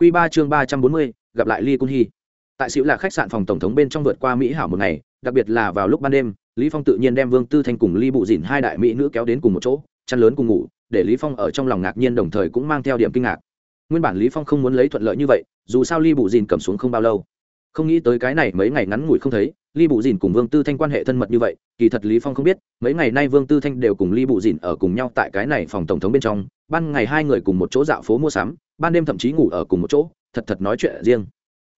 Quy ba chương ba trăm bốn mươi, gặp lại lee kun Hi. tại xịu là khách sạn phòng tổng thống bên trong vượt qua mỹ hảo một ngày, đặc biệt là vào lúc ban đêm, lý phong tự nhiên đem vương tư thanh cùng Lee bụ dìn hai đại mỹ nữ kéo đến cùng một chỗ, chăn lớn cùng ngủ, để lý phong ở trong lòng ngạc nhiên đồng thời cũng mang theo điểm kinh ngạc. Nguyên bản lý phong không muốn lấy thuận lợi như vậy, dù sao Lee bụ dìn cầm xuống không bao lâu. Không nghĩ tới cái này mấy ngày ngắn ngủi không thấy, Lee bụ dìn cùng vương tư thanh quan hệ thân mật như vậy, kỳ thật lý phong không biết, mấy ngày nay vương tư thanh đều cùng Lee bụ dìn ở cùng nhau tại cái này phòng tổng thống bên trong, ban ngày hai người cùng một chỗ dạo phố mua sắm ban đêm thậm chí ngủ ở cùng một chỗ, thật thật nói chuyện riêng.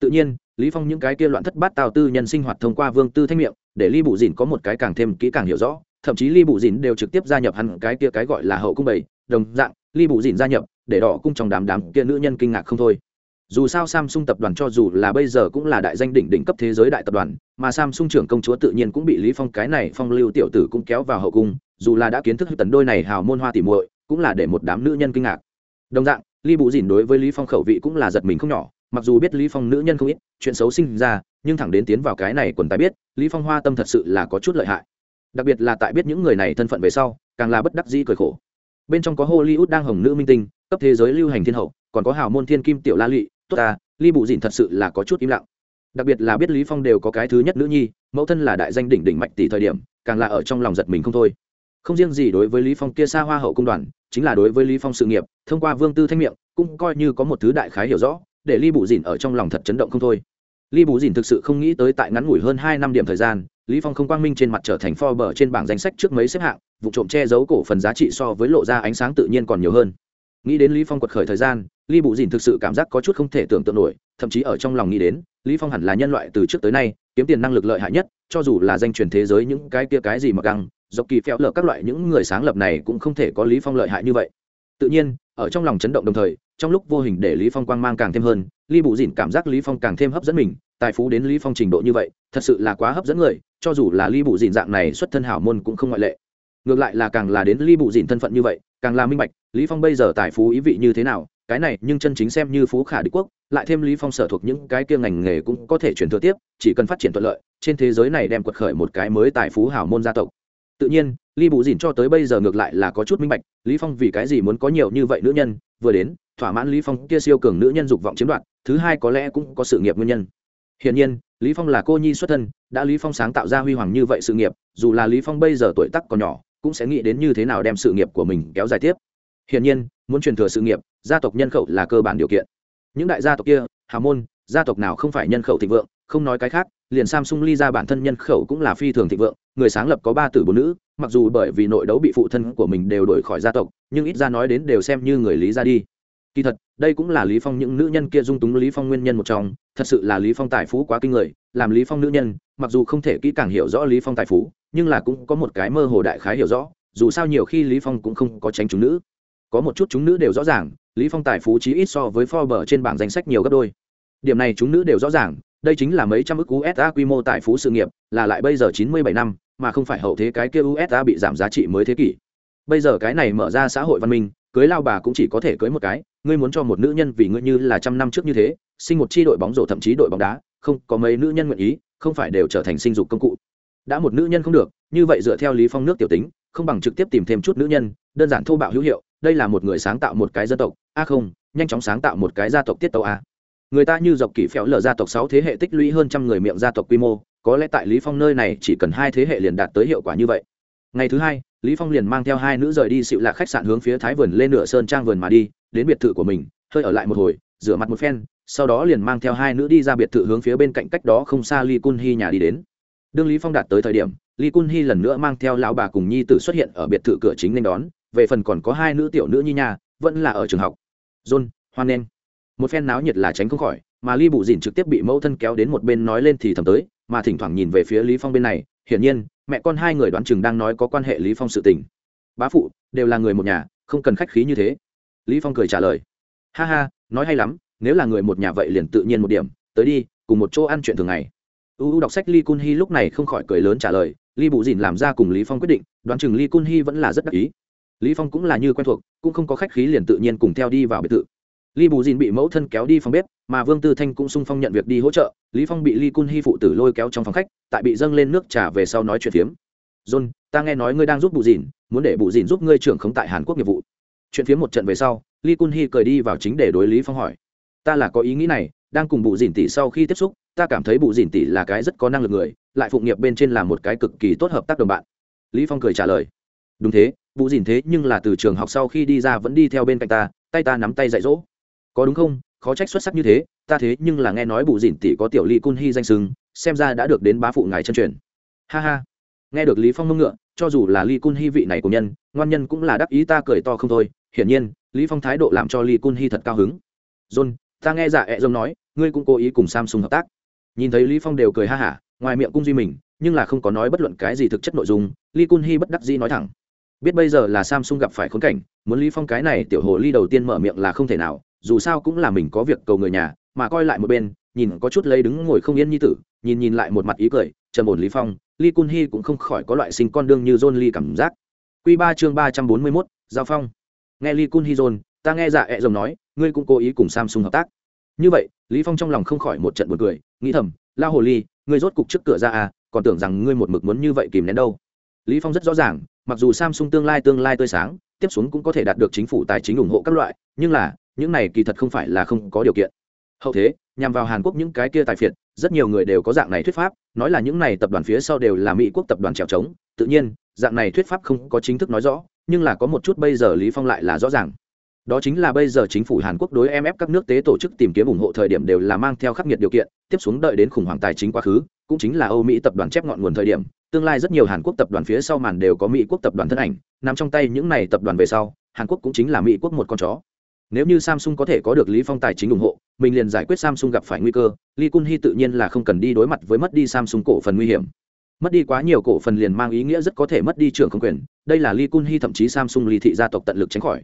Tự nhiên, lý phong những cái kia loạn thất bát tào tư nhân sinh hoạt thông qua vương tư thanh miệng, để ly bụ dìn có một cái càng thêm kỹ càng hiểu rõ, thậm chí ly bụ dìn đều trực tiếp gia nhập hẳn cái kia cái gọi là hậu cung bảy, đồng dạng ly bụ dìn gia nhập, để đỏ cung trong đám đám kia nữ nhân kinh ngạc không thôi. Dù sao samsung tập đoàn cho dù là bây giờ cũng là đại danh đỉnh đỉnh cấp thế giới đại tập đoàn, mà samsung trưởng công chúa tự nhiên cũng bị lý phong cái này phong lưu tiểu tử cũng kéo vào hậu cung, dù là đã kiến thức tần đôi này hào môn hoa tỉ muội, cũng là để một đám nữ nhân kinh ngạc. Đồng dạng Lý bụ dìn đối với lý phong khẩu vị cũng là giật mình không nhỏ mặc dù biết lý phong nữ nhân không ít chuyện xấu sinh ra nhưng thẳng đến tiến vào cái này quần tài biết lý phong hoa tâm thật sự là có chút lợi hại. Đặc biệt là tại biết những người này thân phận về sau càng là bất đắc dĩ cười khổ. Bên trong có hollywood đang hồng nữ minh tinh cấp thế giới lưu hành thiên hậu còn có hào môn thiên kim tiểu la Lệ, tốt ta Lý bụ dìn thật sự là có chút im lặng. Đặc biệt là biết lý phong đều có cái thứ nhất nữ nhi mẫu thân là đại danh đỉnh đỉnh mạch tỷ thời điểm càng là ở trong lòng giật mình không thôi không riêng gì đối với lý phong kia xa hoa hậu cung đoàn, chính là đối với lý phong sự nghiệp, thông qua vương tư thanh miệng, cũng coi như có một thứ đại khái hiểu rõ, để ly Bù dìn ở trong lòng thật chấn động không thôi. Ly bù dìn thực sự không nghĩ tới tại ngắn ngủi hơn hai năm điểm thời gian, lý phong không quang minh trên mặt trở thành Forbes trên bảng danh sách trước mấy xếp hạng, vụ trộm che giấu cổ phần giá trị so với lộ ra ánh sáng tự nhiên còn nhiều hơn. Nghĩ đến lý phong quật khởi thời gian ly bù dìn thực sự cảm giác có chút không thể tưởng tượng nổi, thậm chí ở trong lòng nghĩ đến, lý phong hẳn là nhân loại từ trước tới nay, kiếm tiền năng lực lợi hại nhất, cho dù là danh truyền thế giới những cái kia cái gì mà găng dọc kỳ phèo lở các loại những người sáng lập này cũng không thể có lý phong lợi hại như vậy. Tự nhiên, ở trong lòng chấn động đồng thời, trong lúc vô hình để lý phong quang mang càng thêm hơn ly bụ dìn cảm giác lý phong càng thêm hấp dẫn mình, tài phú đến lý phong trình độ như vậy, thật sự là quá hấp dẫn người, cho dù là ly bụ dìn dạng này xuất thân hảo môn cũng không ngoại lệ. Ngược lại là càng là đến ly bụ dìn thân phận như vậy, càng là minh bạch, lý phong bây giờ tài phú ý vị như thế nào, cái này nhưng chân chính xem như phú khả đế quốc, lại thêm lý phong sở thuộc những cái kia ngành nghề cũng có thể chuyển thừa tiếp, chỉ cần phát triển thuận lợi, trên thế giới này đem quật khởi một cái mới tài phú hảo môn gia tộc tự nhiên, ly bù dìn cho tới bây giờ ngược lại là có chút minh bạch, lý phong vì cái gì muốn có nhiều như vậy nữ nhân, vừa đến, thỏa mãn lý phong kia siêu cường nữ nhân dục vọng chiếm đoạt, thứ hai có lẽ cũng có sự nghiệp nguyên nhân. Hiển nhiên, lý phong là cô nhi xuất thân, đã lý phong sáng tạo ra huy hoàng như vậy sự nghiệp, dù là lý phong bây giờ tuổi tác còn nhỏ, cũng sẽ nghĩ đến như thế nào đem sự nghiệp của mình kéo dài tiếp. Hiển nhiên, muốn truyền thừa sự nghiệp, gia tộc nhân khẩu là cơ bản điều kiện. Những đại gia tộc kia, Hà môn, gia tộc nào không phải nhân khẩu thịnh vượng không nói cái khác, liền samsung ly ra bản thân nhân khẩu cũng là phi thường thịnh vượng, người sáng lập có ba tử bốn nữ, mặc dù bởi vì nội đấu bị phụ thân của mình đều đổi khỏi gia tộc, nhưng ít ra nói đến đều xem như người lý ra đi. Kỳ thật, đây cũng là lý phong những nữ nhân kia dung túng lý phong nguyên nhân một trong, thật sự là lý phong tài phú quá kinh người, làm lý phong nữ nhân, mặc dù không thể kỹ càng hiểu rõ lý phong tài phú, nhưng là cũng có một cái mơ hồ đại khái hiểu rõ, dù sao nhiều khi lý phong cũng không có tránh chúng nữ. Có một chút chúng nữ đều rõ ràng, lý phong tài phú chí ít so với forbes trên bảng danh sách nhiều gấp đôi. Điểm này chúng nữ đều rõ ràng đây chính là mấy trăm ức usa quy mô tài phú sự nghiệp, là lại bây giờ chín mươi bảy năm, mà không phải hậu thế cái kia usa bị giảm giá trị mới thế kỷ. Bây giờ cái này mở ra xã hội văn minh, cưới lao bà cũng chỉ có thể cưới một cái, ngươi muốn cho một nữ nhân vì ngươi như là trăm năm trước như thế, sinh một chi đội bóng rổ thậm chí đội bóng đá, không, có mấy nữ nhân nguyện ý, không phải đều trở thành sinh dục công cụ. Đã một nữ nhân không được, như vậy dựa theo lý phong nước tiểu tính, không bằng trực tiếp tìm thêm chút nữ nhân, đơn giản thô bạo hữu hiệu, đây là một người sáng tạo một cái dân tộc, a không, nhanh chóng sáng tạo một cái gia tộc tiết tấu a người ta như dọc kỷ phéo lờ gia tộc sáu thế hệ tích lũy hơn trăm người miệng gia tộc quy mô, có lẽ tại lý phong nơi này chỉ cần hai thế hệ liền đạt tới hiệu quả như vậy. Ngày thứ hai, lý phong liền mang theo hai nữ rời đi xịu lạc khách sạn hướng phía thái vườn lên nửa sơn trang vườn mà đi, đến biệt thự của mình, hơi ở lại một hồi, rửa mặt một phen, sau đó liền mang theo hai nữ đi ra biệt thự hướng phía bên cạnh cách đó không xa ly kun hi nhà đi đến. Đương lý phong đạt tới thời điểm ly kun hi lần nữa mang theo lão bà cùng nhi tử xuất hiện ở biệt thự cửa chính nên đón, về phần còn có hai nữ tiểu nữ nhi nhà vẫn là ở trường học. John, hoan nghênh một phen náo nhiệt là tránh không khỏi, mà ly bụ dìn trực tiếp bị mẫu thân kéo đến một bên nói lên thì thầm tới, mà thỉnh thoảng nhìn về phía lý phong bên này, hiển nhiên, mẹ con hai người đoán chừng đang nói có quan hệ lý phong sự tình. Bá phụ, đều là người một nhà, không cần khách khí như thế. Lý phong cười trả lời. Ha ha, nói hay lắm, nếu là người một nhà vậy liền tự nhiên một điểm, tới đi, cùng một chỗ ăn chuyện thường ngày. U u đọc sách ly kun hi lúc này không khỏi cười lớn trả lời, ly bụ dìn làm ra cùng lý phong quyết định, đoán chừng ly kun hi vẫn là rất đắc ý. Lý phong cũng là như quen thuộc, cũng không có khách khí liền tự nhiên cùng theo đi vào biệt thự. Lý bù dìn bị mẫu thân kéo đi phòng bếp, mà vương tư thanh cũng sung phong nhận việc đi hỗ trợ. Lý phong bị Lý cun Hi phụ tử lôi kéo trong phòng khách, tại bị dâng lên nước trà về sau nói chuyện phiếm. John, ta nghe nói ngươi đang giúp bù dìn, muốn để bù dìn giúp ngươi trưởng khống tại hàn quốc nghiệp vụ. Chuyện phiếm một trận về sau Lý cun Hi cười đi vào chính để đối lý phong hỏi. Ta là có ý nghĩ này, đang cùng Bù dìn tỷ sau khi tiếp xúc, ta cảm thấy Bù dìn tỷ là cái rất có năng lực người, lại phụng nghiệp bên trên là một cái cực kỳ tốt hợp tác đồng bạn. Lý phong cười trả lời. Đúng thế, Bù dìn thế nhưng là từ trường học sau khi đi ra vẫn đi theo bên cạnh ta, tay ta nắm tay dạy dỗ có đúng không? Khó trách xuất sắc như thế, ta thế nhưng là nghe nói bụ dìn tỷ có tiểu ly cun hy danh sưng xem ra đã được đến bá phụ ngài chân truyền. Ha ha. Nghe được lý phong mông ngựa, cho dù là ly cun hy vị này của nhân, ngoan nhân cũng là đắc ý ta cười to không thôi. Hiển nhiên, lý phong thái độ làm cho ly cun hy thật cao hứng. John, ta nghe giả ẹ dông nói, ngươi cũng cố ý cùng samsung hợp tác. Nhìn thấy lý phong đều cười ha hả, ngoài miệng cung duy mình, nhưng là không có nói bất luận cái gì thực chất nội dung, ly cun hy bất đắc dĩ nói thẳng. Biết bây giờ là samsung gặp phải khốn cảnh, muốn lý phong cái này tiểu hồ ly đầu tiên mở miệng là không thể nào dù sao cũng là mình có việc cầu người nhà mà coi lại một bên nhìn có chút lấy đứng ngồi không yên như tử nhìn nhìn lại một mặt ý cười trầm ổn lý phong ly cun hy cũng không khỏi có loại sinh con đương như john ly cảm giác. Quy ba chương ba trăm bốn mươi 341, giao phong. Nghe ly cun hy john ta nghe dạ ẹ rồng nói ngươi cũng cố ý cùng samsung hợp tác. Như vậy lý phong trong lòng không khỏi một trận buồn cười nghĩ thầm la hồ ly ngươi rốt cục trước cửa ra à còn tưởng rằng ngươi một mực muốn như vậy kìm nén đâu. Lý phong rất rõ ràng mặc dù samsung tương lai tương lai tươi sáng tiếp xuống cũng có thể đạt được chính phủ tài chính ủng hộ các loại nhưng là những này kỳ thật không phải là không có điều kiện. Hậu thế, nhằm vào hàn quốc những cái kia tài phiệt, rất nhiều người đều có dạng này thuyết pháp, nói là những này tập đoàn phía sau đều là mỹ quốc tập đoàn trèo trống. Tự nhiên, dạng này thuyết pháp không có chính thức nói rõ, nhưng là có một chút bây giờ lý phong lại là rõ ràng. Đó chính là bây giờ chính phủ hàn quốc đối mf các nước tế tổ chức tìm kiếm ủng hộ thời điểm đều là mang theo khắc nghiệt điều kiện, tiếp xuống đợi đến khủng hoảng tài chính quá khứ, cũng chính là âu mỹ tập đoàn chép ngọn nguồn thời điểm, tương lai rất nhiều hàn quốc tập đoàn phía sau màn đều có mỹ quốc tập đoàn thân ảnh, nằm trong tay những này tập đoàn về sau, hàn quốc cũng chính là mỹ quốc một con chó nếu như samsung có thể có được lý phong tài chính ủng hộ, mình liền giải quyết samsung gặp phải nguy cơ. Lee kun Hi tự nhiên là không cần đi đối mặt với mất đi samsung cổ phần nguy hiểm. Mất đi quá nhiều cổ phần liền mang ý nghĩa rất có thể mất đi trưởng không quyền. Đây là Lee kun Hi thậm chí samsung Lee thị gia tộc tận lực tránh khỏi.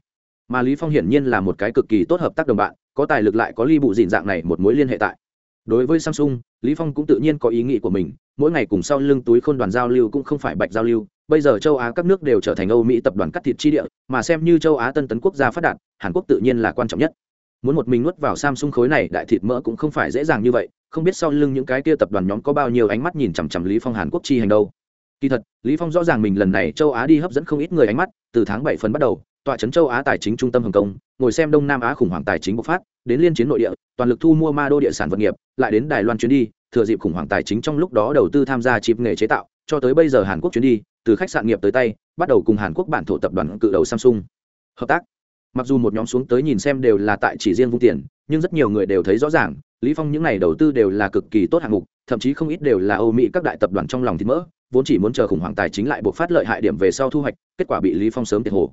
Mà lý phong hiển nhiên là một cái cực kỳ tốt hợp tác đồng bạn, có tài lực lại có ly bụ dịn dạng này một mối liên hệ tại. Đối với samsung, lý phong cũng tự nhiên có ý nghĩ của mình, mỗi ngày cùng sau lưng túi khôn đoàn giao lưu cũng không phải bạch giao lưu bây giờ châu á các nước đều trở thành âu mỹ tập đoàn cắt thịt chi địa, mà xem như châu á tân tấn quốc gia phát đạt, hàn quốc tự nhiên là quan trọng nhất. Muốn một mình nuốt vào samsung khối này, đại thịt mỡ cũng không phải dễ dàng như vậy, không biết sau lưng những cái kia tập đoàn nhóm có bao nhiêu ánh mắt nhìn chằm chằm lý phong hàn quốc chi hành đâu. Kỳ thật, lý phong rõ ràng mình lần này châu á đi hấp dẫn không ít người ánh mắt, từ tháng bảy phần bắt đầu tọa trấn châu á tài chính trung tâm hồng kông, ngồi xem đông nam á khủng hoảng tài chính bộc phát, đến liên chiến nội địa, toàn lực thu mua ma đô địa sản vật nghiệp, lại đến đài loan chuyến đi, thừa dịp khủng hoảng tài chính trong lúc đó đầu tư tham gia chịp nghề chế tạo, cho tới bây giờ hàn quốc chuyến đi từ khách sạn nghiệp tới tay, bắt đầu cùng hàn quốc bản thổ tập đoàn cự đầu samsung. Hợp tác. Mặc dù một nhóm xuống tới nhìn xem đều là tại chỉ riêng vung tiền, nhưng rất nhiều người đều thấy rõ ràng, lý phong những này đầu tư đều là cực kỳ tốt hạng mục, thậm chí không ít đều là âu mỹ các đại tập đoàn trong lòng thịt mỡ, vốn chỉ muốn chờ khủng hoảng tài chính lại buộc phát lợi hại điểm về sau thu hoạch, kết quả bị lý phong sớm tiệt hồ.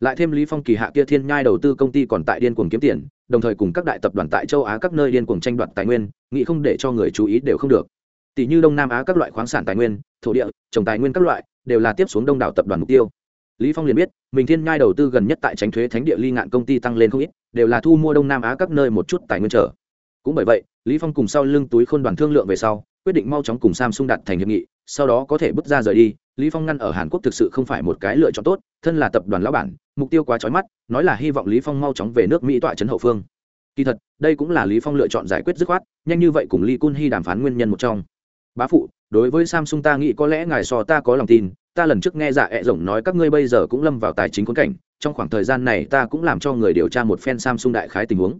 Lại thêm lý phong kỳ hạ kia thiên nhai đầu tư công ty còn tại điên cuồng kiếm tiền, đồng thời cùng các đại tập đoàn tại châu á các nơi điên cuồng tranh đoạt tài nguyên, nghĩ không để cho người chú ý đều không được tỷ như đông nam á các loại khoáng sản tài nguyên, thổ địa, trồng tài nguyên các loại, đều là tiếp xuống đông đảo tập đoàn mục tiêu. Lý phong liền biết, mình thiên nhai đầu tư gần nhất tại tránh thuế thánh địa ly ngạn công ty tăng lên không ít, đều là thu mua đông nam á các nơi một chút tài nguyên trở. Cũng bởi vậy, lý phong cùng sau lưng túi khôn đoàn thương lượng về sau, quyết định mau chóng cùng samsung đặt thành hiệp nghị, sau đó có thể bước ra rời đi. Lý phong ngăn ở hàn quốc thực sự không phải một cái lựa chọn tốt, thân là tập đoàn lão bản, mục tiêu quá chói mắt, nói là hy vọng lý phong mau chóng về nước mỹ tọa trấn hậu phương. Kỳ thật, đây cũng là lý phong lựa chọn giải quyết dứt khoát, nhanh như vậy cùng lee kun hy đàm phán nguyên nhân một trong bá phụ, đối với samsung ta nghĩ có lẽ ngài so ta có lòng tin, ta lần trước nghe dạ ẹ rộng nói các ngươi bây giờ cũng lâm vào tài chính khốn cảnh, trong khoảng thời gian này ta cũng làm cho người điều tra một phen samsung đại khái tình huống.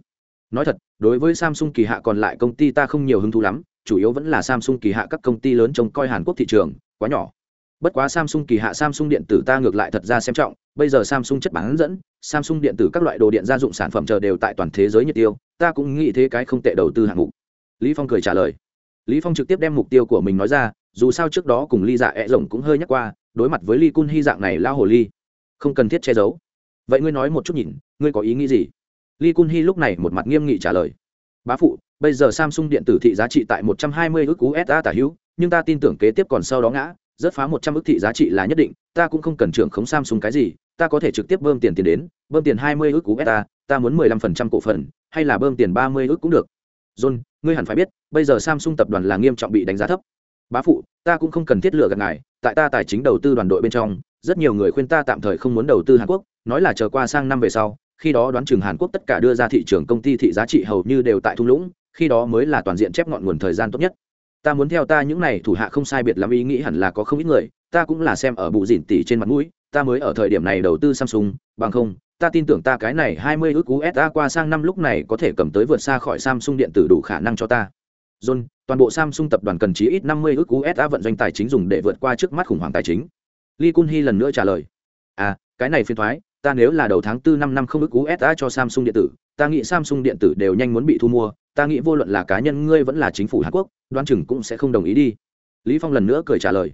Nói thật, đối với samsung kỳ hạ còn lại công ty ta không nhiều hứng thú lắm, chủ yếu vẫn là samsung kỳ hạ các công ty lớn trông coi hàn quốc thị trường, quá nhỏ. Bất quá samsung kỳ hạ samsung điện tử ta ngược lại thật ra xem trọng, bây giờ samsung chất bán dẫn, samsung điện tử các loại đồ điện gia dụng sản phẩm chờ đều tại toàn thế giới nhiệt tiêu, ta cũng nghĩ thế cái không tệ đầu tư hạng mục. Lý phong cười trả lời lý phong trực tiếp đem mục tiêu của mình nói ra, dù sao trước đó cùng ly dạ e ẹ rộng cũng hơi nhắc qua, đối mặt với ly cun hy dạng này lao hồ ly, không cần thiết che giấu. Vậy ngươi nói một chút nhìn, ngươi có ý nghĩ gì? Ly cun hy lúc này một mặt nghiêm nghị trả lời. Bá phụ, bây giờ samsung điện tử thị giá trị tại 120 ức usd tả hữu, nhưng ta tin tưởng kế tiếp còn sau đó ngã, rất phá 100 ức thị giá trị là nhất định, ta cũng không cần trưởng khống samsung cái gì, ta có thể trực tiếp bơm tiền tiền đến, bơm tiền 20 ức usd ta muốn 15% cổ phần, hay là bơm tiền 30 ức cũng được. John, ngươi hẳn phải biết bây giờ samsung tập đoàn là nghiêm trọng bị đánh giá thấp. Bá phụ, ta cũng không cần thiết lựa gạt ngài, tại ta tài chính đầu tư đoàn đội bên trong, rất nhiều người khuyên ta tạm thời không muốn đầu tư hàn quốc, nói là chờ qua sang năm về sau, khi đó đoán chừng hàn quốc tất cả đưa ra thị trường công ty thị giá trị hầu như đều tại thung lũng, khi đó mới là toàn diện chép ngọn nguồn thời gian tốt nhất. Ta muốn theo ta những này thủ hạ không sai biệt lắm ý nghĩ hẳn là có không ít người, ta cũng là xem ở bù dỉn tỷ trên mặt mũi, ta mới ở thời điểm này đầu tư samsung, bằng không, ta tin tưởng ta cái này hai mươi ước usd qua sang năm lúc này có thể cầm tới vượt xa khỏi samsung điện tử đủ khả năng cho ta john, toàn bộ samsung tập đoàn cần chí ít năm mươi usd vận doanh tài chính dùng để vượt qua trước mắt khủng hoảng tài chính. Lee kun Hee lần nữa trả lời. À cái này phiên thoái, ta nếu là đầu tháng tư năm năm không ức usd cho samsung điện tử, ta nghĩ samsung điện tử đều nhanh muốn bị thu mua, ta nghĩ vô luận là cá nhân ngươi vẫn là chính phủ hàn quốc, đoán chừng cũng sẽ không đồng ý đi. Lý phong lần nữa cười trả lời.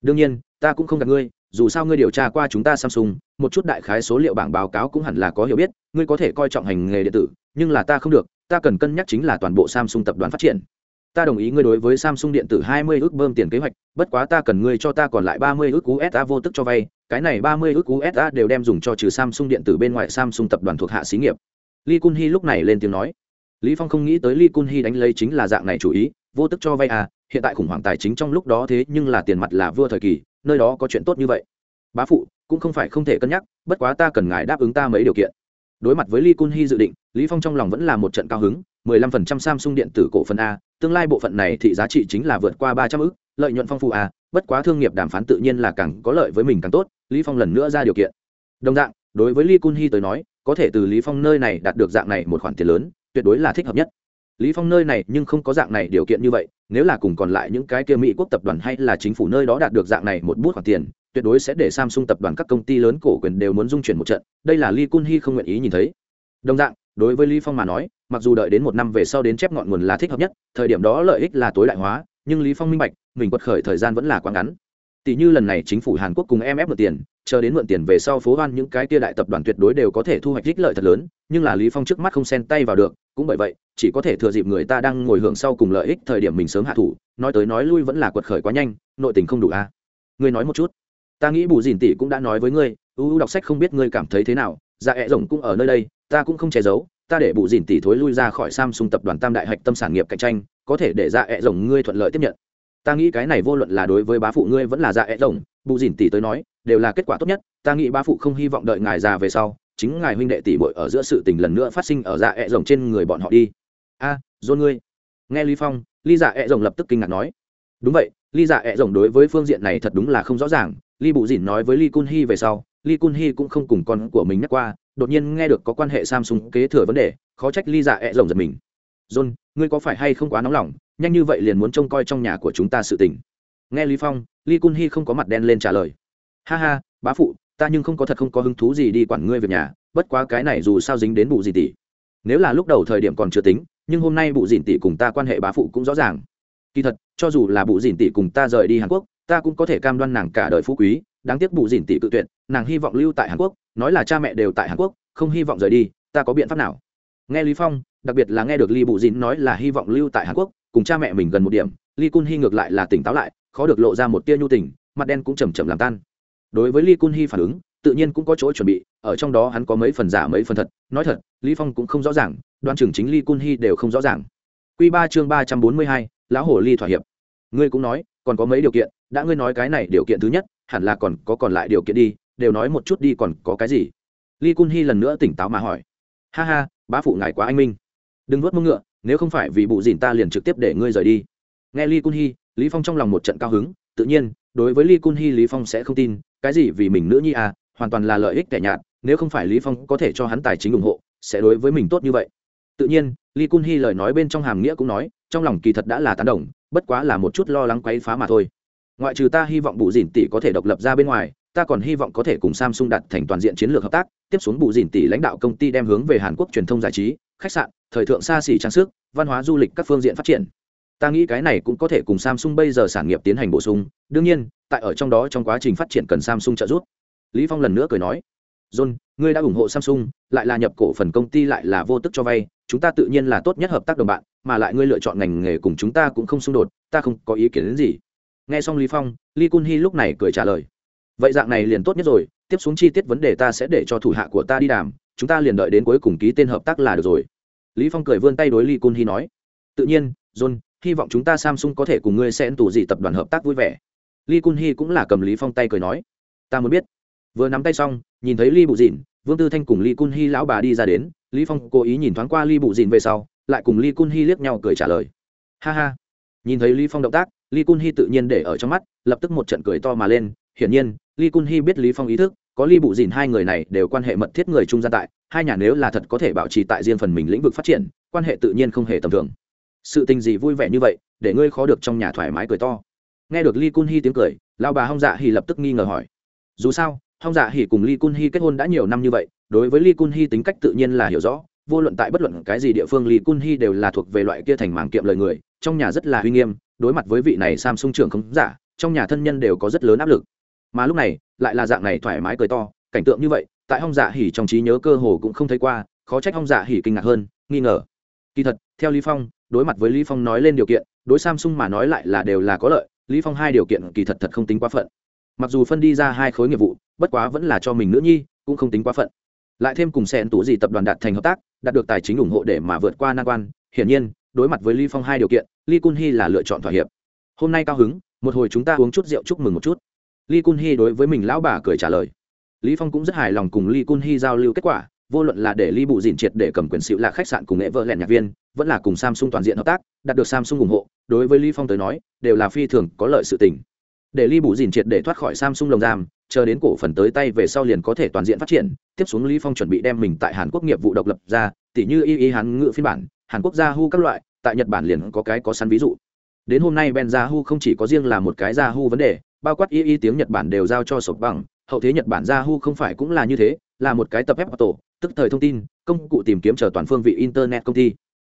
Đương nhiên, ta cũng không gặp ngươi, dù sao ngươi điều tra qua chúng ta samsung, một chút đại khái số liệu bảng báo cáo cũng hẳn là có hiểu biết, ngươi có thể coi trọng hành nghề điện tử, nhưng là ta không được, ta cần cân nhắc chính là toàn bộ samsung tập đoàn phát triển ta đồng ý ngươi đối với samsung điện tử 20 ức bơm tiền kế hoạch bất quá ta cần ngươi cho ta còn lại 30 ức usd vô tức cho vay cái này 30 ức usd đều đem dùng cho trừ samsung điện tử bên ngoài samsung tập đoàn thuộc hạ xí nghiệp Lee Kun Hee lúc này lên tiếng nói. Lý Phong không nghĩ tới Lee Kun Hee đánh lấy chính là dạng này chủ ý, vô tức cho vay à, hiện tại khủng hoảng tài chính trong lúc đó thế nhưng là tiền mặt là vua thời kỳ, nơi đó có chuyện tốt như vậy. Bá phụ, cũng không phải không thể cân nhắc, bất quá ta cần ngài đáp ứng ta mấy điều kiện. Đối mặt với Lee Kun Hee dự định, Lý Phong trong lòng vẫn là một trận cao hứng, 15% Samsung điện tử cổ phần a, tương lai bộ phận này thị giá trị chính là vượt qua 300 ức, lợi nhuận phong phú à bất quá thương nghiệp đàm phán tự nhiên là càng có lợi với mình càng tốt, Lý Phong lần nữa ra điều kiện. Đồng dạng, đối với lý Kun Hi tới nói, có thể từ lý phong nơi này đạt được dạng này một khoản tiền lớn tuyệt đối là thích hợp nhất lý phong nơi này nhưng không có dạng này điều kiện như vậy nếu là cùng còn lại những cái kia mỹ quốc tập đoàn hay là chính phủ nơi đó đạt được dạng này một bút khoản tiền tuyệt đối sẽ để samsung tập đoàn các công ty lớn cổ quyền đều muốn dung chuyển một trận đây là lý kun Hi không nguyện ý nhìn thấy đồng dạng đối với lý phong mà nói mặc dù đợi đến một năm về sau đến chép ngọn nguồn là thích hợp nhất, thời điểm đó lợi ích là tối đại hóa, nhưng lý phong minh bạch, mình quật khởi thời gian vẫn là quá ngắn tỷ như lần này chính phủ hàn quốc cùng mf mượn tiền, chờ đến mượn tiền về sau phố hoan những cái tia đại tập đoàn tuyệt đối đều có thể thu hoạch ích lợi thật lớn, nhưng là lý phong trước mắt không xen tay vào được, cũng bởi vậy, chỉ có thể thừa dịp người ta đang ngồi hưởng sau cùng lợi ích thời điểm mình sớm hạ thủ, nói tới nói lui vẫn là quật khởi quá nhanh, nội tình không đủ a à? ngươi nói một chút ta nghĩ bù dìn tỷ cũng đã nói với ngươi ưu đọc sách không biết ngươi cảm thấy thế nào dạ ẹ rồng cũng ở nơi đây, ta cũng không che giấu ta để bù dìn tỷ thối lui ra khỏi samsung tập đoàn tam đại hạch tâm sản nghiệp cạnh tranh có thể để dạ ẹ rồng ngươi thuận lợi tiếp nhận. Ta nghĩ cái này vô luận là đối với bá phụ ngươi vẫn là dạ ẹ rồng bù dìn tỷ tới nói đều là kết quả tốt nhất. Ta nghĩ bá phụ không hy vọng đợi ngài già về sau chính ngài huynh đệ tỷ bội ở giữa sự tình lần nữa phát sinh ở dạ ẹ rồng trên người bọn họ đi. A à, dôn ngươi. Nghe lý phong ly dạ ẹ rồng lập tức kinh ngạc nói. Đúng vậy ly dạ ẹ rồng đối với phương diện này thật đúng là không rõ ràng. Ly bù dìn nói với ly kun hi về sau ly kun hi cũng không cùng con của mình nhắc qua đột nhiên nghe được có quan hệ samsung kế thừa vấn đề, khó trách ly dạ ẹ rồng giật mình. John, ngươi có phải hay không quá nóng lòng? Nhanh như vậy liền muốn trông coi trong nhà của chúng ta sự tình. Nghe lý phong lý kun hi không có mặt đen lên trả lời. Ha ha, bá phụ, ta nhưng không có thật không có hứng thú gì đi quản ngươi việc nhà, bất quá cái này dù sao dính đến bụ gì tỷ nếu là lúc đầu thời điểm còn chưa tính, nhưng hôm nay bụ dìn tỷ cùng ta quan hệ bá phụ cũng rõ ràng. Kỳ thật, cho dù là bụ dìn tỷ cùng ta rời đi hàn quốc, ta cũng có thể cam đoan nàng cả đời phú quý, đáng tiếc bụ dìn tỷ tự tuyệt, nàng hy vọng lưu tại hàn quốc nói là cha mẹ đều tại hàn quốc, không hy vọng rời đi, ta có biện pháp nào? Nghe lý phong, đặc biệt là nghe được ly bụ Dĩnh nói là hy vọng lưu tại hàn quốc, cùng cha mẹ mình gần một điểm, ly kun hy ngược lại là tỉnh táo lại, khó được lộ ra một tia nhu tình, mặt đen cũng chầm chậm làm tan. Đối với ly kun hy phản ứng, tự nhiên cũng có chỗ chuẩn bị, ở trong đó hắn có mấy phần giả mấy phần thật. Nói thật, lý phong cũng không rõ ràng đoan trưởng chính ly kun hy đều không rõ ràng. Quy ba chương ba trăm bốn mươi hai, lão hổ ly thỏa hiệp. Ngươi cũng nói, còn có mấy điều kiện, đã ngươi nói cái này điều kiện thứ nhất, hẳn là còn có còn lại điều kiện đi đều nói một chút đi còn có cái gì? Ly kun hy lần nữa tỉnh táo mà hỏi. Ha ha, bá phụ ngài quá anh minh. Đừng vớt mông ngựa, nếu không phải vì bụ dìn ta liền trực tiếp để ngươi rời đi. Nghe ly kun hy lý phong trong lòng một trận cao hứng, tự nhiên, đối với ly kun hy lý phong sẽ không tin, cái gì vì mình nữ nhi à hoàn toàn là lợi ích tẻ nhạt, nếu không phải lý phong có thể cho hắn tài chính ủng hộ, sẽ đối với mình tốt như vậy. Tự nhiên ly kun hy lời nói bên trong hàm nghĩa cũng nói, trong lòng kỳ thật đã là tán đồng, bất quá là một chút lo lắng quấy phá mà thôi. Ngoại trừ ta hy vọng bụ dìn tỷ có thể độc lập ra bên ngoài ta còn hy vọng có thể cùng samsung đặt thành toàn diện chiến lược hợp tác, tiếp xuống bù gìn tỷ lãnh đạo công ty đem hướng về hàn quốc truyền thông giải trí, khách sạn, thời thượng xa xỉ trang sức, văn hóa du lịch các phương diện phát triển. Ta nghĩ cái này cũng có thể cùng samsung bây giờ sản nghiệp tiến hành bổ sung, đương nhiên, tại ở trong đó trong quá trình phát triển cần samsung trợ giúp. Lý phong lần nữa cười nói, john, ngươi đã ủng hộ samsung, lại là nhập cổ phần công ty lại là vô tức cho vay, chúng ta tự nhiên là tốt nhất hợp tác đồng bạn, mà lại ngươi lựa chọn ngành nghề cùng chúng ta cũng không xung đột, ta không có ý kiến đến gì. Nghe xong lý phong lý kun Hi lúc này cười trả lời vậy dạng này liền tốt nhất rồi, tiếp xuống chi tiết vấn đề ta sẽ để cho thủ hạ của ta đi đàm, chúng ta liền đợi đến cuối cùng ký tên hợp tác là được rồi. Lý phong cười vươn tay đối lý kun Hi nói. Tự nhiên, john, hy vọng chúng ta samsung có thể cùng ngươi sẽ tủ gì tập đoàn hợp tác vui vẻ. Lý kun Hi cũng là cầm lý phong tay cười nói. Ta muốn biết. Vừa nắm tay xong, nhìn thấy lý bù dìn, vương tư thanh cùng lý kun Hi lão bà đi ra đến, lý phong cố ý nhìn thoáng qua lý bù dìn về sau, lại cùng lý kun Hi liếc nhau cười trả lời. Ha ha. Nhìn thấy lý phong động tác lý kun Hi tự nhiên để ở trong mắt, lập tức một trận cười to mà lên, hiển nhiên ly cun hy biết lý phong ý thức, có Lý bụ dìn hai người này đều quan hệ mật thiết người trung gian tại, hai nhà nếu là thật có thể bảo trì tại riêng phần mình lĩnh vực phát triển, quan hệ tự nhiên không hề tầm thường. Sự tình gì vui vẻ như vậy, để ngươi khó được trong nhà thoải mái cười to. Nghe được ly cun hy tiếng cười, Lão bà hong dạ hỉ lập tức nghi ngờ hỏi. Dù sao, hong dạ hỉ cùng ly cun hy kết hôn đã nhiều năm như vậy, đối với ly cun hy tính cách tự nhiên là hiểu rõ, vô luận tại bất luận cái gì địa phương ly cun hy đều là thuộc về loại kia thành mảng kiệm lời người, trong nhà rất là uy nghiêm, đối mặt với vị này samsung trưởng không giả, trong nhà thân nhân đều có rất lớn áp lực mà lúc này lại là dạng này thoải mái cười to, cảnh tượng như vậy, tại hong dạ hỉ trong trí nhớ cơ hồ cũng không thấy qua, khó trách hong dạ hỉ kinh ngạc hơn, nghi ngờ. Kỳ thật, theo lý phong, đối mặt với lý phong nói lên điều kiện, đối samsung mà nói lại là đều là có lợi, lý phong hai điều kiện kỳ thật thật không tính quá phận. Mặc dù phân đi ra hai khối nghiệp vụ, bất quá vẫn là cho mình nữ nhi, cũng không tính quá phận. Lại thêm cùng sen tủ gì tập đoàn đạt thành hợp tác, đạt được tài chính ủng hộ để mà vượt qua nan quan, hiển nhiên, đối mặt với lý phong hai điều kiện lý kun hy là lựa chọn thỏa hiệp. Hôm nay cao hứng, một hồi chúng ta uống chút rượu chúc mừng một chút lý kun hy đối với mình lão bà cười trả lời lý phong cũng rất hài lòng cùng lý kun hy giao lưu kết quả vô luận là để Lý Bụ Dịn triệt để cầm quyền xịu là khách sạn cùng nghệ vợ lẹn nhạc viên, vẫn là cùng Samsung toàn diện hợp tác, đạt được Samsung ủng hộ, đối với Lý Phong tới nói, đều là phi thường có lợi sự tình. Để Lý Bụ Dịn triệt để thoát khỏi Samsung lồng giam, chờ đến cổ phần tới tay về sau liền có thể toàn diện phát triển, tiếp xuống Lý Phong chuẩn bị đem mình tại Hàn Quốc nghiệp vụ độc lập ra, tỉ như y y Hàn ngữ phiên bản, Hàn Quốc Yahoo các loại, tại Nhật Bản liền có cái có sẵn ví dụ. Đến hôm nay Ben Yahoo không chỉ có riêng là một cái Yahoo vấn đề, bao quát y y tiếng Nhật Bản đều giao cho sộp bằng, hậu thế Nhật Bản Yahoo không phải cũng là như thế, là một cái tập ép auto, tức thời thông tin công cụ tìm kiếm chờ toàn phương vị internet công ty.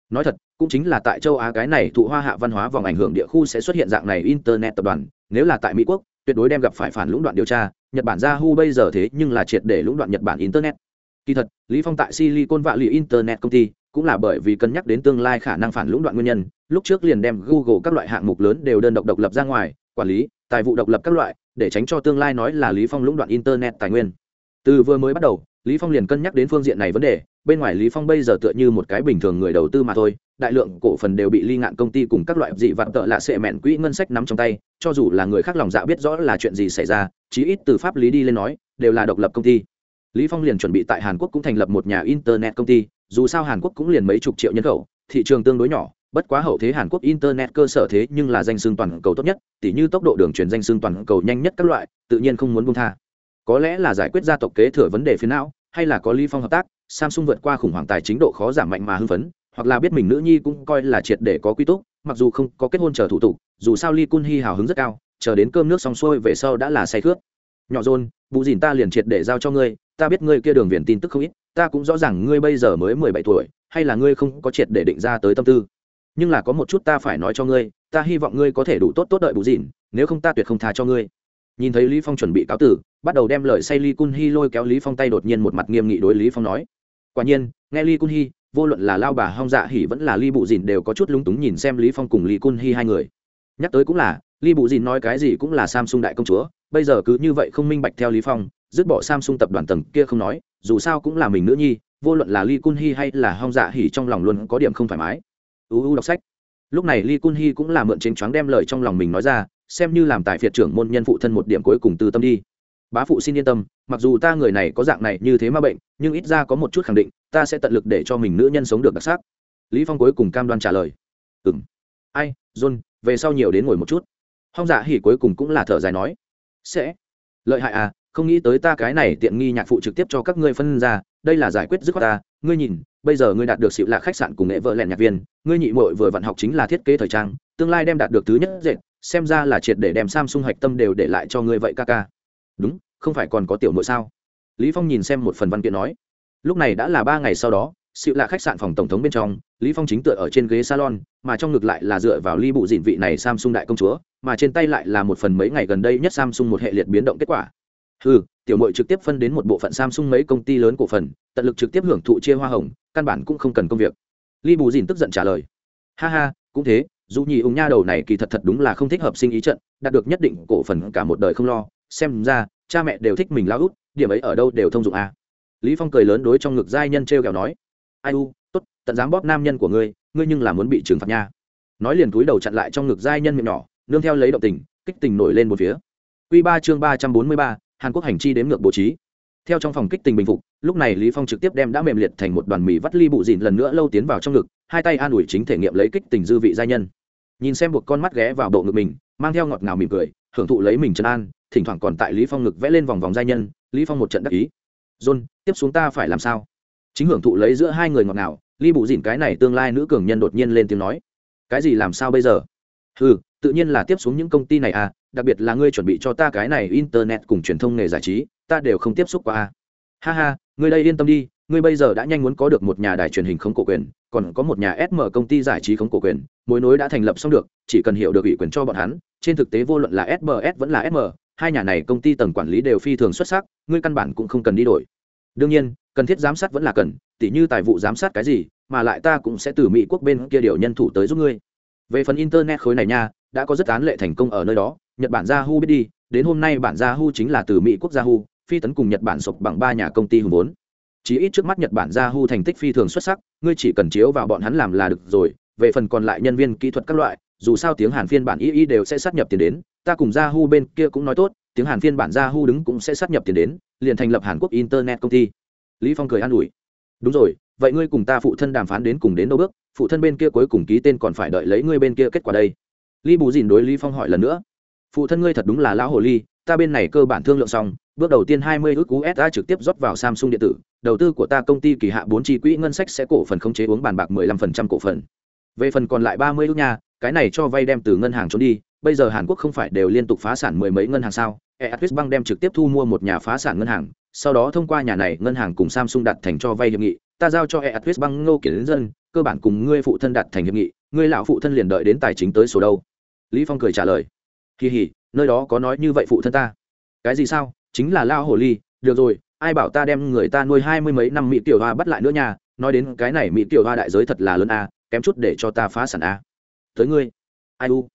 Nói thật cũng chính là tại châu á cái này thụ hoa hạ văn hóa vòng ảnh hưởng địa khu sẽ xuất hiện dạng này internet tập đoàn nếu là tại mỹ quốc tuyệt đối đem gặp phải phản lũng đoạn điều tra nhật bản yahoo bây giờ thế nhưng là triệt để lũng đoạn nhật bản internet. Kỳ thật lý phong tại silicon valley internet công ty cũng là bởi vì cân nhắc đến tương lai khả năng phản lũng đoạn nguyên nhân lúc trước liền đem google các loại hạng mục lớn đều đơn độc độc lập ra ngoài quản lý, tài vụ độc lập các loại, để tránh cho tương lai nói là lý phong lũng đoạn internet tài nguyên. Từ vừa mới bắt đầu, lý phong liền cân nhắc đến phương diện này vấn đề, bên ngoài lý phong bây giờ tựa như một cái bình thường người đầu tư mà thôi, đại lượng cổ phần đều bị ly ngạn công ty cùng các loại dị vặt tợ lạ sệ mẹn quỹ ngân sách nắm trong tay, cho dù là người khác lòng dạ biết rõ là chuyện gì xảy ra, chí ít từ pháp lý đi lên nói, đều là độc lập công ty. Lý phong liền chuẩn bị tại hàn quốc cũng thành lập một nhà internet công ty, dù sao hàn quốc cũng liền mấy chục triệu nhân khẩu, thị trường tương đối nhỏ bất quá hậu thế hàn quốc internet cơ sở thế nhưng là danh xương toàn cầu tốt nhất, tỉ như tốc độ đường truyền danh xương toàn cầu nhanh nhất các loại, tự nhiên không muốn buông tha. Có lẽ là giải quyết gia tộc kế thừa vấn đề phiến não, hay là có ly phong hợp tác, samsung vượt qua khủng hoảng tài chính độ khó giảm mạnh mà hưng phấn, hoặc là biết mình nữ nhi cũng coi là triệt để có quy túc, mặc dù không có kết hôn chờ thủ tục, dù sao ly kun hy hào hứng rất cao, chờ đến cơm nước xong xuôi về sau đã là say khướt. Nhỏ rôn vụ dìn ta liền triệt để giao cho ngươi, ta biết ngươi kia đường viền tin tức không ít, ta cũng rõ ràng ngươi bây giờ mới mười bảy tuổi, hay là ngươi không có triệt để định ra tới tâm tư nhưng là có một chút ta phải nói cho ngươi ta hy vọng ngươi có thể đủ tốt tốt đợi bù dìn nếu không ta tuyệt không tha cho ngươi nhìn thấy lý phong chuẩn bị cáo tử bắt đầu đem lời say ly Kun Hi lôi kéo Lý Phong tay đột nhiên một mặt nghiêm nghị đối Lý Phong nói. Quả nhiên, nghe ly Kun Hi, vô luận là lao bà Hong Dạ Hỉ vẫn là ly Bụ Dìn đều có chút lúng túng nhìn xem Lý Phong cùng ly Kun Hi hai người. Nhắc tới cũng là, ly Bụ Dìn nói cái gì cũng là Samsung đại công chúa, bây giờ cứ như vậy không minh bạch theo Lý Phong, dứt bỏ Samsung tập đoàn tầng kia không nói, dù sao cũng là mình nữ nhi, vô luận là ly Kun Hi hay là Hong Dạ Hỉ trong lòng luôn có điểm không thoải mái. U đọc sách. Lúc này Lee Kun Hi cũng là mượn chính choáng đem lời trong lòng mình nói ra, xem như làm tài phiệt trưởng môn nhân phụ thân một điểm cuối cùng từ tâm đi. Bá phụ xin yên tâm mặc dù ta người này có dạng này như thế mà bệnh nhưng ít ra có một chút khẳng định ta sẽ tận lực để cho mình nữ nhân sống được đặc sắc. Lý phong cuối cùng cam đoan trả lời. Ừm. Ai john về sau nhiều đến ngồi một chút. Hong dạ hỉ cuối cùng cũng là thở dài nói. Sẽ. Lợi hại à không nghĩ tới ta cái này tiện nghi nhạc phụ trực tiếp cho các ngươi phân ra đây là giải quyết dứt khoát ta ngươi nhìn, bây giờ ngươi đạt được sự là khách sạn cùng nghệ vợ lẹn nhạc viên, ngươi nhị muội vừa vận học chính là thiết kế thời trang, tương lai đem đạt được thứ nhất dệt, xem ra là triệt để đem samsung hạch tâm đều để lại cho ngươi vậy ca ca. Đúng, không phải còn có tiểu mội sao? Lý phong nhìn xem một phần văn kiện nói. Lúc này đã là ba ngày sau đó sự lạ khách sạn phòng tổng thống bên trong, lý phong chính tựa ở trên ghế salon, mà trong ngực lại là dựa vào ly bụ dịn vị này samsung đại công chúa, mà trên tay lại là một phần mấy ngày gần đây nhất samsung một hệ liệt biến động kết quả. Ừ tiểu mội trực tiếp phân đến một bộ phận samsung mấy công ty lớn cổ phần, tận lực trực tiếp hưởng thụ chia hoa hồng, căn bản cũng không cần công việc. Li bù dìn tức giận trả lời. Ha ha, cũng thế, dù nhì ung nha đầu này kỳ thật thật đúng là không thích hợp sinh ý trận, đạt được nhất định cổ phần cả một đời không lo. Xem ra, cha mẹ đều thích mình lao út, điểm ấy ở đâu đều thông dụng à. lý phong cười lớn đối trong ngực giai nhân treo kẹo nói. Ai u, tốt, tận dám bóp nam nhân của ngươi ngươi nhưng là muốn bị trừng phạt nha. Nói liền túi đầu chặn lại trong ngực giai nhân miệng nhỏ, nương theo lấy động tình, kích tình nổi lên một phía. Quy ba chương ba trăm bốn mươi ba hàn quốc hành chi đến ngược bố trí. Theo trong phòng kích tình bình phục, lúc này lý phong trực tiếp đem đã mềm liệt thành một đoàn mì vắt ly bụ dìn lần nữa lâu tiến vào trong ngực, hai tay an ủi chính thể nghiệm lấy kích tình dư vị giai nhân. Nhìn xem buộc con mắt ghé vào bộ ngực mình, mang theo ngọt ngào mỉm cười, hưởng thụ lấy mình chân an, thỉnh thoảng còn tại lý phong ngực vẽ lên vòng vòng giai nhân, lý phong một trận đắc ý. John, tiếp xuống ta phải làm sao? Chính hưởng thụ lấy giữa hai người ngọt ngào, ly bụ dìn cái này tương lai nữ cường nhân đột nhiên lên tiếng nói. Cái gì làm sao bây giờ? Ừ tự nhiên là tiếp xuống những công ty này à đặc biệt là ngươi chuẩn bị cho ta cái này internet cùng truyền thông nghề giải trí, ta đều không tiếp xúc qua ha ha, ngươi đây yên tâm đi, ngươi bây giờ đã nhanh muốn có được một nhà đài truyền hình không cổ quyền, còn có một nhà sm công ty giải trí không cổ quyền, mối nối đã thành lập xong được, chỉ cần hiểu được ủy quyền cho bọn hắn, trên thực tế vô luận là sms vẫn là sm hai nhà này công ty tầng quản lý đều phi thường xuất sắc, ngươi căn bản cũng không cần đi đổi. Đương nhiên, cần thiết giám sát vẫn là cần, tỉ như tài vụ giám sát cái gì, mà lại ta cũng sẽ từ mỹ quốc bên kia điều nhân thủ tới giúp ngươi. Về phần internet khối này nha đã có rất án lệ thành công ở nơi đó, nhật bản yahoo biết đi, đến hôm nay bản yahoo chính là từ mỹ quốc yahoo, phi tấn cùng nhật bản sụp bằng ba nhà công ty hùng vốn. Chỉ ít trước mắt nhật bản yahoo thành tích phi thường xuất sắc, ngươi chỉ cần chiếu vào bọn hắn làm là được rồi, về phần còn lại nhân viên kỹ thuật các loại, dù sao tiếng hàn phiên bản y y đều sẽ sát nhập tiền đến, ta cùng yahoo bên kia cũng nói tốt, tiếng hàn phiên bản yahoo đứng cũng sẽ sát nhập tiền đến, liền thành lập hàn quốc internet công ty. Lý phong cười an ủi. Đúng rồi, vậy ngươi cùng ta phụ thân đàm phán đến cùng đến đâu bước, phụ thân bên kia cuối cùng ký tên còn phải đợi lấy ngươi bên kia kết quả đây lý bù dìn đối lý phong hỏi lần nữa phụ thân ngươi thật đúng là lão hồ ly ta bên này cơ bản thương lượng xong bước đầu tiên 20 ức USD trực tiếp rót vào Samsung điện tử, đầu tư của ta công ty kỳ hạ 4 chi quỹ ngân sách sẽ cổ phần khống chế uống bàn bạc 15% cổ phần. Về phần còn lại 30 ức nha, cái này cho vay đem từ ngân hàng trốn đi, bây giờ Hàn Quốc không phải đều liên tục phá sản mười mấy ngân hàng sao? Eatwest Bank đem trực tiếp thu mua một nhà phá sản ngân hàng, sau đó thông qua nhà này ngân hàng cùng Samsung đặt thành cho vay hiệp nghị, ta giao cho Eatwest Bank Ngô Kiến dân, cơ bản cùng ngươi phụ thân đặt thành hiệp nghị, ngươi lão phụ thân liền đợi đến tài chính tới số đâu. Lý Phong cười trả lời. Kỳ hỉ, nơi đó có nói như vậy phụ thân ta. Cái gì sao? Chính là lao hồ ly, được rồi, ai bảo ta đem người ta nuôi hai mươi mấy năm mỹ tiểu hoa bắt lại nữa nha, nói đến cái này mỹ tiểu hoa đại giới thật là lớn a, kém chút để cho ta phá sản a. Tới ngươi. Ai u?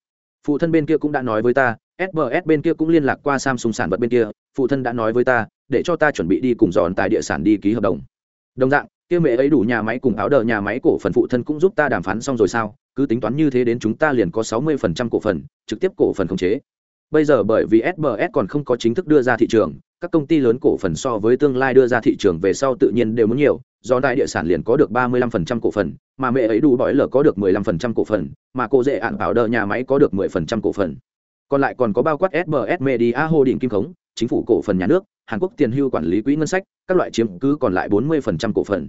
Phụ thân bên kia cũng đã nói với ta, SBS bên kia cũng liên lạc qua Samsung sản vật bên kia, phụ thân đã nói với ta, để cho ta chuẩn bị đi cùng dọn tại địa sản đi ký hợp đồng. Đồng dạng, kia mẹ ấy đủ nhà máy cùng áo đờ nhà máy cổ phần phụ thân cũng giúp ta đàm phán xong rồi sao? Cứ tính toán như thế đến chúng ta liền có 60% cổ phần, trực tiếp cổ phần khống chế. Bây giờ bởi vì SBS còn không có chính thức đưa ra thị trường, các công ty lớn cổ phần so với tương lai đưa ra thị trường về sau tự nhiên đều muốn nhiều, do đại địa sản liền có được 35% cổ phần, mà mẹ ấy đủ bỏi lở có được 15% cổ phần, mà cô dễ ạn bảo đờ nhà máy có được 10% cổ phần còn lại còn có bao quát sbs media holding kim khống chính phủ cổ phần nhà nước hàn quốc tiền hưu quản lý quỹ ngân sách các loại chiếm cứ còn lại 40% cổ phần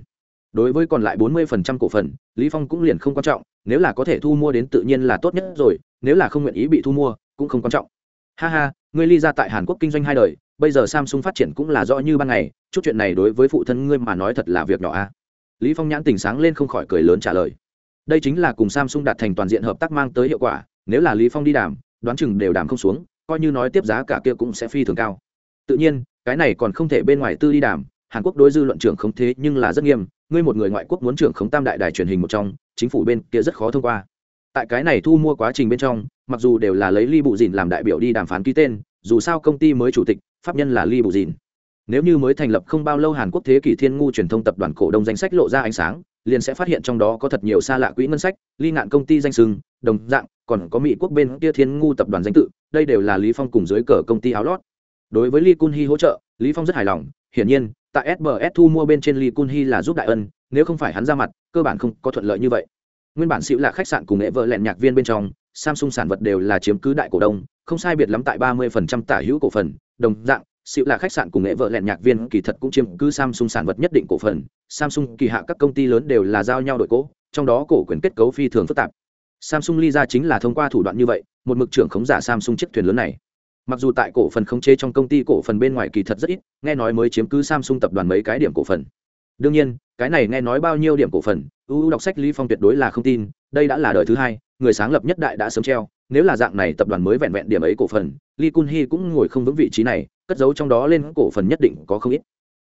đối với còn lại 40% cổ phần, lý phong cũng liền không quan trọng, nếu là có thể thu mua đến tự nhiên là tốt nhất rồi, nếu là không nguyện ý bị thu mua, cũng không quan trọng. Ha ha, ngươi ly ra tại hàn quốc kinh doanh hai đời, bây giờ samsung phát triển cũng là rõ như ban ngày, chút chuyện này đối với phụ thân ngươi mà nói thật là việc nhỏ a. Lý phong nhãn tỉnh sáng lên không khỏi cười lớn trả lời. Đây chính là cùng samsung đạt thành toàn diện hợp tác mang tới hiệu quả, nếu là lý phong đi đàm, đoán chừng đều đàm không xuống, coi như nói tiếp giá cả kia cũng sẽ phi thường cao. Tự nhiên, cái này còn không thể bên ngoài tư đi đàm, hàn quốc đối dư luận trưởng không thế nhưng là rất nghiêm ngươi một người ngoại quốc muốn trưởng khống tam đại đài truyền hình một trong, chính phủ bên kia rất khó thông qua. Tại cái này thu mua quá trình bên trong, mặc dù đều là lấy ly bù dìn làm đại biểu đi đàm phán ký tên, dù sao công ty mới chủ tịch, pháp nhân là ly bù dìn. Nếu như mới thành lập không bao lâu hàn quốc thế kỷ thiên ngu truyền thông tập đoàn cổ đông danh sách lộ ra ánh sáng, liền sẽ phát hiện trong đó có thật nhiều xa lạ quỹ ngân sách ly ngạn công ty danh sừng đồng dạng, còn có mỹ quốc bên kia thiên ngu tập đoàn danh tự, đây đều là lý phong cùng dưới cờ công ty áo lót. Đối với lee kun Hee hỗ trợ, lý phong rất hài lòng hiển nhiên, tại sbs thu mua bên trên lee kun Hee là giúp đại ân, nếu không phải hắn ra mặt, cơ bản không có thuận lợi như vậy. Nguyên bản xịu là khách sạn cùng nghệ vợ lẹn nhạc viên bên trong, samsung sản vật đều là chiếm cứ đại cổ đông, không sai biệt lắm tại 30% tả hữu cổ phần. Đồng dạng xịu là khách sạn cùng nghệ vợ lẹn nhạc viên kỳ thật cũng chiếm cứ samsung sản vật nhất định cổ phần. Samsung, kỳ hạ các công ty lớn đều là giao nhau đội cổ, trong đó cổ quyền kết cấu phi thường phức tạp. Samsung ly ra chính là thông qua thủ đoạn như vậy, một mực trưởng khống giả samsung chiếc thuyền lớn này mặc dù tại cổ phần khống chế trong công ty cổ phần bên ngoài kỳ thật rất ít, nghe nói mới chiếm cứ samsung tập đoàn mấy cái điểm cổ phần. Đương nhiên, cái này nghe nói bao nhiêu điểm cổ phần, u đọc sách lý phong tuyệt đối là không tin, đây đã là đời thứ hai, người sáng lập nhất đại đã sớm treo, nếu là dạng này tập đoàn mới vẹn vẹn điểm ấy cổ phần, lee kun hee cũng ngồi không vững vị trí này, cất giấu trong đó lên cổ phần nhất định có không ít.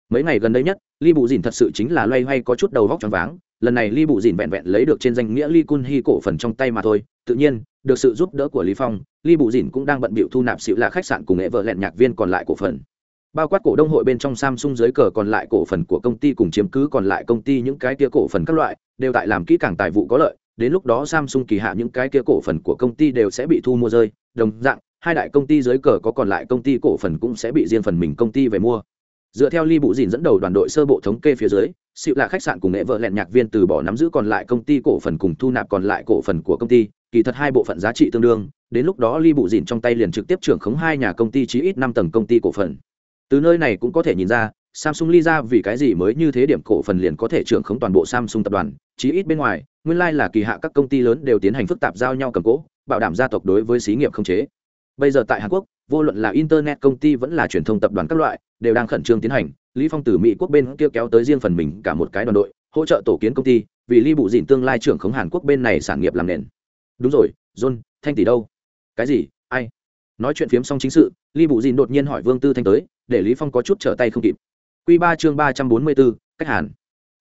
Mấy ngày gần đây nhất, lee bù dìn thật sự chính là loay hoay có chút đầu vóc choáng váng, lần này lee bù dìn vẹn vẹn lấy được trên danh nghĩa lee kun hee cổ phần trong tay mà thôi, tự nhiên được sự giúp đỡ của lý phong Lý bù dìn cũng đang bận bịu thu nạp xịu là khách sạn cùng nghệ vợ lẹn nhạc viên còn lại cổ phần. Bao quát cổ đông hội bên trong samsung dưới cờ còn lại cổ phần của công ty cùng chiếm cứ còn lại công ty những cái kia cổ phần các loại, đều tại làm kỹ càng tài vụ có lợi. Đến lúc đó samsung kỳ hạ những cái kia cổ phần của công ty đều sẽ bị thu mua rơi. Đồng dạng, hai đại công ty dưới cờ có còn lại công ty cổ phần cũng sẽ bị riêng phần mình công ty về mua. Dựa theo ly bụ dìn dẫn đầu đoàn đội sơ bộ thống kê phía dưới xịu là khách sạn cùng nghệ vợ lẹn nhạc viên từ bỏ nắm giữ còn lại công ty cổ phần cùng thu nạp còn lại cổ phần của công ty kỳ thật hai bộ phận giá trị tương đương, đến lúc đó ly bụ dìn trong tay liền trực tiếp trưởng khống hai nhà công ty chí ít năm tầng công ty cổ phần. Từ nơi này cũng có thể nhìn ra, samsung ly ra vì cái gì mới như thế điểm cổ phần liền có thể trưởng khống toàn bộ samsung tập đoàn, chí ít bên ngoài, nguyên lai、like、là kỳ hạ các công ty lớn đều tiến hành phức tạp giao nhau cầm cố, bảo đảm gia tộc đối với xí nghiệp không chế. Bây giờ tại hàn quốc, vô luận là internet công ty vẫn là truyền thông tập đoàn các loại, đều đang khẩn trương tiến hành. Lý phong từ mỹ quốc bên kia kéo tới riêng phần mình cả một cái đoàn đội, hỗ trợ tổ kiến công ty, vì ly bụ dìn tương lai trưởng khống hàn quốc bên này sản nghiệp làm nền đúng rồi john thanh tỷ đâu? Cái gì? Ai? Nói chuyện phiếm xong chính sự li bụ dìn đột nhiên hỏi vương tư thanh tới để lý phong có chút trở tay không kịp. Quy ba chương ba trăm bốn mươi bốn, cách hàn.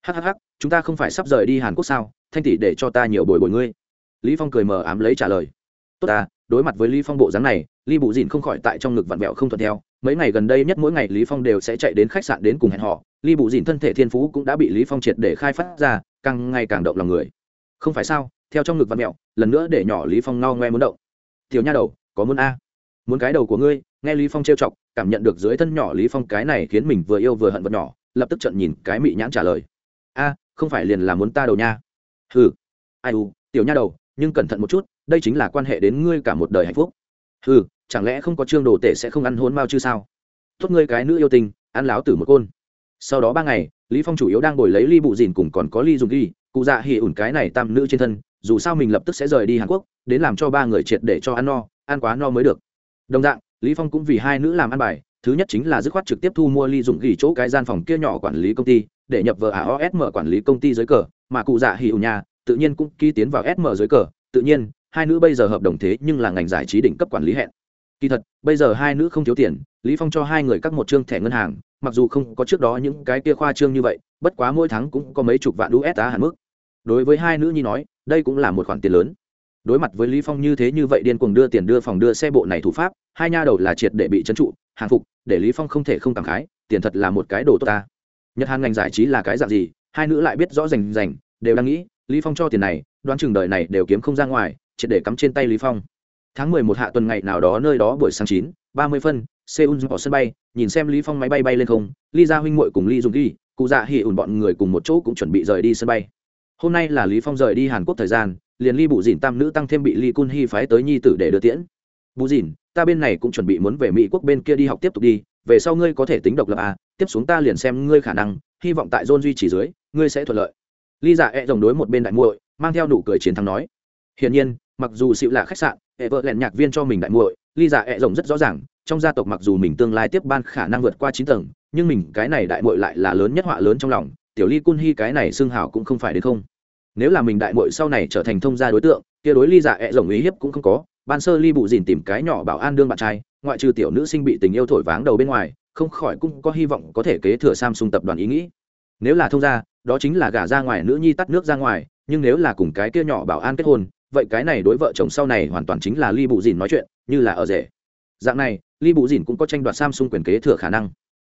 Hhh chúng ta không phải sắp rời đi hàn quốc sao? Thanh tỷ để cho ta nhiều bồi bồi ngươi. Lý phong cười mờ ám lấy trả lời. Tốt ta đối mặt với lý phong bộ dáng này li bụ dìn không khỏi tại trong ngực vặn vẹo không thuận theo. Mấy ngày gần đây nhất mỗi ngày lý phong đều sẽ chạy đến khách sạn đến cùng hẹn họ li bụ dìn thân thể thiên phú cũng đã bị lý phong triệt để khai phát ra càng ngày càng động lòng người. Không phải sao? Theo trong ngực vặn mẹo lần nữa để nhỏ lý phong ngao ngoe muốn động. Tiểu nha đầu, có muốn a? Muốn cái đầu của ngươi? Nghe lý phong trêu chọc, cảm nhận được dưới thân nhỏ lý phong cái này khiến mình vừa yêu vừa hận vật nhỏ, lập tức trận nhìn cái mị nhãn trả lời. A, không phải liền là muốn ta đầu nha? Hừ. Ai u, tiểu nha đầu, nhưng cẩn thận một chút, đây chính là quan hệ đến ngươi cả một đời hạnh phúc. Hừ, chẳng lẽ không có trương đồ tể sẽ không ăn hôn mao chứ sao? Tốt ngươi cái nữ yêu tình ăn láo tử một côn. Sau đó ba ngày, lý phong chủ yếu đang ngồi lấy ly bụ dìn cùng còn có ly dùng ghi, cụ dạ hỉ ủn cái này tam nữ trên thân dù sao mình lập tức sẽ rời đi hàn quốc, đến làm cho ba người triệt để cho ăn no, ăn quá no mới được. Đồng dạng, lý phong cũng vì hai nữ làm ăn bài, thứ nhất chính là dứt khoát trực tiếp thu mua ly dụng gỉ chỗ cái gian phòng kia nhỏ quản lý công ty, để nhập vào aos SM quản lý công ty dưới cờ, mà cụ dạ hỉ ủn nhà tự nhiên cũng ký tiến vào sm dưới cờ. Tự nhiên, hai nữ bây giờ hợp đồng thế nhưng là ngành giải trí đỉnh cấp quản lý hẹn. Kỳ thật, bây giờ hai nữ không thiếu tiền, lý phong cho hai người các một trương thẻ ngân hàng, mặc dù không có trước đó những cái kia khoa trương như vậy, bất quá mỗi tháng cũng có mấy chục vạn usd hạn mức đối với hai nữ nhi nói, đây cũng là một khoản tiền lớn. Đối mặt với lý phong như thế như vậy điên cuồng đưa tiền đưa phòng đưa xe bộ này thủ pháp, hai nha đầu là triệt để bị trấn trụ, hàng phục, để lý phong không thể không cảm khái, tiền thật là một cái đồ tốt ta. Nhật hàn ngành giải trí là cái dạng gì, hai nữ lại biết rõ rành rành, đều đang nghĩ, lý phong cho tiền này, đoán chừng đời này đều kiếm không ra ngoài, triệt để cắm trên tay lý phong. Tháng mười một hạ tuần ngày nào đó nơi đó buổi sáng chín, ba mươi phân, seoul ở sân bay, nhìn xem lý phong máy bay bay lên không ly gia huynh muội cùng ly dùng ghi cụ dạ hỉ ủn bọn người cùng một chỗ cũng chuẩn bị rời đi sân bay hôm nay là lý phong rời đi hàn quốc thời gian, liền ly bụ dìn tam nữ tăng thêm bị ly kun hy phái tới nhi tử để đưa tiễn. Bù dìn, ta bên này cũng chuẩn bị muốn về mỹ quốc bên kia đi học tiếp tục đi, về sau ngươi có thể tính độc lập à tiếp xuống ta liền xem ngươi khả năng, hy vọng tại john duy trì dưới, ngươi sẽ thuận lợi. Ly giả e rồng đối một bên đại muội, mang theo nụ cười chiến thắng nói. Hiển nhiên, mặc dù xịu là khách sạn, hệ vợ lẹn nhạc viên cho mình đại muội, ly giả e rồng rất rõ ràng, trong gia tộc mặc dù mình tương lai tiếp ban khả năng vượt qua chín tầng, nhưng mình cái này đại muội lại là lớn nhất họa lớn trong lòng tiểu ly cun hi cái này xưng hảo cũng không phải đến không. Nếu là mình đại mội sau này trở thành thông gia đối tượng, kia đối ly dạ ẹ rồng ý hiếp cũng không có. Ban sơ ly bụ dìn tìm cái nhỏ bảo an đương bạn trai, ngoại trừ tiểu nữ sinh bị tình yêu thổi váng đầu bên ngoài, không khỏi cũng có hy vọng có thể kế thừa samsung tập đoàn ý nghĩ. Nếu là thông gia, đó chính là gả ra ngoài nữ nhi tắt nước ra ngoài, nhưng nếu là cùng cái kia nhỏ bảo an kết hôn, vậy cái này đối vợ chồng sau này hoàn toàn chính là ly bụ dìn nói chuyện, như là ở rể. Dạng này, ly bụ dìn cũng có tranh đoạt samsung quyền kế thừa khả năng.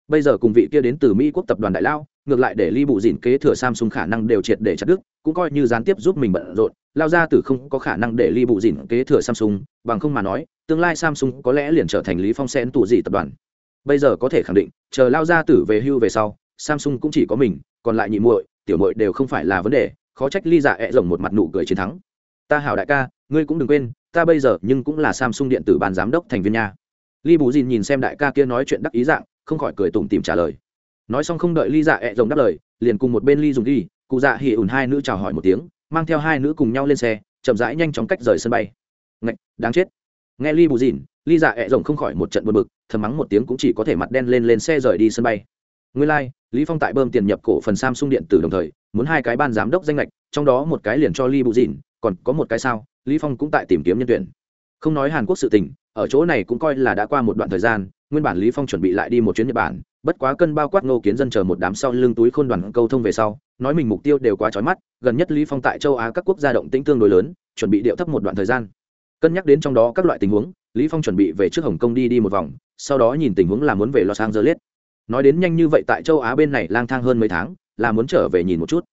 Bây giờ cùng vị kia đến từ mỹ quốc tập đoàn đại lao ngược lại để ly bụ dìn kế thừa samsung khả năng đều triệt để chặt đức cũng coi như gián tiếp giúp mình bận rộn. Lao ra từ không có khả năng để ly bụ dìn kế thừa samsung, bằng không mà nói, tương lai samsung có lẽ liền trở thành lý phong sen tù gì tập đoàn. Bây giờ có thể khẳng định, chờ lao ra tử về hưu về sau, samsung cũng chỉ có mình, còn lại nhị muội, tiểu muội đều không phải là vấn đề, khó trách ly dạ ẹ rồng một mặt nụ cười chiến thắng. Ta hảo đại ca, ngươi cũng đừng quên, ta bây giờ nhưng cũng là samsung điện tử ban giám đốc thành viên nha. Ly bù dìn nhìn xem đại ca kia nói chuyện đắc ý dạng, không khỏi cười tủm tìm trả lời nói xong không đợi ly dạ ẹ rồng đáp lời liền cùng một bên ly dùng đi cụ dạ hỉ ủn hai nữ chào hỏi một tiếng mang theo hai nữ cùng nhau lên xe chậm rãi nhanh chóng cách rời sân bay. Ngạch đáng chết. Nghe ly bù dìn ly dạ ẹ rồng không khỏi một trận buồn bực thầm mắng một tiếng cũng chỉ có thể mặt đen lên lên xe rời đi sân bay. Nguyên lai、like, lý phong tại bơm tiền nhập cổ phần samsung điện tử đồng thời muốn hai cái ban giám đốc danh lệch trong đó một cái liền cho ly bù dìn còn có một cái sao lý phong cũng tại tìm kiếm nhân tuyển. Không nói hàn quốc sự tình ở chỗ này cũng coi là đã qua một đoạn thời gian nguyên bản lý phong chuẩn bị lại đi một chuyến nhật bản bất quá cân bao quát ngô kiến dân chờ một đám sau lưng túi khôn đoàn câu thông về sau, nói mình mục tiêu đều quá trói mắt, gần nhất lý phong tại châu á các quốc gia động tĩnh tương đối lớn, chuẩn bị điệu thấp một đoạn thời gian. Cân nhắc đến trong đó các loại tình huống, lý phong chuẩn bị về trước hồng kông đi đi một vòng, sau đó nhìn tình huống là muốn về los angeles. Nói đến nhanh như vậy tại châu á bên này lang thang hơn mấy tháng, là muốn trở về nhìn một chút.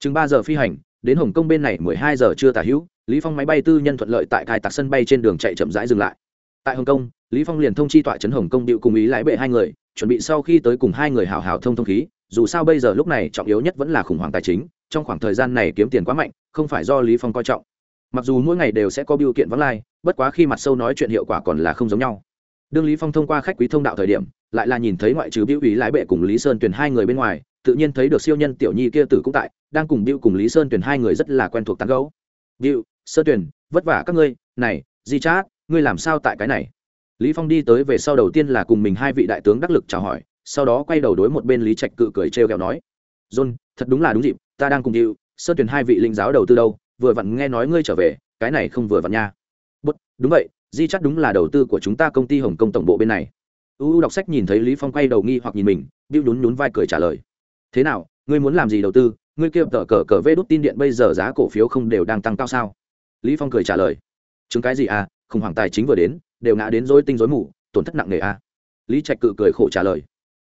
Chừng ba giờ phi hành, đến hồng kông bên này mười hai giờ chưa tả hữu, lý phong máy bay tư nhân thuận lợi tại cài tạc sân bay trên đường chạy chậm rãi dừng lại. Tại hồng kông, lý phong liền thông chi tọa trấn hồng kông điệu cùng ý lái bệ hai người chuẩn bị sau khi tới cùng hai người hào hào thông thông khí, dù sao bây giờ lúc này trọng yếu nhất vẫn là khủng hoảng tài chính, trong khoảng thời gian này kiếm tiền quá mạnh, không phải do lý phong coi trọng. Mặc dù mỗi ngày đều sẽ có biểu kiện vắng lai, bất quá khi mặt sâu nói chuyện hiệu quả còn là không giống nhau. Đương lý phong thông qua khách quý thông đạo thời điểm, lại là nhìn thấy ngoại trừ biểu ủy lái bệ cùng lý sơn tuyển hai người bên ngoài, tự nhiên thấy được siêu nhân tiểu nhi kia tử cũng tại, đang cùng biểu cùng lý sơn tuyển hai người rất là quen thuộc tán gấu biểu sơn tuyển vất vả các ngươi, này, di chát ngươi làm sao tại cái này? Lý phong đi tới về sau đầu tiên là cùng mình hai vị đại tướng đắc lực chào hỏi, sau đó quay đầu đối một bên lý trạch cự cười trêu ghẹo nói, john, thật đúng là đúng dịp, ta đang cùng điệu sơn tuyển hai vị linh giáo đầu tư đâu, vừa vặn nghe nói ngươi trở về, cái này không vừa vặn nha. Bất đúng vậy, di chắc đúng là đầu tư của chúng ta công ty hồng kông tổng bộ bên này. U đọc sách nhìn thấy lý phong quay đầu nghi hoặc nhìn mình bĩu nhún nhún vai cười trả lời, thế nào, ngươi muốn làm gì đầu tư? Ngươi kia tờ cờ cờ vê đút tin điện bây giờ giá cổ phiếu không đều đang tăng cao sao? Lý phong cười trả lời, chứng cái gì à khủng hoảng tài chính vừa đến đều ngã đến rối tinh rối mù, tổn thất nặng nề à lý trạch cự cười khổ trả lời.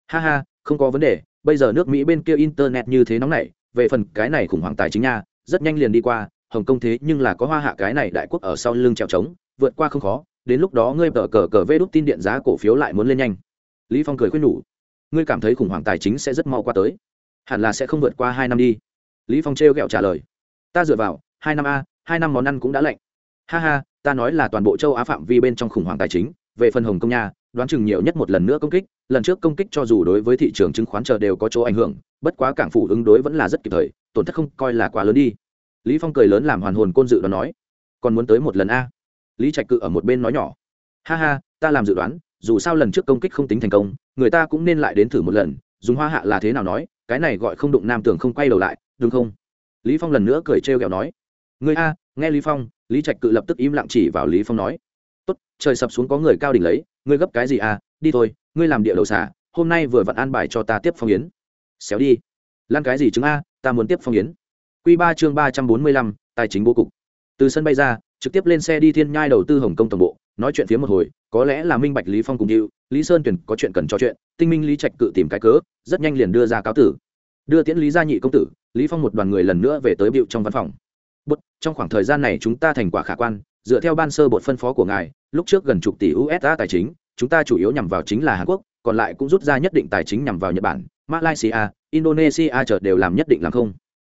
Ha ha, không có vấn đề, bây giờ nước mỹ bên kia internet như thế nóng này, về phần cái này khủng hoảng tài chính nha, rất nhanh liền đi qua, hồng kông thế nhưng là có hoa hạ cái này đại quốc ở sau lưng trèo trống, vượt qua không khó, đến lúc đó ngươi tờ cờ cờ vê đúc tin điện giá cổ phiếu lại muốn lên nhanh. Lý phong cười khuyên nhủ. Ngươi cảm thấy khủng hoảng tài chính sẽ rất mau qua tới. Hẳn là sẽ không vượt qua hai năm đi. Lý phong trêu ghẹo trả lời. Ta dựa vào, hai năm a, hai năm món ăn cũng đã lạnh. Ha ha ta nói là toàn bộ châu á phạm vi bên trong khủng hoảng tài chính, về phần hồng công nha, đoán chừng nhiều nhất một lần nữa công kích, lần trước công kích cho dù đối với thị trường chứng khoán chờ đều có chỗ ảnh hưởng, bất quá cảng phủ ứng đối vẫn là rất kịp thời, tổn thất không coi là quá lớn đi. Lý phong cười lớn làm hoàn hồn côn dự đoán nói, còn muốn tới một lần a? Lý trạch cự ở một bên nói nhỏ, ha ha, ta làm dự đoán, dù sao lần trước công kích không tính thành công, người ta cũng nên lại đến thử một lần, dùng hoa hạ là thế nào nói, cái này gọi không đụng nam tưởng không quay đầu lại, đúng không? Lý phong lần nữa cười trêu ghẹo nói người a, nghe lý phong, lý trạch cự lập tức im lặng chỉ vào lý phong nói. Tốt, trời sập xuống có người cao đỉnh lấy, ngươi gấp cái gì à đi thôi, ngươi làm địa đầu xả hôm nay vừa vặn an bài cho ta tiếp phong yến. Xéo đi. Lan cái gì chứng a, ta muốn tiếp phong yến. Quy ba chương ba trăm bốn mươi lăm, tài chính bố cục. Từ sân bay ra, trực tiếp lên xe đi thiên nhai đầu tư hồng kông tổng bộ, nói chuyện phía một hồi, có lẽ là minh bạch lý phong cùng điệu lý sơn tuyển có chuyện cần trò chuyện, tinh minh lý trạch cự tìm cái cớ, rất nhanh liền đưa ra cáo tử. Đưa tiễn lý gia nhị công tử, lý phong một đoàn người lần nữa về tới biệu trong văn phòng. Bút, trong khoảng thời gian này chúng ta thành quả khả quan dựa theo ban sơ bột phân phó của ngài lúc trước gần chục tỷ usd tài chính chúng ta chủ yếu nhằm vào chính là hàn quốc còn lại cũng rút ra nhất định tài chính nhằm vào nhật bản malaysia indonesia chợt đều làm nhất định làm không.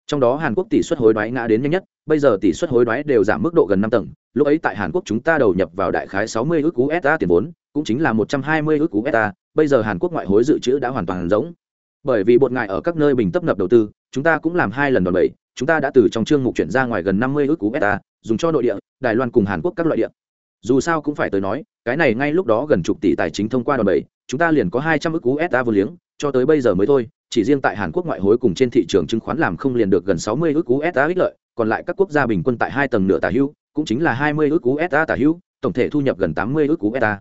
Trong đó hàn quốc tỷ suất hối đoái ngã đến nhanh nhất bây giờ tỷ suất hối đoái đều giảm mức độ gần năm tầng lúc ấy tại hàn quốc chúng ta đầu nhập vào đại khái sáu mươi ước usd tiền vốn cũng chính là một trăm hai mươi ước usd bây giờ hàn quốc ngoại hối dự trữ đã hoàn toàn giống bởi vì bột ngại ở các nơi bình tấp nập đầu tư chúng ta cũng làm hai lần đòn bẩy chúng ta đã từ trong chương mục chuyển ra ngoài gần năm mươi ước beta, dùng cho nội địa đài loan cùng hàn quốc các loại địa dù sao cũng phải tới nói cái này ngay lúc đó gần chục tỷ tài chính thông qua đòn bẩy chúng ta liền có hai trăm ước beta vô liếng cho tới bây giờ mới thôi chỉ riêng tại hàn quốc ngoại hối cùng trên thị trường chứng khoán làm không liền được gần sáu mươi ước beta ích lợi còn lại các quốc gia bình quân tại hai tầng nửa tả hữu cũng chính là hai mươi ước beta tả hữu tổng thể thu nhập gần tám mươi ước beta.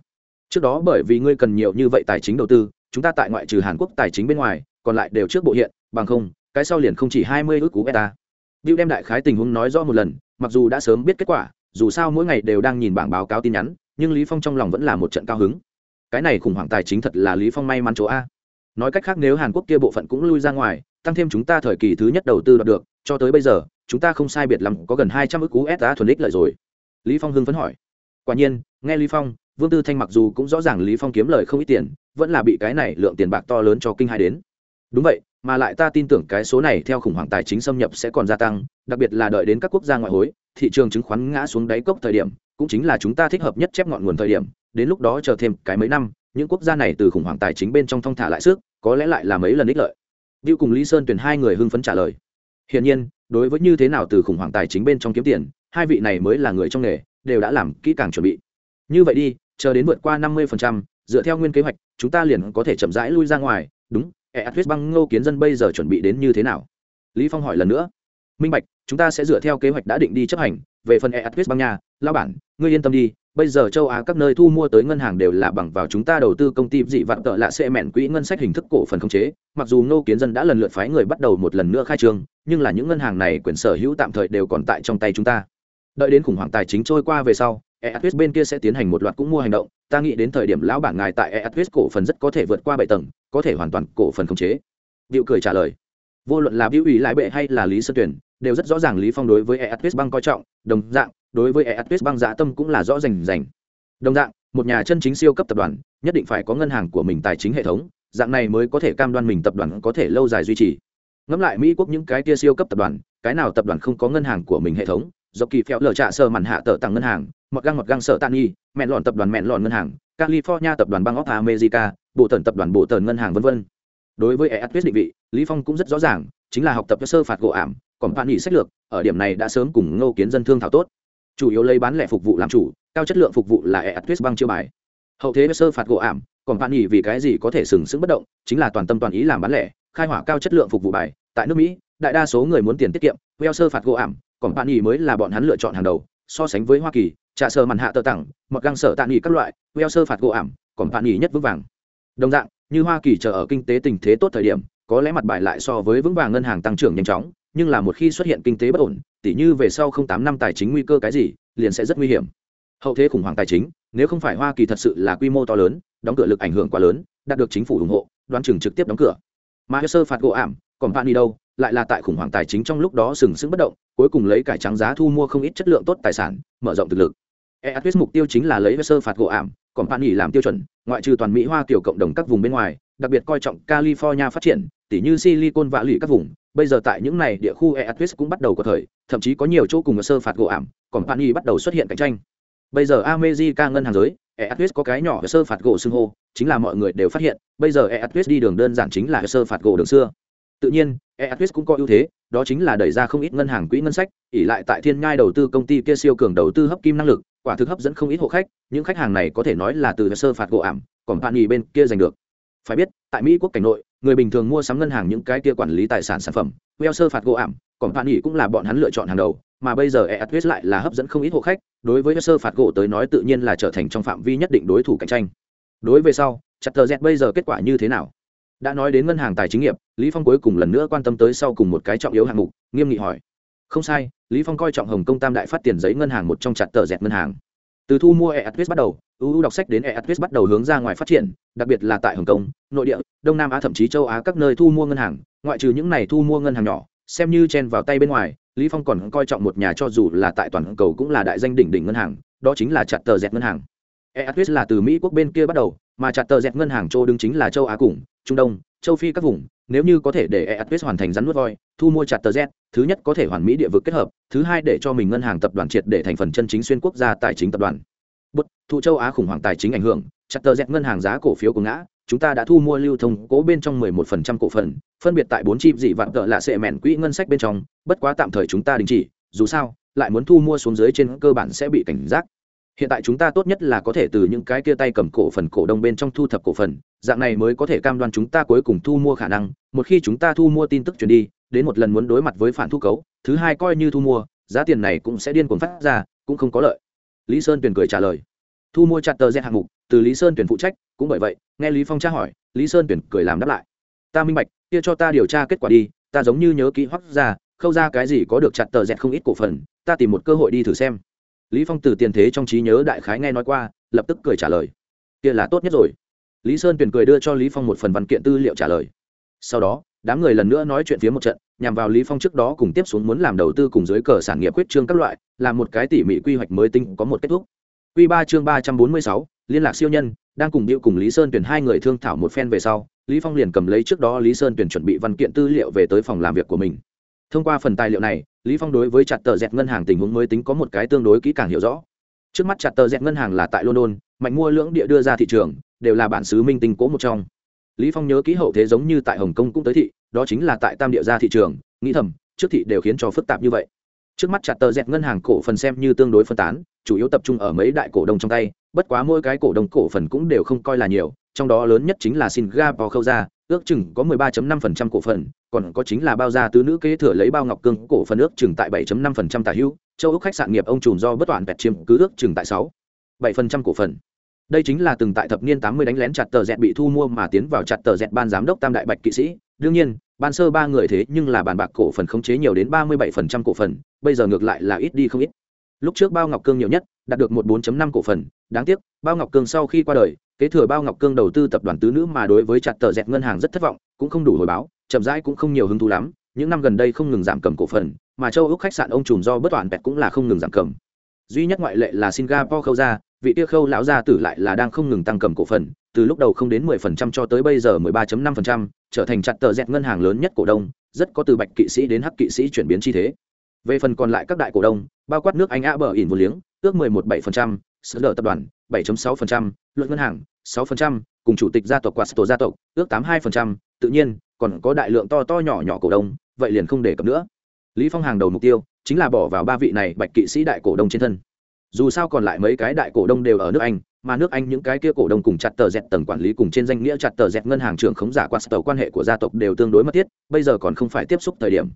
trước đó bởi vì ngươi cần nhiều như vậy tài chính đầu tư chúng ta tại ngoại trừ hàn quốc tài chính bên ngoài còn lại đều trước bộ hiện bằng không cái sau liền không chỉ hai mươi ước beta. Bill đem đại khái tình huống nói rõ một lần, mặc dù đã sớm biết kết quả, dù sao mỗi ngày đều đang nhìn bảng báo cáo tin nhắn, nhưng Lý Phong trong lòng vẫn là một trận cao hứng. Cái này khủng hoảng tài chính thật là Lý Phong may mắn chỗ a. Nói cách khác nếu Hàn Quốc kia bộ phận cũng lui ra ngoài, tăng thêm chúng ta thời kỳ thứ nhất đầu tư đạt được, cho tới bây giờ, chúng ta không sai biệt lắm có gần hai trăm ức USD thuần ích lợi rồi. Lý Phong hưng phấn hỏi. Quả nhiên, nghe Lý Phong, Vương Tư Thanh mặc dù cũng rõ ràng Lý Phong kiếm lời không ít tiền, vẫn là bị cái này lượng tiền bạc to lớn cho kinh hai đến. Đúng vậy, mà lại ta tin tưởng cái số này theo khủng hoảng tài chính xâm nhập sẽ còn gia tăng đặc biệt là đợi đến các quốc gia ngoại hối thị trường chứng khoán ngã xuống đáy cốc thời điểm cũng chính là chúng ta thích hợp nhất chép ngọn nguồn thời điểm đến lúc đó chờ thêm cái mấy năm những quốc gia này từ khủng hoảng tài chính bên trong thông thả lại sức có lẽ lại là mấy lần ích lợi Bill cùng Lý Sơn tuyển hai người hưng phấn trả lời. Hiển nhiên, đối với như thế nào từ khủng hoảng tài chính bên trong kiếm tiền, hai vị này mới là người trong nghề, đều đã làm kỹ càng chuẩn bị. Như vậy đi, chờ đến vượt qua 50%, dựa theo nguyên kế hoạch, chúng ta liền có thể chậm rãi lui ra ngoài, đúng, Eatwest băng Ngô Kiến Dân bây giờ chuẩn bị đến như thế nào? Lý Phong hỏi lần nữa. Minh Bạch, chúng ta sẽ dựa theo kế hoạch đã định đi chấp hành, về phần Eatwest băng nhà, lao bản, ngươi yên tâm đi, bây giờ châu Á các nơi thu mua tới ngân hàng đều là bằng vào chúng ta đầu tư công ty dị vạn tợ lạ sẽ mẹn quỹ ngân sách hình thức cổ phần khống chế, mặc dù Ngô Kiến Dân đã lần lượt phái người bắt đầu một lần nữa khai trương, nhưng là những ngân hàng này quyền sở hữu tạm thời đều còn tại trong tay chúng ta. Đợi đến khủng hoảng tài chính trôi qua về sau, Eatwest bên kia sẽ tiến hành một loạt cũng mua hành động, ta nghĩ đến thời điểm lão bản ngài tại Eatwest cổ phần rất có thể vượt qua bảy tầng, có thể hoàn toàn cổ phần khống chế. Diệu cười trả lời. Vô luận là Diệu ủy lại bệ hay là Lý Sơn Tuyển, đều rất rõ ràng Lý Phong đối với Eatwest băng coi trọng, đồng dạng, đối với Eatwest băng giá tâm cũng là rõ rành rành. Đồng dạng, một nhà chân chính siêu cấp tập đoàn, nhất định phải có ngân hàng của mình tài chính hệ thống, dạng này mới có thể cam đoan mình tập đoàn có thể lâu dài duy trì. Ngẫm lại Mỹ quốc những cái kia siêu cấp tập đoàn, cái nào tập đoàn không có ngân hàng của mình hệ thống, dọc kỳ phèo lở trả sơ màn hạ tờ tặng ngân hàng mọt găng mọt găng sợ nghi mẹn lọn tập đoàn mẹn lọn ngân hàng, california tập đoàn bang of america, bộ tần tập đoàn bộ tần ngân hàng v v đối với eatwest định vị, lý phong cũng rất rõ ràng, chính là học tập cho sơ phạt gỗ ảm, còn bạn nghỉ sách lược, ở điểm này đã sớm cùng ngô kiến dân thương thảo tốt. Chủ yếu lấy bán lẻ phục vụ làm chủ, cao chất lượng phục vụ là eatwest băng chiêu bài. Hậu thế sơ phạt gỗ ảm, còn bạn nghỉ vì cái gì có thể sừng sững bất động, chính là toàn tâm toàn ý làm bán lẻ, khai hỏa cao chất lượng phục vụ bài. Tại nước mỹ, đại đa số người muốn tiền tiết kiệm, veo sơ phạt gỗ ảm, còn bạn nghỉ mới là bọn hắn lựa chọn hàng đầu, so sánh với hoa kỳ trả sơ màn hạ tơ tặng mọt găng sở tạ nghỉ các loại veo sơ phạt gỗ ảm, còn tạ nghỉ nhất vững vàng. Đồng dạng, như hoa kỳ chờ ở kinh tế tình thế tốt thời điểm, có lẽ mặt bài lại so với vững vàng ngân hàng tăng trưởng nhanh chóng, nhưng là một khi xuất hiện kinh tế bất ổn, tỉ như về sau không tám năm tài chính nguy cơ cái gì, liền sẽ rất nguy hiểm. Hậu thế khủng hoảng tài chính, nếu không phải hoa kỳ thật sự là quy mô to lớn, đóng cửa lực ảnh hưởng quá lớn, đạt được chính phủ ủng hộ, đoán chừng trực tiếp đóng cửa. Mà sơ phạt gỗ ảm, còn bạn đi đâu, lại là tại khủng hoảng tài chính trong lúc đó sừng sững bất động, cuối cùng lấy cải trắng giá thu mua không ít chất lượng tốt tài sản, mở rộng thực lực. EATWIS mục tiêu chính là lấy Weser phạt gỗ ảm, còn bạn nghỉ làm tiêu chuẩn, ngoại trừ toàn mỹ hoa tiểu cộng đồng các vùng bên ngoài, đặc biệt coi trọng california phát triển, tỉ như silicon và lụy các vùng. Bây giờ tại những này địa khu EATWIS cũng bắt đầu có thời, thậm chí có nhiều chỗ cùng Weser phạt gỗ ảm, còn bạn nghỉ bắt đầu xuất hiện cạnh tranh. Bây giờ America ngân hàng giới EATWIS có cái nhỏ Weser phạt gỗ xưng hô, chính là mọi người đều phát hiện, bây giờ EATWIS đi đường đơn giản chính là Weser phạt gỗ đường xưa tự nhiên EATWIS cũng có ưu thế, đó chính là đẩy ra không ít ngân hàng quỹ ngân sách ỉ lại tại thiên nhai đầu tư công ty kia siêu cường đầu tư hấp kim năng lực, quả thực hấp dẫn không ít hộ khách, những khách hàng này có thể nói là từ sơ phạt gỗ ảm, còn bạn nghỉ bên kia giành được. Phải biết, tại mỹ quốc cảnh nội, người bình thường mua sắm ngân hàng những cái kia quản lý tài sản sản phẩm weo sơ phạt gỗ ảm, còn bạn nghỉ cũng là bọn hắn lựa chọn hàng đầu, mà bây giờ EATWIS lại là hấp dẫn không ít hộ khách, đối với sơ phạt gỗ tới nói tự nhiên là trở thành trong phạm vi nhất định đối thủ cạnh tranh. Đối với sau chặt tờ z bây giờ kết quả như thế nào? Đã nói đến ngân hàng tài chính nghiệp, lý phong cuối cùng lần nữa quan tâm tới sau cùng một cái trọng yếu hạng mục, nghiêm nghị hỏi. Không sai, lý phong coi trọng hồng công tam đại phát tiền giấy ngân hàng một trong chặt tờ dẹt ngân hàng. Từ thu mua eatwest bắt đầu uu đọc sách đến eatwest bắt đầu hướng ra ngoài phát triển, đặc biệt là tại hồng kông, nội địa, đông nam á thậm chí châu á các nơi thu mua ngân hàng, ngoại trừ những này thu mua ngân hàng nhỏ, xem như chen vào tay bên ngoài, lý phong còn coi trọng một nhà cho dù là tại toàn cầu cũng là đại danh đỉnh đỉnh ngân hàng, đó chính là chặt tờ dẹt ngân hàng. Eatwest là từ mỹ quốc bên kia bắt đầu, mà chặt tờ dẹt ngân hàng châu đứng chính là châu á cùng trung đông, châu phi các vùng, nếu như có thể để eatwest hoàn thành rắn nuốt voi, thu mua chặt tờ z, thứ nhất có thể hoàn mỹ địa vực kết hợp, thứ hai để cho mình ngân hàng tập đoàn triệt để thành phần chân chính xuyên quốc gia tài chính tập đoàn. Bất thụ châu á khủng hoảng tài chính ảnh hưởng, chặt tờ z ngân hàng giá cổ phiếu của ngã, chúng ta đã thu mua lưu thông cố bên trong 11% cổ phần, phân biệt tại bốn chip dị vạn tợ là sệ mẹn quỹ ngân sách bên trong, bất quá tạm thời chúng ta đình chỉ, dù sao, lại muốn thu mua xuống dưới trên cơ bản sẽ bị cảnh giác hiện tại chúng ta tốt nhất là có thể từ những cái kia tay cầm cổ phần cổ đông bên trong thu thập cổ phần, dạng này mới có thể cam đoan chúng ta cuối cùng thu mua khả năng. Một khi chúng ta thu mua tin tức truyền đi, đến một lần muốn đối mặt với phản thu cấu, thứ hai coi như thu mua, giá tiền này cũng sẽ điên cuồng phát ra, cũng không có lợi. Lý sơn tuyển cười trả lời. Thu mua chặt tờ gen hạng mục, từ lý sơn tuyển phụ trách, cũng bởi vậy, nghe lý phong tra hỏi, lý sơn tuyển cười làm đáp lại. Ta minh bạch, kia cho ta điều tra kết quả đi, ta giống như nhớ kỹ hoắc ra, khâu ra cái gì có được chặt tờ dẹt không ít cổ phần, ta tìm một cơ hội đi thử xem lý phong từ tiền thế trong trí nhớ đại khái nghe nói qua, lập tức cười trả lời. Kia là tốt nhất rồi. Lý sơn tuyển cười đưa cho lý phong một phần văn kiện tư liệu trả lời. Sau đó, đám người lần nữa nói chuyện phía một trận, nhằm vào lý phong trước đó cùng tiếp xuống muốn làm đầu tư cùng dưới cờ sản nghiệp quyết trương các loại làm một cái tỉ mỉ quy hoạch mới tinh có một kết thúc. Quy ba chương ba trăm bốn mươi sáu, liên lạc siêu nhân, đang cùng điệu cùng lý sơn tuyển hai người thương thảo một phen về sau, lý phong liền cầm lấy trước đó lý sơn tuyển chuẩn bị văn kiện tư liệu về tới phòng làm việc của mình. Thông qua phần tài liệu này lý phong đối với chặt tờ dẹt ngân hàng tình huống mới tính có một cái tương đối kỹ càng hiểu rõ. Trước mắt chặt tờ dẹt ngân hàng là tại london, mạnh mua lưỡng địa đưa ra thị trường, đều là bản xứ minh tinh cố một trong. Lý phong nhớ kỹ hậu thế giống như tại hồng kông cũng tới thị, đó chính là tại tam địa ra thị trường, nghĩ thầm, trước thị đều khiến cho phức tạp như vậy. Trước mắt chặt tờ dẹt ngân hàng cổ phần xem như tương đối phân tán, chủ yếu tập trung ở mấy đại cổ đông trong tay, bất quá mỗi cái cổ đông cổ phần cũng đều không coi là nhiều, trong đó lớn nhất chính là singapore khâu ra ước chừng có 13.5% cổ phần, còn có chính là bao gia tứ nữ kế thừa lấy bao ngọc cương cổ phần ước chừng tại 7.5% tả hữu. Châu úc khách sạn nghiệp ông trùm do bất toàn bẹt chiếm cứ ước chừng tại 6 7% cổ phần. Đây chính là từng tại thập niên 80 đánh lén chặt tờ dẹt bị thu mua mà tiến vào chặt tờ dẹt ban giám đốc tam đại bạch kỵ sĩ. Đương nhiên, ban sơ ba người thế nhưng là bàn bạc cổ phần khống chế nhiều đến 37% cổ phần, bây giờ ngược lại là ít đi không ít. Lúc trước bao ngọc cương nhiều nhất đạt được một 4.5 cổ phần. Đáng tiếc bao ngọc cương sau khi qua đời kế thừa bao ngọc cương đầu tư tập đoàn tứ nữ mà đối với chặt tờ dẹt ngân hàng rất thất vọng cũng không đủ hồi báo chậm rãi cũng không nhiều hứng thú lắm. Những năm gần đây không ngừng giảm cầm cổ phần mà châu úc khách sạn ông trùm do bất toàn bẹt cũng là không ngừng giảm cầm. Duy nhất ngoại lệ là singapore khâu ra vị tiêu khâu lão gia tử lại là đang không ngừng tăng cầm cổ phần từ lúc đầu không đến 10% cho tới bây giờ 13.5%, trở thành chặt tờ dẹt ngân hàng lớn nhất cổ đông rất có từ bạch kỵ sĩ đến hắc kỵ sĩ chuyển biến chi thế về phần còn lại các đại cổ đông bao quát nước anh a bờ ỉn vô liếng ước 11,7%, sở lở tập đoàn 7.6%, luật ngân hàng 6%, cùng chủ tịch gia tộc Quasto gia tộc ước 82%, tự nhiên còn có đại lượng to to nhỏ nhỏ cổ đông, vậy liền không để cập nữa. Lý Phong hàng đầu mục tiêu chính là bỏ vào ba vị này bạch kỵ sĩ đại cổ đông trên thân. Dù sao còn lại mấy cái đại cổ đông đều ở nước Anh, mà nước Anh những cái kia cổ đông cùng chặt tờ dẹt tầng quản lý cùng trên danh nghĩa chặt tờ dẹt ngân hàng trưởng khống giả Quasto quan hệ của gia tộc đều tương đối mất thiết, bây giờ còn không phải tiếp xúc thời điểm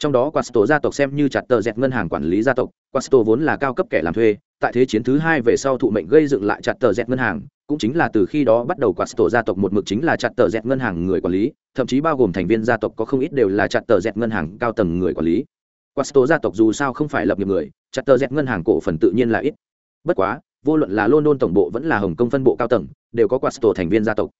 trong đó quasto gia tộc xem như chặt tờ dẹt ngân hàng quản lý gia tộc, quasto vốn là cao cấp kẻ làm thuê, tại thế chiến thứ hai về sau thụ mệnh gây dựng lại chặt tờ dẹt ngân hàng, cũng chính là từ khi đó bắt đầu quasto gia tộc một mực chính là chặt tờ dẹt ngân hàng người quản lý, thậm chí bao gồm thành viên gia tộc có không ít đều là chặt tờ dẹt ngân hàng cao tầng người quản lý. Quasto gia tộc dù sao không phải lập nghiệp người, chặt tờ dẹt ngân hàng cổ phần tự nhiên là ít. Bất quá, vô luận là london tổng bộ vẫn là hồng kông phân bộ cao tầng, đều có quasto thành viên gia tộc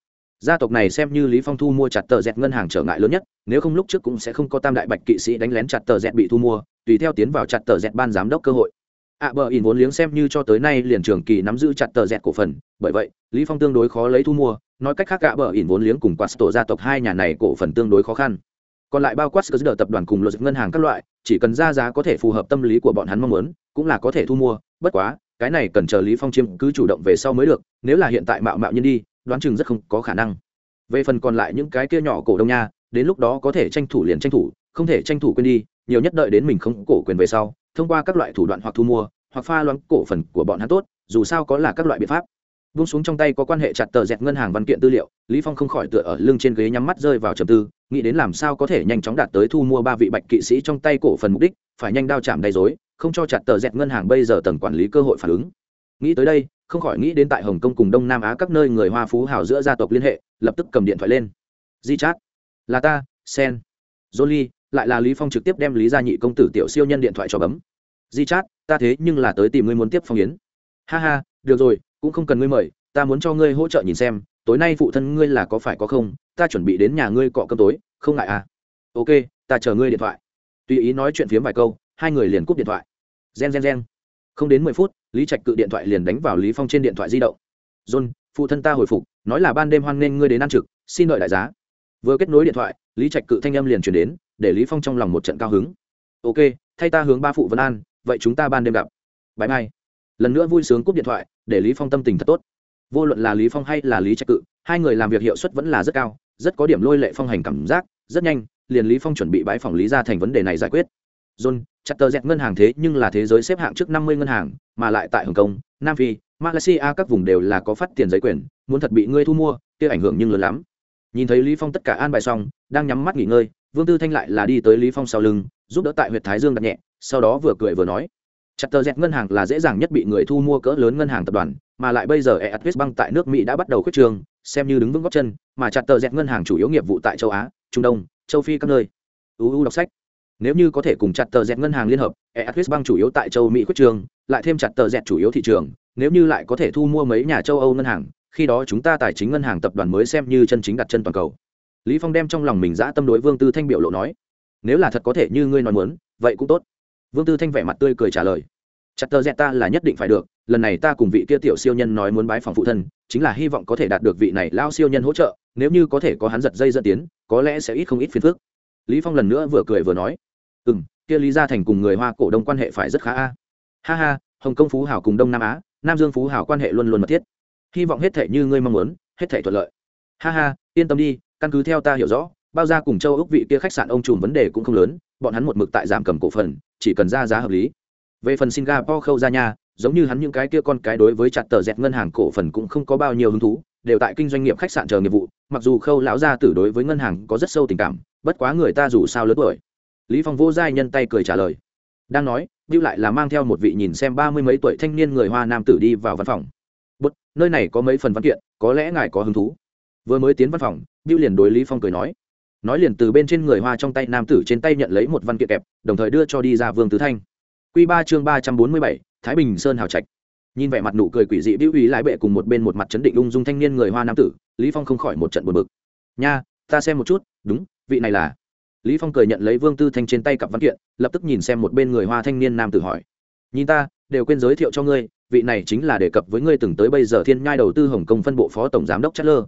gia tộc này xem như lý phong thu mua chặt tờ dẹt ngân hàng trở ngại lớn nhất, nếu không lúc trước cũng sẽ không có tam đại bạch kỵ sĩ đánh lén chặt tờ dẹt bị thu mua, tùy theo tiến vào chặt tờ dẹt ban giám đốc cơ hội. Ạ bờ in vốn liếng xem như cho tới nay liền trường kỳ nắm giữ chặt tờ dẹt cổ phần, bởi vậy, lý phong tương đối khó lấy thu mua, nói cách khác ạ bờ in vốn liếng cùng quạt tổ gia tộc hai nhà này cổ phần tương đối khó khăn. Còn lại bao quát cơ tập đoàn cùng luật ngân hàng các loại, chỉ cần ra giá có thể phù hợp tâm lý của bọn hắn mong muốn, cũng là có thể thu mua, bất quá, cái này cần chờ lý phong chiếm cứ chủ động về sau mới được, nếu là hiện tại mạo mạo nhân đi đoán chừng rất không có khả năng. Về phần còn lại những cái kia nhỏ cổ đông nha, đến lúc đó có thể tranh thủ liền tranh thủ, không thể tranh thủ quên đi, nhiều nhất đợi đến mình không cổ quyền về sau, thông qua các loại thủ đoạn hoặc thu mua, hoặc pha loãng cổ phần của bọn hắn tốt, dù sao có là các loại biện pháp. Vung xuống trong tay có quan hệ chặt tờ dẹt ngân hàng văn kiện tư liệu, lý phong không khỏi tựa ở lưng trên ghế nhắm mắt rơi vào trầm tư, nghĩ đến làm sao có thể nhanh chóng đạt tới thu mua ba vị bạch kỵ sĩ trong tay cổ phần mục đích, phải nhanh đao chạm đầy rối, không cho chặt tờ dẹt ngân hàng bây giờ tầng quản lý cơ hội phản ứng. Nghĩ tới đây không khỏi nghĩ đến tại hồng kông cùng đông nam á các nơi người hoa phú hào giữa gia tộc liên hệ, lập tức cầm điện thoại lên. Di chát. Là ta, sen. Jolie lại là lý phong trực tiếp đem lý gia nhị công tử tiểu siêu nhân điện thoại cho bấm. Di chát, ta thế nhưng là tới tìm ngươi muốn tiếp phong yến. Ha ha, được rồi, cũng không cần ngươi mời, ta muốn cho ngươi hỗ trợ nhìn xem, tối nay phụ thân ngươi là có phải có không, ta chuẩn bị đến nhà ngươi cọ cơm tối, không ngại à? Ok, ta chờ ngươi điện thoại. Tùy ý nói chuyện phiếm vài câu, hai người liền cúp điện thoại. Gen gen gen không đến mười phút, lý trạch cự điện thoại liền đánh vào lý phong trên điện thoại di động. John, phụ thân ta hồi phục, nói là ban đêm hoan nghênh ngươi đến ăn trực, xin đợi đại giá. Vừa kết nối điện thoại, lý trạch cự thanh âm liền chuyển đến, để lý phong trong lòng một trận cao hứng. Ok, thay ta hướng ba phụ vân an, vậy chúng ta ban đêm gặp. Bãi mai. Lần nữa vui sướng cúp điện thoại, để lý phong tâm tình thật tốt. Vô luận là lý phong hay là lý trạch cự, hai người làm việc hiệu suất vẫn là rất cao, rất có điểm lôi lệ phong hành cảm giác, rất nhanh, liền lý phong chuẩn bị bãi phòng lý ra thành vấn đề này giải quyết john chặt tờ dẹt ngân hàng thế nhưng là thế giới xếp hạng trước 50 ngân hàng, mà lại tại hồng kông, nam phi, malaysia, các vùng đều là có phát tiền giấy quyền, muốn thật bị ngươi thu mua, kia ảnh hưởng nhưng lớn lắm. Nhìn thấy lý phong tất cả an bài xong, đang nhắm mắt nghỉ ngơi, vương tư thanh lại là đi tới lý phong sau lưng, giúp đỡ tại huyệt thái dương đặt nhẹ, sau đó vừa cười vừa nói chặt tờ dẹt ngân hàng là dễ dàng nhất bị người thu mua cỡ lớn ngân hàng tập đoàn, mà lại bây giờ eatwest bank tại nước mỹ đã bắt đầu khuyết trường xem như đứng vững gót chân, mà chặt tờ dẹt ngân hàng chủ yếu nghiệp vụ tại châu á, trung đông, châu phi các nơi. Uu đọc sách nếu như có thể cùng chặt tờ dẹt ngân hàng liên hợp eatwest bank chủ yếu tại châu mỹ quyết trường, lại thêm chặt tờ dẹt chủ yếu thị trường, nếu như lại có thể thu mua mấy nhà châu âu ngân hàng, khi đó chúng ta tài chính ngân hàng tập đoàn mới xem như chân chính đặt chân toàn cầu. Lý phong đem trong lòng mình giã tâm đối vương tư thanh biểu lộ nói, nếu là thật có thể như ngươi nói muốn, vậy cũng tốt. Vương tư thanh vẻ mặt tươi cười trả lời, chặt tờ dẹt ta là nhất định phải được, lần này ta cùng vị kia tiểu siêu nhân nói muốn bái phòng phụ thân, chính là hy vọng có thể đạt được vị này lao siêu nhân hỗ trợ, nếu như có thể có hắn giật dây dẫn tiến, có lẽ sẽ ít không ít phiền phức. Lý phong lần nữa vừa cười vừa nói ừ kia lý gia thành cùng người hoa cổ đông quan hệ phải rất khá a. Ha ha, hồng kông phú hảo cùng đông nam á, nam dương phú hảo quan hệ luôn luôn mật thiết. Hy vọng hết thể như ngươi mong muốn, hết thể thuận lợi. Ha ha, yên tâm đi, căn cứ theo ta hiểu rõ, bao ra cùng châu ước vị kia khách sạn ông trùm vấn đề cũng không lớn, bọn hắn một mực tại giảm cầm cổ phần, chỉ cần ra giá hợp lý. Về phần singapore khâu ra nhà giống như hắn những cái kia con cái đối với chặt tờ dẹt ngân hàng cổ phần cũng không có bao nhiêu hứng thú, đều tại kinh doanh nghiệp khách sạn chờ nghiệp vụ, mặc dù khâu lão gia tử đối với ngân hàng có rất sâu tình cảm, bất quá người ta dù sao lớn tuổi lý phong vô giai nhân tay cười trả lời đang nói lưu lại là mang theo một vị nhìn xem ba mươi mấy tuổi thanh niên người Hoa nam tử đi vào văn phòng. "Bút, nơi này có mấy phần văn kiện, có lẽ ngài có hứng thú." Vừa mới tiến văn phòng, lưu liền đối Lý Phong cười nói. Nói liền từ bên trên người Hoa trong tay nam tử trên tay nhận lấy một văn kiện kẹp, đồng thời đưa cho đi ra Vương Tứ Thanh. Quy ba chương ba trăm bốn mươi bảy, Thái Bình Sơn hào trạch. Nhìn vẻ mặt nụ cười quỷ dị biểu ủy lại bệ cùng một bên một mặt chấn định ung dung thanh niên người Hoa nam tử, Lý Phong không khỏi một trận buồn bực. "Nha, ta xem một chút, đúng, vị này là lý phong cười nhận lấy vương tư thanh trên tay cặp văn kiện, lập tức nhìn xem một bên người hoa thanh niên nam tử hỏi. Nhìn ta, đều quên giới thiệu cho ngươi, vị này chính là đề cập với ngươi từng tới bây giờ thiên nhai đầu tư hồng kông phân bộ phó tổng giám đốc chất lơ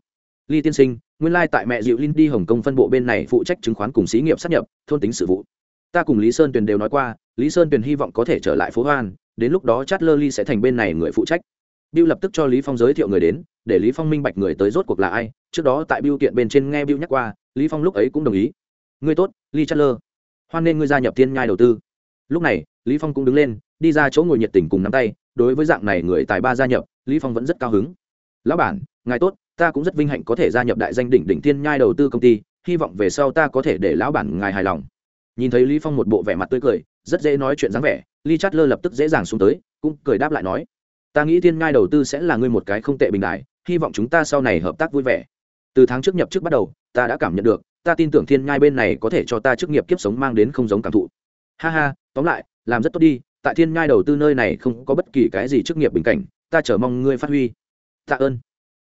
ly tiên sinh, nguyên lai tại mẹ diệu linh đi hồng kông phân bộ bên này phụ trách chứng khoán cùng xí nghiệp sát nhập, thôn tính sự vụ. Ta cùng lý sơn tuyền đều nói qua, lý sơn tuyền hy vọng có thể trở lại phố hoan, đến lúc đó chát lơ ly sẽ thành bên này người phụ trách. Bill lập tức cho lý phong giới thiệu người đến, để lý phong minh bạch người tới rốt cuộc là ai, trước đó tại bill kiện bên trên nghe bill nhắc qua, lý phong lúc ấy cũng đồng ý ngươi tốt lee Chatler, hoan nên ngươi gia nhập Thiên nhai đầu tư. Lúc này lý phong cũng đứng lên đi ra chỗ ngồi nhiệt tình cùng nắm tay đối với dạng này người tài ba gia nhập lý phong vẫn rất cao hứng. Lão bản ngài tốt ta cũng rất vinh hạnh có thể gia nhập đại danh đỉnh đỉnh Thiên nhai đầu tư công ty hy vọng về sau ta có thể để lão bản ngài hài lòng. Nhìn thấy lý phong một bộ vẻ mặt tươi cười rất dễ nói chuyện dáng vẻ lee Chatler lập tức dễ dàng xuống tới cũng cười đáp lại nói ta nghĩ Thiên nhai đầu tư sẽ là ngươi một cái không tệ bình đại hy vọng chúng ta sau này hợp tác vui vẻ. Từ tháng trước nhập trước bắt đầu ta đã cảm nhận được ta tin tưởng thiên nhai bên này có thể cho ta chức nghiệp kiếp sống mang đến không giống cảm thụ. Ha ha, tóm lại, làm rất tốt đi, tại thiên nhai đầu tư nơi này không có bất kỳ cái gì chức nghiệp bình cảnh, ta chờ mong ngươi phát huy. Tạ ơn.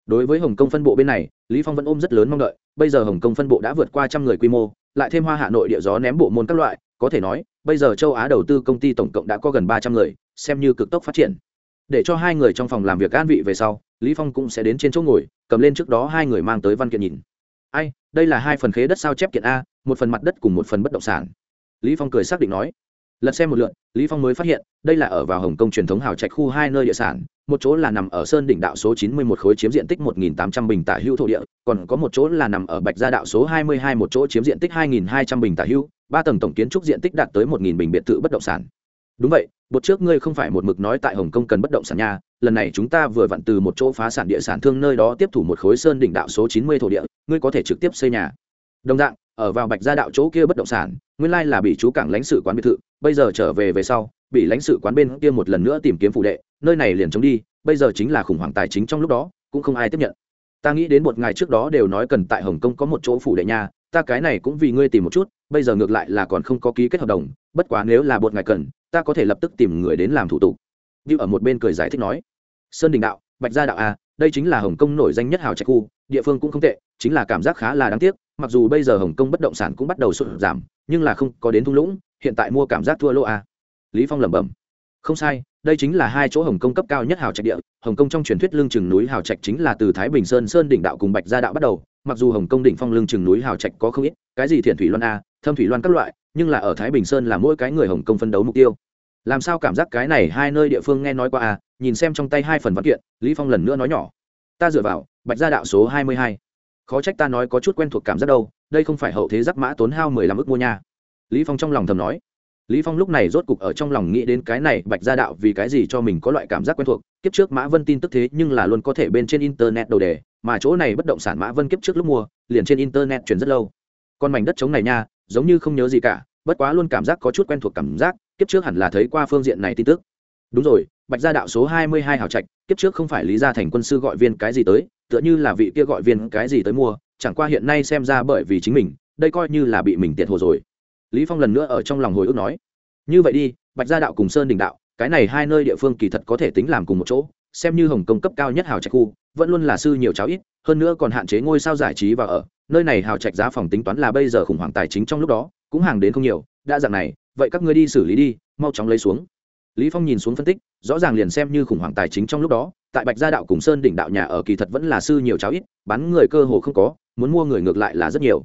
Đối với hồng kông phân bộ bên này, lý phong vẫn ôm rất lớn mong đợi, bây giờ hồng kông phân bộ đã vượt qua trăm người quy mô, lại thêm hoa hạ nội địa gió ném bộ môn các loại, có thể nói, bây giờ châu á đầu tư công ty tổng cộng đã có gần ba trăm người, xem như cực tốc phát triển. Để cho hai người trong phòng làm việc an vị về sau, lý phong cũng sẽ đến trên chỗ ngồi, cầm lên trước đó hai người mang tới văn kiện nhìn ai, đây là hai phần khế đất sao chép kiện a, một phần mặt đất cùng một phần bất động sản lý phong cười xác định nói lật xem một lượt, lý phong mới phát hiện, đây là ở vào hồng kông truyền thống hào trạch khu hai nơi địa sản, một chỗ là nằm ở sơn đỉnh đạo số 91 khối chiếm diện tích 1.800 bình tả hữu thổ địa, còn có một chỗ là nằm ở bạch gia đạo số 22 một chỗ chiếm diện tích 2.200 bình tả hữu, ba tầng tổng kiến trúc diện tích đạt tới 1.000 bình biệt thự bất động sản đúng vậy, bột trước ngươi không phải một mực nói tại hồng kông cần bất động sản nhà lần này chúng ta vừa vặn từ một chỗ phá sản địa sản thương nơi đó tiếp thủ một khối sơn đỉnh đạo số 90 thổ địa, ngươi có thể trực tiếp xây nhà. Đồng dạng, ở vào bạch gia đạo chỗ kia bất động sản, nguyên lai là bị chú cảng lãnh sự quán biệt thự, bây giờ trở về về sau, bị lãnh sự quán bên kia một lần nữa tìm kiếm phụ đệ, nơi này liền chống đi, bây giờ chính là khủng hoảng tài chính trong lúc đó, cũng không ai tiếp nhận. Ta nghĩ đến một ngày trước đó đều nói cần tại hồng kông có một chỗ phụ đệ nhà, ta cái này cũng vì ngươi tìm một chút, bây giờ ngược lại là còn không có ký kết hợp đồng, bất quá nếu là một ngày cần, ta có thể lập tức tìm người đến làm thủ tục như ở một bên cười giải thích nói sơn đình đạo bạch gia đạo a à, đây chính là hồng kông nổi danh nhất hào trạch khu địa phương cũng không tệ chính là cảm giác khá là đáng tiếc mặc dù bây giờ hồng kông bất động sản cũng bắt đầu sụt giảm nhưng là không có đến thung lũng hiện tại mua cảm giác thua lỗ a lý phong lẩm bẩm không sai đây chính là hai chỗ hồng kông cấp cao nhất hào trạch địa hồng kông trong truyền thuyết lương chừng núi hào trạch chính là từ thái bình sơn sơn đỉnh đạo cùng bạch gia đạo bắt đầu mặc dù hồng kông đỉnh phong lương chừng núi hào trạch có không ít cái gì thiện thủy loan a thâm thủy loan các loại nhưng là ở thái bình sơn là mỗi cái người hồng kông phân đấu mục tiêu làm sao cảm giác cái này hai nơi địa phương nghe nói qua à? Nhìn xem trong tay hai phần văn kiện, lý phong lần nữa nói nhỏ. Ta dựa vào, bạch gia đạo số hai mươi hai. Khó trách ta nói có chút quen thuộc cảm giác đâu, đây không phải hậu thế giáp mã tốn hao mười lăm ức mua nha. Lý phong trong lòng thầm nói. Lý phong lúc này rốt cục ở trong lòng nghĩ đến cái này bạch gia đạo vì cái gì cho mình có loại cảm giác quen thuộc, kiếp trước mã vân tin tức thế nhưng là luôn có thể bên trên internet đầu đề, mà chỗ này bất động sản mã vân kiếp trước lúc mua, liền trên internet chuyển rất lâu. Con mảnh đất trống này nha, giống như không nhớ gì cả, bất quá luôn cảm giác có chút quen thuộc cảm giác kiếp trước hẳn là thấy qua phương diện này tin tức. Đúng rồi, bạch gia đạo số hai mươi hai hào trạch, kiếp trước không phải lý gia thành quân sư gọi viên cái gì tới, tựa như là vị kia gọi viên cái gì tới mua, chẳng qua hiện nay xem ra bởi vì chính mình, đây coi như là bị mình tiệt hồ rồi. Lý phong lần nữa ở trong lòng hồi ức nói, như vậy đi, bạch gia đạo cùng sơn đình đạo, cái này hai nơi địa phương kỳ thật có thể tính làm cùng một chỗ, xem như hồng công cấp cao nhất hào trạch khu, vẫn luôn là sư nhiều cháu ít, hơn nữa còn hạn chế ngôi sao giải trí và ở, nơi này hào trạch giá phòng tính toán là bây giờ khủng hoảng tài chính trong lúc đó, cũng hàng đến không nhiều, đã dạng này vậy các ngươi đi xử lý đi, mau chóng lấy xuống. Lý phong nhìn xuống phân tích, rõ ràng liền xem như khủng hoảng tài chính trong lúc đó, tại bạch gia đạo cùng sơn đỉnh đạo nhà ở kỳ thật vẫn là sư nhiều cháu ít, bán người cơ hồ không có, muốn mua người ngược lại là rất nhiều.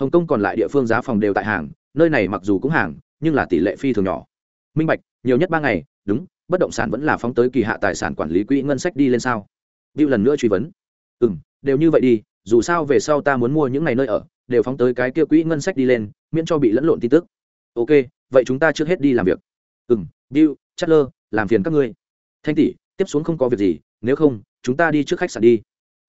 Hồng kông còn lại địa phương giá phòng đều tại hàng, nơi này mặc dù cũng hàng, nhưng là tỷ lệ phi thường nhỏ. Minh bạch, nhiều nhất ba ngày, đúng, bất động sản vẫn là phóng tới kỳ hạ tài sản quản lý quỹ ngân sách đi lên sao? Bill lần nữa truy vấn. Ừ đều như vậy đi, dù sao về sau ta muốn mua những ngày nơi ở, đều phóng tới cái kia quỹ ngân sách đi lên, miễn cho bị lẫn lộn tin tức. Ok vậy chúng ta trước hết đi làm việc. Ừ m bill, chatler, làm phiền các ngươi. Thanh tỷ, tiếp xuống không có việc gì, nếu không, chúng ta đi trước khách sạn đi.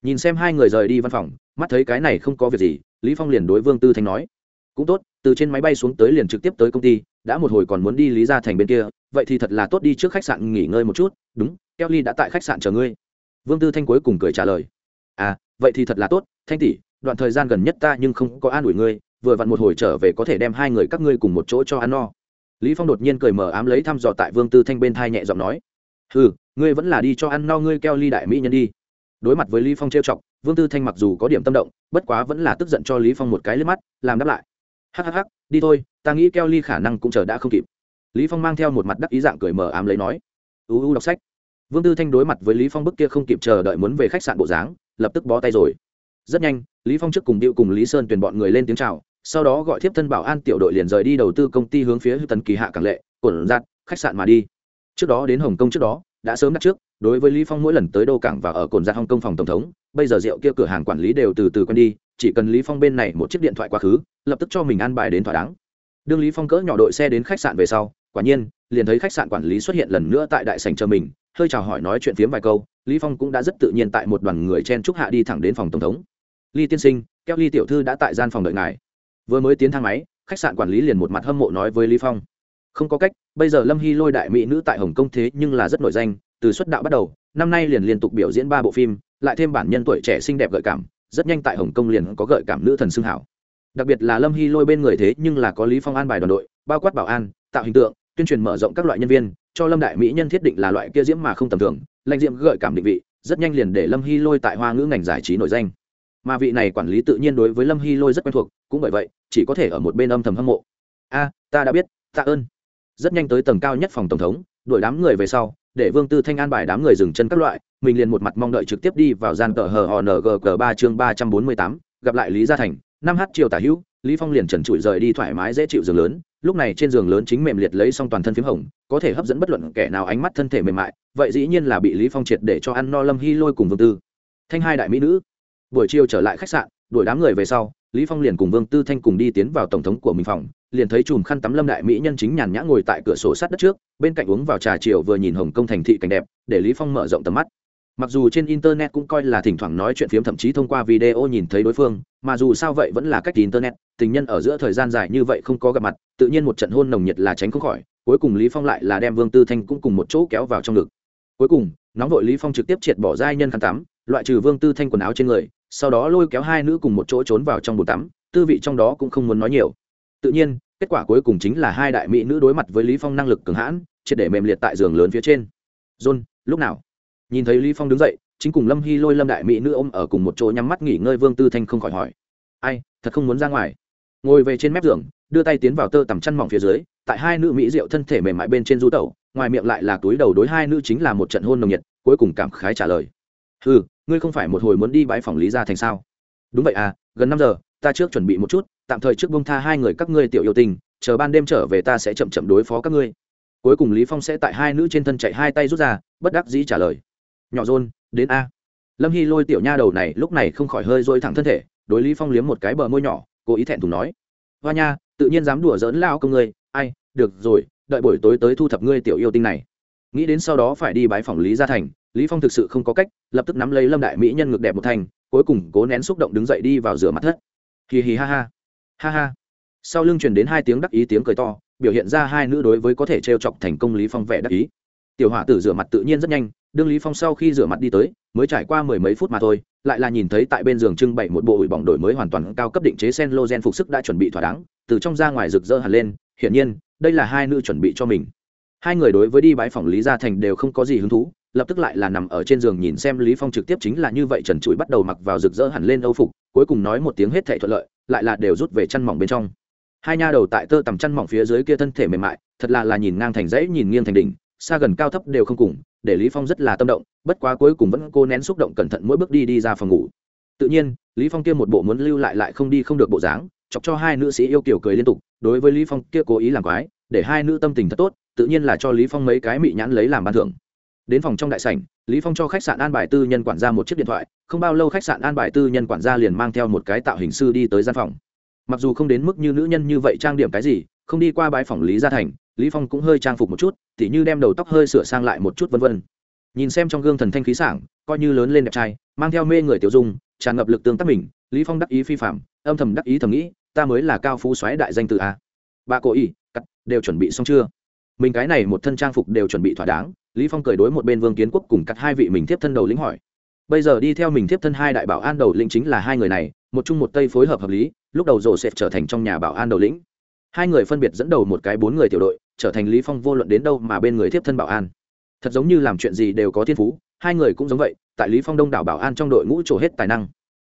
Nhìn xem hai người rời đi văn phòng, mắt thấy cái này không có việc gì, lý phong liền đối vương tư thanh nói. Cũng tốt, từ trên máy bay xuống tới liền trực tiếp tới công ty, đã một hồi còn muốn đi lý ra thành bên kia, vậy thì thật là tốt đi trước khách sạn nghỉ ngơi một chút. Đúng, kelly đã tại khách sạn chờ ngươi. Vương tư thanh cuối cùng cười trả lời. À vậy thì thật là tốt, thanh tỷ, đoạn thời gian gần nhất ta nhưng không có an ủi ngươi vừa vặn một hồi trở về có thể đem hai người các ngươi cùng một chỗ cho ăn no. Lý phong đột nhiên cười mở ám lấy thăm dò tại vương tư thanh bên thai nhẹ giọng nói ừ ngươi vẫn là đi cho ăn no ngươi keo ly đại mỹ nhân đi. Đối mặt với lý phong trêu chọc, vương tư thanh mặc dù có điểm tâm động, bất quá vẫn là tức giận cho lý phong một cái lên mắt, làm đáp lại hhh đi thôi, ta nghĩ keo ly khả năng cũng chờ đã không kịp. Lý phong mang theo một mặt đắc ý dạng cười mở ám lấy nói, u u, đọc sách. Vương tư thanh đối mặt với lý phong bức kia không kịp chờ đợi muốn về khách sạn bộ dáng, lập tức bó tay rồi. Rất nhanh, lý phong trước cùng điệu cùng lý sơn tuyển bọn người lên tiếng chào sau đó gọi thiếp thân bảo an tiểu đội liền rời đi đầu tư công ty hướng phía tần kỳ hạ cảng lệ, cổn giặt, khách sạn mà đi. Trước đó đến hồng kông trước đó, đã sớm đặt trước, đối với lý phong mỗi lần tới đô cảng và ở cồn giặt hồng kông phòng tổng thống, bây giờ rượu kia cửa hàng quản lý đều từ từ quen đi, chỉ cần lý phong bên này một chiếc điện thoại quá khứ, lập tức cho mình ăn bài đến thỏa đáng. Đương lý phong cỡ nhỏ đội xe đến khách sạn về sau, quả nhiên, liền thấy khách sạn quản lý xuất hiện lần nữa tại đại sảnh chờ mình, hơi chào hỏi nói chuyện phiếm vài câu, lý phong cũng đã rất tự nhiên tại một đoàn người chen chúc hạ đi thẳng đến phòng tổng thống. Ly tiên sinh kéo ly tiểu thư đã tại gian phòng đợi ngài vừa mới tiến thang máy, khách sạn quản lý liền một mặt hâm mộ nói với lý phong. Không có cách, bây giờ lâm hy lôi đại mỹ nữ tại hồng kông thế nhưng là rất nổi danh, từ xuất đạo bắt đầu, năm nay liền liên tục biểu diễn ba bộ phim, lại thêm bản nhân tuổi trẻ xinh đẹp gợi cảm, rất nhanh tại hồng kông liền có gợi cảm nữ thần xưng hảo. Đặc biệt là lâm hy lôi bên người thế nhưng là có lý phong an bài đoàn đội, bao quát bảo an, tạo hình tượng, tuyên truyền mở rộng các loại nhân viên, cho lâm đại mỹ nhân thiết định là loại kia diễm mà không tầm thường lạnh diễm gợi cảm định vị, rất nhanh liền để lâm hy lôi tại hoa ngữ ngành giải trí nổi danh mà vị này quản lý tự nhiên đối với lâm hy lôi rất quen thuộc, cũng bởi vậy, chỉ có thể ở một bên âm thầm hâm mộ. A, ta đã biết, tạ ơn. Rất nhanh tới tầng cao nhất phòng tổng thống, đuổi đám người về sau, để vương tư thanh an bài đám người dừng chân các loại, mình liền một mặt mong đợi trực tiếp đi vào gian cờ hờ hng g ba chương ba trăm bốn mươi tám, gặp lại lý gia thành, năm h chiều tả hữu, lý phong liền trần trụi rời đi thoải mái dễ chịu giường lớn, lúc này trên giường lớn chính mềm liệt lấy xong toàn thân phím hồng, có thể hấp dẫn bất luận kẻ nào ánh mắt thân thể mềm mại, vậy dĩ nhiên là bị lý phong triệt để cho ăn no lâm hy lôi cùng vương tư. Thanh hai đại mỹ nữ buổi chiều trở lại khách sạn, đuổi đám người về sau, lý phong liền cùng vương tư thanh cùng đi tiến vào tổng thống của mình phòng, liền thấy chùm khăn tắm lâm đại mỹ nhân chính nhàn nhã ngồi tại cửa sổ sát đất trước, bên cạnh uống vào trà chiều vừa nhìn hồng kông thành thị cảnh đẹp, để lý phong mở rộng tầm mắt. Mặc dù trên internet cũng coi là thỉnh thoảng nói chuyện phiếm, thậm chí thông qua video nhìn thấy đối phương, mà dù sao vậy vẫn là cách internet, tình nhân ở giữa thời gian dài như vậy không có gặp mặt, tự nhiên một trận hôn nồng nhiệt là tránh không khỏi, cuối cùng lý phong lại là đem vương tư thanh cũng cùng một chỗ kéo vào trong ngực. Cuối cùng, nóng vội lý phong trực tiếp triệt bỏ giai nhân khăn tắm loại trừ vương tư thanh quần áo trên người, sau đó lôi kéo hai nữ cùng một chỗ trốn vào trong bồn tắm, tư vị trong đó cũng không muốn nói nhiều. Tự nhiên, kết quả cuối cùng chính là hai đại mỹ nữ đối mặt với lý phong năng lực cường hãn, triệt để mềm liệt tại giường lớn phía trên. John, lúc nào? Nhìn thấy lý phong đứng dậy, chính cùng lâm hy lôi lâm đại mỹ nữ ôm ở cùng một chỗ nhắm mắt nghỉ ngơi, vương tư thanh không khỏi hỏi. Ai, thật không muốn ra ngoài? Ngồi về trên mép giường, đưa tay tiến vào tơ tằm chăn mỏng phía dưới, tại hai nữ mỹ rượu thân thể mềm mại bên trên du tẩu, ngoài miệng lại là túi đầu đối hai nữ chính là một trận hôn nồng nhiệt, cuối cùng cảm khái trả lời. Ừ ngươi không phải một hồi muốn đi bãi phòng lý gia thành sao? Đúng vậy à gần năm giờ, ta trước chuẩn bị một chút, tạm thời trước bông tha hai người các ngươi tiểu yêu tình, chờ ban đêm trở về ta sẽ chậm chậm đối phó các ngươi. Cuối cùng lý phong sẽ tại hai nữ trên thân chạy hai tay rút ra, bất đắc dĩ trả lời. Nhỏ rôn đến a. Lâm hy lôi tiểu nha đầu này lúc này không khỏi hơi dôi thẳng thân thể, đối lý phong liếm một cái bờ môi nhỏ, cố ý thẹn thùng nói. Hoa nha, tự nhiên dám đùa giỡn lao công ngươi, ai, được rồi, đợi buổi tối tới thu thập ngươi tiểu yêu tinh này. Nghĩ đến sau đó phải đi bái phòng lý gia thành lý phong thực sự không có cách, lập tức nắm lấy lâm đại mỹ nhân ngực đẹp một thành cuối cùng cố nén xúc động đứng dậy đi vào rửa mặt thất. Hì hì ha ha. Ha ha. Sau lưng truyền đến hai tiếng đắc ý tiếng cười to, biểu hiện ra hai nữ đối với có thể trêu chọc thành công lý phong vẻ đắc ý. Tiểu hỏa tử rửa mặt tự nhiên rất nhanh, đương lý phong sau khi rửa mặt đi tới, mới trải qua mười mấy phút mà thôi, lại là nhìn thấy tại bên giường trưng bày một bộ ủi bỏng đổi mới hoàn toàn cao cấp định chế sen lô gen phục sức đã chuẩn bị thỏa đáng, từ trong ra ngoài rực rỡ hẳn lên, hiển nhiên, đây là hai nữ chuẩn bị cho mình. Hai người đối với đi bãi phòng lý gia thành đều không có gì hứng thú lập tức lại là nằm ở trên giường nhìn xem lý phong trực tiếp chính là như vậy trần trụi bắt đầu mặc vào rực rỡ hẳn lên âu phục, cuối cùng nói một tiếng hết thảy thuận lợi, lại là đều rút về chăn mỏng bên trong. Hai nha đầu tại tơ tầm chăn mỏng phía dưới kia thân thể mềm mại, thật là là nhìn ngang thành dãy, nhìn nghiêng thành đỉnh, xa gần cao thấp đều không cùng, để lý phong rất là tâm động, bất quá cuối cùng vẫn cô nén xúc động cẩn thận mỗi bước đi đi ra phòng ngủ. Tự nhiên, lý phong kia một bộ muốn lưu lại lại không đi không được bộ dáng, chọc cho hai nữ sĩ yêu kiểu cười liên tục, đối với lý phong kia cố ý làm quái, để hai nữ tâm tình thật tốt, tự nhiên là cho lý phong mấy cái mị nhãn lấy làm ban thưởng đến phòng trong đại sảnh, lý phong cho khách sạn an bài tư nhân quản gia một chiếc điện thoại, không bao lâu khách sạn an bài tư nhân quản gia liền mang theo một cái tạo hình sư đi tới gian phòng. Mặc dù không đến mức như nữ nhân như vậy trang điểm cái gì, không đi qua bãi phòng lý gia thành, lý phong cũng hơi trang phục một chút, tỉ như đem đầu tóc hơi sửa sang lại một chút vân vân. Nhìn xem trong gương thần thanh khí sảng, coi như lớn lên đẹp trai, mang theo mê người tiểu dung, tràn ngập lực tương tác mình, lý phong đắc ý phi phạm, âm thầm đắc ý thầm nghĩ, ta mới là cao phú xoáy đại danh từ a. Bà cô y cắt, đều chuẩn bị xong chưa? Mình cái này một thân trang phục đều chuẩn bị thỏa đáng, lý phong cười đối một bên vương kiến quốc cùng cắt hai vị mình tiếp thân đầu lĩnh hỏi. Bây giờ đi theo mình tiếp thân hai đại bảo an đầu lĩnh chính là hai người này, một chung một tây phối hợp hợp lý, lúc đầu rổ sẽ trở thành trong nhà bảo an đầu lĩnh. Hai người phân biệt dẫn đầu một cái bốn người tiểu đội, trở thành lý phong vô luận đến đâu mà bên người tiếp thân bảo an. Thật giống như làm chuyện gì đều có thiên phú, hai người cũng giống vậy, tại lý phong đông đảo bảo an trong đội ngũ trổ hết tài năng.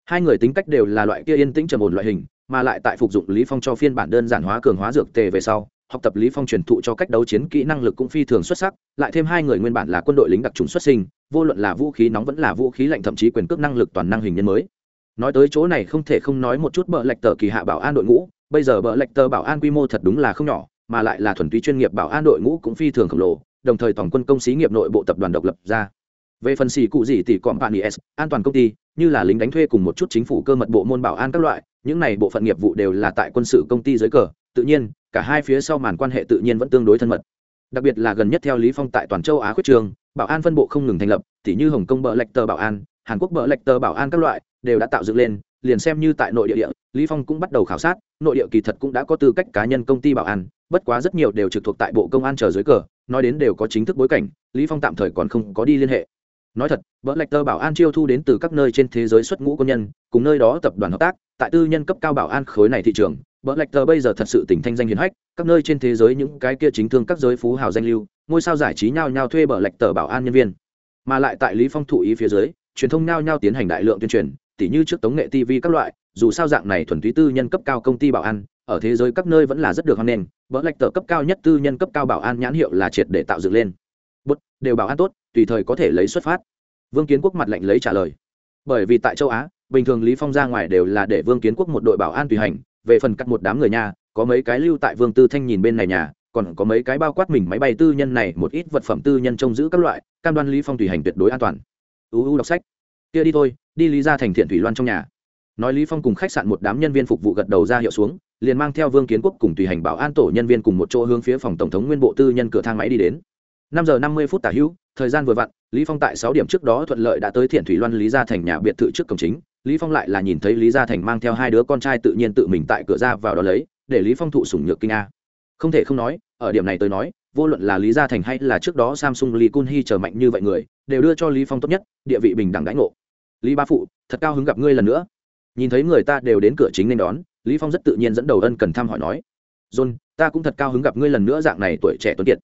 Hai người tính cách đều là loại kia yên tĩnh trầm ổn loại hình, mà lại tại phục dụng lý phong cho phiên bản đơn giản hóa cường hóa dược tề về sau học tập lý phong truyền thụ cho cách đấu chiến kỹ năng lực cũng phi thường xuất sắc, lại thêm hai người nguyên bản là quân đội lính đặc trùng xuất sinh, vô luận là vũ khí nóng vẫn là vũ khí lạnh thậm chí quyền cước năng lực toàn năng hình nhân mới. Nói tới chỗ này không thể không nói một chút bợ lệch tờ kỳ hạ bảo an đội ngũ, bây giờ bợ lệch tờ bảo an quy mô thật đúng là không nhỏ, mà lại là thuần túy chuyên nghiệp bảo an đội ngũ cũng phi thường khổng lồ, đồng thời tổng quân công xí nghiệp nội bộ tập đoàn độc lập ra. Về phần xì cụ gì tỷ còn bạn is an toàn công ty, như là lính đánh thuê cùng một chút chính phủ cơ mật bộ môn bảo an các loại, những này bộ phận nghiệp vụ đều là tại quân sự công ty dưới cờ tự nhiên, cả hai phía sau màn quan hệ tự nhiên vẫn tương đối thân mật. Đặc biệt là gần nhất theo lý phong tại toàn châu á khuyết trường, bảo an phân bộ không ngừng thành lập, tỉ như hồng kông bờ lệch tờ bảo an, hàn quốc bờ lệch tờ bảo an các loại, đều đã tạo dựng lên, liền xem như tại nội địa địa, lý phong cũng bắt đầu khảo sát, nội địa kỳ thật cũng đã có tư cách cá nhân công ty bảo an, bất quá rất nhiều đều trực thuộc tại bộ công an chờ dưới cờ, nói đến đều có chính thức bối cảnh, lý phong tạm thời còn không có đi liên hệ. Nói thật, bờ lệch tờ bảo an chiêu thu đến từ các nơi trên thế giới xuất ngũ quân nhân, cùng nơi đó tập đoàn hợp tác, tại tư nhân cấp cao bảo an khối này thị trường Bỡ lạch tờ bây giờ thật sự tỉnh thanh danh hiền hách, các nơi trên thế giới những cái kia chính thương các giới phú hào danh lưu, ngôi sao giải trí nhao nhao thuê bỡ lạch tờ bảo an nhân viên. Mà lại tại lý phong thụ ý phía dưới, truyền thông nhao nhao tiến hành đại lượng tuyên truyền, tỉ như trước tống nghệ tv các loại, dù sao dạng này thuần túy tư nhân cấp cao công ty bảo an, ở thế giới các nơi vẫn là rất được hoan nghênh, bỡ lạch tờ cấp cao nhất tư nhân cấp cao bảo an nhãn hiệu là triệt để tạo dựng lên. Bút đều bảo an tốt, tùy thời có thể lấy xuất phát. Vương kiến quốc mặt lệnh lấy trả lời. Bởi vì tại châu á, bình thường lý phong ra ngoài đều là để vương kiến quốc một đội bảo an tùy hành về phần cắt một đám người nhà, có mấy cái lưu tại vương tư thanh nhìn bên này nhà, còn có mấy cái bao quát mình máy bay tư nhân này, một ít vật phẩm tư nhân trông giữ các loại, cam đoan lý phong tùy hành tuyệt đối an toàn. Uu đọc sách. Kia đi thôi, đi lý ra thành thiện thủy loan trong nhà. Nói lý phong cùng khách sạn một đám nhân viên phục vụ gật đầu ra hiệu xuống, liền mang theo vương kiến quốc cùng tùy hành bảo an tổ nhân viên cùng một chỗ hướng phía phòng tổng thống nguyên bộ tư nhân cửa thang máy đi đến. Năm giờ năm mươi phút tả hữu, thời gian vừa vặn, lý phong tại sáu điểm trước đó thuận lợi đã tới thiện thủy loan lý gia thành nhà biệt thự trước cổng chính lý phong lại là nhìn thấy lý gia thành mang theo hai đứa con trai tự nhiên tự mình tại cửa ra vào đó lấy, để lý phong thụ sủng nhược kinh a. Không thể không nói, ở điểm này tôi nói, vô luận là lý gia thành hay là trước đó samsung lee kun hi chờ mạnh như vậy người, đều đưa cho lý phong tốt nhất, địa vị bình đẳng đãi ngộ. Lý ba phụ, thật cao hứng gặp ngươi lần nữa. Nhìn thấy người ta đều đến cửa chính nên đón, lý phong rất tự nhiên dẫn đầu ân cần thăm hỏi nói, john, ta cũng thật cao hứng gặp ngươi lần nữa dạng này tuổi trẻ tuấn kiệt.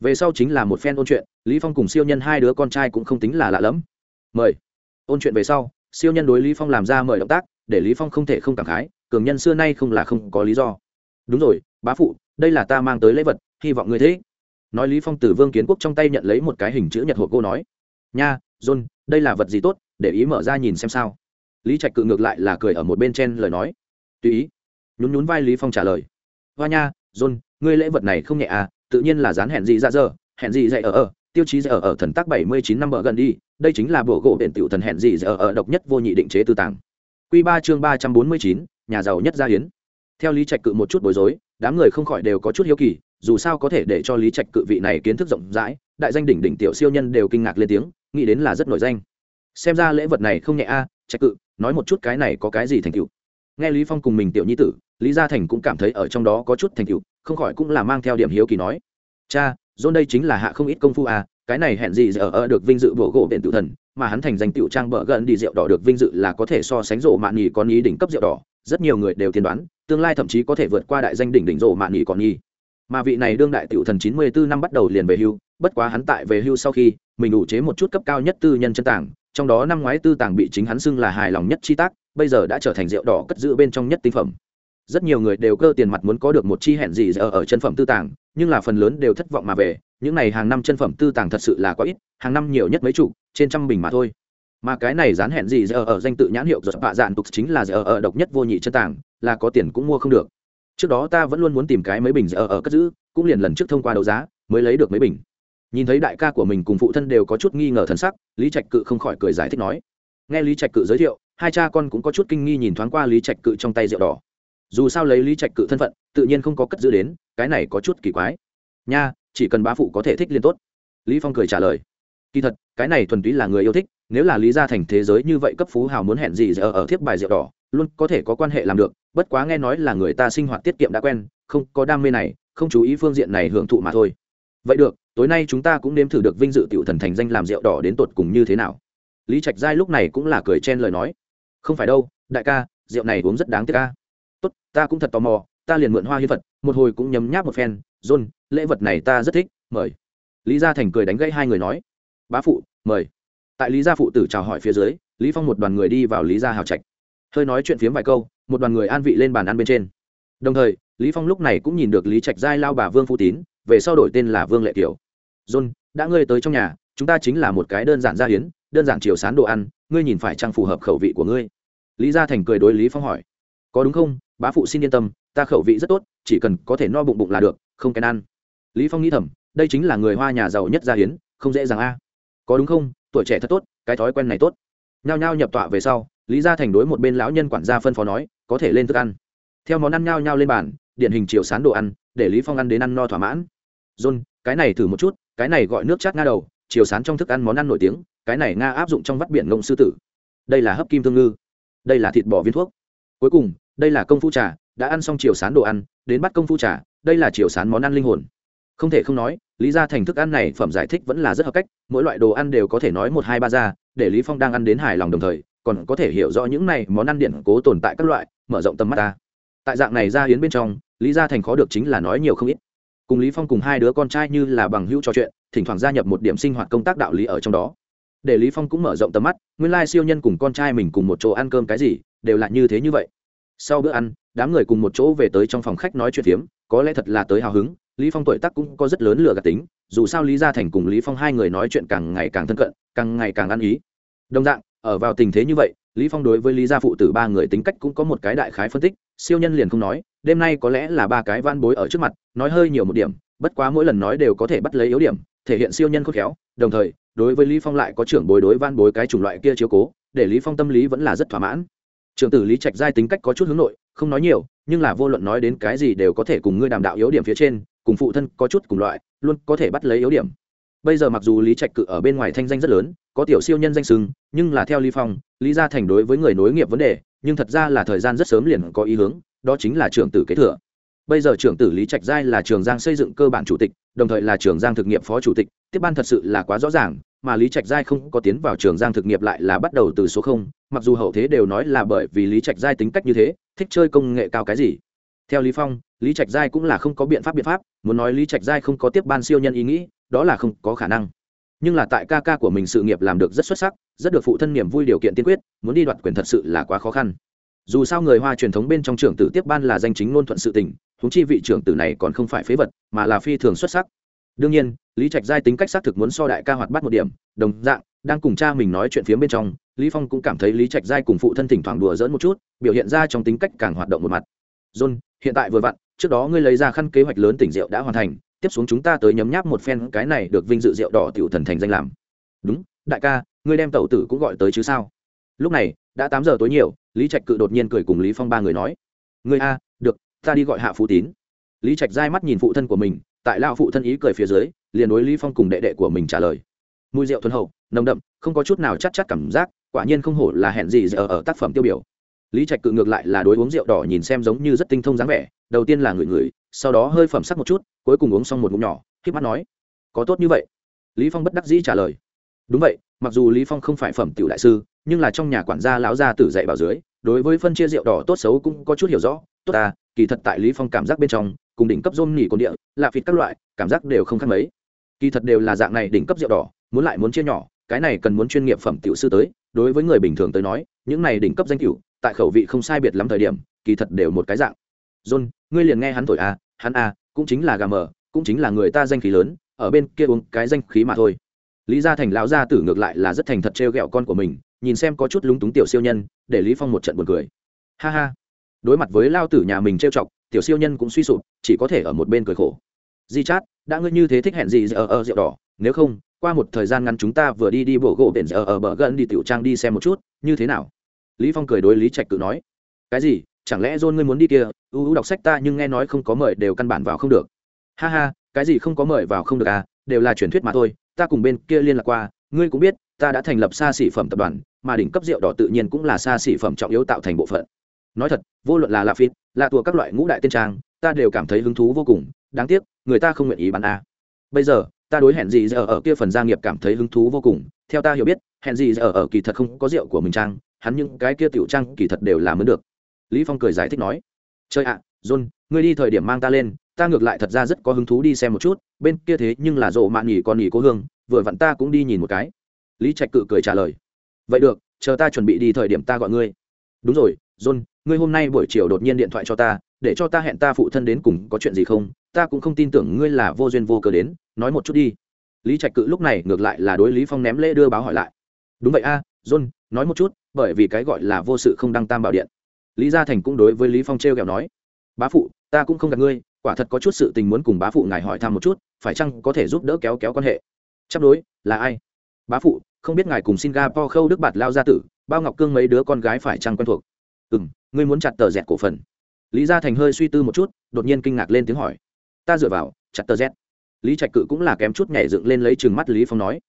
Về sau chính là một phen ôn chuyện, lý phong cùng siêu nhân hai đứa con trai cũng không tính là lạ lắm mời. Ôn chuyện về sau siêu nhân đối lý phong làm ra mời động tác, để lý phong không thể không cảm khái, cường nhân xưa nay không là không có lý do. Đúng rồi, bá phụ, đây là ta mang tới lễ vật, hy vọng ngươi thế nói lý phong từ vương kiến quốc trong tay nhận lấy một cái hình chữ nhật hộp cô nói, nha, john, đây là vật gì tốt, để ý mở ra nhìn xem sao. Lý trạch cự ngược lại là cười ở một bên trên lời nói, tùy ý. Nhún nhún vai lý phong trả lời, hoa nha, john, ngươi lễ vật này không nhẹ à tự nhiên là dán hẹn gì dạ ra giờ hẹn gì dạy ở ở, tiêu chí dạy ở ở thần tác bảy mươi chín năm bờ gần đi đây chính là bộ gỗ biển tiểu thần hẹn gì giờ ở độc nhất vô nhị định chế tư tàng. Quy ba chương ba trăm bốn mươi chín, nhà giàu nhất gia hiến. Theo lý trạch cự một chút bối rối, đám người không khỏi đều có chút hiếu kỳ, dù sao có thể để cho lý trạch cự vị này kiến thức rộng rãi, đại danh đỉnh đỉnh tiểu siêu nhân đều kinh ngạc lên tiếng, nghĩ đến là rất nổi danh. Xem ra lễ vật này không nhẹ a, trạch cự, nói một chút cái này có cái gì thành tựu? Nghe lý phong cùng mình tiểu nhi tử, lý gia thành cũng cảm thấy ở trong đó có chút thành tựu, không khỏi cũng là mang theo điểm hiếu kỳ nói, cha dôn đây chính là hạ không ít công phu à cái này hẹn gì giờ ở được vinh dự bộ gỗ điện tự thần, mà hắn thành danh tiểu trang bờ gần đi rượu đỏ được vinh dự là có thể so sánh rộ mạn nhì con nhì đỉnh cấp rượu đỏ, rất nhiều người đều tiên đoán, tương lai thậm chí có thể vượt qua đại danh đỉnh đỉnh rộ mạn nhì con nhì. Mà vị này đương đại tiểu thần chín mươi bốn năm bắt đầu liền về hưu, bất quá hắn tại về hưu sau khi, mình đủ chế một chút cấp cao nhất tư nhân chân tảng, trong đó năm ngoái tư tàng bị chính hắn xưng là hài lòng nhất chi tác, bây giờ đã trở thành rượu đỏ cất giữ bên trong nhất tinh phẩm. Rất nhiều người đều cơ tiền mặt muốn có được một chi hẹn gì ở ở chân phẩm tư tàng nhưng là phần lớn đều thất vọng mà về những này hàng năm chân phẩm tư tàng thật sự là có ít, hàng năm nhiều nhất mấy chục, trên trăm bình mà thôi. Mà cái này dán hẹn gì giờ ở danh tự nhãn hiệu giật bạ dạn tục chính là giờ ở độc nhất vô nhị chân tàng, là có tiền cũng mua không được. Trước đó ta vẫn luôn muốn tìm cái mấy bình giờ ở cất giữ, cũng liền lần trước thông qua đấu giá, mới lấy được mấy bình. Nhìn thấy đại ca của mình cùng phụ thân đều có chút nghi ngờ thần sắc, lý trạch cự không khỏi cười giải thích nói. Nghe lý trạch cự giới thiệu, hai cha con cũng có chút kinh nghi nhìn thoáng qua lý trạch cự trong tay rượu đỏ. Dù sao lấy lý trạch cự thân phận, tự nhiên không có cất giữ đến, cái này có chút kỳ quái. Nha chỉ cần bá phụ có thể thích liên tốt. Lý phong cười trả lời, kỳ thật, cái này thuần túy là người yêu thích, nếu là lý gia thành thế giới như vậy cấp phú hào muốn hẹn gì giờ ở thiếp bài rượu đỏ, luôn có thể có quan hệ làm được, bất quá nghe nói là người ta sinh hoạt tiết kiệm đã quen, không có đam mê này, không chú ý phương diện này hưởng thụ mà thôi. Vậy được, tối nay chúng ta cũng nếm thử được vinh dự tiểu thần thành danh làm rượu đỏ đến tột cùng như thế nào. Lý trạch giai lúc này cũng là cười chen lời nói, không phải đâu, đại ca, rượu này uống rất đáng tiếc ca. Tốt, ta cũng thật tò mò, ta liền mượn hoa hiến vật một hồi cũng nhấm nháp một phen, john lễ vật này ta rất thích, mời. Lý gia thành cười đánh gãy hai người nói, bá phụ, mời. Tại lý gia phụ tử chào hỏi phía dưới, lý phong một đoàn người đi vào lý gia hào trạch. Hơi nói chuyện phiếm vài câu, một đoàn người an vị lên bàn ăn bên trên. Đồng thời, lý phong lúc này cũng nhìn được lý trạch giai lao bà vương phụ tín, về sau đổi tên là vương lệ kiều. John, đã ngươi tới trong nhà, chúng ta chính là một cái đơn giản gia hiến, đơn giản chiều sán đồ ăn, ngươi nhìn phải trang phù hợp khẩu vị của ngươi? Lý gia thành cười đối lý phong hỏi, có đúng không? Bá phụ xin yên tâm, ta khẩu vị rất tốt, chỉ cần có thể no bụng bụng là được, không kén ăn lý phong nghĩ thầm, đây chính là người hoa nhà giàu nhất gia hiến, không dễ dàng a. Có đúng không? Tuổi trẻ thật tốt, cái thói quen này tốt. Nhao nhao nhập tọa về sau, lý gia thành đối một bên lão nhân quản gia phân phó nói, có thể lên thức ăn. Theo món ăn nhao nhao lên bàn, điển hình chiều sán đồ ăn, để lý phong ăn đến ăn no thỏa mãn. John, cái này thử một chút, cái này gọi nước chát nga đầu, chiều sán trong thức ăn món ăn nổi tiếng, cái này nga áp dụng trong vắt biển ngông sư tử. Đây là hấp kim thương ngư. Đây là thịt bò viên thuốc. Cuối cùng, đây là công phu trà, đã ăn xong chiều sán đồ ăn, đến bắt công phu trà, đây là chiều sán món ăn linh hồn không thể không nói, lý ra thành thức ăn này phẩm giải thích vẫn là rất hợp cách, mỗi loại đồ ăn đều có thể nói một hai ba ra, để lý phong đang ăn đến hài lòng đồng thời, còn có thể hiểu rõ những này món ăn điện cố tồn tại các loại, mở rộng tầm mắt ta. Tại dạng này ra hiến bên trong, lý gia thành khó được chính là nói nhiều không ít. Cùng lý phong cùng hai đứa con trai như là bằng hữu trò chuyện, thỉnh thoảng gia nhập một điểm sinh hoạt công tác đạo lý ở trong đó. Để lý phong cũng mở rộng tầm mắt, nguyên lai siêu nhân cùng con trai mình cùng một chỗ ăn cơm cái gì, đều là như thế như vậy. Sau bữa ăn, đám người cùng một chỗ về tới trong phòng khách nói chuyện phiếm, có lẽ thật là tới hào hứng lý phong tuổi tác cũng có rất lớn lựa gạt tính, dù sao lý gia thành cùng lý phong hai người nói chuyện càng ngày càng thân cận, càng ngày càng ăn ý. Đồng dạng, ở vào tình thế như vậy, lý phong đối với lý gia phụ tử ba người tính cách cũng có một cái đại khái phân tích, siêu nhân liền không nói, đêm nay có lẽ là ba cái van bối ở trước mặt, nói hơi nhiều một điểm, bất quá mỗi lần nói đều có thể bắt lấy yếu điểm, thể hiện siêu nhân khôn khéo. Đồng thời, đối với lý phong lại có trưởng bối đối van bối cái chủng loại kia chiếu cố, để lý phong tâm lý vẫn là rất thỏa mãn. Trưởng tử lý trạch giai tính cách có chút hướng nội, không nói nhiều nhưng là vô luận nói đến cái gì đều có thể cùng ngươi đàm đạo yếu điểm phía trên, cùng phụ thân có chút cùng loại, luôn có thể bắt lấy yếu điểm. Bây giờ mặc dù lý trạch cự ở bên ngoài thanh danh rất lớn, có tiểu siêu nhân danh sừng nhưng là theo lý phong, lý gia thành đối với người nối nghiệp vấn đề, nhưng thật ra là thời gian rất sớm liền có ý hướng, đó chính là trưởng tử kế thừa. Bây giờ trưởng tử lý trạch giai là trường giang xây dựng cơ bản chủ tịch, đồng thời là trường giang thực nghiệm phó chủ tịch, tiếp ban thật sự là quá rõ ràng mà lý trạch giai không có tiến vào trường giang thực nghiệp lại là bắt đầu từ số không, mặc dù hậu thế đều nói là bởi vì lý trạch giai tính cách như thế, thích chơi công nghệ cao cái gì. Theo lý phong, lý trạch giai cũng là không có biện pháp biện pháp, muốn nói lý trạch giai không có tiếp ban siêu nhân ý nghĩ, đó là không có khả năng. Nhưng là tại ca ca của mình sự nghiệp làm được rất xuất sắc, rất được phụ thân niềm vui điều kiện tiên quyết, muốn đi đoạt quyền thật sự là quá khó khăn. Dù sao người hoa truyền thống bên trong trưởng tử tiếp ban là danh chính ngôn thuận sự tình húng chi vị trưởng tử này còn không phải phế vật, mà là phi thường xuất sắc đương nhiên, lý trạch giai tính cách xác thực muốn so đại ca hoạt bắt một điểm, đồng dạng, đang cùng cha mình nói chuyện phía bên trong, lý phong cũng cảm thấy lý trạch giai cùng phụ thân thỉnh thoảng đùa dỡn một chút, biểu hiện ra trong tính cách càng hoạt động một mặt. John, hiện tại vừa vặn, trước đó ngươi lấy ra khăn kế hoạch lớn tỉnh rượu đã hoàn thành, tiếp xuống chúng ta tới nhấm nháp một phen cái này được vinh dự rượu đỏ tiểu thần thành danh làm. Đúng, đại ca, ngươi đem tẩu tử cũng gọi tới chứ sao? Lúc này, đã tám giờ tối nhiều, lý trạch cự đột nhiên cười cùng lý phong ba người nói, ngươi a, được, ta đi gọi hạ phú tín. Lý trạch dai mắt nhìn phụ thân của mình tại lao phụ thân ý cười phía dưới, liền đối lý phong cùng đệ đệ của mình trả lời. Mùi rượu thuần hậu, nồng đậm, không có chút nào chắc chắc cảm giác, quả nhiên không hổ là hẹn gì giờ ở tác phẩm tiêu biểu. Lý trạch cự ngược lại là đối uống rượu đỏ nhìn xem giống như rất tinh thông dáng vẻ, đầu tiên là người người sau đó hơi phẩm sắc một chút, cuối cùng uống xong một ngụm nhỏ k mắt nói, có tốt như vậy. Lý phong bất đắc dĩ trả lời, đúng vậy, mặc dù lý phong không phải phẩm tiểu đại sư, nhưng là trong nhà quản gia lão gia tử dạy bảo dưới, đối với phân chia rượu đỏ tốt xấu cũng có chút hiểu rõ, tốt à kỳ thật tại lý phong cảm giác bên trong cùng đỉnh cấp rôm nỉ cồn địa lạ phịt các loại, cảm giác đều không khác mấy. Kỳ thật đều là dạng này đỉnh cấp rượu đỏ, muốn lại muốn chia nhỏ, cái này cần muốn chuyên nghiệp phẩm tiểu sư tới, đối với người bình thường tới nói, những này đỉnh cấp danh tiểu, tại khẩu vị không sai biệt lắm thời điểm, kỳ thật đều một cái dạng. John, ngươi liền nghe hắn thổi à hắn à cũng chính là gà mờ, cũng chính là người ta danh khí lớn, ở bên kia uống cái danh khí mà thôi. Lý gia thành lão gia tử ngược lại là rất thành thật trêu ghẹo con của mình, nhìn xem có chút lúng túng tiểu siêu nhân, để lý phong một trận buồn cười. Ha ha. Đối mặt với lao tử nhà mình trêu chọc tiểu siêu nhân cũng suy sụp, chỉ có thể ở một bên cười khổ. Di chát, đã ngươi như thế thích hẹn gì giờ ở rượu đỏ? Nếu không, qua một thời gian ngắn chúng ta vừa đi đi bộ gỗ biển giờ ở bờ gần đi tiểu trang đi xem một chút, như thế nào? Lý phong cười đối lý trạch cự nói. Cái gì? Chẳng lẽ john ngươi muốn đi kia? Ưu ưu đọc sách ta nhưng nghe nói không có mời đều căn bản vào không được. Ha ha, cái gì không có mời vào không được à? Đều là truyền thuyết mà thôi, ta cùng bên kia liên lạc qua, ngươi cũng biết, ta đã thành lập xa xỉ phẩm tập đoàn, mà đỉnh cấp rượu đỏ tự nhiên cũng là xa xỉ phẩm trọng yếu tạo thành bộ phận nói thật, vô luận là lạ phít lạ tùa các loại ngũ đại tiên trang, ta đều cảm thấy hứng thú vô cùng, đáng tiếc, người ta không nguyện ý bán a. Bây giờ, ta đối hẹn gì giờ ở kia phần gia nghiệp cảm thấy hứng thú vô cùng, theo ta hiểu biết, hẹn gì giờ ở kỳ thật không có rượu của mình trang, hắn những cái kia tiểu trang kỳ thật đều là mới được. Lý phong cười giải thích nói chơi ạ, john, ngươi đi thời điểm mang ta lên, ta ngược lại thật ra rất có hứng thú đi xem một chút, bên kia thế nhưng là rộ mạn nhỉ còn nhỉ cô hương, vừa vặn ta cũng đi nhìn một cái. Lý trạch cự cười trả lời, vậy được, chờ ta chuẩn bị đi thời điểm ta gọi ngươi. Đúng rồi, john ngươi hôm nay buổi chiều đột nhiên điện thoại cho ta, để cho ta hẹn ta phụ thân đến cùng có chuyện gì không? Ta cũng không tin tưởng ngươi là vô duyên vô cớ đến, nói một chút đi. Lý trạch cự lúc này ngược lại là đối lý phong ném lễ đưa báo hỏi lại. Đúng vậy a, john, nói một chút, bởi vì cái gọi là vô sự không đăng tam bảo điện. Lý gia thành cũng đối với lý phong treo kẹo nói, bá phụ, ta cũng không gặp ngươi, quả thật có chút sự tình muốn cùng bá phụ ngài hỏi thăm một chút, phải chăng có thể giúp đỡ kéo kéo quan hệ? Chắc đối, là ai? Bá phụ, không biết ngài cùng singapore khâu đức bạt lao gia tử, bao ngọc cương mấy đứa con gái phải chăng quen thuộc? Ừ m ngươi muốn chặt tờ dẹt cổ phần. Lý gia thành hơi suy tư một chút, đột nhiên kinh ngạc lên tiếng hỏi. Ta dựa vào, chặt tờ z lý trạch cự cũng là kém chút nhảy dựng lên lấy chừng mắt lý phong nói.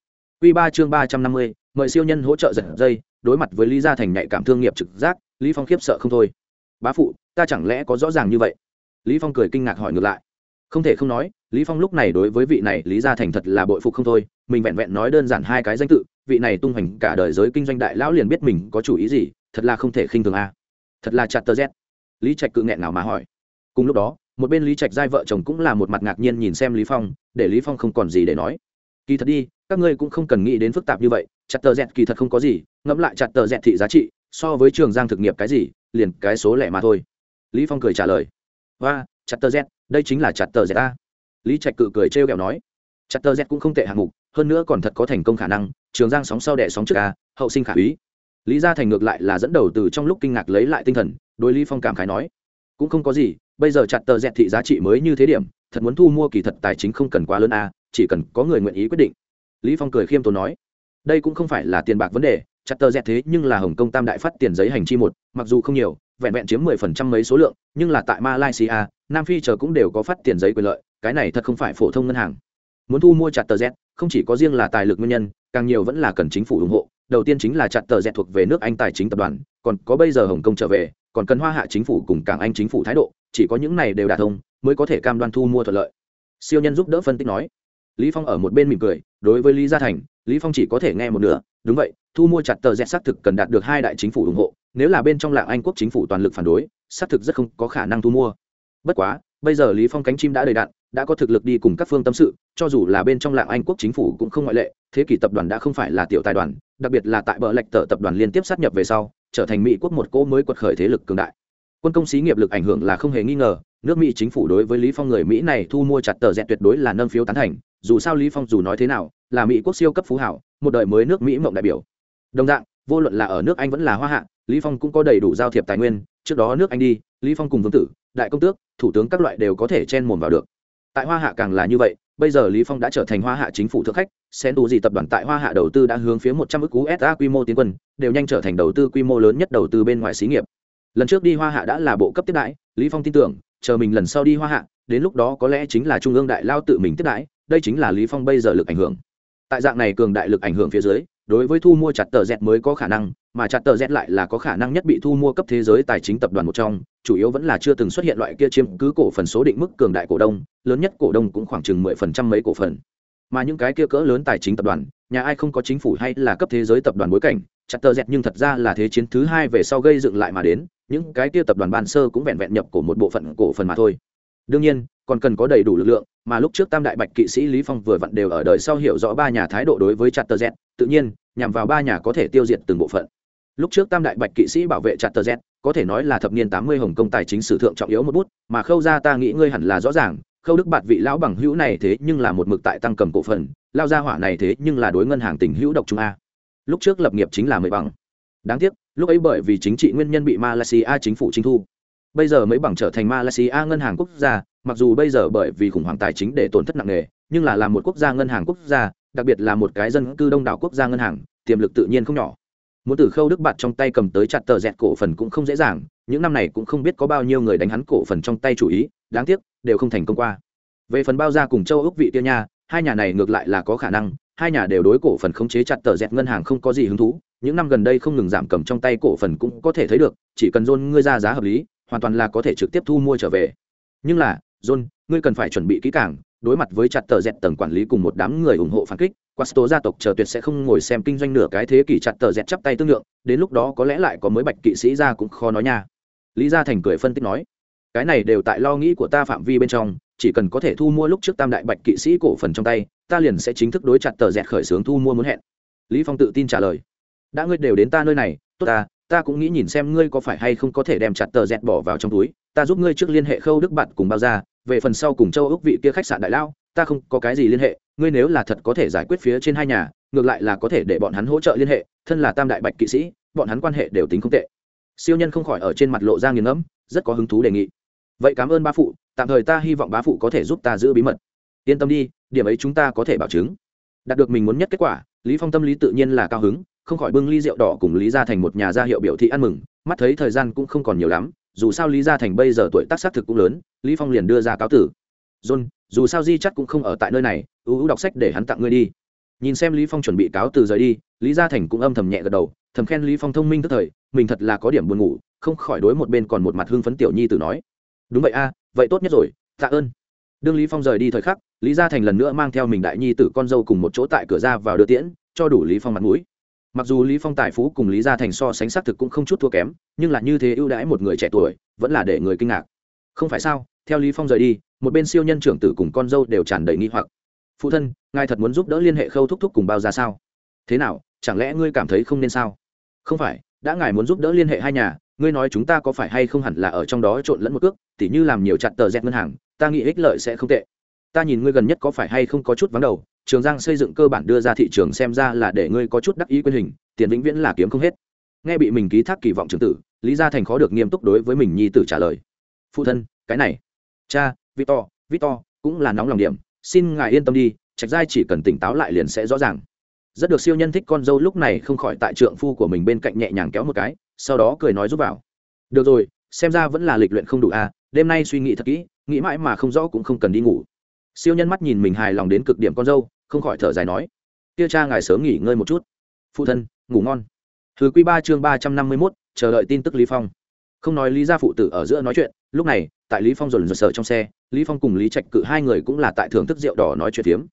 Q ba chương ba trăm năm mươi, mời siêu nhân hỗ trợ giật dây. Đối mặt với lý gia thành nhạy cảm thương nghiệp trực giác, lý phong khiếp sợ không thôi. Bá phụ, ta chẳng lẽ có rõ ràng như vậy? Lý phong cười kinh ngạc hỏi ngược lại. Không thể không nói, lý phong lúc này đối với vị này lý gia thành thật là bội phục không thôi. Mình vẹn vẹn nói đơn giản hai cái danh tự, vị này tung hoành cả đời giới kinh doanh đại lão liền biết mình có chủ ý gì, thật là không thể khinh thường a thật là chặt tờ z lý trạch cự nghẹn nào mà hỏi. Cùng lúc đó, một bên lý trạch giai vợ chồng cũng là một mặt ngạc nhiên nhìn xem lý phong, để lý phong không còn gì để nói. Kỳ thật đi, các ngươi cũng không cần nghĩ đến phức tạp như vậy, chặt tờ dẹt kỳ thật không có gì, ngẫm lại chặt tờ dẹt thị giá trị, so với trường giang thực nghiệp cái gì, liền cái số lẻ mà thôi. Lý phong cười trả lời. Và chặt tờ dẹt đây chính là chặt tờ dẹt ta lý trạch cự cười trêu ghẹo nói. Chặt tờ dẹt cũng không tệ hạng mục, hơn nữa còn thật có thành công khả năng, trường giang sóng sau đẻ sóng trước a, hậu sinh khả úy lý gia thành ngược lại là dẫn đầu từ trong lúc kinh ngạc lấy lại tinh thần, đối lý phong cảm khái nói, cũng không có gì, bây giờ chặt tờ dẹt thị giá trị mới như thế điểm, thật muốn thu mua kỳ thật tài chính không cần quá lớn a chỉ cần có người nguyện ý quyết định. Lý phong cười khiêm tốn nói, đây cũng không phải là tiền bạc vấn đề, chặt tờ dẹt thế nhưng là hồng kông tam đại phát tiền giấy hành chi một, mặc dù không nhiều, vẹn vẹn chiếm mười phần trăm mấy số lượng, nhưng là tại malaysia, nam phi chờ cũng đều có phát tiền giấy quyền lợi, cái này thật không phải phổ thông ngân hàng. Muốn thu mua chặt tờ z không chỉ có riêng là tài lực nguyên nhân, càng nhiều vẫn là cần chính phủ ủng hộ đầu tiên chính là chặt tờ rẽ thuộc về nước anh tài chính tập đoàn, còn có bây giờ hồng kông trở về, còn cần hoa hạ chính phủ cùng cảng anh chính phủ thái độ, chỉ có những này đều đạt thông, mới có thể cam đoan thu mua thuận lợi. Siêu nhân giúp đỡ phân tích nói. Lý phong ở một bên mỉm cười, đối với lý gia thành, lý phong chỉ có thể nghe một nửa, đúng vậy, thu mua chặt tờ rẽ xác thực cần đạt được hai đại chính phủ ủng hộ, nếu là bên trong lạng anh quốc chính phủ toàn lực phản đối, xác thực rất không có khả năng thu mua. Bất quá, bây giờ lý phong cánh chim đã đầy đạn đã có thực lực đi cùng các phương tâm sự, cho dù là bên trong lạng anh quốc chính phủ cũng không ngoại lệ, thế kỷ tập đoàn đã không phải là tiểu tài đoàn, đặc biệt là tại bờ lệch tờ tập đoàn liên tiếp sát nhập về sau, trở thành mỹ quốc một cỗ mới quật khởi thế lực cường đại. Quân công xí nghiệp lực ảnh hưởng là không hề nghi ngờ, nước mỹ chính phủ đối với lý phong người mỹ này thu mua chặt tờ dẹt tuyệt đối là nâng phiếu tán thành, dù sao lý phong dù nói thế nào, là mỹ quốc siêu cấp phú hảo, một đời mới nước mỹ mộng đại biểu. Đồng dạng, vô luận là ở nước anh vẫn là hoa hạ, lý phong cũng có đầy đủ giao thiệp tài nguyên, trước đó nước anh đi, lý phong cùng vương tử, đại công tước, thủ tướng các loại đều có thể chen mồm vào được tại hoa hạ càng là như vậy, bây giờ lý phong đã trở thành hoa hạ chính phủ thượng khách, sen tù gì tập đoàn tại hoa hạ đầu tư đã hướng phía một trăm ức usa quy mô tiến quân, đều nhanh trở thành đầu tư quy mô lớn nhất đầu tư bên ngoài xí nghiệp. Lần trước đi hoa hạ đã là bộ cấp tiếp đãi, lý phong tin tưởng, chờ mình lần sau đi hoa hạ, đến lúc đó có lẽ chính là trung ương đại lao tự mình tiếp đãi, đây chính là lý phong bây giờ lực ảnh hưởng. Tại dạng này cường đại lực ảnh hưởng phía dưới đối với thu mua chặt tờ z mới có khả năng, mà chặt tờ z lại là có khả năng nhất bị thu mua cấp thế giới tài chính tập đoàn một trong, chủ yếu vẫn là chưa từng xuất hiện loại kia chiếm cứ cổ phần số định mức cường đại cổ đông, lớn nhất cổ đông cũng khoảng chừng mười phần trăm mấy cổ phần. Mà những cái kia cỡ lớn tài chính tập đoàn, nhà ai không có chính phủ hay là cấp thế giới tập đoàn bối cảnh, chặt tờ dẹt nhưng thật ra là thế chiến thứ hai về sau gây dựng lại mà đến, những cái kia tập đoàn ban sơ cũng vẹn vẹn nhập của một bộ phận cổ phần mà thôi đương nhiên, còn cần có đầy đủ lực lượng, mà lúc trước tam đại bạch kỵ sĩ lý phong vừa vặn đều ở đời sau hiểu rõ ba nhà thái độ đối với chặt tờ z, tự nhiên, nhằm vào ba nhà có thể tiêu diệt từng bộ phận. Lúc trước tam đại bạch kỵ sĩ bảo vệ chặt tờ z, có thể nói là thập niên tám mươi hồng công tài chính sử thượng trọng yếu một bút, mà khâu ra ta nghĩ ngươi hẳn là rõ ràng, khâu đức bạt vị lão bằng hữu này thế nhưng là một mực tại tăng cầm cổ phần lao ra hỏa này thế nhưng là đối ngân hàng tình hữu độc trung a. Lúc trước lập nghiệp chính là mười bằng. Đáng tiếc, lúc ấy bởi vì chính trị nguyên nhân bị malaysia chính phủ chính thu bây giờ mấy bằng trở thành malaysia ngân hàng quốc gia, mặc dù bây giờ bởi vì khủng hoảng tài chính để tổn thất nặng nề, nhưng là làm một quốc gia ngân hàng quốc gia, đặc biệt là một cái dân cư đông đảo quốc gia ngân hàng, tiềm lực tự nhiên không nhỏ. Muốn từ khâu đức bạt trong tay cầm tới chặt tờ dẹt cổ phần cũng không dễ dàng, những năm này cũng không biết có bao nhiêu người đánh hắn cổ phần trong tay chủ ý, đáng tiếc, đều không thành công qua. Về phần bao gia cùng châu ước vị tiêu nha, hai nhà này ngược lại là có khả năng, hai nhà đều đối cổ phần khống chế chặt tờ dẹt ngân hàng không có gì hứng thú, những năm gần đây không ngừng giảm cầm trong tay cổ phần cũng có thể thấy được, chỉ cần dôn ngươi ra giá hợp lý hoàn toàn là có thể trực tiếp thu mua trở về nhưng là john ngươi cần phải chuẩn bị kỹ càng đối mặt với chặt tờ dẹt tầng quản lý cùng một đám người ủng hộ phản kích Quasto gia tộc chờ tuyệt sẽ không ngồi xem kinh doanh nửa cái thế kỷ chặt tờ dẹt chắp tay tương lượng, đến lúc đó có lẽ lại có mới bạch kỵ sĩ ra cũng khó nói nha. Lý Gia Thành cười phân tích nói, cái này đều tại lo nghĩ của ta phạm vi bên trong, chỉ cần có thể thu mua lúc trước tam đại bạch kỵ sĩ cổ phần trong tay, ta liền sẽ chính thức đối chặt tờ dẹt khởi xướng thu mua muốn hẹn. Lý Phong tự tin trả lời, đã ngươi đều đến ta nơi này, tốt ta, ta cũng nghĩ nhìn xem ngươi có phải hay không có thể đem chặt tờ dẹt bỏ vào trong túi, ta giúp ngươi trước liên hệ khâu đức bạn cùng bao ra, về phần sau cùng châu ước vị kia khách sạn đại lao ta không có cái gì liên hệ ngươi nếu là thật có thể giải quyết phía trên hai nhà ngược lại là có thể để bọn hắn hỗ trợ liên hệ thân là tam đại bạch kỵ sĩ bọn hắn quan hệ đều tính không tệ. Siêu nhân không khỏi ở trên mặt lộ ra nghiền ngẫm rất có hứng thú đề nghị. Vậy cảm ơn bá phụ tạm thời ta hy vọng bá phụ có thể giúp ta giữ bí mật. Yên tâm đi điểm ấy chúng ta có thể bảo chứng. Đạt được mình muốn nhất kết quả lý phong tâm lý tự nhiên là cao hứng không khỏi bưng ly rượu đỏ cùng lý gia thành một nhà gia hiệu biểu thị ăn mừng, mắt thấy thời gian cũng không còn nhiều lắm, dù sao lý gia thành bây giờ tuổi tác xác thực cũng lớn, lý phong liền đưa ra cáo tử. John, dù sao di chắc cũng không ở tại nơi này, ưu ưu đọc sách để hắn tặng ngươi đi. Nhìn xem lý phong chuẩn bị cáo từ rời đi, lý gia thành cũng âm thầm nhẹ gật đầu, thầm khen lý phong thông minh tức thời, mình thật là có điểm buồn ngủ, không khỏi đối một bên còn một mặt hưng phấn tiểu nhi tử nói. Đúng vậy a, vậy tốt nhất rồi, tạ ơn. Đương lý phong rời đi thời khắc, lý gia thành lần nữa mang theo mình đại nhi tử con dâu cùng một chỗ tại cửa ra vào đưa tiễn, cho đủ lý phong mặt mũi mặc dù lý phong tài phú cùng lý gia thành so sánh xác thực cũng không chút thua kém, nhưng là như thế ưu đãi một người trẻ tuổi, vẫn là để người kinh ngạc. Không phải sao, theo lý phong rời đi, một bên siêu nhân trưởng tử cùng con dâu đều tràn đầy nghi hoặc. Phụ thân, ngài thật muốn giúp đỡ liên hệ khâu thúc thúc cùng bao ra sao? Thế nào, chẳng lẽ ngươi cảm thấy không nên sao? Không phải, đã ngài muốn giúp đỡ liên hệ hai nhà, ngươi nói chúng ta có phải hay không hẳn là ở trong đó trộn lẫn một cước, tỉ như làm nhiều chặt tờ dẹt ngân hàng, ta nghĩ ích lợi sẽ không tệ. Ta nhìn ngươi gần nhất có phải hay không có chút vắng đầu trường giang xây dựng cơ bản đưa ra thị trường xem ra là để ngươi có chút đắc ý quyền hình, tiền vĩnh viễn là kiếm không hết. Nghe bị mình ký thác kỳ vọng trường tử, lý gia thành khó được nghiêm túc đối với mình nhi tử trả lời. Phụ thân, cái này. Cha, victor victor, cũng là nóng lòng điểm, xin ngài yên tâm đi, trạch giai chỉ cần tỉnh táo lại liền sẽ rõ ràng. Rất được siêu nhân thích con dâu lúc này không khỏi tại trượng phu của mình bên cạnh nhẹ nhàng kéo một cái, sau đó cười nói giúp vào. Được rồi, xem ra vẫn là lịch luyện không đủ à đêm nay suy nghĩ thật kỹ, nghĩ mãi mà không rõ cũng không cần đi ngủ siêu nhân mắt nhìn mình hài lòng đến cực điểm con dâu, không khỏi thở dài nói, kia cha ngài sớm nghỉ ngơi một chút. Phụ thân, ngủ ngon. Thứ quy ba chương ba trăm năm mươi mốt, chờ đợi tin tức lý phong. Không nói lý gia phụ tử ở giữa nói chuyện, lúc này, tại lý phong dồn dồn sờ trong xe, lý phong cùng lý trạch cự hai người cũng là tại thưởng thức rượu đỏ nói chuyện phiếm.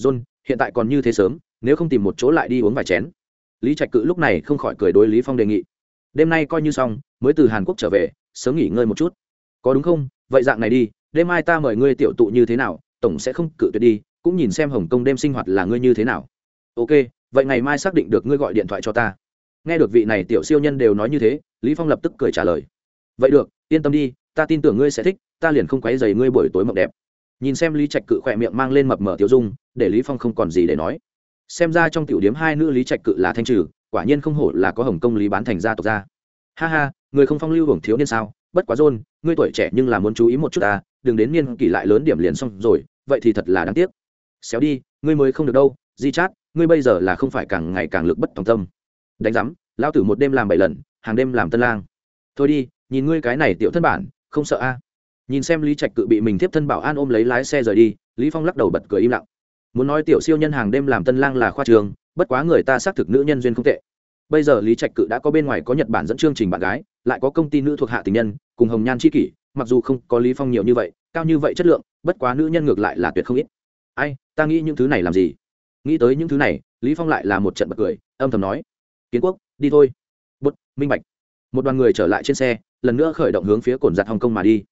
John, hiện tại còn như thế sớm, nếu không tìm một chỗ lại đi uống vài chén. Lý trạch cự lúc này không khỏi cười đối lý phong đề nghị. Đêm nay coi như xong, mới từ hàn quốc trở về, sớm nghỉ ngơi một chút. Có đúng không? Vậy dạng này đi, đêm mai ta mời ngươi tiểu tụ như thế nào tổng sẽ không cự tuyệt đi, cũng nhìn xem hồng kông đêm sinh hoạt là ngươi như thế nào. Ok, vậy ngày mai xác định được ngươi gọi điện thoại cho ta. Nghe được vị này tiểu siêu nhân đều nói như thế, lý phong lập tức cười trả lời. Vậy được, yên tâm đi, ta tin tưởng ngươi sẽ thích, ta liền không quấy rầy ngươi buổi tối mộng đẹp. Nhìn xem lý trạch cự khỏe miệng mang lên mập mở tiêu dung, để lý phong không còn gì để nói. Xem ra trong tiểu điếm hai nữ lý trạch cự là thanh trừ, quả nhiên không hổ là có hồng công lý bán thành gia tộc ra ha ha, người không phong lưu hưởng thiếu niên sao? Bất quá rôn ngươi tuổi trẻ nhưng là muốn chú ý một chút ta, đừng đến niên kỷ lại lớn điểm liền xong rồi vậy thì thật là đáng tiếc. Xéo đi, ngươi mới không được đâu, di chát, ngươi bây giờ là không phải càng ngày càng lực bất tòng tâm. Đánh giám, lão tử một đêm làm bảy lần, hàng đêm làm tân lang. Thôi đi, nhìn ngươi cái này tiểu thân bản, không sợ a? Nhìn xem lý trạch cự bị mình tiếp thân bảo an ôm lấy lái xe rời đi, lý phong lắc đầu bật cười im lặng. Muốn nói tiểu siêu nhân hàng đêm làm tân lang là khoa trường, bất quá người ta xác thực nữ nhân duyên không tệ. Bây giờ lý trạch cự đã có bên ngoài có nhật bản dẫn chương trình bạn gái, lại có công ty nữ thuộc hạ tình nhân, cùng hồng nhan c h i kỷ mặc dù không có lý phong nhiều như vậy, cao như vậy chất lượng, bất quá nữ nhân ngược lại là tuyệt không ít. Ai, ta nghĩ những thứ này làm gì? Nghĩ tới những thứ này, lý phong lại là một trận bật cười, âm thầm nói. Kiến quốc, đi thôi. Bút minh bạch. Một đoàn người trở lại trên xe, lần nữa khởi động hướng phía cồn giặt hồng kông mà đi.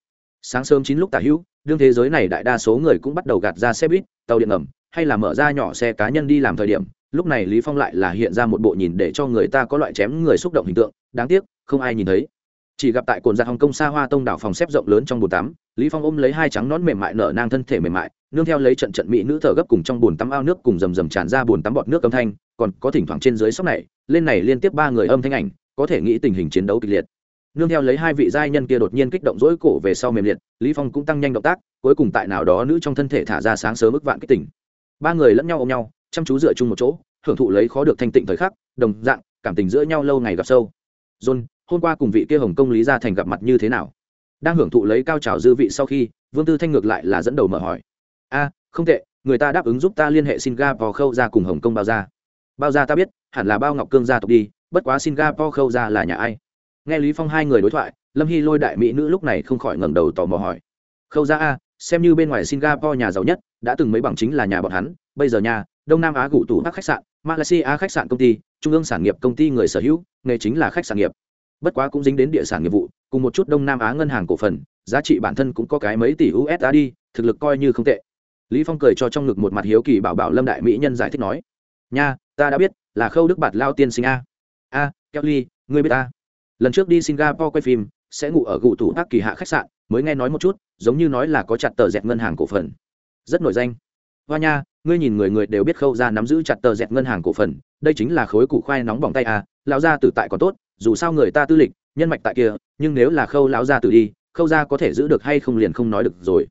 Sáng sớm chín lúc tả hữu, đương thế giới này đại đa số người cũng bắt đầu gạt ra xe buýt, tàu điện ngầm, hay là mở ra nhỏ xe cá nhân đi làm thời điểm. Lúc này lý phong lại là hiện ra một bộ nhìn để cho người ta có loại chém người xúc động hình tượng. Đáng tiếc, không ai nhìn thấy chỉ gặp tại cồn giặt hồng kông xa hoa tông đảo phòng xếp rộng lớn trong bồn tắm, lý phong ôm lấy hai trắng nón mềm mại nở nang thân thể mềm mại, nương theo lấy trận trận mỹ nữ thở gấp cùng trong bồn tắm ao nước cùng rầm rầm tràn ra bồn tắm bọt nước âm thanh, còn có thỉnh thoảng trên dưới sóc này, lên này liên tiếp ba người âm thanh ảnh, có thể nghĩ tình hình chiến đấu kịch liệt. Nương theo lấy hai vị giai nhân kia đột nhiên kích động rỗi cổ về sau mềm liệt, lý phong cũng tăng nhanh động tác, cuối cùng tại nào đó nữ trong thân thể thả ra sáng sớm ức vạn kích tỉnh ba người lẫn nhau ôm nhau, chăm chú dựa chung một chỗ, hưởng thụ lấy khó được thanh tịnh thời khắc, đồng dạng, cảm tình giữa nhau lâu ngày gặp sâu. John hôm qua cùng vị kia hồng công lý gia thành gặp mặt như thế nào? Đang hưởng thụ lấy cao trào dư vị sau khi, vương tư thanh ngược lại là dẫn đầu mở hỏi. A, không tệ, người ta đáp ứng giúp ta liên hệ singapore khâu ra cùng hồng kông bao ra bao ra ta biết, hẳn là bao ngọc cương gia tộc đi, bất quá singapore khâu ra là nhà ai? Nghe lý phong hai người đối thoại, lâm hy lôi đại mỹ nữ lúc này không khỏi ngẩng đầu tò mò hỏi. Khâu ra a, xem như bên ngoài singapore nhà giàu nhất, đã từng mấy bằng chính là nhà bọn hắn, bây giờ nhà, đông nam á gủ tủ các khách sạn, malaysia khách sạn công ty, trung ương sản nghiệp công ty người sở hữu, nghề chính là khách sạn nghiệp bất quá cũng dính đến địa sản nghiệp vụ, cùng một chút đông nam á ngân hàng cổ phần, giá trị bản thân cũng có cái mấy tỷ usd đi, thực lực coi như không tệ. Lý phong cười cho trong ngực một mặt hiếu kỳ bảo bảo lâm đại mỹ nhân giải thích nói, nha, ta đã biết, là khâu đức bạt lao tiên sinh a. A kelly ngươi biết ta? Lần trước đi singapore quay phim, sẽ ngủ ở gụ thủ các kỳ hạ khách sạn, mới nghe nói một chút, giống như nói là có chặt tờ dẹt ngân hàng cổ phần. Rất nổi danh. Hoa nha, ngươi nhìn người người đều biết khâu ra nắm giữ chặt tờ dẹt ngân hàng cổ phần đây chính là khối củ khoai nóng bỏng tay à lão gia tử tại còn tốt, dù sao người ta tư lịch, nhân mạch tại kia, nhưng nếu là khâu lão gia tử đi, khâu gia có thể giữ được hay không liền không nói được rồi.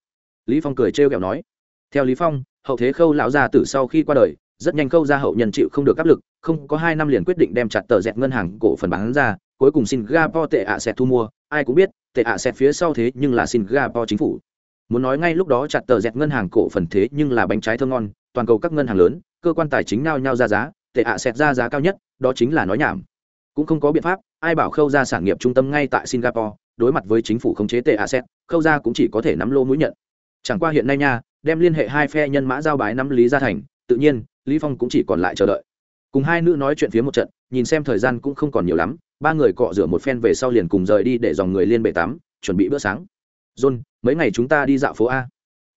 Lý phong cười trêu ghẹo nói. Theo lý phong, hậu thế khâu lão gia tử sau khi qua đời, rất nhanh khâu gia hậu nhân chịu không được áp lực, không có hai năm liền quyết định đem chặt tờ dẹt ngân hàng cổ phần bán ra, cuối cùng singapore tệ ạ sẽ thu mua. Ai cũng biết, tệ ạ sẽ phía sau thế nhưng là singapore chính phủ. Muốn nói ngay lúc đó chặt tờ dẹt ngân hàng cổ phần thế nhưng là bánh trái thơm ngon, toàn cầu các ngân hàng lớn, cơ quan tài chính nao nhau ra giá tệ ạ xẹt ra giá cao nhất, đó chính là nói nhảm. Cũng không có biện pháp, ai bảo khâu ra sản nghiệp trung tâm ngay tại singapore, đối mặt với chính phủ khống chế tệ ạ xẹt, khâu ra cũng chỉ có thể nắm lô mũi nhận. Chẳng qua hiện nay nha, đem liên hệ hai phe nhân mã giao bái năm lý gia thành, tự nhiên, lý phong cũng chỉ còn lại chờ đợi. Cùng hai nữ nói chuyện phía một trận, nhìn xem thời gian cũng không còn nhiều lắm, ba người cọ rửa một phen về sau liền cùng rời đi để dòng người liên bể tắm, chuẩn bị bữa sáng. John, mấy ngày chúng ta đi dạo phố a?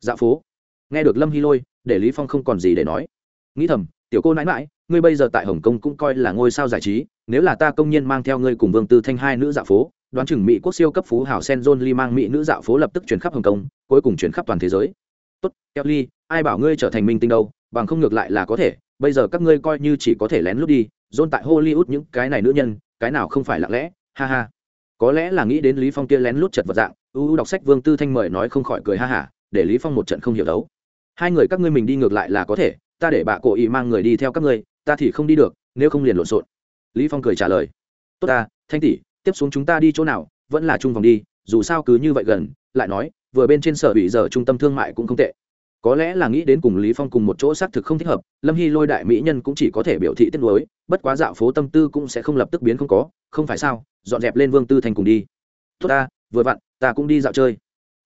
Dạo phố? Nghe được lâm hy lôi, để lý phong không còn gì để nói. Nghĩ thầm, tiểu cô nãi mãi ngươi bây giờ tại hồng kông cũng coi là ngôi sao giải trí, nếu là ta công nhân mang theo ngươi cùng vương tư thanh hai nữ dạo phố, đoán chừng mỹ quốc siêu cấp phú hảo sen john lee mang mỹ nữ dạo phố lập tức chuyển khắp hồng kông, cuối cùng chuyển khắp toàn thế giới. Tốt kelly ai bảo ngươi trở thành minh tinh đâu, bằng không ngược lại là có thể, bây giờ các ngươi coi như chỉ có thể lén lút đi, john tại hollywood những cái này nữ nhân, cái nào không phải lặng lẽ, ha ha. Có lẽ là nghĩ đến lý phong kia lén lút chật vật dạng ưu đọc sách vương tư thanh mời nói không khỏi cười ha hả, để lý phong một trận không hiểu đấu. Hai người các ngươi mình đi ngược lại là có thể, ta để bà cổ ý mang người đi theo các ngươi ta thì không đi được, nếu không liền lộn xộn. Lý phong cười trả lời. Tốt ta, thanh tỷ, tiếp xuống chúng ta đi chỗ nào, vẫn là chung vòng đi, dù sao cứ như vậy gần. Lại nói, vừa bên trên sở ủy giờ trung tâm thương mại cũng không tệ. Có lẽ là nghĩ đến cùng lý phong cùng một chỗ xác thực không thích hợp, lâm hy lôi đại mỹ nhân cũng chỉ có thể biểu thị tiếc nuối, bất quá dạo phố tâm tư cũng sẽ không lập tức biến không có, không phải sao, dọn dẹp lên vương tư thành cùng đi. Tốt ta, vừa vặn, ta cũng đi dạo chơi.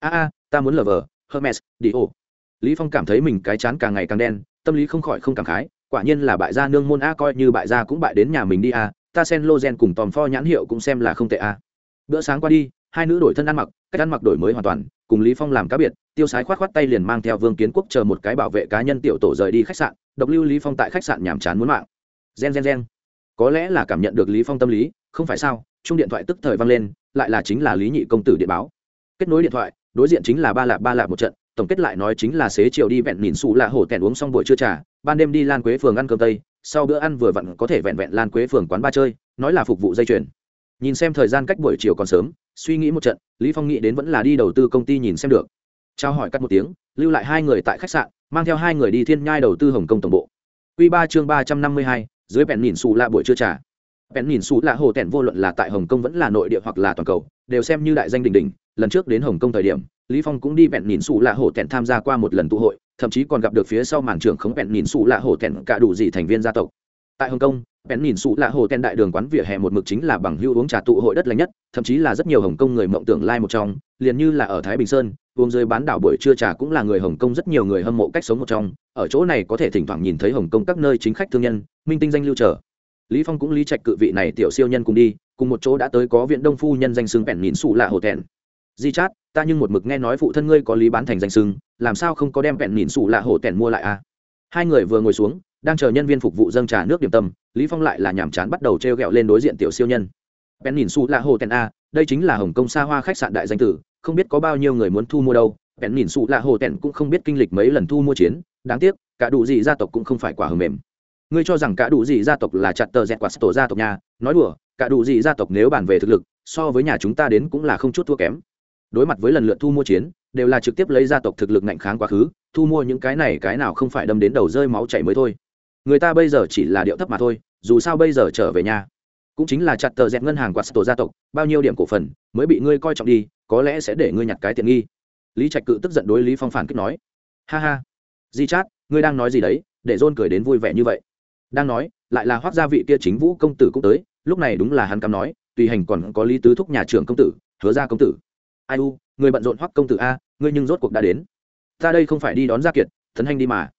A a, ta muốn lờ vờ, hermes, đi ô lý phong cảm thấy mình cái chán càng ngày càng đen, tâm lý không khỏi không cảm khái quả nhiên là bại gia nương môn a, coi như bại gia cũng bại đến nhà mình đi a, ta sen lô gen cùng tòm pho nhãn hiệu cũng xem là không tệ a. Bữa sáng qua đi, hai nữ đổi thân ăn mặc, cách ăn mặc đổi mới hoàn toàn, cùng lý phong làm cá biệt, tiêu sái khoát khoát tay liền mang theo vương kiến quốc chờ một cái bảo vệ cá nhân tiểu tổ rời đi khách sạn, độc lưu lý phong tại khách sạn nhàm chán muốn mạng. Gen gen gen. Có lẽ là cảm nhận được lý phong tâm lý, không phải sao, chung điện thoại tức thời vang lên, lại là chính là lý nhị công tử điện báo. Kết nối điện thoại, đối diện chính là ba lạp ba lạp một trận tổng kết lại nói chính là xế chiều đi vẹn nhìn xù là hổ tẹn uống xong buổi trưa trà, ban đêm đi lan quế phường ăn cơm tây, sau bữa ăn vừa vặn có thể vẹn vẹn lan quế phường quán ba chơi, nói là phục vụ dây chuyền. Nhìn xem thời gian cách buổi chiều còn sớm, suy nghĩ một trận, lý phong nghĩ đến vẫn là đi đầu tư công ty nhìn xem được. Trao hỏi cắt một tiếng, lưu lại hai người tại khách sạn, mang theo hai người đi thiên nhai đầu tư hồng kông tổng bộ. Quy ba chương ba trăm năm mươi hai, dưới vẹn nhìn xù là buổi trưa trà. Bèn nhìn xù là hồ tèn vô luận là tại hồng kông vẫn là nội địa hoặc là toàn cầu, đều xem như đại danh đỉnh đỉnh, lần trước đến hồng kông thời điểm lý phong cũng đi vẹn nhìn xù là hổ tẹn tham gia qua một lần tụ hội, thậm chí còn gặp được phía sau màn trưởng khống vẹn nhìn xù là hổ tẹn cả đủ gì thành viên gia tộc. Tại hồng kông, vẹn nhìn xù là hổ tẹn đại đường quán vỉa hè một mực chính là bằng hưu uống trà tụ hội đất lành nhất, thậm chí là rất nhiều hồng kông người mộng tưởng lai like một trong, liền như là ở thái bình sơn, uống dưới bán đảo buổi trưa trà cũng là người hồng kông rất nhiều người hâm mộ cách sống một trong, ở chỗ này có thể thỉnh thoảng nhìn thấy hồng kông các nơi chính khách thương nhân, minh tinh danh lưu trở. Lý phong cũng lý trạch cự vị này tiểu siêu nhân cùng đi, cùng một chỗ đã tới có viện đông phu nhân danh xưng vẹn nhìn xù là hổ tẹn di chát, ta nhưng một mực nghe nói phụ thân ngươi có lý bán thành danh sưng làm sao không có đem vẹn nhìn xù lạ hổ tẻn mua lại à? Hai người vừa ngồi xuống, đang chờ nhân viên phục vụ dâng trà nước điểm tâm, lý phong lại là nhảm chán bắt đầu treo gẹo lên đối diện tiểu siêu nhân. Vẹn nhìn xù lạ hổ tẻn a à, đây chính là hồng kông xa hoa khách sạn đại danh tử, không biết có bao nhiêu người muốn thu mua đâu, vẹn nhìn xù lạ hổ tẻn cũng không biết kinh lịch mấy lần thu mua chiến, đáng tiếc, cả đủ gì gia tộc cũng không phải quả hờ mềm. Ngươi cho rằng cả đủ gì gia tộc là chặt tờ dẹt quả tổ gia tộc nhà, nói đùa, cả đủ gì gia tộc nếu bàn về thực lực, so với nhà chúng ta đến cũng là không chút thua kém đối mặt với lần lượt thu mua chiến, đều là trực tiếp lấy gia tộc thực lực ngạnh kháng quá khứ, thu mua những cái này cái nào không phải đâm đến đầu rơi máu chảy mới thôi. Người ta bây giờ chỉ là điệu thấp mà thôi, dù sao bây giờ trở về nhà, cũng chính là chặt tờ dẹp ngân hàng quạt tổ gia tộc, bao nhiêu điểm cổ phần mới bị ngươi coi trọng đi, có lẽ sẽ để ngươi nhặt cái tiện nghi. Lý trạch cự tức giận đối lý phong phản kích nói. Ha ha. Di chát, ngươi đang nói gì đấy? Để dôn cười đến vui vẻ như vậy. Đang nói, lại là hoác gia vị kia chính vũ công tử cũng tới, lúc này đúng là hắn cắm nói, tùy hành còn có lý tứ thúc nhà trưởng công tử, hứa ra công tử ai u, người bận rộn hoắc công tử a, ngươi nhưng rốt cuộc đã đến. Ta đây không phải đi đón gia kiệt, thần hành đi mà.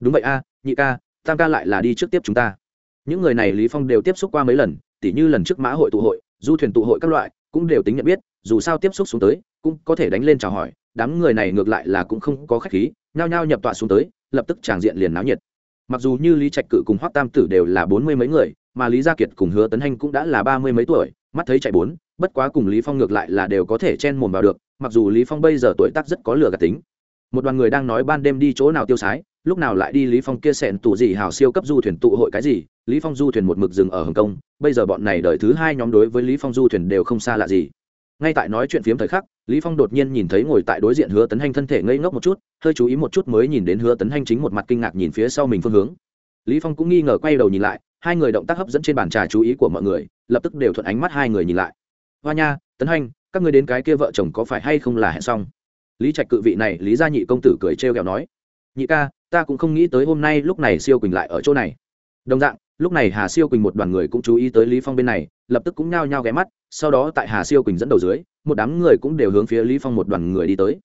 Đúng vậy a, nhị ca, tam ca lại là đi trước tiếp chúng ta. Những người này lý phong đều tiếp xúc qua mấy lần, tỉ như lần trước mã hội tụ hội, du thuyền tụ hội các loại, cũng đều tính nhận biết, dù sao tiếp xúc xuống tới, cũng có thể đánh lên chào hỏi, đám người này ngược lại là cũng không có khách khí, nhao nhao nhập tọa xuống tới, lập tức tràng diện liền náo nhiệt. Mặc dù như lý trạch cự cùng hoắc tam tử đều là bốn mươi mấy người, mà lý gia kiệt cùng hứa tấn hành cũng đã là ba mươi mấy tuổi mắt thấy chạy bốn, bất quá cùng lý phong ngược lại là đều có thể chen mồm vào được, mặc dù lý phong bây giờ tuổi tác rất có lừa gạt tính. Một đoàn người đang nói ban đêm đi chỗ nào tiêu sái, lúc nào lại đi lý phong kia sẹn tụ gì hào siêu cấp du thuyền tụ hội cái gì, lý phong du thuyền một mực dừng ở hồng kông, bây giờ bọn này đợi thứ hai nhóm đối với lý phong du thuyền đều không xa lạ gì. Ngay tại nói chuyện phiếm thời khắc, lý phong đột nhiên nhìn thấy ngồi tại đối diện hứa tấn hành thân thể ngây ngốc một chút, hơi chú ý một chút mới nhìn đến hứa tấn hành chính một mặt kinh ngạc nhìn phía sau mình phương hướng. Lý phong cũng nghi ngờ quay đầu nhìn lại hai người động tác hấp dẫn trên bàn trà chú ý của mọi người, lập tức đều thuận ánh mắt hai người nhìn lại. Hoa nha, tấn hành, các ngươi đến cái kia vợ chồng có phải hay không là hẹn xong? Lý trạch cự vị này, lý gia nhị công tử cười trêu ghẹo nói. Nhị ca, ta cũng không nghĩ tới hôm nay lúc này siêu quỳnh lại ở chỗ này. Đồng dạng, lúc này hà siêu quỳnh một đoàn người cũng chú ý tới lý phong bên này, lập tức cũng nhao nhao ghé mắt, sau đó tại hà siêu quỳnh dẫn đầu dưới, một đám người cũng đều hướng phía lý phong một đoàn người đi tới.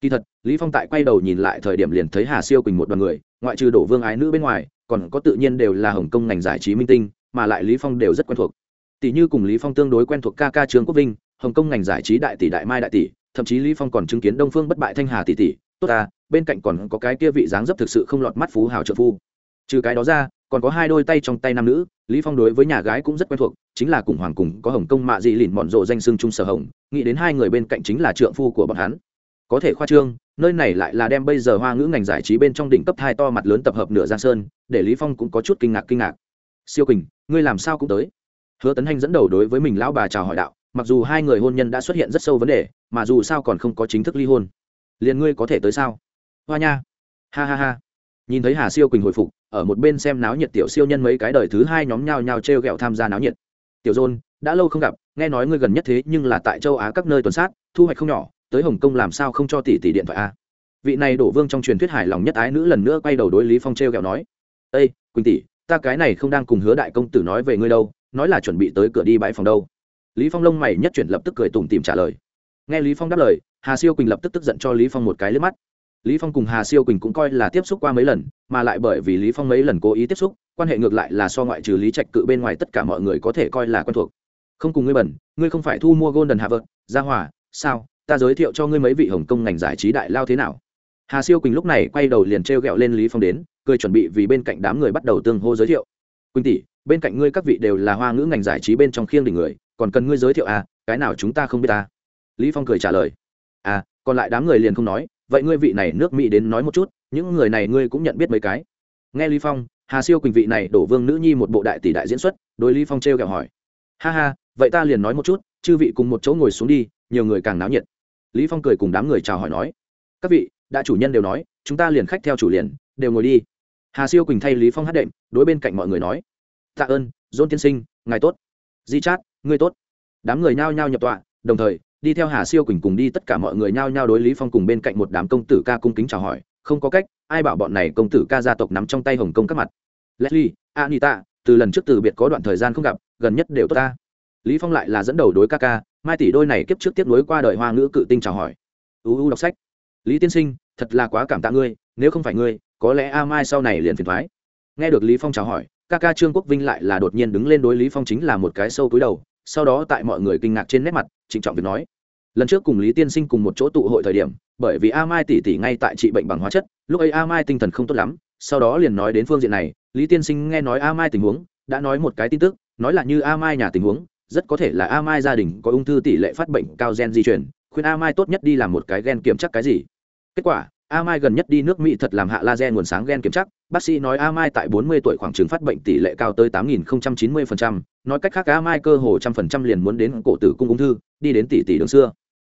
Kỳ thật, lý phong tại quay đầu nhìn lại thời điểm liền thấy hà siêu quỳnh một đoàn người, ngoại trừ đổ vương ái nữ bên ngoài còn có tự nhiên đều là hồng kông ngành giải trí minh tinh, mà lại lý phong đều rất quen thuộc. Tỷ như cùng lý phong tương đối quen thuộc ca ca trương quốc vinh, hồng kông ngành giải trí đại tỷ đại mai đại tỷ, thậm chí lý phong còn chứng kiến đông phương bất bại thanh hà tỷ tỷ. Tốt ta, bên cạnh còn có cái kia vị dáng dấp thực sự không lọt mắt phú hào trợ phu. Trừ cái đó ra, còn có hai đôi tay trong tay nam nữ, lý phong đối với nhà gái cũng rất quen thuộc, chính là cùng hoàng cùng có hồng công mạ dị lìn mọn rộ danh sương trung sở hồng, nghĩ đến hai người bên cạnh chính là trượng phu của bọn hắn. Có thể khoa trương nơi này lại là đem bây giờ hoa ngữ ngành giải trí bên trong đỉnh cấp hai to mặt lớn tập hợp nửa giang sơn, để lý phong cũng có chút kinh ngạc kinh ngạc. Siêu kình, ngươi làm sao cũng tới? Hứa tấn hành dẫn đầu đối với mình lão bà chào hỏi đạo, mặc dù hai người hôn nhân đã xuất hiện rất sâu vấn đề, mà dù sao còn không có chính thức ly hôn. Liền ngươi có thể tới sao? Hoa nha. Ha ha ha. Nhìn thấy hà siêu quỳnh hồi phục, ở một bên xem náo nhiệt tiểu siêu nhân mấy cái đời thứ hai nhóm nhao nhao t r e o g ẹ o tham gia náo nhiệt. Tiểu dôn, đã lâu không gặp, nghe nói ngươi gần nhất thế nhưng là tại châu á các nơi tuần sát, thu hoạch không nhỏ tới hồng kông làm sao không cho tỷ tỷ điện thoại a? Vị này đổ vương trong truyền thuyết hài lòng nhất ái nữ lần nữa quay đầu đối lý phong treo kẹo nói ây quỳnh tỷ, ta cái này không đang cùng hứa đại công tử nói về ngươi đâu, nói là chuẩn bị tới cửa đi bãi phòng đâu. Lý phong lông mày nhất chuyển lập tức cười tủm tìm trả lời. Nghe lý phong đáp lời, hà siêu quỳnh lập tức tức giận cho lý phong một cái lướt mắt. Lý phong cùng hà siêu quỳnh cũng coi là tiếp xúc qua mấy lần, mà lại bởi vì lý phong mấy lần cố ý tiếp xúc, quan hệ ngược lại là so ngoại trừ lý trạch cự bên ngoài tất cả mọi người có thể coi là quen thuộc. Không cùng ngươi bẩn, ngươi không phải thu mua golden harvard gia hòa, sao? Ta giới thiệu cho ngươi mấy vị hồng kông ngành giải trí đại lao thế nào. Hà siêu quỳnh lúc này quay đầu liền treo gẹo lên lý phong đến, cười chuẩn bị vì bên cạnh đám người bắt đầu tương hô giới thiệu. Quỳnh tỷ, bên cạnh ngươi các vị đều là hoa ngữ ngành giải trí bên trong khiêng đỉnh người, còn cần ngươi giới thiệu à cái nào chúng ta không biết ta? Lý phong cười trả lời. À còn lại đám người liền không nói, vậy ngươi vị này nước mỹ đến nói một chút, những người này ngươi cũng nhận biết mấy cái. Nghe lý phong, hà siêu quỳnh vị này đổ vương nữ nhi một bộ đại tỷ đại diễn xuất, đối lý phong treo kẹo hỏi. Ha ha, vậy ta liền nói một chút, chư vị cùng một chỗ ngồi xuống đi, nhiều người càng náo nhiệt lý phong cười cùng đám người chào hỏi nói, các vị, đã chủ nhân đều nói, chúng ta liền khách theo chủ liền, đều ngồi đi. Hà siêu quỳnh thay lý phong hát đệm, đối bên cạnh mọi người nói, tạ ơn, dôn tiên sinh, ngài tốt. Di chát, ngươi tốt. Đám người nhao nhao nhập tọa, đồng thời, đi theo hà siêu quỳnh cùng đi tất cả mọi người nhao nhao đối lý phong cùng bên cạnh một đám công tử ca cung kính chào hỏi, không có cách, ai bảo bọn này công tử ca gia tộc nắm trong tay hồng công các mặt. Leslie, anita, từ lần trước từ biệt có đoạn thời gian không gặp, gần nhất đều tốt ta. Lý phong lại là dẫn đầu đối ca ca mai tỷ đôi này kiếp trước tiếp nối qua đời hoa ngữ cự tinh chào hỏi. Uu đọc sách. Lý tiên sinh, thật là quá cảm tạ ngươi, nếu không phải ngươi, có lẽ a mai sau này liền phiền thoái. Nghe được lý phong chào hỏi, ca ca trương quốc vinh lại là đột nhiên đứng lên đối lý phong chính là một cái sâu túi đầu, sau đó tại mọi người kinh ngạc trên nét mặt, trịnh trọng việc nói. Lần trước cùng lý tiên sinh cùng một chỗ tụ hội thời điểm, bởi vì a mai tỷ tỷ ngay tại trị bệnh bằng hóa chất, lúc ấy a mai tinh thần không tốt lắm, sau đó liền nói đến phương diện này, lý tiên sinh nghe nói a mai tình huống, đã nói một cái tin tức, nói là như a mai nhà tình huống rất có thể là a mai gia đình có ung thư tỷ lệ phát bệnh cao gen di truyền, khuyên a mai tốt nhất đi làm một cái gen kiểm chắc cái gì? Kết quả a mai gần nhất đi nước mỹ thật làm hạ laser nguồn sáng gen kiểm chắc bác sĩ nói a mai tại 40 tuổi khoảng chứng phát bệnh tỷ lệ cao tới 8.090%, nói cách khác a mai cơ hồ trăm phần trăm liền muốn đến cổ tử cung ung thư đi đến tỷ tỷ đường xưa.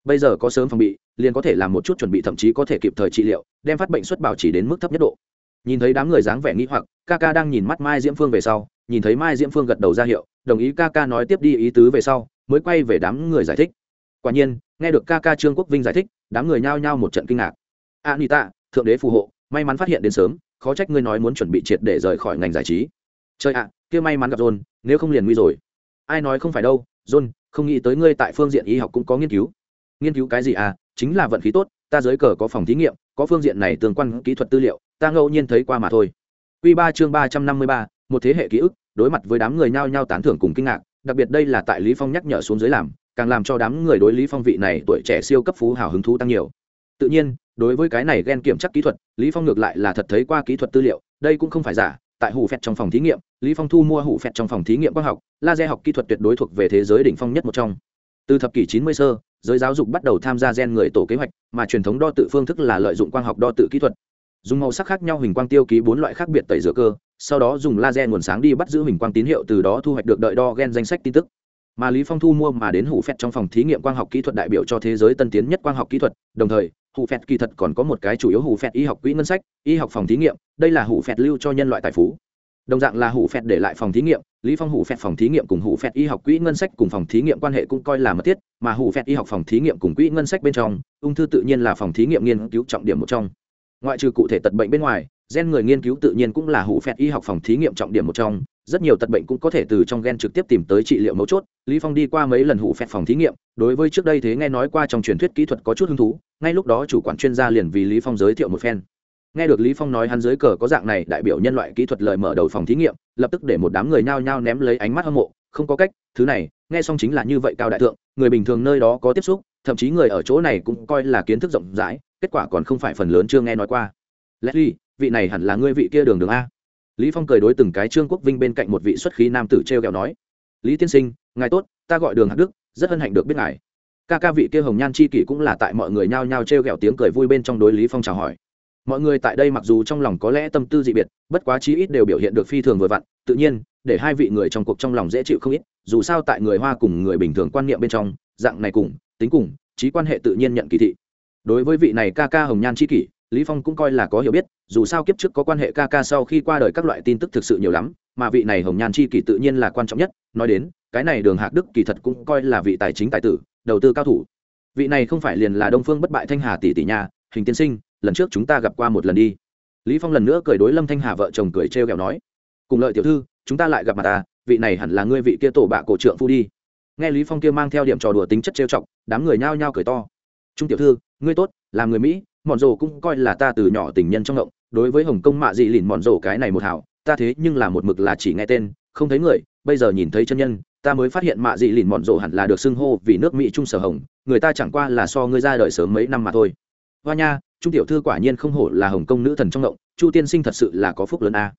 Bây giờ có sớm phòng bị liền có thể làm một chút chuẩn bị thậm chí có thể kịp thời trị liệu đem phát bệnh suất bảo chỉ đến mức thấp nhất độ. Nhìn thấy đám người dáng vẻ nghĩ hoặc ca ca đang nhìn mắt mai diễm phương về sau nhìn thấy mai diễm phương gật đầu ra hiệu đồng ý ca ca nói tiếp đi ý tứ về sau mới quay về đám người giải thích. Quả nhiên nghe được ca ca trương quốc vinh giải thích đám người nhao nhao một trận kinh ngạc. Anita thượng đế phù hộ may mắn phát hiện đến sớm khó trách ngươi nói muốn chuẩn bị triệt để rời khỏi ngành giải trí. Chơi ạ à, kia may mắn gặp john nếu không liền nguy rồi. Ai nói không phải đâu john không nghĩ tới ngươi tại phương diện y học cũng có nghiên cứu. Nghiên cứu cái gì à chính là vận khí tốt ta dưới cờ có phòng thí nghiệm có phương diện này tương quan kỹ thuật tư liệu ta ngẫu nhiên thấy qua mà thôi. Quy 3 chương 353, một thế hệ ký ức, đối mặt với đám người nhao nhao tán thưởng cùng kinh ngạc, đặc biệt đây là tại lý phong nhắc nhở xuống dưới làm, càng làm cho đám người đối lý phong vị này tuổi trẻ siêu cấp phú hào hứng thú tăng nhiều. Tự nhiên, đối với cái này ghen kiểm chắc kỹ thuật, lý phong ngược lại là thật thấy qua kỹ thuật tư liệu, đây cũng không phải giả, tại hủ phẹt trong phòng thí nghiệm, lý phong thu mua hủ phẹt trong phòng thí nghiệm khoa học, laser học kỹ thuật tuyệt đối thuộc về thế giới đỉnh phong nhất một trong. Từ thập kỷ 90 sơ, giới giáo dục bắt đầu tham gia gen người tổ kế hoạch, mà truyền thống đo tự phương thức là lợi dụng quang học đo tự kỹ thuật dùng màu sắc khác nhau hình quang tiêu ký bốn loại khác biệt tẩy rửa cơ, sau đó dùng laser nguồn sáng đi bắt giữ hình quang tín hiệu, từ đó thu hoạch được đợi đo gen danh sách tin tức. Mà lý phong thu mua mà đến hủ phẹt trong phòng thí nghiệm quang học kỹ thuật đại biểu cho thế giới tân tiến nhất quang học kỹ thuật, đồng thời, hủ phẹt kỳ thật còn có một cái chủ yếu hủ phẹt y học quỹ ngân sách, y học phòng thí nghiệm, đây là hủ phẹt lưu cho nhân loại tài phú. Đồng dạng là hủ phẹt để lại phòng thí nghiệm, lý phong hủ phẹt phòng thí nghiệm cùng hủ phẹt y học quỹ ngân sách cùng phòng thí nghiệm quan hệ cũng coi là mật thiết, mà hủ phẹt y học phòng thí nghiệm cùng quỹ ngân sách bên trong, ung thư tự nhiên là phòng thí nghiệm nghiên cứu trọng điểm một trong ngoại trừ cụ thể tật bệnh bên ngoài, gen người nghiên cứu tự nhiên cũng là hủ phẹt y học phòng thí nghiệm trọng điểm một trong. Rất nhiều tật bệnh cũng có thể từ trong gen trực tiếp tìm tới trị liệu mấu chốt. Lý phong đi qua mấy lần hủ phẹt phòng thí nghiệm, đối với trước đây thế nghe nói qua trong truyền thuyết kỹ thuật có chút hứng thú, ngay lúc đó chủ quản chuyên gia liền vì lý phong giới thiệu một phen. Nghe được lý phong nói hắn dưới cờ có dạng này đại biểu nhân loại kỹ thuật lời mở đầu phòng thí nghiệm, lập tức để một đám người nhao nhao ném lấy ánh mắt hâm mộ. Không có cách, thứ này, nghe xong chính là như vậy cao đại thượng, người bình thường nơi đó có tiếp xúc, thậm chí người ở chỗ này cũng coi là kiến thức rộng rãi kết quả còn không phải phần lớn chưa nghe nói qua. Leslie, vị này hẳn là ngươi vị kia đường đường a. Lý phong cười đối từng cái trương quốc vinh bên cạnh một vị xuất khí nam tử treo kẹo nói. Lý tiên sinh, ngài tốt, ta gọi đường hạc đức, rất hân hạnh được biết ngài. Ca ca vị kia hồng nhan chi kỷ cũng là tại mọi người nhao nhao treo kẹo tiếng cười vui bên trong đối lý phong chào hỏi. Mọi người tại đây mặc dù trong lòng có lẽ tâm tư dị biệt, bất quá chí ít đều biểu hiện được phi thường vừa vặn, tự nhiên, để hai vị người trong cuộc trong lòng dễ chịu không ít, dù sao tại người hoa cùng người bình thường quan niệm bên trong, dạng này cùng, tính cùng trí quan hệ tự nhiên nhận kỳ thị đối với vị này ca ca hồng nhan chi kỷ, lý phong cũng coi là có hiểu biết, dù sao kiếp trước có quan hệ ca ca sau khi qua đời các loại tin tức thực sự nhiều lắm, mà vị này hồng nhan chi kỷ tự nhiên là quan trọng nhất. Nói đến, cái này đường hạc đức kỳ thật cũng coi là vị tài chính tài tử, đầu tư cao thủ. Vị này không phải liền là đông phương bất bại thanh hà tỷ tỷ nhà hình tiên sinh, lần trước chúng ta gặp qua một lần đi. Lý phong lần nữa cười đối lâm thanh hà vợ chồng cười trêu ghẹo nói, cùng lợi tiểu thư, chúng ta lại gặp mặt ta vị này hẳn là ngươi vị kia tổ bạ cổ trượng phu đi. Nghe lý phong kia mang theo điểm trò đùa tính chất trêu chọc, đám người nhao nhao cười to. Trung tiểu thư ngươi tốt là người mỹ, mọn rồ cũng coi là ta từ nhỏ tình nhân trong động đối với hồng kông mạ dị lìn mọn rồ cái này một hảo, ta thế nhưng là một mực là chỉ nghe tên, không thấy người, bây giờ nhìn thấy chân nhân, ta mới phát hiện mạ dị lìn mọn rồ hẳn là được xưng hô vì nước mỹ trung sở hồng, người ta chẳng qua là so ngươi ra đời sớm mấy năm mà thôi. Hoa nha, trung tiểu thư quả nhiên không hổ là hồng kông nữ thần trong động chu tiên sinh thật sự là có phúc lớn a.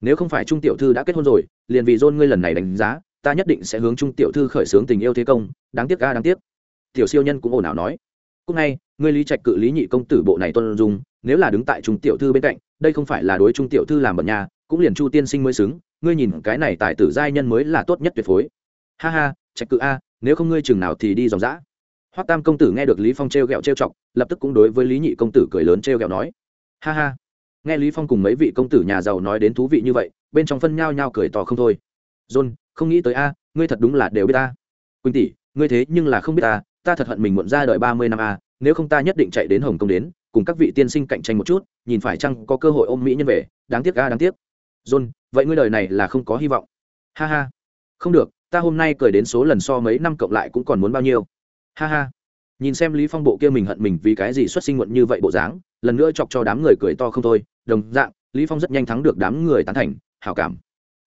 Nếu không phải trung tiểu thư đã kết hôn rồi, liền vì dôn ngươi lần này đánh giá, ta nhất định sẽ hướng trung tiểu thư khởi xướng tình yêu thế công, đáng tiếc a, đáng tiếc. Tiểu siêu nhân cũng ồn ào nói cúc ngay, ngươi lý trạch cự lý nhị công tử bộ này tuân dung, nếu là đứng tại trung tiểu thư bên cạnh, đây không phải là đối trung tiểu thư làm bẩn nhà cũng liền chu tiên sinh mới xứng, ngươi nhìn cái này tài tử giai nhân mới là tốt nhất tuyệt phối. Ha ha, trạch cự a, nếu không ngươi chừng nào thì đi dòng dã. Hoắc tam công tử nghe được lý phong trêu ghẹo trêu chọc, lập tức cũng đối với lý nhị công tử cười lớn trêu ghẹo nói. Ha ha. Nghe lý phong cùng mấy vị công tử nhà giàu nói đến thú vị như vậy, bên trong phân nhao nhao cười to không thôi. John, không nghĩ tới a, ngươi thật đúng là đều biết ta quỳnh tỷ, ngươi thế nhưng là không biết ta ta thật hận mình muộn ra đời ba mươi năm a, nếu không ta nhất định chạy đến hồng kông đến, cùng các vị tiên sinh cạnh tranh một chút, nhìn phải chăng có cơ hội ôm mỹ nhân về, đáng tiếc a, đáng tiếc. John, vậy ngươi đời này là không có hy vọng. Ha ha. Không được, ta hôm nay cười đến số lần so mấy năm cộng lại cũng còn muốn bao nhiêu. Ha ha. Nhìn xem lý phong bộ kia mình hận mình vì cái gì xuất sinh muộn như vậy bộ dáng, lần nữa chọc cho đám người cười to không thôi, đồng dạng, lý phong rất nhanh thắng được đám người tán thành, hảo cảm.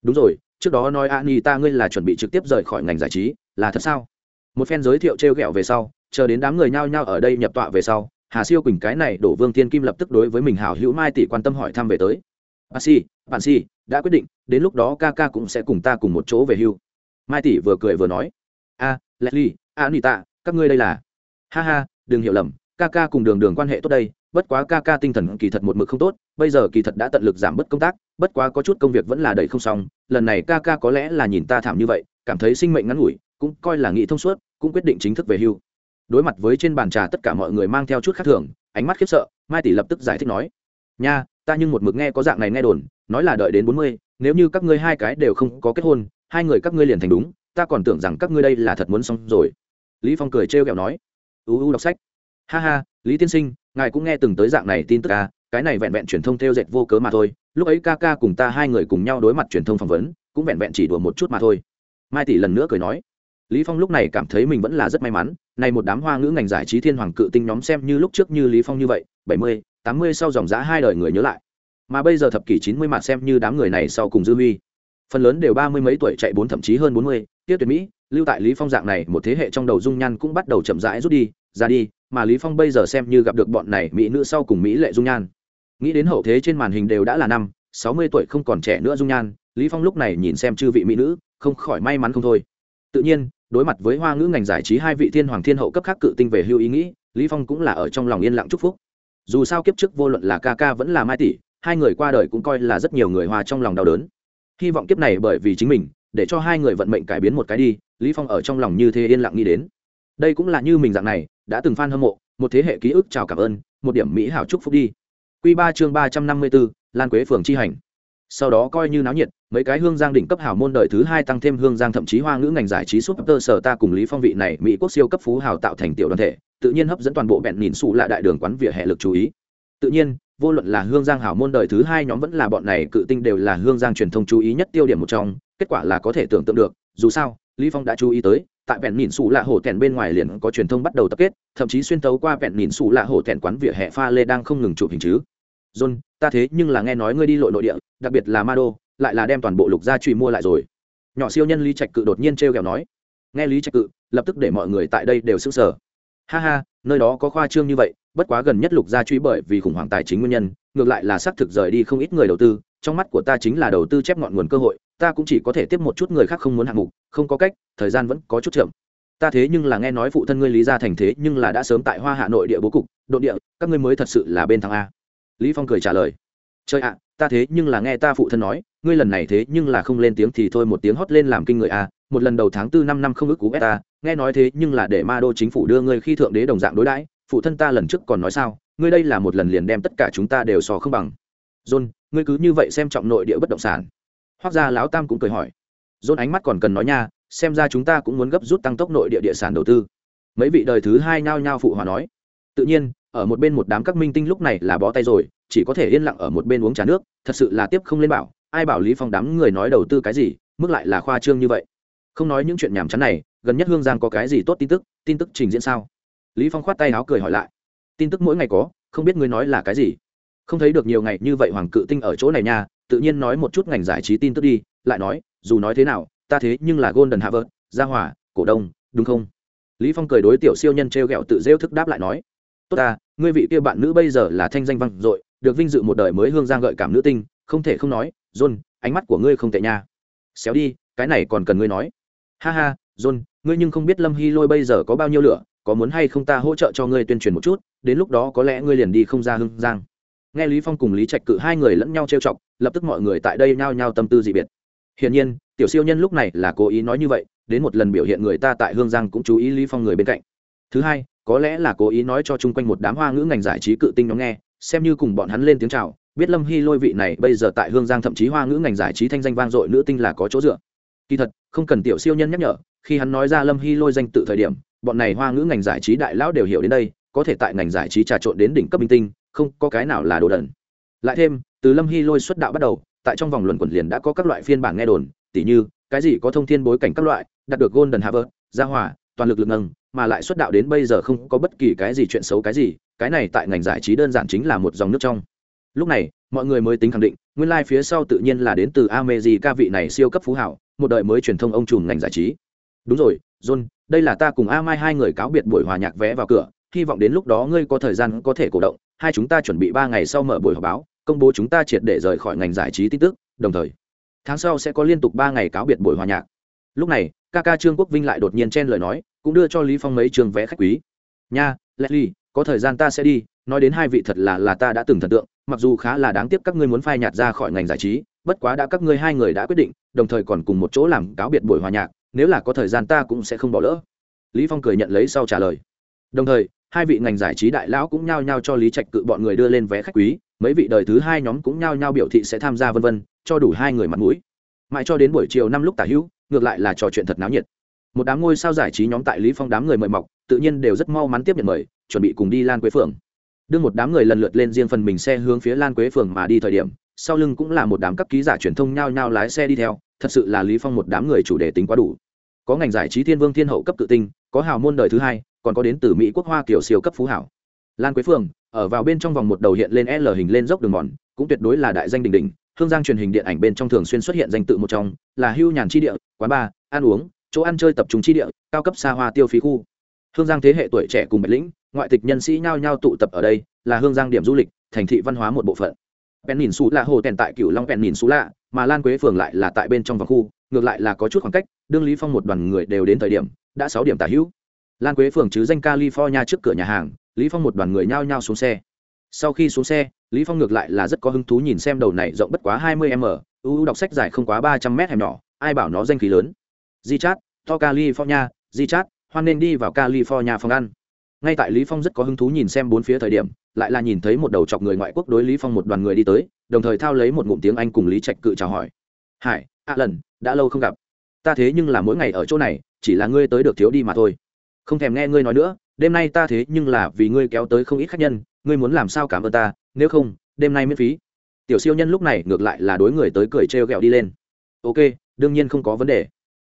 Đúng rồi, trước đó nói ani ta ngươi là chuẩn bị trực tiếp rời khỏi ngành giải trí, là thật sao? Một phen giới thiệu trêu ghẹo về sau chờ đến đám người nhao nhao ở đây nhập tọa về sau hà siêu quỳnh cái này đổ vương thiên kim lập tức đối với mình hảo hữu mai tỷ quan tâm hỏi thăm về tới. Bà si bạn si đã quyết định đến lúc đó ca ca cũng sẽ cùng ta cùng một chỗ về hưu. Mai tỷ vừa cười vừa nói. A à, leslie anita các ngươi đây là. Ha ha đừng hiểu lầm ca ca cùng đường đường quan hệ tốt đây bất quá ca ca tinh thần kỳ thật một mực không tốt bây giờ kỳ thật đã tận lực giảm bớt công tác bất quá có chút công việc vẫn là đầy không xong lần này ca ca có lẽ là nhìn ta thảm như vậy cảm thấy sinh mệnh ngắn ngủi cũng coi là nghĩ thông suốt, cũng quyết định chính thức về hưu. Đối mặt với trên bàn trà tất cả mọi người mang theo chút khác thường, ánh mắt khiếp sợ, mai tỷ lập tức giải thích nói, nha, ta nhưng một mực nghe có dạng này nghe đồn, nói là đợi đến bốn mươi, nếu như các ngươi hai cái đều không có kết hôn, hai người các ngươi liền thành đúng, ta còn tưởng rằng các ngươi đây là thật muốn xong rồi. Lý phong cười trêu ghẹo nói, u u đọc sách. Ha ha, lý tiên sinh, ngài cũng nghe từng tới dạng này tin tức à cái này vẹn vẹn truyền thông theo dệt vô cớ mà thôi, lúc ấy ca ca cùng ta hai người cùng nhau đối mặt truyền thông phỏng vấn, cũng vẹn vẹn chỉ đùa một chút mà thôi. Mai tỷ lần nữa cười nói lý phong lúc này cảm thấy mình vẫn là rất may mắn. Này một đám hoa ngữ ngành giải trí thiên hoàng cự tinh nhóm xem như lúc trước như lý phong như vậy bảy mươi, tám mươi sau dòng giá hai đời người nhớ lại. Mà bây giờ thập kỷ chín mươi mà xem như đám người này sau cùng dư huy. Phần lớn đều ba mươi mấy tuổi chạy bốn thậm chí hơn bốn mươi. Tiếp tuyệt mỹ lưu tại lý phong dạng này một thế hệ trong đầu dung nhan cũng bắt đầu chậm rãi rút đi ra đi mà lý phong bây giờ xem như gặp được bọn này mỹ nữ sau cùng mỹ lệ dung nhan. Nghĩ đến hậu thế trên màn hình đều đã là năm sáu mươi tuổi không còn trẻ nữa dung nhan lý phong lúc này nhìn xem chư vị mỹ nữ không khỏi may mắn không thôi. Tự nhiên đối mặt với hoa ngữ ngành giải trí hai vị thiên hoàng thiên hậu cấp khác cự tinh về hưu ý nghĩ lý phong cũng là ở trong lòng yên lặng chúc phúc. Dù sao kiếp trước vô luận là ca ca vẫn là mai tỷ hai người qua đời cũng coi là rất nhiều người hoa trong lòng đau đớn. Hy vọng kiếp này bởi vì chính mình để cho hai người vận mệnh cải biến một cái đi lý phong ở trong lòng như thế yên lặng nghĩ đến. Đây cũng là như mình dạng này đã từng fan hâm mộ một thế hệ ký ức chào cảm ơn một điểm mỹ hảo chúc phúc đi. Quy ba chương ba trăm năm mươi 354, lan quế phường chi hành. Sau đó coi như náo nhiệt mấy cái hương giang đỉnh cấp hào môn đời thứ hai tăng thêm hương giang thậm chí hoa ngữ ngành giải trí suốt tơ sở ta cùng lý phong vị này mỹ quốc siêu cấp phú hào tạo thành tiểu đoàn thể, tự nhiên hấp dẫn toàn bộ bẹn nhìn xù lại đại đường quán vỉa hè lực chú ý. Tự nhiên, vô luận là hương giang hảo môn đời thứ hai nhóm vẫn là bọn này cự tinh đều là hương giang truyền thông chú ý nhất tiêu điểm một trong, kết quả là có thể tưởng tượng được, dù sao, lý phong đã chú ý tới, tại vẹn nhìn xù lạ hổ tèn bên ngoài liền có truyền thông bắt đầu tập kết, thậm chí xuyên tấu qua vẹn nhìn xù lạ hổ tèn quán vỉa hè pha lê đang không ngừng chụp hình chứ. John, ta thế nhưng là nghe nói ngươi đi lội nội địa, đặc biệt là ma đô lại là đem toàn bộ lục gia truy mua lại rồi. Nhỏ siêu nhân lý trạch cự đột nhiên trêu ghẹo nói. Nghe lý trạch cự, lập tức để mọi người tại đây đều sững sờ. Ha ha, nơi đó có khoa trương như vậy, bất quá gần nhất lục gia truy bởi vì khủng hoảng tài chính nguyên nhân, ngược lại là xác thực rời đi không ít người đầu tư, trong mắt của ta chính là đầu tư chép ngọn nguồn cơ hội, ta cũng chỉ có thể tiếp một chút người khác không muốn hạng mục, không có cách, thời gian vẫn có chút chậm. Ta thế nhưng là nghe nói phụ thân ngươi lý gia thành thế nhưng là đã sớm tại hoa hạ nội địa bố cục độ địa, các ngươi mới thật sự là bên thằng a. Lý phong cười trả lời. Trời ạ, ta thế nhưng là nghe ta phụ thân nói ngươi lần này thế nhưng là không lên tiếng thì thôi, một tiếng hót lên làm kinh người a một lần đầu tháng tư năm năm không ước cú ta à, nghe nói thế nhưng là để ma đô chính phủ đưa ngươi khi thượng đế đồng dạng đối đãi, phụ thân ta lần trước còn nói sao, ngươi đây là một lần liền đem tất cả chúng ta đều so không bằng. John, ngươi cứ như vậy xem trọng nội địa bất động sản. Hoác gia lão tam cũng cười hỏi. John ánh mắt còn cần nói nha, xem ra chúng ta cũng muốn gấp rút tăng tốc nội địa địa sản đầu tư. Mấy vị đời thứ hai nhao nhao phụ hòa nói. Tự nhiên, ở một bên một đám các minh tinh lúc này là bó tay rồi, chỉ có thể yên lặng ở một bên uống trà nước, thật sự là tiếp không lên bảo ai bảo lý phong đám người nói đầu tư cái gì, mức lại là khoa trương như vậy. Không nói những chuyện nhảm chán này, gần nhất hương giang có cái gì tốt tin tức tin tức trình diễn sao? Lý phong khoát tay áo cười hỏi lại. Tin tức mỗi ngày có, không biết ngươi nói là cái gì. Không thấy được nhiều ngày như vậy hoàng cự tinh ở chỗ này nha, tự nhiên nói một chút ngành giải trí tin tức đi, lại nói, dù nói thế nào, ta thế nhưng là golden harvard gia hỏa cổ đông, đúng không? Lý phong cười đối tiểu siêu nhân treo gẹo tự rêu thức đáp lại nói, tốt ta, ngươi vị kia bạn nữ bây giờ là thanh danh văn dội, được vinh dự một đời mới hương giang gợi cảm nữ tinh, không thể không nói john, ánh mắt của ngươi không tệ nha. Xéo đi, cái này còn cần ngươi nói. Ha ha, john, ngươi nhưng không biết lâm hy lôi bây giờ có bao nhiêu lửa, có muốn hay không ta hỗ trợ cho ngươi tuyên truyền một chút, đến lúc đó có lẽ ngươi liền đi không ra hương giang. Nghe lý phong cùng lý trạch cự hai người lẫn nhau trêu chọc, lập tức mọi người tại đây nhao nhao tâm tư dị biệt. Hiển nhiên, tiểu siêu nhân lúc này là cố ý nói như vậy, đến một lần biểu hiện người ta tại hương giang cũng chú ý lý phong người bên cạnh. Thứ hai, có lẽ là cố ý nói cho chung quanh một đám hoa ngữ ngành giải trí cự tinh nhóm nghe, xem như cùng bọn hắn lên tiếng chào biết lâm hy lôi vị này bây giờ tại hương giang thậm chí hoa ngữ ngành giải trí thanh danh vang dội nữ tinh là có chỗ dựa. Kỳ thật, không cần tiểu siêu nhân nhắc nhở, khi hắn nói ra lâm hy lôi danh tự thời điểm, bọn này hoa ngữ ngành giải trí đại lão đều hiểu đến đây, có thể tại ngành giải trí trà trộn đến đỉnh cấp minh tinh, không có cái nào là đồ đần. Lại thêm, từ lâm hy lôi xuất đạo bắt đầu, tại trong vòng luận quẩn liền đã có các loại phiên bản nghe đồn, tỉ như, cái gì có thông thiên bối cảnh các loại, đạt được golden harvard gia hòa, toàn lực lực nâng, mà lại xuất đạo đến bây giờ không có bất kỳ cái gì chuyện xấu cái gì, cái này tại ngành giải trí đơn giản chính là một dòng nước trong lúc này, mọi người mới tính khẳng định, nguyên lai、like、phía sau tự nhiên là đến từ ameji vị này siêu cấp phú hảo, một đời mới truyền thông ông trùm ngành giải trí. Đúng rồi, john, đây là ta cùng a mai hai người cáo biệt buổi hòa nhạc vé vào cửa, hy vọng đến lúc đó ngươi có thời gian có thể cổ động, hai chúng ta chuẩn bị ba ngày sau mở buổi họp báo, công bố chúng ta triệt để rời khỏi ngành giải trí tin tức, đồng thời, tháng sau sẽ có liên tục ba ngày cáo biệt buổi hòa nhạc. Lúc này, ca ca trương quốc vinh lại đột nhiên chen lời nói, cũng đưa cho lý phong mấy trường vé khách quý. Nha, leslie, có thời gian ta sẽ đi, nói đến hai vị thật là là ta đã từng thần tượng mặc dù khá là đáng tiếc các ngươi muốn phai nhạt ra khỏi ngành giải trí, bất quá đã các ngươi hai người đã quyết định, đồng thời còn cùng một chỗ làm cáo biệt buổi hòa nhạc, nếu là có thời gian ta cũng sẽ không bỏ lỡ. Lý phong cười nhận lấy sau trả lời. Đồng thời, hai vị ngành giải trí đại lão cũng nhao nhao cho lý trạch cự bọn người đưa lên vé khách quý, mấy vị đời thứ hai nhóm cũng nhao nhao biểu thị sẽ tham gia vân vân, cho đủ hai người mặt mũi. Mãi cho đến buổi chiều năm lúc tả hữu, ngược lại là trò chuyện thật náo nhiệt. Một đám ngôi sao giải trí nhóm tại lý phong đám người mời mọc, tự nhiên đều rất mau mắn tiếp nhận mời, chuẩn bị cùng đi lan quế phường đưa một đám người lần lượt lên riêng phần mình xe hướng phía lan quế phường mà đi thời điểm, sau lưng cũng là một đám các ký giả truyền thông nhao nhao lái xe đi theo, thật sự là lý phong một đám người chủ đề tính quá đủ. Có ngành giải trí thiên vương thiên hậu cấp tự tinh, có hào môn đời thứ hai, còn có đến từ mỹ quốc hoa kiểu siêu cấp phú hảo. Lan quế phường, ở vào bên trong vòng một đầu hiện lên l hình lên dốc đường mòn, cũng tuyệt đối là đại danh đình đình hương giang truyền hình điện ảnh bên trong thường xuyên xuất hiện danh tự một trong, là hưu nhàn chi địa, quán bar, ăn uống, chỗ ăn chơi tập trung chi địa, cao cấp xa hoa tiêu phí khu. Hương giang thế hệ tuổi trẻ cùng bạch lĩnh ngoại tịch nhân sĩ nhao nhao tụ tập ở đây, là hương giang điểm du lịch, thành thị văn hóa một bộ phận. Pen nhìn xú là hồ tèn tại cửu long pen nhìn xú lạ mà lan quế phường lại là tại bên trong vòng khu, ngược lại là có chút khoảng cách, đương lý phong một đoàn người đều đến thời điểm, đã sáu điểm tả hữu. Lan quế phường chứ danh california trước cửa nhà hàng, lý phong một đoàn người nhao nhao xuống xe. Sau khi xuống xe, lý phong ngược lại là rất có hứng thú nhìn xem đầu này rộng bất quá 20 m uu đọc sách dài không quá 300 mét hẻm nhỏ, ai bảo nó danh khí lớn. Di chat to california di chat hoan nên đi vào california phòng ăn ngay tại lý phong rất có hứng thú nhìn xem bốn phía thời điểm, lại là nhìn thấy một đầu chọc người ngoại quốc đối lý phong một đoàn người đi tới, đồng thời thao lấy một ngụm tiếng anh cùng lý trạch cự chào hỏi. Hải, a lần, đã lâu không gặp. Ta thế nhưng là mỗi ngày ở chỗ này, chỉ là ngươi tới được thiếu đi mà thôi. Không thèm nghe ngươi nói nữa, đêm nay ta thế nhưng là vì ngươi kéo tới không ít khách nhân, ngươi muốn làm sao cảm ơn ta, nếu không, đêm nay miễn phí. Tiểu siêu nhân lúc này ngược lại là đối người tới cười trêu ghẹo đi lên. Ok, đương nhiên không có vấn đề.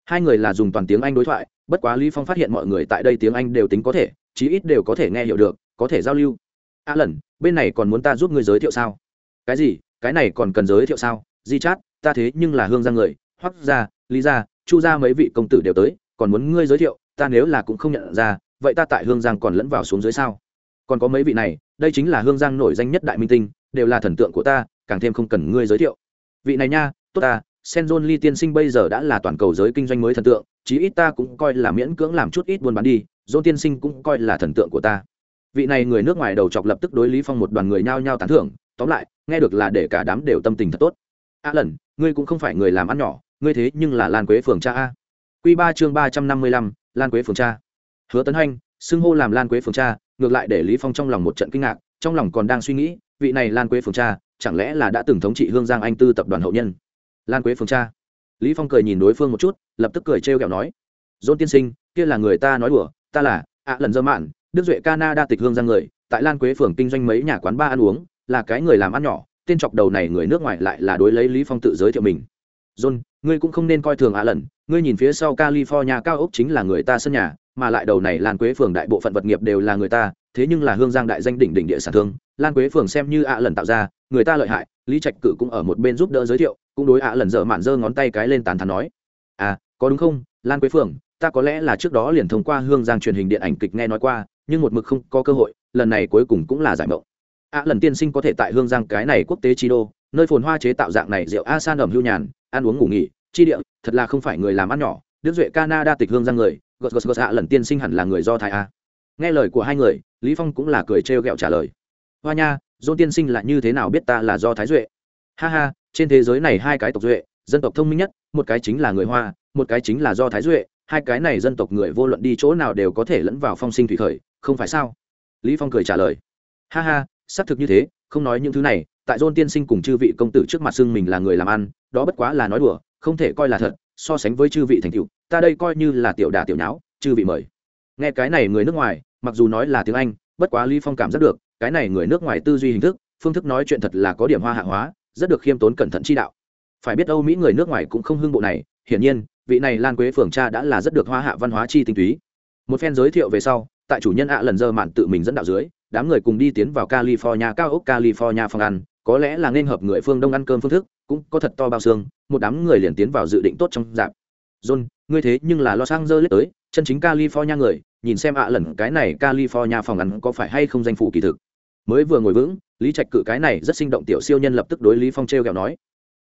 Hai người là dùng toàn tiếng anh đối thoại, bất quá lý phong phát hiện mọi người tại đây tiếng anh đều tính có thể chí ít đều có thể nghe hiểu được có thể giao lưu. A lần bên này còn muốn ta giúp ngươi giới thiệu sao? Cái gì? Cái này còn cần giới thiệu sao? Di chát ta thế nhưng là hương giang người hoắc gia lý gia chu gia mấy vị công tử đều tới còn muốn ngươi giới thiệu ta nếu là cũng không nhận ra vậy ta tại hương giang còn lẫn vào xuống dưới sao? Còn có mấy vị này đây chính là hương giang nổi danh nhất đại minh tinh đều là thần tượng của ta càng thêm không cần ngươi giới thiệu. Vị này nha tốt ta Senzon ly tiên sinh bây giờ đã là toàn cầu giới kinh doanh mới thần tượng, chí ít ta cũng coi là miễn cưỡng làm chút ít buôn bán đi, John tiên sinh cũng coi là thần tượng của ta. Vị này người nước ngoài đầu chọc lập tức đối Lý Phong một đoàn người nhao nhao tán thưởng, tóm lại, nghe được là để cả đám đều tâm tình thật tốt. A lần, ngươi cũng không phải người làm ăn nhỏ, ngươi thế nhưng là Lan Quế phường cha a. Quy 3 chương 355, Lan Quế phường cha. Hứa Tấn Hành, xưng hô làm Lan Quế phường cha, ngược lại để Lý Phong trong lòng một trận kinh ngạc, trong lòng còn đang suy nghĩ, vị này Lan Quế phường cha, chẳng lẽ là đã từng thống trị Hương Giang Anh Tư tập đoàn hậu nhân? Lan Quế phường cha lý phong cười nhìn đối phương một chút lập tức cười trêu ghẹo nói dôn tiên sinh kia là người ta nói đùa ta là, ạ lần dơ mạn, đức duệ canada tịch hương ra người, tại lan quế phường kinh doanh mấy nhà quán ba ăn uống, là cái người làm ăn nhỏ, tên chọc đầu này người nước ngoài lại là đối lấy lý phong tự giới thiệu mình. John, ngươi cũng không nên coi thường ạ lần, ngươi nhìn phía sau california cao ốc chính là người ta sân nhà, mà lại đầu này lan quế phường đại bộ phận vật nghiệp đều là người ta, thế nhưng là hương giang đại danh đỉnh đỉnh địa sản thương, lan quế phường xem như ạ lần tạo ra, người ta lợi hại, lý trạch cử cũng ở một bên giúp đỡ giới thiệu, cũng đối ạ lần dở mạn giơ ngón tay cái lên tán thắn nói. À có đúng không, lan quế phường ta có lẽ là trước đó liền thông qua hương giang truyền hình điện ảnh kịch nghe nói qua, nhưng một mực không có cơ hội, lần này cuối cùng cũng là giải mộng. Ạ lần tiên sinh có thể tại hương giang cái này quốc tế chi đô, nơi phồn hoa chế tạo dạng này rượu a san ẩm hưu nhàn, ăn uống ngủ nghỉ, chi địa, thật là không phải người làm ăn nhỏ. Đức duệ canada tịch hương giang người, gật gật gật ạ, lần tiên sinh hẳn là người do thái a. Nghe lời của hai người, lý phong cũng là cười trêu ghẹo trả lời. Hoa nha dôn tiên sinh là như thế nào biết ta là do thái duệ? Ha ha, trên thế giới này hai cái tộc duệ, dân tộc thông minh nhất, một cái chính là người hoa, một cái chính là do thái duệ hai cái này dân tộc người vô luận đi chỗ nào đều có thể lẫn vào phong sinh thủy khởi, không phải sao? Lý phong cười trả lời. Ha ha, xác thực như thế, không nói những thứ này, tại dôn tiên sinh cùng chư vị công tử trước mặt xưng mình là người làm ăn, đó bất quá là nói đùa, không thể coi là thật, so sánh với chư vị thành tựu, ta đây coi như là tiểu đà tiểu nháo, chư vị mời. Nghe cái này người nước ngoài, mặc dù nói là tiếng anh, bất quá lý phong cảm giác được, cái này người nước ngoài tư duy hình thức, phương thức nói chuyện thật là có điểm hoa hạ hóa, rất được khiêm tốn cẩn thận chi đạo. Phải biết âu mỹ người nước ngoài cũng không hưng bộ này, hiển nhiên vị này lan quế phường cha đã là rất được hoa hạ văn hóa chi tinh túy. Một phen giới thiệu về sau, tại chủ nhân ạ lần dơ mạn tự mình dẫn đạo dưới, đám người cùng đi tiến vào california cao ốc california phòng ăn, có lẽ là nên hợp người phương đông ăn cơm phương thức, cũng có thật to bao xương, một đám người liền tiến vào dự định tốt trong dạp. John, ngươi thế nhưng là los angeles tới, chân chính california người, nhìn xem ạ lần cái này california phòng ăn có phải hay không danh phủ kỳ thực. Mới vừa ngồi vững, lý trạch cự cái này rất sinh động tiểu siêu nhân lập tức đối lý phong treo kẹo nói,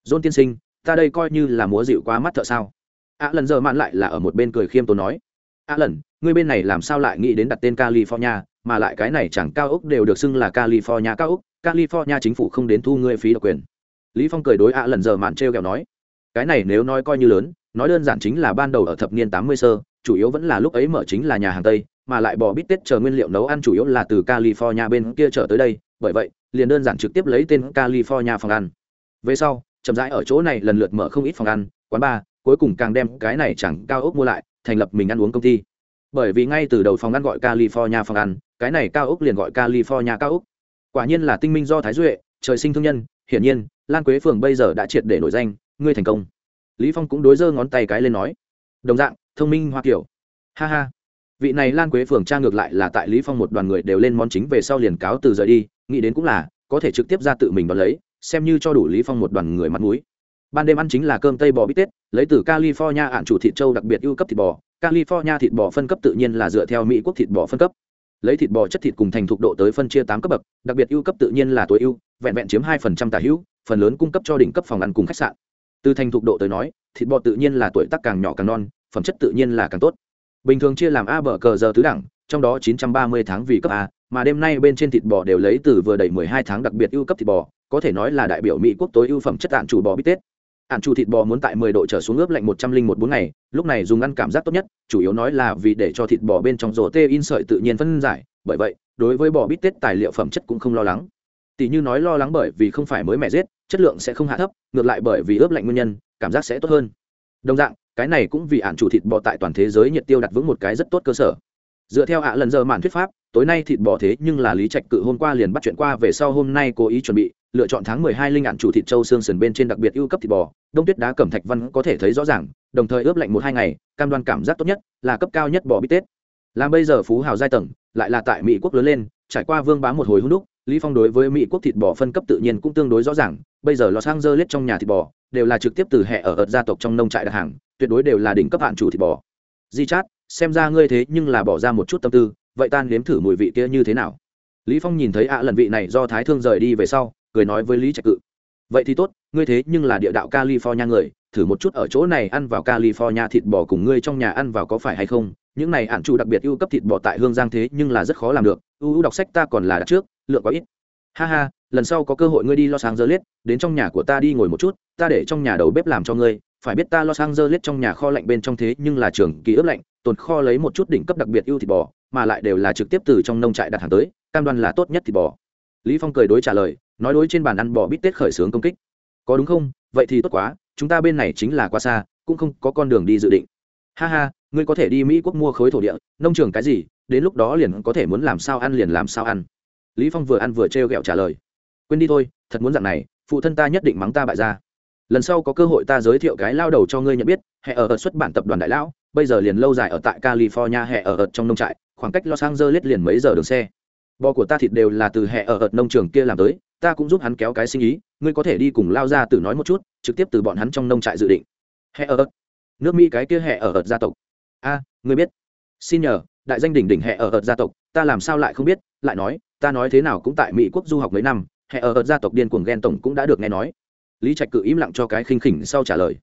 john tiên sinh, ta đây coi như là múa dịu quá mắt thợ sao? Ạ lần giờ mạn lại là ở một bên cười khiêm tốn nói ạ lần, ngươi bên này làm sao lại nghĩ đến đặt tên california, mà lại cái này chẳng cao ốc đều được xưng là california cao ốc, california chính phủ không đến thu ngươi phí độc quyền. Lý phong cười đối ạ lần giờ mạn treo kẹo nói, cái này nếu nói coi như lớn, nói đơn giản chính là ban đầu ở thập niên tám mươi sơ, chủ yếu vẫn là lúc ấy mở chính là nhà hàng tây, mà lại bò bít tết chờ nguyên liệu nấu ăn chủ yếu là từ california bên kia trở tới đây, bởi vậy, liền đơn giản trực tiếp lấy tên california phòng ăn. Về sau, chậm rãi ở chỗ này lần lượt mở không ít phòng ăn, quán bar cuối cùng càng đem cái này chẳng cao ốc mua lại, thành lập mình ăn uống công ty. Bởi vì ngay từ đầu phòng ăn gọi california phòng ăn, cái này cao ốc liền gọi california cao ốc. Quả nhiên là tinh minh do thái duệ, trời sinh thương nhân, hiển nhiên, lan quế phường bây giờ đã triệt để nổi danh, ngươi thành công. Lý phong cũng đối giơ ngón tay cái lên nói, đồng dạng, thông minh hoa kiểu. Ha ha. Vị này lan quế phường tra ngược lại là tại lý phong một đoàn người đều lên món chính về sau liền cáo từ rời đi, nghĩ đến cũng là, có thể trực tiếp ra tự mình đón lấy, xem như cho đủ lý phong một đoàn người mặt mũi ban đêm ăn chính là cơm tây bò bít tết, lấy từ california ạn chủ thịt châu đặc biệt ưu cấp thịt bò. California thịt bò phân cấp tự nhiên là dựa theo mỹ quốc thịt bò phân cấp. Lấy thịt bò chất thịt cùng thành thục độ tới phân chia tám cấp bậc, đặc biệt ưu cấp tự nhiên là tối ưu, vẹn vẹn chiếm hai phần trăm tả hữu, phần lớn cung cấp cho đỉnh cấp phòng ăn cùng khách sạn. Từ thành thục độ tới nói, thịt bò tự nhiên là tuổi tác càng nhỏ càng non, phẩm chất tự nhiên là càng tốt. Bình thường chia làm a bờ cờ giờ tứ đẳng, trong đó 930 tháng vì cấp a, mà đêm nay bên trên thịt bò đều lấy từ vừa đầy 12 tháng đặc biệt ưu cấp thịt bò, có thể nói là đại biểu mỹ quốc tối ưu phẩm chất tạn chủ bò bít tết ạn chủ thịt bò muốn tại mười độ trở xuống ướp lạnh một trăm linh một bốn ngày, lúc này dùng ăn cảm giác tốt nhất, chủ yếu nói là vì để cho thịt bò bên trong rổ tê in sợi tự nhiên phân giải, bởi vậy, đối với bò bít tết tài liệu phẩm chất cũng không lo lắng. Tỷ như nói lo lắng bởi vì không phải mới mẹ giết, chất lượng sẽ không hạ thấp, ngược lại bởi vì ướp lạnh nguyên nhân, cảm giác sẽ tốt hơn. Đồng dạng, cái này cũng vì ạn chủ thịt bò tại toàn thế giới nhiệt tiêu đặt vững một cái rất tốt cơ sở. Dựa theo ạ lần giờ mạn thuyết pháp, tối nay thịt bò thế nhưng là lý trạch cự hôm qua liền bắt chuyện qua về sau hôm nay cố ý chuẩn bị lựa chọn tháng mười hai linh ạn chủ thịt châu xương sườn bên trên đặc biệt ưu cấp thịt bò, đông tuyết đá cẩm thạch văn có thể thấy rõ ràng, đồng thời ướp lạnh một hai ngày, cam đoan cảm giác tốt nhất là cấp cao nhất bò bít tết. Làm bây giờ phú hào giai tầng, lại là tại mỹ quốc lớn lên, trải qua vương bá một hồi hung đúc, lý phong đối với mỹ quốc thịt bò phân cấp tự nhiên cũng tương đối rõ ràng, bây giờ los angeles trong nhà thịt bò đều là trực tiếp từ hệ ở ợt gia tộc trong nông trại đặt hàng, tuyệt đối đều là đỉnh cấp hạn chủ thịt bò. Di chát, xem ra ngươi thế nhưng là bỏ ra một chút tâm tư, vậy tan nếm thử mùi vị kia như thế nào? Lý phong nhìn thấy ạ lần vị này do thái thương rời đi về sau cười nói với lý trạch cự. Vậy thì tốt, ngươi thế nhưng là địa đạo california người, thử một chút ở chỗ này ăn vào california thịt bò cùng ngươi trong nhà ăn vào có phải hay không? Những này ạn chủ đặc biệt ưu cấp thịt bò tại hương giang thế nhưng là rất khó làm được. Ưu đọc sách ta còn là đặt trước, lượng có ít. Ha ha, lần sau có cơ hội ngươi đi lo sáng dơ liết đến trong nhà của ta đi ngồi một chút, ta để trong nhà đầu bếp làm cho ngươi. Phải biết ta lo sang dơ liết trong nhà kho lạnh bên trong thế nhưng là trường kỳ ướp lạnh, tồn kho lấy một chút đỉnh cấp đặc biệt ưu thịt bò, mà lại đều là trực tiếp từ trong nông trại đặt hàng tới, cam đoan là tốt nhất thịt bò. Lý phong cười đối trả lời nói đối trên bàn ăn bò bít tết khởi xướng công kích. Có đúng không? Vậy thì tốt quá, chúng ta bên này chính là quá xa, cũng không có con đường đi dự định. Ha ha, ngươi có thể đi mỹ quốc mua khối thổ địa, nông trường cái gì, đến lúc đó liền có thể muốn làm sao ăn liền làm sao ăn. Lý phong vừa ăn vừa trêu ghẹo trả lời. Quên đi thôi, thật muốn dạng này, phụ thân ta nhất định mắng ta bại ra lần sau có cơ hội ta giới thiệu cái lao đầu cho ngươi nhận biết hệ ở ở xuất bản tập đoàn đại lão, bây giờ liền lâu dài ở tại california hệ ở ở trong nông trại, khoảng cách los angeles liền mấy giờ đường xe bò của ta thịt đều là từ hệ ở ợt nông trường kia làm tới, ta cũng giúp hắn kéo cái sinh ý, ngươi có thể đi cùng lao ra từ nói một chút, trực tiếp từ bọn hắn trong nông trại dự định. Hệ ở ợt. Nước mỹ cái kia hệ ở ợt gia tộc. A, ngươi biết. Xin nhờ, đại danh đỉnh đỉnh hệ ở ợt gia tộc, ta làm sao lại không biết, lại nói, ta nói thế nào cũng tại mỹ quốc du học mấy năm hệ ở ợt gia tộc điên cuồng ghen tổng cũng đã được nghe nói. Lý trạch cự im lặng cho cái khinh khỉnh sau trả lời.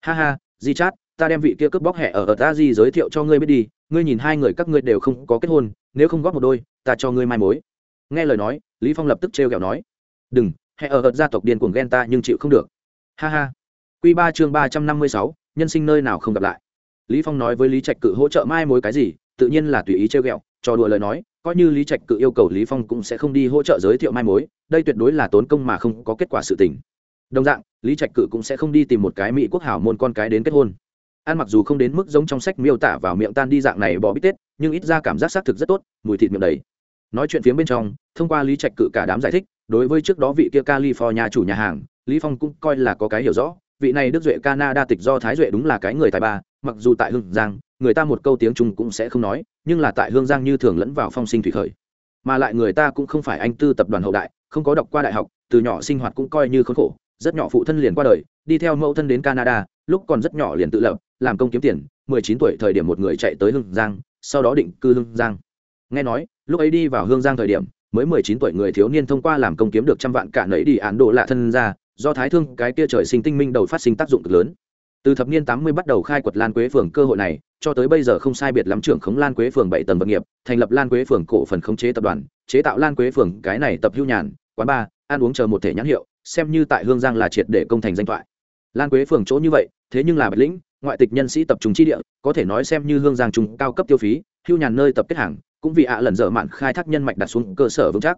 Ha ha, di chát, ta đem vị kia cướp bóc hẹ ở ợt ta di giới thiệu cho ngươi biết đi, ngươi nhìn hai người các ngươi đều không có kết hôn, nếu không góp một đôi ta cho ngươi mai mối. Nghe lời nói, lý phong lập tức trêu ghẹo nói, đừng hệ ở ở gia tộc điên cuồng ghen ta nhưng chịu không được. Ha ha. Quy ba chương ba trăm năm mươi sáu, nhân sinh nơi nào không gặp lại. Lý phong nói với lý trạch cự hỗ trợ mai mối cái gì, tự nhiên là tùy ý trêu ghẹo trò đùa lời nói, coi như lý trạch cự yêu cầu lý phong cũng sẽ không đi hỗ trợ giới thiệu mai mối, đây tuyệt đối là tốn công mà không có kết quả sự tình. Đồng dạng, lý trạch cự cũng sẽ không đi tìm một cái mỹ quốc hảo môn con cái đến kết hôn. Ăn mặc dù không đến mức giống trong sách miêu tả vào miệng tan đi dạng này bỏ bít tết, nhưng ít ra cảm giác xác thực rất tốt, mùi thịt miệng đầy nói chuyện phía bên trong, thông qua lý trạch cự cả đám giải thích, đối với trước đó vị kia california chủ nhà hàng, lý phong cũng coi là có cái hiểu rõ, vị này đức duệ canada tịch do thái duệ đúng là cái người tài ba, mặc dù tại hương giang, người ta một câu tiếng trung cũng sẽ không nói, nhưng là tại hương giang như thường lẫn vào phong sinh thủy khởi. Mà lại người ta cũng không phải anh tư tập đoàn hậu đại, không có đọc qua đại học, từ nhỏ sinh hoạt cũng coi như khốn khổ, rất nhỏ phụ thân liền qua đời, đi theo mẫu thân đến canada, lúc còn rất nhỏ liền tự lập, làm công kiếm tiền 19 tuổi thời điểm một người chạy tới hương giang, sau đó định cư hương giang. Nghe nói lúc ấy đi vào hương giang thời điểm, mới 19 tuổi người thiếu niên thông qua làm công kiếm được trăm vạn cả nấy đi án đồ lạ thân ra, do thái thương, cái kia trời sinh tinh minh đầu phát sinh tác dụng cực lớn. Từ thập niên 80 bắt đầu khai quật lan quế phường cơ hội này, cho tới bây giờ không sai biệt lắm trưởng khống lan quế phường bảy tầng vật nghiệp, thành lập lan quế phường cổ phần khống chế tập đoàn, chế tạo lan quế phường cái này tập hưu nhàn, quán bar, ăn uống chờ một thể nhãn hiệu, xem như tại hương giang là triệt để công thành danh thoại. Lan quế phường chỗ như vậy, thế nhưng là bạch lĩnh, ngoại tịch nhân sĩ tập trung chi địa, có thể nói xem như hương giang trung cao cấp tiêu phí hưu nhàn nơi tập kết hàng cũng vì ạ lần dở mạn khai thác nhân mạch đặt xuống cơ sở vững chắc.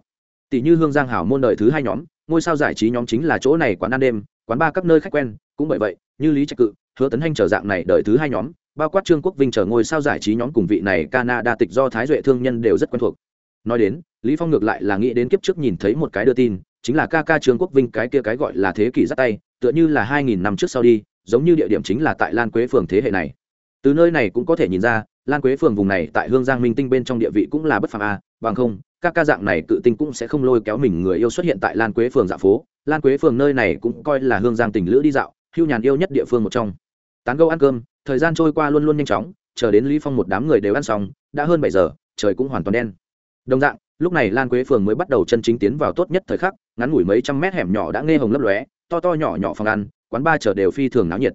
Tỷ như hương giang hảo môn đời thứ hai nhóm, ngôi sao giải trí nhóm chính là chỗ này quán ăn đêm, quán ba các nơi khách quen, cũng bởi vậy, như lý trạch cự, hứa tấn hanh trở dạng này đời thứ hai nhóm, bao quát trương quốc vinh trở ngôi sao giải trí nhóm cùng vị này canada tịch do thái duệ thương nhân đều rất quen thuộc. Nói đến, lý phong ngược lại là nghĩ đến kiếp trước nhìn thấy một cái đưa tin, chính là ca ca trương quốc vinh cái kia cái gọi là thế kỷ dắt tay, tựa như là hai nghìn năm trước sau đi, giống như địa điểm chính là tại lan quế phường thế hệ này. Từ nơi này cũng có thể nhìn ra lan quế phường vùng này tại hương giang minh tinh bên trong địa vị cũng là bất phàm a, bằng không các ca dạng này cự tinh cũng sẽ không lôi kéo mình người yêu xuất hiện tại lan quế phường dạ phố. Lan quế phường nơi này cũng coi là hương giang tình lữ đi dạo, hưu nhàn yêu nhất địa phương một trong. Tán gâu ăn cơm, thời gian trôi qua luôn luôn nhanh chóng, chờ đến lý phong một đám người đều ăn xong, đã hơn bảy giờ, trời cũng hoàn toàn đen. Đồng dạng, lúc này lan quế phường mới bắt đầu chân chính tiến vào tốt nhất thời khắc, ngắn ngủi mấy trăm mét hẻm nhỏ đã nghe hồng lấp lóe, to to nhỏ nhỏ phòng ăn, quán ba chờ đều phi thường náo nhiệt.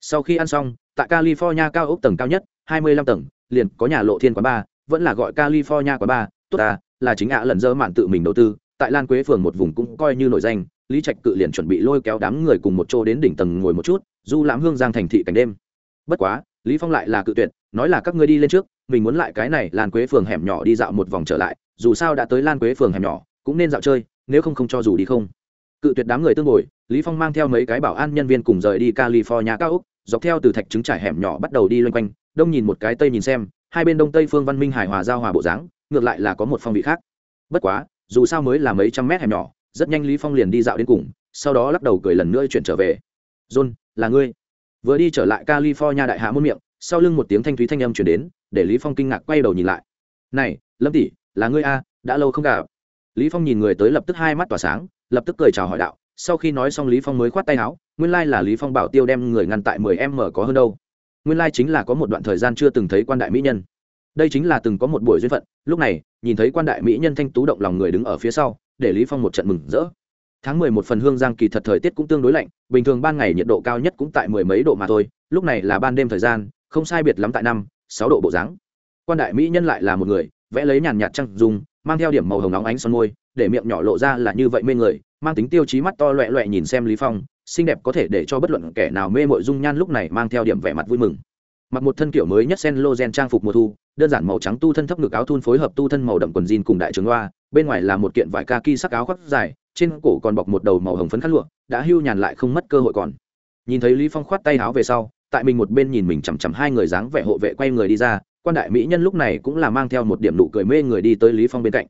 Sau khi ăn xong, tại california cao ốc tầng cao nhất 25 tầng, liền có nhà lộ thiên quán ba, vẫn là gọi california quán ba, tốt à là chính ạ lần dơ mạn tự mình đầu tư, tại lan quế phường một vùng cũng coi như nổi danh, lý trạch cự liền chuẩn bị lôi kéo đám người cùng một chỗ đến đỉnh tầng ngồi một chút, du lãm hương giang thành thị cảnh đêm. Bất quá, lý phong lại là cự tuyệt, nói là các ngươi đi lên trước, mình muốn lại cái này lan quế phường hẻm nhỏ đi dạo một vòng trở lại, dù sao đã tới lan quế phường hẻm nhỏ, cũng nên dạo chơi, nếu không không cho dù đi không. Cự tuyệt đám người tương ngồi, lý phong mang theo mấy cái bảo an nhân viên cùng rời đi california cao úc dọc theo từ thạch trứng trải hẻm nhỏ bắt đầu đi loanh quanh đông nhìn một cái tây nhìn xem, hai bên đông tây phương văn minh hài hòa giao hòa bộ dáng, ngược lại là có một phong vị khác. Bất quá, dù sao mới là mấy trăm mét hẻm nhỏ, rất nhanh lý phong liền đi dạo đến cùng, sau đó lắc đầu cười lần nữa chuyển trở về. John, là ngươi? Vừa đi trở lại california đại hạ muôn miệng, sau lưng một tiếng thanh thúy thanh âm chuyển đến, để lý phong kinh ngạc quay đầu nhìn lại. Này, lâm tỷ, là ngươi a, đã lâu không gặp. Lý phong nhìn người tới lập tức hai mắt tỏa sáng, lập tức cười chào hỏi đạo. Sau khi nói xong lý phong mới khoát tay áo, nguyên lai là lý phong bảo tiêu đem người ngăn tại mười em mở có hơn đâu nguyên lai chính là có một đoạn thời gian chưa từng thấy quan đại mỹ nhân. Đây chính là từng có một buổi duyên phận, lúc này, nhìn thấy quan đại mỹ nhân thanh tú động lòng người đứng ở phía sau, để lý phong một trận mừng rỡ. Tháng mười một phần hương giang kỳ thật thời tiết cũng tương đối lạnh, bình thường ban ngày nhiệt độ cao nhất cũng tại mười mấy độ mà thôi, lúc này là ban đêm thời gian, không sai biệt lắm tại năm, sáu độ bộ dáng. Quan đại mỹ nhân lại là một người, vẽ lấy nhàn nhạt trăng dùng mang theo điểm màu hồng óng ánh son môi, để miệng nhỏ lộ ra là như vậy mê người, mang tính tiêu chí mắt to loẹ loẹ nhìn xem lý phong xinh đẹp có thể để cho bất luận kẻ nào mê mội dung nhan lúc này mang theo điểm vẻ mặt vui mừng. Mặc một thân kiểu mới nhất sen lô gen trang phục mùa thu, đơn giản màu trắng tu thân thấp ngực áo thun phối hợp tu thân màu đậm quần jean cùng đại trường loa, bên ngoài là một kiện vải kaki sắc áo khoác dài, trên cổ còn bọc một đầu màu hồng phấn khăn lụa, đã hưu nhàn lại không mất cơ hội còn. Nhìn thấy lý phong khoát tay áo về sau, tại mình một bên nhìn mình chằm chằm hai người dáng vẻ hộ vệ quay người đi ra, quan đại mỹ nhân lúc này cũng là mang theo một điểm nụ cười mê người đi tới lý phong bên cạnh.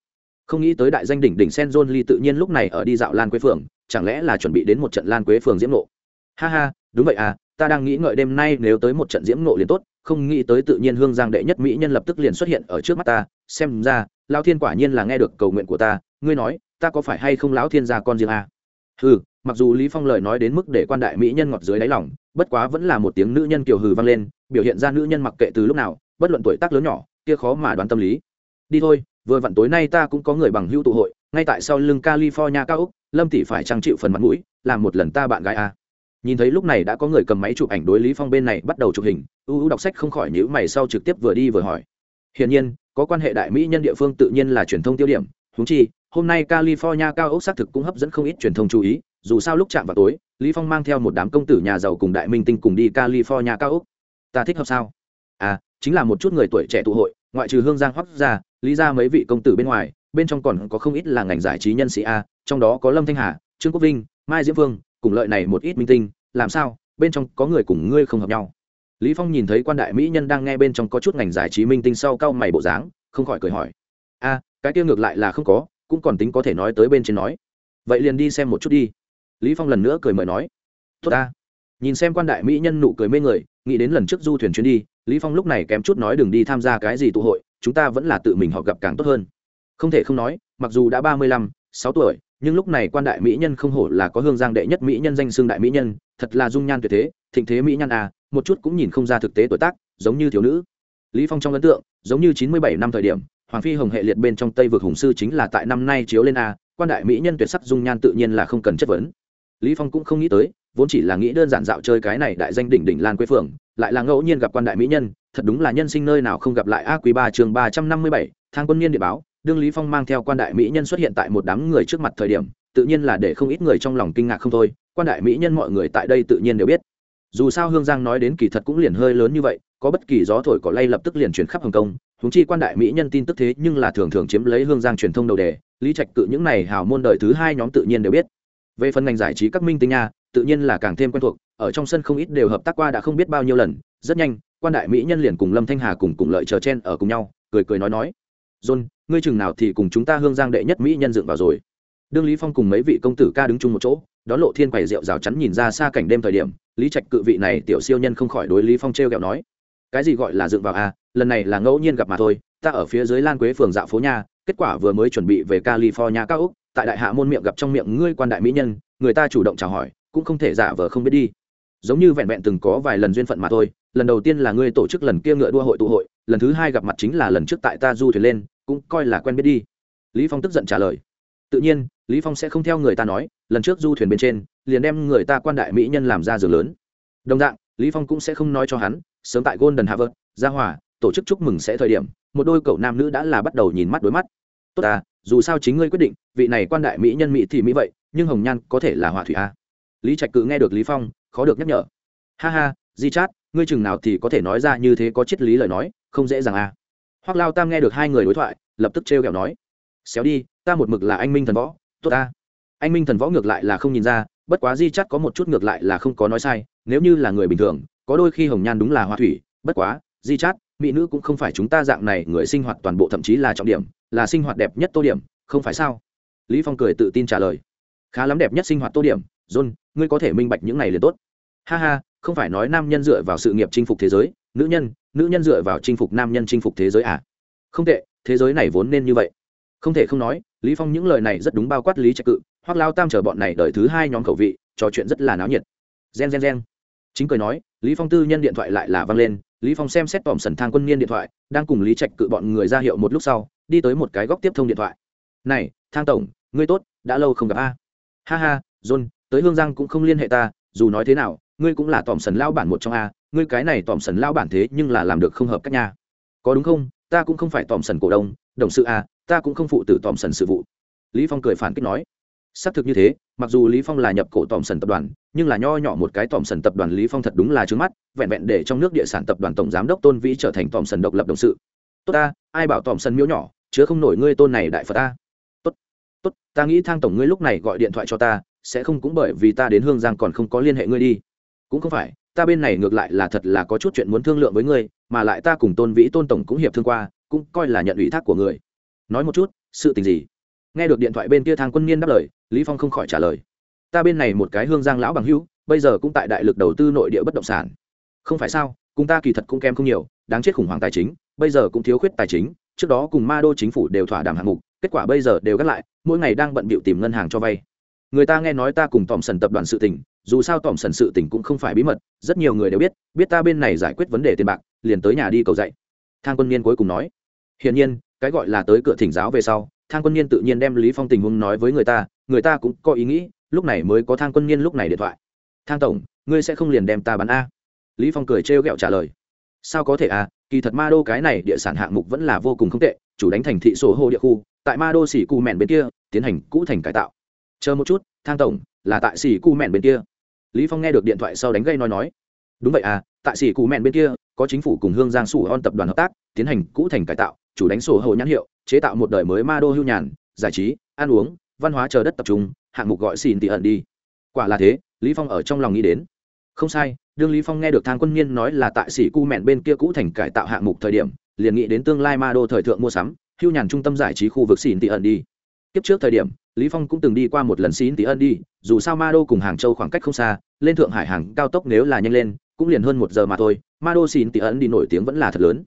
Không nghĩ tới đại danh đỉnh đỉnh sen john ly tự nhiên lúc này ở đi dạo lan quế phường chẳng lẽ là chuẩn bị đến một trận lan quế phường diễm nộ? Ha ha đúng vậy à ta đang nghĩ ngợi đêm nay nếu tới một trận diễm nộ liền tốt không nghĩ tới tự nhiên hương giang đệ nhất mỹ nhân lập tức liền xuất hiện ở trước mắt ta. Xem ra lão thiên quả nhiên là nghe được cầu nguyện của ta. Ngươi nói ta có phải hay không lão thiên gia con riêng à? Hừ, mặc dù lý phong lời nói đến mức để quan đại mỹ nhân ngọt dưới đáy lòng bất quá vẫn là một tiếng nữ nhân kiều hừ vang lên biểu hiện ra nữ nhân mặc kệ từ lúc nào bất luận tuổi tác lớn nhỏ kia khó mà đoán tâm lý. Đi thôi vừa vặn tối nay ta cũng có người bằng hữu tụ hội ngay tại sau lưng california cao úc lâm tỷ phải trang chịu phần mặt mũi, làm một lần ta bạn gái a nhìn thấy lúc này đã có người cầm máy chụp ảnh đối lý phong bên này bắt đầu chụp hình, u u đọc sách không khỏi nhữ mày sau trực tiếp vừa đi vừa hỏi. Hiển nhiên, có quan hệ đại mỹ nhân địa phương tự nhiên là truyền thông tiêu điểm húng chi, hôm nay california cao ốc xác thực cũng hấp dẫn không ít truyền thông chú ý, dù sao lúc chạm vào tối, lý phong mang theo một đám công tử nhà giàu cùng đại minh tinh cùng đi california cao ốc. Ta thích hợp sao? À chính là một chút người tuổi trẻ tụ hội, ngoại trừ hương giang hoắc ra, lý ra mấy vị công tử bên ngoài bên trong còn có không ít là ngành giải trí nhân sĩ a, trong đó có lâm thanh hà, trương quốc vinh, mai diễm vương, cùng lợi này một ít minh tinh, làm sao, bên trong có người cùng ngươi không hợp nhau? Lý phong nhìn thấy quan đại mỹ nhân đang nghe bên trong có chút ngành giải trí minh tinh sau cao mày bộ dáng, không khỏi cười hỏi. A, cái kia ngược lại là không có, cũng còn tính có thể nói tới bên trên nói. Vậy liền đi xem một chút đi. Lý phong lần nữa cười mời nói. Tốt ta. Nhìn xem quan đại mỹ nhân nụ cười mê người, nghĩ đến lần trước du thuyền chuyến đi, lý phong lúc này kém chút nói đừng đi tham gia cái gì tụ hội, chúng ta vẫn là tự mình họ gặp càng tốt hơn không thể không nói, mặc dù đã ba mươi lăm, sáu tuổi, nhưng lúc này quan đại mỹ nhân không hổ là có hương giang đệ nhất mỹ nhân danh xương đại mỹ nhân, thật là dung nhan tuyệt thế, thịnh thế mỹ nhân à một chút cũng nhìn không ra thực tế tuổi tác, giống như thiếu nữ. Lý phong trong ấn tượng, giống như chín mươi bảy năm thời điểm, hoàng phi hồng hệ liệt bên trong tây vực hùng sư chính là tại năm nay chiếu lên a quan đại mỹ nhân tuyệt sắc dung nhan tự nhiên là không cần chất vấn. Lý phong cũng không nghĩ tới, vốn chỉ là nghĩ đơn giản dạo chơi cái này đại danh đỉnh đỉnh lan quế phường lại là ngẫu nhiên gặp quan đại mỹ nhân, thật đúng là nhân sinh nơi nào không gặp lại a quý ba chương ba trăm năm mươi bảy thang quân niên địa báo đương lý phong mang theo quan đại mỹ nhân xuất hiện tại một đám người trước mặt thời điểm, tự nhiên là để không ít người trong lòng kinh ngạc không thôi, quan đại mỹ nhân mọi người tại đây tự nhiên đều biết. Dù sao hương giang nói đến kỳ thật cũng liền hơi lớn như vậy, có bất kỳ gió thổi cỏ lay lập tức liền chuyển khắp hồng kông húng chi quan đại mỹ nhân tin tức thế nhưng là thường thường chiếm lấy hương giang truyền thông đầu đề, lý trạch cự những này hào môn đời thứ hai nhóm tự nhiên đều biết. Về phần ngành giải trí các minh tinh nha, tự nhiên là càng thêm quen thuộc, ở trong sân không ít đều hợp tác qua đã không biết bao nhiêu lần, rất nhanh, quan đại mỹ nhân liền cùng lâm thanh hà cùng cùng lợi chờ chen ở cùng nhau, cười cười nói nói. John ngươi chừng nào thì cùng chúng ta hương giang đệ nhất mỹ nhân dựng vào rồi đương lý phong cùng mấy vị công tử ca đứng chung một chỗ Đón lộ thiên quầy rượu rào chắn nhìn ra xa cảnh đêm thời điểm, lý trạch cự vị này tiểu siêu nhân không khỏi đối lý phong treo kẹo nói, cái gì gọi là dựng vào à? lần này là ngẫu nhiên gặp mà thôi, ta ở phía dưới lan quế phường dạo phố nha, kết quả vừa mới chuẩn bị về california cao úc tại đại hạ môn miệng gặp trong miệng ngươi quan đại mỹ nhân, người ta chủ động chào hỏi, cũng không thể giả vờ không biết đi giống như vẹn vẹn từng có vài lần duyên phận mà thôi, lần đầu tiên là ngươi tổ chức lần kia ngựa đua hội tụ hội, lần thứ hai gặp mặt chính là lần trước tại ta du thuyền lên cũng coi là quen biết đi. Lý phong tức giận trả lời. Tự nhiên, lý phong sẽ không theo người ta nói, lần trước du thuyền bên trên, liền đem người ta quan đại mỹ nhân làm ra giường lớn. Đồng dạng, lý phong cũng sẽ không nói cho hắn, sớm tại golden harvard gia hòa, tổ chức chúc mừng sẽ thời điểm, một đôi cậu nam nữ đã là bắt đầu nhìn mắt đối mắt. Tốt ta dù sao chính ngươi quyết định, vị này quan đại mỹ nhân mỹ thì mỹ vậy, nhưng hồng nhan có thể là hỏa thủy a lý trạch cự nghe được lý phong, khó được nhắc nhở. Ha ha, di chát, ngươi chừng nào thì có thể nói ra như thế có triết lý lời nói, không dễ dàng a hoắc lao tam nghe được hai người đối thoại, lập tức trêu ghẹo nói, xéo đi, ta một mực là anh minh thần võ, tốt ta. Anh minh thần võ ngược lại là không nhìn ra, bất quá di chắt có một chút ngược lại là không có nói sai, nếu như là người bình thường, có đôi khi hồng nhan đúng là hoa thủy, bất quá, di chát, mỹ nữ cũng không phải chúng ta dạng này, người sinh hoạt toàn bộ thậm chí là trọng điểm, là sinh hoạt đẹp nhất tô điểm, không phải sao? Lý phong cười tự tin trả lời, khá lắm đẹp nhất sinh hoạt tô điểm, john, ngươi có thể minh bạch những này liền tốt. Ha ha không phải nói nam nhân dựa vào sự nghiệp chinh phục thế giới, nữ nhân nữ nhân dựa vào chinh phục nam nhân chinh phục thế giới à? Không tệ, thế giới này vốn nên như vậy. Không thể không nói, lý phong những lời này rất đúng bao quát lý trạch cự, hoặc lao tam chờ bọn này đợi thứ hai nhóm khẩu vị, trò chuyện rất là náo nhiệt. Gen gen gen. Chính cười nói, lý phong tư nhân điện thoại lại là vang lên, lý phong xem xét tòm sần thang quân niên điện thoại, đang cùng lý trạch cự bọn người ra hiệu một lúc sau, đi tới một cái góc tiếp thông điện thoại. Này, thang tổng, ngươi tốt, đã lâu không gặp a. Ha ha, john, tới hương giang cũng không liên hệ ta, dù nói thế nào ngươi cũng là tòm sần lao bản một trong a, ngươi cái này tòm sần lao bản thế nhưng là làm được không hợp cách nha. Có đúng không? Ta cũng không phải tòm sần cổ đông, đồng sự a, ta cũng không phụ tử tòm sần sự vụ. Lý phong cười phản kích nói. Xác thực như thế, mặc dù lý phong là nhập cổ tòm sần tập đoàn, nhưng là nho nhỏ một cái tòm sần tập đoàn lý phong thật đúng là trướng mắt, vẹn vẹn để trong nước địa sản tập đoàn tổng giám đốc tôn vĩ trở thành tòm sần độc lập đồng sự. Tốt ta, ai bảo tòm sần miếu nhỏ, chứa không nổi ngươi tôn này đại phật ta. Tốt tốt, ta nghĩ thang tổng ngươi lúc này gọi điện thoại cho ta, sẽ không cũng bởi vì ta đến hương giang còn không có liên hệ ngươi đi cũng không phải, ta bên này ngược lại là thật là có chút chuyện muốn thương lượng với ngươi, mà lại ta cùng tôn vĩ tôn tổng cũng hiệp thương qua, cũng coi là nhận ủy thác của người. Nói một chút, sự tình gì? Nghe được điện thoại bên kia thang quân niên đáp lời, lý phong không khỏi trả lời. Ta bên này một cái hương giang lão bằng hữu, bây giờ cũng tại đại lực đầu tư nội địa bất động sản. Không phải sao, cùng ta kỳ thật cũng kém không nhiều, đáng chết khủng hoảng tài chính, bây giờ cũng thiếu khuyết tài chính, trước đó cùng ma đô chính phủ đều thỏa đàm hạng mục, kết quả bây giờ đều gác lại, mỗi ngày đang bận bịu tìm ngân hàng cho vay. Người ta nghe nói ta cùng tòm sần tập đoàn sự tỉnh dù sao tỏm sần sự tình cũng không phải bí mật, rất nhiều người đều biết biết ta bên này giải quyết vấn đề tiền bạc, liền tới nhà đi cầu dạy. Thang quân niên cuối cùng nói. Hiển nhiên, cái gọi là tới cửa thỉnh giáo về sau, thang quân niên tự nhiên đem lý phong tình huống nói với người ta người ta cũng có ý nghĩ, lúc này mới có thang quân niên lúc này điện thoại. Thang tổng, ngươi sẽ không liền đem ta bán a? Lý phong cười trêu ghẹo trả lời. Sao có thể a, kỳ thật ma đô cái này địa sản hạng mục vẫn là vô cùng không tệ, chủ đánh thành thị sổ hồ địa khu, tại ma đô xỉ cù mẹn bên kia, tiến hành cũ thành cải tạo. Chờ một chút, thang tổng, là tại xỉ cù mẹn bên kia lý phong nghe được điện thoại sau đánh gây nói nói. Đúng vậy à tại xỉ cù mẹn bên kia, có chính phủ cùng hương giang sủ on tập đoàn hợp tác, tiến hành cũ thành cải tạo, chủ đánh sổ hồ nhãn hiệu, chế tạo một đời mới ma đô hưu nhàn, giải trí, ăn uống, văn hóa chờ đất tập trung, hạng mục gọi xỉn tị ẩn đi. Quả là thế, lý phong ở trong lòng nghĩ đến. Không sai, đương lý phong nghe được thang quân niên nói là tại xỉ cu mẹn bên kia cũ thành cải tạo hạng mục thời điểm, liền nghĩ đến tương lai ma đô thời thượng mua sắm, hưu nhàn trung tâm giải trí khu vực xỉn tị ẩn đi tiếp trước thời điểm, lý phong cũng từng đi qua một lần xin tí ân đi, dù sao ma đô cùng hàng châu khoảng cách không xa, lên thượng hải hàng cao tốc nếu là nhanh lên, cũng liền hơn một giờ mà thôi, ma đô xin tí ân đi nổi tiếng vẫn là thật lớn.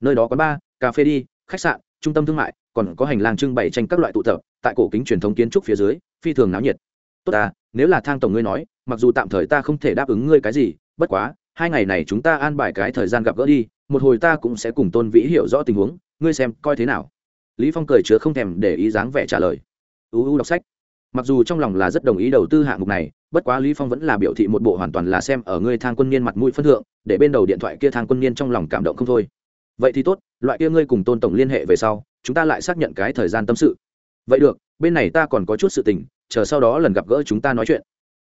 Nơi đó có ba cà phê đi, khách sạn, trung tâm thương mại, còn có hành lang trưng bày tranh các loại tụ tập, tại cổ kính truyền thống kiến trúc phía dưới, phi thường náo nhiệt. Tốt ta, nếu là thang tổng ngươi nói, mặc dù tạm thời ta không thể đáp ứng ngươi cái gì, bất quá, hai ngày này chúng ta an bài cái thời gian gặp gỡ đi, một hồi ta cũng sẽ cùng tôn vĩ hiểu rõ tình huống, ngươi xem coi thế nào lý phong cười chứa không thèm để ý dáng vẻ trả lời. Uu đọc sách. Mặc dù trong lòng là rất đồng ý đầu tư hạng mục này, bất quá lý phong vẫn là biểu thị một bộ hoàn toàn là xem ở ngươi thang quân niên mặt mũi phân thượng, để bên đầu điện thoại kia thang quân niên trong lòng cảm động không thôi. Vậy thì tốt, loại kia ngươi cùng tôn tổng liên hệ về sau, chúng ta lại xác nhận cái thời gian tâm sự. Vậy được, bên này ta còn có chút sự tình, chờ sau đó lần gặp gỡ chúng ta nói chuyện.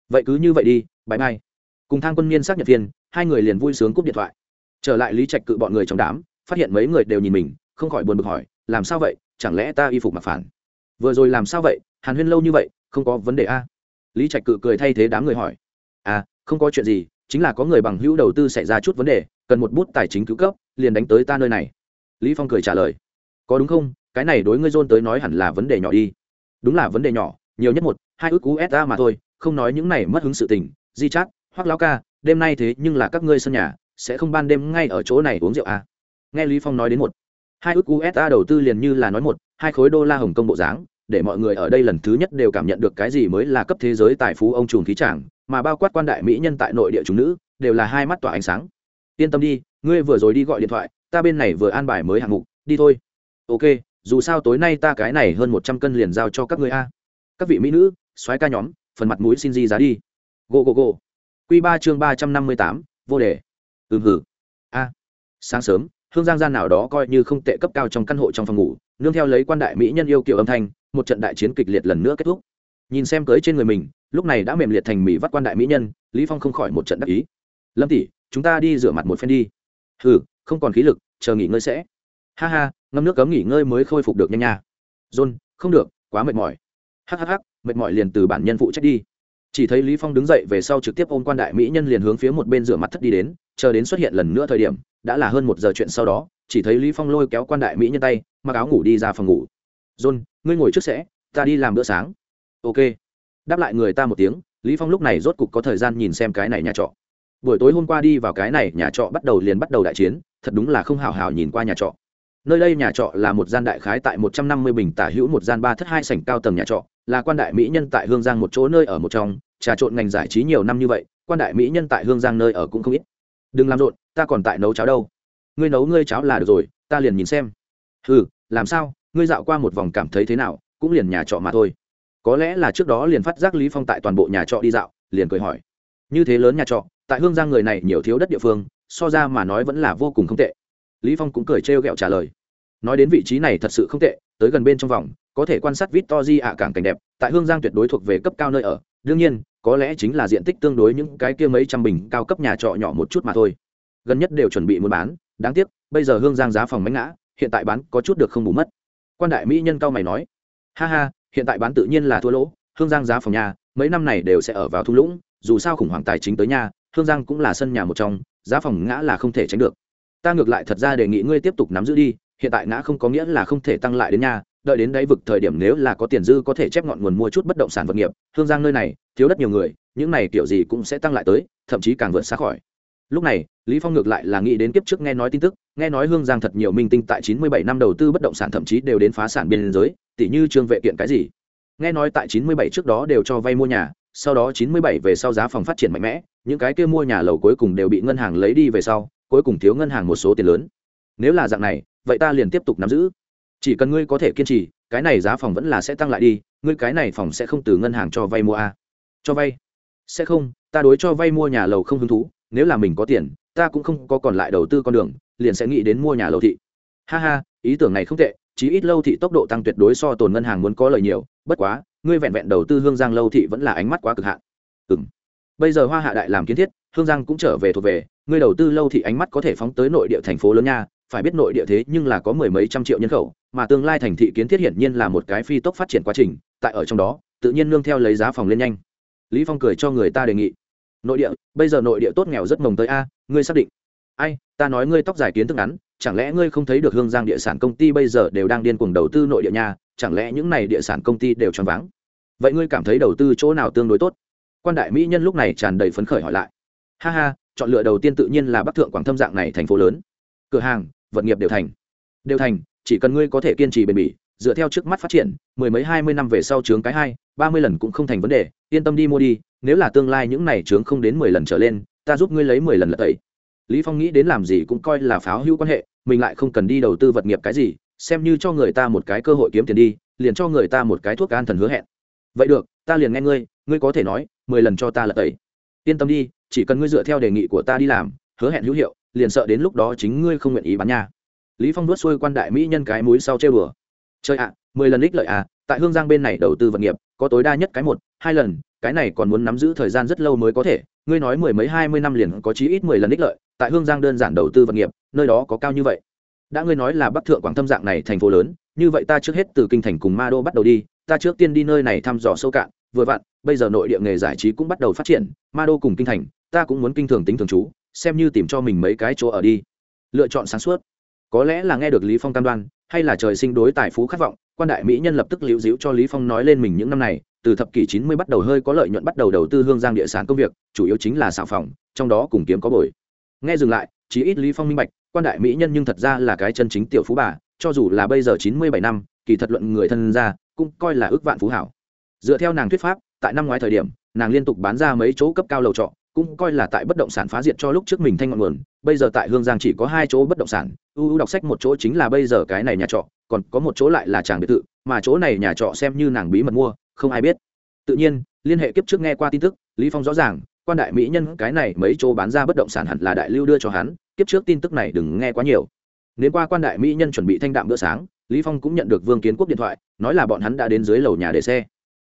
Vậy cứ như vậy đi bãi mai cùng thang quân niên xác nhận viên hai người liền vui sướng cúp điện thoại. Trở lại lý trạch cự bọn người trong đám, phát hiện mấy người đều nhìn mình, không khỏi buồn bực hỏi làm sao vậy? Chẳng lẽ ta y phục mặc phản? Vừa rồi làm sao vậy? Hàn huyên lâu như vậy, không có vấn đề a? Lý trạch cự cười thay thế đám người hỏi. À không có chuyện gì, chính là có người bằng hữu đầu tư xảy ra chút vấn đề, cần một bút tài chính cứu cấp, liền đánh tới ta nơi này. Lý phong cười trả lời. Có đúng không? Cái này đối ngươi dôn tới nói hẳn là vấn đề nhỏ đi. Đúng là vấn đề nhỏ, nhiều nhất một, hai ước usa mà thôi, không nói những này mất hứng sự tình. Di chát hoặc lão ca, đêm nay thế nhưng là các ngươi sân nhà, sẽ không ban đêm ngay ở chỗ này uống rượu à. nghe lý phong nói đến một hai ước usa đầu tư liền như là nói một, hai khối đô la hồng kông bộ dáng, để mọi người ở đây lần thứ nhất đều cảm nhận được cái gì mới là cấp thế giới tài phú ông trùm khí tràng mà bao quát quan đại mỹ nhân tại nội địa chúng nữ, đều là hai mắt tỏa ánh sáng. Yên tâm đi, ngươi vừa rồi đi gọi điện thoại, ta bên này vừa an bài mới hạng mục, đi thôi. Ok, dù sao tối nay ta cái này hơn một trăm cân liền giao cho các ngươi a. Các vị mỹ nữ, soái ca nhóm, phần mặt mũi xin di giá đi. Go go go. Q ba chương ba trăm năm mươi tám, vô đề. Ừm hử a. Sáng sớm hương giang gian nào đó coi như không tệ cấp cao trong căn hộ trong phòng ngủ, nương theo lấy quan đại mỹ nhân yêu kiểu âm thanh, một trận đại chiến kịch liệt lần nữa kết thúc. Nhìn xem cưới trên người mình, lúc này đã mềm liệt thành mỹ vắt quan đại mỹ nhân, lý phong không khỏi một trận đắc ý. Lâm tỷ, chúng ta đi rửa mặt một phen đi. Hừ, không còn khí lực, chờ nghỉ ngơi sẽ. Ha ha, ngâm nước cấm nghỉ ngơi mới khôi phục được nhanh nha. John, không được, quá mệt mỏi. Hhh mệt mỏi liền từ bản nhân phụ trách đi. Chỉ thấy lý phong đứng dậy về sau trực tiếp ôm quan đại mỹ nhân liền hướng phía một bên rửa mặt thất đi đến chờ đến xuất hiện lần nữa thời điểm, đã là hơn một giờ chuyện sau đó, chỉ thấy lý phong lôi kéo quan đại mỹ nhân tay, mặc áo ngủ đi ra phòng ngủ. John, ngươi ngồi trước sẽ, ta đi làm bữa sáng. Ok. Đáp lại người ta một tiếng, lý phong lúc này rốt cục có thời gian nhìn xem cái này nhà trọ. Buổi tối hôm qua đi vào cái này nhà trọ bắt đầu liền bắt đầu đại chiến, thật đúng là không hào hào nhìn qua nhà trọ. Nơi đây nhà trọ là một gian đại khái tại một trăm năm mươi bình tả hữu một gian ba thất hai sảnh cao tầng nhà trọ, là quan đại mỹ nhân tại hương giang một chỗ nơi ở một trong, trà trộn ngành giải trí nhiều năm như vậy, quan đại mỹ nhân tại hương giang nơi ở cũng không ít đừng làm rộn, ta còn tại nấu cháo đâu. Ngươi nấu ngươi cháo là được rồi, ta liền nhìn xem. Ừ làm sao? Ngươi dạo qua một vòng cảm thấy thế nào? Cũng liền nhà trọ mà thôi. Có lẽ là trước đó liền phát giác lý phong tại toàn bộ nhà trọ đi dạo, liền cười hỏi. Như thế lớn nhà trọ, tại hương giang người này nhiều thiếu đất địa phương, so ra mà nói vẫn là vô cùng không tệ. Lý phong cũng cười trêu ghẹo trả lời. Nói đến vị trí này thật sự không tệ, tới gần bên trong vòng, có thể quan sát Victory ạ cảng cảnh đẹp, tại hương giang tuyệt đối thuộc về cấp cao nơi ở. Đương nhiên có lẽ chính là diện tích tương đối những cái kia mấy trăm bình cao cấp nhà trọ nhỏ một chút mà thôi. Gần nhất đều chuẩn bị muốn bán, đáng tiếc, bây giờ hương giang giá phòng mánh ngã, hiện tại bán có chút được không bù mất. Quan đại mỹ nhân cao mày nói, ha ha, hiện tại bán tự nhiên là thua lỗ, hương giang giá phòng nhà, mấy năm này đều sẽ ở vào thung lũng, dù sao khủng hoảng tài chính tới nhà, hương giang cũng là sân nhà một trong, giá phòng ngã là không thể tránh được. Ta ngược lại thật ra đề nghị ngươi tiếp tục nắm giữ đi, hiện tại ngã không có nghĩa là không thể tăng lại đến nhà đợi đến đáy vực thời điểm nếu là có tiền dư có thể chép ngọn nguồn mua chút bất động sản vật nghiệp, hương giang nơi này, thiếu đất nhiều người, những này kiểu gì cũng sẽ tăng lại tới, thậm chí càng vượt xa khỏi. Lúc này, lý phong ngược lại là nghĩ đến kiếp trước nghe nói tin tức, nghe nói hương giang thật nhiều minh tinh tại 97 năm đầu tư bất động sản thậm chí đều đến phá sản biên giới tỷ như trương vệ kiện cái gì. Nghe nói tại 97 trước đó đều cho vay mua nhà, sau đó 97 về sau giá phòng phát triển mạnh mẽ, những cái kia mua nhà lầu cuối cùng đều bị ngân hàng lấy đi về sau, cuối cùng thiếu ngân hàng một số tiền lớn. Nếu là dạng này, vậy ta liền tiếp tục nắm giữ chỉ cần ngươi có thể kiên trì, cái này giá phòng vẫn là sẽ tăng lại đi, ngươi cái này phòng sẽ không từ ngân hàng cho vay mua a à? cho vay? Sẽ không, ta đối cho vay mua nhà lầu không hứng thú, nếu là mình có tiền, ta cũng không có còn lại đầu tư con đường, liền sẽ nghĩ đến mua nhà lầu thị. Ha ha, ý tưởng này không tệ, chí ít lâu thị tốc độ tăng tuyệt đối so tồn ngân hàng muốn có lời nhiều, bất quá, ngươi vẹn vẹn đầu tư hương giang lâu thị vẫn là ánh mắt quá cực hạn. Ừ m bây giờ hoa hạ đại làm kiến thiết, hương giang cũng trở về thuộc về, ngươi đầu tư lâu thị ánh mắt có thể phóng tới nội địa thành phố lớn nha phải biết nội địa thế nhưng là có mười mấy trăm triệu nhân khẩu, mà tương lai thành thị kiến thiết hiển nhiên là một cái phi tốc phát triển quá trình, tại ở trong đó, tự nhiên nương theo lấy giá phòng lên nhanh. Lý phong cười cho người ta đề nghị. Nội địa, bây giờ nội địa tốt nghèo rất mồng tới a, ngươi xác định. Ai, ta nói ngươi tóc dài kiến thức ngắn, chẳng lẽ ngươi không thấy được hương giang địa sản công ty bây giờ đều đang điên cuồng đầu tư nội địa nhà, chẳng lẽ những này địa sản công ty đều tròn vắng vậy ngươi cảm thấy đầu tư chỗ nào tương đối tốt? Quan đại mỹ nhân lúc này tràn đầy phấn khởi hỏi lại. Ha ha, chọn lựa đầu tiên tự nhiên là bắc thượng quảng thâm dạng này thành phố lớn. Cửa hàng vật nghiệp đều thành. Đều thành, chỉ cần ngươi có thể kiên trì bền bỉ, dựa theo trước mắt phát triển, mười mấy hai mươi năm về sau trướng cái hai, ba mươi lần cũng không thành vấn đề, yên tâm đi mua đi, nếu là tương lai những này trướng không đến mười lần trở lên, ta giúp ngươi lấy mười lần lật tẩy. Lý phong nghĩ đến làm gì cũng coi là pháo hữu quan hệ, mình lại không cần đi đầu tư vật nghiệp cái gì, xem như cho người ta một cái cơ hội kiếm tiền đi, liền cho người ta một cái thuốc an thần hứa hẹn. Vậy được, ta liền nghe ngươi ngươi có thể nói, mười lần cho ta lật tẩy. Yên tâm đi, chỉ cần ngươi dựa theo đề nghị của ta đi làm, hứa hẹn hữu hiệu liền sợ đến lúc đó chính ngươi không nguyện ý bán nha. Lý phong nuốt xuôi quan đại mỹ nhân cái mũi sau treo đùa. Chơi ạ, mười lần ích lợi à tại hương giang bên này đầu tư vật nghiệp, có tối đa nhất cái một, hai lần, cái này còn muốn nắm giữ thời gian rất lâu mới có thể. Ngươi nói mười mấy hai mươi năm liền có chí ít mười lần ích lợi, tại hương giang đơn giản đầu tư vật nghiệp, nơi đó có cao như vậy. Đã ngươi nói là bắc thượng quảng thâm dạng này thành phố lớn, như vậy ta trước hết từ kinh thành cùng ma đô bắt đầu đi, ta trước tiên đi nơi này thăm dò sâu cạn, vừa vặn, bây giờ nội địa nghề giải trí cũng bắt đầu phát triển, ma đô cùng kinh thành, ta cũng muốn kinh thường tính thường trú xem như tìm cho mình mấy cái chỗ ở đi. Lựa chọn sáng suốt. Có lẽ là nghe được lý phong cam đoan, hay là trời sinh đối tài phú khát vọng, quan đại mỹ nhân lập tức liễu diễu cho lý phong nói lên mình những năm này, từ thập kỷ 90 bắt đầu hơi có lợi nhuận bắt đầu đầu tư hương giang địa sản công việc, chủ yếu chính là xào phòng, trong đó cùng kiếm có bồi. Nghe dừng lại chỉ ít lý phong minh bạch, quan đại mỹ nhân nhưng thật ra là cái chân chính tiểu phú bà, cho dù là bây giờ 97 năm, kỳ thật luận người thân ra cũng coi là ước vạn phú hảo. Dựa theo nàng thuyết pháp, tại năm ngoái thời điểm, nàng liên tục bán ra mấy chỗ cấp cao lầu trọ cũng coi là tại bất động sản phá diệt cho lúc trước mình thanh ngọn nguồn bây giờ tại hương giang chỉ có hai chỗ bất động sản ưu đọc sách một chỗ chính là bây giờ cái này nhà trọ còn có một chỗ lại là tràng biệt thự mà chỗ này nhà trọ xem như nàng bí mật mua không ai biết. Tự nhiên liên hệ kiếp trước nghe qua tin tức lý phong rõ ràng quan đại mỹ nhân cái này mấy chỗ bán ra bất động sản hẳn là đại lưu đưa cho hắn kiếp trước tin tức này đừng nghe quá nhiều. Nếu qua quan đại mỹ nhân chuẩn bị thanh đạm bữa sáng lý phong cũng nhận được vương kiến quốc điện thoại nói là bọn hắn đã đến dưới lầu nhà để xe.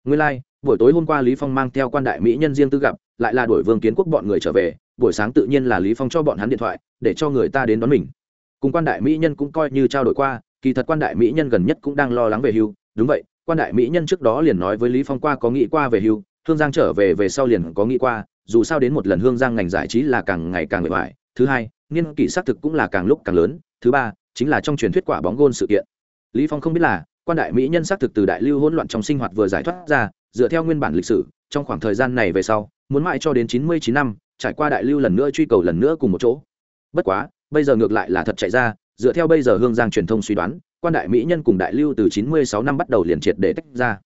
Nguyên lai like, buổi tối hôm qua lý phong mang theo quan đại mỹ nhân riêng tư gặp lại là đuổi vương kiến quốc bọn người trở về, buổi sáng tự nhiên là lý phong cho bọn hắn điện thoại, để cho người ta đến đón mình. Cùng quan đại mỹ nhân cũng coi như trao đổi qua, kỳ thật quan đại mỹ nhân gần nhất cũng đang lo lắng về hưu. Đúng vậy, quan đại mỹ nhân trước đó liền nói với lý phong qua có nghĩ qua về hưu, hương giang trở về về sau liền có nghĩ qua, dù sao đến một lần hương giang ngành giải trí là càng ngày càng bề ngoài. Thứ hai niên kỷ xác thực cũng là càng lúc càng lớn. Thứ ba, chính là trong truyền thuyết quả bóng gôn sự kiện. Lý phong không biết là, quan đại mỹ nhân xác thực từ đại lưu hỗn loạn trong sinh hoạt vừa giải thoát ra, dựa theo nguyên bản lịch sử, trong khoảng thời gian này về sau muốn mãi cho đến chín mươi chín năm, trải qua đại lưu lần nữa truy cầu lần nữa cùng một chỗ. Bất quá, bây giờ ngược lại là thật chạy ra, dựa theo bây giờ hương giang truyền thông suy đoán, quan đại mỹ nhân cùng đại lưu từ chín mươi sáu năm bắt đầu liền triệt để tách ra.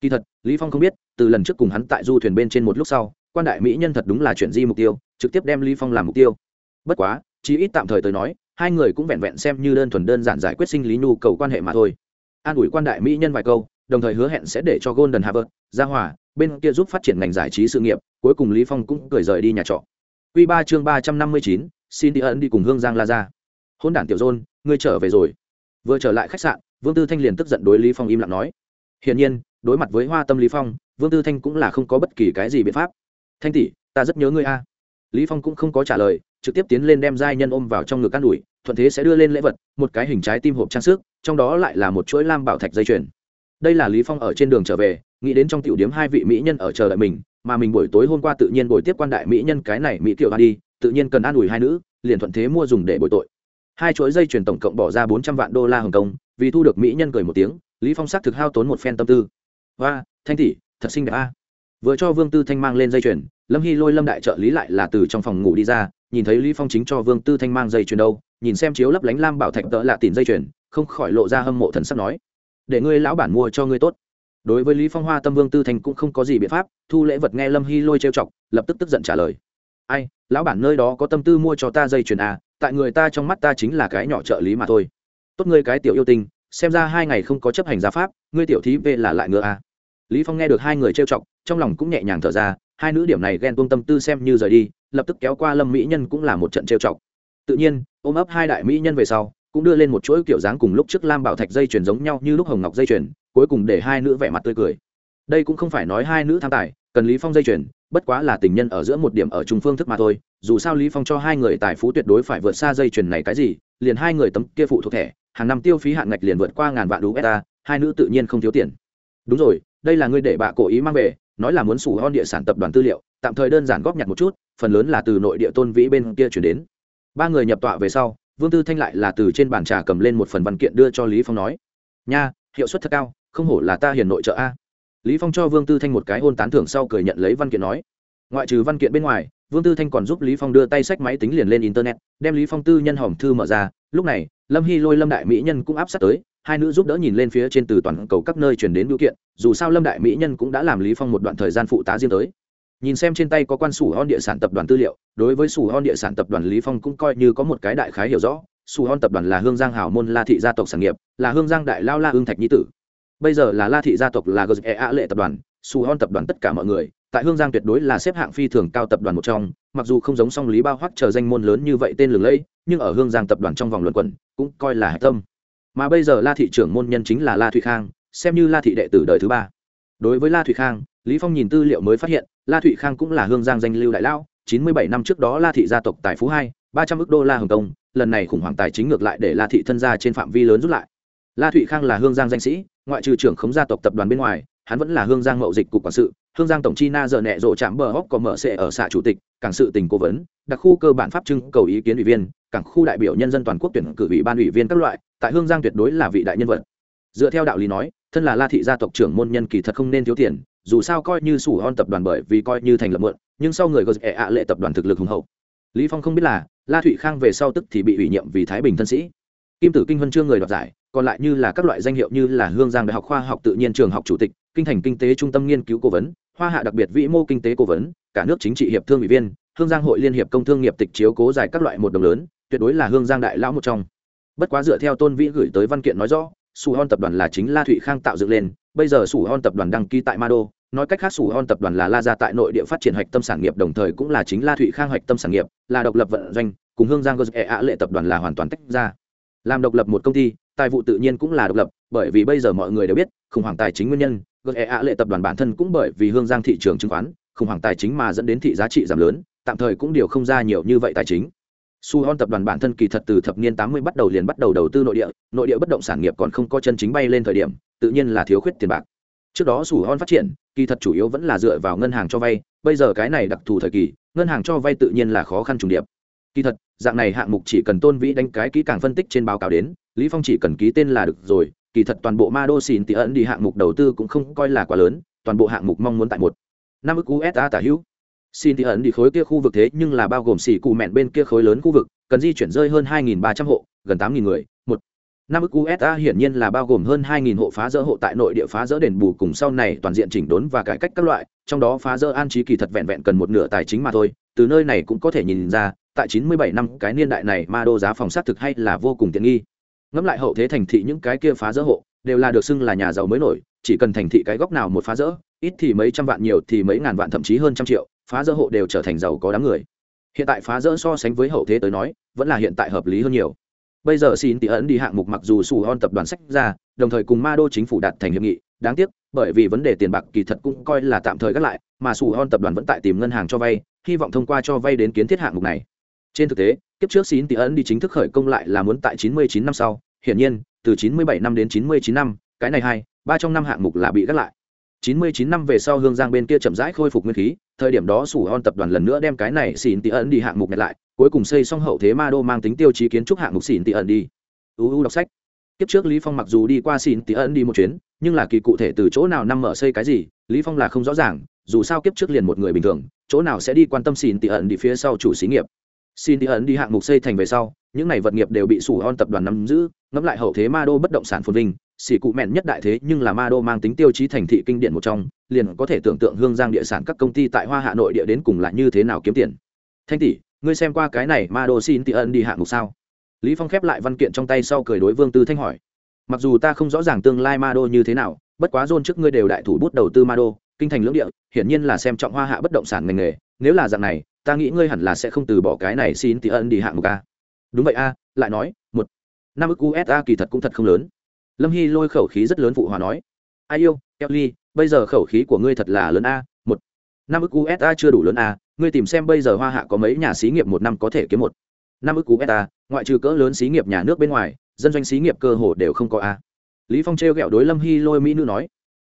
Kỳ thật, lý phong không biết, từ lần trước cùng hắn tại du thuyền bên trên một lúc sau, quan đại mỹ nhân thật đúng là chuyển di mục tiêu, trực tiếp đem lý phong làm mục tiêu. Bất quá, chí ít tạm thời tới nói, hai người cũng vẹn vẹn xem như đơn thuần đơn giản giải quyết sinh lý nhu cầu quan hệ mà thôi. An ủi quan đại mỹ nhân vài câu, đồng thời hứa hẹn sẽ để cho golden harvard ra hòa bên kia giúp phát triển ngành giải trí sự nghiệp, cuối cùng lý phong cũng cười rời đi nhà trọ. Quy ba chương ba trăm năm mươi chín, xin đi ẩn đi cùng hương giang la ra hôn đản tiểu dôn, ngươi trở về rồi. Vừa trở lại khách sạn, vương tư thanh liền tức giận đối lý phong im lặng nói. Hiển nhiên, đối mặt với hoa tâm lý phong, vương tư thanh cũng là không có bất kỳ cái gì biện pháp. Thanh tỷ, ta rất nhớ ngươi a. Lý phong cũng không có trả lời, trực tiếp tiến lên đem giai nhân ôm vào trong ngực căn đuổi thuận thế sẽ đưa lên lễ vật, một cái hình trái tim hộp trang sức, trong đó lại là một chuỗi lam bảo thạch dây chuyền. Đây là lý phong ở trên đường trở về nghĩ đến trong tiểu điếm hai vị mỹ nhân ở chờ đợi mình, mà mình buổi tối hôm qua tự nhiên buổi tiếp quan đại mỹ nhân cái này mỹ tiểu đi, tự nhiên cần an ủi hai nữ, liền thuận thế mua dùng để bồi tội. Hai chuỗi dây chuyền tổng cộng bỏ ra bốn trăm vạn đô la hồng kông, vì thu được mỹ nhân cười một tiếng, lý phong sắc thực hao tốn một phen tâm tư. Và thanh tỷ, thật xinh đẹp a. À. Vừa cho vương tư thanh mang lên dây chuyền, lâm hy lôi lâm đại trợ lý lại là từ trong phòng ngủ đi ra, nhìn thấy lý phong chính cho vương tư thanh mang dây chuyền đâu, nhìn xem chiếu lấp lánh lam bảo thạch tợ lạ tìm dây chuyền, không khỏi lộ ra hâm mộ thần sắc nói, để ngươi lão bản mua cho ngươi tốt đối với lý phong hoa tâm vương tư Thành cũng không có gì biện pháp, thu lễ vật nghe lâm hy lôi trêu chọc, lập tức tức giận trả lời. Ai, lão bản nơi đó có tâm tư mua cho ta dây chuyền à tại người ta trong mắt ta chính là cái nhỏ trợ lý mà thôi. Tốt ngươi cái tiểu yêu tinh, xem ra hai ngày không có chấp hành gia pháp, ngươi tiểu thí về là lại ngựa à. Lý phong nghe được hai người trêu chọc, trong lòng cũng nhẹ nhàng thở ra, hai nữ điểm này ghen tuông tâm tư xem như rời đi, lập tức kéo qua lâm mỹ nhân cũng là một trận trêu chọc. Tự nhiên, ôm ấp hai đại mỹ nhân về sau, cũng đưa lên một chuỗi kiểu dáng cùng lúc trước lam bảo thạch dây chuyền giống nhau như lúc hồng ngọc dây chuyền cuối cùng để hai nữ vẻ mặt tươi cười. Đây cũng không phải nói hai nữ tham tài, cần lý phong dây chuyền, bất quá là tình nhân ở giữa một điểm ở trung phương thức mà thôi. Dù sao lý phong cho hai người tài phú tuyệt đối phải vượt xa dây chuyền này cái gì, liền hai người tấm kia phụ thuộc thẻ, hàng năm tiêu phí hạn ngạch liền vượt qua ngàn vạn usd hai nữ tự nhiên không thiếu tiền. Đúng rồi, đây là ngươi để bạ cố ý mang về, nói là muốn sủ hon địa sản tập đoàn tư liệu, tạm thời đơn giản góp nhặt một chút, phần lớn là từ nội địa tôn vĩ bên kia chuyển đến. Ba người nhập tọa về sau, vương tư thanh lại là từ trên bàn trà cầm lên một phần văn kiện đưa cho lý phong nói. Nha, hiệu suất thật cao không hổ là ta hiền nội trợ a. Lý phong cho vương tư thanh một cái hôn tán thưởng sau cười nhận lấy văn kiện nói, ngoại trừ văn kiện bên ngoài, vương tư thanh còn giúp lý phong đưa tay sách máy tính liền lên internet, đem lý phong tư nhân hòm thư mở ra, lúc này, lâm hy lôi lâm đại mỹ nhân cũng áp sát tới, hai nữ giúp đỡ nhìn lên phía trên từ toàn cầu các nơi truyền đến biểu kiện, dù sao lâm đại mỹ nhân cũng đã làm lý phong một đoạn thời gian phụ tá riêng tới. Nhìn xem trên tay có quan sủ hon địa sản tập đoàn tư liệu, đối với sủ hon địa sản tập đoàn lý phong cũng coi như có một cái đại khái hiểu rõ, sủ hon tập đoàn là hương giang hảo môn la thị gia tộc sản nghiệp, là hương giang đại lao la hương thạch nhi tử bây giờ là la thị gia tộc là gờ a lệ tập đoàn, Su hon tập đoàn tất cả mọi người, tại hương giang tuyệt đối là xếp hạng phi thường cao tập đoàn một trong, mặc dù không giống song lý bao hoắc chờ danh môn lớn như vậy tên lừng lẫy, nhưng ở hương giang tập đoàn trong vòng luận quẩn, cũng coi là hạch tâm mà bây giờ la thị trưởng môn nhân chính là la thụy khang, xem như la thị đệ tử đời thứ ba đối với la thụy khang, lý phong nhìn tư liệu mới phát hiện, la thụy khang cũng là hương giang danh lưu đại lão. chín mươi bảy năm trước đó la thị gia tộc tài phú hai, ba trăm ước đô la hồng kông, lần này khủng hoảng tài chính ngược lại để la thị thân gia trên phạm vi lớn rút lại la thụy khang là hương giang danh sĩ ngoại trừ trưởng khống gia tộc tập đoàn bên ngoài, hắn vẫn là hương giang mậu dịch cục quản sự. Hương giang tổng chi na giờ nẹ rộ chạm bờ hóc có mở xệ ở xã chủ tịch cảng sự tình cố vấn, đặc khu cơ bản pháp trưng cầu ý kiến ủy viên cảng khu đại biểu nhân dân toàn quốc tuyển cử ủy ban ủy viên các loại, tại hương giang tuyệt đối là vị đại nhân vật. Dựa theo đạo lý nói, thân là la thị gia tộc trưởng môn nhân kỳ thật không nên thiếu tiền, dù sao coi như sủ hon tập đoàn bởi vì coi như thành lập mượn nhưng sau người gờ ẹ ạ lệ tập đoàn thực lực hùng hậu. Lý phong không biết là, la thụy khang về sau tức thì bị ủy nhiệm vì thái bình thân sĩ. Kim tử kinh vân chương người đoạt giải còn lại như là các loại danh hiệu như là hương giang đại học khoa học tự nhiên trường học chủ tịch, kinh thành kinh tế trung tâm nghiên cứu cố vấn, hoa hạ đặc biệt vĩ mô kinh tế cố vấn, cả nước chính trị hiệp thương ủy viên, hương giang hội liên hiệp công thương nghiệp tịch chiếu cố giải các loại một đồng lớn, tuyệt đối là hương giang đại lão một trong. Bất quá dựa theo tôn vĩ gửi tới văn kiện nói rõ, sủ hon tập đoàn là chính la thụy khang tạo dựng lên, bây giờ sủ hon tập đoàn đăng ký tại ma đô nói cách khác sủ hon tập đoàn là la gia tại nội địa phát triển hạch tâm sản nghiệp, đồng thời cũng là chính la thụy khang hạch tâm sản nghiệp, là độc lập vận doanh, cùng hương giang gơ ạ lệ tập đoàn là hoàn toàn tách ra. Làm độc lập một công ty tài vụ tự nhiên cũng là độc lập, bởi vì bây giờ mọi người đều biết, khủng hoảng tài chính nguyên nhân gợi ạ lệ tập đoàn bản thân cũng bởi vì hương giang thị trường chứng khoán, khủng hoảng tài chính mà dẫn đến thị giá trị giảm lớn, tạm thời cũng điều không ra nhiều như vậy tài chính. Su hon tập đoàn bản thân kỳ thật từ thập niên tám mươi bắt đầu liền bắt đầu đầu tư nội địa nội địa bất động sản nghiệp còn không có chân chính bay lên thời điểm, tự nhiên là thiếu khuyết tiền bạc. Trước đó su hon phát triển, kỳ thật chủ yếu vẫn là dựa vào ngân hàng cho vay, bây giờ cái này đặc thù thời kỳ, ngân hàng cho vay tự nhiên là khó khăn trùng điệp kỳ thật, dạng này hạng mục chỉ cần tôn vĩ đánh cái kỹ càng phân tích trên báo cáo đến, lý phong chỉ cần ký tên là được rồi, kỳ thật toàn bộ ma đô xin tỉ ẩn đi hạng mục đầu tư cũng không coi là quá lớn, toàn bộ hạng mục mong muốn tại một. Năm ức usa tả hữu. Xin tỉ ẩn đi khối kia khu vực thế nhưng là bao gồm xỉ cụ mẹn bên kia khối lớn khu vực, cần di chuyển rơi hơn 2.300 hộ, gần 8.000 người, một. Năm ức usa hiển nhiên là bao gồm hơn 2.000 hộ phá rỡ hộ tại nội địa phá rỡ đền bù cùng sau này toàn diện chỉnh đốn và cải cách các loại, trong đó phá rỡ an trí kỳ thật vẹn vẹn cần một nửa tài chính mà thôi, từ nơi này cũng có thể nhìn ra tại 97 năm cái niên đại này ma đô giá phòng sát thực hay là vô cùng tiện nghi. Ngẫm lại hậu thế thành thị những cái kia phá rỡ hộ, đều là được xưng là nhà giàu mới nổi, chỉ cần thành thị cái góc nào một phá rỡ, ít thì mấy trăm vạn, nhiều thì mấy ngàn vạn, thậm chí hơn trăm triệu, phá rỡ hộ đều trở thành giàu có đám người. Hiện tại phá rỡ so sánh với hậu thế tới nói, vẫn là hiện tại hợp lý hơn nhiều. Bây giờ xin tỷ ẩn đi hạng mục mặc dù sủ hon tập đoàn sách ra, đồng thời cùng ma đô chính phủ đạt thành hiệp nghị, đáng tiếc, bởi vì vấn đề tiền bạc kỳ thật cũng coi là tạm thời gác lại, mà sủ hon tập đoàn vẫn tại tìm ngân hàng cho vay, hy vọng thông qua cho vay đến kiến thiết hạng mục này trên thực tế, kiếp trước xin tỷ ẩn đi chính thức khởi công lại là muốn tại 99 năm sau. Hiển nhiên, từ 97 năm đến 99 năm, cái này hai, ba trong năm hạng mục là bị gác lại. 99 năm về sau hương giang bên kia chậm rãi khôi phục nguyên khí, thời điểm đó sủ hon tập đoàn lần nữa đem cái này xỉn tỷ ẩn đi hạng mục nhặt lại, cuối cùng xây xong hậu thế ma đô mang tính tiêu chí kiến trúc hạng mục xỉn tỷ ẩn đi. Uu đọc sách. Kiếp trước lý phong mặc dù đi qua xỉn tỷ ẩn đi một chuyến, nhưng là kỳ cụ thể từ chỗ nào năm mở xây cái gì, lý phong là không rõ ràng, dù sao kiếp trước liền một người bình thường, chỗ nào sẽ đi quan tâm xỉn tỷ ẩn đi phía sau chủ xí nghiệp xin đi ấn đi hạng mục xây thành về sau, những này vật nghiệp đều bị sủ hon tập đoàn nắm giữ, ngẫm lại hậu thế ma đô bất động sản phồn vinh, xỉ cụ mẹn nhất đại thế nhưng là ma đô mang tính tiêu chí thành thị kinh điển một trong, liền có thể tưởng tượng hương giang địa sản các công ty tại hoa hạ nội địa đến cùng là như thế nào kiếm tiền. Thanh tỷ, ngươi xem qua cái này ma đô xin tị ân đi hạng mục sao? Lý phong khép lại văn kiện trong tay sau cười đối vương tư thanh hỏi. Mặc dù ta không rõ ràng tương lai ma đô như thế nào, bất quá dôn trước ngươi đều đại thủ bút đầu tư ma đô, kinh thành lưỡng địa, hiển nhiên là xem trọng hoa hạ bất động sản ngành nghề, nếu là dạng này ta nghĩ ngươi hẳn là sẽ không từ bỏ cái này xin tỉ ân đi hạng mục a. Đúng vậy a, lại nói, một, năm ức usa kỳ thật cũng thật không lớn. Lâm hy lôi khẩu khí rất lớn phụ hòa nói, ai yêu elly bây giờ khẩu khí của ngươi thật là lớn a, một, năm ức usa chưa đủ lớn a, ngươi tìm xem bây giờ hoa hạ có mấy nhà xí nghiệp một năm có thể kiếm một. Năm ức usa ngoại trừ cỡ lớn xí nghiệp nhà nước bên ngoài, dân doanh xí nghiệp cơ hồ đều không có a. Lý phong trêu ghẹo đối lâm hy lôi mỹ nữ nói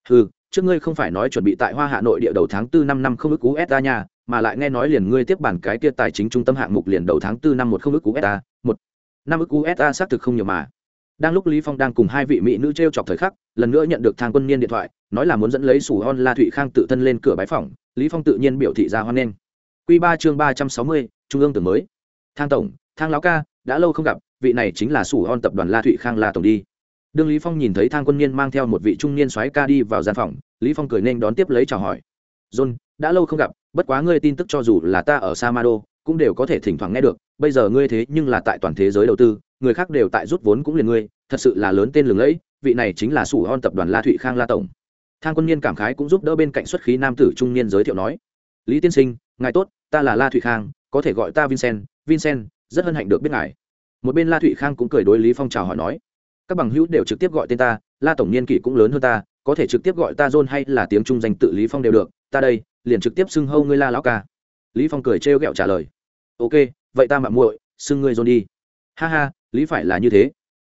ừ trước ngươi không phải nói chuẩn bị tại hoa hạ nội địa đầu tháng tư năm năm không ức usa nha mà lại nghe nói liền ngươi tiếp bản cái kia tài chính trung tâm hạng mục liền đầu tháng tư năm một không ức usa một. Năm ức usa xác thực không nhiều mà. Đang lúc lý phong đang cùng hai vị mỹ nữ treo chọc thời khắc, lần nữa nhận được thang quân niên điện thoại, nói là muốn dẫn lấy sủ hon la thụy khang tự thân lên cửa bái phòng lý phong tự nhiên biểu thị ra hoan nghênh. Quy ba chương ba trăm sáu mươi, trung ương tưởng mới. Thang tổng, thang lão ca, đã lâu không gặp, vị này chính là sủ hon tập đoàn la thụy khang la tổng đi. Đương lý phong nhìn thấy thang quân niên mang theo một vị trung niên soái ca đi vào gian phòng, lý phong cười nên đón tiếp lấy chào hỏi. John, đã lâu không gặp bất quá ngươi tin tức cho dù là ta ở samado, cũng đều có thể thỉnh thoảng nghe được, bây giờ ngươi thế nhưng là tại toàn thế giới đầu tư, người khác đều tại rút vốn cũng liền ngươi, thật sự là lớn tên lừng lẫy, vị này chính là sủ hon tập đoàn la thụy khang la tổng. Thang quân niên cảm khái cũng giúp đỡ bên cạnh xuất khí nam tử trung niên giới thiệu nói, lý tiên sinh, ngài tốt, ta là la thụy khang, có thể gọi ta vincent vincent, rất hân hạnh được biết ngài. Một bên la thụy khang cũng cười đối lý phong chào hỏi nói, các bằng hữu đều trực tiếp gọi tên ta, la tổng niên kỷ cũng lớn hơn ta, có thể trực tiếp gọi ta john hay là tiếng trung danh tự lý phong đều được, ta đây liền trực tiếp xưng hâu ngươi la lão ca. Lý phong cười trêu ghẹo trả lời. Ok, vậy ta mạ muội, xưng ngươi john đi ha ha, lý phải là như thế.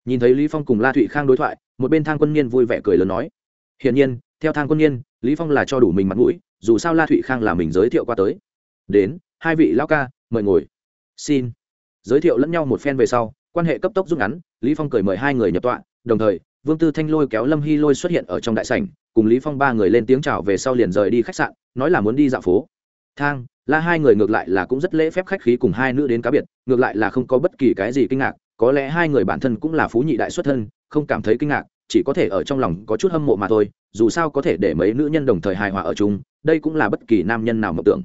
Nhìn thấy lý phong cùng la thụy khang đối thoại, một bên thang quân niên vui vẻ cười lớn nói. Hiển nhiên, theo thang quân niên, lý phong là cho đủ mình mặt mũi, dù sao la thụy khang là mình giới thiệu qua tới. Đến, hai vị lão ca, mời ngồi. Xin. Giới thiệu lẫn nhau một phen về sau, quan hệ cấp tốc rút ngắn, lý phong cười mời hai người nhập tọa, đồng thời, vương tư thanh lôi kéo lâm hy lôi xuất hiện ở trong đại sảnh, cùng lý phong ba người lên tiếng chào về sau liền rời đi khách sạn nói là muốn đi dạo phố thang la hai người ngược lại là cũng rất lễ phép khách khí cùng hai nữ đến cá biệt, ngược lại là không có bất kỳ cái gì kinh ngạc, có lẽ hai người bản thân cũng là phú nhị đại xuất thân, không cảm thấy kinh ngạc, chỉ có thể ở trong lòng có chút hâm mộ mà thôi, dù sao có thể để mấy nữ nhân đồng thời hài hòa ở chung, đây cũng là bất kỳ nam nhân nào mộng tưởng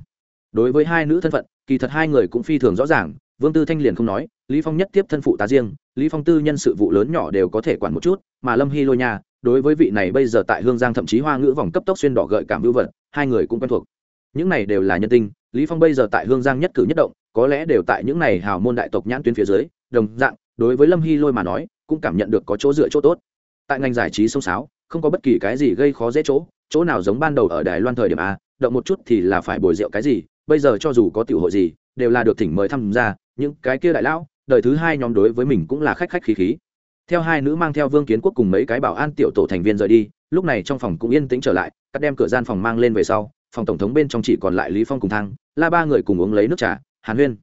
đối với hai nữ thân phận, kỳ thật hai người cũng phi thường rõ ràng, vương tư thanh liền không nói, lý phong nhất tiếp thân phụ tá riêng, lý phong tư nhân sự vụ lớn nhỏ đều có thể quản một chút, mà lâm hy lôi nhà đối với vị này bây giờ tại hương giang thậm chí hoa ngữ vòng cấp tốc xuyên đỏ gợi cảm hữu vật, hai người cũng quen thuộc. Những này đều là nhân tinh, lý phong bây giờ tại hương giang nhất cử nhất động, có lẽ đều tại những này hào môn đại tộc nhãn tuyến phía dưới, đồng dạng, đối với lâm hy lôi mà nói, cũng cảm nhận được có chỗ dựa chỗ tốt. Tại ngành giải trí sông sáo, không có bất kỳ cái gì gây khó dễ chỗ chỗ nào giống ban đầu ở đài loan thời điểm a, động một chút thì là phải bồi rượu cái gì, bây giờ cho dù có tiểu hội gì, đều là được thỉnh mời tham gia, những cái kia đại lão, đời thứ hai nhóm đối với mình cũng là khách khách khí khí theo hai nữ mang theo vương kiến quốc cùng mấy cái bảo an tiểu tổ thành viên rời đi, lúc này trong phòng cũng yên tĩnh trở lại, cắt đem cửa gian phòng mang lên về sau, phòng tổng thống bên trong chỉ còn lại lý phong cùng thang la ba người cùng uống lấy nước trà, hàn huyên.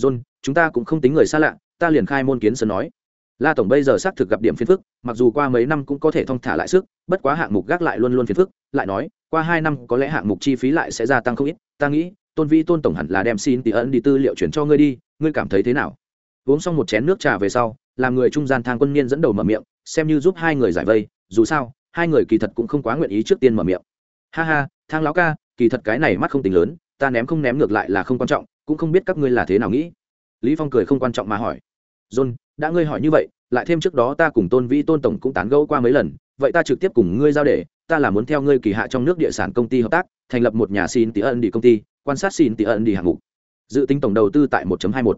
John, chúng ta cũng không tính người xa lạ, ta liền khai môn kiến sơn nói. La tổng bây giờ xác thực gặp điểm phiền phức, mặc dù qua mấy năm cũng có thể thong thả lại sức, bất quá hạng mục gác lại luôn luôn phiền phức, lại nói, qua hai năm có lẽ hạng mục chi phí lại sẽ gia tăng không ít, ta nghĩ, tôn vi tôn tổng hẳn là đem xin tỷ ẩn đi tư liệu chuyển cho ngươi đi, ngươi cảm thấy thế nào? Uống xong một chén nước trà về sau làm người trung gian thang quân niên dẫn đầu mở miệng, xem như giúp hai người giải vây, dù sao, hai người kỳ thật cũng không quá nguyện ý trước tiên mở miệng. Ha ha, thang lão ca, kỳ thật cái này mắt không tính lớn, ta ném không ném ngược lại là không quan trọng, cũng không biết các ngươi là thế nào nghĩ. Lý phong cười không quan trọng mà hỏi. John, đã ngươi hỏi như vậy, lại thêm trước đó ta cùng tôn vĩ tôn tổng cũng tán gẫu qua mấy lần, vậy ta trực tiếp cùng ngươi giao để, ta là muốn theo ngươi kỳ hạ trong nước địa sản công ty hợp tác, thành lập một nhà xin tỷ ân đi công ty, quan sát xin tỷ ân đi hạng mục. Dự tính tổng đầu tư tại 1.21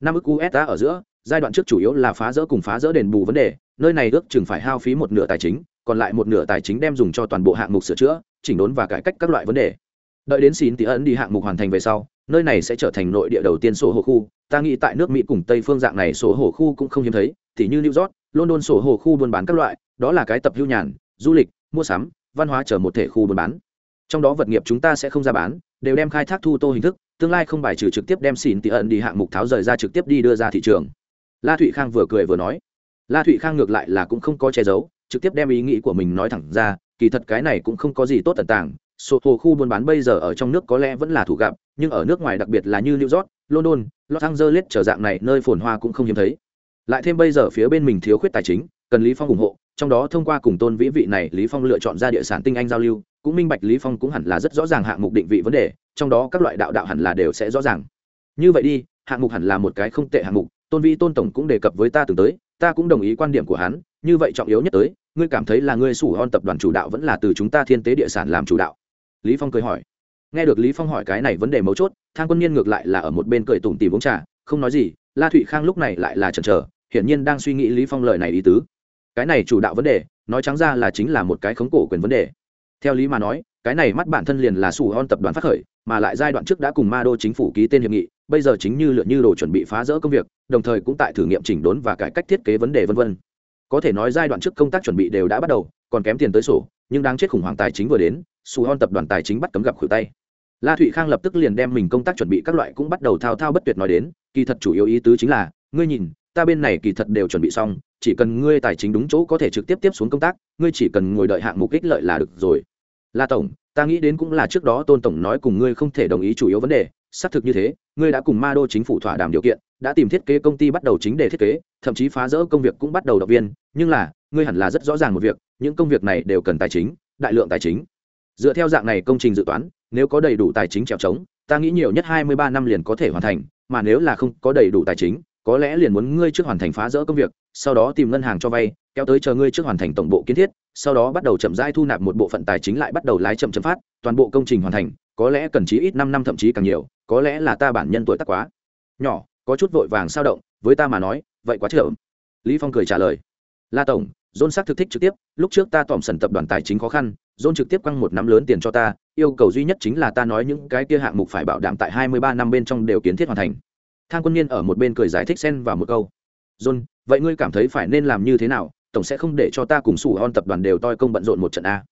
năm ức USD ở giữa giai đoạn trước chủ yếu là phá rỡ cùng phá rỡ đền bù vấn đề, nơi này ước chừng phải hao phí một nửa tài chính, còn lại một nửa tài chính đem dùng cho toàn bộ hạng mục sửa chữa, chỉnh đốn và cải cách các loại vấn đề. Đợi đến xin tỉ ẩn đi hạng mục hoàn thành về sau, nơi này sẽ trở thành nội địa đầu tiên sổ hồ khu. Ta nghĩ tại nước mỹ cùng tây phương dạng này sổ hồ khu cũng không hiếm thấy thì như new york, london sổ hồ khu buôn bán các loại, đó là cái tập hưu nhàn, du lịch, mua sắm, văn hóa chở một thể khu buôn bán. Trong đó vật nghiệp chúng ta sẽ không ra bán, đều đem khai thác thu tô hình thức, tương lai không bài trừ trực tiếp đem xin tỉ ẩn đi hạng mục tháo rời ra trực tiếp đi đưa ra thị trường la thụy khang vừa cười vừa nói. La thụy khang ngược lại là cũng không có che giấu, trực tiếp đem ý nghĩ của mình nói thẳng ra, kỳ thật cái này cũng không có gì tốt tận tàng. Sổ hồ khu buôn bán bây giờ ở trong nước có lẽ vẫn là thủ gặp, nhưng ở nước ngoài đặc biệt là như new york, london, los angeles trở dạng này nơi phồn hoa cũng không hiếm thấy. Lại thêm bây giờ phía bên mình thiếu khuyết tài chính, cần lý phong ủng hộ, trong đó thông qua cùng tôn vĩ vị này, lý phong lựa chọn ra địa sản tinh anh giao lưu, cũng minh bạch lý phong cũng hẳn là rất rõ ràng hạng mục định vị vấn đề, trong đó các loại đạo đạo hẳn là đều sẽ rõ ràng. Như vậy đi, hạng mục hẳn là một cái không tệ hạng mục tôn vĩ tôn tổng cũng đề cập với ta từng tới, ta cũng đồng ý quan điểm của hắn, như vậy trọng yếu nhất tới, ngươi cảm thấy là ngươi sủ hon tập đoàn chủ đạo vẫn là từ chúng ta thiên tế địa sản làm chủ đạo? Lý phong cười hỏi. Nghe được lý phong hỏi cái này vấn đề mấu chốt, thang quân nhiên ngược lại là ở một bên cười tủm tỉm uống trà, không nói gì, la thụy khang lúc này lại là chần chờ, hiển nhiên đang suy nghĩ lý phong lời này ý tứ. Cái này chủ đạo vấn đề, nói trắng ra là chính là một cái khống cổ quyền vấn đề. Theo lý mà nói cái này mắt bản thân liền là sủ hon tập đoàn phát khởi, mà lại giai đoạn trước đã cùng ma đô chính phủ ký tên hiệp nghị, bây giờ chính như lựa như đồ chuẩn bị phá rỡ công việc, đồng thời cũng tại thử nghiệm chỉnh đốn và cải cách thiết kế vấn đề vân vân. Có thể nói giai đoạn trước công tác chuẩn bị đều đã bắt đầu, còn kém tiền tới sổ, nhưng đáng chết khủng hoảng tài chính vừa đến, sủ hon tập đoàn tài chính bắt cấm gặp khuỷu tay. La thụy khang lập tức liền đem mình công tác chuẩn bị các loại cũng bắt đầu thao thao bất tuyệt nói đến, kỳ thật chủ yếu ý tứ chính là, ngươi nhìn, ta bên này kỳ thật đều chuẩn bị xong, chỉ cần ngươi tài chính đúng chỗ có thể trực tiếp tiếp xuống công tác, ngươi chỉ cần ngồi đợi hạng mục ích lợi là được rồi la tổng, ta nghĩ đến cũng là trước đó tôn tổng nói cùng ngươi không thể đồng ý chủ yếu vấn đề, xác thực như thế, ngươi đã cùng ma đô chính phủ thỏa đàm điều kiện, đã tìm thiết kế công ty bắt đầu chính để thiết kế, thậm chí phá rỡ công việc cũng bắt đầu động viên, nhưng là, ngươi hẳn là rất rõ ràng một việc, những công việc này đều cần tài chính, đại lượng tài chính. Dựa theo dạng này công trình dự toán, nếu có đầy đủ tài chính trèo trống, ta nghĩ nhiều nhất hai mươi ba năm liền có thể hoàn thành, mà nếu là không có đầy đủ tài chính, có lẽ liền muốn ngươi trước hoàn thành phá rỡ công việc, sau đó tìm ngân hàng cho vay kéo tới chờ ngươi trước hoàn thành tổng bộ kiến thiết, sau đó bắt đầu chậm rãi thu nạp một bộ phận tài chính lại bắt đầu lái chậm chậm phát, toàn bộ công trình hoàn thành, có lẽ cần chí ít năm năm thậm chí càng nhiều, có lẽ là ta bản nhân tuổi tác quá nhỏ, có chút vội vàng sao động, với ta mà nói, vậy quá chậm. Lý phong cười trả lời. La tổng, John xác thực thích trực tiếp, lúc trước ta tỏm sần tập đoàn tài chính khó khăn, John trực tiếp quăng một nắm lớn tiền cho ta, yêu cầu duy nhất chính là ta nói những cái kia hạng mục phải bảo đảm tại hai mươi ba năm bên trong đều kiến thiết hoàn thành. Thang quân niên ở một bên cười giải thích xen vào một câu. John, vậy ngươi cảm thấy phải nên làm như thế nào? Tổng sẽ không để cho ta cùng sủ hon tập đoàn đều toi công bận rộn một trận a.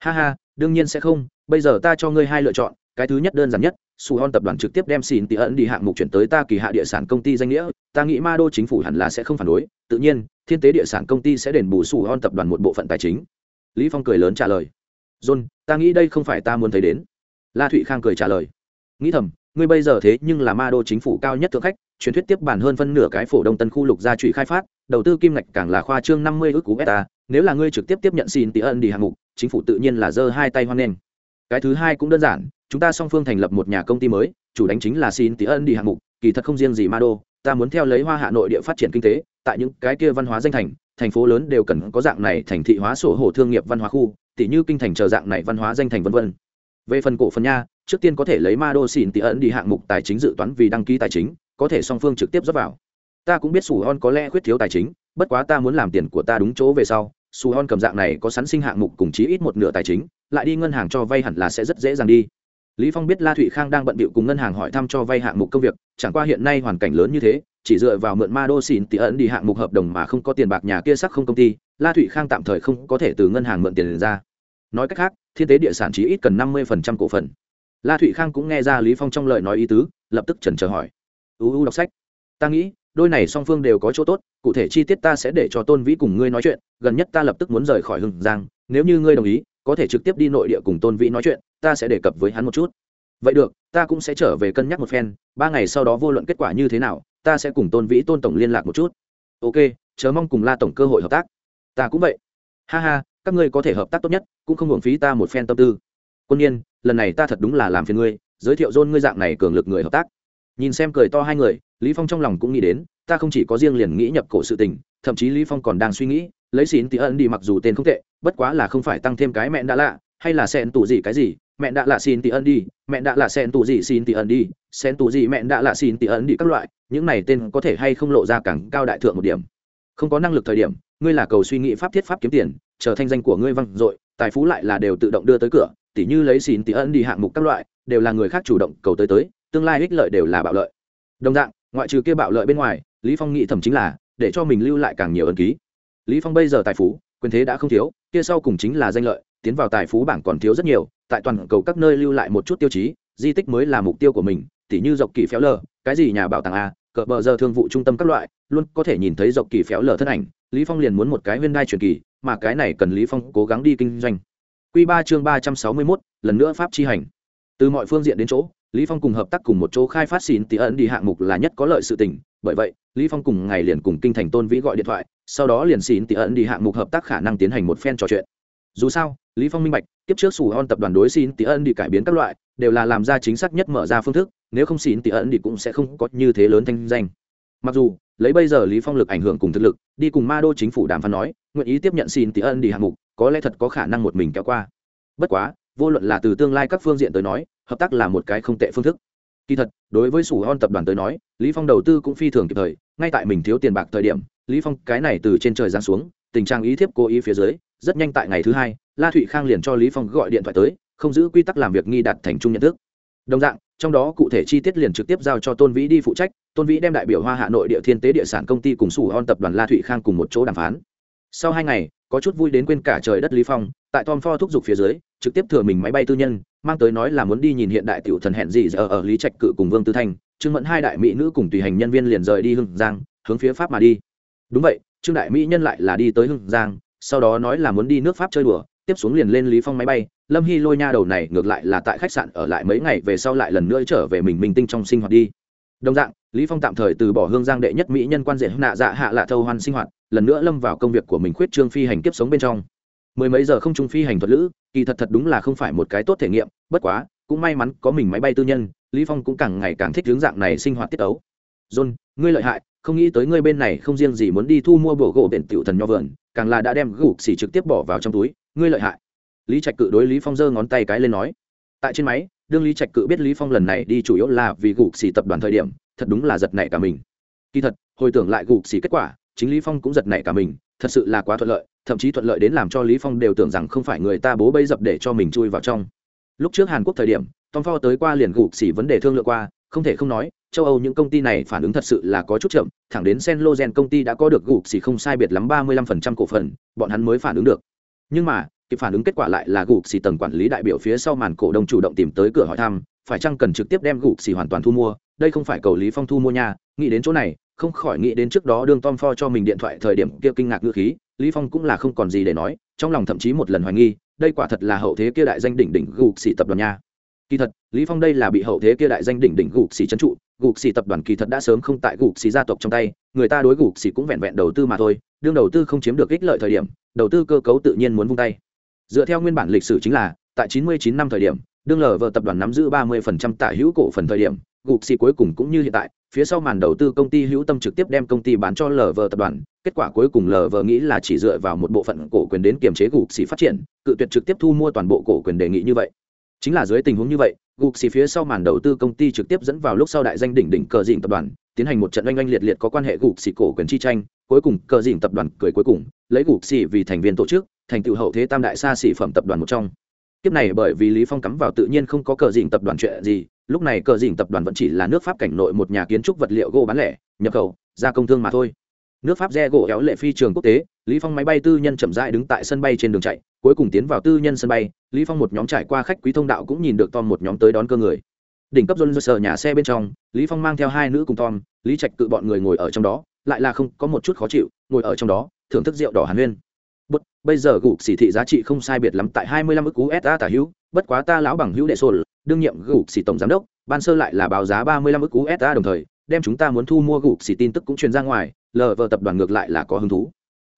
Ha ha, đương nhiên sẽ không, bây giờ ta cho ngươi hai lựa chọn, cái thứ nhất đơn giản nhất, sủ hon tập đoàn trực tiếp đem xin tỉ ẩn đi hạng mục chuyển tới ta kỳ hạ địa sản công ty danh nghĩa, ta nghĩ ma đô chính phủ hẳn là sẽ không phản đối, tự nhiên, thiên tế địa sản công ty sẽ đền bù sủ hon tập đoàn một bộ phận tài chính. Lý phong cười lớn trả lời. John, ta nghĩ đây không phải ta muốn thấy đến. La thụy khang cười trả lời. Nghĩ thầm, ngươi bây giờ thế nhưng là ma đô chính phủ cao nhất thượng khách, truyền thuyết tiếp bản hơn phân nửa cái phổ đông tân khu lục gia trụy khai phát đầu tư kim ngạch càng là khoa trương năm mươi ước cú beta, nếu là ngươi trực tiếp tiếp nhận xin tỷ ân đi hạng mục, chính phủ tự nhiên là giơ hai tay hoan nghênh. Cái thứ hai cũng đơn giản, chúng ta song phương thành lập một nhà công ty mới, chủ đánh chính là xin tỷ ân đi hạng mục, kỳ thật không riêng gì ma đô ta muốn theo lấy hoa hạ nội địa phát triển kinh tế, tại những cái kia văn hóa danh thành thành phố lớn đều cần có dạng này thành thị hóa sổ hồ thương nghiệp văn hóa khu tỷ như kinh thành chờ dạng này văn hóa danh thành vân vân. Về phần cổ phần nha, trước tiên có thể lấy ma đô xỉn tỉ ẩn đi hạng mục tài chính dự toán vì đăng ký tài chính, có thể song phương trực tiếp rót vào ta cũng biết sủ hon có lẽ khuyết thiếu tài chính, bất quá ta muốn làm tiền của ta đúng chỗ về sau. Sủ hon cầm dạng này có sẵn sinh hạng mục cùng chí ít một nửa tài chính, lại đi ngân hàng cho vay hẳn là sẽ rất dễ dàng đi. Lý phong biết la thụy khang đang bận bịu cùng ngân hàng hỏi thăm cho vay hạng mục công việc, chẳng qua hiện nay hoàn cảnh lớn như thế, chỉ dựa vào mượn ma đô xỉn tỷ ẩn đi hạng mục hợp đồng mà không có tiền bạc nhà kia sắc không công ty, la thụy khang tạm thời không có thể từ ngân hàng mượn tiền ra. Nói cách khác, thiên tế địa sản chỉ ít cần năm mươi cổ phần. La thụy khang cũng nghe ra lý phong trong lời nói ý tứ, lập tức chần chờ hỏi. Uu đọc sách. Ta nghĩ đôi này song phương đều có chỗ tốt, cụ thể chi tiết ta sẽ để cho tôn vĩ cùng ngươi nói chuyện, gần nhất ta lập tức muốn rời khỏi hưng giang, nếu như ngươi đồng ý, có thể trực tiếp đi nội địa cùng tôn vĩ nói chuyện, ta sẽ đề cập với hắn một chút. Vậy được, ta cũng sẽ trở về cân nhắc một phen, ba ngày sau đó vô luận kết quả như thế nào, ta sẽ cùng tôn vĩ, tôn tổng liên lạc một chút. Ok chớ mong cùng la tổng cơ hội hợp tác. Ta cũng vậy. Ha ha, các ngươi có thể hợp tác tốt nhất, cũng không hưởng phí ta một phen tâm tư. Quân nhiên, lần này ta thật đúng là làm phiền ngươi, giới thiệu dôn ngươi dạng này cường lực người hợp tác. Nhìn xem cười to hai người lý phong trong lòng cũng nghĩ đến, ta không chỉ có riêng liền nghĩ nhập cổ sự tình, thậm chí lý phong còn đang suy nghĩ, lấy xín tí ẩn đi mặc dù tên không tệ, bất quá là không phải tăng thêm cái mẹ đã lạ, hay là xen tủ gì cái gì mẹ đã lạ xin tí ẩn đi mẹ đã lạ xen tủ gì xin tí ẩn đi xen tủ gì mẹ đã lạ xin tí ẩn đi các loại, những này tên có thể hay không lộ ra càng cao đại thượng một điểm. Không có năng lực thời điểm, ngươi là cầu suy nghĩ pháp thiết pháp kiếm tiền, chờ thanh danh của ngươi văng dội, tài phú lại là đều tự động đưa tới cửa, tỉ như lấy xin tí ẩn đi hạng mục các loại, đều là người khác chủ động cầu tới tới, tương lai ích lợi đều là bạo lợi. Đồng dạng ngoại trừ kia bạo lợi bên ngoài lý phong nghĩ thầm chính là để cho mình lưu lại càng nhiều ân ký. Lý phong bây giờ tài phú quyền thế đã không thiếu kia sau cùng chính là danh lợi tiến vào tài phú bảng còn thiếu rất nhiều tại toàn cầu các nơi lưu lại một chút tiêu chí di tích mới là mục tiêu của mình tỉ như dọc kỳ phéo lờ cái gì nhà bảo tàng a cỡ bờ giờ thương vụ trung tâm các loại luôn có thể nhìn thấy dọc kỳ phéo lờ thân ảnh lý phong liền muốn một cái huyên đai truyền kỳ mà cái này cần lý phong cố gắng đi kinh doanh. Quy ba chương ba trăm sáu mươi 361, lần nữa pháp chi hành. Từ mọi phương diện đến chỗ lý phong cùng hợp tác cùng một chỗ khai phát xin tỷ ẩn đi hạng mục là nhất có lợi sự tình. Bởi vậy, lý phong cùng ngày liền cùng kinh thành tôn vĩ gọi điện thoại, sau đó liền xin tỷ ẩn đi hạng mục hợp tác khả năng tiến hành một phen trò chuyện. Dù sao, lý phong minh bạch tiếp trước sủ hon tập đoàn đối xin tỷ ẩn đi cải biến các loại, đều là làm ra chính xác nhất mở ra phương thức, nếu không xin tỷ ẩn đi cũng sẽ không có như thế lớn thanh danh. Mặc dù, lấy bây giờ lý phong lực ảnh hưởng cùng thực lực, đi cùng ma đô chính phủ đàm phán nói, nguyện ý tiếp nhận xin tỷ ẩn đi hạng mục, có lẽ thật có khả năng một mình kéo qua. Bất quá, vô luận là từ tương lai các phương diện tới nói hợp tác là một cái không tệ phương thức. Kỳ thật, đối với sủ hon tập đoàn tới nói, lý phong đầu tư cũng phi thường kịp thời, ngay tại mình thiếu tiền bạc thời điểm, lý phong cái này từ trên trời giáng xuống, tình trạng ý thiếp cố ý phía dưới, rất nhanh tại ngày thứ hai, la thụy khang liền cho lý phong gọi điện thoại tới, không giữ quy tắc làm việc nghi đạt thành chung nhận thức. Đồng dạng, trong đó cụ thể chi tiết liền trực tiếp giao cho tôn vĩ đi phụ trách, tôn vĩ đem đại biểu hoa hà nội địa thiên tế địa sản công ty cùng sủ hon tập đoàn la thụy khang cùng một chỗ đàm phán. Sau hai ngày, có chút vui đến quên cả trời đất lý phong, tại tom ford thúc giục phía dưới trực tiếp thừa mình máy bay tư nhân, mang tới nói là muốn đi nhìn hiện đại tiểu thần hẹn gì giờ ở lý trạch cự cùng vương tư thanh trương mẫn hai đại mỹ nữ cùng tùy hành nhân viên liền rời đi hưng giang, hướng phía pháp mà đi. Đúng vậy, trương đại mỹ nhân lại là đi tới hưng giang, sau đó nói là muốn đi nước pháp chơi đùa, tiếp xuống liền lên lý phong máy bay, lâm hy lôi nha đầu này ngược lại là tại khách sạn ở lại mấy ngày về sau lại lần nữa trở về mình mình tinh trong sinh hoạt đi. Đồng dạng, lý phong tạm thời từ bỏ hương giang đệ nhất mỹ nhân quan diện nạ dạ hạ lạ thâu hoan sinh hoạt, lần nữa lâm vào công việc của mình khuyết trương phi hành kiếp sống bên trong mười mấy giờ không trung phi hành thuật lữ, kỳ thật thật đúng là không phải một cái tốt thể nghiệm, bất quá, cũng may mắn có mình máy bay tư nhân, lý phong cũng càng ngày càng thích hướng dạng này sinh hoạt tiết tấu. john, ngươi lợi hại, không nghĩ tới ngươi bên này không riêng gì muốn đi thu mua bộ gỗ biển tiểu thần nho vườn, càng là đã đem gục xỉ trực tiếp bỏ vào trong túi, ngươi lợi hại. Lý trạch cự đối lý phong giơ ngón tay cái lên nói. Tại trên máy, đương lý trạch cự biết lý phong lần này đi chủ yếu là vì gục xỉ tập đoàn thời điểm, thật đúng là giật nảy cả mình. Kỳ thật, hồi tưởng lại gục xỉ kết quả, chính lý phong cũng giật nảy cả mình thật sự là quá thuận lợi, thậm chí thuận lợi đến làm cho lý phong đều tưởng rằng không phải người ta bố bấy dập để cho mình chui vào trong. Lúc trước hàn quốc thời điểm, tom ford tới qua liền gục xỉ vấn đề thương lượng qua, không thể không nói, châu âu những công ty này phản ứng thật sự là có chút chậm, thẳng đến sen logen công ty đã có được gục xỉ không sai biệt lắm ba mươi 35% cổ phần, bọn hắn mới phản ứng được. Nhưng mà, kịp phản ứng kết quả lại là gục xỉ tầng quản lý đại biểu phía sau màn cổ đông chủ động tìm tới cửa hỏi thăm, phải chăng cần trực tiếp đem gục xỉ hoàn toàn thu mua, đây không phải cầu lý phong thu mua nha, nghĩ đến chỗ này không khỏi nghĩ đến trước đó đương tom ford cho mình điện thoại thời điểm kia kinh ngạc ngữ khí, lý phong cũng là không còn gì để nói, trong lòng thậm chí một lần hoài nghi, đây quả thật là hậu thế kia đại danh đỉnh đỉnh gục xỉ tập đoàn nha. Kỳ thật, lý phong đây là bị hậu thế kia đại danh đỉnh đỉnh gục xỉ trấn trụ, gục xỉ tập đoàn kỳ thật đã sớm không tại gục xỉ gia tộc trong tay, người ta đối gục xỉ cũng vẹn vẹn đầu tư mà thôi, đương đầu tư không chiếm được ích lợi thời điểm, đầu tư cơ cấu tự nhiên muốn vung tay. Dựa theo nguyên bản lịch sử chính là, tại 99 năm thời điểm, đương lờ vợ tập đoàn nắm giữ 30% tả hữu cổ phần thời điểm, gục xỉ cuối cùng cũng như hiện tại phía sau màn đầu tư công ty hữu tâm trực tiếp đem công ty bán cho lv vợ tập đoàn, kết quả cuối cùng lv vợ nghĩ là chỉ dựa vào một bộ phận cổ quyền đến kiềm chế gục xỉ phát triển, cự tuyệt trực tiếp thu mua toàn bộ cổ quyền đề nghị như vậy. Chính là dưới tình huống như vậy, gục xì phía sau màn đầu tư công ty trực tiếp dẫn vào lúc sau đại danh đỉnh đỉnh cờ dịnh tập đoàn, tiến hành một trận oanh oanh liệt liệt có quan hệ gục xì cổ quyền chi tranh, cuối cùng cờ dịnh tập đoàn cười cuối cùng, lấy gục xì vì thành viên tổ chức, thành tựu hậu thế tam đại xa xỉ phẩm tập đoàn một trong. Kiếp này bởi vì lý phong cắm vào tự nhiên không có cờ dịnh tập đoàn chuyện gì lúc này cờ dịnh tập đoàn vẫn chỉ là nước pháp cảnh nội một nhà kiến trúc vật liệu gỗ bán lẻ, nhập khẩu, gia công thương mà thôi. Nước pháp re gỗ éo lệ phi trường quốc tế, lý phong máy bay tư nhân chậm rãi đứng tại sân bay trên đường chạy, cuối cùng tiến vào tư nhân sân bay. Lý phong một nhóm trải qua khách quý thông đạo cũng nhìn được tom một nhóm tới đón cơ người. Đỉnh cấp john nhà xe bên trong, lý phong mang theo hai nữ cùng tom, lý trạch cự bọn người ngồi ở trong đó, lại là không có một chút khó chịu, ngồi ở trong đó, thưởng thức rượu đỏ hàn huyên. Bất, bây giờ gục xỉ thị giá trị không sai biệt lắm tại 25 ức USD tả hữu, bất quá ta lão bằng hữu đệ sồn đương nhiệm gục xỉ tổng giám đốc ban sơ lại là báo giá 35 ức USD đồng thời đem chúng ta muốn thu mua gục xỉ tin tức cũng truyền ra ngoài lờ vờ tập đoàn ngược lại là có hứng thú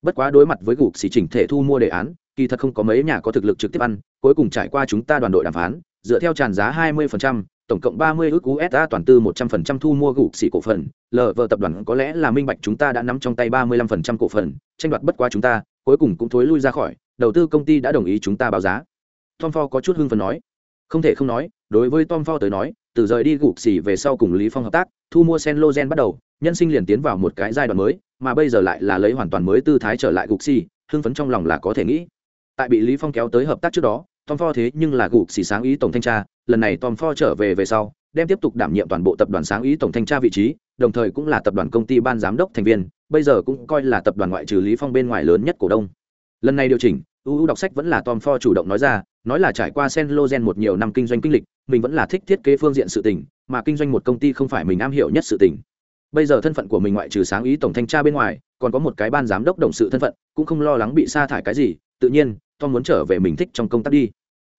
bất quá đối mặt với gục xỉ chỉnh thể thu mua đề án kỳ thật không có mấy nhà có thực lực trực tiếp ăn cuối cùng trải qua chúng ta đoàn đội đàm phán dựa theo tràn giá 20%, tổng cộng 30 ức USD toàn tư 100% thu mua gục xỉ cổ phần, lờ vờ tập đoàn có lẽ là minh bạch chúng ta đã nắm trong tay 35% cổ phần, tranh đoạt bất quá chúng ta, cuối cùng cũng thối lui ra khỏi, đầu tư công ty đã đồng ý chúng ta báo giá. Tom Ford có chút hưng phấn nói, không thể không nói, đối với Tom Ford tới nói, từ rời đi gục xỉ về sau cùng Lý Phong hợp tác, thu mua Senlogen bắt đầu, nhân sinh liền tiến vào một cái giai đoạn mới, mà bây giờ lại là lấy hoàn toàn mới tư thái trở lại gục xỉ, hưng phấn trong lòng là có thể nghĩ. Tại bị Lý Phong kéo tới hợp tác trước đó, Tom Ford thế nhưng là gục xỉ sáng ý tổng thanh tra, lần này Tom Ford trở về về sau, đem tiếp tục đảm nhiệm toàn bộ tập đoàn sáng ý tổng thanh tra vị trí, đồng thời cũng là tập đoàn công ty ban giám đốc thành viên, bây giờ cũng coi là tập đoàn ngoại trừ Lý Phong bên ngoài lớn nhất cổ đông. Lần này điều chỉnh, UU đọc sách vẫn là Tom Ford chủ động nói ra, nói là trải qua Senlogen một nhiều năm kinh doanh kinh lịch, mình vẫn là thích thiết kế phương diện sự tình, mà kinh doanh một công ty không phải mình am hiểu nhất sự tình. Bây giờ thân phận của mình ngoại trừ sáng ý tổng thanh tra bên ngoài, còn có một cái ban giám đốc đồng sự thân phận, cũng không lo lắng bị sa thải cái gì, tự nhiên, Tom muốn trở về mình thích trong công tác đi.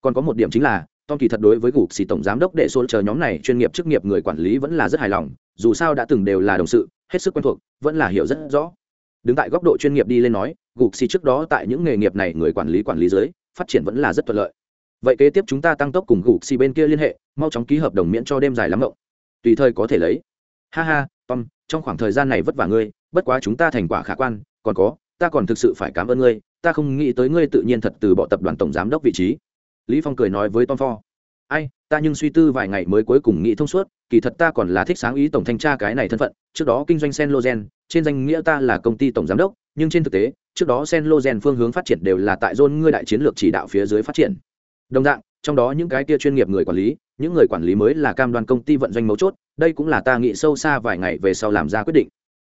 Còn có một điểm chính là, Tom kỳ thật đối với gục xì tổng giám đốc đệ số chờ nhóm này chuyên nghiệp chức nghiệp người quản lý vẫn là rất hài lòng, dù sao đã từng đều là đồng sự, hết sức quen thuộc, vẫn là hiểu rất rõ. Đứng tại góc độ chuyên nghiệp đi lên nói, gục xì trước đó tại những nghề nghiệp này người quản lý quản lý dưới, phát triển vẫn là rất thuận lợi. Vậy kế tiếp chúng ta tăng tốc cùng gục xì bên kia liên hệ, mau chóng ký hợp đồng miễn cho đêm dài lắm rộng Tùy thời có thể lấy. Ha ha, Tom, trong khoảng thời gian này vất vả ngươi, bất quá chúng ta thành quả khả quan, còn có, ta còn thực sự phải cảm ơn ngươi, ta không nghĩ tới ngươi tự nhiên thật từ bỏ tập đoàn tổng giám đốc vị trí lý phong cười nói với tom ford ai ta nhưng suy tư vài ngày mới cuối cùng nghĩ thông suốt kỳ thật ta còn là thích sáng ý tổng thanh tra cái này thân phận trước đó kinh doanh sen logen trên danh nghĩa ta là công ty tổng giám đốc nhưng trên thực tế, trước đó sen logen phương hướng phát triển đều là tại zone ngươi đại chiến lược chỉ đạo phía dưới phát triển. Đồng dạng, trong đó những cái kia chuyên nghiệp người quản lý, những người quản lý mới là cam đoan công ty vận doanh mấu chốt, đây cũng là ta nghĩ sâu xa vài ngày về sau làm ra quyết định.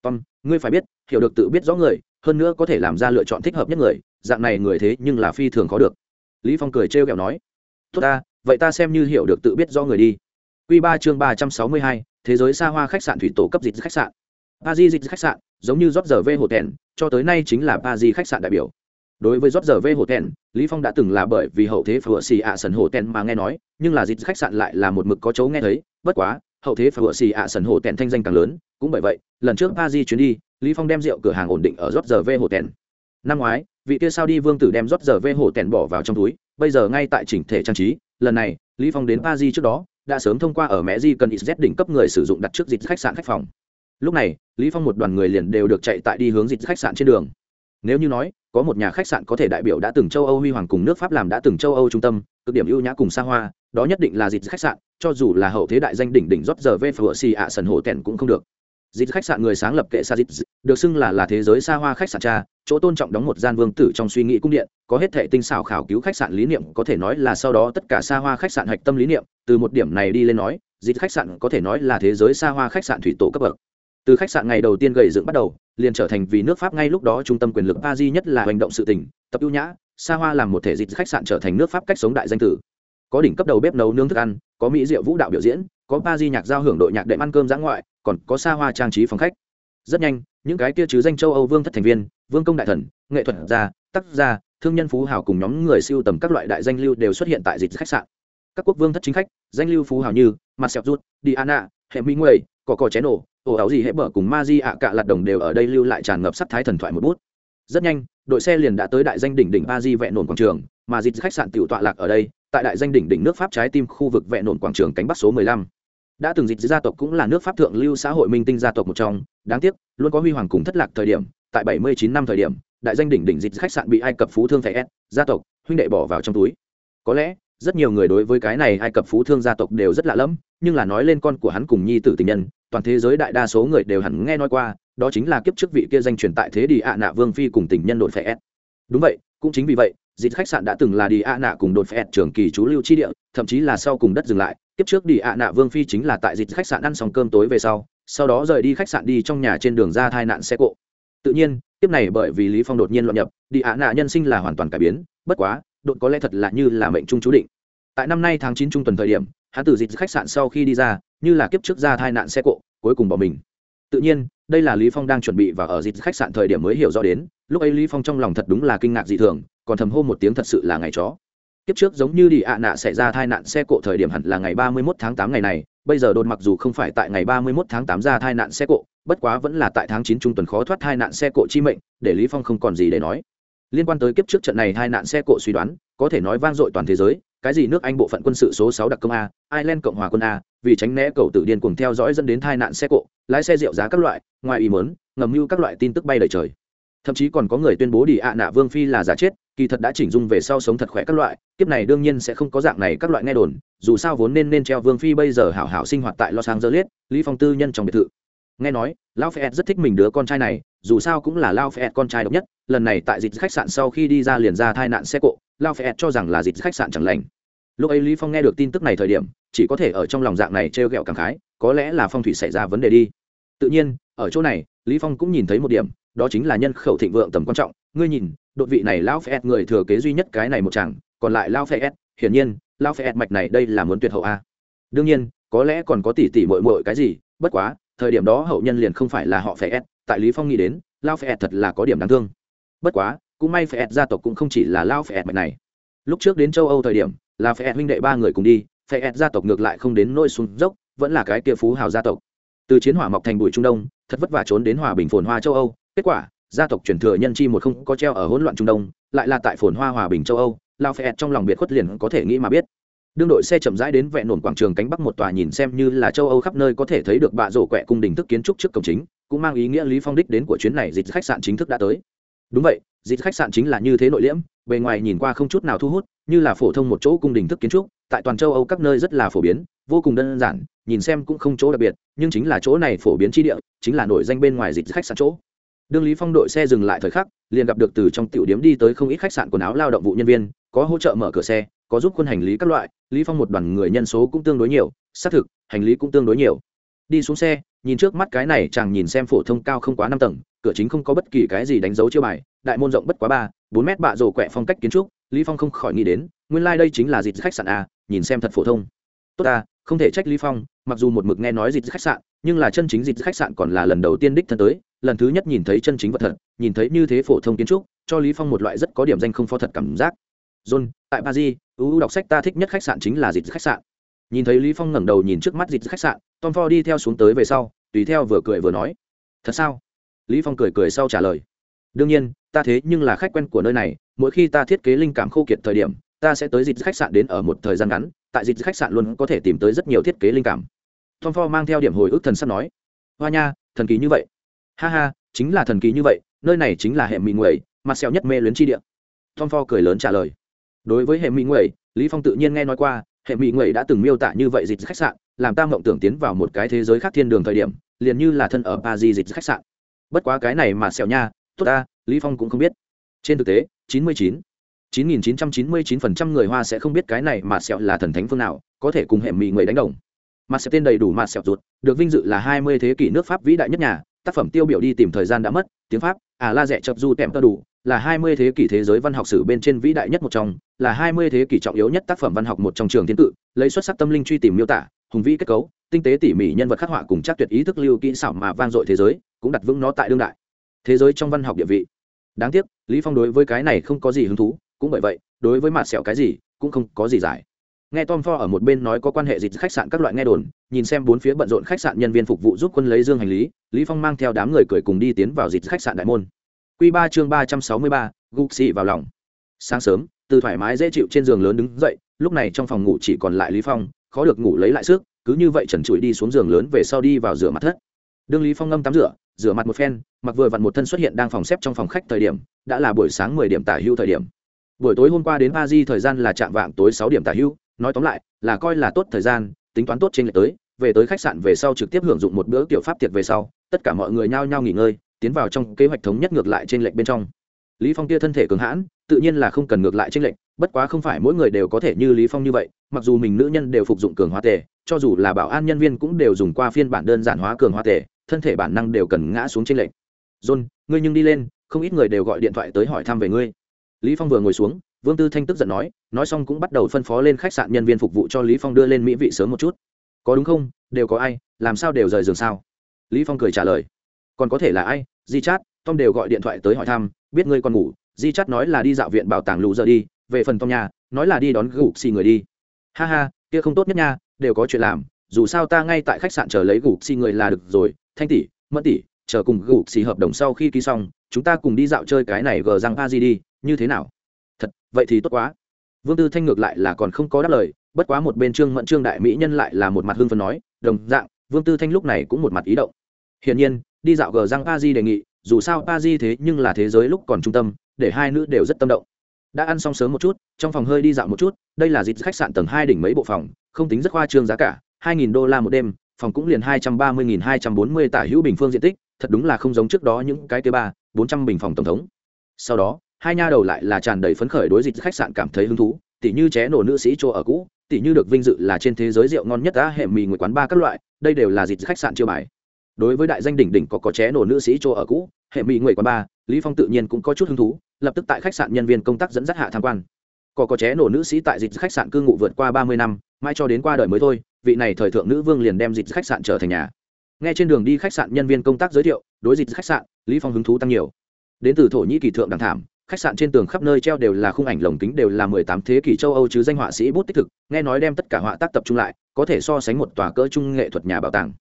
Tom, ngươi phải biết, hiểu được tự biết rõ người, hơn nữa có thể làm ra lựa chọn thích hợp nhất người, dạng này người thế nhưng là phi thường khó được. Lý phong cười trêu ghẹo nói, tốt ta, vậy ta xem như hiểu được tự biết rõ người đi. Quy ba chương ba trăm sáu mươi hai, thế giới xa hoa khách sạn thủy tổ cấp dịch khách sạn paris dịch khách sạn, giống như rót giờ v hồ thèn cho tới nay chính là paris khách sạn đại biểu. Đối với rót giờ v hồ thèn lý phong đã từng là bởi vì hậu thế phở xì ạ sần hồ thèn mà nghe nói, nhưng là dịch khách sạn lại là một mực có chấu nghe thấy, bất quá, hậu thế phở xì ạ sần hồ thèn thanh danh càng lớn, cũng bởi vậy, lần trước paris chuyến đi, lý phong đem rượu cửa hàng ổn định ở rót giờ v hồ thèn năm ngoái, vị kia sao đi vương tử đem rót giờ vê hổ tèn bỏ vào trong túi, bây giờ ngay tại chỉnh thể trang trí, lần này, lý phong đến paris trước đó, đã sớm thông qua ở mẹ di cần xz đỉnh cấp người sử dụng đặt trước dịch khách sạn khách phòng lúc này, lý phong một đoàn người liền đều được chạy tại đi hướng dịch khách sạn trên đường. Nếu như nói, có một nhà khách sạn có thể đại biểu đã từng châu âu huy hoàng cùng nước pháp làm đã từng châu âu trung tâm, cực điểm ưu nhã cùng xa hoa, đó nhất định là dịch khách sạn, cho dù là hậu thế đại danh đỉnh đỉnh rót giờ về phở xì ạ sần hổ tèn cũng không được. Dịch khách sạn người sáng lập kệ sa dịch, được xưng là là thế giới xa hoa khách sạn cha, chỗ tôn trọng đóng một gian vương tử trong suy nghĩ cung điện, có hết thệ tinh xảo khảo cứu khách sạn lý niệm, có thể nói là sau đó tất cả xa hoa khách sạn hạch tâm lý niệm, từ một điểm này đi lên nói, dịch khách sạn có thể nói là thế giới xa hoa khách sạn thủy tổ cấp bậc từ khách sạn ngày đầu tiên gầy dựng bắt đầu, liền trở thành vì nước pháp ngay lúc đó trung tâm quyền lực pa di nhất là hành động sự tỉnh tập ưu nhã, xa hoa làm một thể dịch khách sạn trở thành nước pháp cách sống đại danh tử. Có đỉnh cấp đầu bếp nấu nướng thức ăn, có mỹ diệu vũ đạo biểu diễn, có pa di nhạc giao hưởng đội nhạc đệm ăn cơm giã ngoại, còn có xa hoa trang trí phòng khách. Rất nhanh, những cái kia chứ danh châu âu vương thất thành viên, vương công đại thần, nghệ thuật gia, tác gia, thương nhân phú hào cùng nhóm người siêu tầm các loại đại danh lưu đều xuất hiện tại dịch khách sạn. Các quốc vương thất chính khách, danh lưu phú hào như marcel rút diana hệ mỹ nguệ cỏ cỏ chén nổ ổ áo gì hệ bở cùng ma di ạ cạ lạt đồng đều ở đây lưu lại tràn ngập sắc thái thần thoại một bút. Rất nhanh, đội xe liền đã tới đại danh đỉnh đỉnh ba di vẹn nổn quảng trường, mà dịch khách sạn tiểu tọa lạc ở đây, tại đại danh đỉnh đỉnh nước pháp trái tim khu vực vẹn nổn quảng trường cánh bắc số 15 đã từng dịch gia tộc cũng là nước pháp thượng lưu xã hội minh tinh gia tộc một trong, đáng tiếc, luôn có huy hoàng cùng thất lạc thời điểm, tại 79 năm thời điểm, đại danh đỉnh đỉnh dịch khách sạn bị ai cập phú thương thẻ s, gia tộc, huynh đệ bỏ vào trong túi. Có lẽ, rất nhiều người đối với cái này ai cập phú thương gia tộc đều rất lạ lẫm, nhưng là nói lên con của hắn cùng nhi tử tình nhân toàn thế giới đại đa số người đều hẳn nghe nói qua, đó chính là kiếp trước vị kia danh truyền tại thế đi ạ nạ vương phi cùng tình nhân đột phệ đúng vậy, cũng chính vì vậy dịch khách sạn đã từng là đi ạ nạ cùng đột phệ trường kỳ chú lưu chi địa, thậm chí là sau cùng đất dừng lại, kiếp trước đi ạ nạ vương phi chính là tại dịch khách sạn ăn xong cơm tối về sau sau đó rời đi khách sạn đi trong nhà trên đường ra thai nạn xe cộ. Tự nhiên tiếp này bởi vì lý phong đột nhiên loạn nhập, đi ạ nạ nhân sinh là hoàn toàn cải biến, bất quá, đột có lẽ thật là như là mệnh trung chú định. Tại năm nay tháng chín trung tuần thời điểm, hắn từ dịch khách sạn sau khi đi ra như là kiếp trước ra tai nạn xe cộ, cuối cùng bỏ mình. Tự nhiên, đây là lý phong đang chuẩn bị và ở dịp khách sạn thời điểm mới hiểu rõ đến, lúc ấy lý phong trong lòng thật đúng là kinh ngạc dị thường, còn thầm hô một tiếng thật sự là ngày chó. Kiếp trước giống như đi ạ nạ xảy ra tai nạn xe cộ thời điểm hẳn là ngày ba mươi 31 tháng tám ngày này, bây giờ đột mặc dù không phải tại ngày ba mươi 31 tháng tám ra tai nạn xe cộ, bất quá vẫn là tại tháng chín trung tuần khó thoát tai nạn xe cộ chi mệnh, để lý phong không còn gì để nói. Liên quan tới kiếp trước trận này tai nạn xe cộ suy đoán, có thể nói vang dội toàn thế giới, cái gì nước anh bộ phận quân sự số sáu đặc công a, ireland cộng hòa quân a vì tránh né cầu tử điên cuồng theo dõi dẫn đến tai nạn xe cộ, lái xe rượu giá các loại, ngoài ý mớn ngầm mưu các loại tin tức bay lời trời. Thậm chí còn có người tuyên bố đi ạ nạ vương phi là giả chết, kỳ thật đã chỉnh dung về sau sống thật khỏe các loại, kiếp này đương nhiên sẽ không có dạng này các loại nghe đồn, dù sao vốn nên nên treo vương phi bây giờ hảo hảo sinh hoạt tại los angeles, lý phong tư nhân trong biệt thự. Nghe nói, lão phe rất thích mình đứa con trai này, dù sao cũng là lao phe con trai độc nhất, lần này tại dịch khách sạn sau khi đi ra liền ra tai nạn xe cộ lao phe cho rằng là dịch khách sạn chẳng lành lúc ấy lý phong nghe được tin tức này thời điểm, chỉ có thể ở trong lòng dạng này treo gẹo cảm khái, có lẽ là phong thủy xảy ra vấn đề đi. Tự nhiên, ở chỗ này, lý phong cũng nhìn thấy một điểm, đó chính là nhân khẩu thịnh vượng tầm quan trọng. Ngươi nhìn, đột vị này lão phe người thừa kế duy nhất cái này một chàng, còn lại lão phe hiển nhiên, lão phe mạch này đây là muốn tuyệt hậu a. Đương nhiên, có lẽ còn có tỷ tỷ muội muội cái gì, bất quá, thời điểm đó hậu nhân liền không phải là họ phe tại lý phong nghĩ đến, lão phe thật là có điểm đáng thương. Bất quá, cũng may phe gia tộc cũng không chỉ là lão phe mạch này. Lúc trước đến châu âu thời điểm là phe huynh đệ ba người cùng đi phe gia tộc ngược lại không đến nỗi xuống dốc, vẫn là cái kia phú hào gia tộc. Từ chiến hỏa mọc thành bụi trung đông, thật vất vả trốn đến hòa bình phồn hoa châu âu, kết quả, gia tộc truyền thừa nhân chi một không có treo ở hỗn loạn trung đông, lại là tại phồn hoa hòa bình châu âu lao phe trong lòng biệt khuất liền có thể nghĩ mà biết. Đương đội xe chậm rãi đến vẹn nổn quảng trường cánh bắc một tòa nhìn xem như là châu âu khắp nơi có thể thấy được bạ rổ quẹ cung đình thức kiến trúc trước cổng chính, cũng mang ý nghĩa lý phong đích đến của chuyến này dịch khách sạn chính thức đã tới đúng vậy, dịch khách sạn chính là như thế nội liễm, bề ngoài nhìn qua không chút nào thu hút, như là phổ thông một chỗ cung đình thức kiến trúc, tại toàn châu âu các nơi rất là phổ biến, vô cùng đơn giản, nhìn xem cũng không chỗ đặc biệt, nhưng chính là chỗ này phổ biến chi địa, chính là nổi danh bên ngoài dịch khách sạn chỗ. Đương lý phong đội xe dừng lại thời khắc, liền gặp được từ trong tiểu điếm đi tới không ít khách sạn quần áo lao động vụ nhân viên, có hỗ trợ mở cửa xe, có giúp quân hành lý các loại, lý phong một đoàn người nhân số cũng tương đối nhiều, xác thực, hành lý cũng tương đối nhiều. Đi xuống xe, nhìn trước mắt cái này chàng nhìn xem phổ thông cao không quá năm tầng cửa chính không có bất kỳ cái gì đánh dấu chiêu bài, đại môn rộng bất quá ba, bốn mét bạ rổ quẹ phong cách kiến trúc, lý phong không khỏi nghĩ đến, nguyên lai like đây chính là dịch khách sạn a nhìn xem thật phổ thông. Tốt ta, không thể trách lý phong, mặc dù một mực nghe nói dịch khách sạn, nhưng là chân chính dịch khách sạn còn là lần đầu tiên đích thân tới, lần thứ nhất nhìn thấy chân chính vật thật, nhìn thấy như thế phổ thông kiến trúc, cho lý phong một loại rất có điểm danh không phó thật cảm giác. John, tại paris uu đọc sách ta thích nhất khách sạn chính là dịch khách sạn. Nhìn thấy lý phong ngẩng đầu nhìn trước mắt dịch khách sạn, tom ford đi theo xuống tới về sau, tùy theo vừa cười vừa nói, thật sao? Lý phong cười cười sau trả lời. Đương nhiên ta thế nhưng là khách quen của nơi này mỗi khi ta thiết kế linh cảm khô kiệt thời điểm ta sẽ tới dịp khách sạn đến ở một thời gian ngắn tại dịp khách sạn luôn có thể tìm tới rất nhiều thiết kế linh cảm. Tom ford mang theo điểm hồi ức thần sắp nói. Hoa nha thần kỳ như vậy. Ha ha chính là thần kỳ như vậy nơi này chính là hệ mỹ nguyệt, mặt sẹo nhất mê luyến chi địa. Tom ford cười lớn trả lời. Đối với hệ mỹ nguyệt, lý phong tự nhiên nghe nói qua hệ mỹ nguyệt đã từng miêu tả như vậy dịch khách sạn làm ta mộng tưởng tiến vào một cái thế giới khác thiên đường thời điểm liền như là thân ở paris dịch khách sạn bất quá cái này mà sẹo nha, tốt ta, lý phong cũng không biết. Trên thực tế 99 9999% người hoa sẽ không biết cái này mà sẹo là thần thánh phương nào, có thể cùng hệ mị người đánh đồng. Mà sẹo tên đầy đủ mà sẹo ruột, được vinh dự là 20 thế kỷ nước pháp vĩ đại nhất nhà, tác phẩm tiêu biểu đi tìm thời gian đã mất, tiếng pháp à la rẻ chập du tèm tơ đủ, là 20 thế kỷ thế giới văn học sử bên trên vĩ đại nhất một trong, là 20 thế kỷ trọng yếu nhất tác phẩm văn học một trong trường thiên tự, lấy xuất sắc tâm linh truy tìm miêu tả hùng vĩ kết cấu, tinh tế tỉ mỉ nhân vật khắc họa cùng chắc tuyệt ý thức lưu kỹ xảo mà vang dội thế giới, cũng đặt vững nó tại đương đại. Thế giới trong văn học địa vị. Đáng tiếc, lý phong đối với cái này không có gì hứng thú, cũng bởi vậy, đối với mặt sẹo cái gì, cũng không có gì giải. Nghe tom ford ở một bên nói có quan hệ dịch khách sạn các loại nghe đồn, nhìn xem bốn phía bận rộn khách sạn nhân viên phục vụ giúp quân lấy dương hành lý lý phong mang theo đám người cười cùng đi tiến vào dịch khách sạn đại môn. Quy ba chương ba trăm sáu mươi ba, gục xị vào lòng. Sáng sớm, từ thoải mái dễ chịu trên giường lớn đứng dậy, lúc này trong phòng ngủ chỉ còn lại lý phong khó được ngủ lấy lại sức cứ như vậy trần trụi đi xuống giường lớn về sau đi vào rửa mặt thất. Đương lý phong ngâm tắm rửa rửa mặt một phen mặc vừa vặn một thân xuất hiện đang phòng xếp trong phòng khách thời điểm đã là buổi sáng mười điểm tả hưu thời điểm. Buổi tối hôm qua đến pa di thời gian là chạm vạng tối sáu điểm tả hưu, nói tóm lại là coi là tốt thời gian tính toán tốt trên lệch tới về tới khách sạn về sau trực tiếp hưởng dụng một bữa tiểu pháp tiệc về sau tất cả mọi người nhao nhao nghỉ ngơi tiến vào trong kế hoạch thống nhất ngược lại trên lệnh bên trong lý phong kia thân thể cường hãn, tự nhiên là không cần ngược lại trên lệnh bất quá không phải mỗi người đều có thể như lý phong như vậy, mặc dù mình nữ nhân đều phục dụng cường hóa tề, cho dù là bảo an nhân viên cũng đều dùng qua phiên bản đơn giản hóa cường hóa tề, thân thể bản năng đều cần ngã xuống trên lệnh john, ngươi nhưng đi lên, không ít người đều gọi điện thoại tới hỏi thăm về ngươi. Lý phong vừa ngồi xuống, vương tư thanh tức giận nói nói xong cũng bắt đầu phân phó lên khách sạn nhân viên phục vụ cho lý phong đưa lên mỹ vị sớm một chút. Có đúng không? Đều có ai? Làm sao đều rời giường sao? Lý phong cười trả lời, còn có thể là ai? Di chát tom đều gọi điện thoại tới hỏi thăm biết ngươi còn ngủ, di chắt nói là đi dạo viện bảo tàng lù giờ đi, về phần tom nhà nói là đi đón gục xì người đi. Ha ha, kia không tốt nhất nha, đều có chuyện làm, dù sao ta ngay tại khách sạn chờ lấy gục xì người là được rồi, thanh tỷ, mẫn tỷ, chờ cùng gục xì hợp đồng sau khi ký xong, chúng ta cùng đi dạo chơi cái này gờ răng a di đi, như thế nào? Thật, vậy thì tốt quá. Vương tư thanh ngược lại là còn không có đáp lời, bất quá một bên trương mẫn trương đại mỹ nhân lại là một mặt hưng phấn nói, đồng dạng, vương tư thanh lúc này cũng một mặt ý động. Hiển nhiên, đi dạo gờ răng pa di đề nghị dù sao pa di thế nhưng là thế giới lúc còn trung tâm, để hai nữ đều rất tâm động. Đã ăn xong sớm một chút, trong phòng hơi đi dạo một chút, đây là dịp khách sạn tầng hai đỉnh mấy bộ phòng, không tính rất khoa trương giá cả, hai nghìn đô la một đêm, phòng cũng liền hai trăm ba mươi nghìn hai trăm bốn mươi tả hữu bình phương diện tích, thật đúng là không giống trước đó những cái thứ ba, bốn trăm bình phòng tổng thống. Sau đó, hai nha đầu lại là tràn đầy phấn khởi đối dịch khách sạn cảm thấy hứng thú, tỉ như ché nổ nữ sĩ chỗ ở cũ, tỉ như được vinh dự là trên thế giới rượu ngon nhất đã hệ mì người quán ba các loại, đây đều là dịch khách sạn chiêu bài đối với đại danh đỉnh đỉnh có có ché nổ nữ sĩ chỗ ở cũ, hệ mỹ người quán ba, lý phong tự nhiên cũng có chút hứng thú, lập tức tại khách sạn nhân viên công tác dẫn dắt hạ tham quan. Có có ché nổ nữ sĩ tại dịch khách sạn cư ngụ vượt qua ba mươi năm, mãi cho đến qua đời mới thôi, vị này thời thượng nữ vương liền đem dịch khách sạn trở thành nhà. Nghe trên đường đi khách sạn nhân viên công tác giới thiệu, đối dịch khách sạn, lý phong hứng thú tăng nhiều. Đến từ thổ nhĩ kỳ thượng đẳng thảm, khách sạn trên tường khắp nơi treo đều là khung ảnh lồng kính đều là mười tám thế kỷ châu âu chứ danh họa sĩ bút tích thực, nghe nói đem tất cả họa tác tập trung lại, có thể so sánh một tòa cỡ trung nghệ thuật nhà bảo tàng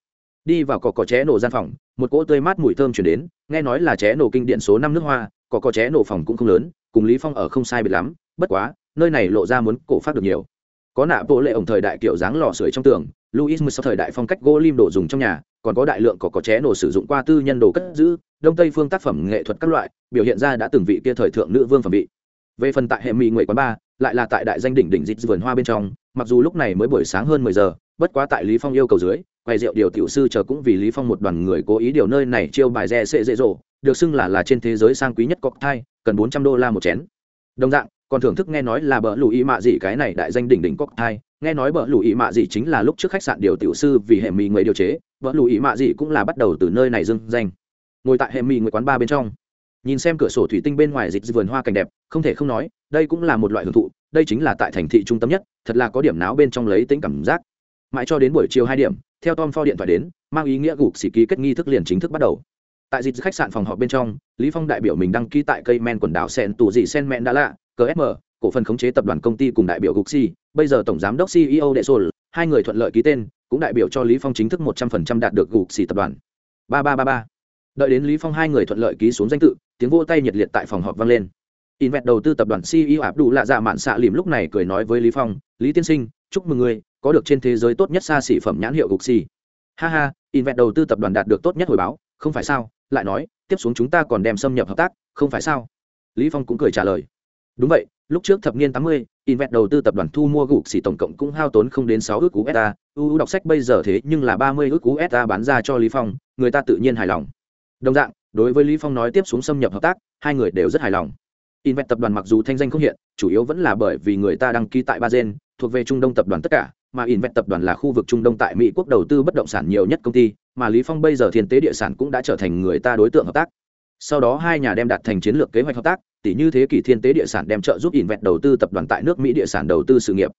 đi vào cỏ cỏ ché nổ gian phòng một cỗ tươi mát mùi thơm chuyển đến nghe nói là ché nổ kinh điện số năm nước hoa cỏ cỏ ché nổ phòng cũng không lớn cùng lý phong ở không sai biệt lắm bất quá nơi này lộ ra muốn cổ phát được nhiều có nạ bộ lệ ổng thời đại kiểu dáng lò sưởi trong tường Louis sau thời đại phong cách gỗ lim đồ dùng trong nhà, còn có đại lượng cỏ cỏ ché nổ sử dụng qua tư nhân đồ cất giữ, đông tây phương tác phẩm nghệ thuật các loại, biểu hiện ra đã từng vị kia thời thượng nữ vương phẩm vị. Về phần tại hệ mỹ người quán ba, lại là tại đại danh đỉnh đỉnh dịch vườn hoa bên trong, mặc dù lúc này mới buổi sáng hơn mười giờ, bất quá tại Lý Phong yêu cầu dưới, quay rượu điều tiểu sư chờ cũng vì Lý Phong một đoàn người cố ý điều nơi này chiêu bài rẻ sẽ dễ dỗ, được xưng là là trên thế giới sang quý nhất cocktail, cần bốn trăm đô la một chén. Đồng dạng, còn thưởng thức nghe nói là bờ lùi mạ gì cái này đại danh đỉnh đỉnh cocktail, nghe nói bờ lùi mạ gì chính là lúc trước khách sạn điều tiểu sư vì hệ mì người điều chế bờ lùi mạ gì cũng là bắt đầu từ nơi này dưng danh. Ngồi tại hệ mì người quán ba bên trong. Nhìn xem cửa sổ thủy tinh bên ngoài dịch vườn hoa cảnh đẹp không thể không nói đây cũng là một loại hưởng thụ đây chính là tại thành thị trung tâm nhất thật là có điểm náo bên trong lấy tính cảm giác. Mãi cho đến buổi chiều hai điểm theo tom for điện thoại đến mang ý nghĩa gục xỉ ký kết nghi thức liền chính thức bắt đầu tại dịch khách sạn phòng họp bên trong lý phong đại biểu mình đăng ký tại cây men quần đảo sen tù dị sen men đã lạ CSM, cổ phần khống chế tập đoàn công ty cùng đại biểu gục Guxi, bây giờ tổng giám đốc CEO Đệ sồn hai người thuận lợi ký tên, cũng đại biểu cho Lý Phong chính thức một trăm phần trăm đạt được gục Guxi tập đoàn. Ba ba ba ba. Đợi đến Lý Phong hai người thuận lợi ký xuống danh tự, tiếng vỗ tay nhiệt liệt tại phòng họp vang lên. Invest đầu tư tập đoàn CEO Abdul Lạ Dạ Mạn Xạ Lìm lúc này cười nói với Lý Phong, "Lý tiên sinh, chúc mừng ngươi, có được trên thế giới tốt nhất xa xỉ phẩm nhãn hiệu gục xì. Ha ha, Invest đầu tư tập đoàn đạt được tốt nhất hồi báo, không phải sao? Lại nói, tiếp xuống chúng ta còn đem xâm nhập hợp tác, không phải sao? Lý Phong cũng cười trả lời. Đúng vậy, lúc trước thập niên 80, Invest đầu tư tập đoàn thu mua gục xỉ tổng cộng cũng hao tốn không đến 6 ước cú USD, ưu đọc sách bây giờ thế nhưng là 30 ước cú USD bán ra cho Lý Phong, người ta tự nhiên hài lòng. Đồng dạng, đối với Lý Phong nói tiếp xuống xâm nhập hợp tác, hai người đều rất hài lòng. Invest tập đoàn mặc dù thanh danh không hiện, chủ yếu vẫn là bởi vì người ta đăng ký tại Bazen, thuộc về Trung Đông tập đoàn tất cả, mà Invent tập đoàn là khu vực Trung Đông tại Mỹ quốc đầu tư bất động sản nhiều nhất công ty, mà Lý Phong bây giờ thiên tế địa sản cũng đã trở thành người ta đối tượng hợp tác. Sau đó hai nhà đem đạt thành chiến lược kế hoạch hợp tác, tỷ như thế kỷ thiên tế địa sản đem trợ giúp Invent đầu tư tập đoàn tại nước mỹ địa sản đầu tư sự nghiệp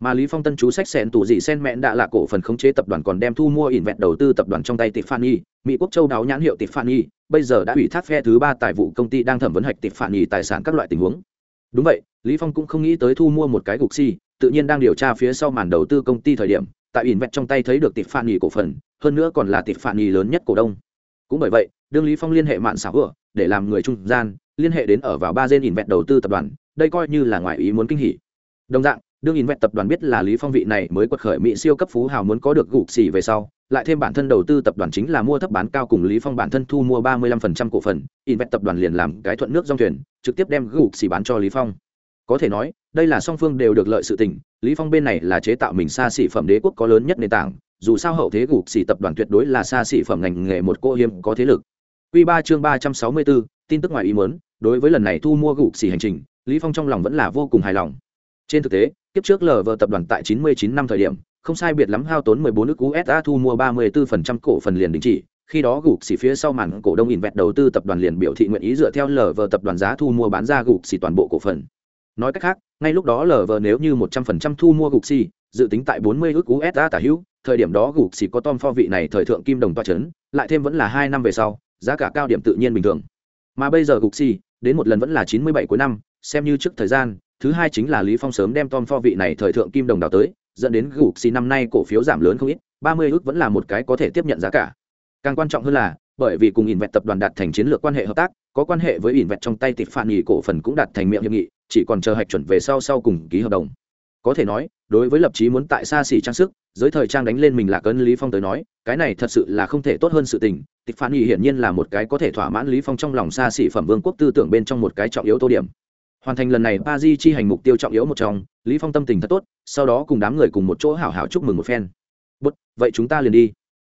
mà lý phong tân chú sách sen tủ gì sen mẹn đã là cổ phần khống chế tập đoàn còn đem thu mua Invent đầu tư tập đoàn trong tay tiffany mỹ quốc châu đáo nhãn hiệu tiffany bây giờ đã ủy thác phe thứ ba tài vụ công ty đang thẩm vấn hạch tiffany tài sản các loại tình huống đúng vậy lý phong cũng không nghĩ tới thu mua một cái gục si tự nhiên đang điều tra phía sau màn đầu tư công ty thời điểm, tại ỉn vẹt trong tay thấy được tiffany cổ phần, hơn nữa còn là tiffany lớn nhất cổ đông. Cũng bởi vậy, đương lý phong liên hệ mạng xảo vừa để làm người trung gian, liên hệ đến ở vào ba gen Vẹt đầu tư tập đoàn, đây coi như là ngoài ý muốn kinh hỉ. Đồng dạng, đương Vẹt tập đoàn biết là lý phong vị này mới quật khởi mỹ siêu cấp phú hào muốn có được gục xỉ về sau, lại thêm bản thân đầu tư tập đoàn chính là mua thấp bán cao cùng lý phong bản thân thu mua ba mươi 35% cổ phần invest tập đoàn liền làm cái thuận nước dòng thuyền, trực tiếp đem gục xỉ bán cho lý phong có thể nói đây là song phương đều được lợi sự tình lý phong bên này là chế tạo mình xa xỉ phẩm đế quốc có lớn nhất nền tảng dù sao hậu thế gục xỉ tập đoàn tuyệt đối là xa xỉ phẩm ngành nghề một cô hiếm có thế lực Quy 3 chương 364, tin tức ngoài ý muốn, đối với lần này thu mua gục xỉ hành trình, Lý Phong trong lòng vẫn là vô cùng hài lòng. Trên thực tế, kiếp trước Vờ tập đoàn tại 99 năm thời điểm, không sai biệt lắm hao tốn 14 nước USA thu mua 34% cổ phần liền đình chỉ, khi đó gục xỉ phía sau màn cổ đông vẹt đầu tư tập đoàn liền biểu thị nguyện ý dựa theo Lờ Vờ tập đoàn giá thu mua bán ra gục xỉ toàn bộ cổ phần. Nói cách khác, ngay lúc đó lờ vờ nếu như 100% thu mua gục xì dự tính tại bốn mươi ước USD tả hữu, thời điểm đó gục xì có Tom Ford vị này thời thượng kim đồng toa chấn, lại thêm vẫn là hai năm về sau, giá cả cao điểm tự nhiên bình thường. Mà bây giờ gục xì đến một lần vẫn là 97 cuối năm, xem như trước thời gian, thứ hai chính là Lý Phong sớm đem Tom Ford vị này thời thượng kim đồng đào tới, dẫn đến gục xì năm nay cổ phiếu giảm lớn không ít, ba mươi ước vẫn là một cái có thể tiếp nhận giá cả. Càng quan trọng hơn là, bởi vì cùng Invest tập đoàn đạt thành chiến lược quan hệ hợp tác, có quan hệ với Invest trong tay tịch phản nghỉ cổ phần cũng đạt thành miệng hiệp nghị, chỉ còn chờ hạch chuẩn về sau sau cùng ký hợp đồng. Có thể nói, đối với lập chí muốn tại xa xỉ trang sức, giới thời trang đánh lên mình là cơn Lý Phong tới nói, cái này thật sự là không thể tốt hơn sự tình. Tịch phản nghị hiển nhiên là một cái có thể thỏa mãn Lý Phong trong lòng xa xỉ phẩm vương quốc tư tưởng bên trong một cái trọng yếu tô điểm. Hoàn thành lần này ba di chi hành mục tiêu trọng yếu một trong, Lý Phong tâm tình thật tốt, sau đó cùng đám người cùng một chỗ hảo hảo chúc mừng một phen. Bút, vậy chúng ta liền đi.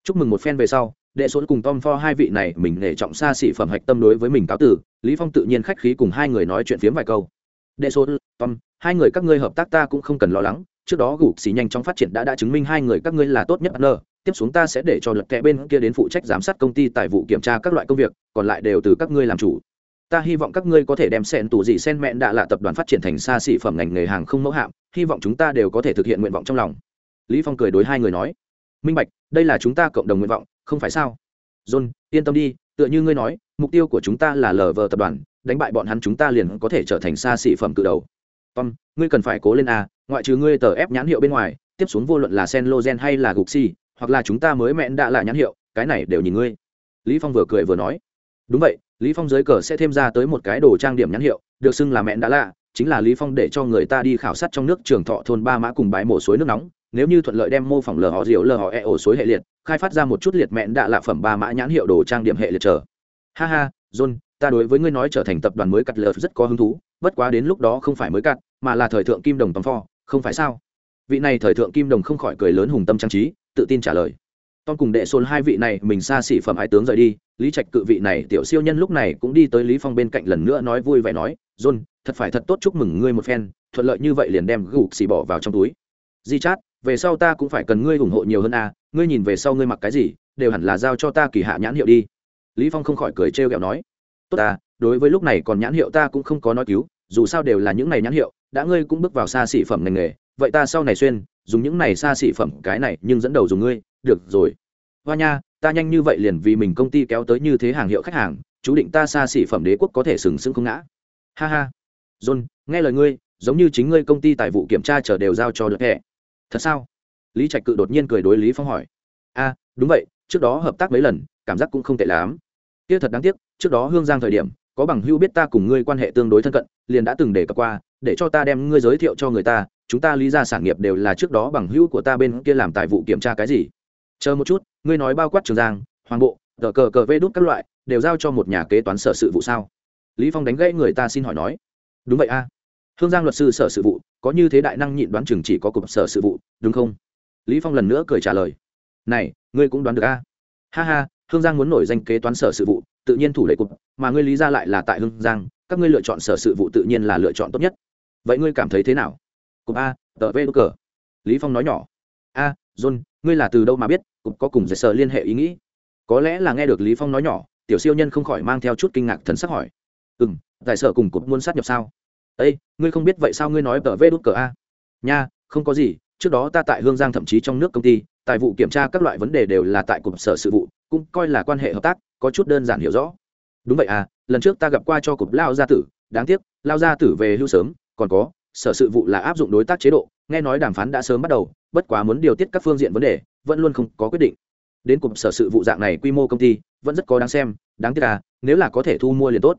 Chúc mừng một phen về sau, đệ số cùng tom for hai vị này mình nể trọng xa xỉ phẩm hạch tâm đối với mình cáo tử lý phong tự nhiên khách khí cùng hai người nói chuyện phiếm vài câu đệ số tom, hai người các ngươi hợp tác ta cũng không cần lo lắng. Trước đó gục xì nhanh chóng phát triển đã đã chứng minh hai người các ngươi là tốt nhất n tiếp xuống ta sẽ để cho lật kẽ bên kia đến phụ trách giám sát công ty tài vụ kiểm tra các loại công việc, còn lại đều từ các ngươi làm chủ. Ta hy vọng các ngươi có thể đem sen tù dị sen mẹn đạ lạ tập đoàn phát triển thành xa xỉ phẩm ngành nghề hàng không mẫu hạm, hy vọng chúng ta đều có thể thực hiện nguyện vọng trong lòng. Lý phong cười đối hai người nói. Minh bạch, đây là chúng ta cộng đồng nguyện vọng, không phải sao? John, yên tâm đi, tựa như ngươi nói, mục tiêu của chúng ta là lờ vờ tập đoàn đánh bại bọn hắn chúng ta liền có thể trở thành xa xỉ phẩm cự đầu. Tom ngươi cần phải cố lên a ngoại trừ ngươi tờ ép nhãn hiệu bên ngoài tiếp xuống vô luận là sen logen hay là gục xi、si, hoặc là chúng ta mới mẹn đã là nhãn hiệu cái này đều nhìn ngươi. Lý phong vừa cười vừa nói. Đúng vậy lý phong dưới cờ sẽ thêm ra tới một cái đồ trang điểm nhãn hiệu được xưng là mẹn đã lạ chính là lý phong để cho người ta đi khảo sát trong nước trường thọ thôn ba mã cùng bãi mổ suối nước nóng nếu như thuận lợi đem mô phỏng lờ họ diều lờ họ e ổ suối hệ liệt khai phát ra một chút liệt mẹn đã lạ phẩm ba mã nhãn hiệu đồ trang điểm hệ liệt trở ha ha john ta đối với ngươi nói trở thành tập đoàn mới cắt lờ rất có hứng thú, bất quá đến lúc đó không phải mới cắt, mà là thời thượng kim đồng tòng pho không phải sao? Vị này thời thượng kim đồng không khỏi cười lớn hùng tâm trang trí, tự tin trả lời. Tom cùng đệ xôn hai vị này mình xa xỉ phẩm ái tướng rời đi, lý trạch cự vị này tiểu siêu nhân lúc này cũng đi tới lý phong bên cạnh lần nữa nói vui vẻ nói, john, thật phải thật tốt chúc mừng ngươi một phen, thuận lợi như vậy liền đem gục xì bỏ vào trong túi. Di chát, về sau ta cũng phải cần ngươi ủng hộ nhiều hơn a ngươi nhìn về sau ngươi mặc cái gì, đều hẳn là giao cho ta kỳ hạ nhãn hiệu đi. Lý phong không khỏi cười trêu ghẹo nói tốt ta, đối với lúc này còn nhãn hiệu ta cũng không có nói cứu, dù sao đều là những này nhãn hiệu, đã ngươi cũng bước vào xa xỉ phẩm ngành nghề, vậy ta sau này xuyên, dùng những này xa xỉ phẩm, cái này, nhưng dẫn đầu dùng ngươi, được rồi. Hoa nha, ta nhanh như vậy liền vì mình công ty kéo tới như thế hàng hiệu khách hàng, chú định ta xa xỉ phẩm đế quốc có thể sừng sững không ngã. Ha ha. John, nghe lời ngươi, giống như chính ngươi công ty tài vụ kiểm tra chờ đều giao cho được hẹ thật sao? Lý trạch cự đột nhiên cười đối lý phong hỏi. A, đúng vậy, trước đó hợp tác mấy lần, cảm giác cũng không tệ lắm kia thật đáng tiếc, trước đó hương giang thời điểm, có bằng hưu biết ta cùng ngươi quan hệ tương đối thân cận, liền đã từng để cập qua, để cho ta đem ngươi giới thiệu cho người ta, chúng ta lý ra sản nghiệp đều là trước đó bằng hữu của ta bên kia làm tài vụ kiểm tra cái gì. Chờ một chút, ngươi nói bao quát trường giang, hoàng bộ cờ cờ cờ vê đút các loại, đều giao cho một nhà kế toán sở sự vụ sao? Lý phong đánh gãy người ta xin hỏi nói. Đúng vậy a. Hương giang luật sư sở sự vụ, có như thế đại năng nhịn đoán chừng chỉ có cục sở sự vụ, đúng không? Lý phong lần nữa cười trả lời. Này, ngươi cũng đoán được a. Ha ha hương giang muốn nổi danh kế toán sở sự vụ, tự nhiên thủ lệ cục, mà ngươi lý ra lại là tại hương giang, các ngươi lựa chọn sở sự vụ tự nhiên là lựa chọn tốt nhất. Vậy ngươi cảm thấy thế nào? Cục a, tờ v đ cờ. Lý phong nói nhỏ. A, john, ngươi là từ đâu mà biết, cục có cùng giải sở liên hệ ý nghĩ? Có lẽ là nghe được lý phong nói nhỏ, tiểu siêu nhân không khỏi mang theo chút kinh ngạc thần sắc hỏi. Ừm giải sở cùng cục muốn sát nhập sao? Ây ngươi không biết vậy sao ngươi nói tờ vê đút cờ a? Nha, không có gì trước đó ta tại hương giang thậm chí trong nước công ty, tài vụ kiểm tra các loại vấn đề đều là tại cục sở sự vụ, cũng coi là quan hệ hợp tác, có chút đơn giản hiểu rõ. Đúng vậy à lần trước ta gặp qua cho cục lao gia tử, đáng tiếc, lao gia tử về hưu sớm, còn có, sở sự vụ là áp dụng đối tác chế độ, nghe nói đàm phán đã sớm bắt đầu, bất quá muốn điều tiết các phương diện vấn đề, vẫn luôn không có quyết định. Đến cục sở sự vụ dạng này quy mô công ty, vẫn rất có đáng xem, đáng tiếc à nếu là có thể thu mua liền tốt.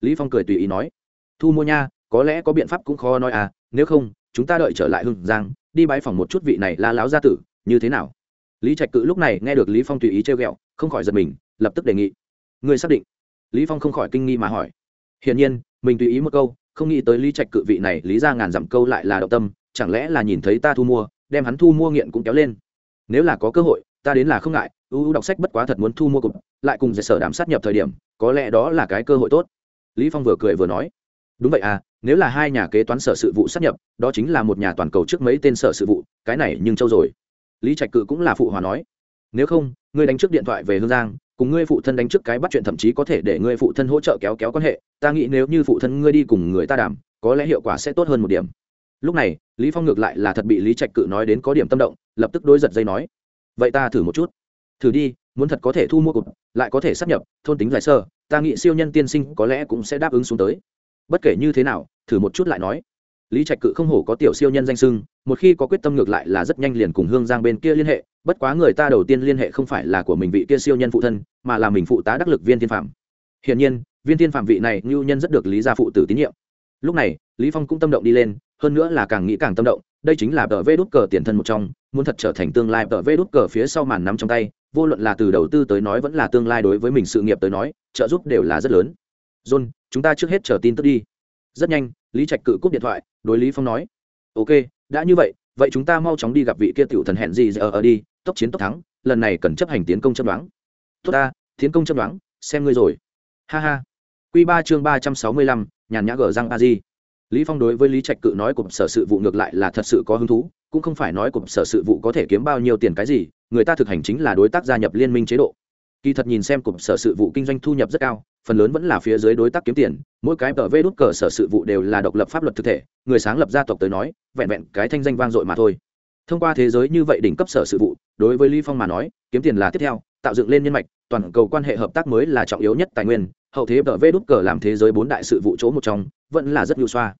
Lý phong cười tùy ý nói. Thu mua nha, có lẽ có biện pháp cũng khó nói à nếu không, chúng ta đợi trở lại hưng giang đi bãi phòng một chút vị này la láo gia tử, như thế nào? Lý trạch cự lúc này nghe được lý phong tùy ý trêu ghẹo, không khỏi giật mình, lập tức đề nghị. Người xác định? Lý phong không khỏi kinh nghi mà hỏi. Hiển nhiên, mình tùy ý một câu, không nghĩ tới lý trạch cự vị này lý ra ngàn dặm câu lại là động tâm, chẳng lẽ là nhìn thấy ta thu mua, đem hắn thu mua nghiện cũng kéo lên? Nếu là có cơ hội, ta đến là không ngại ưu đọc sách bất quá thật muốn thu mua cục, lại cùng giải sở đảm sát nhập thời điểm, có lẽ đó là cái cơ hội tốt. Lý phong vừa cười vừa nói đúng vậy à nếu là hai nhà kế toán sở sự vụ sắp nhập, đó chính là một nhà toàn cầu trước mấy tên sở sự vụ, cái này nhưng châu rồi. Lý trạch cự cũng là phụ hòa nói. Nếu không, ngươi đánh trước điện thoại về hương giang, cùng ngươi phụ thân đánh trước cái bắt chuyện thậm chí có thể để ngươi phụ thân hỗ trợ kéo kéo quan hệ, ta nghĩ nếu như phụ thân ngươi đi cùng người ta đảm có lẽ hiệu quả sẽ tốt hơn một điểm. Lúc này, lý phong ngược lại là thật bị lý trạch cự nói đến có điểm tâm động, lập tức đối giật dây nói. Vậy ta thử một chút. Thử đi, muốn thật có thể thu mua cụt lại có thể sắp nhập, thôn tính giải sơ, ta nghĩ siêu nhân tiên sinh có lẽ cũng sẽ đáp ứng xuống tới bất kể như thế nào, thử một chút lại nói. Lý trạch cự không hổ có tiểu siêu nhân danh sưng một khi có quyết tâm ngược lại là rất nhanh liền cùng hương giang bên kia liên hệ, bất quá người ta đầu tiên liên hệ không phải là của mình vị kia siêu nhân phụ thân, mà là mình phụ tá đắc lực viên thiên phạm hiển nhiên, viên thiên phạm vị này ngưu nhân rất được lý gia phụ tử tín nhiệm. Lúc này, lý phong cũng tâm động đi lên, hơn nữa là càng nghĩ càng tâm động, đây chính là tờ vê đút cờ tiền thân một trong, muốn thật trở thành tương lai tờ vê đút cờ phía sau màn nắm trong tay, vô luận là từ đầu tư tới nói vẫn là tương lai đối với mình sự nghiệp tới nói, trợ giúp đều là rất lớn. John chúng ta trước hết chờ tin tức đi. Rất nhanh, lý trạch cự cúp điện thoại, đối lý phong nói. Ok, đã như vậy vậy chúng ta mau chóng đi gặp vị kia tiểu thần hẹn gì giờ ở đi, tốc chiến tốc thắng, lần này cần chấp hành tiến công chấp đoán. Tốt ta, tiến công chấp đoán, xem ngươi rồi. Ha ha. Quy ba chương ba trăm sáu mươi lăm, nhàn nhã gở răng a di. Lý phong đối với lý trạch cự nói cục sở sự vụ ngược lại là thật sự có hứng thú, cũng không phải nói cục sở sự vụ có thể kiếm bao nhiêu tiền cái gì, người ta thực hành chính là đối tác gia nhập liên minh chế độ. Kỳ thật nhìn xem cục sở sự vụ kinh doanh thu nhập rất cao phần lớn vẫn là phía dưới đối tác kiếm tiền, mỗi cái tờ vê đút cờ sở sự vụ đều là độc lập pháp luật thực thể, người sáng lập gia tộc tới nói, vẹn vẹn cái thanh danh vang dội mà thôi. Thông qua thế giới như vậy đỉnh cấp sở sự vụ, đối với lý phong mà nói, kiếm tiền là tiếp theo, tạo dựng lên nhân mạch, toàn cầu quan hệ hợp tác mới là trọng yếu nhất tài nguyên, hậu thế tờ vê đút cờ làm thế giới bốn đại sự vụ chỗ một trong, vẫn là rất nhu xoa.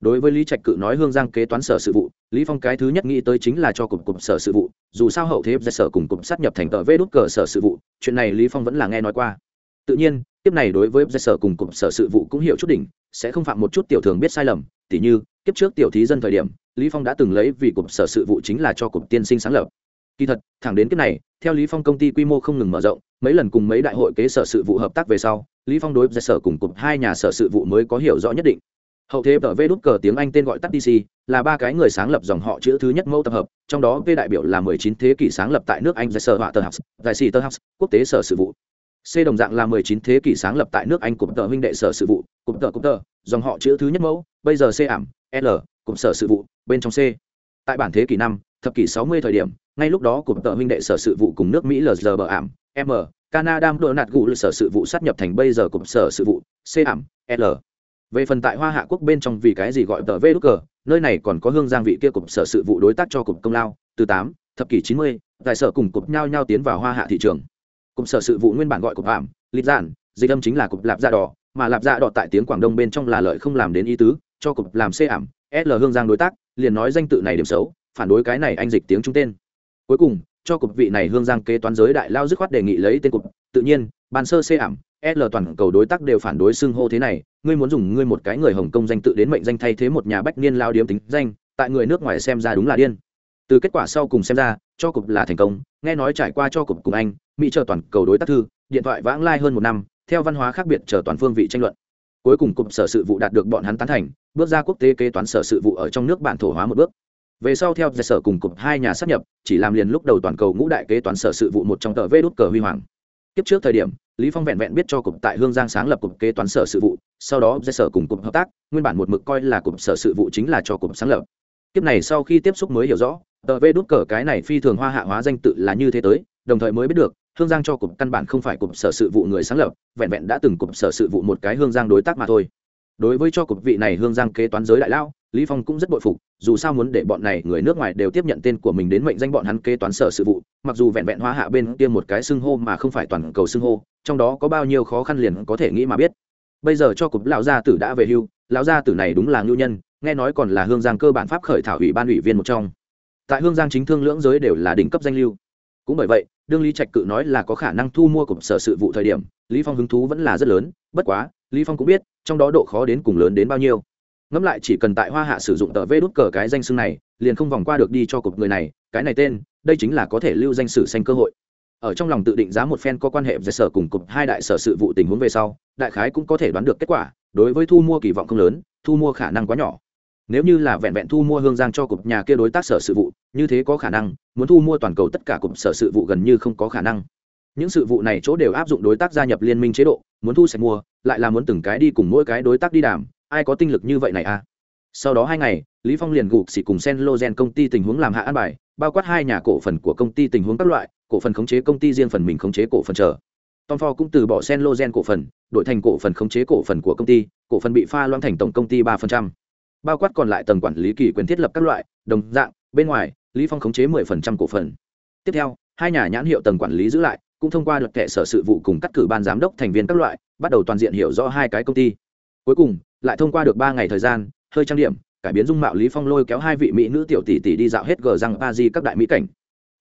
Đối với lý trạch cự nói hương giang kế toán sở sự vụ, lý phong cái thứ nhất nghĩ tới chính là cho cục cục sở sự vụ, dù sao hậu thế giải sở cùng cục sát nhập thành tờ vê đút cờ sở sự vụ, chuyện này lý phong vẫn là nghe nói qua tự nhiên tiếp này đối với sở cùng cục sở sự vụ cũng hiểu chút đỉnh, sẽ không phạm một chút tiểu thường biết sai lầm. Tỉ như, kiếp trước tiểu thí dân thời điểm, lý phong đã từng lấy vì cục sở sự vụ chính là cho cục tiên sinh sáng lập. Kỳ thật, thẳng đến kiếp này, theo lý phong công ty quy mô không ngừng mở rộng, mấy lần cùng mấy đại hội kế sở sự vụ hợp tác về sau, lý phong đối với sở cùng cục hai nhà sở sự vụ mới có hiểu rõ nhất định. Hậu thế tờ v đút cờ tiếng anh tên gọi tắt dc là ba cái người sáng lập dòng họ chữ thứ nhất mẫu tập hợp, trong đó v đại biểu là 19 thế kỷ sáng lập tại nước anh giải sở họa tờ house giải sĩ tờ quốc tế sở sự vụ c đồng dạng là 19 thế kỷ sáng lập tại nước anh cụm tờ huynh đệ sở sự vụ cụm tờ cụm tờ, dòng họ chữ thứ nhất mẫu, bây giờ c ảm, l cụm sở sự vụ, bên trong c. Tại bản thế kỷ năm, thập kỷ 60 thời điểm, ngay lúc đó cụm tờ huynh đệ sở sự vụ cùng nước mỹ lg ảm, m, canada đô nạt gụ sở sự vụ sát nhập thành bây giờ cụm sở sự vụ, c ảm, l. Về phần tại hoa hạ quốc bên trong vì cái gì gọi tờ V đúc cờ nơi này còn có hương giang vị kia cục sở sự vụ đối tác cho cục công lao, từ tám, thập kỷ chín mươi sở cùng cục nhau nhau tiến vào hoa hạ thị trường cụm sở sự vụ nguyên bản gọi cụm ảm lịch giản, dịch âm chính là cụm lạp dạ đỏ, mà lạp dạ đỏ tại tiếng quảng đông bên trong là lợi không làm đến ý tứ, cho cụm làm xê ảm l hương giang đối tác, liền nói danh tự này điểm xấu, phản đối cái này anh dịch tiếng trung tên. Cuối cùng, cho cụm vị này hương giang kế toán giới đại lao dứt khoát đề nghị lấy tên cụm tự nhiên, bàn sơ xê ảm l toàn cầu đối tác đều phản đối xưng hô thế này, ngươi muốn dùng ngươi một cái người hồng kông danh tự đến mệnh danh thay thế một nhà bách niên lao điếm tính danh, tại người nước ngoài xem ra đúng là điên từ kết quả sau cùng xem ra cho cục là thành công nghe nói trải qua cho cục cùng anh mỹ chờ toàn cầu đối tác thư điện thoại vãng lai hơn một năm theo văn hóa khác biệt chờ toàn phương vị tranh luận. Cuối cùng cục sở sự vụ đạt được bọn hắn tán thành bước ra quốc tế kế toán sở sự vụ ở trong nước bản thổ hóa một bước. Về sau theo giải sở cùng cục hai nhà sắp nhập chỉ làm liền lúc đầu toàn cầu ngũ đại kế toán sở sự vụ một trong tờ vê đốt cờ huy hoàng. Tiếp trước thời điểm, Lý Phong vẹn vẹn biết cho cục tại Hương Giang sáng lập cục kế toán sở sự vụ, sau đó giải sở cùng cục hợp tác, nguyên bản một mực coi là cục sở sự vụ chính là cho cục sáng lập. Tiếp này sau khi tiếp xúc mới hiểu rõ, tờ vê đút cờ cái này phi thường hoa hạ hóa danh tự là như thế tới, đồng thời mới biết được, Hương Giang cho cục căn bản không phải cục sở sự vụ người sáng lập, vẹn vẹn đã từng cục sở sự vụ một cái Hương Giang đối tác mà thôi. Đối với cho cục vị này Hương Giang kế toán giới đại lao, Lý Phong cũng rất bội phục, dù sao muốn để bọn này người nước ngoài đều tiếp nhận tên của mình đến mệnh danh bọn hắn kế toán sở sự vụ, mặc dù vẹn vẹn hoa hạ bên kia một cái xưng hô mà không phải toàn cầu xưng hô, trong đó có bao nhiêu khó khăn liền có thể nghĩ mà biết bây giờ cho cục lão gia tử đã về hưu lão gia tử này đúng là ngưu nhân nghe nói còn là hương giang cơ bản pháp khởi thảo ủy ban ủy viên một trong. Tại hương giang chính thương lưỡng giới đều là đỉnh cấp danh lưu. Cũng bởi vậy, đương lý trạch cự nói là có khả năng thu mua cục sở sự vụ thời điểm, lý phong hứng thú vẫn là rất lớn, bất quá, lý phong cũng biết, trong đó độ khó đến cùng lớn đến bao nhiêu. Ngẫm lại chỉ cần tại hoa hạ sử dụng tờ vê đút cờ cái danh xưng này, liền không vòng qua được đi cho cục người này, cái này tên, đây chính là có thể lưu danh sử xanh cơ hội. Ở trong lòng tự định giá một phen có quan hệ với sở cùng cục hai đại sở sự vụ tình huống về sau, đại khái cũng có thể đoán được kết quả, đối với thu mua kỳ vọng không lớn, thu mua khả năng quá nhỏ nếu như là vẹn vẹn thu mua hương giang cho cục nhà kia đối tác sở sự vụ, như thế có khả năng, muốn thu mua toàn cầu tất cả cục sở sự vụ gần như không có khả năng. Những sự vụ này chỗ đều áp dụng đối tác gia nhập liên minh chế độ, muốn thu sạch mua, lại là muốn từng cái đi cùng mỗi cái đối tác đi đàm, ai có tinh lực như vậy này à? Sau đó hai ngày, lý phong liền gục xỉ cùng sen logen công ty tình huống làm hạ an bài, bao quát hai nhà cổ phần của công ty tình huống các loại, cổ phần khống chế công ty riêng phần mình khống chế cổ phần chờ. Tom ford cũng từ bỏ sen logen cổ phần, đổi thành cổ phần khống chế cổ phần của công ty, cổ phần bị pha loãng thành tổng công ty ba phần trăm bao quát còn lại tầng quản lý kỳ quyền thiết lập các loại, đồng dạng, bên ngoài, lý phong khống chế 10% cổ phần. Tiếp theo, hai nhà nhãn hiệu tầng quản lý giữ lại, cũng thông qua luật kệ sở sự vụ cùng cắt cử ban giám đốc thành viên các loại, bắt đầu toàn diện hiểu rõ hai cái công ty. Cuối cùng, lại thông qua được ba ngày thời gian, hơi trang điểm, cải biến dung mạo lý phong lôi kéo hai vị mỹ nữ tiểu tỷ tỷ đi dạo hết gờ răng paris di các đại mỹ cảnh.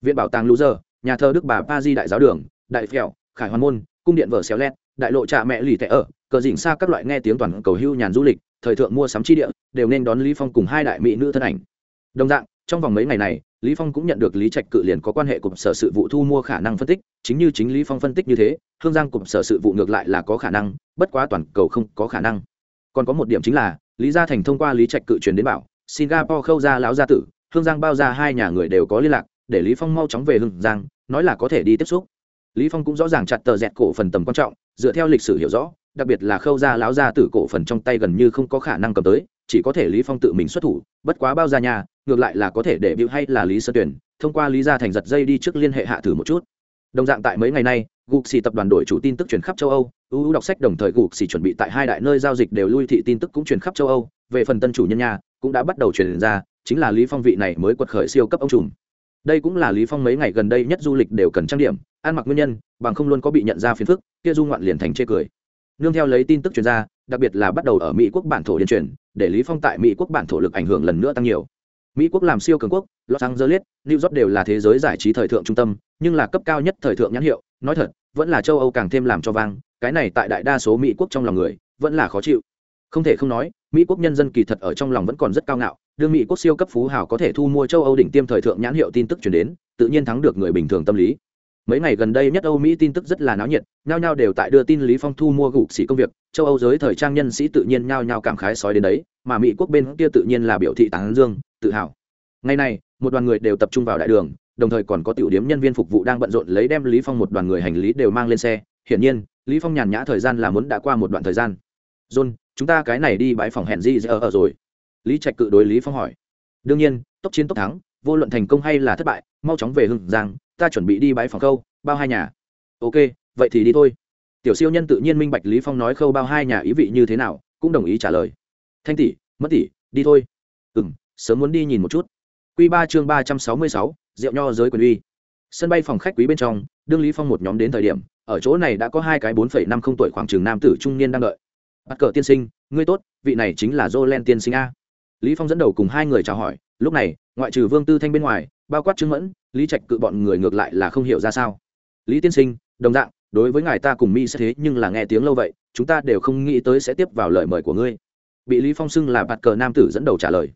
Viện bảo tàng loser, nhà thơ đức bà paris di đại giáo đường, đại phèo, khải hoàn môn, cung điện vở xéo lét, đại lộ trà mẹ lì tệ ở, cờ dỉnh xa các loại nghe tiếng toàn cầu hưu nhàn du lịch thời thượng mua sắm chi địa, đều nên đón lý phong cùng hai đại mỹ nữ thân ảnh. Đồng dạng, trong vòng mấy ngày này, lý phong cũng nhận được lý trạch cự liền có quan hệ cục sở sự vụ thu mua khả năng phân tích, chính như chính lý phong phân tích như thế, hương giang cục sở sự vụ ngược lại là có khả năng, bất quá toàn cầu không có khả năng. Còn có một điểm chính là, lý gia thành thông qua lý trạch cự truyền đến bảo, singapore khâu ra lão gia tử, hương giang bao gia hai nhà người đều có liên lạc, để lý phong mau chóng về hương giang, nói là có thể đi tiếp xúc. Lý phong cũng rõ ràng chặt tờ dẹt cổ phần tầm quan trọng, dựa theo lịch sử hiểu rõ đặc biệt là khâu ra lão gia tử cổ phần trong tay gần như không có khả năng cầm tới, chỉ có thể lý phong tự mình xuất thủ, bất quá bao ra nhà, ngược lại là có thể để biểu hay là lý sơ tuyển, thông qua lý gia thành giật dây đi trước liên hệ hạ thử một chút. Đồng dạng tại mấy ngày nay, gục xì tập đoàn đổi chủ tin tức truyền khắp châu âu ưu đọc sách đồng thời gục xì chuẩn bị tại hai đại nơi giao dịch đều lui thị tin tức cũng truyền khắp châu âu, về phần tân chủ nhân nhà, cũng đã bắt đầu truyền ra, chính là lý phong vị này mới quật khởi siêu cấp ông trùm. Đây cũng là lý phong mấy ngày gần đây nhất du lịch đều cần trang điểm, ăn mặc nguyên nhân, bằng không luôn có bị nhận ra phiền phức, kia du ngoạn liền thành chê cười nương theo lấy tin tức truyền ra, đặc biệt là bắt đầu ở mỹ quốc bản thổ điên truyền, để lý phong tại mỹ quốc bản thổ lực ảnh hưởng lần nữa tăng nhiều. Mỹ quốc làm siêu cường quốc, los angeles, new york đều là thế giới giải trí thời thượng trung tâm, nhưng là cấp cao nhất thời thượng nhãn hiệu, nói thật, vẫn là châu âu càng thêm làm cho vang, cái này tại đại đa số mỹ quốc trong lòng người, vẫn là khó chịu. Không thể không nói, mỹ quốc nhân dân kỳ thật ở trong lòng vẫn còn rất cao ngạo, đương mỹ quốc siêu cấp phú hào có thể thu mua châu âu đỉnh tiêm thời thượng nhãn hiệu tin tức chuyển đến, tự nhiên thắng được người bình thường tâm lý mấy ngày gần đây nhất âu mỹ tin tức rất là náo nhiệt nhao nhao đều tại đưa tin lý phong thu mua gục xỉ công việc châu âu giới thời trang nhân sĩ tự nhiên nhao nhao cảm khái sói đến đấy mà mỹ quốc bên kia tự nhiên là biểu thị tán dương tự hào. Ngày này một đoàn người đều tập trung vào đại đường đồng thời còn có tiểu điểm nhân viên phục vụ đang bận rộn lấy đem lý phong một đoàn người hành lý đều mang lên xe. Hiển nhiên lý phong nhàn nhã thời gian là muốn đã qua một đoạn thời gian. John chúng ta cái này đi bãi phòng hẹn gì ở, ở rồi? Lý trạch cự đối lý phong hỏi. Đương nhiên tốc chiến tốc thắng vô luận thành công hay là thất bại mau chóng về hưng giang ta chuẩn bị đi bãi phòng khâu, bao hai nhà. Ok, vậy thì đi thôi. Tiểu siêu nhân tự nhiên minh bạch lý phong nói khâu bao hai nhà ý vị như thế nào, cũng đồng ý trả lời. Thanh tỷ mất tỷ, đi thôi. Ừ sớm muốn đi nhìn một chút. Quy ba chương ba trăm sáu mươi sáu, rượu nho giới quyền uy. Sân bay phòng khách quý bên trong, đương lý phong một nhóm đến thời điểm, ở chỗ này đã có hai cái bốn phẩy năm không tuổi khoảng trường nam tử trung niên đang đợi. Bắt cờ tiên sinh, ngươi tốt, vị này chính là jolen tiên sinh a. Lý phong dẫn đầu cùng hai người chào hỏi, lúc này, ngoại trừ vương tư thanh bên ngoài bao quát chứng mẫn lý trạch cự bọn người ngược lại là không hiểu ra sao. Lý tiên sinh đồng dạng đối với ngài ta cùng mi sẽ thế nhưng là nghe tiếng lâu vậy chúng ta đều không nghĩ tới sẽ tiếp vào lời mời của ngươi. Bị lý phong xưng là bạt cờ nam tử dẫn đầu trả lời.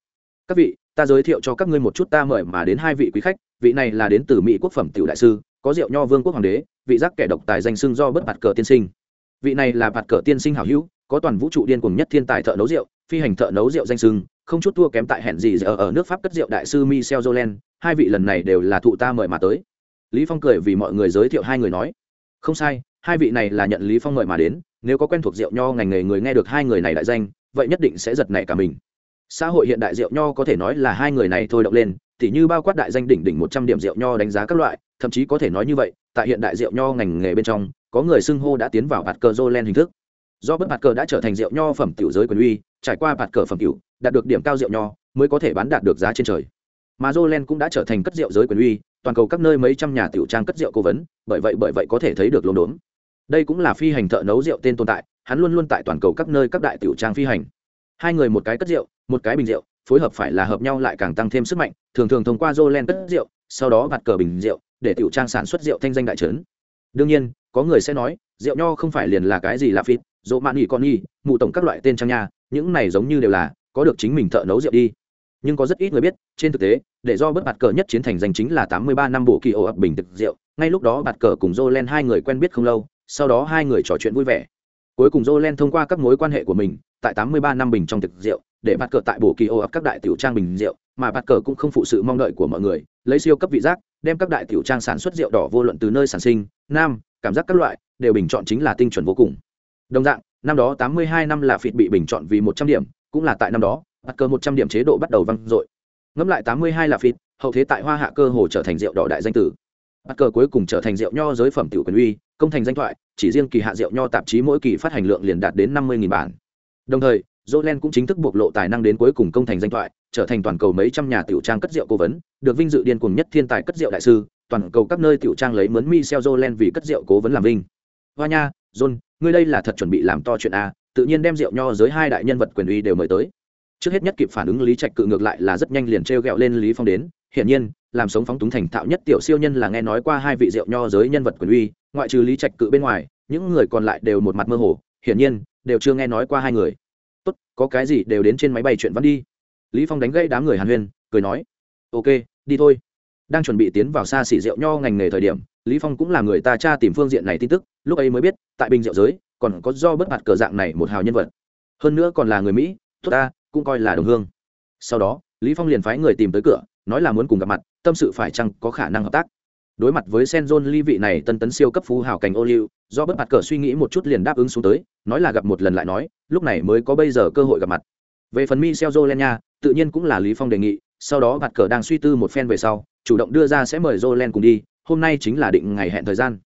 Các vị ta giới thiệu cho các ngươi một chút ta mời mà đến hai vị quý khách vị này là đến từ mỹ quốc phẩm tiểu đại sư có rượu nho vương quốc hoàng đế vị giác kẻ độc tài danh xưng do bất bạt cờ tiên sinh. Vị này là bạt cờ tiên sinh hảo hữu có toàn vũ trụ điên cùng nhất thiên tài thợ nấu rượu phi hành thợ nấu rượu danh sưng không chút thua kém tại hẹn gì ở, ở nước pháp cất rượu đại sư michel jolen hai vị lần này đều là thụ ta mời mà tới. Lý phong cười vì mọi người giới thiệu hai người nói, không sai, hai vị này là nhận lý phong mời mà đến, nếu có quen thuộc rượu nho ngành nghề người nghe được hai người này đại danh, vậy nhất định sẽ giật nảy cả mình. Xã hội hiện đại rượu nho có thể nói là hai người này thôi động lên thì như bao quát đại danh đỉnh đỉnh một trăm điểm rượu nho đánh giá các loại, thậm chí có thể nói như vậy, tại hiện đại rượu nho ngành nghề bên trong, có người xưng hô đã tiến vào bạt cờ jolen hình thức. Do bất bạt cờ đã trở thành rượu nho phẩm tiểu giới quyền uy, trải qua bạt cờ phẩm tiểu, đạt được điểm cao rượu nho, mới có thể bán đạt được giá trên trời mà Jolene cũng đã trở thành cất rượu giới quyền uy toàn cầu các nơi mấy trăm nhà tiểu trang cất rượu cố vấn bởi vậy bởi vậy có thể thấy được lồn đốm. đây cũng là phi hành thợ nấu rượu tên tồn tại hắn luôn luôn tại toàn cầu các nơi các đại tiểu trang phi hành. Hai người một cái cất rượu một cái bình rượu phối hợp phải là hợp nhau lại càng tăng thêm sức mạnh thường thường thông qua Jolene cất rượu sau đó vặt cờ bình rượu để tiểu trang sản xuất rượu thanh danh đại trấn. Đương nhiên có người sẽ nói rượu nho không phải liền là cái gì là phít rượu mạn nghỉ con nghỉ, mụ tổng các loại tên trang nhà, những này giống như đều là có được chính mình thợ nấu rượu đi nhưng có rất ít người biết, trên thực tế, để do bất bạt cờ nhất chiến thành danh chính là tám mươi ba năm bộ kỳ ổ ập bình thực rượu, ngay lúc đó bạt cờ cùng jolen hai người quen biết không lâu, sau đó hai người trò chuyện vui vẻ. Cuối cùng jolen thông qua các mối quan hệ của mình, tại 83 năm bình trong thực rượu, để bạt cờ tại bổ kỳ ổ ập các đại tiểu trang bình rượu, mà bạt cờ cũng không phụ sự mong đợi của mọi người, lấy siêu cấp vị giác, đem các đại tiểu trang sản xuất rượu đỏ vô luận từ nơi sản sinh, nam, cảm giác các loại, đều bình chọn chính là tinh chuẩn vô cùng. Đồng dạng, năm đó 82 năm là phịt bị bình chọn vì 100 điểm, cũng là tại năm đó bắt cờ 100 điểm chế độ bắt đầu văng dội ngẫm lại 82 là phịt hậu thế tại hoa hạ cơ hồ trở thành rượu đỏ đại danh tử bắt cờ cuối cùng trở thành rượu nho giới phẩm tiểu quyền uy công thành danh thoại chỉ riêng kỳ hạ rượu nho tạp chí mỗi kỳ phát hành lượng liền đạt đến 50.000 bản đồng thời Jolene cũng chính thức bộc lộ tài năng đến cuối cùng công thành danh thoại, trở thành toàn cầu mấy trăm nhà tiểu trang cất rượu cố vấn, được vinh dự điên cuồng nhất thiên tài cất rượu đại sư, toàn cầu các nơi tiểu trang lấy mướn Michel Jolene vì cất rượu cố vấn làm vinh. Hoa nha, John, ngươi đây là thật chuẩn bị làm to chuyện a, tự nhiên đem rượu nho giới hai đại nhân vật quyền uy đều mời tới. Trước hết nhất kịp phản ứng Lý Trạch cự ngược lại là rất nhanh liền treo gẹo lên Lý Phong đến, hiển nhiên, làm sống phóng túng thành thạo nhất tiểu siêu nhân là nghe nói qua hai vị rượu nho giới nhân vật quyền uy, ngoại trừ Lý Trạch cự bên ngoài, những người còn lại đều một mặt mơ hồ, hiển nhiên, đều chưa nghe nói qua hai người tốt có cái gì đều đến trên máy bay chuyện văn đi lý phong đánh gãy đám người hàn huyên cười nói ok đi thôi đang chuẩn bị tiến vào xa xỉ rượu nho ngành nghề thời điểm lý phong cũng là người ta tra tìm phương diện này tin tức lúc ấy mới biết tại bình rượu giới còn có do bất mặt cờ dạng này một hào nhân vật hơn nữa còn là người mỹ tốt ta cũng coi là đồng hương. Sau đó, lý phong liền phái người tìm tới cửa, nói là muốn cùng gặp mặt, tâm sự phải chăng có khả năng hợp tác. Đối mặt với sen john ly vị này tân tấn siêu cấp phú hào cảnh ô liu, do bất mặt cờ suy nghĩ một chút liền đáp ứng xuống tới, nói là gặp một lần lại nói, lúc này mới có bây giờ cơ hội gặp mặt. Về phần mi xeo nha tự nhiên cũng là lý phong đề nghị, sau đó mặt cờ đang suy tư một phen về sau, chủ động đưa ra sẽ mời jolen cùng đi, hôm nay chính là định ngày hẹn thời gian.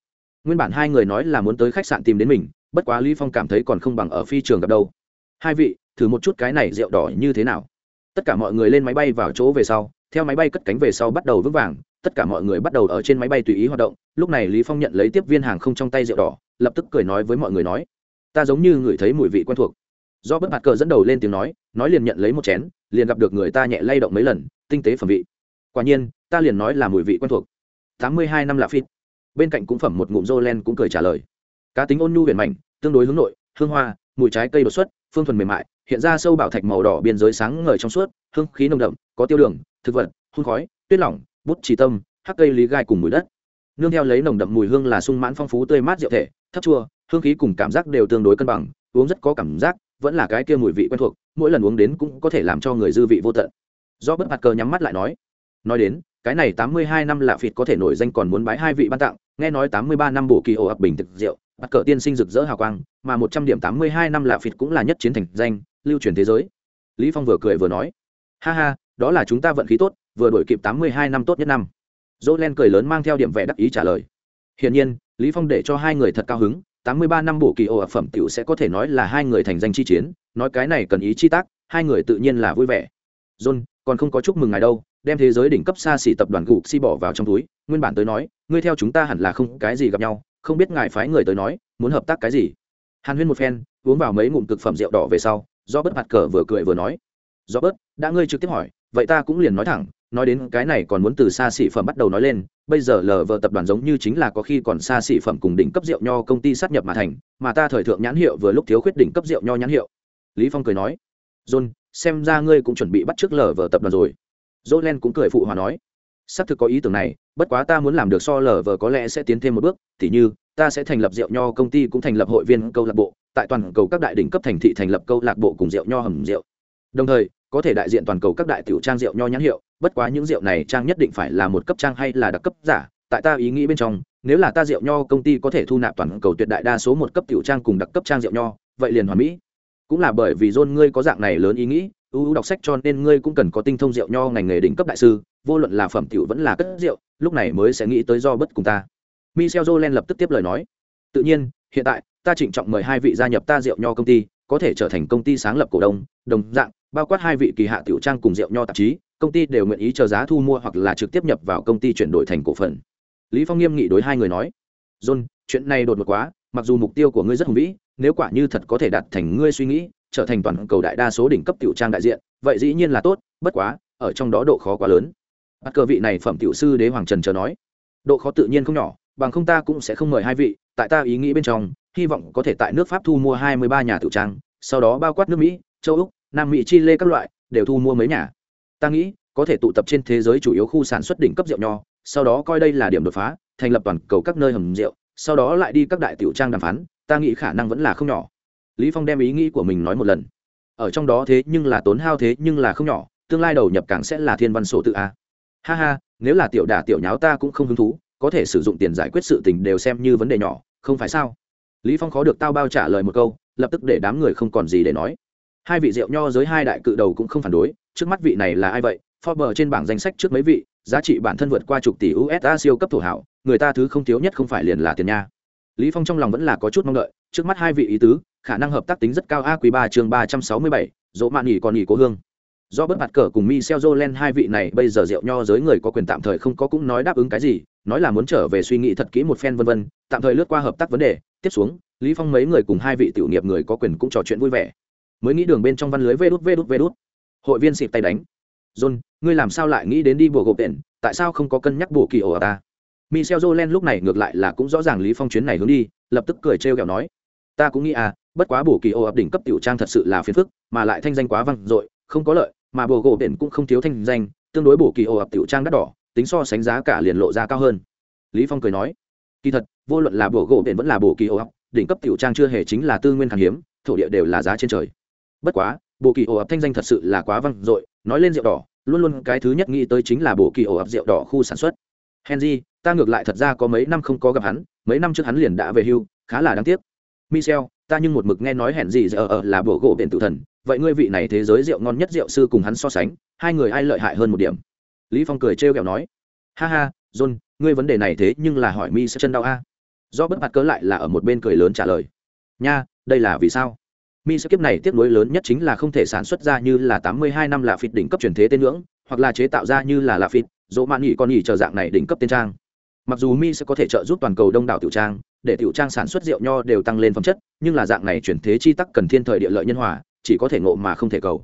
Nguyên bản hai người nói là muốn tới khách sạn tìm đến mình, bất quá lý phong cảm thấy còn không bằng ở phi trường gặp đâu. Hai vị thử một chút cái này rượu đỏ như thế nào. Tất cả mọi người lên máy bay vào chỗ về sau, theo máy bay cất cánh về sau bắt đầu vững vàng, tất cả mọi người bắt đầu ở trên máy bay tùy ý hoạt động. Lúc này lý phong nhận lấy tiếp viên hàng không trong tay rượu đỏ, lập tức cười nói với mọi người nói, ta giống như người thấy mùi vị quen thuộc. Do bất mặt cờ dẫn đầu lên tiếng nói nói liền nhận lấy một chén, liền gặp được người ta nhẹ lay động mấy lần, tinh tế phẩm vị. Quả nhiên, ta liền nói là mùi vị quen thuộc. Tám mươi hai năm là phít bên cạnh cũng phẩm một ngụm rô len cũng cười trả lời. Cá tính ôn nhu huyền mảnh, tương đối hướng nội, hương hoa, mùi trái cây đột xuất, phương thuần mềm mại hiện ra sâu bảo thạch màu đỏ biên giới sáng ngời trong suốt, hương khí nồng đậm, có tiêu đường, thực vật hôn khói, tuyết lỏng, bút chỉ tâm, hắc cây lý gai cùng mùi đất. Nương theo lấy nồng đậm mùi hương là sung mãn phong phú tươi mát rượu thể, thấp chua, hương khí cùng cảm giác đều tương đối cân bằng, uống rất có cảm giác, vẫn là cái kia mùi vị quen thuộc, mỗi lần uống đến cũng có thể làm cho người dư vị vô tận. Do bất mặt cờ nhắm mắt lại nói nói đến, cái này tám mươi hai năm lạ phịt có thể nổi danh còn muốn bái hai vị ban tặng, nghe nói tám mươi ba năm bổ kỳ ổ ập bình thực rượu bắt cờ tiên sinh rực rỡ hào quang, mà một trăm điểm tám mươi hai năm lạ phịt cũng là nhất chiến thành danh lưu truyền thế giới. Lý phong vừa cười vừa nói, ha ha, đó là chúng ta vận khí tốt, vừa đổi kịp tám mươi hai năm tốt nhất năm. Dỗ len cười lớn mang theo điểm vẻ đắc ý trả lời, hiển nhiên, lý phong để cho hai người thật cao hứng, tám mươi ba năm bổ kỳ ồ ập phẩm tiểu sẽ có thể nói là hai người thành danh chi chiến, nói cái này cần ý chi tác, hai người tự nhiên là vui vẻ. John, còn không có chúc mừng ngài đâu, đem thế giới đỉnh cấp xa xỉ tập đoàn gục si bỏ vào trong túi, nguyên bản tới nói, ngươi theo chúng ta hẳn là không cái gì gặp nhau, không biết ngài phái người tới nói, muốn hợp tác cái gì? Hàn huyên một phen, uống vào mấy ngụm cực phẩm rượu đỏ về sau do bất mặt cờ vừa cười vừa nói, do bớt, đã ngươi trực tiếp hỏi, vậy ta cũng liền nói thẳng, nói đến cái này còn muốn từ xa xỉ phẩm bắt đầu nói lên, bây giờ lờ vợ tập đoàn giống như chính là có khi còn xa xỉ phẩm cùng đỉnh cấp rượu nho công ty sát nhập mà thành, mà ta thời thượng nhãn hiệu vừa lúc thiếu khuyết đỉnh cấp rượu nho nhãn hiệu. Lý phong cười nói, john, xem ra ngươi cũng chuẩn bị bắt trước lờ vợ tập đoàn rồi. Jolen cũng cười phụ hòa nói, xác thực có ý tưởng này, bất quá ta muốn làm được so lờ vợ có lẽ sẽ tiến thêm một bước thì như ta sẽ thành lập rượu nho công ty cũng thành lập hội viên câu lạc bộ, tại toàn cầu các đại đỉnh cấp thành thị thành lập câu lạc bộ cùng rượu nho hầm rượu. Đồng thời, có thể đại diện toàn cầu các đại tiểu trang rượu nho nhãn hiệu, bất quá những rượu này trang nhất định phải là một cấp trang hay là đặc cấp giả, tại ta ý nghĩ bên trong, nếu là ta rượu nho công ty có thể thu nạp toàn cầu tuyệt đại đa số một cấp tiểu trang cùng đặc cấp trang rượu nho, vậy liền hoàn mỹ. Cũng là bởi vì john ngươi có dạng này lớn ý nghĩ, ưu đọc sách cho nên ngươi cũng cần có tinh thông rượu nho ngành nghề đỉnh cấp đại sư, vô luận là phẩm tiểu vẫn là cất rượu, lúc này mới sẽ nghĩ tới do bất cùng ta michel jolen lập tức tiếp lời nói. Tự nhiên, hiện tại, ta trịnh trọng mời hai vị gia nhập ta rượu nho công ty, có thể trở thành công ty sáng lập cổ đông, đồng dạng, bao quát hai vị kỳ hạ tiểu trang cùng rượu nho tạp chí, công ty đều nguyện ý chờ giá thu mua hoặc là trực tiếp nhập vào công ty chuyển đổi thành cổ phần. Lý phong nghiêm nghị đối hai người nói, john, chuyện này đột ngột quá, mặc dù mục tiêu của ngươi rất hùng vĩ, nếu quả như thật có thể đạt thành ngươi suy nghĩ, trở thành toàn cầu đại đa số đỉnh cấp tiểu trang đại diện, vậy dĩ nhiên là tốt, bất quá, ở trong đó độ khó quá lớn. Bắt cờ vị này phẩm tiểu sư đế hoàng trần chờ nói, độ khó tự nhiên không nhỏ bằng không ta cũng sẽ không mời hai vị, tại ta ý nghĩ bên trong, hy vọng có thể tại nước pháp thu mua hai mươi ba nhà tiểu trang, sau đó bao quát nước mỹ, châu úc, nam mỹ, chile các loại, đều thu mua mấy nhà. Ta nghĩ, có thể tụ tập trên thế giới chủ yếu khu sản xuất đỉnh cấp rượu nho, sau đó coi đây là điểm đột phá, thành lập toàn cầu các nơi hầm rượu, sau đó lại đi các đại tiểu trang đàm phán, ta nghĩ khả năng vẫn là không nhỏ. Lý phong đem ý nghĩ của mình nói một lần. Ở trong đó thế nhưng là tốn hao thế nhưng là không nhỏ, tương lai đầu nhập càng sẽ là thiên văn sổ tự a. Ha ha, nếu là tiểu đả tiểu nháo ta cũng không hứng thú có thể sử dụng tiền giải quyết sự tình đều xem như vấn đề nhỏ không phải sao? Lý phong khó được tao bao trả lời một câu lập tức để đám người không còn gì để nói. Hai vị rượu nho giới hai đại cự đầu cũng không phản đối trước mắt vị này là ai vậy? Forbes trên bảng danh sách trước mấy vị giá trị bản thân vượt qua chục tỷ usd siêu cấp thổ hảo người ta thứ không thiếu nhất không phải liền là tiền nha. Lý phong trong lòng vẫn là có chút mong đợi trước mắt hai vị ý tứ khả năng hợp tác tính rất cao a quý ba chương ba trăm sáu mươi bảy dỗ mạn nghỉ còn nghỉ cố hương. Do bất mặt cờ cùng Michel Jolen hai vị này bây giờ rượu nho giới người có quyền tạm thời không có cũng nói đáp ứng cái gì, nói là muốn trở về suy nghĩ thật kỹ một phen vân vân, tạm thời lướt qua hợp tác vấn đề, tiếp xuống, Lý Phong mấy người cùng hai vị tiểu nghiệp người có quyền cũng trò chuyện vui vẻ. Mới nghĩ đường bên trong văn lưới vê đút vê đút vê đút. Hội viên xịt tay đánh. John, ngươi làm sao lại nghĩ đến đi bùa gộp tiền, tại sao không có cân nhắc bổ kỳ ổ ở ta? Michel Jolen lúc này ngược lại là cũng rõ ràng Lý Phong chuyến này hướng đi, lập tức cười trêu ghẹo nói, ta cũng nghĩ à, bất quá bổ kỳ ổ ập đỉnh cấp tiểu trang thật sự là phiền phức, mà lại thanh danh quá vang dội, không có lợi, mà bùa gỗ biển cũng không thiếu thanh danh tương đối bổ kỳ ồ ập tiểu trang đắt đỏ tính so sánh giá cả liền lộ ra cao hơn. Lý phong cười nói, kỳ thật, vô luận là bộ gỗ bền vẫn là bổ kỳ ô ấp đỉnh cấp tiểu trang chưa hề chính là tư nguyên khan hiếm, thổ địa đều là giá trên trời. Bất quá bộ kỳ ồ ập thanh danh thật sự là quá vang dội, nói lên rượu đỏ, luôn luôn cái thứ nhất nghĩ tới chính là bộ kỳ ồ ập rượu đỏ khu sản xuất. Henry, ta ngược lại thật ra có mấy năm không có gặp hắn, mấy năm trước hắn liền đã về hưu, khá là đáng tiếc. Michel, ta nhưng một mực nghe nói hẹn gì giờ ở là bộ gỗ biển tự thần, vậy ngươi vị này thế giới rượu ngon nhất rượu sư cùng hắn so sánh, hai người ai lợi hại hơn một điểm? Lý phong cười trêu ghẹo nói, ha ha, john, ngươi vấn đề này thế nhưng là hỏi mi sẽ chân đau a. Do bất mặt cớ lại là ở một bên cười lớn trả lời, nha, đây là vì sao? Mi sẽ kiếp này tiếc nuối lớn nhất chính là không thể sản xuất ra như là tám mươi hai năm là phịt đỉnh cấp truyền thế tên ngưỡng, hoặc là chế tạo ra như là là phịt, dỗ mạn nghỉ con nghỉ chờ dạng này đỉnh cấp tên trang. Mặc dù mi sẽ có thể trợ giúp toàn cầu đông đảo tiểu trang, để tiểu trang sản xuất rượu nho đều tăng lên phẩm chất, nhưng là dạng này chuyển thế chi tắc cần thiên thời địa lợi nhân hòa, chỉ có thể ngộ mà không thể cầu.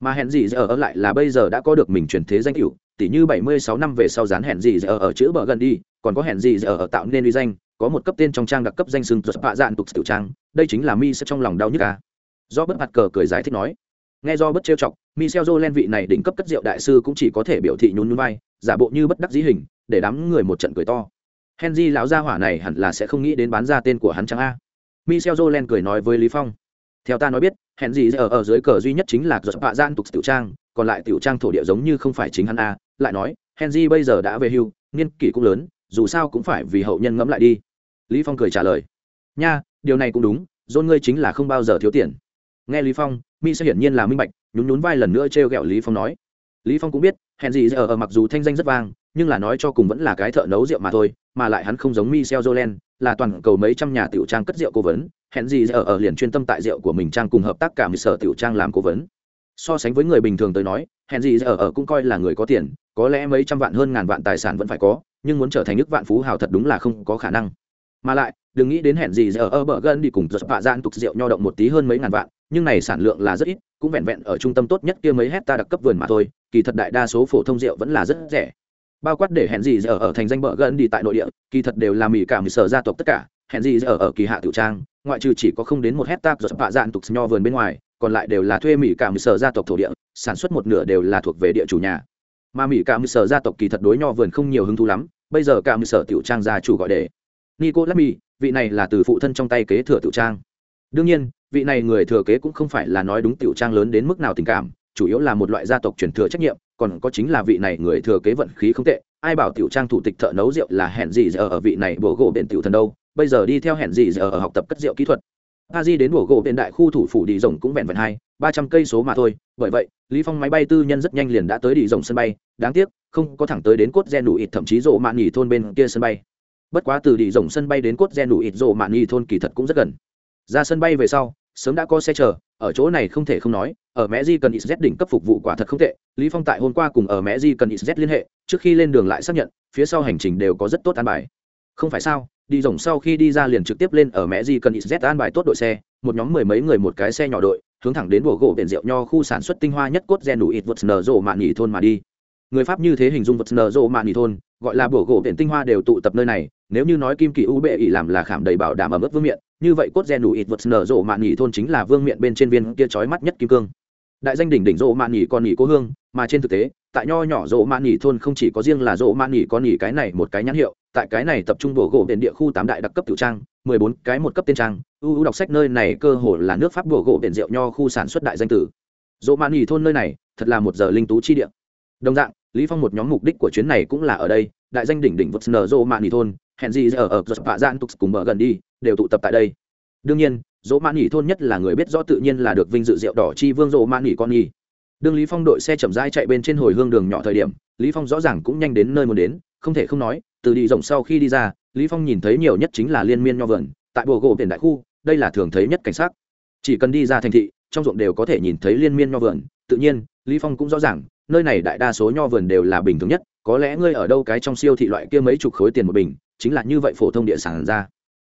Mà hẹn gì giờ ở lại là bây giờ đã có được mình chuyển thế danh hiệu tỷ như bảy mươi sáu năm về sau dán hẹn gì giờ ở chữ bờ gần đi, còn có hẹn gì giờ ở tạo nên uy danh, có một cấp tên trong trang đặc cấp danh sừng giật bạ dạn tục tiểu trang, đây chính là mi sẽ trong lòng đau nhức ca do bất mặt cờ cười giải thích nói, nghe do bất trêu chọc, michel jolen vị này đỉnh cấp cất rượu đại sư cũng chỉ có thể biểu thị nhún nhún vai, giả bộ như bất đắc dĩ hình, để đám người một trận cười to. Henry lão gia hỏa này hẳn là sẽ không nghĩ đến bán ra tên của hắn chẳng a. Michel jolen cười nói với lý phong, theo ta nói biết henry ở ở dưới cờ duy nhất chính là giật bạ dạ gian tục tiểu trang, còn lại tiểu trang thổ địa giống như không phải chính hắn a lại nói henry bây giờ đã về hưu niên kỷ cũng lớn dù sao cũng phải vì hậu nhân ngẫm lại đi. Lý phong cười trả lời nha điều này cũng đúng dôn ngươi chính là không bao giờ thiếu tiền. Nghe lý phong mi sẽ hiển nhiên là minh bạch nhún nhún vai lần nữa trêu ghẹo lý phong nói. Lý phong cũng biết hẹn gì giờ ở mặc dù thanh danh rất vang nhưng là nói cho cùng vẫn là cái thợ nấu rượu mà thôi mà lại hắn không giống Michel Jolen, là toàn cầu mấy trăm nhà tiểu trang cất rượu cố vấn, hẹn gì ở ở liền chuyên tâm tại rượu của mình trang cùng hợp tác cả một sở tiểu trang làm cố vấn. So sánh với người bình thường tới nói, hẹn gì ở ở cũng coi là người có tiền, có lẽ mấy trăm vạn hơn ngàn vạn tài sản vẫn phải có, nhưng muốn trở thành nước vạn phú hào thật đúng là không có khả năng. Mà lại, đừng nghĩ đến hẹn gì ở ở bờ gần đi cùng giật vạ gian tục rượu nho động một tí hơn mấy ngàn vạn, nhưng này sản lượng là rất ít, cũng vẹn vẹn ở trung tâm tốt nhất kia mấy hecta đặc cấp vườn mà thôi, kỳ thật đại đa số phổ thông rượu vẫn là rất rẻ bao quát để hẹn gì giờ ở thành danh bờ gần đi tại nội địa kỳ thật đều là mỹ cảm sở gia tộc tất cả hẹn gì giờ ở kỳ hạ tiểu trang ngoại trừ chỉ có không đến một hecta giật vạ dạn tục nho vườn bên ngoài còn lại đều là thuê mỹ cảm sở gia tộc thổ địa sản xuất một nửa đều là thuộc về địa chủ nhà mà mỹ cảm sở gia tộc kỳ thật đối nho vườn không nhiều hứng thú lắm, bây giờ cả mười sở tiểu trang gia chủ gọi để nico lắm mỹ vị này là từ phụ thân trong tay kế thừa tiểu trang. Đương nhiên, vị này người thừa kế cũng không phải là nói đúng tiểu trang lớn đến mức nào tình cảm, chủ yếu là một loại gia tộc truyền thừa trách nhiệm, còn có chính là vị này người thừa kế vận khí không tệ, ai bảo tiểu trang thủ tịch thợ nấu rượu là hẹn gì giờ ở vị này bổ gỗ biển tiểu thần đâu, bây giờ đi theo hẹn gì giờ ở học tập cất rượu kỹ thuật a di đến bổ gỗ biển đại khu thủ phủ đi rồng cũng vẹn vẹn hai, ba trăm cây số mà thôi. Bởi vậy, lý phong máy bay tư nhân rất nhanh liền đã tới đi rồng sân bay. Đáng tiếc, không có thẳng tới đến cốt gen đủ ít thậm chí rộ mạn nghỉ thôn bên kia sân bay. Bất quá từ đi rồng sân bay đến cốt gen đủ ít rộ mạn nghỉ thôn kỳ thật cũng rất gần. Ra sân bay về sau, sớm đã có xe chờ. Ở chỗ này không thể không nói, ở mẹ di cần xz đỉnh cấp phục vụ quả thật không tệ. Lý phong tại hôm qua cùng ở mẹ di cần xz liên hệ, trước khi lên đường lại xác nhận, phía sau hành trình đều có rất tốt an bài. Không phải sao? Đi rồng sau khi đi ra liền trực tiếp lên ở mẹ di cần z an bài tốt đội xe, một nhóm mười mấy người một cái xe nhỏ đội, hướng thẳng đến bồ gỗ biển rượu nho khu sản xuất tinh hoa nhất cốt gen đủ ít vật nở rộ mạn nghỉ thôn mà đi. Người pháp như thế hình dung vật nở rộ mạn nghỉ thôn, gọi là bồ gỗ biển tinh hoa đều tụ tập nơi này, nếu như nói kim kỳ u bệ ỉ làm là khảm đầy bảo đảm ở mức vương miện, như vậy cốt gen đủ ít vật nở rộ mạn nghỉ thôn chính là vương miện bên trên viên kia chói mắt nhất kim cương. Đại danh đỉnh đỉnh rộ mạn nghỉ còn nghỉ cố hương, mà trên thực tế tại nho nhỏ rộ mạn nghỉ thôn không chỉ có riêng là rộ mạn nghỉ con nghỉ cái này một cái nhãn hiệu, tại cái này tập trung bổ gỗ biển địa khu tám đại đặc cấp tiểu trang, mười bốn cái một cấp tiên trang ưu đọc sách nơi này cơ hồ là nước pháp bổ gỗ biển rượu nho khu sản xuất đại danh tử. Dỗ mạn nghỉ thôn nơi này, thật là một giờ linh tú chi địa. Đồng dạng, lý phong một nhóm mục đích của chuyến này cũng là ở đây, đại danh đỉnh đỉnh vật nở dỗ mạn nghỉ thôn, hẹn gì ở ở giật vạ gian tục cùng mở gần đi, đều tụ tập tại đây. Đương nhiên dỗ mạn nghỉ thôn nhất là người biết rõ tự nhiên là được vinh dự rượu đỏ chi vương dỗ mạn nghỉ con nghỉ đương lý phong đội xe chậm rãi chạy bên trên hồi hương đường nhỏ thời điểm, lý phong rõ ràng cũng nhanh đến nơi muốn đến, không thể không nói, từ đi rộng sau khi đi ra, lý phong nhìn thấy nhiều nhất chính là liên miên nho vườn, tại bộ gỗ biển đại khu, đây là thường thấy nhất cảnh sát chỉ cần đi ra thành thị, trong ruộng đều có thể nhìn thấy liên miên nho vườn. Tự nhiên, lý phong cũng rõ ràng, nơi này đại đa số nho vườn đều là bình thường nhất, có lẽ ngươi ở đâu cái trong siêu thị loại kia mấy chục khối tiền một bình, chính là như vậy phổ thông địa sản ra.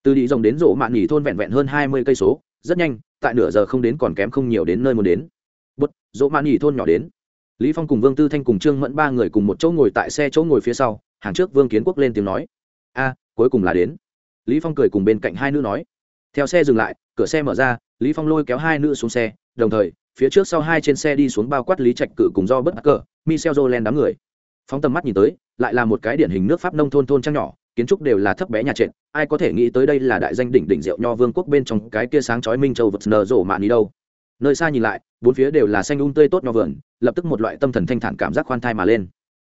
Từ đi rộng đến rộ mạn nghỉ thôn vẹn vẹn hơn hai mươi cây số, rất nhanh, tại nửa giờ không đến còn kém không nhiều đến nơi muốn đến bút, dỗ man nhì thôn nhỏ đến. Lý phong cùng vương tư thanh cùng trương mẫn ba người cùng một chỗ ngồi tại xe chỗ ngồi phía sau, hàng trước vương kiến quốc lên tiếng nói. A, cuối cùng là đến. Lý phong cười cùng bên cạnh hai nữ nói. Theo xe dừng lại, cửa xe mở ra, lý phong lôi kéo hai nữ xuống xe, đồng thời, phía trước sau hai trên xe đi xuống bao quát lý trạch cự cùng do bất cờ, michel jolen đám người. Phóng tầm mắt nhìn tới, lại là một cái điển hình nước pháp nông thôn thôn trang nhỏ, kiến trúc đều là thấp bé nhà trệt, ai có thể nghĩ tới đây là đại danh đỉnh đỉnh rượu nho vương quốc bên trong cái kia sáng chói minh châu vật nở rộ mạn đi đâu nơi xa nhìn lại, bốn phía đều là xanh un tươi tốt nho vườn, lập tức một loại tâm thần thanh thản cảm giác khoan thai mà lên.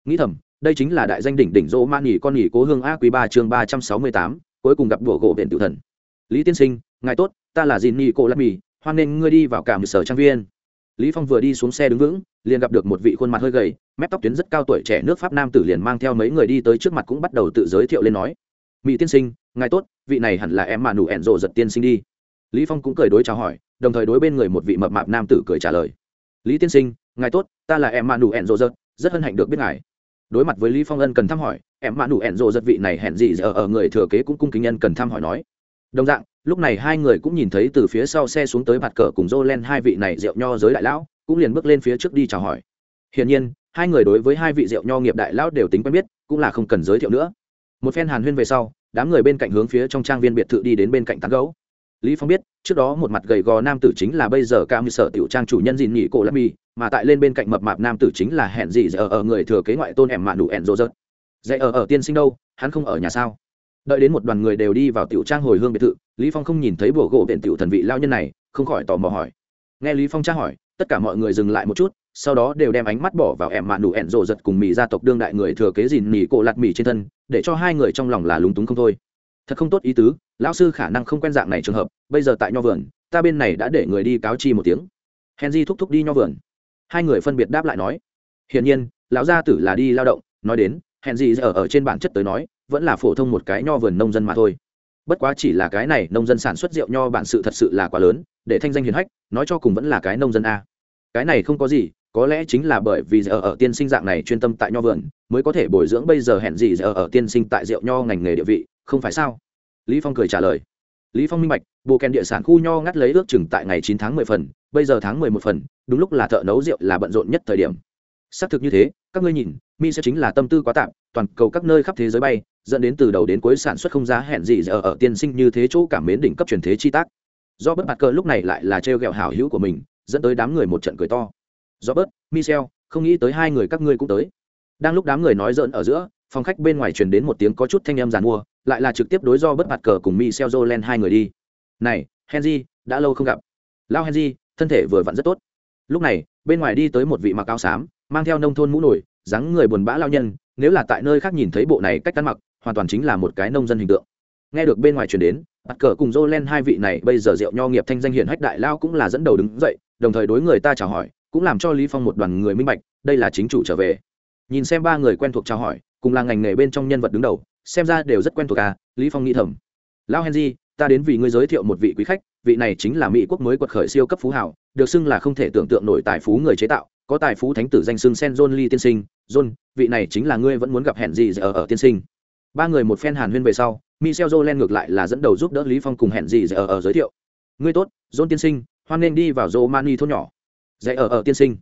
Nghĩ thầm, đây chính là đại danh đỉnh đỉnh dỗ man nhỉ con nhỉ cố hương a quý ba chương ba trăm sáu mươi tám, cuối cùng gặp đùa gỗ biển tử thần. Lý tiên sinh, ngài tốt, ta là dìn nhỉ cô lắc mì, hoan nghênh ngươi đi vào cả một sở trang viên. Lý phong vừa đi xuống xe đứng vững, liền gặp được một vị khuôn mặt hơi gầy, mép tóc tuyến rất cao tuổi trẻ nước pháp nam tử liền mang theo mấy người đi tới trước mặt cũng bắt đầu tự giới thiệu lên nói. Mỹ tiên sinh, ngài tốt, vị này hẳn là em mà nụ ẹn rộ giật tiên sinh đi. Lý phong cũng cười đối chào hỏi đồng thời đối bên người một vị mập mạp nam tử cười trả lời. Lý tiên sinh, ngài tốt, ta là em manu nụ ẹn rộ giật rất hân hạnh được biết ngài. Đối mặt với lý phong ân cần thăm hỏi em manu nụ ẹn rộ giật vị này hẹn gì giờ ở người thừa kế cũng cung kính nhân cần thăm hỏi nói. Đồng dạng, lúc này hai người cũng nhìn thấy từ phía sau xe xuống tới bạt cờ cùng Jolen hai vị này rượu nho giới đại lão, cũng liền bước lên phía trước đi chào hỏi. Hiển nhiên, hai người đối với hai vị rượu nho nghiệp đại lão đều tính quen biết, cũng là không cần giới thiệu nữa. Một phen hàn huyên về sau, đám người bên cạnh hướng phía trong trang viên biệt thự đi đến bên cạnh tán gấu lý phong biết trước đó một mặt gầy gò nam tử chính là bây giờ cao như sở tiểu trang chủ nhân dìn nhị cổ lâm mì, mà tại lên bên cạnh mập mạp nam tử chính là hẹn gì giờ ở người thừa kế ngoại tôn em mạn đủ ẹn rô rớt. Dạy ở ở tiên sinh đâu? Hắn không ở nhà sao? Đợi đến một đoàn người đều đi vào tiểu trang hồi hương biệt thự lý phong không nhìn thấy bùa gỗ viện tiểu thần vị lao nhân này không khỏi tò mò hỏi. Nghe lý phong tra hỏi tất cả mọi người dừng lại một chút sau đó đều đem ánh mắt bỏ vào em mạn đủ ẹn rộ giật cùng mì gia tộc đương đại người thừa kế dìn mì cổ lạt mì trên thân để cho hai người trong lòng là lúng túng không thôi thật không tốt ý tứ, lão sư khả năng không quen dạng này trường hợp, bây giờ tại nho vườn, ta bên này đã để người đi cáo chi một tiếng. Henry thúc thúc đi nho vườn. Hai người phân biệt đáp lại nói, hiển nhiên, lão gia tử là đi lao động, nói đến, henry ở ở trên bản chất tới nói, vẫn là phổ thông một cái nho vườn nông dân mà thôi. Bất quá chỉ là cái này nông dân sản xuất rượu nho bản sự thật sự là quá lớn, để thanh danh hiền hách, nói cho cùng vẫn là cái nông dân a. Cái này không có gì, có lẽ chính là bởi vì giờ ở tiên sinh dạng này chuyên tâm tại nho vườn, mới có thể bồi dưỡng bây giờ hẹn gì giờ ở tiên sinh tại rượu nho ngành nghề địa vị không phải sao? Lý phong cười trả lời. Lý phong minh bạch bộ kèn địa sản khu nho ngắt lấy ước chừng tại ngày chín tháng mười phần, bây giờ tháng mười một phần, đúng lúc là thợ nấu rượu là bận rộn nhất thời điểm. Xác thực như thế, các ngươi nhìn, mi sẽ chính là tâm tư quá tạm, toàn cầu các nơi khắp thế giới bay, dẫn đến từ đầu đến cuối sản xuất không giá hẹn gì giờ ở tiên sinh như thế chỗ cảm mến đỉnh cấp truyền thế chi tác. Do bất mặt cờ lúc này lại là trêu ghẹo hảo hữu của mình, dẫn tới đám người một trận cười to. Do bớt michel, không nghĩ tới hai người các ngươi cũng tới. Đang lúc đám người nói dỡn ở giữa, phòng khách bên ngoài truyền đến một tiếng có chút thanh âm giàn mua lại là trực tiếp đối do bất mặt cờ cùng michel jolen hai người đi. Này henry đã lâu không gặp. Lao henry thân thể vừa vặn rất tốt. Lúc này bên ngoài đi tới một vị mặc áo xám mang theo nông thôn mũ nổi dáng người buồn bã lao nhân nếu là tại nơi khác nhìn thấy bộ này cách ăn mặc hoàn toàn chính là một cái nông dân hình tượng. Nghe được bên ngoài truyền đến bắt cờ cùng Jolen hai vị này bây giờ rượu nho nghiệp thanh danh hiển hách đại lao cũng là dẫn đầu đứng dậy, đồng thời đối người ta chào hỏi, cũng làm cho Lý Phong một đoàn người minh bạch, đây là chính chủ trở về. Nhìn xem ba người quen thuộc chào hỏi, cùng là ngành nghề bên trong nhân vật đứng đầu, xem ra đều rất quen thuộc à, Lý Phong nghĩ thầm. Lão Henry, ta đến vì ngươi giới thiệu một vị quý khách, vị này chính là Mỹ quốc mới quật khởi siêu cấp phú hào, được xưng là không thể tưởng tượng nổi tài phú người chế tạo, có tài phú thánh tử danh xưng Sen John Lee tiên sinh, John, vị này chính là ngươi vẫn muốn gặp hẹn gì ở ở tiên sinh. Ba người một phen hàn huyên về sau, michel jolen ngược lại là dẫn đầu giúp đỡ lý phong cùng hẹn gì ở ở giới thiệu. Ngươi tốt john tiên sinh hoan nên đi vào romani thôn nhỏ. Dạy ở ở tiên sinh.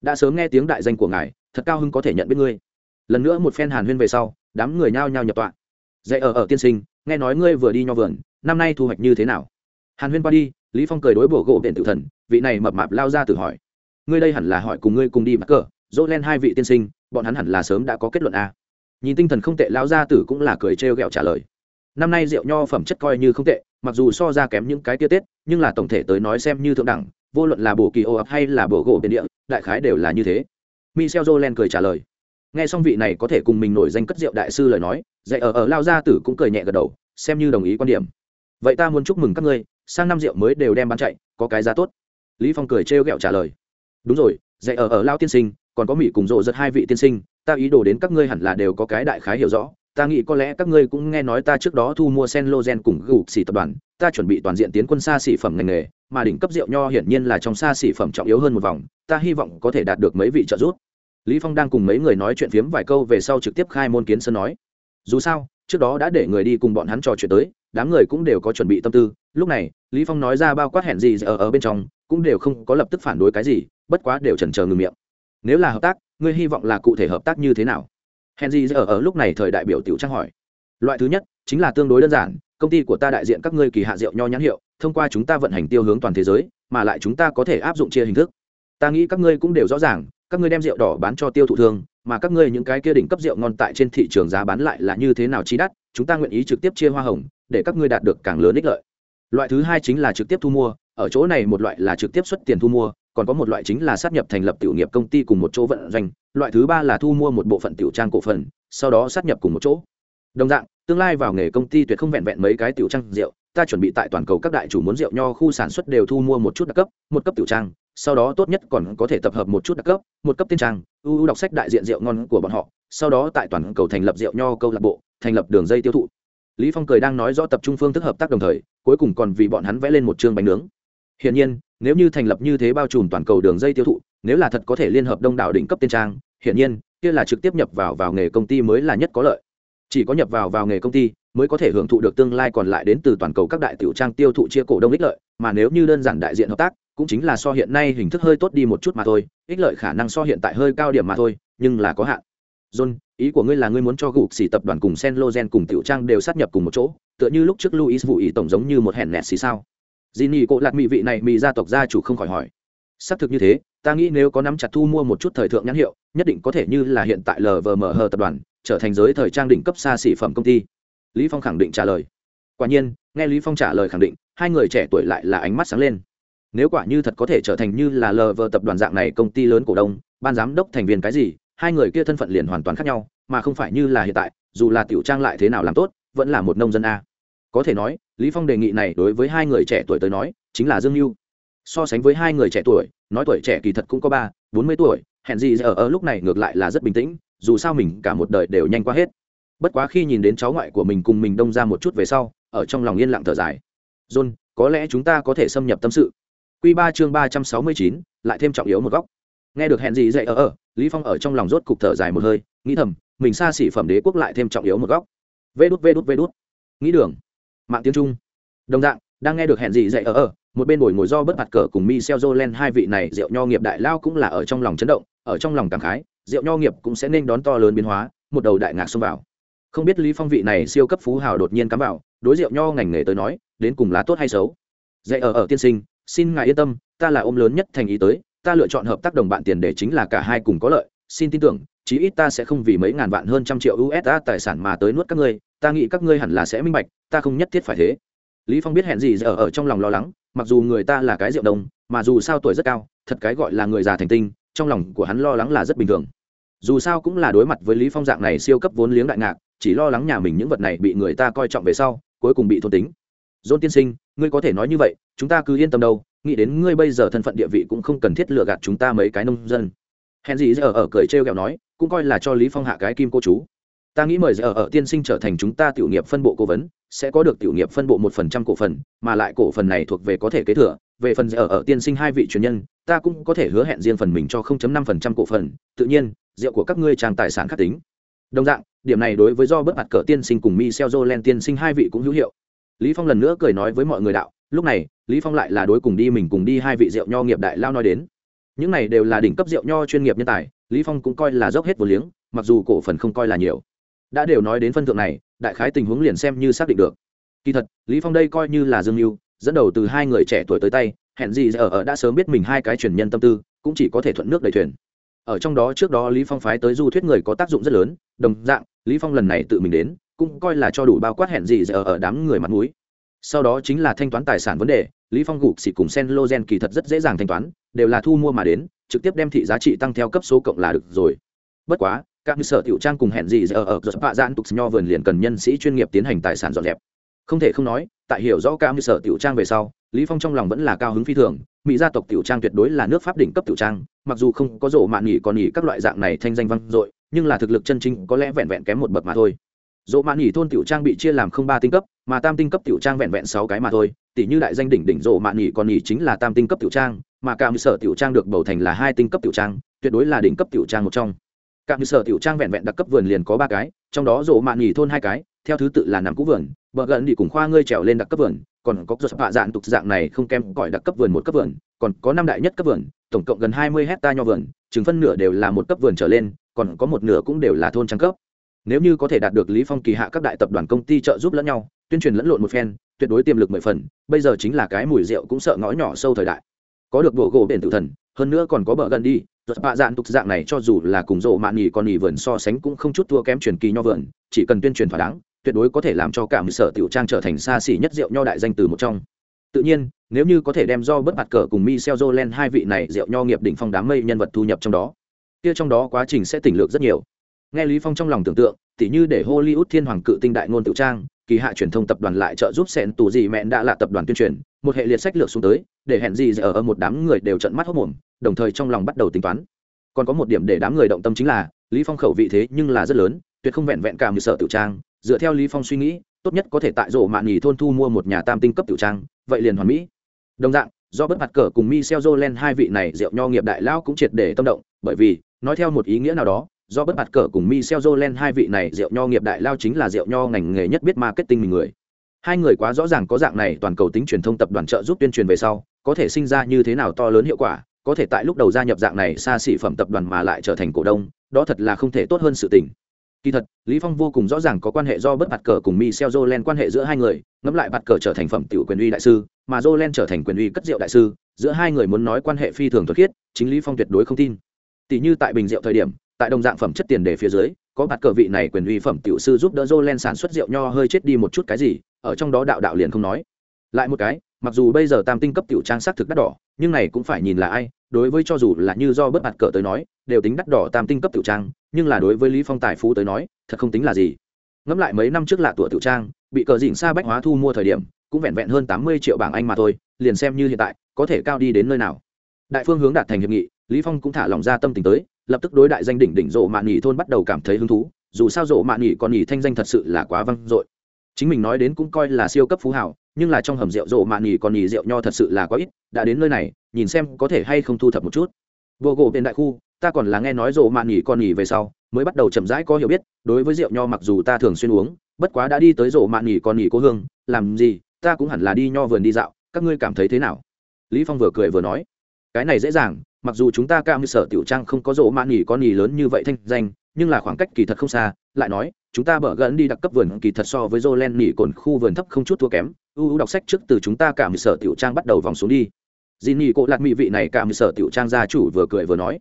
Đã sớm nghe tiếng đại danh của ngài thật cao hưng có thể nhận biết ngươi. Lần nữa một phen hàn huyên về sau đám người nhao nhao nhập tọa. Dạy ở ở tiên sinh, nghe nói ngươi vừa đi nho vườn, năm nay thu hoạch như thế nào? Hàn huyên qua đi, lý phong cười đối bổ gỗ viện tự thần, vị này mập mạp lao ra tự hỏi. Ngươi đây hẳn là hỏi cùng ngươi cùng đi bắt cờ, dỗ lên hai vị tiên sinh, bọn hắn hẳn là sớm đã có kết luận a nhìn tinh thần không tệ lao ra tử cũng là cười trêu ghẹo trả lời. Năm nay rượu nho phẩm chất coi như không tệ, mặc dù so ra kém những cái tia tết, nhưng là tổng thể tới nói xem như thượng đẳng, vô luận là bổ kỳ ô ập hay là bổ gỗ biển địa, đại khái đều là như thế. Michel jolen cười trả lời nghe xong vị này có thể cùng mình nổi danh cất rượu đại sư lời nói, dạy ở ở lao gia tử cũng cười nhẹ gật đầu, xem như đồng ý quan điểm. Vậy ta muốn chúc mừng các ngươi, sang năm rượu mới đều đem bán chạy, có cái giá tốt. Lý phong cười trêu ghẹo trả lời. Đúng rồi, dạy ở ở lao tiên sinh, còn có mỹ cùng rộ giật hai vị tiên sinh, ta ý đồ đến các ngươi hẳn là đều có cái đại khái hiểu rõ. Ta nghĩ có lẽ các ngươi cũng nghe nói ta trước đó thu mua sen lô gen cùng gục xỉ tập đoàn, ta chuẩn bị toàn diện tiến quân xa xỉ phẩm ngành nghề, mà đỉnh cấp rượu nho hiển nhiên là trong xa xỉ phẩm trọng yếu hơn một vòng, ta hy vọng có thể đạt được mấy vị trợ giúp lý phong đang cùng mấy người nói chuyện phiếm vài câu về sau trực tiếp khai môn kiến sơn nói. Dù sao, trước đó đã để người đi cùng bọn hắn trò chuyện tới, đám người cũng đều có chuẩn bị tâm tư. Lúc này, lý phong nói ra bao quát hẹn gì ở ở bên trong, cũng đều không có lập tức phản đối cái gì, bất quá đều chần chờ ngừng miệng. Nếu là hợp tác, ngươi hy vọng là cụ thể hợp tác như thế nào? Hẹn gì ở ở lúc này thời đại biểu tiểu trang hỏi. Loại thứ nhất, chính là tương đối đơn giản, công ty của ta đại diện các ngươi kỳ hạ rượu nho nhãn hiệu, thông qua chúng ta vận hành tiêu hướng toàn thế giới, mà lại chúng ta có thể áp dụng chia hình thức. Ta nghĩ các ngươi cũng đều rõ ràng các ngươi đem rượu đỏ bán cho tiêu thụ thương, mà các ngươi những cái kia đỉnh cấp rượu ngon tại trên thị trường giá bán lại là như thế nào chi đắt, chúng ta nguyện ý trực tiếp chia hoa hồng, để các ngươi đạt được càng lớn ích lợi. Loại thứ hai chính là trực tiếp thu mua, ở chỗ này một loại là trực tiếp xuất tiền thu mua, còn có một loại chính là sát nhập thành lập tiểu nghiệp công ty cùng một chỗ vận doanh, loại thứ ba là thu mua một bộ phận tiểu trang cổ phần, sau đó sát nhập cùng một chỗ. Đồng dạng, tương lai vào nghề công ty tuyệt không vẹn vẹn mấy cái tiểu trang rượu, ta chuẩn bị tại toàn cầu các đại chủ muốn rượu nho khu sản xuất đều thu mua một chút đặc cấp, một cấp tiểu trang sau đó tốt nhất còn có thể tập hợp một chút đặc cấp, một cấp tiên trang ưu đọc sách đại diện rượu ngon của bọn họ, sau đó tại toàn cầu thành lập rượu nho câu lạc bộ, thành lập đường dây tiêu thụ. Lý phong cười đang nói rõ tập trung phương thức hợp tác đồng thời, cuối cùng còn vì bọn hắn vẽ lên một chương bánh nướng. Hiển nhiên, nếu như thành lập như thế bao trùm toàn cầu đường dây tiêu thụ, nếu là thật có thể liên hợp đông đảo đỉnh cấp tiên trang, hiển nhiên, kia là trực tiếp nhập vào vào nghề công ty mới là nhất có lợi. Chỉ có nhập vào vào nghề công ty mới có thể hưởng thụ được tương lai còn lại đến từ toàn cầu các đại tiểu trang tiêu thụ chia cổ đông ích lợi, mà nếu như đơn giản đại diện hợp tác cũng chính là so hiện nay hình thức hơi tốt đi một chút mà thôi, ích lợi khả năng so hiện tại hơi cao điểm mà thôi, nhưng là có hạn. John, ý của ngươi là ngươi muốn cho gục xỉ tập đoàn cùng Senlogen cùng tiểu trang đều sát nhập cùng một chỗ, tựa như lúc trước luis vụ ý tổng giống như một hẹn nẹt xì sao? Ginny cô lạt mỹ vị này mỹ gia tộc gia chủ không khỏi hỏi. Xác thực như thế, ta nghĩ nếu có nắm chặt thu mua một chút thời thượng nhãn hiệu, nhất định có thể như là hiện tại lvmh tập đoàn, trở thành giới thời trang đỉnh cấp xa xỉ phẩm công ty. Lý phong khẳng định trả lời. Quả nhiên, nghe lý phong trả lời khẳng định, hai người trẻ tuổi lại là ánh mắt sáng lên nếu quả như thật có thể trở thành như là lv tập đoàn dạng này công ty lớn cổ đông, ban giám đốc thành viên cái gì, hai người kia thân phận liền hoàn toàn khác nhau, mà không phải như là hiện tại, dù là tiểu trang lại thế nào làm tốt, vẫn là một nông dân a. Có thể nói, lý phong đề nghị này đối với hai người trẻ tuổi tới nói, chính là dương lưu so sánh với hai người trẻ tuổi, nói tuổi trẻ kỳ thật cũng có ba, bốn mươi tuổi, hẹn gì ở ở lúc này ngược lại là rất bình tĩnh, dù sao mình cả một đời đều nhanh qua hết. Bất quá khi nhìn đến cháu ngoại của mình cùng mình đông ra một chút về sau, ở trong lòng yên lặng thở dài. John, có lẽ chúng ta có thể xâm nhập tâm sự. Quy ba chương ba trăm sáu mươi chín lại thêm trọng yếu một góc. Nghe được hẹn gì dậy ở ở lý phong ở trong lòng rốt cục thở dài một hơi nghĩ thầm mình xa xỉ phẩm đế quốc lại thêm trọng yếu một góc. Vê đút vê đút vê đút. Nghĩ đường. Mạng tiếng trung. Đồng dạng đang nghe được hẹn gì dậy ở ở một bên ngồi ngồi do bất mặt cờ cùng Michel Jolen hai vị này rượu nho nghiệp đại lao cũng là ở trong lòng chấn động, ở trong lòng cảm khái, rượu nho nghiệp cũng sẽ nên đón to lớn biến hóa, một đầu đại ngạc xông vào. Không biết Lý Phong vị này siêu cấp phú hào đột nhiên cắm vào, đối rượu nho ngành nghề tới nói, đến cùng là tốt hay xấu. Dạy ở ở tiên sinh, xin ngài yên tâm, ta là ôm lớn nhất thành ý tới, ta lựa chọn hợp tác đồng bạn tiền để chính là cả hai cùng có lợi, xin tin tưởng, chí ít ta sẽ không vì mấy ngàn vạn hơn trăm triệu USD tài sản mà tới nuốt các ngươi, ta nghĩ các ngươi hẳn là sẽ minh bạch, ta không nhất thiết phải thế. Lý Phong biết hẹn gì giờ ở trong lòng lo lắng, mặc dù người ta là cái rượu đồng mà dù sao tuổi rất cao thật cái gọi là người già thành tinh trong lòng của hắn lo lắng là rất bình thường. Dù sao cũng là đối mặt với lý phong dạng này siêu cấp vốn liếng đại ngạc chỉ lo lắng nhà mình những vật này bị người ta coi trọng về sau cuối cùng bị thôn tính. Dôn tiên sinh ngươi có thể nói như vậy, chúng ta cứ yên tâm đâu, nghĩ đến ngươi bây giờ thân phận địa vị cũng không cần thiết lừa gạt chúng ta mấy cái nông dân. Hèn gì giờ ở cười trêu ghẹo nói, cũng coi là cho lý phong hạ cái kim cô chú. Ta nghĩ mời giờ ở tiên sinh trở thành chúng ta tiểu nghiệp phân bộ cố vấn, sẽ có được tiểu nghiệp phân bộ một phần trăm cổ phần, mà lại cổ phần này thuộc về có thể kế thừa. Về phần giờ ở tiên sinh hai vị truyền nhân, ta cũng có thể hứa hẹn riêng phần mình cho 0.5% cổ phần. Tự nhiên, rượu của các ngươi trang tài sản khắc tính. Đồng dạng, điểm này đối với do bất mặt cờ tiên sinh cùng michel jolen tiên sinh hai vị cũng hữu hiệu lý phong lần nữa cười nói với mọi người đạo, lúc này, lý phong lại là đối cùng đi mình cùng đi hai vị rượu nho nghiệp đại lao nói đến. Những này đều là đỉnh cấp rượu nho chuyên nghiệp nhân tài, lý phong cũng coi là dốc hết vô liếng, mặc dù cổ phần không coi là nhiều. Đã đều nói đến phân thượng này, đại khái tình huống liền xem như xác định được. Kỳ thật, lý phong đây coi như là dương lưu dẫn đầu từ hai người trẻ tuổi tới tay, hẹn gì ở ở đã sớm biết mình hai cái truyền nhân tâm tư, cũng chỉ có thể thuận nước đầy thuyền. Ở trong đó trước đó lý phong phái tới du thuyết người có tác dụng rất lớn, đồng dạng, lý phong lần này tự mình đến cũng coi là cho đủ bao quát hẹn gì ở ở đám người mặt mũi. Sau đó chính là thanh toán tài sản vấn đề, lý phong gục xịt cùng sen lô gen kỳ thật rất dễ dàng thanh toán, đều là thu mua mà đến, trực tiếp đem thị giá trị tăng theo cấp số cộng là được rồi. Bất quá, các sở tiểu trang cùng hẹn gì giờ ở giật bạ giãn tục nho vườn liền cần nhân sĩ chuyên nghiệp tiến hành tài sản dọn dẹp. Không thể không nói, tại hiểu rõ các sở tiểu trang về sau, lý phong trong lòng vẫn là cao hứng phi thường, mỹ gia tộc tiểu trang tuyệt đối là nước pháp đỉnh cấp tiểu trang, mặc dù không có rổ mạn nghỉ còn nghỉ các loại dạng này thanh danh vang dội, nhưng là thực lực chân chính có lẽ vẹn vẹn kém một bậc mà thôi dỗ mạn nghỉ thôn tiểu trang bị chia làm không ba tinh cấp, mà tam tinh cấp tiểu trang vẹn vẹn sáu cái mà thôi tỷ như đại danh đỉnh đỉnh dỗ mạn nghỉ còn nghỉ chính là tam tinh cấp tiểu trang, mà cả sở tiểu trang được bầu thành là hai tinh cấp tiểu trang, tuyệt đối là đỉnh cấp tiểu trang một trong. Cả sở tiểu trang vẹn vẹn đặc cấp vườn liền có ba cái, trong đó dỗ mạn nghỉ thôn hai cái, theo thứ tự là nằm cũ vườn, bờ gần đi cùng khoa ngươi trèo lên đặc cấp vườn, còn có giật hạ dạng tục dạng này không kém gọi đặc cấp vườn một cấp vườn, còn có năm đại nhất cấp vườn, tổng cộng gần hai mươi hecta nho vườn chừng phân nửa đều là một cấp vườn trở lên, còn có một nửa cũng đều là thôn trang cấp nếu như có thể đạt được lý phong kỳ hạ các đại tập đoàn công ty trợ giúp lẫn nhau, tuyên truyền lẫn lộn một phen, tuyệt đối tiềm lực mười phần, bây giờ chính là cái mùi rượu cũng sợ ngõ nhỏ sâu thời đại. Có được bộ gỗ biển tự thần, hơn nữa còn có bờ gần đi giật bạ dạng tục dạng này cho dù là cùng rộ mạn nhì còn nhì vườn so sánh cũng không chút thua kém truyền kỳ nho vườn, chỉ cần tuyên truyền thỏa đáng, tuyệt đối có thể làm cho cả một sở tiểu trang trở thành xa xỉ nhất rượu nho đại danh từ một trong. Tự nhiên, nếu như có thể đem do bất mặt cờ cùng Michel Jolen hai vị này rượu nho nghiệp đỉnh phong đám mây nhân vật thu nhập trong đó, kia trong đó quá trình sẽ tỉnh lược rất nhiều nghe lý phong trong lòng tưởng tượng, tỉ như để hollywood thiên hoàng cự tinh đại ngôn tự trang, kỳ hạ truyền thông tập đoàn lại trợ giúp sẹn tù gì mẹn đã là tập đoàn tuyên truyền, một hệ liệt sách lược xuống tới, để hẹn gì ở một đám người đều trận mắt hốc mồm, đồng thời trong lòng bắt đầu tính toán. Còn có một điểm để đám người động tâm chính là, lý phong khẩu vị thế nhưng là rất lớn, tuyệt không vẹn vẹn cả như sở tự trang. Dựa theo lý phong suy nghĩ, tốt nhất có thể tại rổ mạn nghỉ thôn thu mua một nhà tam tinh cấp tiểu trang, vậy liền hoàn mỹ. Đồng dạng, do bất mặt cờ cùng Michel Jolen hai vị này rượu nho nghiệp đại lao cũng triệt để tâm động, bởi vì, nói theo một ý nghĩa nào đó do bất mặt cờ cùng Michel Jolen hai vị này rượu nho nghiệp đại lao chính là rượu nho ngành nghề nhất biết marketing mình người. Hai người quá rõ ràng có dạng này toàn cầu tính truyền thông tập đoàn trợ giúp tuyên truyền về sau, có thể sinh ra như thế nào to lớn hiệu quả, có thể tại lúc đầu gia nhập dạng này xa xỉ phẩm tập đoàn mà lại trở thành cổ đông, đó thật là không thể tốt hơn sự tình. Kỳ thật, lý phong vô cùng rõ ràng có quan hệ do bất bạt cờ cùng michel jolen quan hệ giữa hai người, ngẫm lại bạt cờ trở thành phẩm tiểu quyền uy đại sư, mà jolen trở thành quyền uy cất rượu đại sư, giữa hai người muốn nói quan hệ phi thường thuật khiết, chính lý phong tuyệt đối không tin. Tỷ như tại bình rượu thời điểm tại đồng dạng phẩm chất tiền đề phía dưới, có mặt cờ vị này quyền uy phẩm tiểu sư giúp đỡ jolen sản xuất rượu nho hơi chết đi một chút cái gì, ở trong đó đạo đạo liền không nói. Lại một cái, mặc dù bây giờ tam tinh cấp tiểu trang sắc thực đắt đỏ, nhưng này cũng phải nhìn là ai, đối với cho dù là như do bất mặt cờ tới nói, đều tính đắt đỏ tam tinh cấp tiểu trang, nhưng là đối với lý phong tài phú tới nói, thật không tính là gì. Ngẫm lại mấy năm trước lạ tuổi tiểu trang, bị cờ dịnh xa bách hóa thu mua thời điểm, cũng vẹn vẹn hơn tám mươi triệu bảng anh mà thôi, liền xem như hiện tại, có thể cao đi đến nơi nào. Đại phương hướng đạt thành hiệp nghị, lý phong cũng thả lòng ra tâm tình tới lập tức đối đại danh đỉnh đỉnh rộ mạn nhị thôn bắt đầu cảm thấy hứng thú, dù sao rộ mạn nhị còn nhị thanh danh thật sự là quá vang dội. Chính mình nói đến cũng coi là siêu cấp phú hảo nhưng là trong hầm rượu rộ mạn nhị còn nhị rượu nho thật sự là quá ít, đã đến nơi này, nhìn xem có thể hay không thu thập một chút. Vô gỗ bên đại khu, ta còn là nghe nói rộ mạn nhị con nhị về sau, mới bắt đầu chậm rãi có hiểu biết, đối với rượu nho mặc dù ta thường xuyên uống, bất quá đã đi tới rộ mạn nhị con nhị cô hương, làm gì, ta cũng hẳn là đi nho vườn đi dạo, các ngươi cảm thấy thế nào? Lý phong vừa cười vừa nói, cái này dễ dàng mặc dù chúng ta cao như sở tiểu trang không có rỗ mạn nghỉ con nghỉ lớn như vậy thanh danh nhưng là khoảng cách kỳ thật không xa lại nói chúng ta bở gần đi đặc cấp vườn kỳ thật so với Jolen nghỉ cồn khu vườn thấp không chút thua kém. ưu đọc sách trước từ chúng ta cả sở tiểu trang bắt đầu vòng xuống đi. dì nghỉ cộ lạc mỹ vị này cả sở tiểu trang gia chủ vừa cười vừa nói.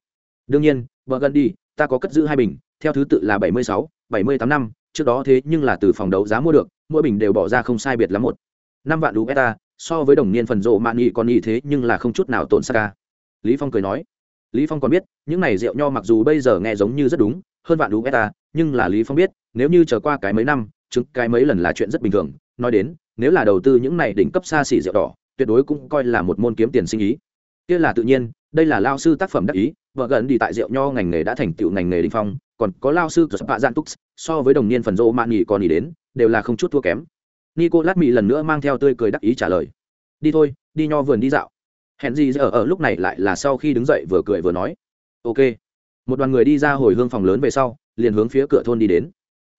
Đương nhiên, bở gần đi, ta có cất giữ hai bình, theo thứ tự là 76, 78 năm, trước đó thế nhưng là từ phòng đấu giá mua được, mỗi bình đều bỏ ra không sai biệt lắm một. năm vạn USD, so với đồng niên phần rộ mạn nghị còn nhị thế nhưng là không chút nào tổn xa Lý Phong cười nói. Lý Phong còn biết, những này rượu nho mặc dù bây giờ nghe giống như rất đúng, hơn vạn USD, nhưng là Lý Phong biết, nếu như chờ qua cái mấy năm chứng cái mấy lần là chuyện rất bình thường. Nói đến nếu là đầu tư những này đỉnh cấp xa xỉ rượu đỏ tuyệt đối cũng coi là một môn kiếm tiền sinh ý. Kia là tự nhiên đây là lao sư tác phẩm đắc ý vợ gần đi tại rượu nho ngành nghề đã thành tựu ngành nghề đình phong còn có lao sư của spa gian tux so với đồng niên phần rô mạn nghỉ còn nghỉ đến đều là không chút thua kém. Nico lát mỹ lần nữa mang theo tươi cười đắc ý trả lời đi thôi đi nho vườn đi dạo hẹn gì ở ở lúc này lại là sau khi đứng dậy vừa cười vừa nói. Ok. Một đoàn người đi ra hồi hương phòng lớn về sau, liền hướng phía cửa thôn đi đến.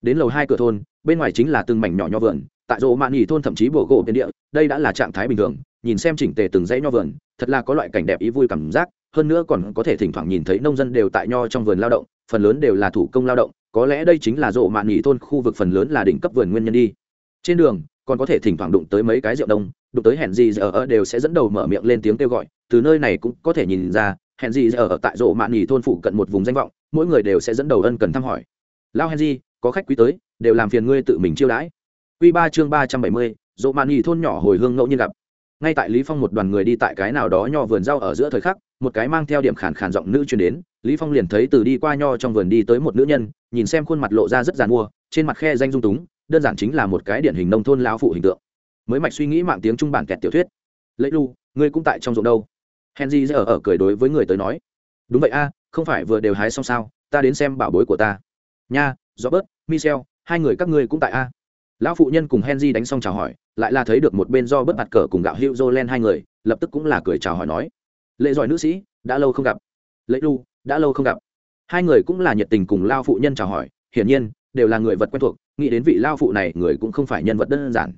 Đến lầu hai cửa thôn, bên ngoài chính là từng mảnh nhỏ nho vườn, tại rộ mạn nghỉ thôn thậm chí bổ gỗ tiền địa, đây đã là trạng thái bình thường, nhìn xem chỉnh tề từng dãy nho vườn, thật là có loại cảnh đẹp ý vui cảm giác, hơn nữa còn có thể thỉnh thoảng nhìn thấy nông dân đều tại nho trong vườn lao động, phần lớn đều là thủ công lao động, có lẽ đây chính là rộ mạn nghỉ thôn khu vực phần lớn là đỉnh cấp vườn nguyên nhân đi. Trên đường còn có thể thỉnh thoảng đụng tới mấy cái rượu đông, đụng tới hẹn gì giờ ở đều sẽ dẫn đầu mở miệng lên tiếng kêu gọi, từ nơi này cũng có thể nhìn ra, hẹn gì giờ ở tại rộ mạn nghỉ thôn phụ cận một vùng danh vọng, mỗi người đều sẽ dẫn đầu ân cần thăm hỏi. Lao henry có khách quý tới, đều làm phiền ngươi tự mình chiêu đãi. Quy ba chương ba trăm bảy mươi mạn nghỉ thôn nhỏ hồi hương ngẫu nhiên gặp. Ngay tại lý phong một đoàn người đi tại cái nào đó nho vườn rau ở giữa thời khắc, một cái mang theo điểm khàn khàn giọng nữ truyền đến, lý phong liền thấy từ đi qua nho trong vườn đi tới một nữ nhân, nhìn xem khuôn mặt lộ ra rất giàn mua, trên mặt khe danh dung túng đơn giản chính là một cái điển hình nông thôn lão phụ hình tượng. Mới mạch suy nghĩ mạng tiếng trung bản kẹt tiểu thuyết. Lấy lu, ngươi cũng tại trong ruộng đâu? Henry giờ ở cười đối với người tới nói. Đúng vậy a, không phải vừa đều hái xong sao, ta đến xem bảo bối của ta. Nha, robert, michel, hai người các ngươi cũng tại a. Lão phụ nhân cùng henry đánh xong chào hỏi, lại là thấy được một bên do bất mặt cờ cùng gạo hữu jolen hai người, lập tức cũng là cười chào hỏi nói. Lệ giỏi nữ sĩ, đã lâu không gặp. Lệ lu, đã lâu không gặp. Hai người cũng là nhiệt tình cùng lao phụ nhân chào hỏi, hiển nhiên, đều là người vật quen thuộc nghĩ đến vị lao phụ này, người cũng không phải nhân vật đơn giản.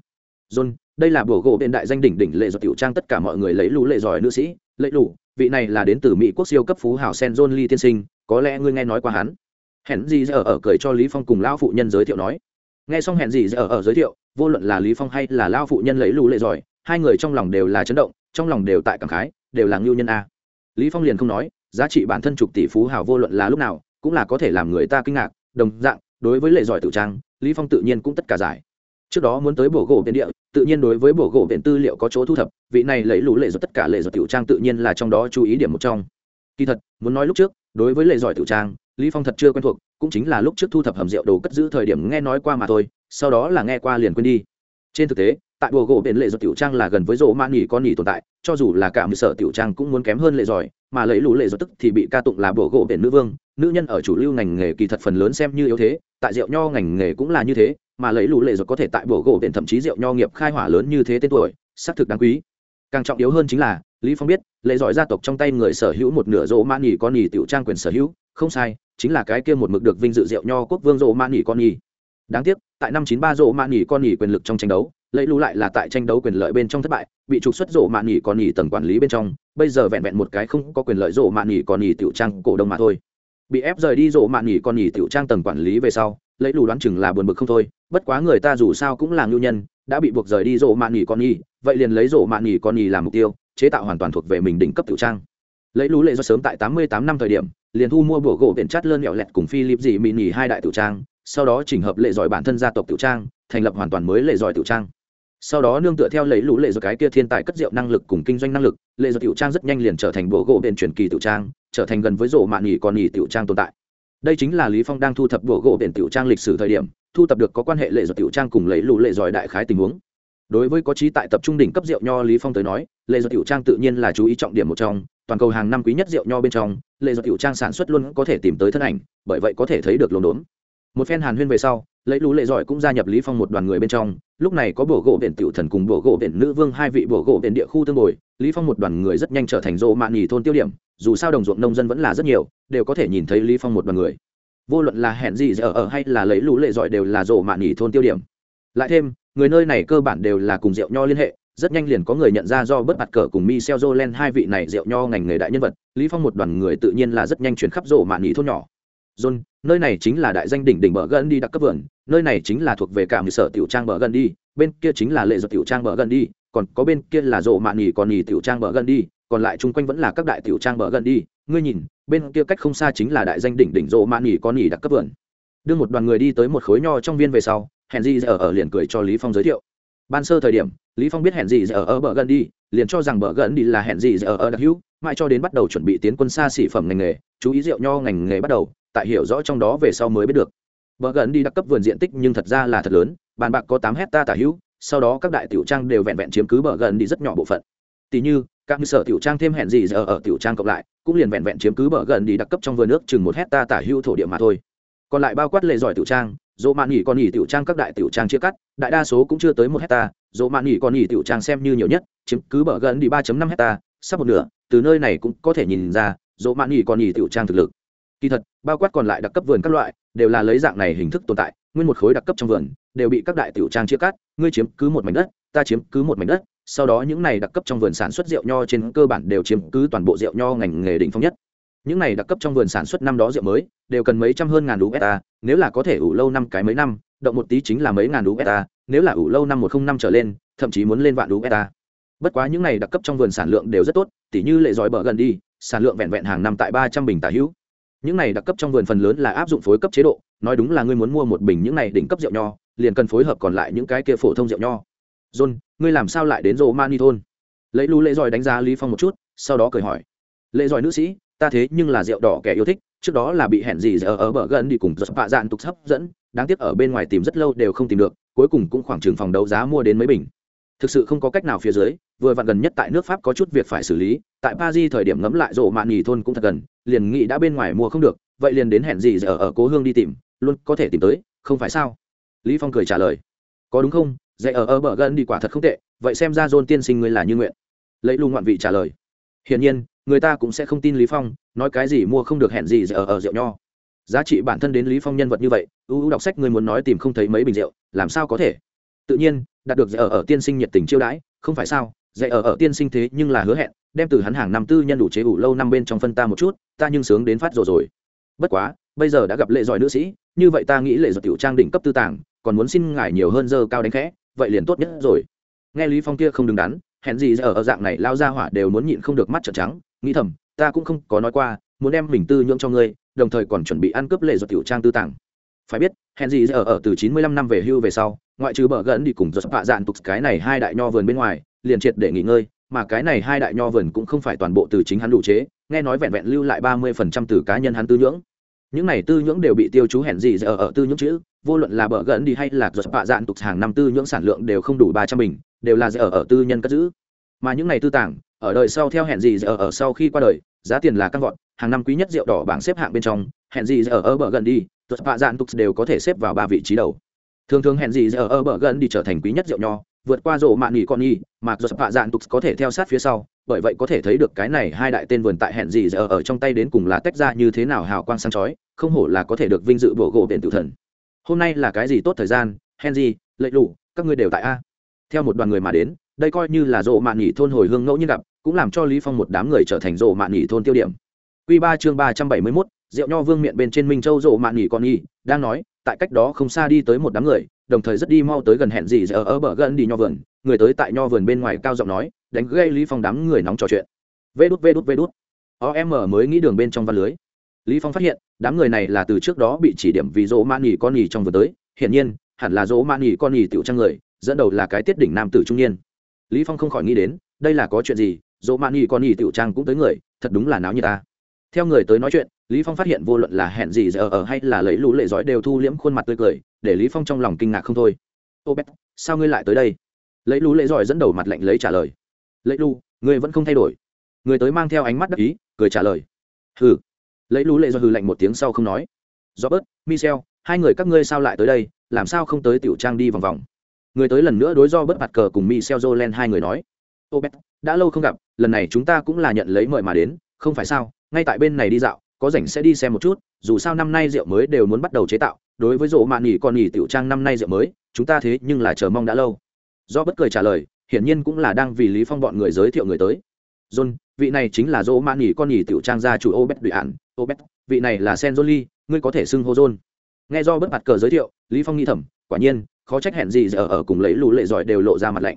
John, đây là bổ gỗ bên đại danh đỉnh đỉnh lệ giỏi tiểu trang, tất cả mọi người lấy lũ lệ giỏi nữ sĩ lệ lũ, vị này là đến từ mỹ quốc siêu cấp phú hào sen john lee tiên sinh, có lẽ ngươi nghe nói qua hắn. Hẹn gì giờ ở cười cho lý phong cùng lao phụ nhân giới thiệu nói. Nghe xong hẹn gì giờ ở giới thiệu, vô luận là lý phong hay là lao phụ nhân lấy lũ lệ giỏi, hai người trong lòng đều là chấn động, trong lòng đều tại cảm khái, đều là ngưu nhân a. Lý phong liền không nói, giá trị bản thân chục tỷ phú hào vô luận là lúc nào, cũng là có thể làm người ta kinh ngạc, đồng dạng, đối với lệ giỏi tự trang lý phong tự nhiên cũng tất cả giải. Trước đó muốn tới bổ gỗ viện địa, tự nhiên đối với bổ gỗ viện tư liệu có chỗ thu thập, vị này lấy lũ lệ giật tất cả lệ giật tiểu trang tự nhiên là trong đó chú ý điểm một trong. Kỳ thật, muốn nói lúc trước, đối với lệ giỏi tiểu trang, lý phong thật chưa quen thuộc, cũng chính là lúc trước thu thập hầm rượu đồ cất giữ thời điểm nghe nói qua mà thôi, sau đó là nghe qua liền quên đi. Trên thực tế tại bộ gỗ bên lệ giỏi tiểu trang là gần với rỗ mãn nghỉ con nghỉ tồn tại, cho dù là cả một sở tiểu trang cũng muốn kém hơn lệ giỏi, mà lấy lũ lệ giỏi tức thì bị ca tụng là bộ gỗ bên nữ vương. Nữ nhân ở chủ lưu ngành nghề kỳ thật phần lớn xem như yếu thế, tại rượu nho ngành nghề cũng là như thế, mà lấy lũ lệ giỏi có thể tại bộ gỗ bên thậm chí rượu nho nghiệp khai hỏa lớn như thế tên tuổi, xác thực đáng quý. Càng trọng yếu hơn chính là, lý phong biết, lệ giỏi gia tộc trong tay người sở hữu một nửa rỗ mãn nghỉ con nghỉ tiểu trang quyền sở hữu, không sai, chính là cái kia một mực được vinh dự rượu nho quốc vương rỗ mãn nghỉ con nghỉ đáng tiếc, tại năm chín ba rỗ mãn nghỉ con nghỉ quyền lực trong tranh đấu lấy lũ lại là tại tranh đấu quyền lợi bên trong thất bại, bị trục xuất rộ mạn nghỉ còn nghỉ tầng quản lý bên trong, bây giờ vẹn vẹn một cái không có quyền lợi rộ mạn nghỉ còn nghỉ tiểu trang cổ đông mà thôi. Bị ép rời đi rộ mạn nghỉ còn nghỉ tiểu trang tầng quản lý về sau, lấy lũ đoán chừng là buồn bực không thôi, bất quá người ta dù sao cũng là ngưu nhân, đã bị buộc rời đi rộ mạn nghỉ con nghỉ vậy liền lấy rộ mạn nghỉ con nghỉ làm mục tiêu, chế tạo hoàn toàn thuộc về mình đỉnh cấp tiểu trang. Lấy lũ lệ do sớm tại tám mươi tám năm thời điểm, liền thu mua bộ gỗ tiền chát lơn mẹo lẹt cùng philip dị mị nghỉ hai đại tiểu trang, sau đó chỉnh hợp lệ giỏi bản thân gia tộc tiểu trang, thành lập hoàn toàn mới lệ giỏi tiểu trang sau đó nương tựa theo lấy lũ lệ do cái kia thiên tài cất rượu năng lực cùng kinh doanh năng lực, lệ do tiểu trang rất nhanh liền trở thành bộ gỗ bền truyền kỳ tiểu trang, trở thành gần với rổ mạn nghỉ còn nghỉ tiểu trang tồn tại. Đây chính là lý phong đang thu thập bộ gỗ bền tiểu trang lịch sử thời điểm, thu thập được có quan hệ lệ do tiểu trang cùng lấy lũ lệ giỏi đại khái tình huống. Đối với có trí tại tập trung đỉnh cấp rượu nho lý phong tới nói, lệ do tiểu trang tự nhiên là chú ý trọng điểm một trong, toàn cầu hàng năm quý nhất rượu nho bên trong, lệ do tiểu trang sản xuất luôn có thể tìm tới thân ảnh, bởi vậy có thể thấy được lồn đốn. Một phen hàn huyên về sau lấy lũ lệ giỏi cũng gia nhập lý phong một đoàn người bên trong lúc này có bổ gỗ biển tiểu thần cùng bổ gỗ biển nữ vương hai vị bổ gỗ biển địa khu tương bồi lý phong một đoàn người rất nhanh trở thành rộ mạn nhì thôn tiêu điểm dù sao đồng ruộng nông dân vẫn là rất nhiều đều có thể nhìn thấy lý phong một đoàn người vô luận là hẹn gì ở ở hay là lấy lũ lệ giỏi đều là rộ mạn nhì thôn tiêu điểm lại thêm người nơi này cơ bản đều là cùng rượu nho liên hệ rất nhanh liền có người nhận ra do bất mặt cờ cùng Michel Jolen hai vị này rượu nho ngành nghề đại nhân vật, Lý Phong một đoàn người tự nhiên là rất nhanh chuyển khắp rộ mạn nhị thôn nhỏ. John, nơi này chính là đại danh đỉnh đỉnh bờ gần đi đặc cấp vườn, nơi này chính là thuộc về cả một sở tiểu trang bờ gần đi, bên kia chính là lệ dược tiểu trang bờ gần đi, còn có bên kia là rộ mạn nhì còn nhì tiểu trang bờ gần đi, còn lại chung quanh vẫn là các đại tiểu trang bờ gần đi. Ngươi nhìn, bên kia cách không xa chính là đại danh đỉnh đỉnh rộ mạn nhì còn nhì đặc cấp vườn. Đưa một đoàn người đi tới một khối nho trong viên về sau, Henry ở ở liền cười cho Lý Phong giới thiệu. Ban sơ thời điểm, Lý Phong biết Henry ở ở bờ gần đi, liền cho rằng bờ gần đi là Henry ở ở đặc hữu, mãi cho đến bắt đầu chuẩn bị tiến quân xa xỉ phẩm ngành nghề, chú ý rượu nho ngành nghề bắt đầu, tại hiểu rõ trong đó về sau mới biết được. Bờ gần đi đặc cấp vườn diện tích nhưng thật ra là thật lớn, bàn bạc có tám hecta tả hữu, sau đó các đại tiểu trang đều vẹn vẹn chiếm cứ bờ gần đi rất nhỏ bộ phận. Tỷ như, các sở tiểu trang thêm hẹn gì giờ ở tiểu trang cộng lại, cũng liền vẹn vẹn chiếm cứ bờ gần đi đặc cấp trong vườn nước chừng một hecta tả hữu thổ địa mà thôi. Còn lại bao quát lệ giỏi tiểu trang, dỗ mạn nghỉ còn nghỉ tiểu trang các đại tiểu trang chia cắt, đại đa số cũng chưa tới một hecta, dỗ mạn nghỉ còn nghỉ tiểu trang xem như nhiều nhất, chiếm cứ bờ gần đi ba năm hecta, sắp một nửa, từ nơi này cũng có thể nhìn ra, dỗ mạn nghỉ còn nghỉ tiểu trang thực lực kỳ thật, bao quát còn lại đặc cấp vườn các loại, đều là lấy dạng này hình thức tồn tại, nguyên một khối đặc cấp trong vườn, đều bị các đại tiểu trang chia cắt, ngươi chiếm cứ một mảnh đất, ta chiếm cứ một mảnh đất, sau đó những này đặc cấp trong vườn sản xuất rượu nho trên cơ bản đều chiếm cứ toàn bộ rượu nho ngành nghề đỉnh phong nhất. Những này đặc cấp trong vườn sản xuất năm đó rượu mới, đều cần mấy trăm hơn ngàn usd nếu là có thể ủ lâu năm cái mấy năm, động một tí chính là mấy ngàn usd nếu là ủ lâu năm một không năm trở lên, thậm chí muốn lên vạn usd bất quá những này đặc cấp trong vườn sản lượng đều rất tốt, tỉ như lệ giỏi bờ gần đi, sản lượng vẹn vẹn hàng năm tại ba trăm bình tả hữu những này đặc cấp trong vườn phần lớn là áp dụng phối cấp chế độ, nói đúng là ngươi muốn mua một bình những này đỉnh cấp rượu nho, liền cần phối hợp còn lại những cái kia phổ thông rượu nho. John, ngươi làm sao lại đến rộ mani thôn? Lấy lu lễ giỏi đánh giá lý phong một chút, sau đó cười hỏi. Lễ giỏi nữ sĩ, ta thế nhưng là rượu đỏ kẻ yêu thích, trước đó là bị hẹn gì giờ ở bờ gần đi cùng giật vạ dạn tục hấp dẫn, đáng tiếc ở bên ngoài tìm rất lâu đều không tìm được, cuối cùng cũng khoảng trường phòng đấu giá mua đến mấy bình thực sự không có cách nào phía dưới, vừa vặn gần nhất tại nước pháp có chút việc phải xử lý, tại paris thời điểm ngấm lại rộ mạn nhì thôn cũng thật gần, liền nghĩ đã bên ngoài mua không được, vậy liền đến hẹn gì giờ ở cố hương đi tìm, luôn có thể tìm tới, không phải sao? Lý phong cười trả lời. Có đúng không? Dạy ở ở bờ gần đi quả thật không tệ, vậy xem ra john tiên sinh ngươi là như nguyện. Lấy lu ngoạn vị trả lời. Hiển nhiên, người ta cũng sẽ không tin lý phong, nói cái gì mua không được hẹn gì ở ở rượu nho. Giá trị bản thân đến lý phong nhân vật như vậy ưu đọc sách người muốn nói tìm không thấy mấy bình rượu, làm sao có thể? Tự nhiên đạt được dạy ở ở tiên sinh nhiệt tình chiêu đãi, không phải sao? Dạy ở ở tiên sinh thế nhưng là hứa hẹn, đem từ hắn hàng năm tư nhân đủ chế ủ lâu năm bên trong phân ta một chút, ta nhưng sướng đến phát rồi rồi. Bất quá, bây giờ đã gặp lệ giỏi nữ sĩ, như vậy ta nghĩ lệ giỏi tiểu trang đỉnh cấp tư tàng, còn muốn xin ngài nhiều hơn giờ cao đánh khẽ, vậy liền tốt nhất rồi. Nghe lý phong kia không đứng đắn, hẹn gì ở ở dạng này lao ra hỏa đều muốn nhịn không được mắt trợn trắng, nghĩ thầm, ta cũng không có nói qua, muốn đem mình tư nhượng cho ngươi, đồng thời còn chuẩn bị ăn cướp lệ giỏi tiểu trang tư tàng phải biết, hẹn gì ở ở từ 95 năm về hưu về sau, ngoại trừ bờ gần đi cùng giật bạ dạn tục cái này hai đại nho vườn bên ngoài, liền triệt để nghỉ ngơi, mà cái này hai đại nho vườn cũng không phải toàn bộ từ chính hắn đủ chế, nghe nói vẹn vẹn lưu lại ba mươi phần trăm từ cá nhân hắn tư nhưỡng. Những này tư nhưỡng đều bị tiêu chú hẹn gì giờ ở tư nhưỡng chữ, vô luận là bờ gần đi hay là giật bạ dạn tục hàng năm tư nhưỡng sản lượng đều không đủ ba trăm bình, đều là giờ ở tư nhân cất giữ. Mà những này tư tàng ở đời sau theo hẹn gì giờ ở sau khi qua đời, giá tiền là căng vọt hàng năm quý nhất rượu đỏ bảng xếp hạng bên trong, hẹn gì giờ ở bờ gần đi giật vạ dạn tục đều có thể xếp vào ba vị trí đầu. Thường thường hẹn gì giờ ở bờ gần đi trở thành quý nhất rượu nho vượt qua rổ mạn nghỉ con nghi mặc dù vạ dạn tục có thể theo sát phía sau bởi vậy có thể thấy được cái này hai đại tên vườn tại hẹn gì giờ ở trong tay đến cùng là tách ra như thế nào hào quang sáng chói không hổ là có thể được vinh dự bộ gỗ biển tự thần. Hôm nay là cái gì tốt thời gian henry lệ lụ các ngươi đều tại a? Theo một đoàn người mà đến đây coi như là rộ mạn nghỉ thôn hồi hương ngẫu nhiên gặp cũng làm cho lý phong một đám người trở thành rộ mạn nghỉ thôn tiêu điểm. Quy ba chương ba trăm bảy mươi 371, rượu nho vương miệng bên trên minh châu rộ mạn nghỉ con nhi đang nói, tại cách đó không xa đi tới một đám người, đồng thời rất đi mau tới gần hẹn gì giờ ở bờ gần đi nho vườn, người tới tại nho vườn bên ngoài cao giọng nói, đánh gây lý phong đám người nóng trò chuyện. Vê đút vê đút vê đút. Om mới nghĩ đường bên trong văn lưới. Lý phong phát hiện, đám người này là từ trước đó bị chỉ điểm vì rỗ man nghỉ con nghỉ trong vừa tới, hiển nhiên, hẳn là rỗ man nghỉ con nghỉ tiểu trang người, dẫn đầu là cái tiết đỉnh nam tử trung niên. Lý phong không khỏi nghĩ đến, đây là có chuyện gì rỗ man nghỉ con nghỉ tiểu trang cũng tới người, thật đúng là náo như ta. Theo người tới nói chuyện lý phong phát hiện vô luận là hẹn gì giờ ở hay là lấy lũ lệ giỏi đều thu liễm khuôn mặt tươi cười, để lý phong trong lòng kinh ngạc không thôi. Ô bét, sao ngươi lại tới đây? Lấy lũ lệ giỏi dẫn đầu mặt lạnh lấy trả lời. Lấy lũ, ngươi vẫn không thay đổi. Người tới mang theo ánh mắt đắc ý, cười trả lời. Hừ. Lấy lũ lệ giỏi hừ lạnh một tiếng sau không nói. Robert, michel, hai người các ngươi sao lại tới đây? Làm sao không tới tiểu trang đi vòng vòng? Người tới lần nữa đối do bớt mặt cờ cùng michel jolen hai người nói. Ô bét, đã lâu không gặp, lần này chúng ta cũng là nhận lấy mời mà đến, không phải sao? Ngay tại bên này đi dạo có rảnh sẽ đi xem một chút, dù sao năm nay rượu mới đều muốn bắt đầu chế tạo, đối với rộ mạn nghỉ còn nghỉ tiểu trang năm nay rượu mới, chúng ta thế nhưng là chờ mong đã lâu. Do bất cười trả lời, hiển nhiên cũng là đang vì lý phong bọn người giới thiệu người tới. John, vị này chính là rộ mạn nghỉ con nghỉ tiểu trang gia chủ obet đùi ản obet vị này là sen jolie ngươi có thể xưng hô john. Nghe do bất mặt cờ giới thiệu, lý phong nghĩ thầm, quả nhiên, khó trách hẹn gì giờ ở cùng lấy lũ lệ giỏi đều lộ ra mặt lạnh.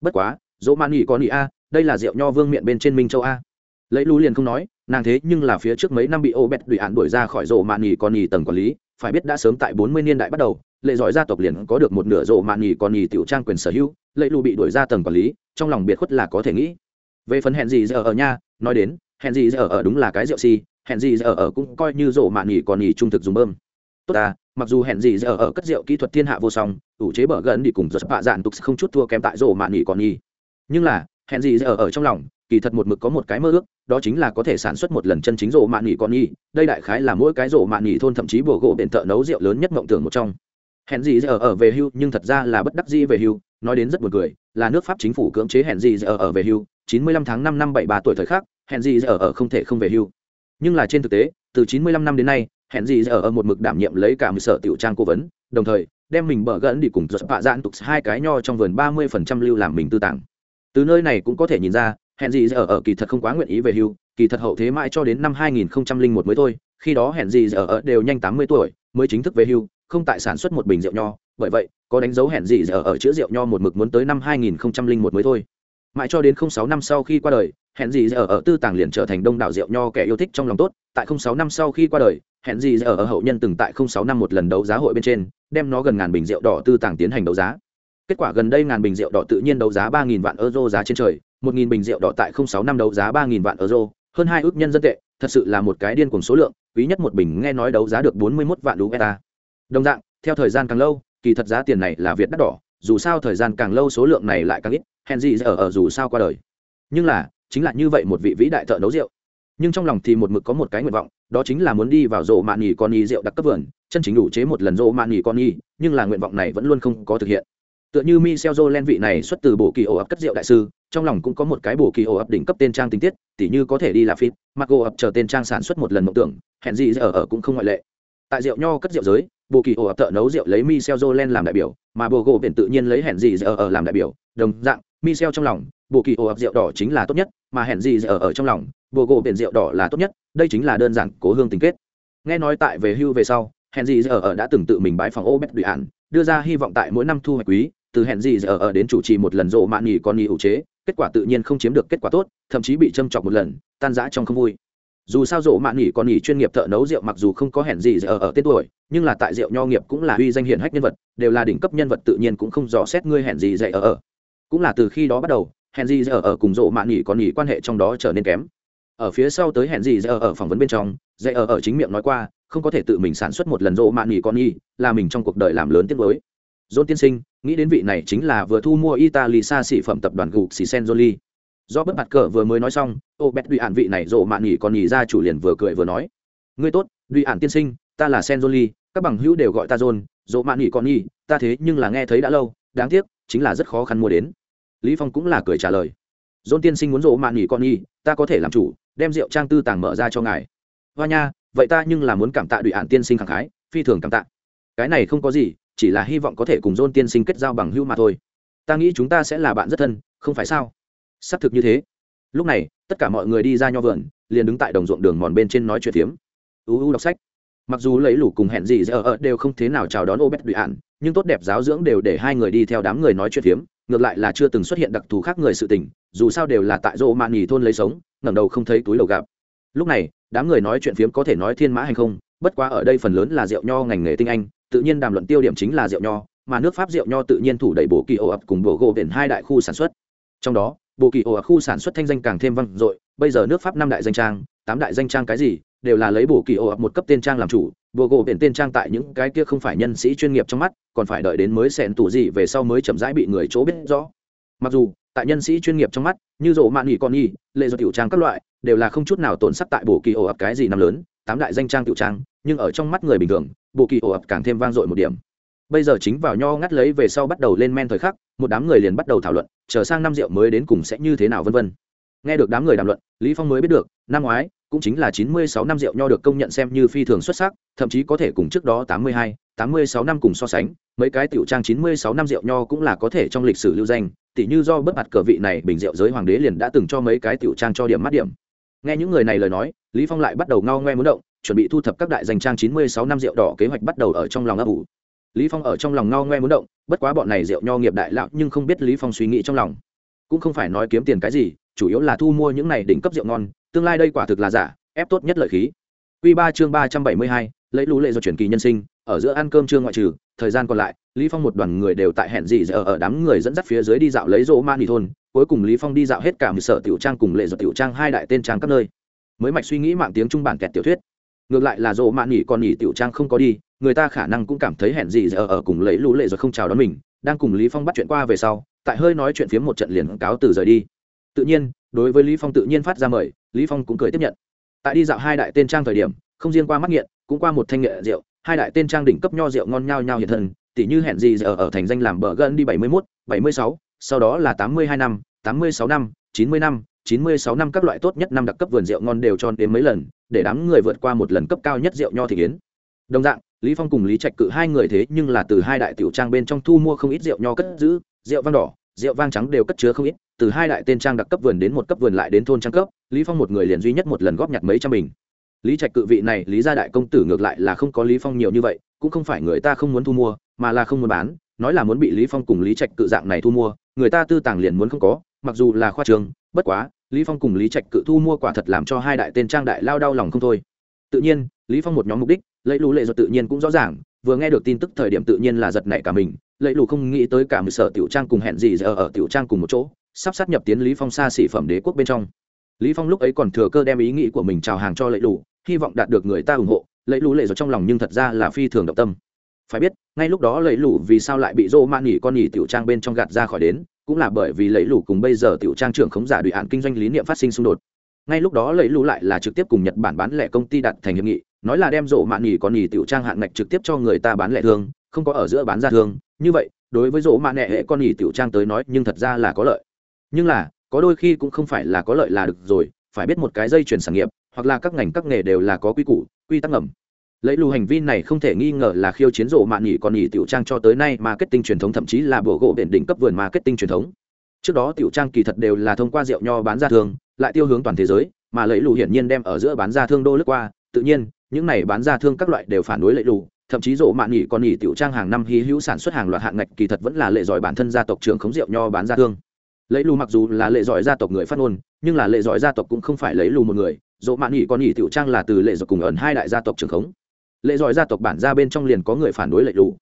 Bất quá dỗ mạn nghỉ con nghỉ a, đây là rượu nho vương miệng bên trên minh châu a. Lấy lũ liền không nói nàng thế nhưng là phía trước mấy năm bị ô bét đuổi án đuổi ra khỏi rộ mạn nhì còn nhì tầng quản lý, phải biết đã sớm tại bốn mươi niên đại bắt đầu, lệ giỏi gia tộc liền có được một nửa rộ mạn nhì còn nhì tiểu trang quyền sở hữu, lệ lù bị đuổi ra tầng quản lý, trong lòng biệt khuất là có thể nghĩ. Về phần hẹn gì giờ ở nha nói đến, hẹn gì giờ ở đúng là cái rượu si, hẹn gì giờ ở cũng coi như rộ mạn nhì còn nhì trung thực dùng bơm. Tốt à mặc dù hẹn gì giờ ở cất rượu kỹ thuật thiên hạ vô song, ủ chế bở gần đi cùng giật bạ dạn tục không chút thua kém tại rộ mạn nhì còn nhì nhưng là, hẹn gì giờ ở trong lòng kỳ thật một mực có một cái mơ ước, đó chính là có thể sản xuất một lần chân chính rộ mạn nghỉ con nhi, đây đại khái là mỗi cái rộ mạn nghỉ thôn thậm chí bùa gỗ bện thợ nấu rượu lớn nhất mộng tưởng một trong. Hẹn gì giờ ở về hưu, nhưng thật ra là bất đắc dĩ về hưu, nói đến rất buồn cười, là nước pháp chính phủ cưỡng chế hẹn gì giờ ở về hưu 95 tháng 5 năm 73 tuổi thời khắc, hẹn gì giờ ở không thể không về hưu. Nhưng là trên thực tế, từ 95 năm đến nay, hẹn gì giờ ở một mực đảm nhiệm lấy cả một sở tiểu trang cố vấn, đồng thời, đem mình bở gẫn đi cùng giật bạ dạn tục hai cái nho trong vườn 30% lưu làm mình tư tàng. Từ nơi này cũng có thể nhìn ra hẹn gì giờ ở kỳ thật không quá nguyện ý về hưu, kỳ thật hậu thế mãi cho đến năm 2001 mới thôi, khi đó hẹn gì giờ ở đều nhanh 80 tuổi, mới chính thức về hưu, không tại sản xuất một bình rượu nho, bởi vậy, có đánh dấu hẹn gì giờ ở chữa rượu nho một mực muốn tới năm 2001 mới thôi. Mãi cho đến 06 năm sau khi qua đời, hẹn gì giờ ở tư tàng liền trở thành đông đảo rượu nho kẻ yêu thích trong lòng tốt. Tại 06 năm sau khi qua đời, hẹn gì giờ ở hậu nhân từng tại 06 năm một lần đấu giá hội bên trên, đem nó gần ngàn bình rượu đỏ tư tàng tiến hành đấu giá. Kết quả gần đây ngàn bình rượu đỏ tự nhiên đấu giá 3.000 vạn euro giá trên trời một nghìn bình rượu đỏ tại không sáu năm đấu giá ba nghìn vạn euro hơn hai ước nhân dân tệ thật sự là một cái điên cùng số lượng quý nhất một bình nghe nói đấu giá được bốn mươi 41 vạn USD. Đồng dạng, theo thời gian càng lâu, kỳ thật giá tiền này là việt đắt đỏ, dù sao thời gian càng lâu số lượng này lại càng ít, Henry ở ở dù sao qua đời. Nhưng là, chính là như vậy một vị vĩ đại thợ nấu rượu. Nhưng trong lòng thì một mực có một cái nguyện vọng, đó chính là muốn đi vào rộ mạn nghỉ con y rượu đặc cấp vườn, chân chính đủ chế một lần rộ mạn nghỉ con y, nhưng là nguyện vọng này vẫn luôn không có thực hiện. Tựa như Michel Jolen vị này xuất từ bộ kỳ ổ ập cất rượu đại sư, trong lòng cũng có một cái bộ kỳ ổ ập đỉnh cấp tên trang tình tiết, tỉ như có thể đi là phim, mặc gỗ ập chờ tên trang sản xuất một lần mộng tưởng, hẹn gì giờ ở cũng không ngoại lệ. Tại rượu nho cất rượu giới bộ kỳ ổ ập tợ nấu rượu lấy michel jolen làm đại biểu mà bộ gỗ biển tự nhiên lấy hẹn gì giờ ở làm đại biểu đồng dạng michel trong lòng bộ kỳ ổ ập rượu đỏ chính là tốt nhất mà hẹn gì giờ ở trong lòng bộ gỗ biển rượu đỏ là tốt nhất đây chính là đơn giản cố hương tình kết. Nghe nói tại về hưu về sau hẹn gì ở ở đã từng tự mình bái phòng Obed bét đùi đưa ra hy vọng tại mỗi năm thu hoạch quý từ hẹn gì ở ở đến chủ trì một lần rộ mạn nghỉ con nghỉ ủ chế, kết quả tự nhiên không chiếm được kết quả tốt, thậm chí bị châm chọc một lần, tan rã trong không vui. Dù sao rộ mạn nghỉ con nghỉ chuyên nghiệp thợ nấu rượu mặc dù không có hẹn gì ở ở tên tuổi, nhưng là tại rượu nho nghiệp cũng là uy danh hiển hách nhân vật, đều là đỉnh cấp nhân vật tự nhiên cũng không dò xét ngươi hẹn gì dạy ở. Ở cũng là từ khi đó bắt đầu, hẹn gì ở ở cùng rộ mạn nghỉ con nghỉ quan hệ trong đó trở nên kém. Ở phía sau tới hẹn gì ở ở phỏng vấn bên trong dạy ở ở chính miệng nói qua, không có thể tự mình sản xuất một lần rộ mạn nghỉ con nghỉ là mình trong cuộc đời làm lớn tiếng mới John tiên sinh, nghĩ đến vị này chính là vừa thu mua Italy xa xỉ phẩm tập đoàn gục xỉ Senzoli do bất mặt cờ vừa mới nói xong ô bét đuy vị này rộ mạn nghỉ còn nghỉ ra chủ liền vừa cười vừa nói. Ngươi tốt đuy ạn tiên sinh ta là Senzoli, các bằng hữu đều gọi ta john rộ mạn nghỉ còn nghỉ ta thế nhưng là nghe thấy đã lâu đáng tiếc chính là rất khó khăn mua đến. Lý phong cũng là cười trả lời. John tiên sinh muốn rộ mạn nghỉ còn nghỉ ta có thể làm chủ đem rượu trang tư tàng mở ra cho ngài. Hoa nha vậy ta nhưng là muốn cảm tạ đuy ạn tiên sinh khẳng khái phi thường cảm tạ. Cái này không có gì chỉ là hy vọng có thể cùng john tiên sinh kết giao bằng hữu mà thôi. Ta nghĩ chúng ta sẽ là bạn rất thân, không phải sao? Xác thực như thế. Lúc này, tất cả mọi người đi ra nho vườn, liền đứng tại đồng ruộng đường mòn bên trên nói chuyện phiếm. Uu đọc sách. Mặc dù lấy lũ cùng hẹn gì giờ ở đều không thế nào chào đón ô bét bị ạn nhưng tốt đẹp giáo dưỡng đều để hai người đi theo đám người nói chuyện phiếm, ngược lại là chưa từng xuất hiện đặc thù khác người sự tình, dù sao đều là tại rô mạn nghỉ thôn lấy sống, ngẩng đầu không thấy túi đầu gặp. Lúc này, đám người nói chuyện phiếm có thể nói thiên mã hay không, bất quá ở đây phần lớn là rượu nho ngành nghề tinh anh tự nhiên đàm luận tiêu điểm chính là rượu nho, mà nước pháp rượu nho tự nhiên thủ đẩy bộ kỳ ổ ập cùng bộ gỗ biển hai đại khu sản xuất. Trong đó bộ kỳ ổ ở khu sản xuất thanh danh càng thêm vang dội, bây giờ nước pháp năm đại danh trang, tám đại danh trang cái gì, đều là lấy bộ kỳ ổ một cấp tên trang làm chủ bộ gỗ biển tên trang tại những cái kia không phải nhân sĩ chuyên nghiệp trong mắt, còn phải đợi đến mới xẻn tủ gì về sau mới chậm rãi bị người chỗ biết rõ. Mặc dù, tại nhân sĩ chuyên nghiệp trong mắt, như rộ mạn nghỉ con nhi lệ do tiểu trang các loại, đều là không chút nào tổn sắc tại bộ kỳ ổ ập cái gì năm lớn, tám đại danh trang tiểu trang nhưng ở trong mắt người bình thường bộ kỳ ổ ập càng thêm vang dội một điểm. Bây giờ chính vào nho ngắt lấy về sau bắt đầu lên men thời khắc một đám người liền bắt đầu thảo luận chờ sang năm rượu mới đến cùng sẽ như thế nào vân vân. Nghe được đám người đàm luận lý phong mới biết được năm ngoái cũng chính là chín mươi sáu năm rượu nho được công nhận xem như phi thường xuất sắc thậm chí có thể cùng trước đó tám mươi hai, tám mươi sáu năm cùng so sánh mấy cái tiểu trang chín mươi sáu năm rượu nho cũng là có thể trong lịch sử lưu danh tỷ như do bất mặt cờ vị này bình rượu giới hoàng đế liền đã từng cho mấy cái tiểu trang cho điểm mắt điểm. Nghe những người này lời nói lý phong lại bắt đầu ngao ngoe muốn động chuẩn bị thu thập các đại danh trang chín mươi sáu năm rượu đỏ kế hoạch bắt đầu ở trong lòng ấp ủ. Lý phong ở trong lòng ngao ngoe muốn động bất quá bọn này rượu nho nghiệp đại lão nhưng không biết lý phong suy nghĩ trong lòng. Cũng không phải nói kiếm tiền cái gì chủ yếu là thu mua những này đỉnh cấp rượu ngon tương lai đây quả thực là giả ép tốt nhất lợi khí. Quy ba chương ba trăm bảy mươi hai, lấy lũ lệ do chuyển kỳ nhân sinh ở giữa ăn cơm trưa ngoại trừ thời gian còn lại lý phong một đoàn người đều tại hẹn gì giờ ở đám người dẫn dắt phía dưới đi dạo lấy rỗ man đi thôn cuối cùng lý phong đi dạo hết cả một sở tiểu trang cùng lệ do tiểu trang hai đại tên trang các nơi. Mới mạch suy nghĩ mạng tiếng trung bản kẹt tiểu thuyết ngược lại là rỗ mạn nghỉ còn nghỉ tiểu trang không có đi người ta khả năng cũng cảm thấy hẹn gì giờ ở cùng lấy lũ lệ rồi không chào đón mình đang cùng lý phong bắt chuyện qua về sau tại hơi nói chuyện phiếm một trận liền cáo từ rời đi. Tự nhiên đối với lý phong tự nhiên phát ra mời lý phong cũng cười tiếp nhận. Tại đi dạo hai đại tên trang thời điểm không riêng qua mắt nghiện cũng qua một thanh nghệ rượu hai đại tên trang đỉnh cấp nho rượu ngon nhau nhau hiện thân tỷ như hẹn gì giờ ở thành danh làm bờ gần đi 71, 76, sau đó là 82 năm 86 năm 90 năm 96 năm các loại tốt nhất năm đặc cấp vườn rượu ngon đều cho đến mấy lần, để đám người vượt qua một lần cấp cao nhất rượu nho thị yến. đồng dạng, lý phong cùng lý trạch cự hai người thế nhưng là từ hai đại tiểu trang bên trong thu mua không ít rượu nho cất giữ, rượu vang đỏ, rượu vang trắng đều cất chứa không ít, từ hai đại tên trang đặc cấp vườn đến một cấp vườn lại đến thôn trang cấp, lý phong một người liền duy nhất một lần góp nhặt mấy trăm bình lý trạch cự vị này, lý gia đại công tử ngược lại là không có lý phong nhiều như vậy, cũng không phải người ta không muốn thu mua, mà là không muốn bán, nói là muốn bị lý phong cùng lý trạch cự dạng này thu mua, người ta tư tàng liền muốn không có, mặc dù là khoa trường, bất quá lý phong cùng lý trạch cự thu mua quả thật làm cho hai đại tên trang đại lao đau lòng không thôi. Tự nhiên, lý phong một nhóm mục đích, lấy lũ lệ do tự nhiên cũng rõ ràng, vừa nghe được tin tức thời điểm tự nhiên là giật nảy cả mình, lấy Lũ không nghĩ tới cả một sở tiểu trang cùng hẹn gì giờ ở tiểu trang cùng một chỗ, sắp sát nhập tiến lý phong xa xỉ phẩm đế quốc bên trong. Lý phong lúc ấy còn thừa cơ đem ý nghĩ của mình chào hàng cho lấy lũ, hy vọng đạt được người ta ủng hộ, lấy lũ lệ rồi trong lòng nhưng thật ra là phi thường động tâm. Phải biết, ngay lúc đó lấy lũ vì sao lại bị dô man nghỉ con nghỉ tiểu trang bên trong gạt ra khỏi đến cũng là bởi vì lấy lũ cùng bây giờ tiểu trang trưởng khống giả đùi hạn kinh doanh lý niệm phát sinh xung đột. Ngay lúc đó lấy lũ lại là trực tiếp cùng nhật bản bán lẻ công ty đặt thành hiệp nghị, nói là đem rộ mạn nghỉ con nghỉ tiểu trang hạn ngạch trực tiếp cho người ta bán lẻ thương, không có ở giữa bán ra thương. Như vậy, đối với rộ mạn nệ hệ con nghỉ tiểu trang tới nói, nhưng thật ra là có lợi. Nhưng là, có đôi khi cũng không phải là có lợi là được rồi, phải biết một cái dây chuyển sản nghiệp, hoặc là các ngành các nghề đều là có quy củ, quy tắc ngầm lấy lù hành vi này không thể nghi ngờ là khiêu chiến rộ mạn nghỉ còn nghỉ tiểu trang cho tới nay marketing truyền thống, thậm chí là bùa gỗ biển đỉnh cấp vườn marketing truyền thống. Trước đó tiểu trang kỳ thật đều là thông qua rượu nho bán ra thương lại tiêu hướng toàn thế giới, mà lấy lù hiển nhiên đem ở giữa bán ra thương đô lướt qua. Tự nhiên, những này bán ra thương các loại đều phản đối lệ lù, thậm chí rộ mạn nghỉ còn nghỉ tiểu trang hàng năm hy hữu sản xuất hàng loạt hạng ngạch kỳ thật vẫn là lệ giỏi bản thân gia tộc trưởng khống rượu nho bán ra thương. Lấy lù mặc dù là lệ giỏi gia tộc người phát ngôn, nhưng là lệ giỏi gia tộc cũng không phải lấy lù một người. Dỗ mạn nghỉ còn nghỉ tiểu trang là từ lệ giỏi cùng ẩn hai đại gia tộc trường khống lệ giỏi gia tộc bản ra bên trong liền có người phản đối lệ lũ.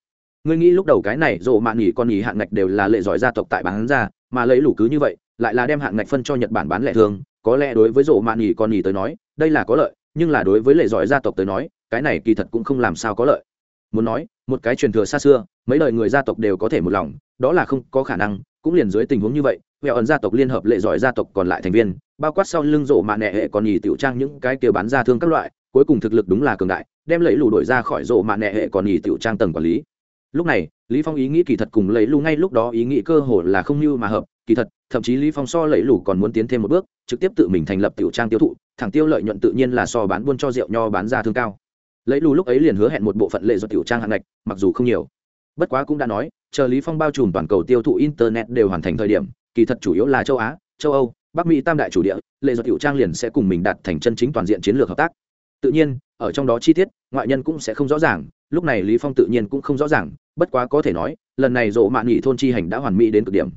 ngươi nghĩ lúc đầu cái này dỗ mạng nghỉ con nghỉ hạng ngạch đều là lệ giỏi gia tộc tại bán ra, mà lấy lũ cứ như vậy, lại là đem hạng ngạch phân cho nhật bản bán lẻ thường có lẽ đối với dỗ mạng nghỉ con nghỉ tới nói, đây là có lợi, nhưng là đối với lệ giỏi gia tộc tới nói, cái này kỳ thật cũng không làm sao có lợi muốn nói, một cái truyền thừa xa xưa, mấy đời người gia tộc đều có thể một lòng, đó là không có khả năng, cũng liền dưới tình huống như vậy, vẹo ẩn gia tộc liên hợp lệ giỏi gia tộc còn lại thành viên, bao quát sau lưng rộ mạ nẹ hệ còn nhì tiểu trang những cái kia bán ra thương các loại, cuối cùng thực lực đúng là cường đại đem lấy lù đổi ra khỏi rộ mạ nệ hệ còn nghỉ tiểu trang tầng quản lý. Lúc này, lý phong ý nghĩ kỳ thật cùng lấy lù ngay lúc đó ý nghĩ cơ hồ là không như mà hợp, kỳ thật, thậm chí lý phong so lấy lù còn muốn tiến thêm một bước, trực tiếp tự mình thành lập tiểu trang tiêu thụ, thẳng tiêu lợi nhuận tự nhiên là so bán buôn cho rượu nho bán ra thương cao. Lấy lù lúc ấy liền hứa hẹn một bộ phận lệ do tiểu trang hạng ngạch, mặc dù không nhiều. Bất quá cũng đã nói, chờ lý phong bao trùm toàn cầu tiêu thụ internet đều hoàn thành thời điểm, kỳ thật chủ yếu là châu á, châu âu, bắc mỹ tam đại chủ địa, lệ do tiểu trang liền sẽ cùng mình đạt thành chân chính toàn diện chiến lược hợp tác tự nhiên, ở trong đó chi tiết, ngoại nhân cũng sẽ không rõ ràng, lúc này lý phong tự nhiên cũng không rõ ràng, bất quá có thể nói, lần này dỗ mạn nghị thôn chi hành đã hoàn mỹ đến cực điểm.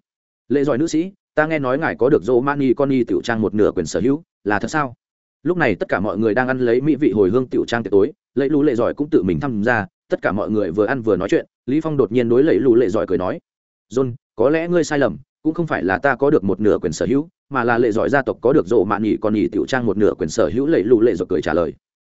Lệ giỏi nữ sĩ, ta nghe nói ngài có được dỗ mạn nghị con y tiểu trang một nửa quyền sở hữu, là thật sao? Lúc này tất cả mọi người đang ăn lấy mỹ vị hồi hương tiểu trang tiệc tối lệ lũ lệ giỏi cũng tự mình tham gia, tất cả mọi người vừa ăn vừa nói chuyện, lý phong đột nhiên đối lệ lũ lệ giỏi cười nói, john, có lẽ ngươi sai lầm, cũng không phải là ta có được một nửa quyền sở hữu, mà là lệ giỏi gia tộc có được dỗ mạn nhị con nhị tiểu trang một nửa quyền sở hữu lệ lũ lệ giỏi cười trả lời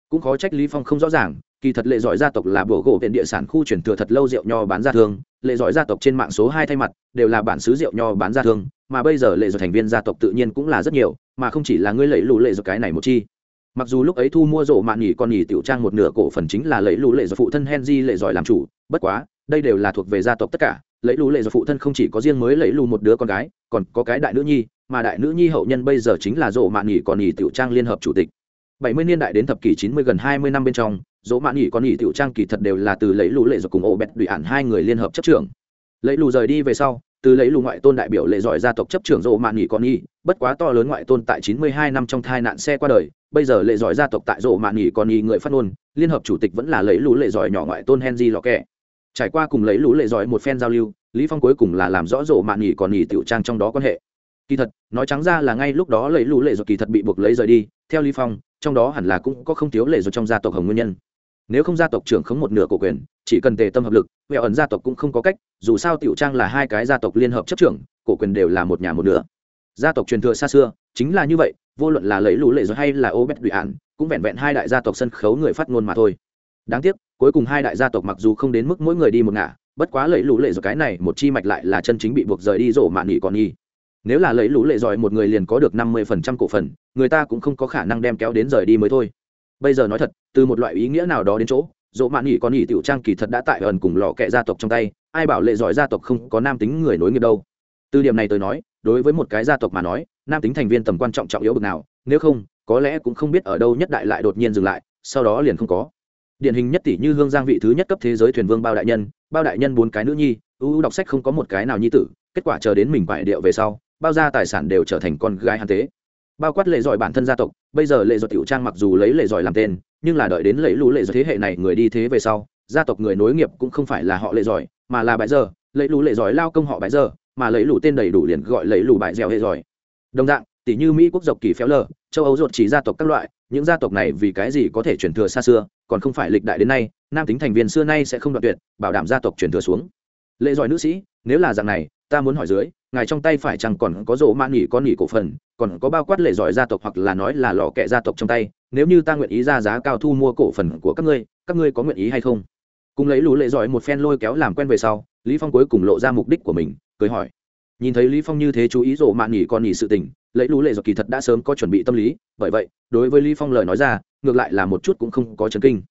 cũng khó trách lý phong không rõ ràng, kỳ thật lệ giỏi gia tộc là bổ gỗ viện địa sản khu chuyển thừa thật lâu rượu nho bán ra thương, lệ giỏi gia tộc trên mạng số hai thay mặt, đều là bản xứ rượu nho bán ra thương, mà bây giờ lệ giỏi thành viên gia tộc tự nhiên cũng là rất nhiều, mà không chỉ là ngươi lệ lũ lệ giỏi cái này một chi. Mặc dù lúc ấy thu mua rổ mạn nhỉ con nhỉ tiểu trang một nửa cổ phần chính là lấy lũ lệ do phụ thân henry lệ giỏi làm chủ, bất quá, đây đều là thuộc về gia tộc tất cả lấy lũ lệ do phụ thân không chỉ có riêng mới lấy lù một đứa con gái, còn có cái đại nữ nhi, mà đại nữ nhi hậu nhân bây giờ chính là rổ mạn nhỉ con nhỉ tiểu trang liên hợp chủ tịch bảy mươi niên đại đến thập kỷ chín mươi gần hai mươi năm bên trong, dỗ mạn nghỉ con nghỉ tiểu trang kỳ thật đều là từ lấy lũ lệ rồi cùng Ổ bẹt đùi ản hai người liên hợp chấp trưởng lấy Lũ rời đi về sau, từ lấy Lũ ngoại tôn đại biểu lệ giỏi gia tộc chấp trưởng Dỗ mạn nghỉ con nghỉ. bất quá to lớn ngoại tôn tại chín mươi hai năm trong thai nạn xe qua đời, bây giờ lệ giỏi gia tộc tại Dỗ mạn nghỉ còn nghỉ người phát ngôn, liên hợp chủ tịch vẫn là lấy lũ lệ giỏi nhỏ ngoại tôn henry lọ kẹ trải qua cùng lấy lũ lệ giỏi một phen giao lưu, lý phong cuối cùng là làm rõ Dỗ mạn nghỉ còn nghỉ tiểu trang trong đó quan hệ kỳ thật, nói trắng ra là ngay lúc đó lấy lũ lệ rồi kỳ thật bị buộc lấy rời đi theo lý phong, trong đó hẳn là cũng có không thiếu lệ do trong gia tộc hồng nguyên nhân. Nếu không gia tộc trưởng khống một nửa cổ quyền, chỉ cần tề tâm hợp lực mẹo ẩn gia tộc cũng không có cách, dù sao tiểu trang là hai cái gia tộc liên hợp chấp trưởng, cổ quyền đều là một nhà một nửa. Gia tộc truyền thừa xa xưa, chính là như vậy, vô luận là lấy lũ lệ rồi hay là ô bét đùi ạn cũng vẹn vẹn hai đại gia tộc sân khấu người phát ngôn mà thôi. Đáng tiếc, cuối cùng hai đại gia tộc mặc dù không đến mức mỗi người đi một ngả, bất quá lấy lũ lệ rồi cái này một chi mạch lại là chân chính bị buộc rời đi rổ mạn nghỉ còn nghi nếu là lấy lũ lệ giỏi một người liền có được năm mươi phần trăm cổ phần, người ta cũng không có khả năng đem kéo đến rời đi mới thôi. Bây giờ nói thật, từ một loại ý nghĩa nào đó đến chỗ, dỗ mạn nghỉ con nghỉ tiểu trang kỳ thật đã tại ẩn cùng lò kệ gia tộc trong tay, ai bảo lệ giỏi gia tộc không có nam tính người nối nghiệp đâu. Từ điểm này tôi nói, đối với một cái gia tộc mà nói, nam tính thành viên tầm quan trọng trọng yếu bực nào, nếu không, có lẽ cũng không biết ở đâu nhất đại lại đột nhiên dừng lại, sau đó liền không có. Điển hình nhất tỷ như hương giang vị thứ nhất cấp thế giới thuyền vương bao đại nhân, bao đại nhân bốn cái nữ nhi, ưu đọc sách không có một cái nào nhi tử, kết quả chờ đến mình quại điệu về sau bao gia tài sản đều trở thành con gái hàn tế. Bao quát lệ giỏi bản thân gia tộc, bây giờ lệ giỏi tiểu trang mặc dù lấy lệ giỏi làm tên, nhưng là đợi đến lấy lũ lệ giỏi thế hệ này người đi thế về sau, gia tộc người nối nghiệp cũng không phải là họ lệ giỏi, mà là bãi giờ lấy lũ lệ giỏi lao công họ bãi giờ, mà lấy lũ tên đầy đủ liền gọi lấy lũ bãi dẻo hệ giỏi. Đồng dạng, tỷ như mỹ quốc dọc kỳ phéo lờ, châu âu ruột chỉ gia tộc các loại, những gia tộc này vì cái gì có thể truyền thừa xa xưa, còn không phải lịch đại đến nay, nam tính thành viên xưa nay sẽ không đoạn tuyệt, bảo đảm gia tộc truyền thừa xuống. Lệ giỏi nữ sĩ, nếu là dạng này, ta muốn hỏi dưới ngài trong tay phải chẳng còn có rộ mạ nghỉ con nghỉ cổ phần, còn có bao quát lệ giỏi gia tộc hoặc là nói là lò kẹ gia tộc trong tay, nếu như ta nguyện ý ra giá cao thu mua cổ phần của các ngươi các ngươi có nguyện ý hay không? Cùng lấy lũ lệ giỏi một phen lôi kéo làm quen về sau, lý phong cuối cùng lộ ra mục đích của mình, cười hỏi. Nhìn thấy lý phong như thế chú ý rộ mạ nghỉ con nghỉ sự tình, lấy lũ lệ giỏi kỳ thật đã sớm có chuẩn bị tâm lý, bởi vậy, đối với lý phong lời nói ra, ngược lại là một chút cũng không có chấn kinh.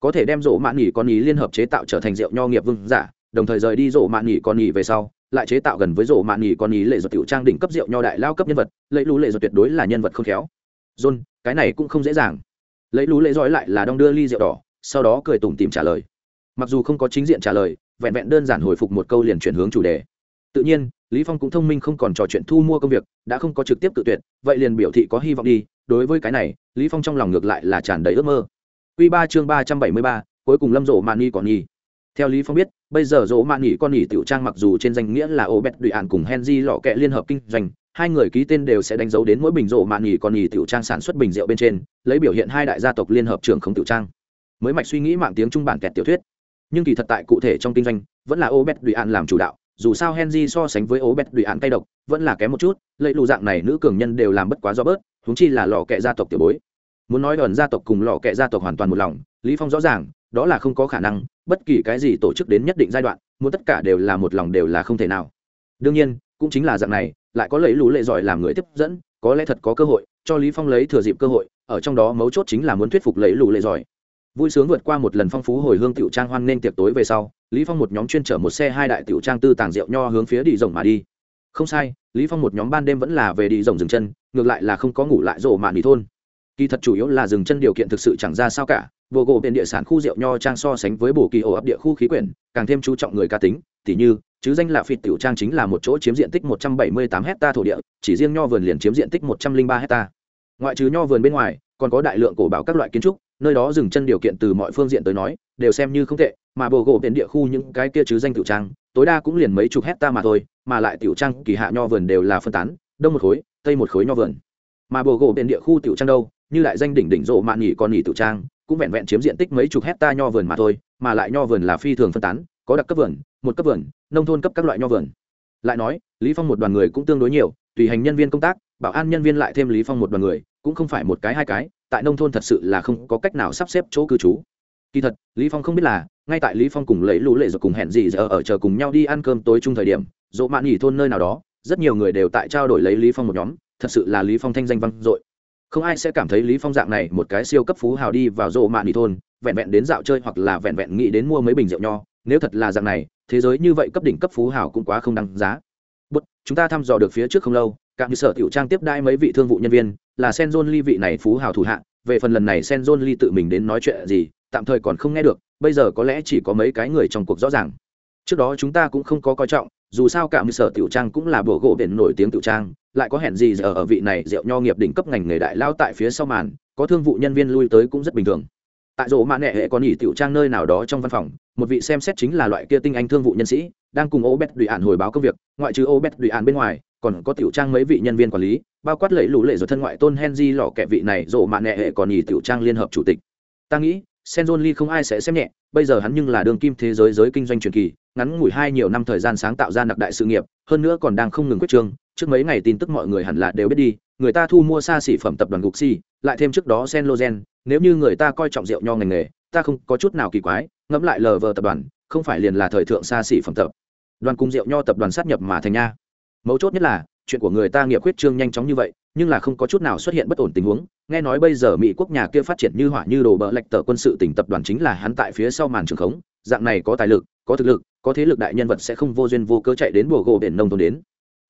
Có thể đem rộ mạ nghỉ con nghỉ liên hợp chế tạo trở thành rượu nho nghiệp vương giả, đồng thời rời đi rộ mạ nghỉ con nghỉ về sau lại chế tạo gần với rổ mạn nghỉ con ý lệ ruột tiểu trang đỉnh cấp rượu nho đại lao cấp nhân vật lấy lũ lệ ruột tuyệt đối là nhân vật không khéo. John cái này cũng không dễ dàng. Lấy lũ lệ giỏi lại là đong đưa ly rượu đỏ sau đó cười tủm tìm trả lời. Mặc dù không có chính diện trả lời vẹn vẹn đơn giản hồi phục một câu liền chuyển hướng chủ đề. Tự nhiên lý phong cũng thông minh không còn trò chuyện thu mua công việc đã không có trực tiếp tự tuyệt vậy liền biểu thị có hy vọng đi. Đối với cái này lý phong trong lòng ngược lại là tràn đầy ước mơ. Quy ba chương ba trăm bảy mươi ba, cuối cùng lâm rộ mạn nghi còn nghi theo lý phong biết, bây giờ dỗ mạn nghỉ con nghỉ tiểu trang mặc dù trên danh nghĩa là ô bét đùi ạn cùng henry lọ kẹ liên hợp kinh doanh, hai người ký tên đều sẽ đánh dấu đến mỗi bình rộ mạn nghỉ con nghỉ tiểu trang sản xuất bình rượu bên trên, lấy biểu hiện hai đại gia tộc liên hợp trưởng không tiểu trang. Mới mạch suy nghĩ mạng tiếng trung bản kẹt tiểu thuyết. Nhưng kỳ thật tại cụ thể trong kinh doanh, vẫn là ô bét đùi ạn làm chủ đạo, dù sao henry so sánh với ô bét đùi ạn cay độc, vẫn là kém một chút, lấy lụ dạng này nữ cường nhân đều làm bất quá do bớt húng chi là lò kẹ gia tộc tiểu bối. Muốn nói ẩn gia tộc cùng lò kẹ gia tộc hoàn toàn một lòng, lý phong rõ ràng, đó là không có khả năng bất kỳ cái gì tổ chức đến nhất định giai đoạn, muốn tất cả đều là một lòng đều là không thể nào. Đương nhiên, cũng chính là dạng này, lại có lấy lũ lệ giỏi làm người tiếp dẫn, có lẽ thật có cơ hội, cho lý phong lấy thừa dịp cơ hội, ở trong đó mấu chốt chính là muốn thuyết phục lấy lũ lệ giỏi. Vui sướng vượt qua một lần phong phú hồi hương tiểu trang hoan nên tiệc tối về sau, lý phong một nhóm chuyên chở một xe hai đại tiểu trang tư tàng rượu nho hướng phía đi rồng mà đi. Không sai, lý phong một nhóm ban đêm vẫn là về đi rồng dừng chân, ngược lại là không có ngủ lại rổ mạn đi thôn. Kỳ thật chủ yếu là dừng chân điều kiện thực sự chẳng ra sao cả vô gỗ bên địa sản khu rượu nho trang so sánh với bổ kỳ ổ ấp địa khu khí quyển, càng thêm chú trọng người ca tính, tỉ như, chứ danh là phịt tiểu trang chính là một chỗ chiếm diện tích 178 hecta thổ địa, chỉ riêng nho vườn liền chiếm diện tích 103 hecta ngoại trừ nho vườn bên ngoài, còn có đại lượng cổ bảo các loại kiến trúc, nơi đó dừng chân điều kiện từ mọi phương diện tới nói, đều xem như không tệ, mà bồ gỗ bên địa khu những cái kia chứ danh tiểu trang, tối đa cũng liền mấy chục hecta mà thôi, mà lại tiểu trang kỳ hạ nho vườn đều là phân tán, đông một khối, tây một khối nho vườn. Mà bồ gỗ bên địa khu tiểu trang đâu, như lại danh đỉnh đỉnh rộ mạn nghỉ còn nghỉ tiểu trang cũng vẹn vẹn chiếm diện tích mấy chục hecta nho vườn mà thôi, mà lại nho vườn là phi thường phân tán, có đặc cấp vườn, một cấp vườn, nông thôn cấp các loại nho vườn. Lại nói, lý phong một đoàn người cũng tương đối nhiều, tùy hành nhân viên công tác, bảo an nhân viên lại thêm lý phong một đoàn người, cũng không phải một cái hai cái, tại nông thôn thật sự là không có cách nào sắp xếp chỗ cư trú. Kỳ thật, lý phong không biết là, ngay tại lý phong cùng lấy lũ lệ rồi cùng hẹn gì giờ ở chờ cùng nhau đi ăn cơm tối chung thời điểm, dỗ mạn nghỉ thôn nơi nào đó, rất nhiều người đều tại trao đổi lấy lý phong một nhóm, thật sự là lý phong thanh danh vang dội không ai sẽ cảm thấy lý phong dạng này một cái siêu cấp phú hào đi vào rộ mạn đi thôn vẹn vẹn đến dạo chơi hoặc là vẹn vẹn nghĩ đến mua mấy bình rượu nho. Nếu thật là dạng này thế giới như vậy cấp đỉnh cấp phú hào cũng quá không đáng giá. Bút, chúng ta thăm dò được phía trước không lâu cạm như sở tiểu trang tiếp đai mấy vị thương vụ nhân viên là Senzon Ly vị này phú hào thủ hạ. Về phần lần này Senzon Ly tự mình đến nói chuyện gì tạm thời còn không nghe được bây giờ có lẽ chỉ có mấy cái người trong cuộc rõ ràng. Trước đó chúng ta cũng không có coi trọng dù sao cả mười sở tiểu trang cũng là bộ gỗ biển nổi tiếng tiểu trang lại có hẹn gì giờ ở vị này rượu nho nghiệp đỉnh cấp ngành nghề đại lao tại phía sau màn có thương vụ nhân viên lui tới cũng rất bình thường. Tại rộ mạn nệ hệ còn nghỉ tiểu trang nơi nào đó trong văn phòng một vị xem xét chính là loại kia tinh anh thương vụ nhân sĩ đang cùng ô bét đùi ạn hồi báo công việc ngoại trừ ô bét đùi ạn bên ngoài còn có tiểu trang mấy vị nhân viên quản lý bao quát lẫy lũ lệ rồi thân ngoại tôn henry lọ kẹ vị này rộ mạn nệ hệ còn nghỉ tiểu trang liên hợp chủ tịch. Ta nghĩ Senjon Lee không ai sẽ xem nhẹ, bây giờ hắn nhưng là đường kim thế giới giới kinh doanh truyền kỳ, ngắn ngủi hai nhiều năm thời gian sáng tạo ra nặc đại sự nghiệp, hơn nữa còn đang không ngừng quyết trương, trước mấy ngày tin tức mọi người hẳn là đều biết đi, người ta thu mua xa xỉ phẩm tập đoàn Gục Si, lại thêm trước đó Senlogen, nếu như người ta coi trọng rượu nho ngành nghề, ta không có chút nào kỳ quái, ngẫm lại lờ vờ tập đoàn, không phải liền là thời thượng xa xỉ phẩm tập. Đoàn cung rượu nho tập đoàn sát nhập mà thành nha. Mấu chốt nhất là, chuyện của người ta nghiệp quyết trương nhanh chóng như vậy, nhưng là không có chút nào xuất hiện bất ổn tình huống nghe nói bây giờ mỹ quốc nhà kia phát triển như hỏa như đồ bờ lệch tờ quân sự tỉnh tập đoàn chính là hắn tại phía sau màn trường khống dạng này có tài lực có thực lực có thế lực đại nhân vật sẽ không vô duyên vô cớ chạy đến bùa gỗ biển nông thôn đến.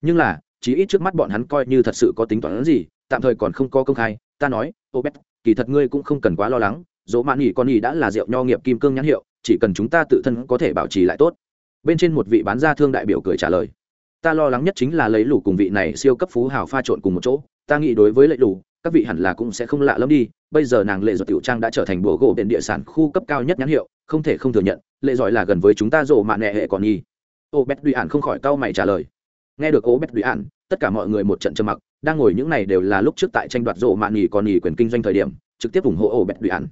Nhưng là chỉ ít trước mắt bọn hắn coi như thật sự có tính toán gì, tạm thời còn không có công khai, ta nói, ô bét, kỳ thật ngươi cũng không cần quá lo lắng, dỗ mạn nghỉ con nghỉ đã là rượu nho nghiệp kim cương nhãn hiệu, chỉ cần chúng ta tự thân có thể bảo trì lại tốt. Bên trên một vị bán gia thương đại biểu cười trả lời, ta lo lắng nhất chính là lấy lũ cùng vị này siêu cấp phú hào pha trộn cùng một chỗ, ta nghĩ đối với lệ lũ, các vị hẳn là cũng sẽ không lạ lắm đi, bây giờ nàng lệ ruột tiểu trang đã trở thành bùa gỗ biển địa sản khu cấp cao nhất nhãn hiệu không thể không thừa nhận, lệ giỏi là gần với chúng ta rộ mạn nệ hệ còn nhi ô bét đuy ạn không khỏi cau mày trả lời. Nghe được ô bét đuy ạn tất cả mọi người một trận trầm mặc, đang ngồi những này đều là lúc trước tại tranh đoạt rộ mạn nhì còn nhì quyền kinh doanh thời điểm, trực tiếp ủng hộ ô bét đuy ạn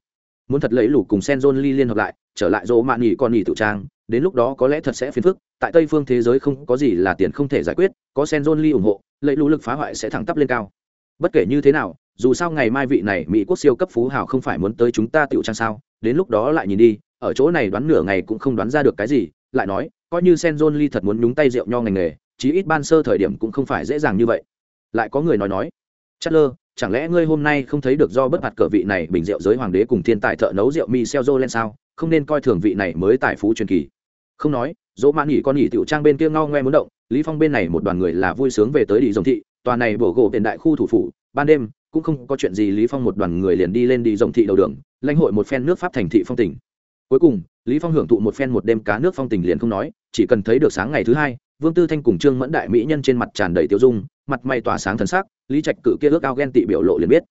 muốn thật lấy lũ cùng sen john lee liên hợp lại, trở lại rộ mạn nhì còn nhì tự trang, đến lúc đó có lẽ thật sẽ phiền phức, tại tây phương thế giới không có gì là tiền không thể giải quyết, có sen john lee ủng hộ, lấy lũ lực phá hoại sẽ thẳng tắp lên cao. Bất kể như thế nào, dù sao ngày mai vị này mỹ quốc siêu cấp phú hào không phải muốn tới chúng ta tựu trang sao, đến lúc đó lại nhìn đi ở chỗ này đoán nửa ngày cũng không đoán ra được cái gì, lại nói, coi như sen john lee thật muốn nhúng tay rượu nho ngành nghề, chí ít ban sơ thời điểm cũng không phải dễ dàng như vậy. Lại có người nói nói chất lơ chẳng lẽ ngươi hôm nay không thấy được do bất hạt cờ vị này bình rượu giới hoàng đế cùng thiên tài thợ nấu rượu mi xeo dô lên sao? Không nên coi thường vị này mới tài phú truyền kỳ. Không nói, dỗ mãn nghỉ con nghỉ tiểu trang bên kia ngao ngoe muốn động, lý phong bên này một đoàn người là vui sướng về tới đi dòng thị, tòa này bổ gỗ tiền đại khu thủ phủ, ban đêm cũng không có chuyện gì lý phong một đoàn người liền đi lên đi dòng thị đầu đường, lãnh hội một phen nước pháp thành thị phong tỉnh cuối cùng, lý phong hưởng thụ một phen một đêm cá nước phong tình liền không nói, chỉ cần thấy được sáng ngày thứ hai, vương tư thanh cùng trương mẫn đại mỹ nhân trên mặt tràn đầy tiêu dung, mặt mày tỏa sáng thần sắc, lý trạch cự kia ước ao ghen tị biểu lộ liền biết.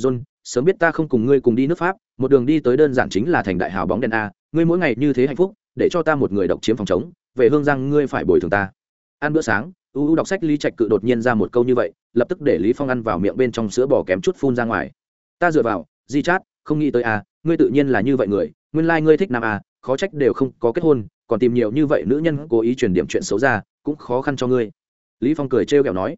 John, sớm biết ta không cùng ngươi cùng đi nước pháp, một đường đi tới đơn giản chính là thành đại hào bóng đen a, ngươi mỗi ngày như thế hạnh phúc, để cho ta một người độc chiếm phòng chống về hương giang ngươi phải bồi thường ta. Ăn bữa sáng, u u đọc sách lý trạch cự đột nhiên ra một câu như vậy, lập tức để lý phong ăn vào miệng bên trong sữa bò kém chút phun ra ngoài. Ta dựa vào di chát không nghĩ tới a ngươi tự nhiên là như vậy người, nguyên lai ngươi thích nam à? khó trách đều không có kết hôn, còn tìm nhiều như vậy nữ nhân cố ý truyền điểm chuyện xấu ra, cũng khó khăn cho ngươi. Lý phong cười trêu ghẹo nói,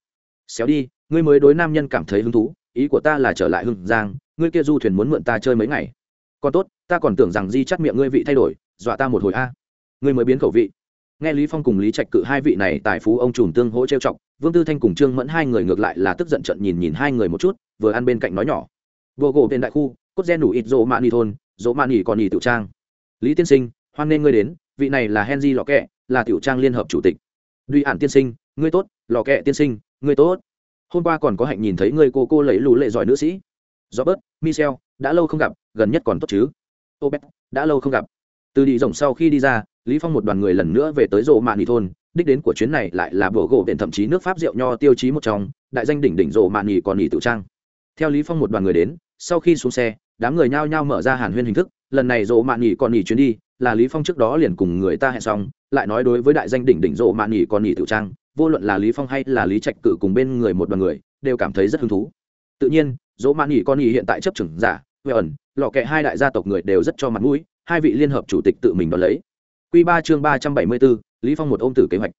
xéo đi, ngươi mới đối nam nhân cảm thấy hứng thú, ý của ta là trở lại hưng giang, ngươi kia du thuyền muốn mượn ta chơi mấy ngày. Còn tốt, ta còn tưởng rằng di chắc miệng ngươi vị thay đổi, dọa ta một hồi a. Ngươi mới biến khẩu vị. Nghe lý phong cùng lý trạch cự hai vị này tài phú ông trùm tương hỗ trêu chọc, vương tư thanh cùng trương mẫn hai người ngược lại là tức giận trận nhìn nhìn hai người một chút, vừa ăn bên cạnh nói nhỏ, vô gỗ bên đại khu cốt gen đủ ít dỗ mạn nghỉ thôn dỗ mạn nghỉ còn nghỉ tiểu trang. Lý tiên sinh, hoan nên ngươi đến, vị này là henry lò kẹ, là tiểu trang liên hợp chủ tịch. Duy ản tiên sinh, ngươi tốt, lò kẹ tiên sinh, ngươi tốt. Hôm qua còn có hạnh nhìn thấy ngươi cô cô lấy lù lệ giỏi nữ sĩ. Robert, michel, đã lâu không gặp, gần nhất còn tốt chứ? Obet đã lâu không gặp. Từ đi rồng sau khi đi ra, lý phong một đoàn người lần nữa về tới rộ mạn nghỉ thôn, đích đến của chuyến này lại là bộ gỗ viện thậm chí nước pháp rượu nho tiêu chí một trong, đại danh đỉnh đỉnh rộ mạn nghỉ còn nghỉ tự trang. Theo lý phong một đoàn người đến, sau khi xuống xe đám người nhao nhao mở ra hàn huyên hình thức lần này rộ mạn nghỉ còn nghỉ chuyến đi là lý phong trước đó liền cùng người ta hẹn xong lại nói đối với đại danh đỉnh đỉnh rộ mạn nghỉ còn nghỉ tự trang vô luận là lý phong hay là lý trạch cự cùng bên người một đoàn người đều cảm thấy rất hứng thú. Tự nhiên dỗ mạn nghỉ con nghỉ hiện tại chấp trưởng giả huệ ẩn lọ kệ hai đại gia tộc người đều rất cho mặt mũi hai vị liên hợp chủ tịch tự mình đón lấy. Quy ba chương ba trăm bảy mươi 374, lý phong một ôm tử kế hoạch.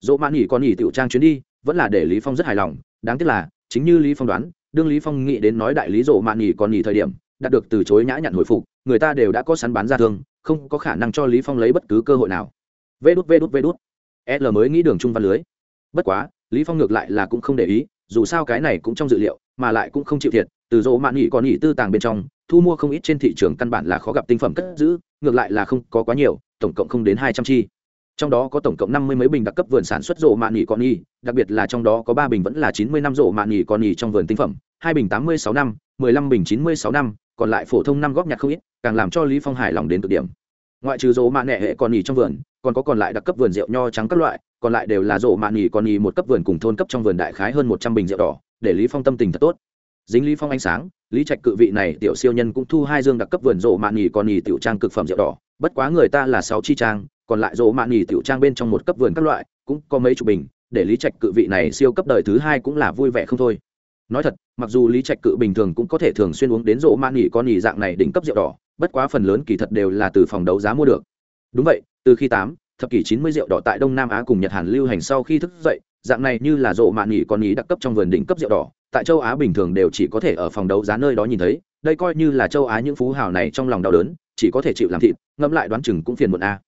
Dỗ mạn nghỉ con nghỉ tiểu trang chuyến đi vẫn là để lý phong rất hài lòng đáng tiếc là chính như lý phong đoán đương lý phong nghĩ đến nói đại lý dỗ mạn nghỉ con nghỉ thời điểm đạt được từ chối nhã nhặn hồi phục, người ta đều đã có sẵn bán ra thương, không có khả năng cho lý phong lấy bất cứ cơ hội nào. Vê đút vê đút vê đút. L mới nghĩ đường trung văn lưới. Bất quá, lý phong ngược lại là cũng không để ý, dù sao cái này cũng trong dự liệu, mà lại cũng không chịu thiệt, từ dỗ mạn nghỉ còn nghỉ tư tàng bên trong, thu mua không ít trên thị trường căn bản là khó gặp tinh phẩm cất giữ, ngược lại là không có quá nhiều, tổng cộng không đến hai trăm chi. Trong đó có tổng cộng năm mươi mấy bình đặc cấp vườn sản xuất rộ mạn nghỉ còn nghỉ đặc biệt là trong đó có ba bình vẫn là chín mươi năm rộ mạn nghỉ còn nghỉ trong vườn tinh phẩm, hai bình tám mươi sáu năm, mười lăm bình chín mươi sáu năm còn lại phổ thông năm góp nhặt không ít, càng làm cho lý phong hài lòng đến cực điểm. Ngoại trừ rổ mạn nẹ hệ còn nghỉ trong vườn, còn có còn lại đặc cấp vườn rượu nho trắng các loại, còn lại đều là rổ mạn nghỉ còn nghỉ một cấp vườn cùng thôn cấp trong vườn đại khái hơn một trăm bình rượu đỏ, để lý phong tâm tình thật tốt. Dính lý phong ánh sáng, lý trạch cự vị này tiểu siêu nhân cũng thu hai dương đặc cấp vườn rộ mạn nghỉ còn nghỉ tiểu trang cực phẩm rượu đỏ, bất quá người ta là sáu chi trang, còn lại rộ mạn nghỉ tiểu trang bên trong một cấp vườn các loại, cũng có mấy chục bình, để lý trạch cự vị này siêu cấp đời thứ hai cũng là vui vẻ không thôi nói thật, mặc dù lý trạch cự bình thường cũng có thể thường xuyên uống đến rộ mạn nghỉ con nghỉ dạng này đỉnh cấp rượu đỏ, bất quá phần lớn kỳ thật đều là từ phòng đấu giá mua được. Đúng vậy, từ khi tám, thập kỷ chín mươi rượu đỏ tại đông nam á cùng nhật hàn lưu hành sau khi thức dậy, dạng này như là rộ mạn nghỉ con nghỉ đặc cấp trong vườn đỉnh cấp rượu đỏ, tại châu á bình thường đều chỉ có thể ở phòng đấu giá nơi đó nhìn thấy, đây coi như là châu á những phú hào này trong lòng đau đớn, chỉ có thể chịu làm thịt, ngẫm lại đoán chừng cũng phiền muộn a.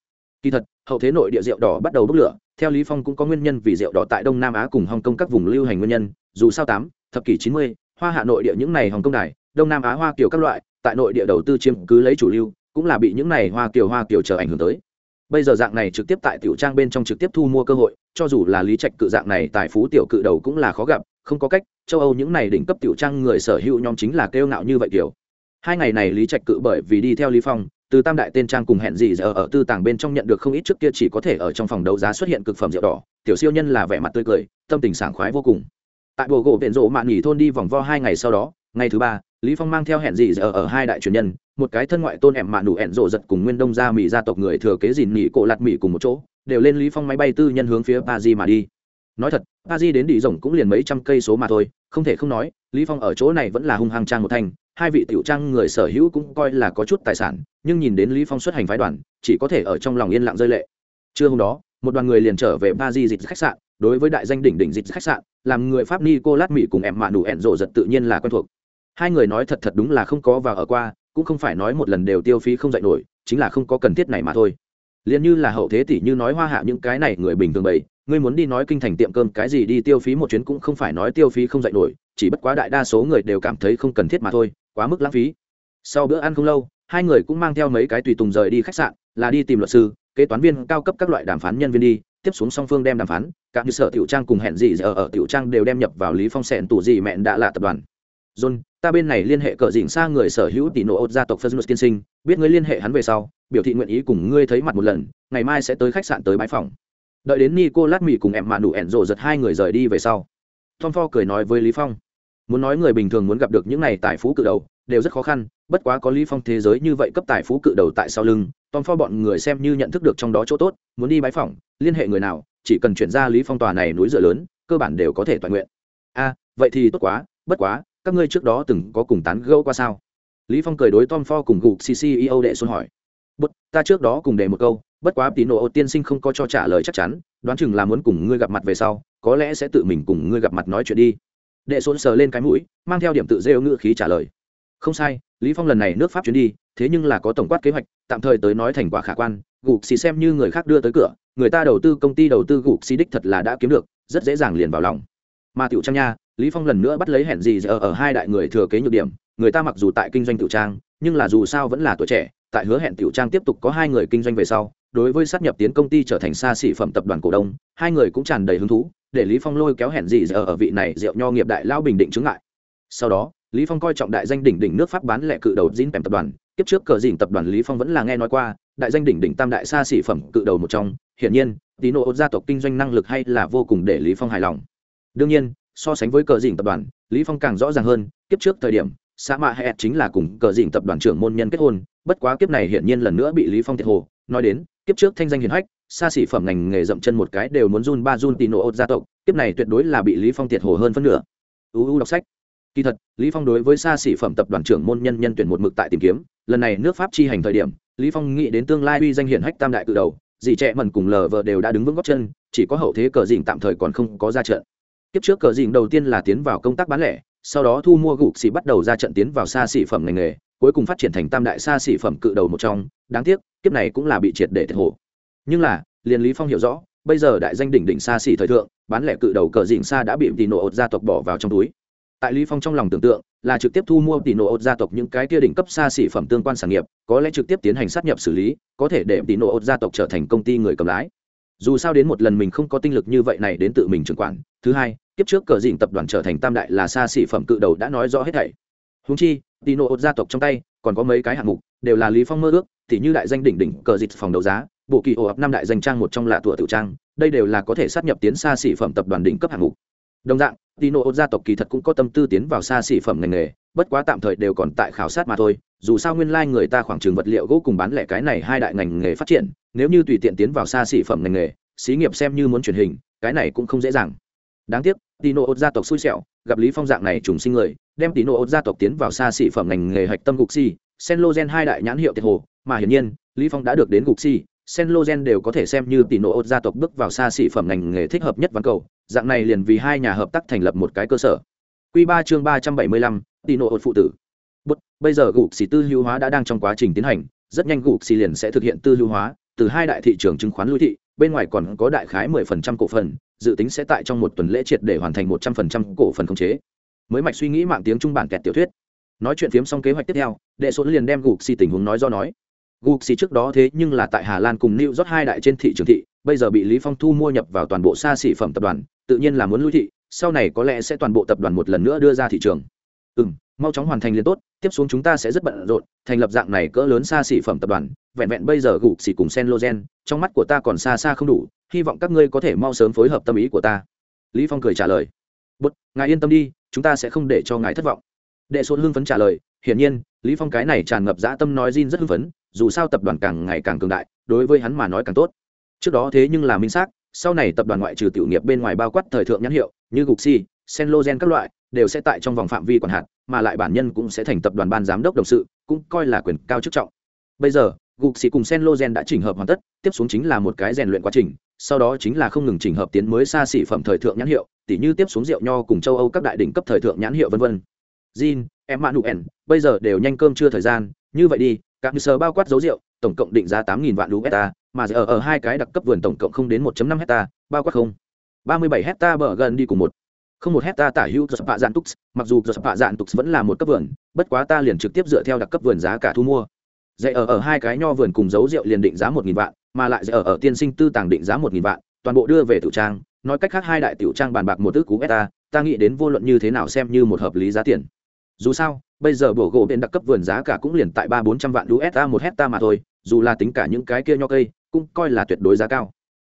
Kỳ thật, hậu thế nội địa rượu đỏ bắt đầu bốc lửa, theo lý phong cũng có nguyên nhân vì rượu đỏ tại đông nam á cùng hong kong các vùng lưu hành nguyên nhân, dù sao tám thập kỷ chín mươi, hoa hạ nội địa những này hồng Công đài, đông nam á hoa kiều các loại, tại nội địa đầu tư chiếm cứ lấy chủ lưu, cũng là bị những này hoa kiều hoa kiều trở ảnh hưởng tới. Bây giờ dạng này trực tiếp tại tiểu trang bên trong trực tiếp thu mua cơ hội, cho dù là lý trạch cự dạng này, tài phú tiểu cự đầu cũng là khó gặp, không có cách, châu âu những này đỉnh cấp tiểu trang người sở hữu nhóm chính là kêu ngạo như vậy kiểu. Hai ngày này lý trạch cự bởi vì đi theo lý phong, từ tam đại tên trang cùng hẹn gì giờ ở tư tàng bên trong nhận được không ít trước kia chỉ có thể ở trong phòng đấu giá xuất hiện cực phẩm rượu đỏ, tiểu siêu nhân là vẻ mặt tươi cười, tâm tình sảng khoái vô cùng tại bộ gỗ viện rộ mạn nghỉ thôn đi vòng vo hai ngày sau đó, ngày thứ ba, lý phong mang theo hẹn gì giờ ở hai đại truyền nhân, một cái thân ngoại tôn em mạn đủ hẹn rộ giật cùng nguyên đông gia mỹ gia tộc người thừa kế dìn nghỉ cổ lạt mỹ cùng một chỗ, đều lên lý phong máy bay tư nhân hướng phía paris mà đi. Nói thật, paris đến đi rộng cũng liền mấy trăm cây số mà thôi, không thể không nói, lý phong ở chỗ này vẫn là hung hăng trang một thành hai vị tiểu trang người sở hữu cũng coi là có chút tài sản, nhưng nhìn đến lý phong xuất hành phái đoàn, chỉ có thể ở trong lòng yên lặng rơi lệ. Trưa hôm đó, một đoàn người liền trở về ba di dịch khách sạn đối với đại danh đỉnh đỉnh dịch khách sạn, làm người pháp nicolas mỹ cùng em mạ nụ ẹn rộ giật tự nhiên là quen thuộc. Hai người nói thật thật đúng là không có và ở qua, cũng không phải nói một lần đều tiêu phí không dạy nổi, chính là không có cần thiết này mà thôi. Liền như là hậu thế tỷ như nói hoa hạ những cái này người bình thường bày, ngươi muốn đi nói kinh thành tiệm cơm cái gì đi tiêu phí một chuyến cũng không phải nói tiêu phí không dạy nổi, chỉ bất quá đại đa số người đều cảm thấy không cần thiết mà thôi, quá mức lãng phí. Sau bữa ăn không lâu, hai người cũng mang theo mấy cái tùy tùng rời đi khách sạn, là đi tìm luật sư, kế toán viên cao cấp các loại đàm phán nhân viên đi tiếp xuống song phương đem đàm phán, cả như sở tiểu trang cùng hẹn gì giờ ở tiểu trang đều đem nhập vào lý phong sẹn tủ gì mẹn đã là tập đoàn. John, ta bên này liên hệ cờ dỉnh xa người sở hữu tỷ nộ gia tộc phân tiên sinh, biết ngươi liên hệ hắn về sau, biểu thị nguyện ý cùng ngươi thấy mặt một lần, ngày mai sẽ tới khách sạn tới bãi phòng. Đợi đến nico lát mỹ cùng em mạn đủ ẻn rộ giật hai người rời đi về sau, tom fo cười nói với lý phong, muốn nói người bình thường muốn gặp được những này tài phú cự đầu, đều rất khó khăn bất quá có lý phong thế giới như vậy cấp tài phú cự đầu tại sau lưng, tom pho bọn người xem như nhận thức được trong đó chỗ tốt, muốn đi bãi phỏng, liên hệ người nào, chỉ cần chuyển ra lý phong tòa này núi dựa lớn, cơ bản đều có thể toàn nguyện. A, vậy thì tốt quá, bất quá, các ngươi trước đó từng có cùng tán gẫu qua sao? Lý phong cười đối tom pho cùng gục cceo đệ xuân hỏi. Bất ta trước đó cùng đề một câu, bất quá tín nộ tiên sinh không có cho trả lời chắc chắn, đoán chừng là muốn cùng ngươi gặp mặt về sau, có lẽ sẽ tự mình cùng ngươi gặp mặt nói chuyện đi. Đệ xuân sờ lên cái mũi, mang theo điểm tự rêu ngữ khí trả lời không sai, lý phong lần này nước pháp chuyến đi, thế nhưng là có tổng quát kế hoạch, tạm thời tới nói thành quả khả quan, gục xì xem như người khác đưa tới cửa, người ta đầu tư công ty đầu tư gục xì đích thật là đã kiếm được, rất dễ dàng liền vào lòng. Mà tiểu trang nha, lý phong lần nữa bắt lấy hẹn gì giờ ở hai đại người thừa kế nhược điểm, người ta mặc dù tại kinh doanh tiểu trang, nhưng là dù sao vẫn là tuổi trẻ, tại hứa hẹn tiểu trang tiếp tục có hai người kinh doanh về sau, đối với sát nhập tiến công ty trở thành xa xỉ phẩm tập đoàn cổ đông, hai người cũng tràn đầy hứng thú, để lý phong lôi kéo hẹn gì giờ ở vị này rượu nho nghiệp đại lao bình định chứng lại sau đó lý phong coi trọng đại danh đỉnh đỉnh nước pháp bán lẻ cự đầu dinh tập đoàn, kiếp trước cờ dìn tập đoàn lý phong vẫn là nghe nói qua, đại danh đỉnh đỉnh tam đại xa xỉ phẩm cự đầu một trong, hiển nhiên tín nộ gia tộc kinh doanh năng lực hay là vô cùng để lý phong hài lòng. Đương nhiên, so sánh với cờ dìn tập đoàn, lý phong càng rõ ràng hơn, kiếp trước thời điểm xã mạ hẹn chính là cùng cờ dìn tập đoàn trưởng môn nhân kết hôn, bất quá kiếp này hiển nhiên lần nữa bị lý phong thiệt hồ. Nói đến, kiếp trước thanh danh hiển hách, xa xỉ phẩm ngành nghề dậm chân một cái đều muốn run ba run tì nổ gia tộc, kiếp này tuyệt đối là bị lý phong thiệt hồ hơn phân nửa. Uu đọc sách kỳ thật, lý phong đối với xa xỉ phẩm tập đoàn trưởng môn nhân nhân tuyển một mực tại tìm kiếm. Lần này nước pháp chi hành thời điểm, lý phong nghĩ đến tương lai uy danh hiển hách tam đại cự đầu, dì trẻ mần cùng lờ vợ đều đã đứng vững góc chân, chỉ có hậu thế cờ dình tạm thời còn không có ra trận. Kiếp trước cờ dình đầu tiên là tiến vào công tác bán lẻ, sau đó thu mua gục xì bắt đầu ra trận tiến vào xa xỉ phẩm ngành nghề, cuối cùng phát triển thành tam đại xa xỉ phẩm cự đầu một trong. Đáng tiếc, kiếp này cũng là bị triệt để thiệt hổ. Nhưng là, liền lý phong hiểu rõ, bây giờ đại danh đỉnh đỉnh xa xỉ thời thượng, bán lẻ cự đầu cờ dình xa đã bị tỷ nộ ột gia tộc bỏ vào trong túi tại lý phong trong lòng tưởng tượng, là trực tiếp thu mua tỷ nổ ột gia tộc những cái kia đỉnh cấp xa xỉ phẩm tương quan sản nghiệp, có lẽ trực tiếp tiến hành sát nhập xử lý, có thể để tỷ nổ ột gia tộc trở thành công ty người cầm lái. Dù sao đến một lần mình không có tinh lực như vậy này đến tự mình trưởng quản. Thứ hai, kiếp trước cờ dìn tập đoàn trở thành tam đại là xa xỉ phẩm cự đầu đã nói rõ hết thảy. Húng chi tỷ nổ ột gia tộc trong tay, còn có mấy cái hạng mục, đều là lý phong mơ ước thì như đại danh đỉnh đỉnh cờ dịch phòng đấu giá, bộ kỳ ổ ập năm đại danh trang một trong là tủa tiểu trang, đây đều là có thể sát nhập tiến xa xỉ phẩm tập đoàn đỉnh cấp hạng mục đồng dạng tino gia tộc kỳ thật cũng có tâm tư tiến vào xa xỉ phẩm ngành nghề, bất quá tạm thời đều còn tại khảo sát mà thôi. Dù sao nguyên lai người ta khoảng trường vật liệu gỗ cùng bán lẻ cái này hai đại ngành nghề phát triển, nếu như tùy tiện tiến vào xa xỉ phẩm ngành nghề, xí nghiệp xem như muốn truyền hình, cái này cũng không dễ dàng. Đáng tiếc tino gia tộc xui xẻo, gặp lý phong dạng này trùng sinh người, đem tino gia tộc tiến vào xa xỉ phẩm ngành nghề hạch tâm gục xi senlogen hai đại nhãn hiệu tiệt hồ, mà hiển nhiên, lý phong đã được đến gục senlogen đều có thể xem như tỷ nộ gia tộc bước vào xa xỉ phẩm ngành nghề thích hợp nhất văn cầu dạng này liền vì hai nhà hợp tác thành lập một cái cơ sở. Quy 3 chương 375, tỷ nộ phụ tử. Bất, bây giờ gục xỉ tư hữu hóa đã đang trong quá trình tiến hành rất nhanh gục xỉ liền sẽ thực hiện tư hữu hóa từ hai đại thị trường chứng khoán lưu thị bên ngoài còn có đại khái 10% cổ phần dự tính sẽ tại trong một tuần lễ triệt để hoàn thành 100% cổ phần khống chế. Mới mạch suy nghĩ mạng tiếng trung bản kẹt tiểu thuyết. Nói chuyện phiếm xong kế hoạch tiếp theo đệ số liền đem gục xì tình huống nói do nói gục xì trước đó thế nhưng là tại hà lan cùng new rót hai đại trên thị trường thị bây giờ bị lý phong thu mua nhập vào toàn bộ xa xỉ phẩm tập đoàn tự nhiên là muốn lui thị sau này có lẽ sẽ toàn bộ tập đoàn một lần nữa đưa ra thị trường. Ừm, mau chóng hoàn thành liền tốt tiếp xuống chúng ta sẽ rất bận rộn thành lập dạng này cỡ lớn xa xỉ phẩm tập đoàn vẹn vẹn bây giờ gục xỉ cùng Senlogen, trong mắt của ta còn xa xa không đủ hy vọng các ngươi có thể mau sớm phối hợp tâm ý của ta. Lý phong cười trả lời. Bút ngài yên tâm đi chúng ta sẽ không để cho ngài thất vọng. Đệ Xuân hưng phấn trả lời. Hiển nhiên lý phong cái này tràn ngập dã tâm nói Jin rất hưng phấn dù sao tập đoàn càng ngày càng cường đại đối với hắn mà nói càng tốt. Trước đó thế nhưng là minh xác sau này tập đoàn ngoại trừ tiểu nghiệp bên ngoài bao quát thời thượng nhãn hiệu như gục si senlogen các loại đều sẽ tại trong vòng phạm vi quản hạt mà lại bản nhân cũng sẽ thành tập đoàn ban giám đốc đồng sự cũng coi là quyền cao chức trọng. Bây giờ gục xì cùng senlogen đã chỉnh hợp hoàn tất tiếp xuống chính là một cái rèn luyện quá trình sau đó chính là không ngừng chỉnh hợp tiến mới xa xỉ phẩm thời thượng nhãn hiệu tỉ như tiếp xuống rượu nho cùng châu âu các đại đỉnh cấp thời thượng nhãn hiệu vân vân. Jin, em ẻn bây giờ đều nhanh cơm chưa thời gian như vậy đi các như sơ bao quát dấu rượu, tổng cộng định giá tám nghìn vạn usd mà ở ở hai cái đặc cấp vườn tổng cộng không đến 1 năm hecta, bao quát không. Ba mươi bảy hecta bờ gần đi cùng một. Không một hecta tả hữu giật bạ dạn tux mặc dù giật bạ dạn tux vẫn là một cấp vườn, bất quá ta liền trực tiếp dựa theo đặc cấp vườn giá cả thu mua. Dạy ở ở hai cái nho vườn cùng dấu rượu liền định giá một nghìn vạn, mà lại dạy ở ở tiên sinh tư tàng định giá một nghìn vạn, toàn bộ đưa về tiểu trang. Nói cách khác hai đại tiểu trang bàn bạc một ước cú beta ta nghĩ đến vô luận như thế nào xem như một hợp lý giá tiền dù sao, bây giờ bổ gỗ bên đặc cấp vườn giá cả cũng liền tại ba bốn trăm vạn usd một hecta mà thôi, dù là tính cả những cái kia nho cây, cũng coi là tuyệt đối giá cao.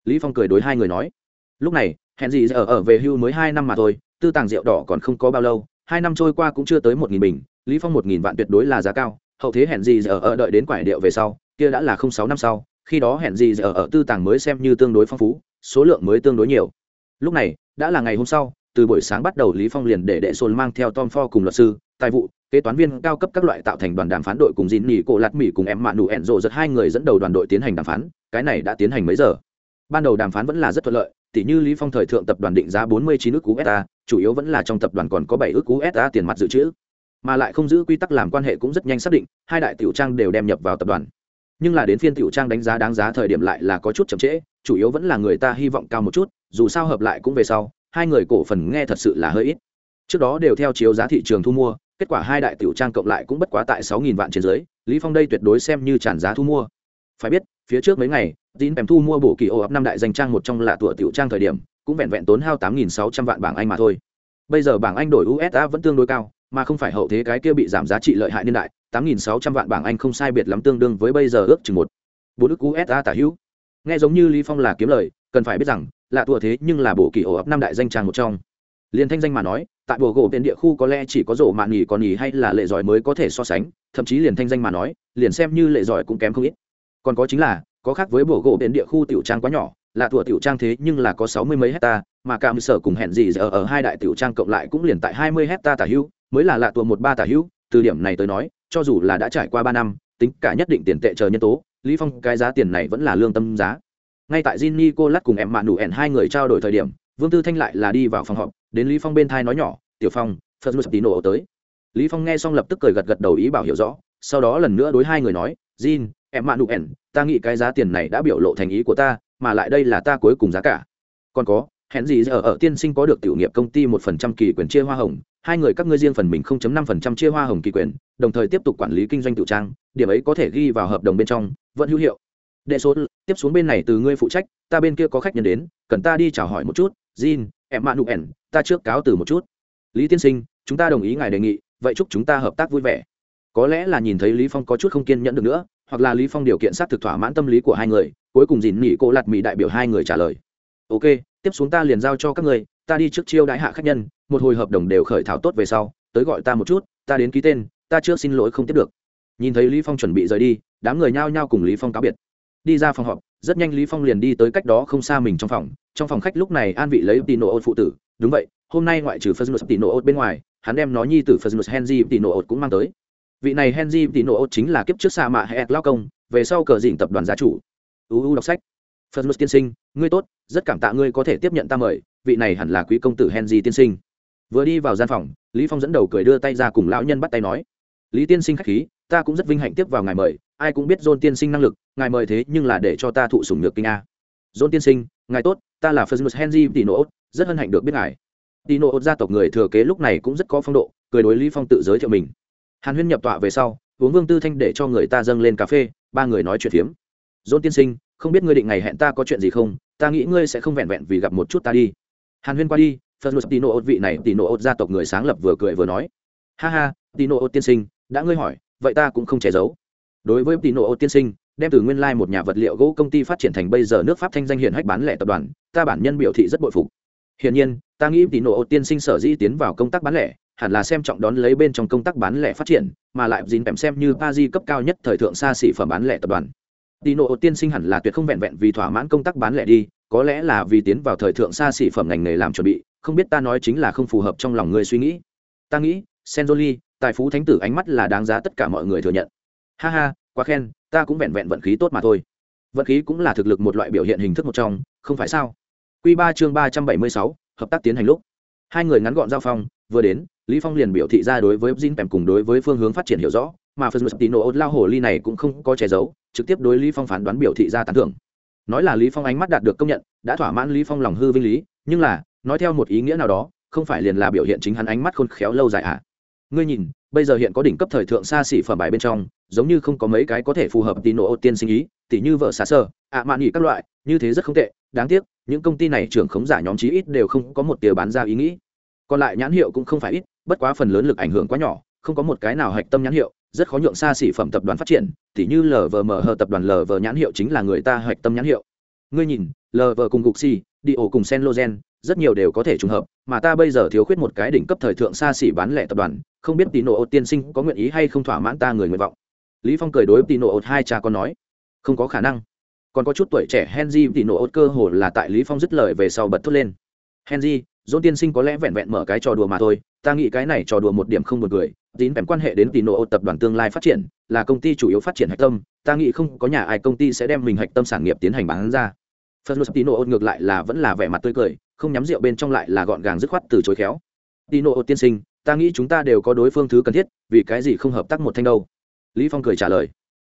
Lý phong cười đối hai người nói, lúc này, hẹn gì ở ở về hưu mới hai năm mà thôi, tư tàng rượu đỏ còn không có bao lâu, hai năm trôi qua cũng chưa tới một nghìn bình, lý phong một nghìn vạn tuyệt đối là giá cao, hậu thế hẹn gì ở ở đợi đến quải điệu về sau, kia đã là không sáu năm sau, khi đó hẹn gì ở ở tư tàng mới xem như tương đối phong phú, số lượng mới tương đối nhiều. Lúc này, đã là ngày hôm sau, từ buổi sáng bắt đầu lý phong liền để đệ sồn mang theo tom ford cùng luật sư tài vụ, kế toán viên cao cấp các loại tạo thành đoàn đàm phán đội cùng dìn nỉ cổ lạt mỹ cùng em mạn đủ ẹn rộ giật hai người dẫn đầu đoàn đội tiến hành đàm phán, cái này đã tiến hành mấy giờ? Ban đầu đàm phán vẫn là rất thuận lợi tỷ như lý phong thời thượng tập đoàn định giá 49 ước cú sa chủ yếu vẫn là trong tập đoàn còn có 7 ước cú sa tiền mặt dự trữ. Mà lại không giữ quy tắc làm quan hệ cũng rất nhanh xác định, hai đại tiểu trang đều đem nhập vào tập đoàn. Nhưng là đến phiên tiểu trang đánh giá đáng giá thời điểm lại là có chút chậm trễ, chủ yếu vẫn là người ta hy vọng cao một chút, dù sao hợp lại cũng về sau, hai người cổ phần nghe thật sự là hơi ít. Trước đó đều theo chiếu giá thị trường thu mua kết quả hai đại tiểu trang cộng lại cũng bất quá tại sáu nghìn vạn trên dưới, lý phong đây tuyệt đối xem như tràn giá thu mua. Phải biết, phía trước mấy ngày tín kèm thu mua bổ kỳ ô ấp năm đại danh trang một trong là tụa tiểu trang thời điểm, cũng vẹn vẹn tốn hao tám nghìn sáu trăm vạn bảng anh mà thôi. Bây giờ bảng anh đổi usa vẫn tương đối cao, mà không phải hậu thế cái kia bị giảm giá trị lợi hại niên đại, tám nghìn sáu trăm vạn bảng anh không sai biệt lắm tương đương với bây giờ ước chừng một. Bốn ức usa tả hữu. Nghe giống như lý phong là kiếm lời, cần phải biết rằng, là tụa thế nhưng là bộ kỳ ổ ấp năm đại danh trang một trong. Liền thanh danh mà nói tại bùa gỗ bên địa khu có lẽ chỉ có rổ mạn nhì còn nhì hay là lệ giỏi mới có thể so sánh, thậm chí liền thanh danh mà nói, liền xem như lệ giỏi cũng kém không ít. Còn có chính là, có khác với bùa gỗ bên địa khu tiểu trang quá nhỏ, là tụa tiểu trang thế nhưng là có sáu mươi mấy hecta, mà cảm sở cùng hẹn gì giờ ở hai đại tiểu trang cộng lại cũng liền tại hai mươi hecta tả hữu, mới là lạ tụa một ba tả hữu, từ điểm này tới nói, cho dù là đã trải qua ba năm, tính cả nhất định tiền tệ chờ nhân tố, lý phong cái giá tiền này vẫn là lương tâm giá. Ngay tại Jinny cô lắc cùng em mạn đủ ẻn hai người trao đổi thời điểm vương tư thanh lại là đi vào phòng họp, đến lý phong bên thai nói nhỏ, tiểu phong, phật lụt tí nổ tới. Lý phong nghe xong lập tức cười gật gật đầu ý bảo hiểu rõ, sau đó lần nữa đối hai người nói, jin, em mạn đủ ẻn, ta nghĩ cái giá tiền này đã biểu lộ thành ý của ta, mà lại đây là ta cuối cùng giá cả. Còn có, hẹn gì ở ở tiên sinh có được tiểu nghiệp công ty một phần trăm kỳ quyền chia hoa hồng, hai người các ngươi riêng phần mình 0.5 phần trăm chia hoa hồng kỳ quyền, đồng thời tiếp tục quản lý kinh doanh tiểu trang, điểm ấy có thể ghi vào hợp đồng bên trong, vẫn hữu hiệu. Đệ số, tiếp xuống bên này từ ngươi phụ trách, ta bên kia có khách nhân đến, cần ta đi chào hỏi một chút jin, em mạn đủ ẻn, ta trước cáo từ một chút. Lý tiên sinh, chúng ta đồng ý ngài đề nghị, vậy chúc chúng ta hợp tác vui vẻ. Có lẽ là nhìn thấy lý phong có chút không kiên nhẫn được nữa, hoặc là lý phong điều kiện sát thực thỏa mãn tâm lý của hai người, cuối cùng Jin nhị cô lạt mỹ đại biểu hai người trả lời. Ok, tiếp xuống ta liền giao cho các người, ta đi trước chiêu đãi hạ khách nhân, một hồi hợp đồng đều khởi thảo tốt về sau, tới gọi ta một chút, ta đến ký tên, ta trước xin lỗi không tiếp được. Nhìn thấy lý phong chuẩn bị rời đi, đám người nhao nhao cùng lý phong cáo biệt. Đi ra phòng họp rất nhanh lý phong liền đi tới cách đó không xa mình trong phòng. Trong phòng khách lúc này an vị lấy tino ôn phụ tử. Đúng vậy hôm nay ngoại trừ phân tino ôn bên ngoài hắn đem nó nhi tử phân henry tino ôn cũng mang tới. Vị này henry tino ôn chính là kiếp trước xa mạ hệ lao công về sau cờ dỉnh tập đoàn gia chủ. Uu đọc sách. Phân tiên sinh ngươi tốt rất cảm tạ ngươi có thể tiếp nhận ta mời vị này hẳn là quý công tử henry tiên sinh. Vừa đi vào gian phòng lý phong dẫn đầu cười đưa tay ra cùng lão nhân bắt tay nói. Lý tiên sinh khách khí ta cũng rất vinh hạnh tiếp vào ngài mời ai cũng biết John tiên sinh năng lực, ngài mời thế nhưng là để cho ta thụ sủng nhược kinh a. John tiên sinh, ngài tốt, ta là Fergus Henry Tino, rất hân hạnh được biết ngài. Tino gia tộc người thừa kế lúc này cũng rất có phong độ, cười đối Lý Phong tự giới thiệu mình. Hàn Huyên nhập tọa về sau, uống Vương Tư Thanh để cho người ta dâng lên cà phê, ba người nói chuyện phiếm. John tiên sinh, không biết ngươi định ngày hẹn ta có chuyện gì không? Ta nghĩ ngươi sẽ không vẹn vẹn vì gặp một chút ta đi. Hàn Huyên qua đi, Fergus Tino vị này Tino gia tộc người sáng lập vừa cười vừa nói, ha ha, Tino tiên sinh, đã ngươi hỏi, vậy ta cũng không che giấu đối với tino ô tiên sinh đem từ nguyên lai một nhà vật liệu gỗ công ty phát triển thành bây giờ nước pháp thanh danh hiện hách bán lẻ tập đoàn, ta bản nhân biểu thị rất bội phục. Hiển nhiên, ta nghĩ tino ô tiên sinh sở dĩ tiến vào công tác bán lẻ, hẳn là xem trọng đón lấy bên trong công tác bán lẻ phát triển, mà lại dính kèm xem như pa di cấp cao nhất thời thượng xa xỉ phẩm bán lẻ tập đoàn. Tino ô tiên sinh hẳn là tuyệt không vẹn vẹn vì thỏa mãn công tác bán lẻ đi, có lẽ là vì tiến vào thời thượng xa xỉ phẩm ngành nghề làm chuẩn bị, không biết ta nói chính là không phù hợp trong lòng người suy nghĩ. Ta nghĩ senjoli tài phú thánh tử ánh mắt là đáng giá tất cả mọi người thừa nhận. Ha ha quá khen, ta cũng vẹn vẹn vận khí tốt mà thôi. Vận khí cũng là thực lực một loại biểu hiện hình thức một trong, không phải sao? Q ba chương ba trăm bảy mươi sáu, hợp tác tiến hành lúc. Hai người ngắn gọn giao phong, vừa đến, lý phong liền biểu thị ra đối với jin pèm cùng đối với phương hướng phát triển hiểu rõ, mà phần tino lao hồ ly này cũng không có che giấu, trực tiếp đối lý phong phán đoán biểu thị ra tán thưởng. Nói là lý phong ánh mắt đạt được công nhận, đã thỏa mãn lý phong lòng hư vinh lý, nhưng là, nói theo một ý nghĩa nào đó, không phải liền là biểu hiện chính hắn ánh mắt khôn khéo lâu dài à? Ngươi nhìn bây giờ hiện có đỉnh cấp thời thượng xa xỉ phẩm bài bên trong, giống như không có mấy cái có thể phù hợp tín nộ tiên sinh ý, tỉ như vợ xà sơ ạ mạn nghỉ các loại, như thế rất không tệ, đáng tiếc, những công ty này trưởng khống giả nhóm chí ít đều không có một tia bán ra ý nghĩ. Còn lại nhãn hiệu cũng không phải ít, bất quá phần lớn lực ảnh hưởng quá nhỏ, không có một cái nào hạch tâm nhãn hiệu, rất khó nhượng xa xỉ phẩm tập đoàn phát triển, tỉ như lvm hờ tập đoàn lv nhãn hiệu chính là người ta hạch tâm nhãn hiệu. Ngươi nhìn lv cùng gục xì đi ổ cùng sen logen rất nhiều đều có thể trùng hợp, mà ta bây giờ thiếu khuyết một cái đỉnh cấp thời thượng xa xỉ bán lẻ tập đoàn không biết tì nộ ột tiên sinh có nguyện ý hay không thỏa mãn ta người nguyện vọng. Lý phong cười đối tì nộ ột hai cha con nói không có khả năng. Còn có chút tuổi trẻ henry tì nộ ột cơ hồ là tại lý phong dứt lời về sau bật thốt lên. Henry dôn tiên sinh có lẽ vẹn vẹn mở cái trò đùa mà thôi ta nghĩ cái này trò đùa một điểm không một người tín bèm quan hệ đến tỷ nộ ột tập đoàn tương lai phát triển là công ty chủ yếu phát triển hạch tâm ta nghĩ không có nhà ai công ty sẽ đem mình hạch tâm sản nghiệp tiến hành bán ra. First Tino ngược lại là vẫn là vẻ mặt tươi cười, không nhắm rượu bên trong lại là gọn gàng dứt khoát từ chối khéo. Tino tiên sinh, ta nghĩ chúng ta đều có đối phương thứ cần thiết, vì cái gì không hợp tác một thanh đâu? Lý Phong cười trả lời.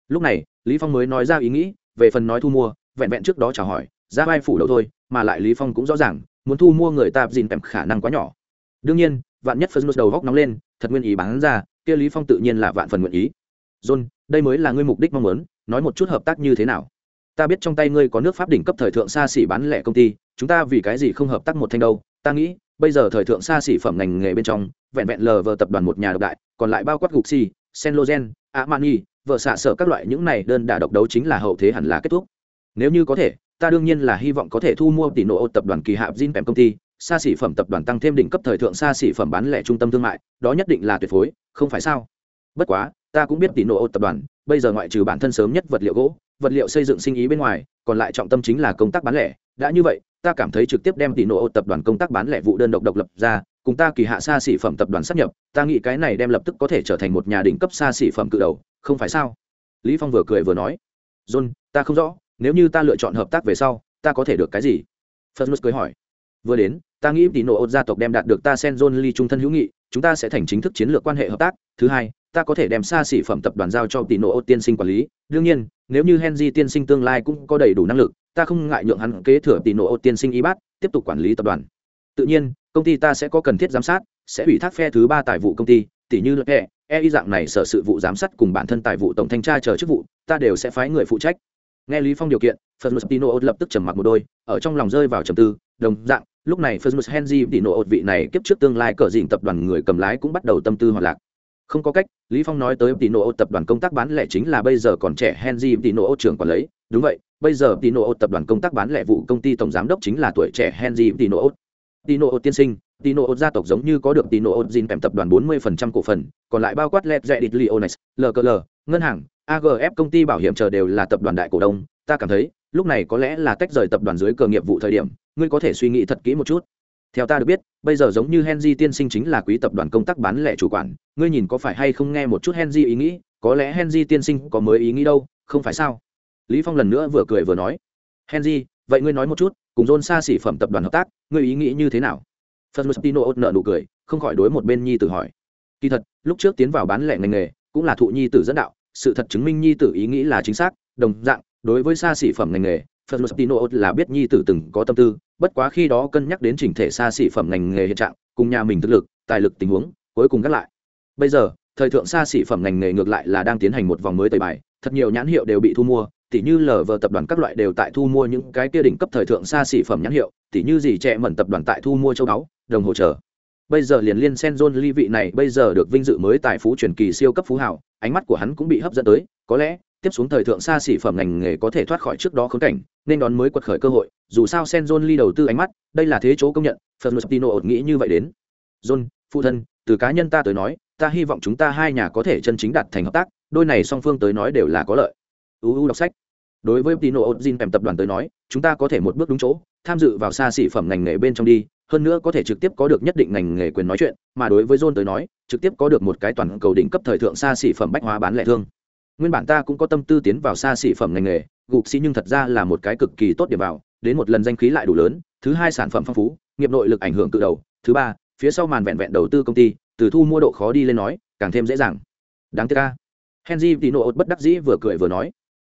Lúc này, Lý Phong mới nói ra ý nghĩ, về phần nói thu mua, vẹn vẹn trước đó chào hỏi, ra vai phủ đầu thôi, mà lại Lý Phong cũng rõ ràng, muốn thu mua người ta gìn tèm khả năng quá nhỏ. Đương nhiên, vạn nhất phần đầu góc nóng lên, thật nguyên ý bán ra, kia Lý Phong tự nhiên là vạn phần nguyện ý. John, đây mới là ngươi mục đích mong muốn, nói một chút hợp tác như thế nào? ta biết trong tay ngươi có nước pháp đỉnh cấp thời thượng xa xỉ bán lẻ công ty chúng ta vì cái gì không hợp tác một thanh đâu ta nghĩ bây giờ thời thượng xa xỉ phẩm ngành nghề bên trong vẹn vẹn lờ vờ tập đoàn một nhà độc đại còn lại bao quát gục xi sen logen amani vợ xạ sở các loại những này đơn đả độc đấu chính là hậu thế hẳn là kết thúc nếu như có thể ta đương nhiên là hy vọng có thể thu mua tỷ nộ tập đoàn kỳ hạp Jin Pem công ty, xa xỉ phẩm tập đoàn tăng thêm đỉnh cấp thời thượng xa xỉ phẩm bán lẻ trung tâm thương mại, đó nhất định là tuyệt phối, không phải sao? Bất quá, ta cũng biết tỷ nộ tập đoàn, bây giờ ngoại trừ bản thân sớm nhất vật liệu gỗ, vật liệu xây dựng sinh ý bên ngoài còn lại trọng tâm chính là công tác bán lẻ đã như vậy ta cảm thấy trực tiếp đem tỷ nộ tập đoàn công tác bán lẻ vụ đơn độc độc lập ra, cùng ta kỳ hạ xa xỉ phẩm tập đoàn sắp nhập, ta nghĩ cái này đem lập tức có thể trở thành một nhà đỉnh cấp xa xỉ phẩm cự đầu, không phải sao? Lý phong vừa cười vừa nói. John, ta không rõ, nếu như ta lựa chọn hợp tác về sau, ta có thể được cái gì? Firmus cười hỏi. Vừa đến, ta nghĩ tỷ nộ gia tộc đem đạt được ta sen john ly trung thân hữu nghị, chúng ta sẽ thành chính thức chiến lược quan hệ hợp tác. Thứ hai, ta có thể đem xa xỉ phẩm tập đoàn giao cho tỷ nộ tiên sinh quản lý. Đương nhiên, nếu như henry tiên sinh tương lai cũng có đầy đủ năng lực ta không ngại nhượng hắn kế thừa tỷ nộ tiên sinh y bát tiếp tục quản lý tập đoàn. Tự nhiên công ty ta sẽ có cần thiết giám sát sẽ ủy thác phe thứ ba tài vụ công ty tỷ như lợi e y dạng này sở sự vụ giám sát cùng bản thân tài vụ tổng thanh tra chờ chức vụ ta đều sẽ phái người phụ trách. Nghe lý phong điều kiện phật Tino lập tức trầm mặc một đôi, ở trong lòng rơi vào trầm tư, đồng dạng, lúc này Fergus Henry Tino vị này kiếp trước tương lai cờ dịnh tập đoàn người cầm lái cũng bắt đầu tâm tư hoạt lạc. Không có cách lý phong nói tới tino ô tập đoàn công tác bán lẻ chính là bây giờ còn trẻ henry tino ô trưởng quản lấy đúng vậy, bây giờ tino ô tập đoàn công tác bán lẻ vụ công ty tổng giám đốc chính là tuổi trẻ henry tino ô tino ô tiên sinh, tino ô gia tộc giống như có được tino ô gin kèm tập đoàn 40% cổ phần, còn lại bao quát led zedit leonis lkl ngân hàng agf công ty bảo hiểm chờ đều là tập đoàn đại cổ đông. Ta cảm thấy, lúc này có lẽ là tách rời tập đoàn dưới cờ nghiệp vụ thời điểm, ngươi có thể suy nghĩ thật kỹ một chút. Theo ta được biết, bây giờ giống như henry tiên sinh chính là quý tập đoàn công tác bán lẻ chủ quản. Ngươi nhìn có phải hay không nghe một chút henry ý nghĩ? Có lẽ henry tiên sinh có mới ý nghĩ đâu, không phải sao? Lý phong lần nữa vừa cười vừa nói, henry, vậy ngươi nói một chút, cùng john xa xỉ phẩm tập đoàn hợp tác, ngươi ý nghĩ như thế nào? Fernustino nợ nụ cười, không khỏi đối một bên nhi tử hỏi. Kỳ thật, lúc trước tiến vào bán lẻ ngành nghề, cũng là thụ nhi tử dẫn đạo, sự thật chứng minh nhi tử ý nghĩ là chính xác, đồng dạng, đối với xa xỉ phẩm ngành nghề Fernustino là biết nhi tử từng có tâm tư, bất quá khi đó cân nhắc đến chỉnh thể xa xỉ phẩm ngành nghề hiện trạng, cùng nhà mình thực lực, tài lực tình huống, cuối cùng gác lại. Bây giờ, thời thượng xa xỉ phẩm ngành nghề ngược lại là đang tiến hành một vòng mới tẩy bài, thật nhiều nhãn hiệu đều bị thu mua tỉ như lờ vờ tập đoàn các loại đều tại thu mua những cái kia đỉnh cấp thời thượng xa xỉ phẩm nhãn hiệu, tỉ như gì trẻ mẩn tập đoàn tại thu mua châu báu, đồng hồ chờ. Bây giờ liền liên sen john ly vị này bây giờ được vinh dự mới tài phú truyền kỳ siêu cấp phú hảo ánh mắt của hắn cũng bị hấp dẫn tới, có lẽ, tiếp xuống thời thượng xa xỉ phẩm ngành nghề có thể thoát khỏi trước đó khốn cảnh, nên đón mới quật khởi cơ hội, dù sao sen john ly đầu tư ánh mắt, đây là thế chỗ công nhận, Fernandino ột nghĩ như vậy đến. John, phụ thân, từ cá nhân ta tới nói, ta hy vọng chúng ta hai nhà có thể chân chính đạt thành hợp tác, đôi này song phương tới nói đều là có lợi uu đọc sách. Đối với tino ozin kèm tập đoàn tới nói, chúng ta có thể một bước đúng chỗ, tham dự vào xa xỉ phẩm ngành nghề bên trong đi, hơn nữa có thể trực tiếp có được nhất định ngành nghề quyền nói chuyện, mà đối với john tới nói, trực tiếp có được một cái toàn cầu đỉnh cấp thời thượng xa xỉ phẩm bách hóa bán lẻ thương. Nguyên bản ta cũng có tâm tư tiến vào xa xỉ phẩm ngành nghề, gục xi nhưng thật ra là một cái cực kỳ tốt điểm vào, đến một lần danh khí lại đủ lớn, thứ hai sản phẩm phong phú, nghiệp nội lực ảnh hưởng từ đầu, thứ ba, phía sau màn vẹn vẹn đầu tư công ty, từ thu mua độ khó đi lên nói, càng thêm dễ dàng. Đáng tiếc ca henry Tino bất đắc dĩ vừa cười vừa nói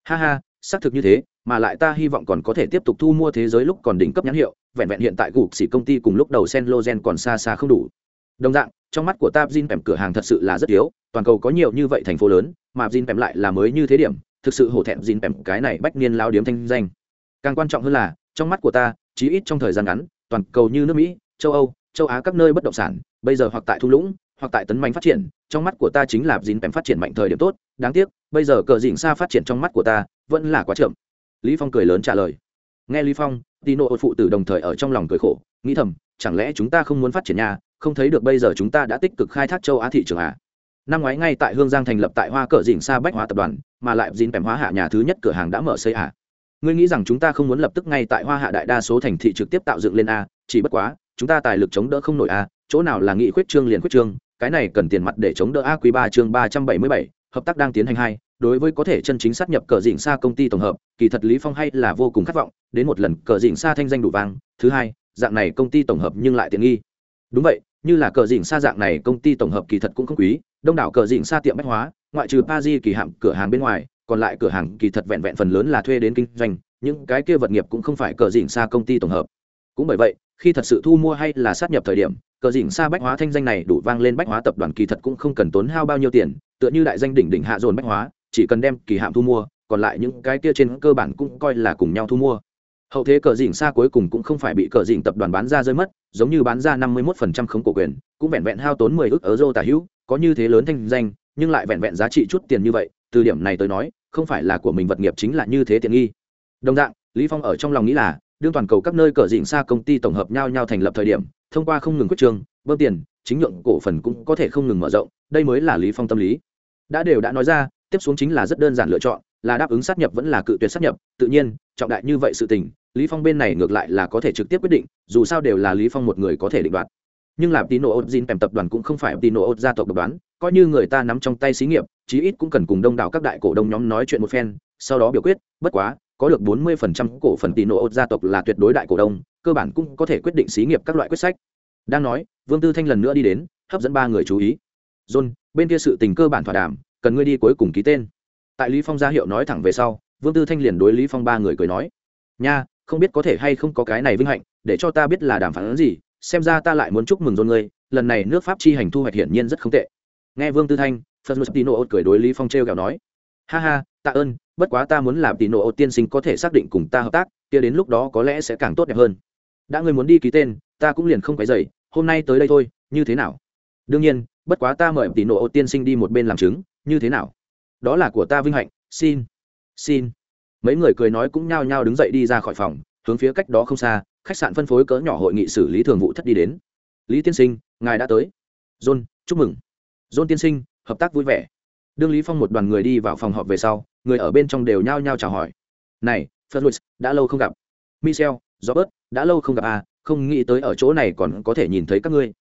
ha ha, xác thực như thế, mà lại ta hy vọng còn có thể tiếp tục thu mua thế giới lúc còn đỉnh cấp nhãn hiệu, vẹn vẹn hiện tại gục xỉ công ty cùng lúc đầu sen logen còn xa xa không đủ. Đồng dạng, trong mắt của ta jin pèm cửa hàng thật sự là rất yếu, toàn cầu có nhiều như vậy thành phố lớn, mà jin pèm lại là mới như thế điểm, thực sự hổ thẹn jin pèm cái này bách niên lao điếm thanh danh. Càng quan trọng hơn là, trong mắt của ta, chí ít trong thời gian ngắn, toàn cầu như nước mỹ, châu âu, châu á các nơi bất động sản, bây giờ hoặc tại thung lũng hoặc tại tấn mạnh phát triển, trong mắt của ta chính là dín pèm phát triển mạnh thời điểm tốt, đáng tiếc, bây giờ cờ dỉnh xa phát triển trong mắt của ta vẫn là quá chậm. Lý phong cười lớn trả lời. Nghe lý phong, tino phụ tử đồng thời ở trong lòng cười khổ, nghĩ thầm, chẳng lẽ chúng ta không muốn phát triển nhà, không thấy được bây giờ chúng ta đã tích cực khai thác châu á thị trường à? Năm ngoái ngay tại hương giang thành lập tại hoa cờ dỉnh xa bách hóa tập đoàn, mà lại dín pèm hóa hạ nhà thứ nhất cửa hàng đã mở xây à? Ngươi nghĩ rằng chúng ta không muốn lập tức ngay tại hoa hạ đại đa số thành thị trực tiếp tạo dựng lên a chỉ bất quá, chúng ta tài lực chống đỡ không nổi a chỗ nào là nghị khuyết trương liền khuyết trương cái này cần tiền mặt để chống đỡ a quý ba chương ba trăm bảy mươi bảy, hợp tác đang tiến hành hai, đối với có thể chân chính sát nhập cờ dỉnh xa công ty tổng hợp, kỳ thật lý phong hay là vô cùng khát vọng, đến một lần cờ dỉnh xa thanh danh đủ vang, thứ hai, dạng này công ty tổng hợp nhưng lại tiện nghi. Đúng vậy, như là cờ dỉnh xa dạng này công ty tổng hợp kỳ thật cũng không quý, đông đảo cờ dỉnh xa tiệm bách hóa, ngoại trừ Paris kỳ hạm cửa hàng bên ngoài, còn lại cửa hàng kỳ thật vẹn vẹn phần lớn là thuê đến kinh doanh, những cái kia vật nghiệp cũng không phải cờ dỉnh xa công ty tổng hợp. Cũng bởi vậy, khi thật sự thu mua hay là sát nhập thời điểm cờ dỉnh xa bách hóa thanh danh này đủ vang lên bách hóa tập đoàn kỳ thật cũng không cần tốn hao bao nhiêu tiền, tựa như đại danh đỉnh đỉnh hạ dồn bách hóa, chỉ cần đem kỳ hạm thu mua, còn lại những cái kia trên cơ bản cũng coi là cùng nhau thu mua. Hậu thế cờ dỉnh xa cuối cùng cũng không phải bị cờ dỉnh tập đoàn bán ra rơi mất, giống như bán ra năm mươi một phần trăm không cổ quyền, cũng vẹn vẹn hao tốn mười ước euro tả hữu, có như thế lớn thanh danh, nhưng lại vẹn vẹn giá trị chút tiền như vậy, từ điểm này tới nói, không phải là của mình vật nghiệp chính là như thế tiện nghi. Đồng dạng, lý phong ở trong lòng nghĩ là, đương toàn cầu các nơi cờ dịnh xa công ty tổng hợp nhau nhau thành lập thời điểm thông qua không ngừng quyết trường bơm tiền, chính nhượng cổ phần cũng có thể không ngừng mở rộng, đây mới là lý phong tâm lý. Đã đều đã nói ra, tiếp xuống chính là rất đơn giản lựa chọn, là đáp ứng sát nhập vẫn là cự tuyệt sát nhập, tự nhiên, trọng đại như vậy sự tình, lý phong bên này ngược lại là có thể trực tiếp quyết định, dù sao đều là lý phong một người có thể định đoạt. Nhưng làm tino ozin kèm tập đoàn cũng không phải tino ot gia tộc độc đoán, coi như người ta nắm trong tay xí nghiệp, chí ít cũng cần cùng đông đảo các đại cổ đông nhóm nói chuyện một phen, sau đó biểu quyết, bất quá, có được 40% cổ phần tino ot gia tộc là tuyệt đối đại cổ đông cơ bản cũng có thể quyết định xí nghiệp các loại quyết sách. Đang nói, vương tư thanh lần nữa đi đến, hấp dẫn ba người chú ý. John, bên kia sự tình cơ bản thỏa đàm, cần ngươi đi cuối cùng ký tên. Tại lý phong ra hiệu nói thẳng về sau, vương tư thanh liền đối lý phong ba người cười nói, nha, không biết có thể hay không có cái này vinh hạnh, để cho ta biết là đàm phán gì, xem ra ta lại muốn chúc mừng dôn ngươi, lần này nước pháp chi hành thu hoạch hiển nhiên rất không tệ. Nghe vương tư thanh phật mật tino cười đối lý phong treo kẹo nói, ha ha, tạ ơn, bất quá ta muốn làm tino tiên sinh có thể xác định cùng ta hợp tác, kia đến lúc đó có lẽ sẽ càng tốt đẹp hơn đã ngươi muốn đi ký tên ta cũng liền không phải dậy hôm nay tới đây thôi như thế nào? Đương nhiên bất quá ta mời tỷ nộ tiên sinh đi một bên làm chứng như thế nào? Đó là của ta vinh hạnh xin xin. Mấy người cười nói cũng nhao nhao đứng dậy đi ra khỏi phòng hướng phía cách đó không xa khách sạn phân phối cỡ nhỏ hội nghị xử lý thường vụ thất đi đến. Lý tiên sinh ngài đã tới. John chúc mừng. John tiên sinh hợp tác vui vẻ. Đương lý phong một đoàn người đi vào phòng họp về sau người ở bên trong đều nhao nhao chào hỏi. Này Fergus, đã lâu không gặp. Michel robert đã lâu không gặp à không nghĩ tới ở chỗ này còn có thể nhìn thấy các ngươi.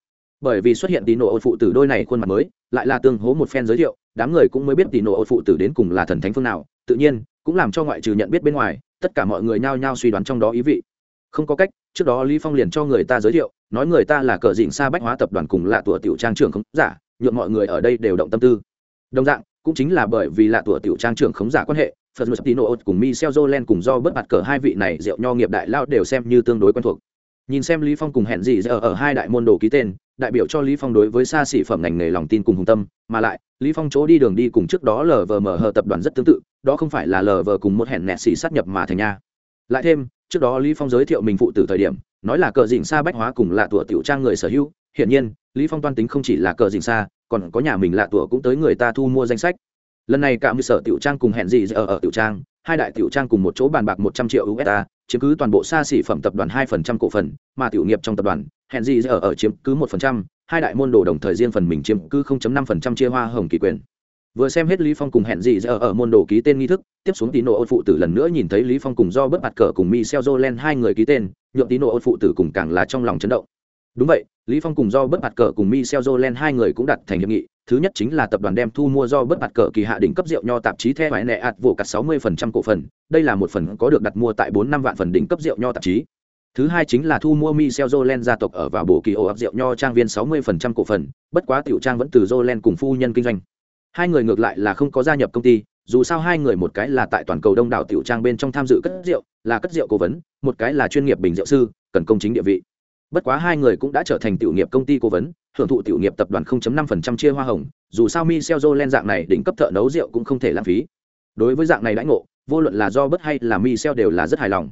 Bởi vì xuất hiện tín nộ phụ tử đôi này khuôn mặt mới, lại là tương hố một phen giới thiệu, đám người cũng mới biết tín nộ phụ tử đến cùng là thần thánh phương nào, tự nhiên, cũng làm cho ngoại trừ nhận biết bên ngoài, tất cả mọi người nhao nhao suy đoán trong đó ý vị. Không có cách, trước đó lý phong liền cho người ta giới thiệu, nói người ta là cờ dịnh xa bách hóa tập đoàn cùng là tủa tiểu trang trưởng khống giả nhuộm mọi người ở đây đều động tâm tư. Đồng dạng, cũng chính là bởi vì là tủa tiểu trang trưởng khống giả quan hệ Phật Mustino cùng Michel Jolen cùng do bất bạt cờ hai vị này rượu nho nghiệp đại lao đều xem như tương đối quen thuộc. Nhìn xem Lý Phong cùng hẹn gì giờ ở hai đại môn đồ ký tên, đại biểu cho Lý Phong đối với xa xỉ phẩm ngành nghề lòng tin cùng hùng tâm, mà lại, Lý Phong chỗ đi đường đi cùng trước đó LVMH tập đoàn rất tương tự, đó không phải là LV cùng một hẹn nẹt xỉ sát nhập mà thành nha. Lại thêm, trước đó lý phong giới thiệu mình phụ tử thời điểm nói là cờ dình xa bách hóa cùng là tủa tiểu trang người sở hữu hiển nhiên lý phong toan tính không chỉ là cờ dình xa còn có nhà mình lạ tủa cũng tới người ta thu mua danh sách lần này cả một sở tiểu trang cùng hẹn gì ở ở tiểu trang, hai đại tiểu trang cùng một chỗ bàn bạc một trăm triệu usd chiếm cứ toàn bộ xa xỉ phẩm tập đoàn hai phần trăm cổ phần, mà tiểu nghiệp trong tập đoàn, hẹn gì ở ở chiếm cứ một phần trăm, hai đại môn đồ đồng thời riêng phần mình chiếm cứ 0.5% chia hoa hồng kỳ quyền. Vừa xem hết lý phong cùng hẹn gì giờ ở môn đồ ký tên nghi thức, tiếp xuống tín nộ ôn phụ tử lần nữa nhìn thấy lý phong cùng do bớt mặt cờ cùng michel jolen hai người ký tên, nhượng tín nộ ôn phụ tử cùng càng là trong lòng chấn động đúng vậy, lý phong cùng do bất bạt cờ cùng michel jolen hai người cũng đặt thành hiệp nghị. Thứ nhất chính là tập đoàn đem thu mua do bất bạt cờ kỳ hạ đỉnh cấp rượu nho tạp chí theo vải nệ ạt vụ cắt 60% cổ phần. Đây là một phần có được đặt mua tại 4 năm vạn phần đỉnh cấp rượu nho tạp chí. Thứ hai chính là thu mua michel jolen gia tộc ở vào bộ kỳ ổ ập rượu nho trang viên 60% cổ phần, bất quá tiểu trang vẫn từ jolen cùng phu nhân kinh doanh. Hai người ngược lại là không có gia nhập công ty, dù sao hai người một cái là tại toàn cầu đông đảo tiểu trang bên trong tham dự cất rượu, là cất rượu cố vấn, một cái là chuyên nghiệp bình rượu sư, cần công chính địa vị bất quá hai người cũng đã trở thành tiểu nghiệp công ty cố vấn, hưởng thụ tiểu nghiệp tập đoàn 0.5% chia hoa hồng, dù sao michel jolen dạng này đỉnh cấp thợ nấu rượu cũng không thể lãng phí. Đối với dạng này đãi ngộ, vô luận là do bất hay là michel đều là rất hài lòng.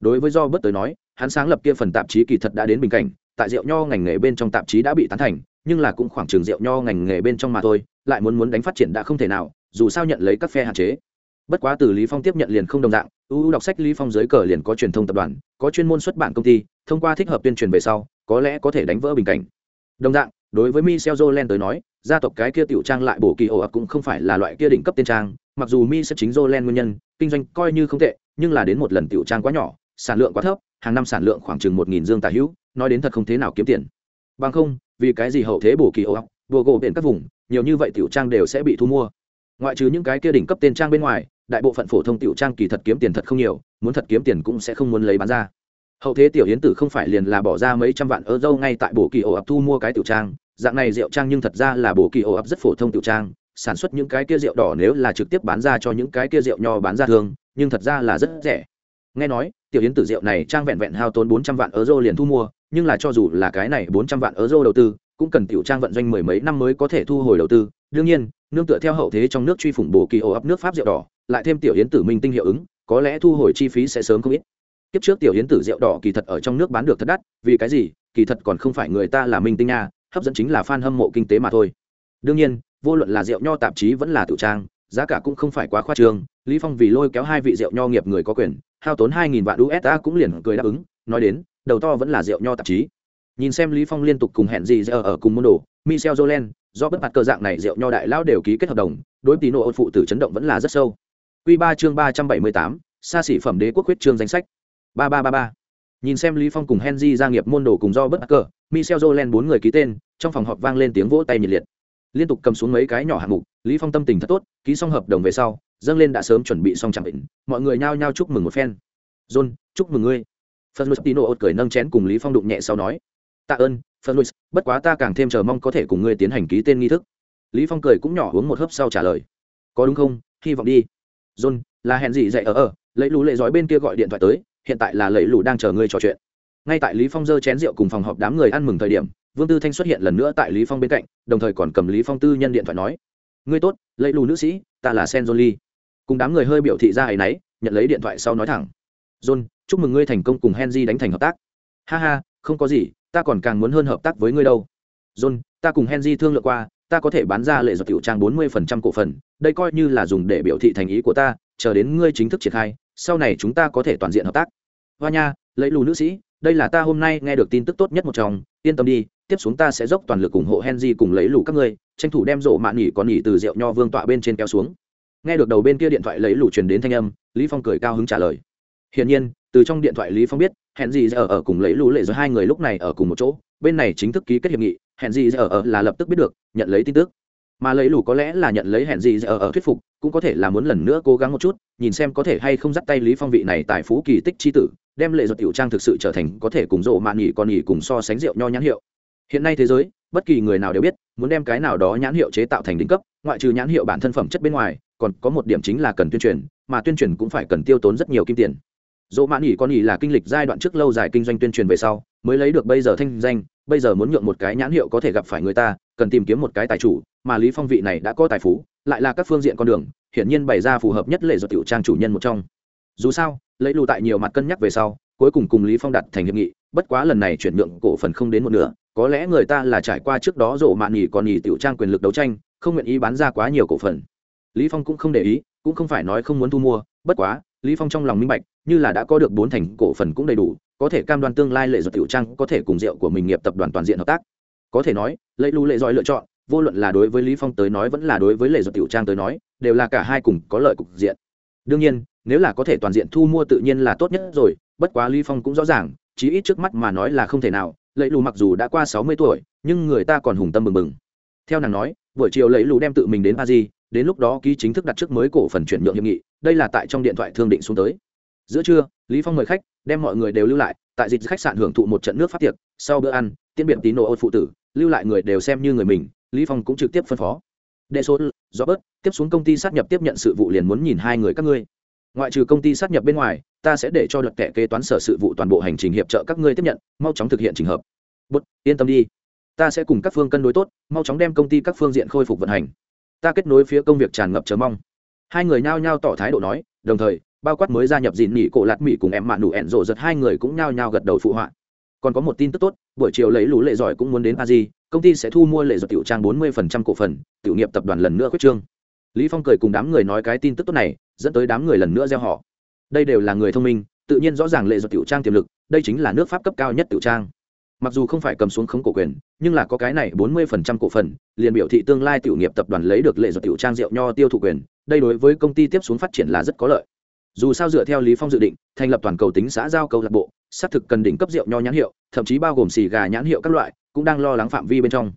Đối với do bất tới nói, hắn sáng lập kia phần tạp chí kỳ thật đã đến bình cảnh, tại rượu nho ngành nghề bên trong tạp chí đã bị tán thành, nhưng là cũng khoảng trường rượu nho ngành nghề bên trong mà thôi, lại muốn muốn đánh phát triển đã không thể nào, dù sao nhận lấy các phe hạn chế bất quá từ lý phong tiếp nhận liền không đồng dạng ưu đọc sách lý phong dưới cờ liền có truyền thông tập đoàn, có chuyên môn xuất bản công ty, thông qua thích hợp tuyên truyền về sau, có lẽ có thể đánh vỡ bình cảnh. Đồng dạng, đối với michel jolen tới nói, gia tộc cái kia tiểu trang lại bổ kỳ ổ ập cũng không phải là loại kia đỉnh cấp tiên trang, mặc dù mi sẽ chính jolen nguyên nhân, kinh doanh coi như không tệ, nhưng là đến một lần tiểu trang quá nhỏ, sản lượng quá thấp, hàng năm sản lượng khoảng chừng một nghìn dương tà hữu, nói đến thật không thế nào kiếm tiền. Bằng không, vì cái gì hậu thế bổ kỳ ổ ập vô gỗ biển các vùng, nhiều như vậy tiểu trang đều sẽ bị thu mua. Ngoại trừ những cái kia đỉnh cấp tên trang bên ngoài đại bộ phận phổ thông tiểu trang kỳ thật kiếm tiền thật không nhiều, muốn thật kiếm tiền cũng sẽ không muốn lấy bán ra. Hậu thế tiểu Yến tử không phải liền là bỏ ra mấy trăm vạn euro ngay tại bổ kỳ ổ ập thu mua cái tiểu trang, dạng này rượu trang nhưng thật ra là bổ kỳ ổ ập rất phổ thông tiểu trang, sản xuất những cái kia rượu đỏ nếu là trực tiếp bán ra cho những cái kia rượu nho bán ra thường, nhưng thật ra là rất rẻ. Nghe nói, tiểu Yến tử rượu này trang vẹn vẹn hao tốn bốn trăm vạn euro liền thu mua, nhưng là cho dù là cái này bốn trăm vạn euro đầu tư, cũng cần tiểu trang vận doanh mười mấy năm mới có thể thu hồi đầu tư. Đương nhiên, nương tựa theo hậu thế trong nước truy phủng bổ kỳ ổ ấp nước pháp rượu đỏ lại thêm tiểu hiến tử minh tinh hiệu ứng, có lẽ thu hồi chi phí sẽ sớm không ít. Kiếp trước tiểu hiến tử rượu đỏ kỳ thật ở trong nước bán được thật đắt, vì cái gì? Kỳ thật còn không phải người ta là minh tinh nha, hấp dẫn chính là fan hâm mộ kinh tế mà thôi. Đương nhiên, vô luận là rượu nho tạp chí vẫn là tiểu trang, giá cả cũng không phải quá khoa trương, lý phong vì lôi kéo hai vị rượu nho nghiệp người có quyền, hao tốn hai nghìn vạn usd cũng liền cười đáp ứng, nói đến, đầu to vẫn là rượu nho tạp chí. Nhìn xem lý phong liên tục cùng hẹn gì giờ ở cùng môn đồ, michel jolen, do bất mặt cơ dạng này rượu nho đại lão đều ký kết hợp đồng, đối tín nộ phụ tử chấn động vẫn là rất sâu quy ba chương ba trăm bảy mươi tám xa xỉ phẩm đế quốc huyết chương danh sách ba ba ba ba nhìn xem lý phong cùng henry gia nghiệp môn đồ cùng do bất cờ michel jolen bốn người ký tên trong phòng họp vang lên tiếng vỗ tay nhiệt liệt liên tục cầm xuống mấy cái nhỏ hạng mục lý phong tâm tình thật tốt ký xong hợp đồng về sau dâng lên đã sớm chuẩn bị xong chẳng định mọi người nhao nhao chúc mừng một phen john chúc mừng ngươi Fernandino ột cười nâng chén cùng Lý Phong đụng nhẹ sau nói: "Tạ ơn, Fernandez, bất quá ta càng thêm chờ mong có thể cùng ngươi tiến hành ký tên nghi thức." Lý Phong cười cũng nhỏ uống một hớp sau trả lời: "Có đúng không? Hy vọng đi." "John, là hẹn gì dạy ở ở, lấy lũ lệ giỏi bên kia gọi điện thoại tới, hiện tại là lấy lũ đang chờ ngươi trò chuyện." Ngay tại Lý Phong dơ chén rượu cùng phòng họp đám người ăn mừng thời điểm, Vương Tư Thanh xuất hiện lần nữa tại Lý Phong bên cạnh, đồng thời còn cầm Lý Phong tư nhân điện thoại nói: "Ngươi tốt, lấy lũ nữ sĩ, ta là Sen Jolie." Cùng đám người hơi biểu thị ra ấy nấy, nhận lấy điện thoại sau nói thẳng: "John, chúc mừng ngươi thành công cùng henry đánh thành hợp tác ha ha không có gì ta còn càng muốn hơn hợp tác với ngươi đâu john ta cùng henry thương lượng qua ta có thể bán ra lệ dọc tiểu trang bốn mươi phần trăm cổ phần đây coi như là dùng để biểu thị thành ý của ta, chờ đến ngươi chính thức triển khai, sau này chúng ta có thể toàn diện hợp tác. Hoa nha, lấy lù nữ sĩ, đây là ta hôm nay nghe được tin tức tốt nhất một trong, yên tâm đi, tiếp xuống ta sẽ dốc toàn lực ủng hộ henry cùng lấy lù các ngươi, tranh thủ đem rộ mạn nghỉ còn nghỉ từ rượu nho vương tọa bên trên kéo xuống. Nghe được đầu bên kia điện thoại lấy lù truyền đến thanh âm, lý phong cười cao hứng trả lời. Hiển nhiên, từ trong điện thoại lý phong biết hẹn gì ở ở cùng lấy lũ lệ giữa hai người lúc này ở cùng một chỗ, bên này chính thức ký kết hiệp nghị hẹn gì ở ở là lập tức biết được, nhận lấy tin tức mà lấy lù có lẽ là nhận lấy hẹn gì ở ở thuyết phục, cũng có thể là muốn lần nữa cố gắng một chút, nhìn xem có thể hay không dắt tay lý phong vị này tại phú kỳ tích chi tử, đem lệ ruột tiểu trang thực sự trở thành có thể cùng rộ mạn nghỉ còn nghỉ cùng so sánh rượu nho nhãn hiệu. Hiện nay thế giới, bất kỳ người nào đều biết, muốn đem cái nào đó nhãn hiệu chế tạo thành đỉnh cấp, ngoại trừ nhãn hiệu bản thân phẩm chất bên ngoài, còn có một điểm chính là cần tuyên truyền, mà tuyên truyền cũng phải cần tiêu tốn rất nhiều kim tiền. Dỗ mãn nghỉ con nghỉ là kinh lịch giai đoạn trước lâu dài kinh doanh tuyên truyền về sau, mới lấy được bây giờ thanh danh, bây giờ muốn nhượng một cái nhãn hiệu có thể gặp phải người ta cần tìm kiếm một cái tài chủ, mà lý phong vị này đã có tài phú, lại là các phương diện con đường, hiển nhiên bày ra phù hợp nhất lệ do tiểu trang chủ nhân một trong. Dù sao, lấy lù tại nhiều mặt cân nhắc về sau, cuối cùng cùng lý phong đặt thành hiệp nghị, bất quá lần này chuyển nhượng cổ phần không đến một nửa, có lẽ người ta là trải qua trước đó rộ mạn nghỉ còn nghỉ tiểu trang quyền lực đấu tranh, không nguyện ý bán ra quá nhiều cổ phần. Lý phong cũng không để ý, cũng không phải nói không muốn thu mua, bất quá, lý phong trong lòng minh bạch, như là đã có được bốn thành cổ phần cũng đầy đủ, có thể cam đoan tương lai lệ dược tiểu trang có thể cùng rượu của mình nghiệp tập đoàn toàn diện hợp tác có thể nói lệ lưu lệ giỏi lựa chọn, vô luận là đối với lý phong tới nói vẫn là đối với lệ giỏi tiểu trang tới nói, đều là cả hai cùng có lợi cục diện. Đương nhiên, nếu là có thể toàn diện thu mua tự nhiên là tốt nhất rồi, bất quá lý phong cũng rõ ràng, chí ít trước mắt mà nói là không thể nào lấy lù mặc dù đã qua sáu mươi tuổi, nhưng người ta còn hùng tâm bừng bừng. Theo nàng nói, buổi chiều lấy lù đem tự mình đến paris, đến lúc đó ký chính thức đặt trước mới cổ phần chuyển nhượng hiệp nghị, đây là tại trong điện thoại thương định xuống tới. Giữa trưa, lý phong mời khách, đem mọi người đều lưu lại, tại dịch khách sạn hưởng thụ một trận nước phát tiệc, sau bữa ăn tiên biệt tín đồ ôn phụ tử lưu lại người đều xem như người mình, lý phong cũng trực tiếp phân phó. Đệ số do bớt tiếp xuống công ty sát nhập tiếp nhận sự vụ liền muốn nhìn hai người các ngươi. Ngoại trừ công ty sát nhập bên ngoài, ta sẽ để cho luật kẻ kế toán sở sự vụ toàn bộ hành trình hiệp trợ các ngươi tiếp nhận, mau chóng thực hiện trình hợp. Bút, yên tâm đi. Ta sẽ cùng các phương cân đối tốt, mau chóng đem công ty các phương diện khôi phục vận hành. Ta kết nối phía công việc tràn ngập chờ mong. Hai người nhao nhao tỏ thái độ nói, đồng thời, bao quát mới gia nhập dìn nhị cổ lạt mỹ cùng em mạn nụ ẹn rộ giật, hai người cũng nhao nhao gật đầu phụ họa còn có một tin tức tốt, buổi chiều lấy lũ lệ giỏi cũng muốn đến a di công ty sẽ thu mua lệ giỏi tiểu trang bốn mươi phần trăm cổ phần, tiểu nghiệp tập đoàn lần nữa quyết trương. Lý phong cười cùng đám người nói cái tin tức tốt này, dẫn tới đám người lần nữa gieo họ. Đây đều là người thông minh, tự nhiên rõ ràng lệ giỏi tiểu trang tiềm lực, đây chính là nước pháp cấp cao nhất tiểu trang. Mặc dù không phải cầm xuống khống cổ quyền, nhưng là có cái này bốn mươi phần trăm cổ phần, liền biểu thị tương lai tiểu nghiệp tập đoàn lấy được lệ giỏi tiểu trang rượu nho tiêu thụ quyền, đây đối với công ty tiếp xuống phát triển là rất có lợi. Dù sao dựa theo lý phong dự định, thành lập toàn cầu tính xã giao câu lạc bộ xác thực cần đỉnh cấp rượu nho nhãn hiệu, thậm chí bao gồm xì gà nhãn hiệu các loại, cũng đang lo lắng phạm vi bên trong.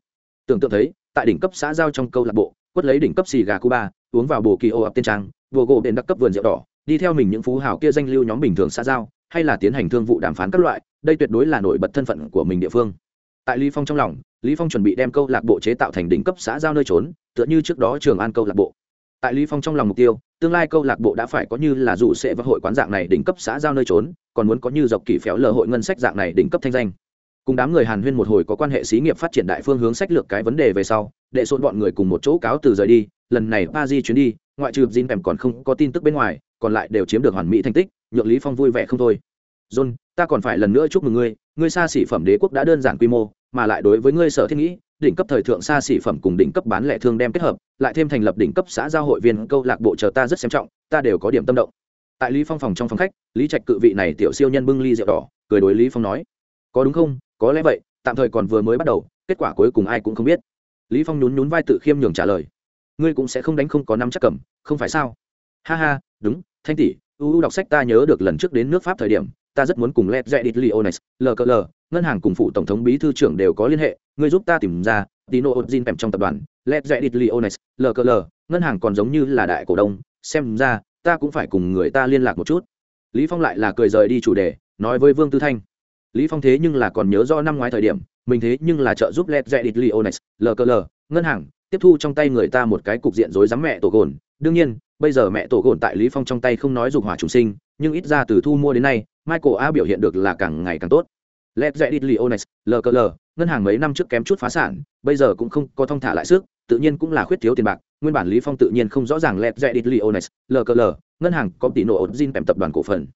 Tưởng tượng thấy, tại đỉnh cấp xã giao trong câu lạc bộ, quất lấy đỉnh cấp xì gà cuba, uống vào bồ kỳ ô ập tiên trang, vừa gỗ đến đặc cấp vườn rượu đỏ, đi theo mình những phú hào kia danh lưu nhóm bình thường xã giao, hay là tiến hành thương vụ đàm phán các loại, đây tuyệt đối là nổi bật thân phận của mình địa phương. Tại lý phong trong lòng, lý phong chuẩn bị đem câu lạc bộ chế tạo thành đỉnh cấp xã giao nơi trốn, tựa như trước đó trường an câu lạc bộ tại lý phong trong lòng mục tiêu, tương lai câu lạc bộ đã phải có như là dụ sẽ và hội quán dạng này đỉnh cấp xã giao nơi trốn, còn muốn có như dọc kỳ phéo lờ hội ngân sách dạng này đỉnh cấp thanh danh. Cùng đám người hàn huyên một hồi có quan hệ xí nghiệp phát triển đại phương hướng sách lược cái vấn đề về sau đệ xôn bọn người cùng một chỗ cáo từ rời đi, lần này pa di chuyến đi, ngoại trừ jin pèm còn không có tin tức bên ngoài, còn lại đều chiếm được hoàn mỹ thành tích, nhượng lý phong vui vẻ không thôi. John ta còn phải lần nữa chúc mừng ngươi ngươi xa xỉ phẩm đế quốc đã đơn giản quy mô, mà lại đối với ngươi sở thiết nghĩ đỉnh cấp thời thượng xa xỉ phẩm cùng đỉnh cấp bán lẻ thương đem kết hợp, lại thêm thành lập đỉnh cấp xã giao hội viên câu lạc bộ chờ ta rất xem trọng, ta đều có điểm tâm động. Tại lý phong phòng trong phòng khách, lý trạch cự vị này tiểu siêu nhân bưng ly rượu đỏ, cười đối lý phong nói, có đúng không? Có lẽ vậy, tạm thời còn vừa mới bắt đầu, kết quả cuối cùng ai cũng không biết. Lý phong nhún nhún vai tự khiêm nhường trả lời, ngươi cũng sẽ không đánh không có năm chắc cầm, không phải sao? Ha ha, đúng, thanh tỷ, u đọc sách ta nhớ được lần trước đến nước pháp thời điểm ta rất muốn cùng led dạy leones lkl ngân hàng cùng phụ tổng thống bí thư trưởng đều có liên hệ, ngươi giúp ta tìm ra tino ozin kèm trong tập đoàn, led dạy leones lkl ngân hàng còn giống như là đại cổ đông, xem ra ta cũng phải cùng người ta liên lạc một chút. Lý phong lại là cười rời đi chủ đề, nói với vương tư thanh. Lý phong thế nhưng là còn nhớ do năm ngoái thời điểm, mình thế nhưng là trợ giúp led dạy leones lkl ngân hàng, tiếp thu trong tay người ta một cái cục diện rối rắm mẹ tổ gồn. Đương nhiên, bây giờ mẹ tổ gồn tại lý phong trong tay không nói dục hỏa chủ sinh, nhưng ít ra từ thu mua đến nay michael a biểu hiện được là càng ngày càng tốt. Led dạy Leonis, lkl ngân hàng mấy năm trước kém chút phá sản bây giờ cũng không có thông thả lại sức tự nhiên cũng là khuyết thiếu tiền bạc. Nguyên bản lý phong tự nhiên không rõ ràng led dạy Leonis, lkl ngân hàng có tỷ nộ zin pèm tập đoàn cổ phần.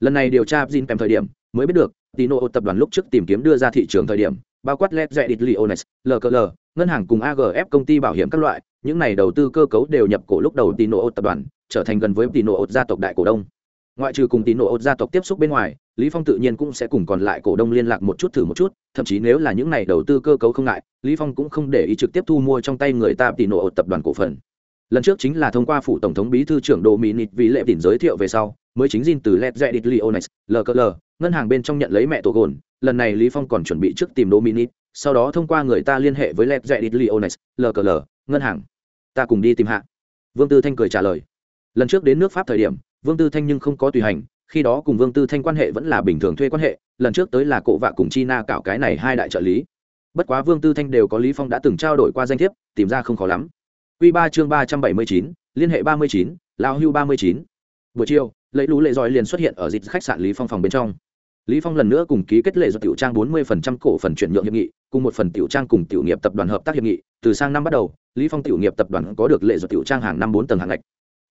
Lần này điều tra Jin pèm thời điểm mới biết được tỷ nộ tập đoàn lúc trước tìm kiếm đưa ra thị trường thời điểm bao quát led dạy Leonis, lkl ngân hàng cùng agf công ty bảo hiểm các loại những này đầu tư cơ cấu đều nhập cổ lúc đầu tỷ nộ tập đoàn trở thành gần với tỷ nộ gia tộc đại cổ đông ngoại trừ cùng tín nộ gia tộc tiếp xúc bên ngoài lý phong tự nhiên cũng sẽ cùng còn lại cổ đông liên lạc một chút thử một chút thậm chí nếu là những này đầu tư cơ cấu không ngại lý phong cũng không để ý trực tiếp thu mua trong tay người ta tín nộ tập đoàn cổ phần lần trước chính là thông qua phụ tổng thống bí thư trưởng đồ mỹ nịt vì lệ tỉnh giới thiệu về sau mới chính dinh từ Led Zeppelin Leonex, LKL, ngân hàng bên trong nhận lấy mẹ tổ gồn, lần này Lý Phong còn chuẩn bị trước tìm Dominic, sau đó thông qua người ta liên hệ với Led Zeppelin Leonex, LKL, ngân hàng. Ta cùng đi tìm hạ. Vương Tư Thanh cười trả lời. Lần trước đến nước Pháp thời điểm, vương tư thanh nhưng không có tùy hành, khi đó cùng vương tư thanh quan hệ vẫn là bình thường thuê quan hệ, lần trước tới là cộ vạ cùng chi na cạo cái này hai đại trợ lý. Bất quá vương tư thanh đều có lý phong đã từng trao đổi qua danh thiếp, tìm ra không khó lắm. Quy ba chương ba trăm bảy mươi chín, liên hệ ba mươi chín lao hưu ba mươi chín. Buổi chiều lấy lũ lệ giỏi liền xuất hiện ở dịch khách sạn lý phong phòng bên trong. Lý phong lần nữa cùng ký kết lệ do tiểu trang bốn mươi phần trăm cổ phần chuyển nhượng hiệp nghị, cùng một phần tiểu trang cùng tiểu nghiệp tập đoàn hợp tác hiệp nghị. Từ sang năm bắt đầu, lý phong tiểu nghiệp tập đoàn có được lệ do tiểu trang hàng năm bốn tầng hàng ngạch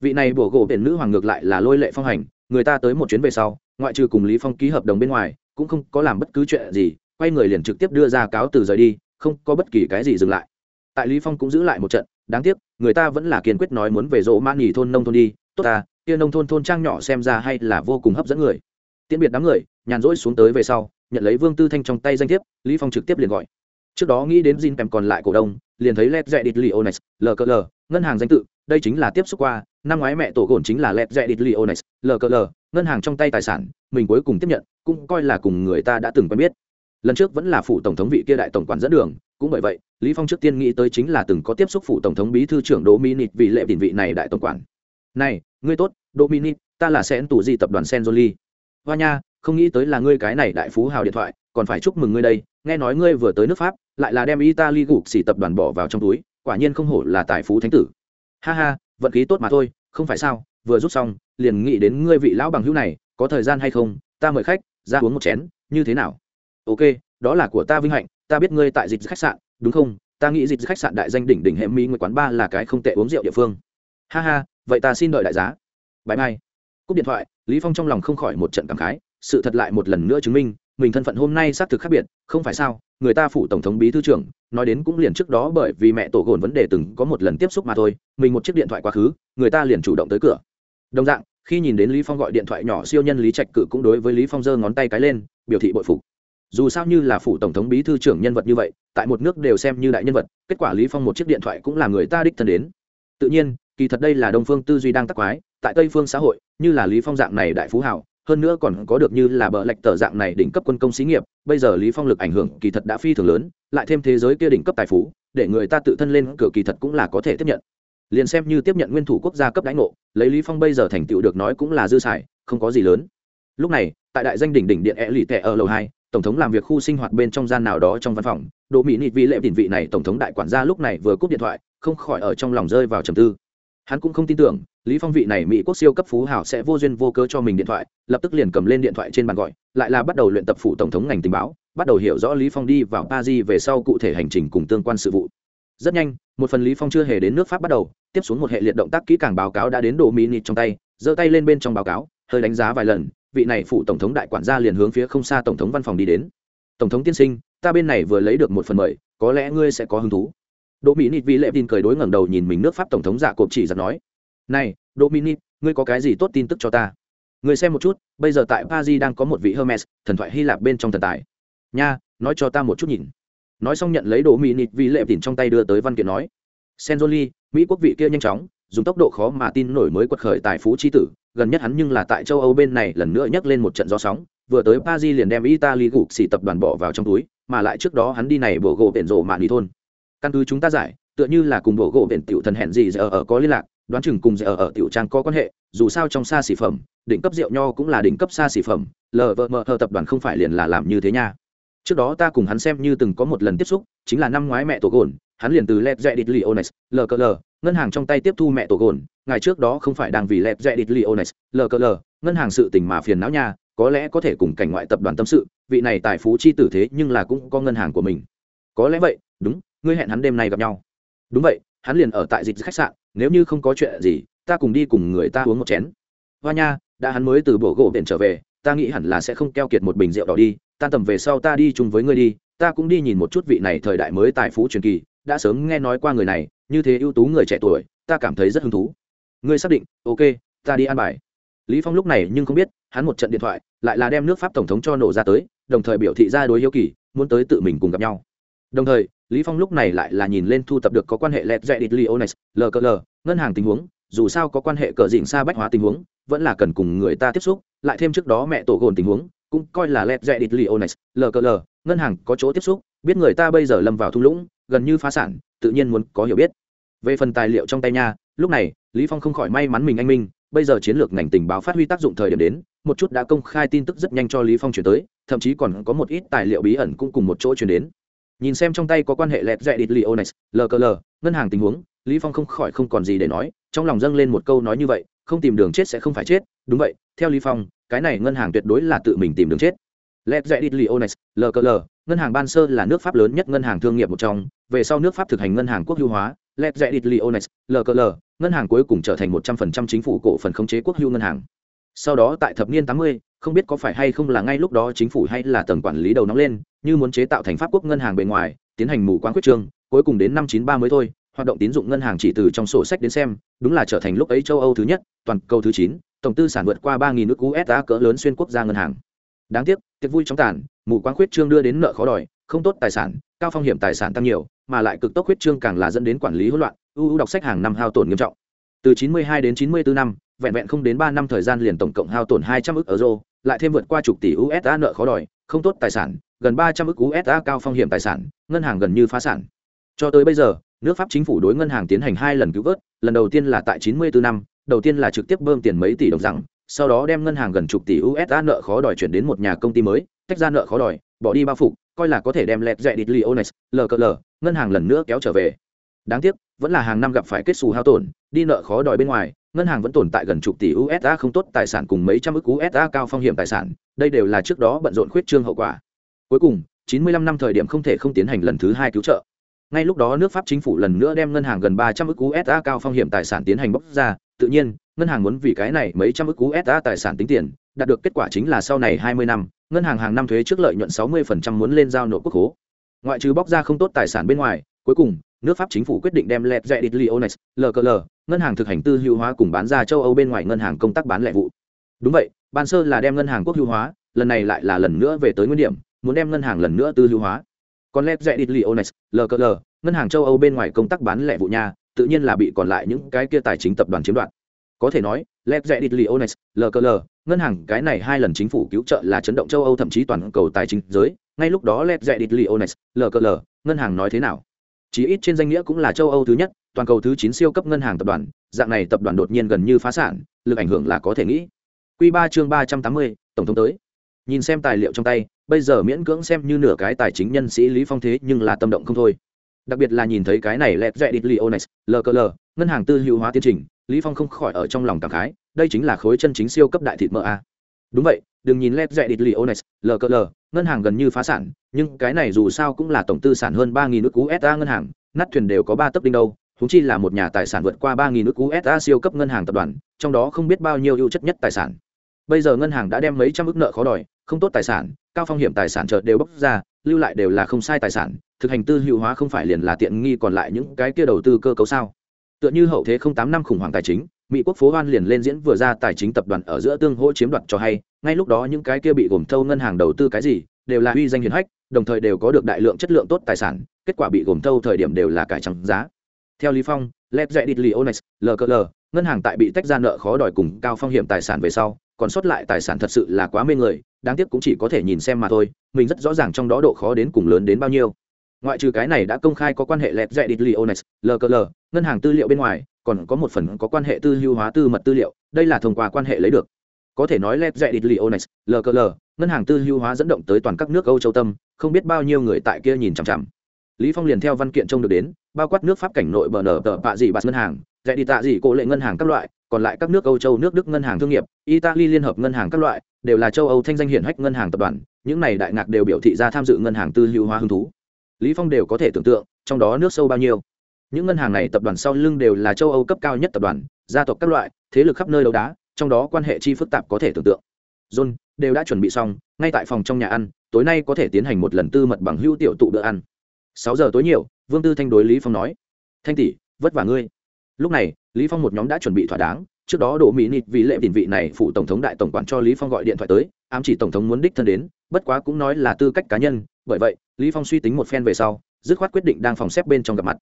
vị này bổ gỗ biển nữ hoàng ngược lại là lôi lệ phong hành người ta tới một chuyến về sau ngoại trừ cùng lý phong ký hợp đồng bên ngoài cũng không có làm bất cứ chuyện gì quay người liền trực tiếp đưa ra cáo từ rời đi không có bất kỳ cái gì dừng lại. Tại lý phong cũng giữ lại một trận đáng tiếc người ta vẫn là kiên quyết nói muốn về rỗ man nghỉ thôn nông thôn đi tốt ta kia nông thôn thôn trang nhỏ xem ra hay là vô cùng hấp dẫn người. Tiễn biệt đám người nhàn rỗi xuống tới về sau nhận lấy vương tư thanh trong tay danh thiếp lý phong trực tiếp liền gọi. Trước đó nghĩ đến Jin Pem còn lại cổ đông liền thấy Led Zeppelin Leonex, lờ ngân hàng danh tự, đây chính là tiếp xúc qua, năm ngoái mẹ tổ gồn chính là lẹt dẹ đít Leonex, LKL, ngân hàng trong tay tài sản, mình cuối cùng tiếp nhận, cũng coi là cùng người ta đã từng quen biết. lần trước vẫn là phủ tổng thống vị kia đại tổng quản dẫn đường cũng bởi vậy lý phong trước tiên nghĩ tới chính là từng có tiếp xúc phủ tổng thống bí thư trưởng dominic vì lệ tiền vị này đại tổng quản. Này ngươi tốt dominic ta là sen tù di tập đoàn sen joli. Hoa nha không nghĩ tới là ngươi cái này đại phú hào điện thoại còn phải chúc mừng ngươi đây nghe nói ngươi vừa tới nước pháp lại là đem italy gục xỉ tập đoàn bỏ vào trong túi quả nhiên không hổ là tài phú thánh tử. Ha ha vận khí tốt mà thôi, không phải sao? Vừa rút xong, liền nghĩ đến ngươi vị lão bằng hữu này, có thời gian hay không? Ta mời khách, ra uống một chén, như thế nào? Ok, đó là của ta vinh hạnh, ta biết ngươi tại dịch khách sạn, đúng không? Ta nghĩ dịch khách sạn đại danh đỉnh đỉnh hệ mỹ nguyệt quán ba là cái không tệ uống rượu địa phương. Ha ha, vậy ta xin đợi đại giá. Bãi mai cúp điện thoại, lý phong trong lòng không khỏi một trận cảm khái, sự thật lại một lần nữa chứng minh mình thân phận hôm nay xác thực khác biệt, không phải sao? Người ta phủ tổng thống bí thư trưởng, nói đến cũng liền trước đó bởi vì mẹ tổ gồn vấn đề từng có một lần tiếp xúc mà thôi, mình một chiếc điện thoại quá khứ, người ta liền chủ động tới cửa. Đồng dạng, khi nhìn đến lý phong gọi điện thoại nhỏ siêu nhân lý trạch cự cũng đối với lý phong giơ ngón tay cái lên, biểu thị bội phục. Dù sao như là phủ tổng thống bí thư trưởng nhân vật như vậy, tại một nước đều xem như đại nhân vật, kết quả lý phong một chiếc điện thoại cũng là người ta đích thân đến. Tự nhiên, kỳ thật đây là đông phương tư duy đang tắc quái, tại tây phương xã hội, như là lý phong dạng này đại phú hảo hơn nữa còn có được như là bờ lệch tờ dạng này đỉnh cấp quân công xí nghiệp, bây giờ lý phong lực ảnh hưởng kỳ thật đã phi thường lớn, lại thêm thế giới kia đỉnh cấp tài phú, để người ta tự thân lên cửa kỳ thật cũng là có thể tiếp nhận. Liền xem như tiếp nhận nguyên thủ quốc gia cấp đánh ngộ, lấy lý phong bây giờ thành tựu được nói cũng là dư xài, không có gì lớn. Lúc này, tại đại danh đỉnh đỉnh điện e lì tệ ở lầu hai, tổng thống làm việc khu sinh hoạt bên trong gian nào đó trong văn phòng, đỗ mỹ nịt vị lệ tỉnh vị này tổng thống đại quản gia lúc này vừa cúp điện thoại, không khỏi ở trong lòng rơi vào trầm tư hắn cũng không tin tưởng, lý phong vị này mỹ quốc siêu cấp phú hảo sẽ vô duyên vô cớ cho mình điện thoại, lập tức liền cầm lên điện thoại trên bàn gọi, lại là bắt đầu luyện tập phụ tổng thống ngành tình báo, bắt đầu hiểu rõ lý phong đi vào paris về sau cụ thể hành trình cùng tương quan sự vụ. Rất nhanh, một phần lý phong chưa hề đến nước pháp bắt đầu, tiếp xuống một hệ liệt động tác kỹ càng báo cáo đã đến đồ mini trong tay, giơ tay lên bên trong báo cáo, hơi đánh giá vài lần, vị này phụ tổng thống đại quản gia liền hướng phía không xa tổng thống văn phòng đi đến. Tổng thống tiên sinh, ta bên này vừa lấy được một phần mời, có lẽ ngươi sẽ có hứng thú đỗ mỹ nịt vì lệ tin cười đối ngẩng đầu nhìn mình nước pháp tổng thống dạ cộp chỉ giật nói này đỗ mỹ nịt ngươi có cái gì tốt tin tức cho ta? Người xem một chút bây giờ tại paris đang có một vị hermes thần thoại hy lạp bên trong thần tài. Nha nói cho ta một chút nhìn. Nói xong nhận lấy đỗ mỹ nịt vì lệ tin trong tay đưa tới văn kiện nói Senjoli, mỹ quốc vị kia nhanh chóng dùng tốc độ khó mà tin nổi mới quật khởi tài phú chi tử gần nhất hắn nhưng là tại châu âu bên này lần nữa nhấc lên một trận gió sóng vừa tới paris liền đem italy gục xỉ tập đoàn bỏ vào trong túi mà lại trước đó hắn đi này bộ gỗ biển rộ mạn đi thôn căn cứ chúng ta giải, tựa như là cùng bộ gỗ biển tiểu thần hẹn gì giờ ở có liên lạc, đoán chừng cùng giờ ở tiểu trang có quan hệ, dù sao trong xa xỉ phẩm, đỉnh cấp rượu nho cũng là đỉnh cấp xa xỉ phẩm, lờ vợ mờ hờ tập đoàn không phải liền là làm như thế nha. Trước đó ta cùng hắn xem như từng có một lần tiếp xúc, chính là năm ngoái mẹ tổ gồn, hắn liền từ led dẹ đít leones lờ lờ ngân hàng trong tay tiếp thu mẹ tổ gồn, ngày trước đó không phải đang vì led dẹ đít leones lờ lờ ngân hàng sự tình mà phiền não nha, có lẽ có thể cùng cảnh ngoại tập đoàn tâm sự, vị này tài phú chi tử thế nhưng là cũng có ngân hàng của mình. Có lẽ vậy, đúng ngươi hẹn hắn đêm nay gặp nhau. Đúng vậy, hắn liền ở tại dịch khách sạn, nếu như không có chuyện gì, ta cùng đi cùng người ta uống một chén. Hoa nha, đã hắn mới từ bộ gỗ biển trở về, ta nghĩ hẳn là sẽ không keo kiệt một bình rượu đỏ đi, Ta tầm về sau ta đi chung với ngươi đi, ta cũng đi nhìn một chút vị này thời đại mới tài phú truyền kỳ, đã sớm nghe nói qua người này, như thế ưu tú người trẻ tuổi, ta cảm thấy rất hứng thú. Ngươi xác định, ok, ta đi ăn bài. Lý phong lúc này nhưng không biết, hắn một trận điện thoại, lại là đem nước pháp tổng thống cho nổ ra tới, đồng thời biểu thị ra đối hiếu kỳ, muốn tới tự mình cùng gặp nhau. Đồng thời lý phong lúc này lại là nhìn lên thu tập được có quan hệ lẹt dẹ đít liones lkl ngân hàng tình huống, dù sao có quan hệ cờ dịnh xa bách hóa tình huống, vẫn là cần cùng người ta tiếp xúc, lại thêm trước đó mẹ tổ gồn tình huống, cũng coi là lẹt dẹ đít liones lkl ngân hàng có chỗ tiếp xúc, biết người ta bây giờ lâm vào thung lũng, gần như phá sản, tự nhiên muốn có hiểu biết. Về phần tài liệu trong tay nha, lúc này, lý phong không khỏi may mắn mình anh minh, bây giờ chiến lược ngành tình báo phát huy tác dụng thời điểm đến, một chút đã công khai tin tức rất nhanh cho lý phong chuyển tới, thậm chí còn có một ít tài liệu bí ẩn cũng cùng một chỗ chuyển đến nhìn xem trong tay có quan hệ lẹt dẹ đít lionex lkl ngân hàng tình huống, lý phong không khỏi không còn gì để nói, trong lòng dâng lên một câu nói như vậy, không tìm đường chết sẽ không phải chết, đúng vậy, theo lý phong, cái này ngân hàng tuyệt đối là tự mình tìm đường chết. Lẹt dẹ đít lionex lkl ngân hàng ban sơ là nước pháp lớn nhất ngân hàng thương nghiệp một trong, về sau nước pháp thực hành ngân hàng quốc hữu hóa, lẹt dẹ đít lionex lkl ngân hàng cuối cùng trở thành một trăm phần trăm chính phủ cổ phần khống chế quốc hữu ngân hàng. Sau đó tại thập niên tám mươi, không biết có phải hay không là ngay lúc đó chính phủ hay là tầng quản lý đầu nóng lên như muốn chế tạo thành pháp quốc ngân hàng bề ngoài, tiến hành mù quáng quyết trương, cuối cùng đến năm chín ba mới thôi, hoạt động tín dụng ngân hàng chỉ từ trong sổ sách đến xem, đúng là trở thành lúc ấy châu âu thứ nhất, toàn cầu thứ chín, tổng tư sản vượt qua ba nghìn nước usd cỡ lớn xuyên quốc gia ngân hàng. Đáng tiếc, tiệc vui trong tàn, mù quáng quyết trương đưa đến nợ khó đòi, không tốt tài sản, cao phong hiểm tài sản tăng nhiều, mà lại cực tốc quyết trương càng là dẫn đến quản lý hỗn loạn ưu đọc sách hàng năm hao tổn nghiêm trọng. Từ 92 đến 94 năm, vẹn vẹn không đến ba năm thời gian liền tổng cộng hao tổn 200 ức euro, lại thêm vượt qua chục tỷ usd nợ khó đòi, không tốt tài sản gần ba trăm usd cao phong hiểm tài sản, ngân hàng gần như phá sản. Cho tới bây giờ, nước pháp chính phủ đối ngân hàng tiến hành hai lần cứu vớt, lần đầu tiên là tại 94 năm, đầu tiên là trực tiếp bơm tiền mấy tỷ đồng rằng, sau đó đem ngân hàng gần chục tỷ usd nợ khó đòi chuyển đến một nhà công ty mới, tách ra nợ khó đòi, bỏ đi bao phục, coi là có thể đem lẹt dạy đít liones lkl ngân hàng lần nữa kéo trở về. Đáng tiếc, vẫn là hàng năm gặp phải kết xù hao tổn, đi nợ khó đòi bên ngoài, ngân hàng vẫn tồn tại gần chục tỷ usd không tốt tài sản cùng mấy trăm ức usd cao phong hiểm tài sản, đây đều là trước đó bận rộn khuyết trương hậu quả cuối cùng 95 năm thời điểm không thể không tiến hành lần thứ hai cứu trợ. Ngay lúc đó nước pháp chính phủ lần nữa đem ngân hàng gần 300 ức usd cao phong hiểm tài sản tiến hành bóc ra. Tự nhiên, ngân hàng muốn vì cái này mấy trăm ức usd tài sản tính tiền, đạt được kết quả chính là sau này 20 năm, ngân hàng hàng năm thuế trước lợi nhuận 60% muốn lên giao nộp quốc khố. Ngoại trừ bóc ra không tốt tài sản bên ngoài, cuối cùng, nước pháp chính phủ quyết định đem lẹt dạy địch lcl lkl ngân hàng thực hành tư hữu hóa cùng bán ra châu âu bên ngoài ngân hàng công tác bán lẻ vụ. Đúng vậy, ban sơ là đem ngân hàng quốc hữu hóa, lần này lại là lần nữa về tới nguyên điểm muốn đem ngân hàng lần nữa tư hữu hóa. Còn lep dạy địch liones lkl ngân hàng châu âu bên ngoài công tác bán lẻ vụ nhà tự nhiên là bị còn lại những cái kia tài chính tập đoàn chiếm đoạt. Có thể nói lep dạy địch liones lkl ngân hàng cái này hai lần chính phủ cứu trợ là chấn động châu âu thậm chí toàn cầu tài chính giới. Ngay lúc đó lep dạy địch liones lkl ngân hàng nói thế nào? Chí ít trên danh nghĩa cũng là châu âu thứ nhất, toàn cầu thứ chín siêu cấp ngân hàng tập đoàn, dạng này tập đoàn đột nhiên gần như phá sản, lực ảnh hưởng là có thể nghĩ. Q ba chương ba trăm tám mươi, tổng thống tới nhìn xem tài liệu trong tay, bây giờ miễn cưỡng xem như nửa cái tài chính nhân sĩ lý phong thế nhưng là tâm động không thôi. Đặc biệt là nhìn thấy cái này lẹt dạy địch liones lkl ngân hàng tư hữu hóa tiến trình, lý phong không khỏi ở trong lòng cảm khái, đây chính là khối chân chính siêu cấp đại thịt mỡ a. Đúng vậy, đừng nhìn lẹt dạy địch liones lkl ngân hàng gần như phá sản, nhưng cái này dù sao cũng là tổng tư sản hơn ba nghìn nước cú sa ngân hàng, nát thuyền đều có ba tấc đinh đâu chúng chi là một nhà tài sản vượt qua ba nghìn nước cú sa siêu cấp ngân hàng tập đoàn, trong đó không biết bao nhiêu ưu chất nhất tài sản. Bây giờ ngân hàng đã đem mấy trăm ức nợ khó đòi không tốt tài sản, cao phong hiểm tài sản chợ đều bốc ra, lưu lại đều là không sai tài sản, thực hành tư hữu hóa không phải liền là tiện nghi còn lại những cái kia đầu tư cơ cấu sao? Tựa như hậu thế không tám năm khủng hoảng tài chính, mỹ quốc phố hoan liền lên diễn vừa ra tài chính tập đoàn ở giữa tương hỗ chiếm đoạt cho hay, ngay lúc đó những cái kia bị gồm thâu ngân hàng đầu tư cái gì, đều là uy danh hiển hách, đồng thời đều có được đại lượng chất lượng tốt tài sản, kết quả bị gồm thâu thời điểm đều là cải trắng giá. Theo lý phong led dạy dit lionex lkl ngân hàng tại bị tách ra nợ khó đòi cùng cao phong hiểm tài sản về sau, còn sót lại tài sản thật sự là quá mê người đáng tiếc cũng chỉ có thể nhìn xem mà thôi, mình rất rõ ràng trong đó độ khó đến cùng lớn đến bao nhiêu. Ngoại trừ cái này đã công khai có quan hệ lẹt dạy dit lionex lkl ngân hàng tư liệu bên ngoài, còn có một phần có quan hệ tư hữu hóa tư mật tư liệu, đây là thông qua quan hệ lấy được. Có thể nói lẹt dạy dit lionex lkl ngân hàng tư hữu hóa dẫn động tới toàn các nước âu châu tâm, không biết bao nhiêu người tại kia nhìn chằm chằm. Lý phong liền theo văn kiện trông được đến, bao quát nước pháp cảnh nội bờ nở tờ bạ gì bạt ngân hàng dạy đi tạ gì cổ lệ ngân hàng các loại, còn lại các nước âu châu, nước đức ngân hàng thương nghiệp, italy liên hợp ngân hàng các loại, đều là châu âu thanh danh hiển hách ngân hàng tập đoàn, những này đại ngạc đều biểu thị ra tham dự ngân hàng tư hữu hóa hứng thú. Lý phong đều có thể tưởng tượng, trong đó nước sâu bao nhiêu. Những ngân hàng này tập đoàn sau lưng đều là châu âu cấp cao nhất tập đoàn, gia tộc các loại, thế lực khắp nơi đấu đá, trong đó quan hệ chi phức tạp có thể tưởng tượng. John, đều đã chuẩn bị xong, ngay tại phòng trong nhà ăn, tối nay có thể tiến hành một lần tư mật bằng hữu tiểu tụ bữa ăn. Sáu giờ tối nhiều, vương tư thanh đối lý phong nói, thanh tỷ, vất vả ngươi lúc này, lý phong một nhóm đã chuẩn bị thỏa đáng, trước đó đỗ mỹ nịt vì lệ tiền vị này phụ tổng thống đại tổng quản cho lý phong gọi điện thoại tới, ám chỉ tổng thống muốn đích thân đến, bất quá cũng nói là tư cách cá nhân, bởi vậy, lý phong suy tính một phen về sau, dứt khoát quyết định đang phòng xếp bên trong gặp mặt.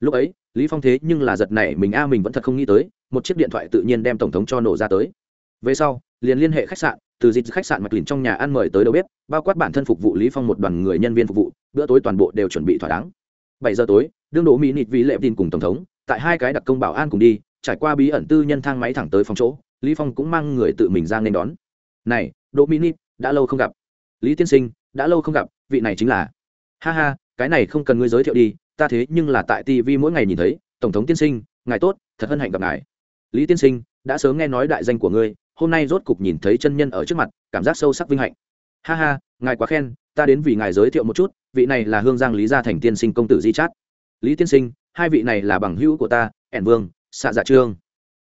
Lúc ấy, lý phong thế nhưng là giật này mình, a, mình vẫn thật không nghĩ tới, một chiếc điện thoại tự nhiên đem tổng thống cho nổ ra tới. Về sau, liền liên hệ khách sạn, từ dịch khách sạn mạch lìn trong nhà ăn mời tới đầu bếp, bao quát bản thân phục vụ lý phong một đoàn người nhân viên phục vụ, bữa tối toàn bộ đều chuẩn bị thỏa đáng. Bảy giờ tối, đương đỗ mỹ nịt vì lệ tin cùng tổng thống tại hai cái đặc công bảo an cùng đi, trải qua bí ẩn tư nhân thang máy thẳng tới phòng chỗ, lý phong cũng mang người tự mình ra nên đón. Này, đỗ mini đã lâu không gặp. Lý tiên sinh, đã lâu không gặp, vị này chính là. Ha ha, cái này không cần ngươi giới thiệu đi, ta thế nhưng là tại tv mỗi ngày nhìn thấy, tổng thống tiên sinh, ngài tốt, thật hân hạnh gặp ngài. Lý tiên sinh, đã sớm nghe nói đại danh của ngươi, hôm nay rốt cục nhìn thấy chân nhân ở trước mặt, cảm giác sâu sắc vinh hạnh. Ha ha, ngài quá khen, ta đến vì ngài giới thiệu một chút, vị này là hương giang lý gia thành tiên sinh công tử di chát. Lý tiên sinh hai vị này là bằng hữu của ta, ẻn vương xạ dạ trương.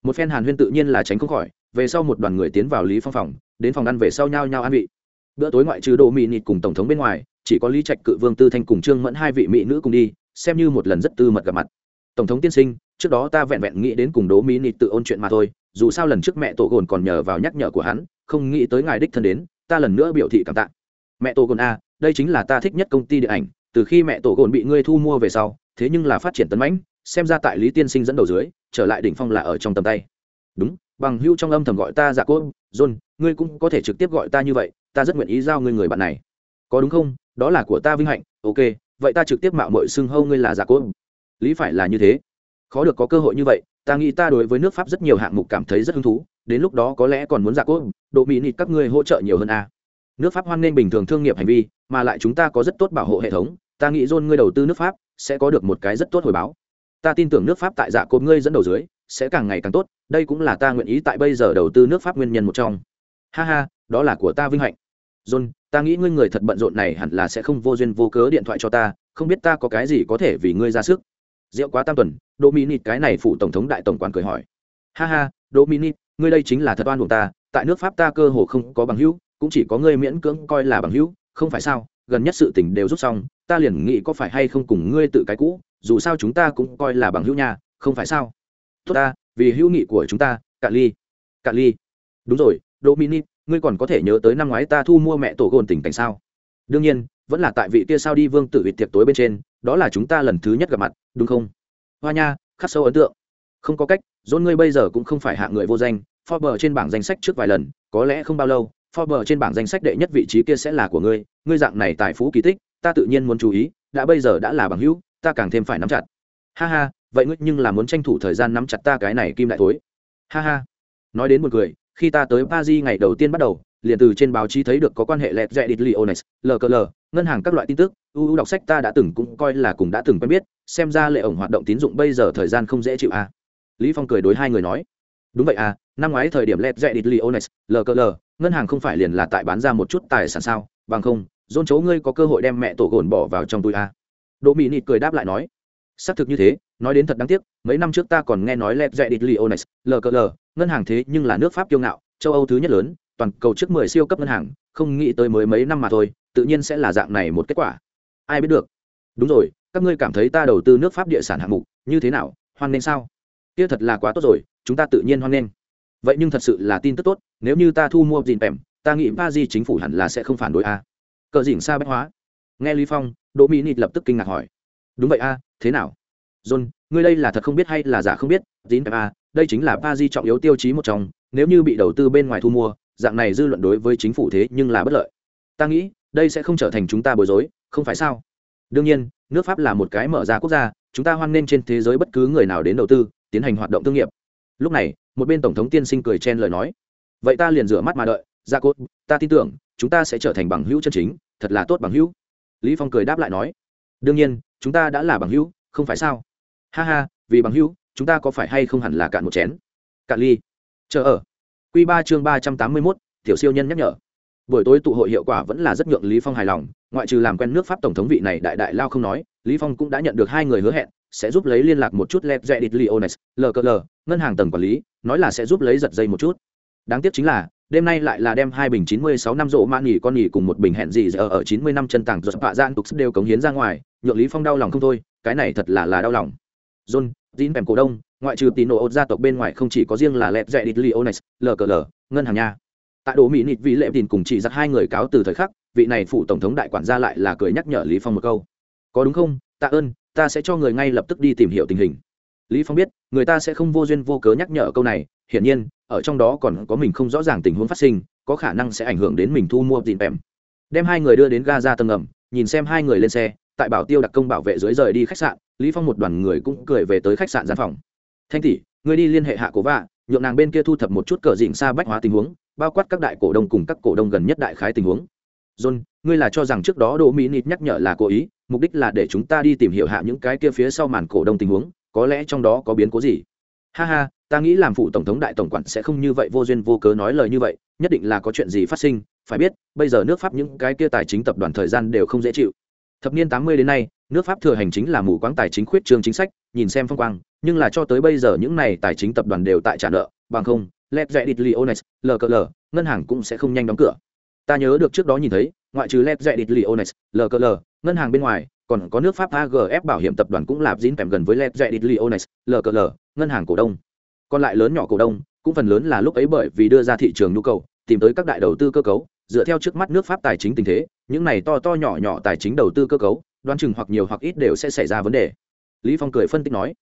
Một phen hàn huyên tự nhiên là tránh không khỏi, về sau một đoàn người tiến vào lý phong phòng, đến phòng ăn về sau nhau nhau ăn vị. Bữa tối ngoại trừ đồ mị nịt cùng tổng thống bên ngoài, chỉ có lý trạch cự vương, tư thanh cùng trương mẫn hai vị mỹ nữ cùng đi, xem như một lần rất tư mật gặp mặt. Tổng thống tiên sinh, trước đó ta vẹn vẹn nghĩ đến cùng đố mỹ nịt tự ôn chuyện mà thôi, dù sao lần trước mẹ tổ gồn còn nhờ vào nhắc nhở của hắn, không nghĩ tới ngài đích thân đến, ta lần nữa biểu thị cảm tạ. Mẹ tổ gồn a, đây chính là ta thích nhất công ty điện ảnh, từ khi mẹ tổ gồn bị ngươi thu mua về sau thế nhưng là phát triển tấn mãnh, xem ra tại lý tiên sinh dẫn đầu dưới, trở lại đỉnh phong là ở trong tầm tay. Đúng, bằng hưu trong âm thầm gọi ta dạ cô john, ngươi cũng có thể trực tiếp gọi ta như vậy, ta rất nguyện ý giao ngươi người bạn này. Có đúng không? Đó là của ta vinh hạnh, ok, vậy ta trực tiếp mạo mội xưng hâu ngươi là giả cốt. Lý phải là như thế. Khó được có cơ hội như vậy, ta nghĩ ta đối với nước pháp rất nhiều hạng mục cảm thấy rất hứng thú, đến lúc đó có lẽ còn muốn giả cốt, độ mỹ nịt các ngươi hỗ trợ nhiều hơn a à. nước pháp hoan nghênh bình thường thương nghiệp hành vi, mà lại chúng ta có rất tốt bảo hộ hệ thống, ta nghĩ John ngươi đầu tư nước pháp sẽ có được một cái rất tốt hồi báo. Ta tin tưởng nước pháp tại dạ cột ngươi dẫn đầu dưới, sẽ càng ngày càng tốt, đây cũng là ta nguyện ý tại bây giờ đầu tư nước pháp nguyên nhân một trong. Ha ha, đó là của ta vinh hạnh. John, ta nghĩ ngươi người thật bận rộn này hẳn là sẽ không vô duyên vô cớ điện thoại cho ta, không biết ta có cái gì có thể vì ngươi ra sức. Rượu quá tam tuần, dominic cái này phụ tổng thống đại tổng quản cười hỏi. Ha ha, dominic, ngươi đây chính là thật oan của ta, tại nước pháp ta cơ hồ không có bằng hữu, cũng chỉ có ngươi miễn cưỡng coi là bằng hữu, không phải sao? Gần nhất sự tình đều rút xong, ta liền nghĩ có phải hay không cùng ngươi tự cái cũ, dù sao chúng ta cũng coi là bằng hữu nhà không phải sao? Tốt ta, vì hữu nghị của chúng ta, cạn ly. Cạn ly. Đúng rồi, dominic, ngươi còn có thể nhớ tới năm ngoái ta thu mua mẹ tổ gồn tình cảnh sao? Đương nhiên, vẫn là tại vị kia sao đi vương tử vịt tiệc tối bên trên, đó là chúng ta lần thứ nhất gặp mặt, đúng không? Hoa nha, khắc sâu ấn tượng. Không có cách dôn ngươi bây giờ cũng không phải hạ người vô danh, Forbes trên bảng danh sách trước vài lần, có lẽ không bao lâu Forbes trên bảng danh sách đệ nhất vị trí kia sẽ là của ngươi ngươi dạng này tài phú kỳ tích, ta tự nhiên muốn chú ý, đã bây giờ đã là bằng hữu, ta càng thêm phải nắm chặt. Ha ha, vậy ngươi nhưng là muốn tranh thủ thời gian nắm chặt ta cái này kim đại thối. Ha ha. Nói đến một người khi ta tới paris ngày đầu tiên bắt đầu, liền từ trên báo chí thấy được có quan hệ lẹt dẹt đít liones lkl ngân hàng các loại tin tức ưu đọc sách ta đã từng cũng coi là cùng đã từng quen biết, xem ra lệ ổng hoạt động tín dụng bây giờ thời gian không dễ chịu à. lý phong cười đối hai người nói. Đúng vậy à năm ngoái thời điểm lẹt dẹt đít liones lkl ngân hàng không phải liền là tại bán ra một chút tài sản sao? Bằng không dôn chấu ngươi có cơ hội đem mẹ tổ gồn bỏ vào trong túi à. đỗ mỹ nịt cười đáp lại nói. Xác thực như thế, nói đến thật đáng tiếc, mấy năm trước ta còn nghe nói lẹp dạy địch liones lkl ngân hàng thế nhưng là nước pháp kiêu ngạo, châu âu thứ nhất lớn, toàn cầu trước mười siêu cấp ngân hàng, không nghĩ tới mới mấy năm mà thôi, tự nhiên sẽ là dạng này một kết quả. Ai biết được. Đúng rồi, các ngươi cảm thấy ta đầu tư nước pháp địa sản hạng mục như thế nào, hoan nghênh sao? Kia thật là quá tốt rồi, chúng ta tự nhiên hoan nghênh vậy nhưng thật sự là tin tức tốt, nếu như ta thu mua dìn pèm ta nghĩ ba di chính phủ hẳn là sẽ không phản đối a. Cờ dìn xa bách hóa. Nghe lý phong, đỗ mỹ nịt lập tức kinh ngạc hỏi. Đúng vậy a, thế nào? John, ngươi đây là thật không biết hay là giả không biết dín a, đây chính là ba di trọng yếu tiêu chí một trong, nếu như bị đầu tư bên ngoài thu mua, dạng này dư luận đối với chính phủ thế nhưng là bất lợi. Ta nghĩ, đây sẽ không trở thành chúng ta bối rối, không phải sao? Đương nhiên, nước pháp là một cái mở ra quốc gia, chúng ta hoan nghênh trên thế giới bất cứ người nào đến đầu tư, tiến hành hoạt động thương nghiệp. Lúc này một bên tổng thống tiên sinh cười chen lời nói. Vậy ta liền rửa mắt mà đợi ra cốt, ta tin tưởng, chúng ta sẽ trở thành bằng hữu chân chính, thật là tốt bằng hữu. Lý phong cười đáp lại nói. Đương nhiên, chúng ta đã là bằng hữu, không phải sao? Ha ha, vì bằng hữu, chúng ta có phải hay không hẳn là cạn một chén? Cạn ly. Chờ ở. Quy ba chương ba trăm tám mươi mốt, tiểu siêu nhân nhắc nhở. Buổi tối tụ hội hiệu quả vẫn là rất nhượng lý phong hài lòng, ngoại trừ làm quen nước pháp tổng thống vị này đại đại lao không nói, lý phong cũng đã nhận được hai người hứa hẹn, sẽ giúp lấy liên lạc một chút lẹp dẹt địch leones ngân hàng tầng quản lý nói là sẽ giúp lấy giật dây một chút. Đáng tiếc chính là, đêm nay lại là đem hai bình chín mươi sáu năm rộ mãn nghỉ con nghỉ cùng một bình hẹn gì giờ ở chín mươi năm chân tảng giật bạ gian tục đều cống hiến ra ngoài, nhượng lý phong đau lòng không thôi, cái này thật là là đau lòng. John dín bèm cổ đông, ngoại trừ tín đồ gia tộc bên ngoài không chỉ có riêng là lẹp dẹ đít leones lkl ngân hàng nha. Tại đồ mỹ nịt vị lệ tin cùng chỉ dắt hai người cáo từ thời khắc, vị này phụ tổng thống đại quản gia lại là cười nhắc nhở lý phong một câu. Có đúng không? Tạ ơn, ta sẽ cho người ngay lập tức đi tìm hiểu tình hình lý phong biết, người ta sẽ không vô duyên vô cớ nhắc nhở câu này, hiển nhiên, ở trong đó còn có mình không rõ ràng tình huống phát sinh, có khả năng sẽ ảnh hưởng đến mình thu mua dìn bèm đem hai người đưa đến ga ra tầng ngầm nhìn xem hai người lên xe, tại bảo tiêu đặc công bảo vệ dưới rời đi khách sạn, lý phong một đoàn người cũng cười về tới khách sạn gian phòng. Thanh tỷ, ngươi đi liên hệ hạ cố vạ, nhượng nàng bên kia thu thập một chút cờ dịnh xa bách hóa tình huống, bao quát các đại cổ đông cùng các cổ đông gần nhất đại khái tình huống. John, ngươi là cho rằng trước đó đỗ mỹ nịt nhắc nhở là cố ý, mục đích là để chúng ta đi tìm hiểu hạ những cái kia phía sau màn cổ đông tình huống có lẽ trong đó có biến cố gì? Ha ha, ta nghĩ làm phụ tổng thống đại tổng quản sẽ không như vậy vô duyên vô cớ nói lời như vậy, nhất định là có chuyện gì phát sinh, phải biết, bây giờ nước pháp những cái kia tài chính tập đoàn thời gian đều không dễ chịu. Thập niên tám mươi đến nay, nước pháp thừa hành chính là mù quáng tài chính khuyết trương chính sách, nhìn xem phong quang, nhưng là cho tới bây giờ những này tài chính tập đoàn đều tại trả nợ, bằng không led dạy địch liones lkl ngân hàng cũng sẽ không nhanh đóng cửa. Ta nhớ được trước đó nhìn thấy, ngoại trừ led dạy địch liones lkl ngân hàng bên ngoài còn có nước pháp agf bảo hiểm tập đoàn cũng lạp dín kèm gần với led dạy địch lkl ngân hàng cổ đông. Còn lại lớn nhỏ cổ đông, cũng phần lớn là lúc ấy bởi vì đưa ra thị trường nhu cầu, tìm tới các đại đầu tư cơ cấu, dựa theo trước mắt nước pháp tài chính tình thế, những này to to nhỏ nhỏ tài chính đầu tư cơ cấu, đoán chừng hoặc nhiều hoặc ít đều sẽ xảy ra vấn đề. Lý phong cười phân tích nói,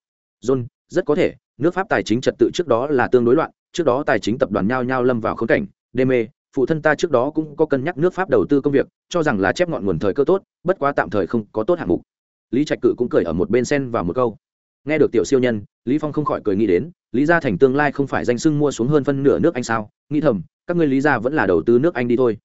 john, rất có thể, nước pháp tài chính trật tự trước đó là tương đối loạn, trước đó tài chính tập đoàn nhao nhao lâm vào khốn cảnh, đê mê phụ thân ta trước đó cũng có cân nhắc nước pháp đầu tư công việc, cho rằng là chép ngọn nguồn thời cơ tốt, bất quá tạm thời không có tốt hạng mục. Lý trạch cự cũng cười ở một bên sen vào một câu. Nghe được tiểu siêu nhân, lý phong không khỏi cười nghĩ đến, lý gia thành tương lai không phải danh sưng mua xuống hơn phân nửa nước anh sao? Nghĩ thầm, các ngươi lý gia vẫn là đầu tư nước anh đi thôi.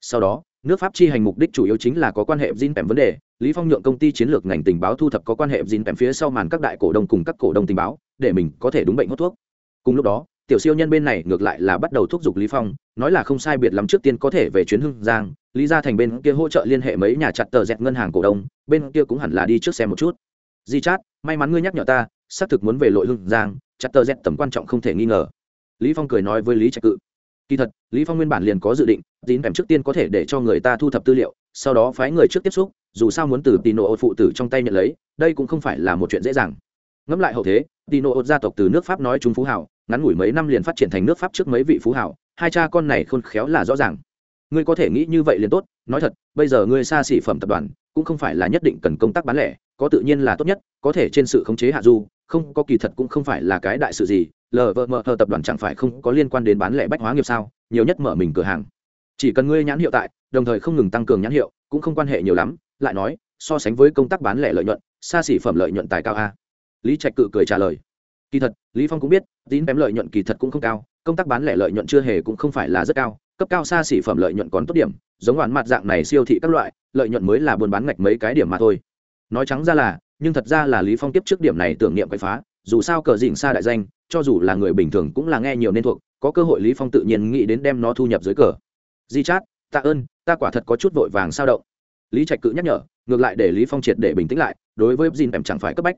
Sau đó, nước pháp chi hành mục đích chủ yếu chính là có quan hệ zin pèm vấn đề. Lý phong nhượng công ty chiến lược ngành tình báo thu thập có quan hệ zin pèm phía sau màn các đại cổ đông cùng các cổ đông tình báo, để mình có thể đúng bệnh hốt thuốc. Cùng lúc đó tiểu siêu nhân bên này ngược lại là bắt đầu thúc giục lý phong, nói là không sai biệt lắm trước tiên có thể về chuyến hưng giang, lý gia thành bên kia hỗ trợ liên hệ mấy nhà chặt tờ dẹt ngân hàng cổ đông, bên kia cũng hẳn là đi trước xe một chút. Di chát, may mắn ngươi nhắc nhở ta, xác thực muốn về lội hưng giang, chặt tờ dẹt tầm quan trọng không thể nghi ngờ. Lý phong cười nói với lý trạch cự. Kỳ thật, lý phong nguyên bản liền có dự định, tín kèm trước tiên có thể để cho người ta thu thập tư liệu, sau đó phái người trước tiếp xúc, dù sao muốn từ tino phụ tử trong tay nhận lấy, đây cũng không phải là một chuyện dễ dàng. Ngẫm lại hậu thế tino gia tộc từ nước pháp nói chúng phú hảo, ngắn ngủi mấy năm liền phát triển thành nước pháp trước mấy vị phú hảo, hai cha con này khôn khéo là rõ ràng. Ngươi có thể nghĩ như vậy liền tốt, nói thật, bây giờ ngươi xa xỉ phẩm tập đoàn, cũng không phải là nhất định cần công tác bán lẻ, có tự nhiên là tốt nhất, có thể trên sự khống chế hạ du, không có kỳ thật cũng không phải là cái đại sự gì, lờ vợ tập đoàn chẳng phải không có liên quan đến bán lẻ bách hóa nghiệp sao, nhiều nhất mở mình cửa hàng. Chỉ cần ngươi nhãn hiệu tại, đồng thời không ngừng tăng cường nhãn hiệu, cũng không quan hệ nhiều lắm, lại nói, so sánh với công tác bán lẻ lợi nhuận, xa xỉ phẩm lợi nhuận tài cao a lý trạch cự cười trả lời. Kỳ thật, lý phong cũng biết, tín bém lợi nhuận kỳ thật cũng không cao, công tác bán lẻ lợi nhuận chưa hề cũng không phải là rất cao, cấp cao xa xỉ phẩm lợi nhuận còn tốt điểm, giống hoàn mặt dạng này siêu thị các loại, lợi nhuận mới là buôn bán ngạch mấy cái điểm mà thôi. Nói trắng ra là, nhưng thật ra là lý phong tiếp trước điểm này tưởng niệm quậy phá, dù sao cờ dịnh xa đại danh, cho dù là người bình thường cũng là nghe nhiều nên thuộc, có cơ hội lý phong tự nhiên nghĩ đến đem nó thu nhập dưới cờ. Di chát, tạ ơn, ta quả thật có chút vội vàng sao động. Lý trạch cự nhắc nhở, ngược lại để lý phong triệt để bình tĩnh lại, đối với Jin em chẳng phải cấp bách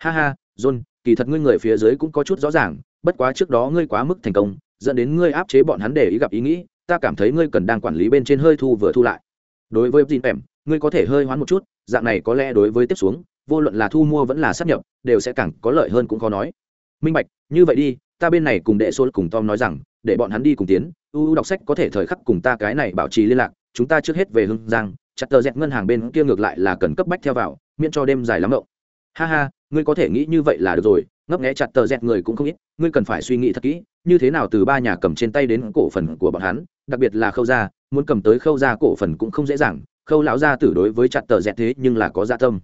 ha ha, john, kỳ thật ngươi người phía dưới cũng có chút rõ ràng, bất quá trước đó ngươi quá mức thành công, dẫn đến ngươi áp chế bọn hắn để ý gặp ý nghĩ, ta cảm thấy ngươi cần đang quản lý bên trên hơi thu vừa thu lại. Đối với Jin pèm ngươi có thể hơi hoán một chút, dạng này có lẽ đối với tiếp xuống, vô luận là thu mua vẫn là sắp nhập, đều sẽ càng có lợi hơn cũng khó nói. Minh bạch, như vậy đi, ta bên này cùng đệ xô cùng tom nói rằng, để bọn hắn đi cùng tiến uu đọc sách có thể thời khắc cùng ta cái này bảo trì liên lạc, chúng ta trước hết về hưng giang, chặt tờ dẹt ngân hàng bên kia ngược lại là cần cấp bách theo vào, miễn cho đêm dài lắm mộng. Ha ha ngươi có thể nghĩ như vậy là được rồi ngấp nghé chặt tờ dẹt người cũng không ít ngươi cần phải suy nghĩ thật kỹ như thế nào từ ba nhà cầm trên tay đến cổ phần của bọn hắn đặc biệt là khâu ra, muốn cầm tới khâu ra cổ phần cũng không dễ dàng khâu lão gia tử đối với chặt tờ dẹt thế nhưng là có dạ tâm.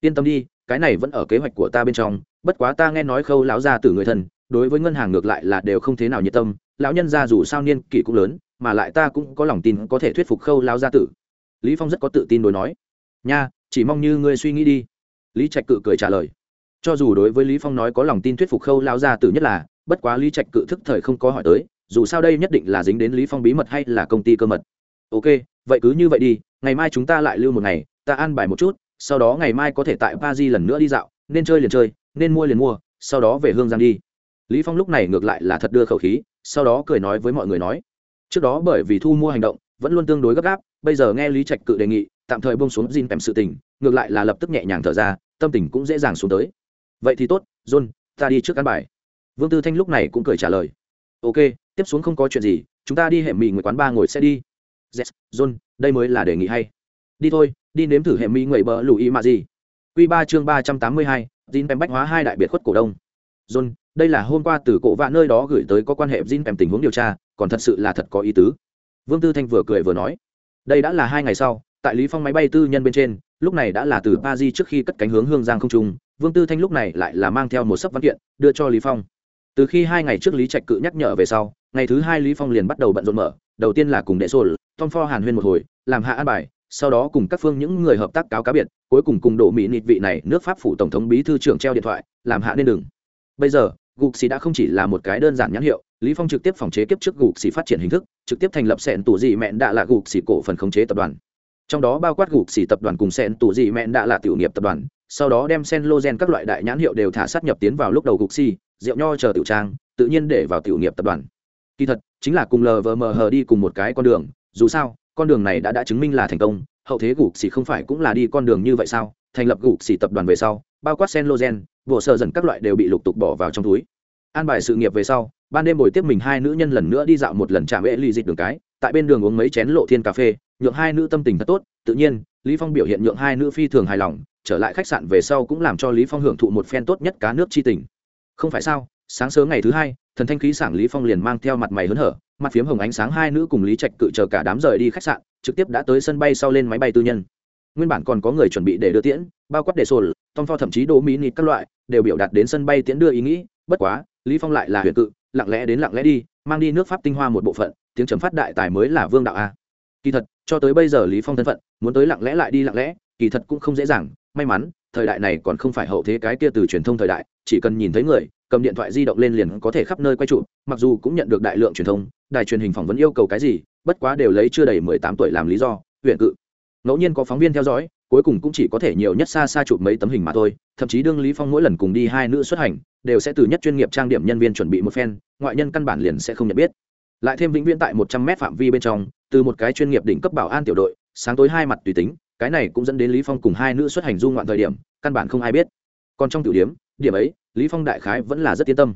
Yên tâm đi cái này vẫn ở kế hoạch của ta bên trong bất quá ta nghe nói khâu lão gia tử người thân đối với ngân hàng ngược lại là đều không thế nào nhiệt tâm lão nhân gia dù sao niên kỷ cũng lớn mà lại ta cũng có lòng tin có thể thuyết phục khâu lão gia tử. Lý phong rất có tự tin đối nói nha chỉ mong như ngươi suy nghĩ đi. Lý trạch cự cười trả lời cho dù đối với lý phong nói có lòng tin thuyết phục khâu lão ra tử nhất là bất quá lý trạch cự thức thời không có hỏi tới dù sao đây nhất định là dính đến lý phong bí mật hay là công ty cơ mật ok vậy cứ như vậy đi ngày mai chúng ta lại lưu một ngày ta an bài một chút sau đó ngày mai có thể tại paris lần nữa đi dạo nên chơi liền chơi nên mua liền mua sau đó về hương giang đi lý phong lúc này ngược lại là thật đưa khẩu khí sau đó cười nói với mọi người nói trước đó bởi vì thu mua hành động vẫn luôn tương đối gấp gáp bây giờ nghe lý trạch cự đề nghị tạm thời buông xuống Jin Pem sự tình, ngược lại là lập tức nhẹ nhàng thở ra, tâm tình cũng dễ dàng xuống tới. Vậy thì tốt, John, ta đi trước căn bài. Vương Tư Thanh lúc này cũng cười trả lời. Ok, tiếp xuống không có chuyện gì, chúng ta đi hẻm mì người quán ba ngồi sẽ đi. Yes, John, đây mới là đề nghị hay. Đi thôi, đi nếm thử hẻm mì người bờ lùi mà gì. Quy ba chương ba trăm tám mươi hai, Jin Pem bách hóa hai đại biệt khuất cổ đông. John, đây là hôm qua từ cổ vạ nơi đó gửi tới có quan hệ Jin Pem tình huống điều tra, còn thật sự là thật có ý tứ. Vương Tư Thanh vừa cười vừa nói, đây đã là hai ngày sau, tại Lý Phong máy bay tư nhân bên trên, lúc này đã là từ Paris trước khi cất cánh hướng hương giang không trung, Vương Tư Thanh lúc này lại là mang theo một sấp văn kiện, đưa cho Lý Phong. Từ khi hai ngày trước Lý Trạch cự nhắc nhở về sau, ngày thứ hai Lý Phong liền bắt đầu bận rộn mở, đầu tiên là cùng đệ sổ, Tom For Hàn Huyên một hồi, làm hạ an bài, sau đó cùng các phương những người hợp tác cáo cá biệt, cuối cùng cùng đổ mỹ nịt vị này nước Pháp phủ tổng thống bí thư trưởng treo điện thoại, làm hạ nên đừng. Bây giờ, gục xì đã không chỉ là một cái đơn giản nhãn hiệu lý phong trực tiếp phòng chế kiếp trước gục xì phát triển hình thức trực tiếp thành lập sẹn tủ dị mẹn đã là gục xì cổ phần khống chế tập đoàn trong đó bao quát gục xì tập đoàn cùng sẹn tủ dị mẹn đã là tiểu nghiệp tập đoàn sau đó đem sen logen các loại đại nhãn hiệu đều thả sát nhập tiến vào lúc đầu gục si, rượu nho chờ tiểu trang, tự nhiên để vào tiểu nghiệp tập đoàn. Kỳ thật, chính là cùng lvmh đi cùng một cái con đường, dù sao, con đường này đã đã chứng minh là thành công, hậu thế gục xì không phải cũng là đi con đường như vậy sao? Thành lập gục xì tập đoàn về sau, bao quát sen logen bộ sợ dần các loại đều bị lục tục bỏ vào trong túi. An bài sự nghiệp về sau, ban đêm buổi tiếp mình hai nữ nhân lần nữa đi dạo một lần chạm ễ ly dịch đường cái, tại bên đường uống mấy chén lộ thiên cà phê, nhượng hai nữ tâm tình thật tốt, tự nhiên, lý phong biểu hiện nhượng hai nữ phi thường hài lòng trở lại khách sạn về sau cũng làm cho lý phong hưởng thụ một phen tốt nhất cá nước chi tình. Không phải sao, sáng sớm ngày thứ hai, thần thanh khí sảng lý phong liền mang theo mặt mày hớn hở, mặt phiếm hồng ánh sáng hai nữ cùng lý trạch cự chờ cả đám rời đi khách sạn, trực tiếp đã tới sân bay sau lên máy bay tư nhân. Nguyên bản còn có người chuẩn bị để đưa tiễn, bao quát để sồn, tom pho thậm chí đỗ mỹ nịt các loại, đều biểu đạt đến sân bay tiễn đưa ý nghĩ, bất quá, lý phong lại là huyền cự, lặng lẽ đến lặng lẽ đi, mang đi nước pháp tinh hoa một bộ phận, tiếng chấm phát đại tài mới là vương đạo a. Kỳ thật, cho tới bây giờ lý phong thân phận, muốn tới lặng lẽ lại đi lặng lẽ, kỳ thật cũng không dễ dàng may mắn, thời đại này còn không phải hậu thế cái kia từ truyền thông thời đại, chỉ cần nhìn thấy người, cầm điện thoại di động lên liền có thể khắp nơi quay trụ, mặc dù cũng nhận được đại lượng truyền thông, đài truyền hình phỏng vấn yêu cầu cái gì, bất quá đều lấy chưa đầy mười tám tuổi làm lý do, huyện cự. Ngẫu nhiên có phóng viên theo dõi, cuối cùng cũng chỉ có thể nhiều nhất xa xa chụp mấy tấm hình mà thôi, thậm chí đương lý phong mỗi lần cùng đi hai nữ xuất hành, đều sẽ từ nhất chuyên nghiệp trang điểm nhân viên chuẩn bị một phen, ngoại nhân căn bản liền sẽ không nhận biết. Lại thêm vĩnh viễn tại một trăm mét phạm vi bên trong, từ một cái chuyên nghiệp đỉnh cấp bảo an tiểu đội, sáng tối hai mặt tùy tính cái này cũng dẫn đến lý phong cùng hai nữ xuất hành du ngoạn thời điểm, căn bản không ai biết. Còn trong tiểu điểm điểm ấy, lý phong đại khái vẫn là rất yên tâm.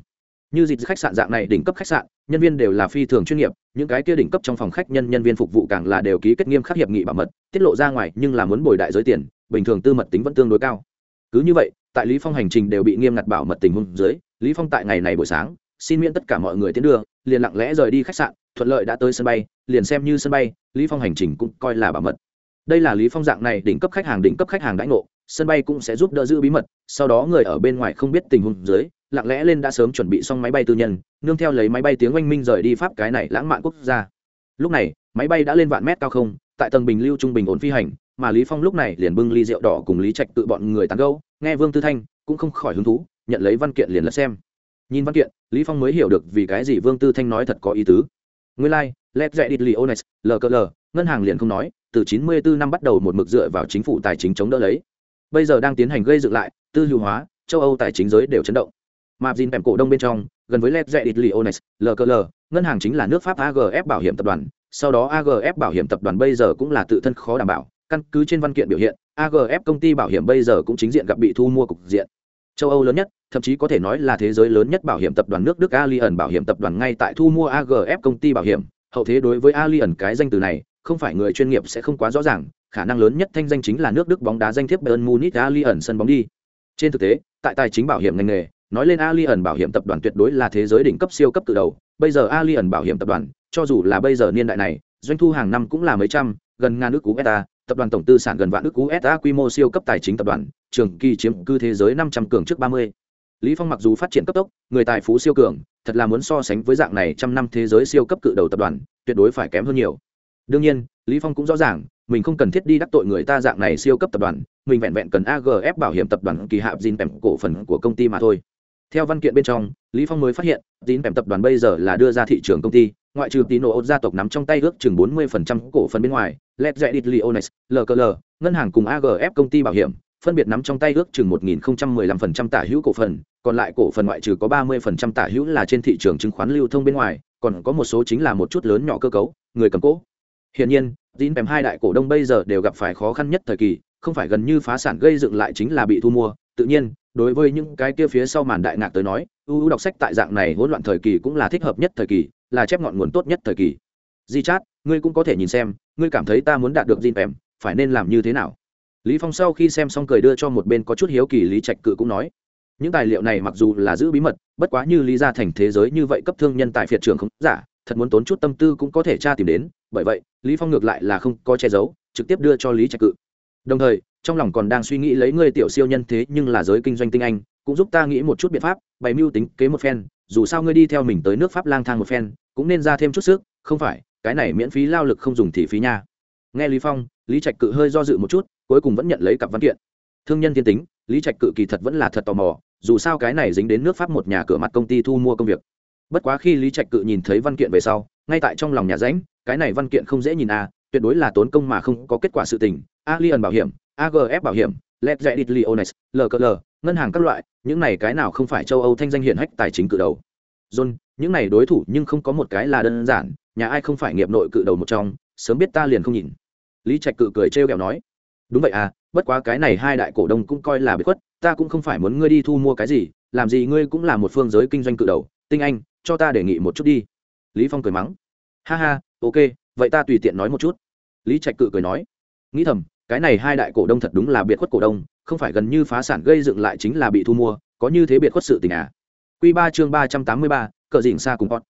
Như dịch khách sạn dạng này đỉnh cấp khách sạn, nhân viên đều là phi thường chuyên nghiệp, những cái kia đỉnh cấp trong phòng khách nhân nhân viên phục vụ càng là đều ký kết nghiêm khắc hiệp nghị bảo mật, tiết lộ ra ngoài nhưng là muốn bồi đại giới tiền, bình thường tư mật tính vẫn tương đối cao. Cứ như vậy, tại lý phong hành trình đều bị nghiêm ngặt bảo mật tình huống dưới, lý phong tại ngày này buổi sáng, xin miễn tất cả mọi người tiến đưa, liền lặng lẽ rời đi khách sạn, thuận lợi đã tới sân bay, liền xem như sân bay, lý phong hành trình cũng coi là bảo mật đây là lý phong dạng này đỉnh cấp khách hàng đỉnh cấp khách hàng đãi ngộ sân bay cũng sẽ giúp đỡ giữ bí mật sau đó người ở bên ngoài không biết tình huống dưới lặng lẽ lên đã sớm chuẩn bị xong máy bay tư nhân nương theo lấy máy bay tiếng oanh minh rời đi pháp cái này lãng mạn quốc gia. Lúc này máy bay đã lên vạn mét cao không tại tầng bình lưu trung bình ổn phi hành mà lý phong lúc này liền bưng ly rượu đỏ cùng lý trạch tự bọn người tán gẫu nghe vương tư thanh cũng không khỏi hứng thú nhận lấy văn kiện liền lật xem. Nhìn văn kiện lý phong mới hiểu được vì cái gì vương tư thanh nói thật có ý tứ. Nguyên lai like, let dạy đi liones lkl ngân hàng liền không nói từ 94 năm bắt đầu một mực dựa vào chính phủ tài chính chống đỡ lấy. Bây giờ đang tiến hành gây dựng lại, tư hữu hóa, châu âu tài chính giới đều chấn động. Mà dìn cổ đông bên trong, gần với let dạy đi lkl ngân hàng chính là nước pháp agf bảo hiểm tập đoàn. Sau đó agf bảo hiểm tập đoàn bây giờ cũng là tự thân khó đảm bảo, căn cứ trên văn kiện biểu hiện agf công ty bảo hiểm bây giờ cũng chính diện gặp bị thu mua cục diện. Châu âu lớn nhất, thậm chí có thể nói là thế giới lớn nhất bảo hiểm tập đoàn nước đức allianz bảo hiểm tập đoàn ngay tại thu mua agf công ty bảo hiểm. Hậu thế đối với allianz cái danh từ này không phải người chuyên nghiệp sẽ không quá rõ ràng, khả năng lớn nhất thanh danh chính là nước đức bóng đá danh thiếp bayern munich allianz sân bóng đi. Trên thực tế, tại tài chính bảo hiểm ngành nghề, nói lên allianz bảo hiểm tập đoàn tuyệt đối là thế giới đỉnh cấp siêu cấp từ đầu. Bây giờ allianz bảo hiểm tập đoàn, cho dù là bây giờ niên đại này, doanh thu hàng năm cũng là mấy trăm, gần ngàn nước cú beta tập đoàn tổng tư sản gần vạn nước cú sa quy mô siêu cấp tài chính tập đoàn, trường kỳ chiếm cư thế giới năm trăm cường trước ba mươi. Lý phong mặc dù phát triển cấp tốc, người tài phú siêu cường, thật là muốn so sánh với dạng này trăm năm thế giới siêu cấp cự đầu tập đoàn, tuyệt đối phải kém hơn nhiều đương nhiên, lý phong cũng rõ ràng, mình không cần thiết đi đắc tội người ta dạng này siêu cấp tập đoàn, mình vẹn vẹn cần agf bảo hiểm tập đoàn kỳ hạ zin pèm cổ phần của công ty mà thôi. Theo văn kiện bên trong, lý phong mới phát hiện zin pèm tập đoàn bây giờ là đưa ra thị trường công ty, ngoại trừ tín đồ gia tộc nắm trong tay ước chừng 40% cổ phần bên ngoài, led dạy leones lkl ngân hàng cùng agf công ty bảo hiểm, phân biệt nắm trong tay ước chừng 1015% tả hữu cổ phần, còn lại cổ phần ngoại trừ có 30% tả hữu là trên thị trường chứng khoán lưu thông bên ngoài, còn có một số chính là một chút lớn nhỏ cơ cấu, người cầm cố. Hiển nhiên, dĩn Pem hai đại cổ đông bây giờ đều gặp phải khó khăn nhất thời kỳ, không phải gần như phá sản gây dựng lại chính là bị thu mua, tự nhiên, đối với những cái kia phía sau màn đại ngạc tới nói, ưu đọc sách tại dạng này hỗn loạn thời kỳ cũng là thích hợp nhất thời kỳ, là chép ngọn nguồn tốt nhất thời kỳ. Di Chat, ngươi cũng có thể nhìn xem, ngươi cảm thấy ta muốn đạt được dĩn Pem, phải nên làm như thế nào? Lý Phong sau khi xem xong cười đưa cho một bên có chút hiếu kỳ Lý Trạch Cự cũng nói, những tài liệu này mặc dù là giữ bí mật, bất quá như lý gia thành thế giới như vậy cấp thương nhân tại phiệt trường không giả, thật muốn tốn chút tâm tư cũng có thể tra tìm đến, bởi vậy lý phong ngược lại là không có che giấu trực tiếp đưa cho lý trạch cự. Đồng thời trong lòng còn đang suy nghĩ lấy ngươi tiểu siêu nhân thế nhưng là giới kinh doanh tinh anh cũng giúp ta nghĩ một chút biện pháp bày mưu tính kế một phen dù sao ngươi đi theo mình tới nước pháp lang thang một phen cũng nên ra thêm chút sức không phải cái này miễn phí lao lực không dùng thì phí nha. Nghe lý phong lý trạch cự hơi do dự một chút cuối cùng vẫn nhận lấy cặp văn kiện. Thương nhân thiên tính lý trạch cự kỳ thật vẫn là thật tò mò dù sao cái này dính đến nước pháp một nhà cửa mặt công ty thu mua công việc bất quá khi lý trạch cự nhìn thấy văn kiện về sau, ngay tại trong lòng nhà ránh cái này văn kiện không dễ nhìn à tuyệt đối là tốn công mà không có kết quả sự tình. Alien bảo hiểm agf bảo hiểm, led zedit leones lkl ngân hàng các loại, những này cái nào không phải châu âu thanh danh hiển hách tài chính cự đầu. John, những này đối thủ nhưng không có một cái là đơn giản, nhà ai không phải nghiệp nội cự đầu một trong, sớm biết ta liền không nhìn. Lý trạch cự cười trêu kẹo nói, đúng vậy à bất quá cái này hai đại cổ đông cũng coi là bất khuất, ta cũng không phải muốn ngươi đi thu mua cái gì, làm gì ngươi cũng là một phương giới kinh doanh cự đầu, tinh anh cho ta đề nghị một chút đi. Lý phong cười mắng. Ha ha, ok, vậy ta tùy tiện nói một chút. Lý trạch cự cười nói. Nghĩ thầm, cái này hai đại cổ đông thật đúng là biệt khuất cổ đông, không phải gần như phá sản gây dựng lại chính là bị thu mua, có như thế biệt khuất sự tình à? Q ba chương ba trăm tám mươi ba, cờ dỉnh xa cùng bọn.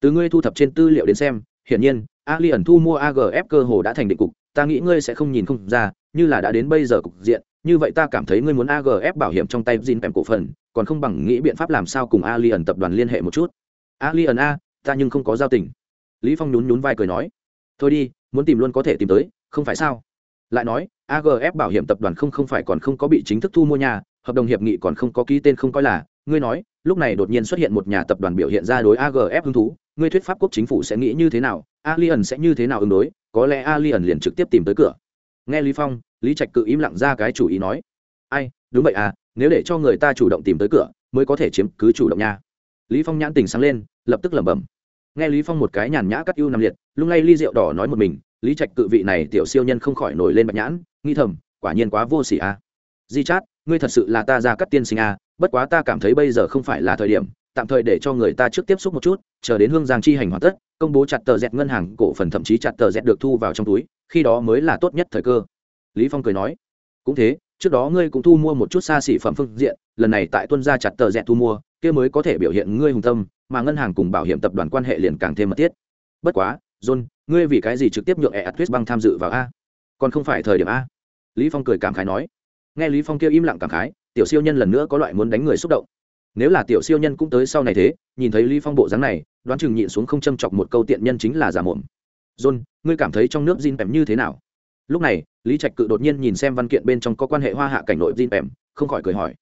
từ ngươi thu thập trên tư liệu đến xem, hiển nhiên, ali ẩn thu mua agf cơ hồ đã thành định cục, ta nghĩ ngươi sẽ không nhìn không ra, như là đã đến bây giờ cục diện, như vậy ta cảm thấy ngươi muốn agf bảo hiểm trong tay zin pèm cổ phần, còn không bằng nghĩ biện pháp làm sao cùng ali ẩn tập đoàn liên hệ một chút ali ẩn a, ta nhưng không có giao tình. Lý phong nhún nhún vai cười nói, thôi đi, muốn tìm luôn có thể tìm tới, không phải sao? Lại nói agf bảo hiểm tập đoàn không không phải còn không có bị chính thức thu mua nhà, hợp đồng hiệp nghị còn không có ký tên không coi là. Ngươi nói, lúc này đột nhiên xuất hiện một nhà tập đoàn biểu hiện ra đối agf hứng thú, ngươi thuyết pháp quốc chính phủ sẽ nghĩ như thế nào alien sẽ như thế nào ứng đối, có lẽ alien liền trực tiếp tìm tới cửa. Nghe lý phong, lý trạch cự im lặng ra cái chủ ý nói, ai, đúng vậy à nếu để cho người ta chủ động tìm tới cửa, mới có thể chiếm cứ chủ động nha lý phong nhãn tình sáng lên, lập tức lẩm bẩm. Nghe lý phong một cái nhàn nhã cắt ưu nằm liệt, lung lay ly rượu đỏ nói một mình, lý trạch cự vị này tiểu siêu nhân không khỏi nổi lên bạch nhãn, nghi thầm, quả nhiên quá vô sỉ à di chát, ngươi thật sự là ta ra cắt tiên sinh à bất quá ta cảm thấy bây giờ không phải là thời điểm, tạm thời để cho người ta trước tiếp xúc một chút, chờ đến hương giang chi hành hoàn tất, công bố chặt tờ dẹt ngân hàng, cổ phần thậm chí chặt tờ dẹt được thu vào trong túi, khi đó mới là tốt nhất thời cơ. Lý phong cười nói, cũng thế, trước đó ngươi cũng thu mua một chút xa xỉ phẩm phương diện, lần này tại tuân gia chặt tờ dẹt thu mua kia mới có thể biểu hiện ngươi hùng tâm, mà ngân hàng cùng bảo hiểm tập đoàn quan hệ liền càng thêm mật thiết. Bất quá, john, ngươi vì cái gì trực tiếp nhượng e atwist băng tham dự vào a? Còn không phải thời điểm a? Lý phong cười cảm khái nói. Nghe lý phong kia im lặng cảm khái, tiểu siêu nhân lần nữa có loại muốn đánh người xúc động. Nếu là tiểu siêu nhân cũng tới sau này thế, nhìn thấy lý phong bộ dáng này, đoán chừng nhịn xuống không châm chọc một câu tiện nhân chính là giả mồm. John, ngươi cảm thấy trong nước Jin Pem như thế nào? Lúc này, lý trạch cự đột nhiên nhìn xem văn kiện bên trong có quan hệ hoa hạ cảnh nội Jin Pem không khỏi cười hỏi.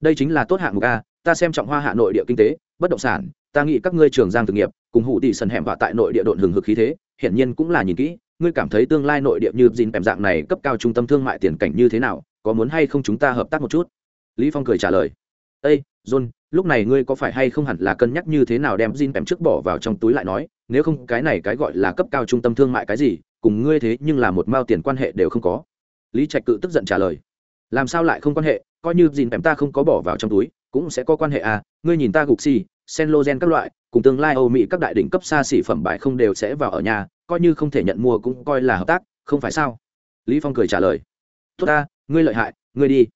Đây chính là tốt hạng mục a ta xem trọng hoa hạ nội địa kinh tế bất động sản ta nghĩ các ngươi trường giang thực nghiệp cùng hụ tỷ sần hẻm và tại nội địa độn hừng hực khí thế hiển nhiên cũng là nhìn kỹ ngươi cảm thấy tương lai nội địa như dìn Pem dạng này cấp cao trung tâm thương mại tiền cảnh như thế nào có muốn hay không chúng ta hợp tác một chút lý phong cười trả lời ây john lúc này ngươi có phải hay không hẳn là cân nhắc như thế nào đem dìn Pem trước bỏ vào trong túi lại nói, nếu không cái này cái gọi là cấp cao trung tâm thương mại cái gì, cùng ngươi thế nhưng là một mao tiền quan hệ đều không có. Lý Trạch cự tức giận trả lời. Làm sao lại không quan hệ, coi như dìn Pem ta không có bỏ vào trong túi, cũng sẽ có quan hệ à, ngươi nhìn ta gục xì, Senlogen các loại, cùng tương lai Âu Mỹ các đại đỉnh cấp xa xỉ phẩm bài không đều sẽ vào ở nhà, coi như không thể nhận mua cũng coi là hợp tác, không phải sao? Lý Phong cười trả lời. Tốt ta, ngươi lợi hại, ngươi đi.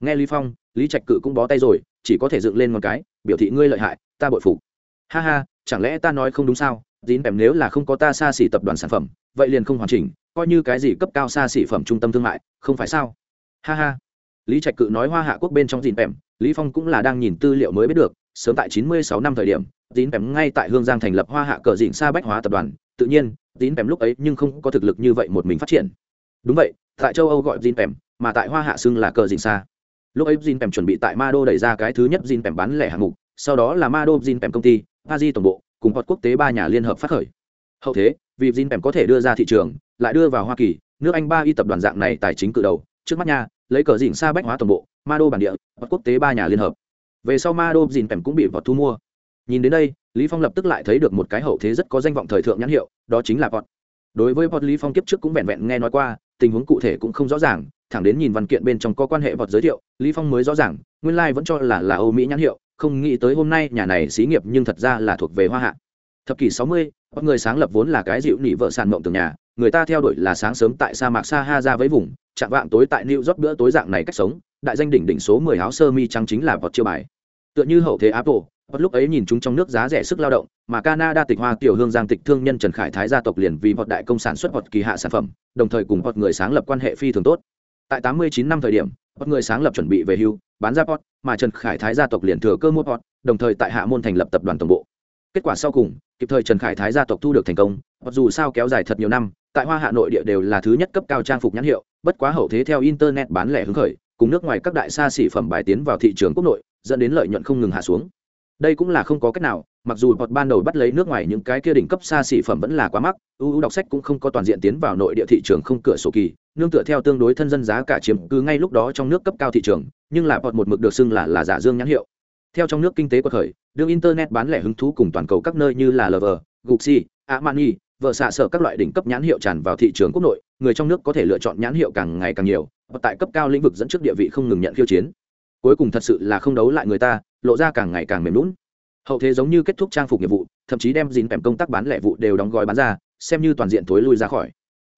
Nghe Lý Phong, Lý Trạch cự cũng bó tay rồi, chỉ có thể dựng lên một cái biểu thị ngươi lợi hại ta bội phục ha ha chẳng lẽ ta nói không đúng sao dín bèm nếu là không có ta xa xỉ tập đoàn sản phẩm vậy liền không hoàn chỉnh coi như cái gì cấp cao xa xỉ phẩm trung tâm thương mại không phải sao ha ha lý trạch cự nói hoa hạ quốc bên trong dìn pèm lý phong cũng là đang nhìn tư liệu mới biết được sớm tại 96 năm thời điểm dìn pèm ngay tại hương giang thành lập hoa hạ cờ dìn xa bách hóa tập đoàn. Tự nhiên dìn pèm lúc ấy nhưng không có thực lực như vậy một mình phát triển. Đúng vậy tại châu âu gọi dìn pèm mà tại hoa hạ xưng là cờ dìn xa lúc ấy dìn pèm chuẩn bị tại Ma Đô đẩy ra cái thứ nhất dìn pèm bán lẻ hạng mục, sau đó là Ma Đô dìn pèm công ty, Paris tổng bộ, cùng hoạt quốc tế ba nhà liên hợp phát khởi. Hậu thế, vì dìn pèm có thể đưa ra thị trường, lại đưa vào Hoa Kỳ, nước Anh ba y tập đoàn dạng này tài chính cự đầu, trước mắt nha, lấy cờ dỉn xa bách hóa toàn bộ, Ma Đô bản địa, và quốc tế ba nhà liên hợp. Về sau Ma Đô Jin Pem cũng bị vọt thu mua. Nhìn đến đây, Lý Phong lập tức lại thấy được một cái hậu thế rất có danh vọng thời thượng nhãn hiệu, đó chính là vọt Đối với vọt Lý Phong kiếp trước cũng vẹn vẹn nghe nói qua, tình huống cụ thể cũng không rõ ràng, thẳng đến nhìn văn kiện bên trong có quan hệ vọt giới thiệu lý phong mới rõ ràng nguyên lai like vẫn cho là là âu mỹ nhãn hiệu không nghĩ tới hôm nay nhà này xí nghiệp nhưng thật ra là thuộc về hoa hạ thập kỷ 60, mươi người sáng lập vốn là cái dịu nỉ vợ sàn mộng tường nhà người ta theo đuổi là sáng sớm tại sa mạc sa ha ra với vùng chạm vạng tối tại new york bữa tối dạng này cách sống đại danh đỉnh đỉnh số 10 áo sơ mi trắng chính là vọt chiêu bài. Tựa như hậu thế apple Bất lúc ấy nhìn chúng trong nước giá rẻ sức lao động, mà Canada tịch hoa tiểu hương giang tịch thương nhân Trần Khải Thái gia tộc liền vì vọt đại công sản xuất vọt kỳ hạ sản phẩm, đồng thời cùng vọt người sáng lập quan hệ phi thường tốt. Tại 89 năm thời điểm một người sáng lập chuẩn bị về hưu bán ra pot mà trần khải thái gia tộc liền thừa cơ mua pot đồng thời tại hạ môn thành lập tập đoàn tổng bộ. Kết quả sau cùng kịp thời trần khải thái gia tộc thu được thành công mặc dù sao kéo dài thật nhiều năm tại hoa hạ nội địa đều là thứ nhất cấp cao trang phục nhãn hiệu bất quá hậu thế theo internet bán lẻ hứng khởi, cùng nước ngoài các đại xa xỉ phẩm bài tiến vào thị trường quốc nội, dẫn đến lợi nhuận không ngừng hạ xuống. Đây cũng là không có cách nào, mặc dù bọt ban đầu bắt lấy nước ngoài những cái kia đỉnh cấp xa xỉ phẩm vẫn là quá mắc ưu đọc sách cũng không có toàn diện tiến vào nội địa thị trường không cửa sổ kỳ, nương tựa theo tương đối thân dân giá cả chiếm cứ ngay lúc đó trong nước cấp cao thị trường, nhưng là bọt một mực được xưng là là giả dương nhãn hiệu. Theo trong nước kinh tế quật khởi, đương internet bán lẻ hứng thú cùng toàn cầu các nơi như là lv gucci armani vợ xạ sở các loại đỉnh cấp nhãn hiệu tràn vào thị trường quốc nội, người trong nước có thể lựa chọn nhãn hiệu càng ngày càng nhiều, và tại cấp cao lĩnh vực dẫn trước địa vị không ngừng nhận khiêu chiến. Cuối cùng thật sự là không đấu lại người ta, lộ ra càng ngày càng mềm lún hậu thế giống như kết thúc trang phục nghiệp vụ, thậm chí đem dính kèm công tác bán lẻ vụ đều đóng gói bán ra, xem như toàn diện thối lui ra khỏi.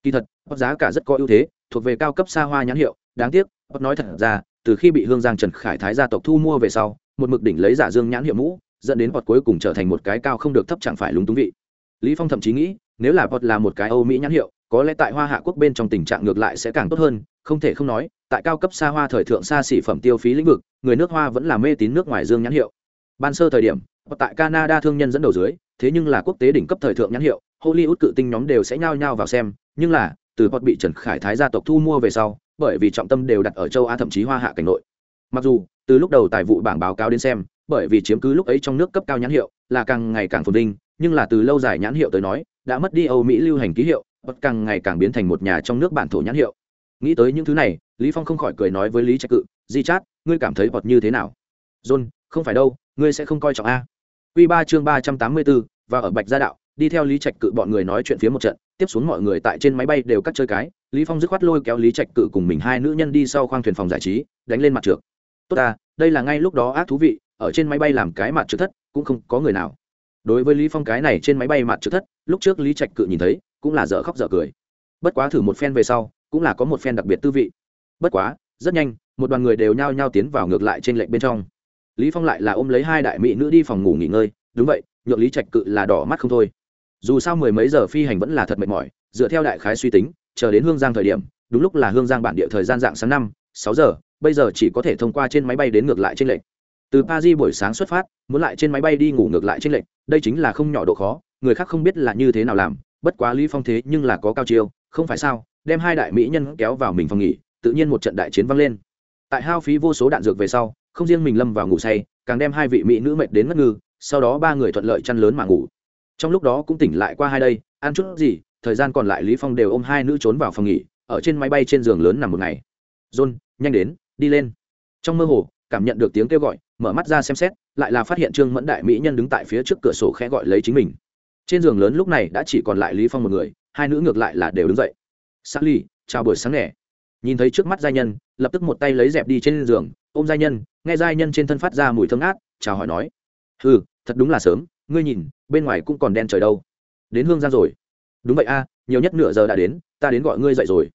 Kỳ thật giá cả rất có ưu thế, thuộc về cao cấp xa hoa nhãn hiệu, đáng tiếc nói thật ra, từ khi bị hương giang trần khải thái gia tộc thu mua về sau, một mực đỉnh lấy giả dương nhãn hiệu mũ, dẫn đến bọt cuối cùng trở thành một cái cao không được thấp chẳng phải lúng túng vị. Lý phong thậm chí nghĩ nếu là bọt là một cái âu mỹ nhãn hiệu, có lẽ tại hoa hạ quốc bên trong tình trạng ngược lại sẽ càng tốt hơn, không thể không nói, tại cao cấp xa hoa thời thượng xa xỉ phẩm tiêu phí lĩnh vực, người nước hoa vẫn là mê tín nước ngoài dương nhãn hiệu. Ban sơ thời điểm tại canada thương nhân dẫn đầu dưới, thế nhưng là quốc tế đỉnh cấp thời thượng nhãn hiệu, hollywood cự tinh nhóm đều sẽ nhao nhao vào xem, nhưng là, từ bọt bị trần khải thái gia tộc thu mua về sau, bởi vì trọng tâm đều đặt ở châu á thậm chí hoa hạ cảnh nội. Mặc dù, từ lúc đầu tài vụ bảng báo cáo đến xem, bởi vì chiếm cứ lúc ấy trong nước cấp cao nhãn hiệu là càng ngày càng phồn vinh, nhưng là từ lâu dài nhãn hiệu tới nói đã mất đi âu mỹ lưu hành ký hiệu bất càng ngày càng biến thành một nhà trong nước bản thổ nhãn hiệu. Nghĩ tới những thứ này, lý phong không khỏi cười nói với lý trạch cự, di chát, ngươi cảm thấy bọt như thế nào? John, không phải đâu, ngươi sẽ không coi trọng a. Quy ba chương ba trăm tám mươi bốn và ở bạch gia đạo, đi theo lý trạch cự bọn người nói chuyện phía một trận, tiếp xuống mọi người tại trên máy bay đều cắt chơi cái, lý phong dứt khoát lôi kéo lý trạch cự cùng mình hai nữ nhân đi sau khoang thuyền phòng giải trí, đánh lên mặt trược. tốt à đây là ngay lúc đó ác thú vị, ở trên máy bay làm cái mặt trược thất, cũng không có người nào. Đối với lý phong cái này trên máy bay mặt trượt thất lúc trước lý trạch cự nhìn thấy, cũng là dở khóc dở cười. Bất quá thử một phen về sau, cũng là có một phen đặc biệt tư vị. Bất quá, rất nhanh, một đoàn người đều nhao nhao tiến vào ngược lại trên lệnh bên trong. Lý phong lại là ôm lấy hai đại mỹ nữ đi phòng ngủ nghỉ ngơi. Đúng vậy, nhượng lý trạch cự là đỏ mắt không thôi. Dù sao mười mấy giờ phi hành vẫn là thật mệt mỏi, dựa theo đại khái suy tính, chờ đến hương giang thời điểm, đúng lúc là hương giang bản địa thời gian dạng sáng năm, sáu giờ, bây giờ chỉ có thể thông qua trên máy bay đến ngược lại trên lệnh từ paris buổi sáng xuất phát, muốn lại trên máy bay đi ngủ ngược lại trên lệnh đây chính là không nhỏ độ khó người khác không biết là như thế nào làm, bất quá lý phong thế nhưng là có cao chiêu, không phải sao, đem hai đại mỹ nhân kéo vào mình phòng nghỉ, tự nhiên một trận đại chiến vang lên. Tại hao phí vô số đạn dược về sau, không riêng mình lâm vào ngủ say, càng đem hai vị mỹ nữ mệt đến ngất ngư, sau đó ba người thuận lợi chăn lớn mà ngủ. Trong lúc đó cũng tỉnh lại qua hai đây, ăn chút gì, thời gian còn lại lý phong đều ôm hai nữ trốn vào phòng nghỉ, ở trên máy bay trên giường lớn nằm một ngày. John, nhanh đến, đi lên. Trong mơ hồ, cảm nhận được tiếng kêu gọi, mở mắt ra xem xét, lại là phát hiện trương mẫn đại mỹ nhân đứng tại phía trước cửa sổ khẽ gọi lấy chính mình trên giường lớn lúc này đã chỉ còn lại lý phong một người hai nữ ngược lại là đều đứng dậy. Sally, chào buổi sáng nè. Nhìn thấy trước mắt giai nhân lập tức một tay lấy dẹp đi trên giường ôm giai nhân nghe giai nhân trên thân phát ra mùi thơm ngát chào hỏi nói. Ừ thật đúng là sớm ngươi nhìn bên ngoài cũng còn đen trời đâu. Đến hương giang rồi. Đúng vậy a nhiều nhất nửa giờ đã đến ta đến gọi ngươi dậy rồi.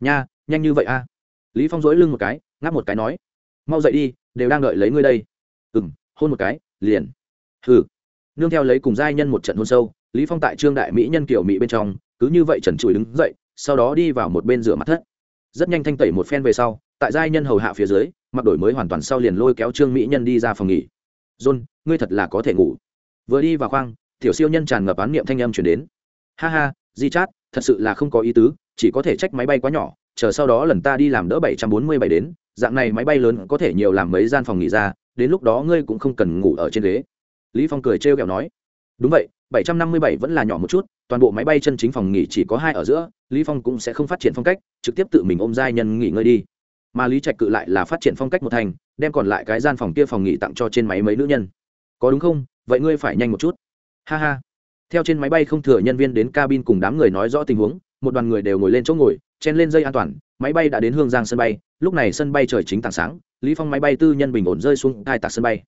Nha nhanh như vậy a. Lý phong dối lưng một cái ngáp một cái nói. Mau dậy đi đều đang đợi lấy ngươi đây. Ừm, hôn một cái liền. Hừ nương theo lấy cùng giai nhân một trận hôn sâu, lý phong tại trương đại mỹ nhân kiểu mỹ bên trong, cứ như vậy trần trụi đứng dậy, sau đó đi vào một bên rửa mặt thất. Rất nhanh thanh tẩy một phen về sau, tại giai nhân hầu hạ phía dưới, mặc đổi mới hoàn toàn sau liền lôi kéo trương mỹ nhân đi ra phòng nghỉ. John, ngươi thật là có thể ngủ. Vừa đi vào khoang, tiểu siêu nhân tràn ngập án niệm thanh âm chuyển đến. Ha ha, di chát, thật sự là không có ý tứ, chỉ có thể trách máy bay quá nhỏ, chờ sau đó lần ta đi làm đỡ bảy trăm bốn mươi bảy đến, dạng này máy bay lớn có thể nhiều làm mấy gian phòng nghỉ ra, đến lúc đó ngươi cũng không cần ngủ ở trên ghế lý phong cười trêu ghẹo nói, đúng vậy, bảy trăm năm mươi bảy vẫn là nhỏ một chút, toàn bộ máy bay chân chính phòng nghỉ chỉ có hai ở giữa, lý phong cũng sẽ không phát triển phong cách, trực tiếp tự mình ôm giai nhân nghỉ ngơi đi. Mà lý trạch cự lại là phát triển phong cách một thành, đem còn lại cái gian phòng kia phòng nghỉ tặng cho trên máy mấy nữ nhân. Có đúng không? Vậy ngươi phải nhanh một chút. Ha ha. Theo trên máy bay không thừa nhân viên đến cabin cùng đám người nói rõ tình huống, một đoàn người đều ngồi lên chỗ ngồi, chen lên dây an toàn, máy bay đã đến hương giang sân bay, lúc này sân bay trời chính tảng sáng, lý phong máy bay tư nhân bình ổn rơi xuống hai tạc sân bay.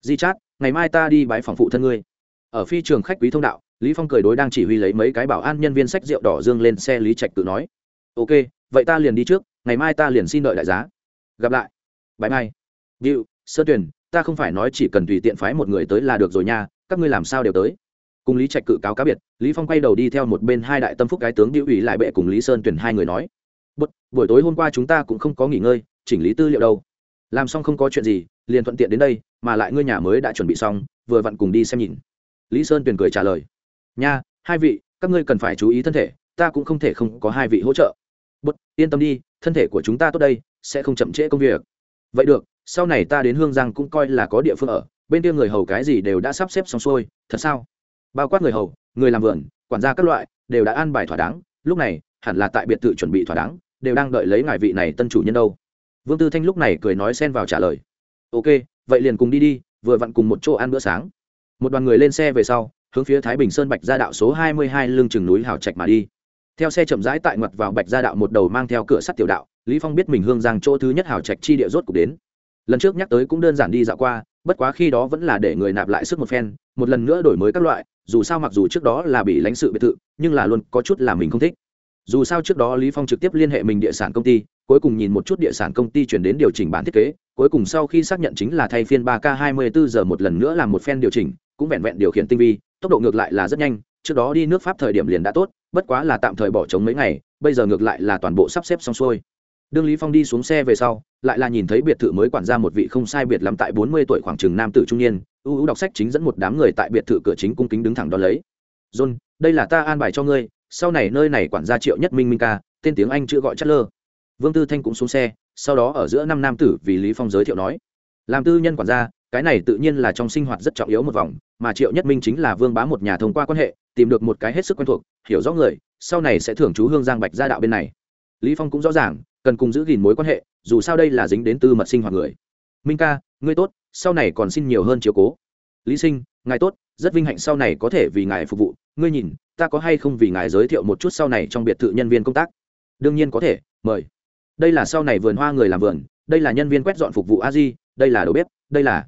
Di chát ngày mai ta đi bái phòng phụ thân ngươi. Ở phi trường khách quý thông đạo lý phong cười đối đang chỉ huy lấy mấy cái bảo an nhân viên sách rượu đỏ dương lên xe lý trạch tự nói. Ok vậy ta liền đi trước ngày mai ta liền xin đợi đại giá. Gặp lại. Bãi mai. Bill, sơ tuyển ta không phải nói chỉ cần tùy tiện phái một người tới là được rồi nha các ngươi làm sao đều tới. Cùng lý trạch cự cáo cá biệt lý phong quay đầu đi theo một bên hai đại tâm phúc cái tướng điệu ủy lại bệ cùng lý sơn tuyển hai người nói. Bút, buổi tối hôm qua chúng ta cũng không có nghỉ ngơi chỉnh lý tư liệu đâu. Làm xong không có chuyện gì liền thuận tiện đến đây mà lại ngươi nhà mới đã chuẩn bị xong, vừa vặn cùng đi xem nhìn. Lý sơn Tuyền cười trả lời, nha, hai vị, các ngươi cần phải chú ý thân thể, ta cũng không thể không có hai vị hỗ trợ. Bất yên tâm đi, thân thể của chúng ta tốt đây, sẽ không chậm trễ công việc. Vậy được, sau này ta đến hương giang cũng coi là có địa phương ở, bên kia người hầu cái gì đều đã sắp xếp xong xuôi, thật sao? Bao quát người hầu, người làm vườn, quản gia các loại, đều đã an bài thỏa đáng, lúc này, hẳn là tại biệt thự chuẩn bị thỏa đáng, đều đang đợi lấy ngài vị này tân chủ nhân đâu. Vương tư thanh lúc này cười nói xen vào trả lời, ok vậy liền cùng đi đi, vừa vặn cùng một chỗ ăn bữa sáng. Một đoàn người lên xe về sau, hướng phía thái bình sơn bạch gia đạo số hai mươi hai lưng chừng núi hào trạch mà đi. Theo xe chậm rãi tại ngoặt vào bạch gia đạo một đầu mang theo cửa sắt tiểu đạo, lý phong biết mình hương giang chỗ thứ nhất hào trạch chi địa rốt cục đến. Lần trước nhắc tới cũng đơn giản đi dạo qua, bất quá khi đó vẫn là để người nạp lại sức một phen, một lần nữa đổi mới các loại, dù sao mặc dù trước đó là bị lãnh sự biệt thự, nhưng là luôn có chút là mình không thích dù sao trước đó lý phong trực tiếp liên hệ mình địa sản công ty, cuối cùng nhìn một chút địa sản công ty chuyển đến điều chỉnh bản thiết kế, cuối cùng sau khi xác nhận chính là thay phiên 3 k 24 giờ một lần nữa làm một phen điều chỉnh, cũng vẹn vẹn điều khiển tinh vi, tốc độ ngược lại là rất nhanh, trước đó đi nước pháp thời điểm liền đã tốt, bất quá là tạm thời bỏ trống mấy ngày, bây giờ ngược lại là toàn bộ sắp xếp xong xuôi. Đương lý phong đi xuống xe về sau, lại là nhìn thấy biệt thự mới quản gia một vị không sai biệt lắm tại 40 tuổi khoảng chừng nam tử trung niên, ưu ưu đọc sách chính dẫn một đám người tại biệt thự cửa chính cung kính đứng thẳng đó lấy. John, đây là ta an bài cho ngươi sau này nơi này quản gia triệu nhất minh minh ca, tên tiếng anh chữ gọi chất lơ vương tư thanh cũng xuống xe, sau đó ở giữa năm nam tử vì lý phong giới thiệu nói, làm tư nhân quản gia, cái này tự nhiên là trong sinh hoạt rất trọng yếu một vòng, mà triệu nhất minh chính là vương bá một nhà thông qua quan hệ, tìm được một cái hết sức quen thuộc, hiểu rõ người, sau này sẽ thưởng chú hương giang bạch gia đạo bên này. Lý phong cũng rõ ràng, cần cùng giữ gìn mối quan hệ, dù sao đây là dính đến tư mật sinh hoạt người. Minh ca, ngươi tốt, sau này còn xin nhiều hơn chiếu cố lý sinh, ngài tốt, rất vinh hạnh sau này có thể vì ngài phục vụ. Ngươi nhìn, ta có hay không vì ngài giới thiệu một chút sau này trong biệt thự nhân viên công tác? Đương nhiên có thể, mời. Đây là sau này vườn hoa người làm vườn, đây là nhân viên quét dọn phục vụ a di, đây là đầu bếp, đây là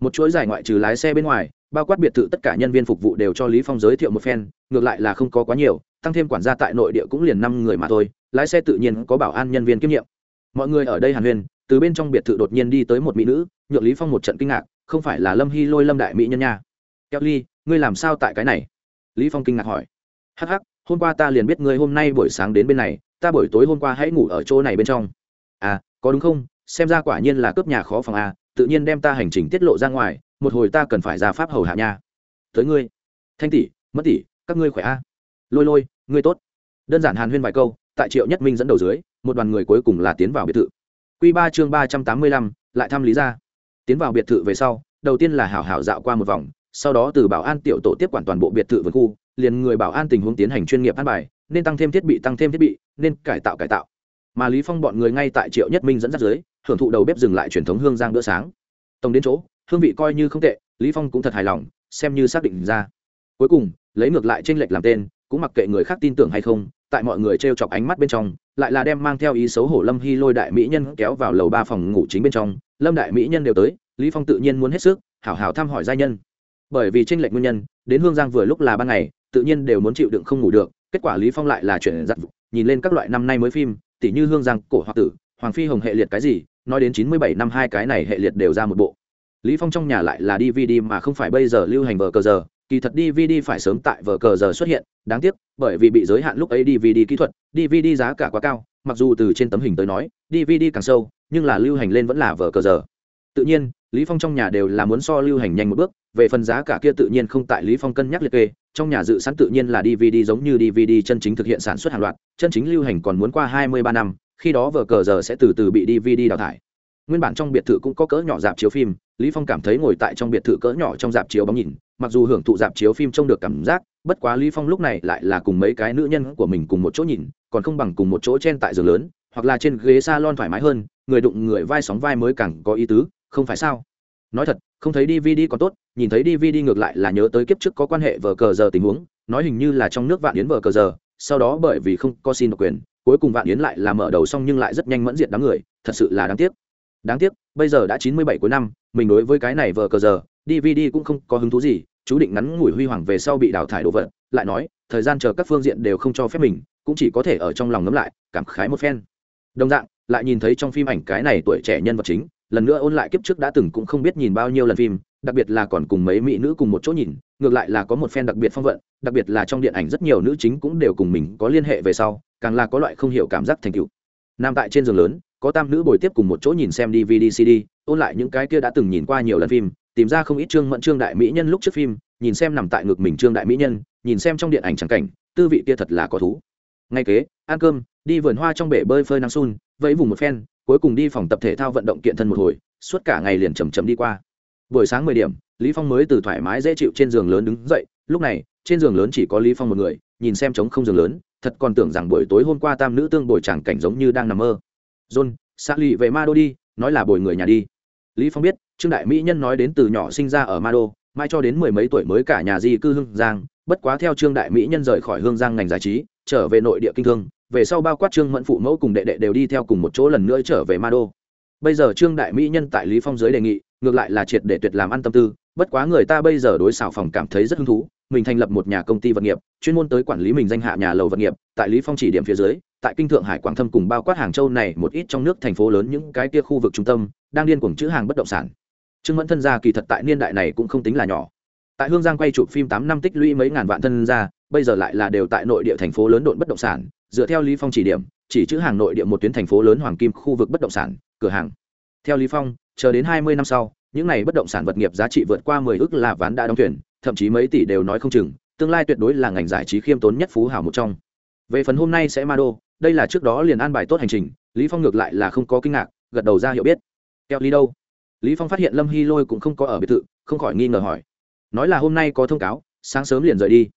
một chuỗi giải ngoại trừ lái xe bên ngoài, bao quát biệt thự tất cả nhân viên phục vụ đều cho lý phong giới thiệu một phen, ngược lại là không có quá nhiều, tăng thêm quản gia tại nội địa cũng liền năm người mà thôi, lái xe tự nhiên có bảo an nhân viên kiêm nhiệm. Mọi người ở đây hàn huyên, từ bên trong biệt thự đột nhiên đi tới một mỹ nữ, nhượng lý phong một trận kinh ngạc không phải là lâm hy lôi lâm đại mỹ nhân nha. Kelly ngươi làm sao tại cái này? Lý phong kinh ngạc hỏi. Hắc hắc, hôm qua ta liền biết ngươi hôm nay buổi sáng đến bên này, ta buổi tối hôm qua hãy ngủ ở chỗ này bên trong. À có đúng không? Xem ra quả nhiên là cướp nhà khó phòng à tự nhiên đem ta hành trình tiết lộ ra ngoài, một hồi ta cần phải ra pháp hầu hạ nha. Tới ngươi. Thanh tỷ mất tỷ, các ngươi khỏe a à? lôi lôi, ngươi tốt. Đơn giản hàn huyên vài câu, tại triệu nhất minh dẫn đầu dưới, một đoàn người cuối cùng là tiến vào biệt thự. Q ba chương ba trăm tám mươi lăm, lại thăm lý ra tiến vào biệt thự về sau, đầu tiên là hảo hảo dạo qua một vòng, sau đó từ bảo an tiểu tổ tiếp quản toàn bộ biệt thự vườn khu, liền người bảo an tình huống tiến hành chuyên nghiệp an bài, nên tăng thêm thiết bị, tăng thêm thiết bị, nên cải tạo cải tạo. Mà lý phong bọn người ngay tại triệu nhất minh dẫn dắt dưới hưởng thụ đầu bếp dừng lại truyền thống hương giang bữa sáng. Tổng đến chỗ, hương vị coi như không tệ, lý phong cũng thật hài lòng, xem như xác định ra. Cuối cùng, lấy ngược lại trên lệch làm tên, cũng mặc kệ người khác tin tưởng hay không, tại mọi người trêu chọc ánh mắt bên trong, lại là đem mang theo ý xấu hổ lâm hy lôi đại mỹ nhân kéo vào lầu ba phòng ngủ chính bên trong lâm đại mỹ nhân đều tới, lý phong tự nhiên muốn hết sức, hảo hảo thăm hỏi gia nhân. Bởi vì tranh lệch nguyên nhân, đến hương giang vừa lúc là ban ngày, tự nhiên đều muốn chịu đựng không ngủ được, kết quả lý phong lại là chuyện giặt nhìn lên các loại năm nay mới phim tỷ như hương giang, cổ hoặc tử, hoàng phi hồng hệ liệt cái gì, nói đến chín mươi bảy năm hai cái này hệ liệt đều ra một bộ. Lý phong trong nhà lại là dvd mà không phải bây giờ lưu hành vở cờ giờ, kỳ thật dvd phải sớm tại vở cờ giờ xuất hiện, đáng tiếc, bởi vì bị giới hạn lúc ấy dvd kỹ thuật dvd giá cả quá cao, mặc dù từ trên tấm hình tới nói dvd càng sâu nhưng là lưu hành lên vẫn là vở cờ giờ. Tự nhiên, lý phong trong nhà đều là muốn so lưu hành nhanh một bước, về phần giá cả kia tự nhiên không tại lý phong cân nhắc liệt kê, trong nhà dự sẵn tự nhiên là dvd giống như dvd chân chính thực hiện sản xuất hàng loạt, chân chính lưu hành còn muốn qua hai mươi ba năm, khi đó vở cờ giờ sẽ từ từ bị dvd đào thải. Nguyên bản trong biệt thự cũng có cỡ nhỏ dạp chiếu phim, lý phong cảm thấy ngồi tại trong biệt thự cỡ nhỏ trong dạp chiếu bóng nhìn, mặc dù hưởng thụ dạp chiếu phim trông được cảm giác, bất quá lý phong lúc này lại là cùng mấy cái nữ nhân của mình cùng một chỗ nhìn, còn không bằng cùng một chỗ trên tại giường lớn hoặc là trên ghế salon thoải mái hơn, người đụng người vai sóng vai mới càng có ý tứ, không phải sao? Nói thật, không thấy dvd còn tốt, nhìn thấy dvd ngược lại là nhớ tới kiếp trước có quan hệ vờ cờ giờ tình huống, nói hình như là trong nước vạn yến vờ cờ giờ, sau đó bởi vì không có xin độc quyền, cuối cùng vạn yến lại là mở đầu xong nhưng lại rất nhanh mẫn diệt đám người, thật sự là đáng tiếc. Đáng tiếc, bây giờ đã chín mươi bảy cuối năm, mình đối với cái này vờ cờ giờ, dvd cũng không có hứng thú gì, chú định ngắn ngủi huy hoàng về sau bị đào thải đồ vật, lại nói, thời gian chờ các phương diện đều không cho phép mình, cũng chỉ có thể ở trong lòng ngấm lại, cảm khái một phen đồng dạng, lại nhìn thấy trong phim ảnh cái này tuổi trẻ nhân vật chính, lần nữa ôn lại kiếp trước đã từng cũng không biết nhìn bao nhiêu lần phim, đặc biệt là còn cùng mấy mỹ nữ cùng một chỗ nhìn, ngược lại là có một phen đặc biệt phong vận, đặc biệt là trong điện ảnh rất nhiều nữ chính cũng đều cùng mình có liên hệ về sau, càng là có loại không hiểu cảm giác thành tựu. Nam tại trên giường lớn, có tam nữ bồi tiếp cùng một chỗ nhìn xem dvd cd ôn lại những cái kia đã từng nhìn qua nhiều lần phim, tìm ra không ít trương mẫn, trương đại mỹ nhân lúc trước phim, nhìn xem nằm tại ngực mình trương đại mỹ nhân, nhìn xem trong điện ảnh trắng cảnh, tư vị kia thật là có thú. Ngay kế, ăn cơm đi vườn hoa trong bể bơi phơi nắng sun, vẫy vùng một phen, cuối cùng đi phòng tập thể thao vận động kiện thân một hồi, suốt cả ngày liền chầm chầm đi qua. Buổi sáng mười điểm, lý phong mới từ thoải mái dễ chịu trên giường lớn đứng dậy, lúc này, trên giường lớn chỉ có lý phong một người, nhìn xem trống không giường lớn, thật còn tưởng rằng buổi tối hôm qua tam nữ tương bồi chàng cảnh giống như đang nằm mơ. John xạ lì về ma đô đi, nói là bồi người nhà đi. Lý phong biết, trương đại mỹ nhân nói đến từ nhỏ sinh ra ở ma đô mai cho đến mười mấy tuổi mới cả nhà di cư hương giang, bất quá theo trương đại mỹ nhân rời khỏi hương giang ngành giải trí, trở về nội địa kinh thương về sau bao quát trương mẫn phụ mẫu cùng đệ đệ đều đi theo cùng một chỗ lần nữa trở về ma đô. Bây giờ trương đại mỹ nhân tại lý phong giới đề nghị, ngược lại là triệt để tuyệt làm ăn tâm tư, bất quá người ta bây giờ đối xào phòng cảm thấy rất hứng thú, mình thành lập một nhà công ty vật nghiệp, chuyên môn tới quản lý mình danh hạ nhà lầu vật nghiệp, tại lý phong chỉ điểm phía dưới, tại kinh thượng hải quảng thâm cùng bao quát hàng châu này một ít trong nước thành phố lớn những cái kia khu vực trung tâm, đang điên cuồng chữ hàng bất động sản. Trương mẫn thân gia kỳ thật tại niên đại này cũng không tính là nhỏ. Tại hương giang quay chụp phim tám năm tích lũy mấy ngàn vạn thân gia bây giờ lại là đều tại nội địa thành phố lớn độn bất động sản, dựa theo lý phong chỉ điểm, chỉ chữ hàng nội địa một tuyến thành phố lớn hoàng kim khu vực bất động sản, cửa hàng. Theo lý phong, chờ đến hai mươi năm sau, những này bất động sản vật nghiệp giá trị vượt qua mười ước là ván đã đóng thuyền, thậm chí mấy tỷ đều nói không chừng, tương lai tuyệt đối là ngành giải trí khiêm tốn nhất phú hảo một trong. Về phần hôm nay sẽ ma đô, đây là trước đó liền an bài tốt hành trình, lý phong ngược lại là không có kinh ngạc, gật đầu ra hiểu biết. Keo lý đâu? Lý phong phát hiện lâm hy lôi cũng không có ở biệt thự, không khỏi nghi ngờ hỏi. Nói là hôm nay có thông cáo, sáng sớm liền rời đi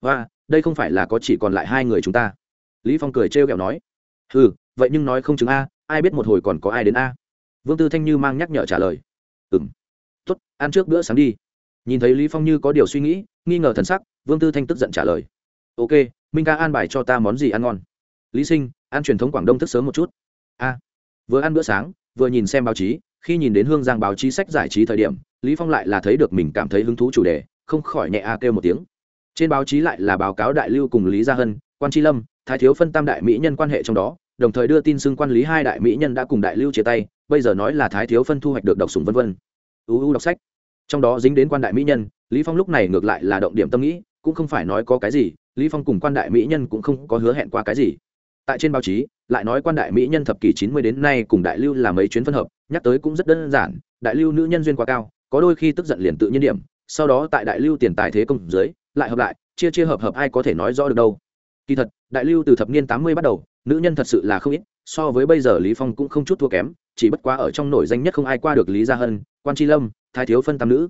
và, đây không phải là có chỉ còn lại hai người chúng ta. Lý phong cười trêu ghẹo nói. Ừ vậy nhưng nói không chứng a, ai biết một hồi còn có ai đến a. Vương tư thanh như mang nhắc nhở trả lời. Ừm. Tốt, ăn trước bữa sáng đi. Nhìn thấy lý phong như có điều suy nghĩ, nghi ngờ thần sắc, vương tư thanh tức giận trả lời. Ok, minh ca an bài cho ta món gì ăn ngon? Lý sinh, ăn truyền thống quảng đông thức sớm một chút. A. Vừa ăn bữa sáng, vừa nhìn xem báo chí, khi nhìn đến hương giang báo chí sách giải trí thời điểm, lý phong lại là thấy được mình cảm thấy hứng thú chủ đề, không khỏi nhẹ a kêu một tiếng trên báo chí lại là báo cáo đại lưu cùng lý gia hân, quan tri lâm, thái thiếu phân tam đại mỹ nhân quan hệ trong đó, đồng thời đưa tin xưng quan lý hai đại mỹ nhân đã cùng đại lưu chia tay, bây giờ nói là thái thiếu phân thu hoạch được độc sủng vân vân. Uu đọc sách. Trong đó dính đến quan đại mỹ nhân, lý phong lúc này ngược lại là động điểm tâm nghĩ, cũng không phải nói có cái gì, lý phong cùng quan đại mỹ nhân cũng không có hứa hẹn qua cái gì. Tại trên báo chí, lại nói quan đại mỹ nhân thập kỷ chín mươi đến nay cùng đại lưu là mấy chuyến phân hợp, nhắc tới cũng rất đơn giản, đại lưu nữ nhân duyên quá cao, có đôi khi tức giận liền tự nhiên điểm, sau đó tại đại lưu tiền tài thế công dưới lại hợp lại chia chia hợp hợp ai có thể nói rõ được đâu. Kỳ thật đại lưu từ thập niên tám mươi bắt đầu nữ nhân thật sự là không ít so với bây giờ lý phong cũng không chút thua kém chỉ bất quá ở trong nổi danh nhất không ai qua được lý gia hân quan tri lâm thái thiếu phân tam nữ.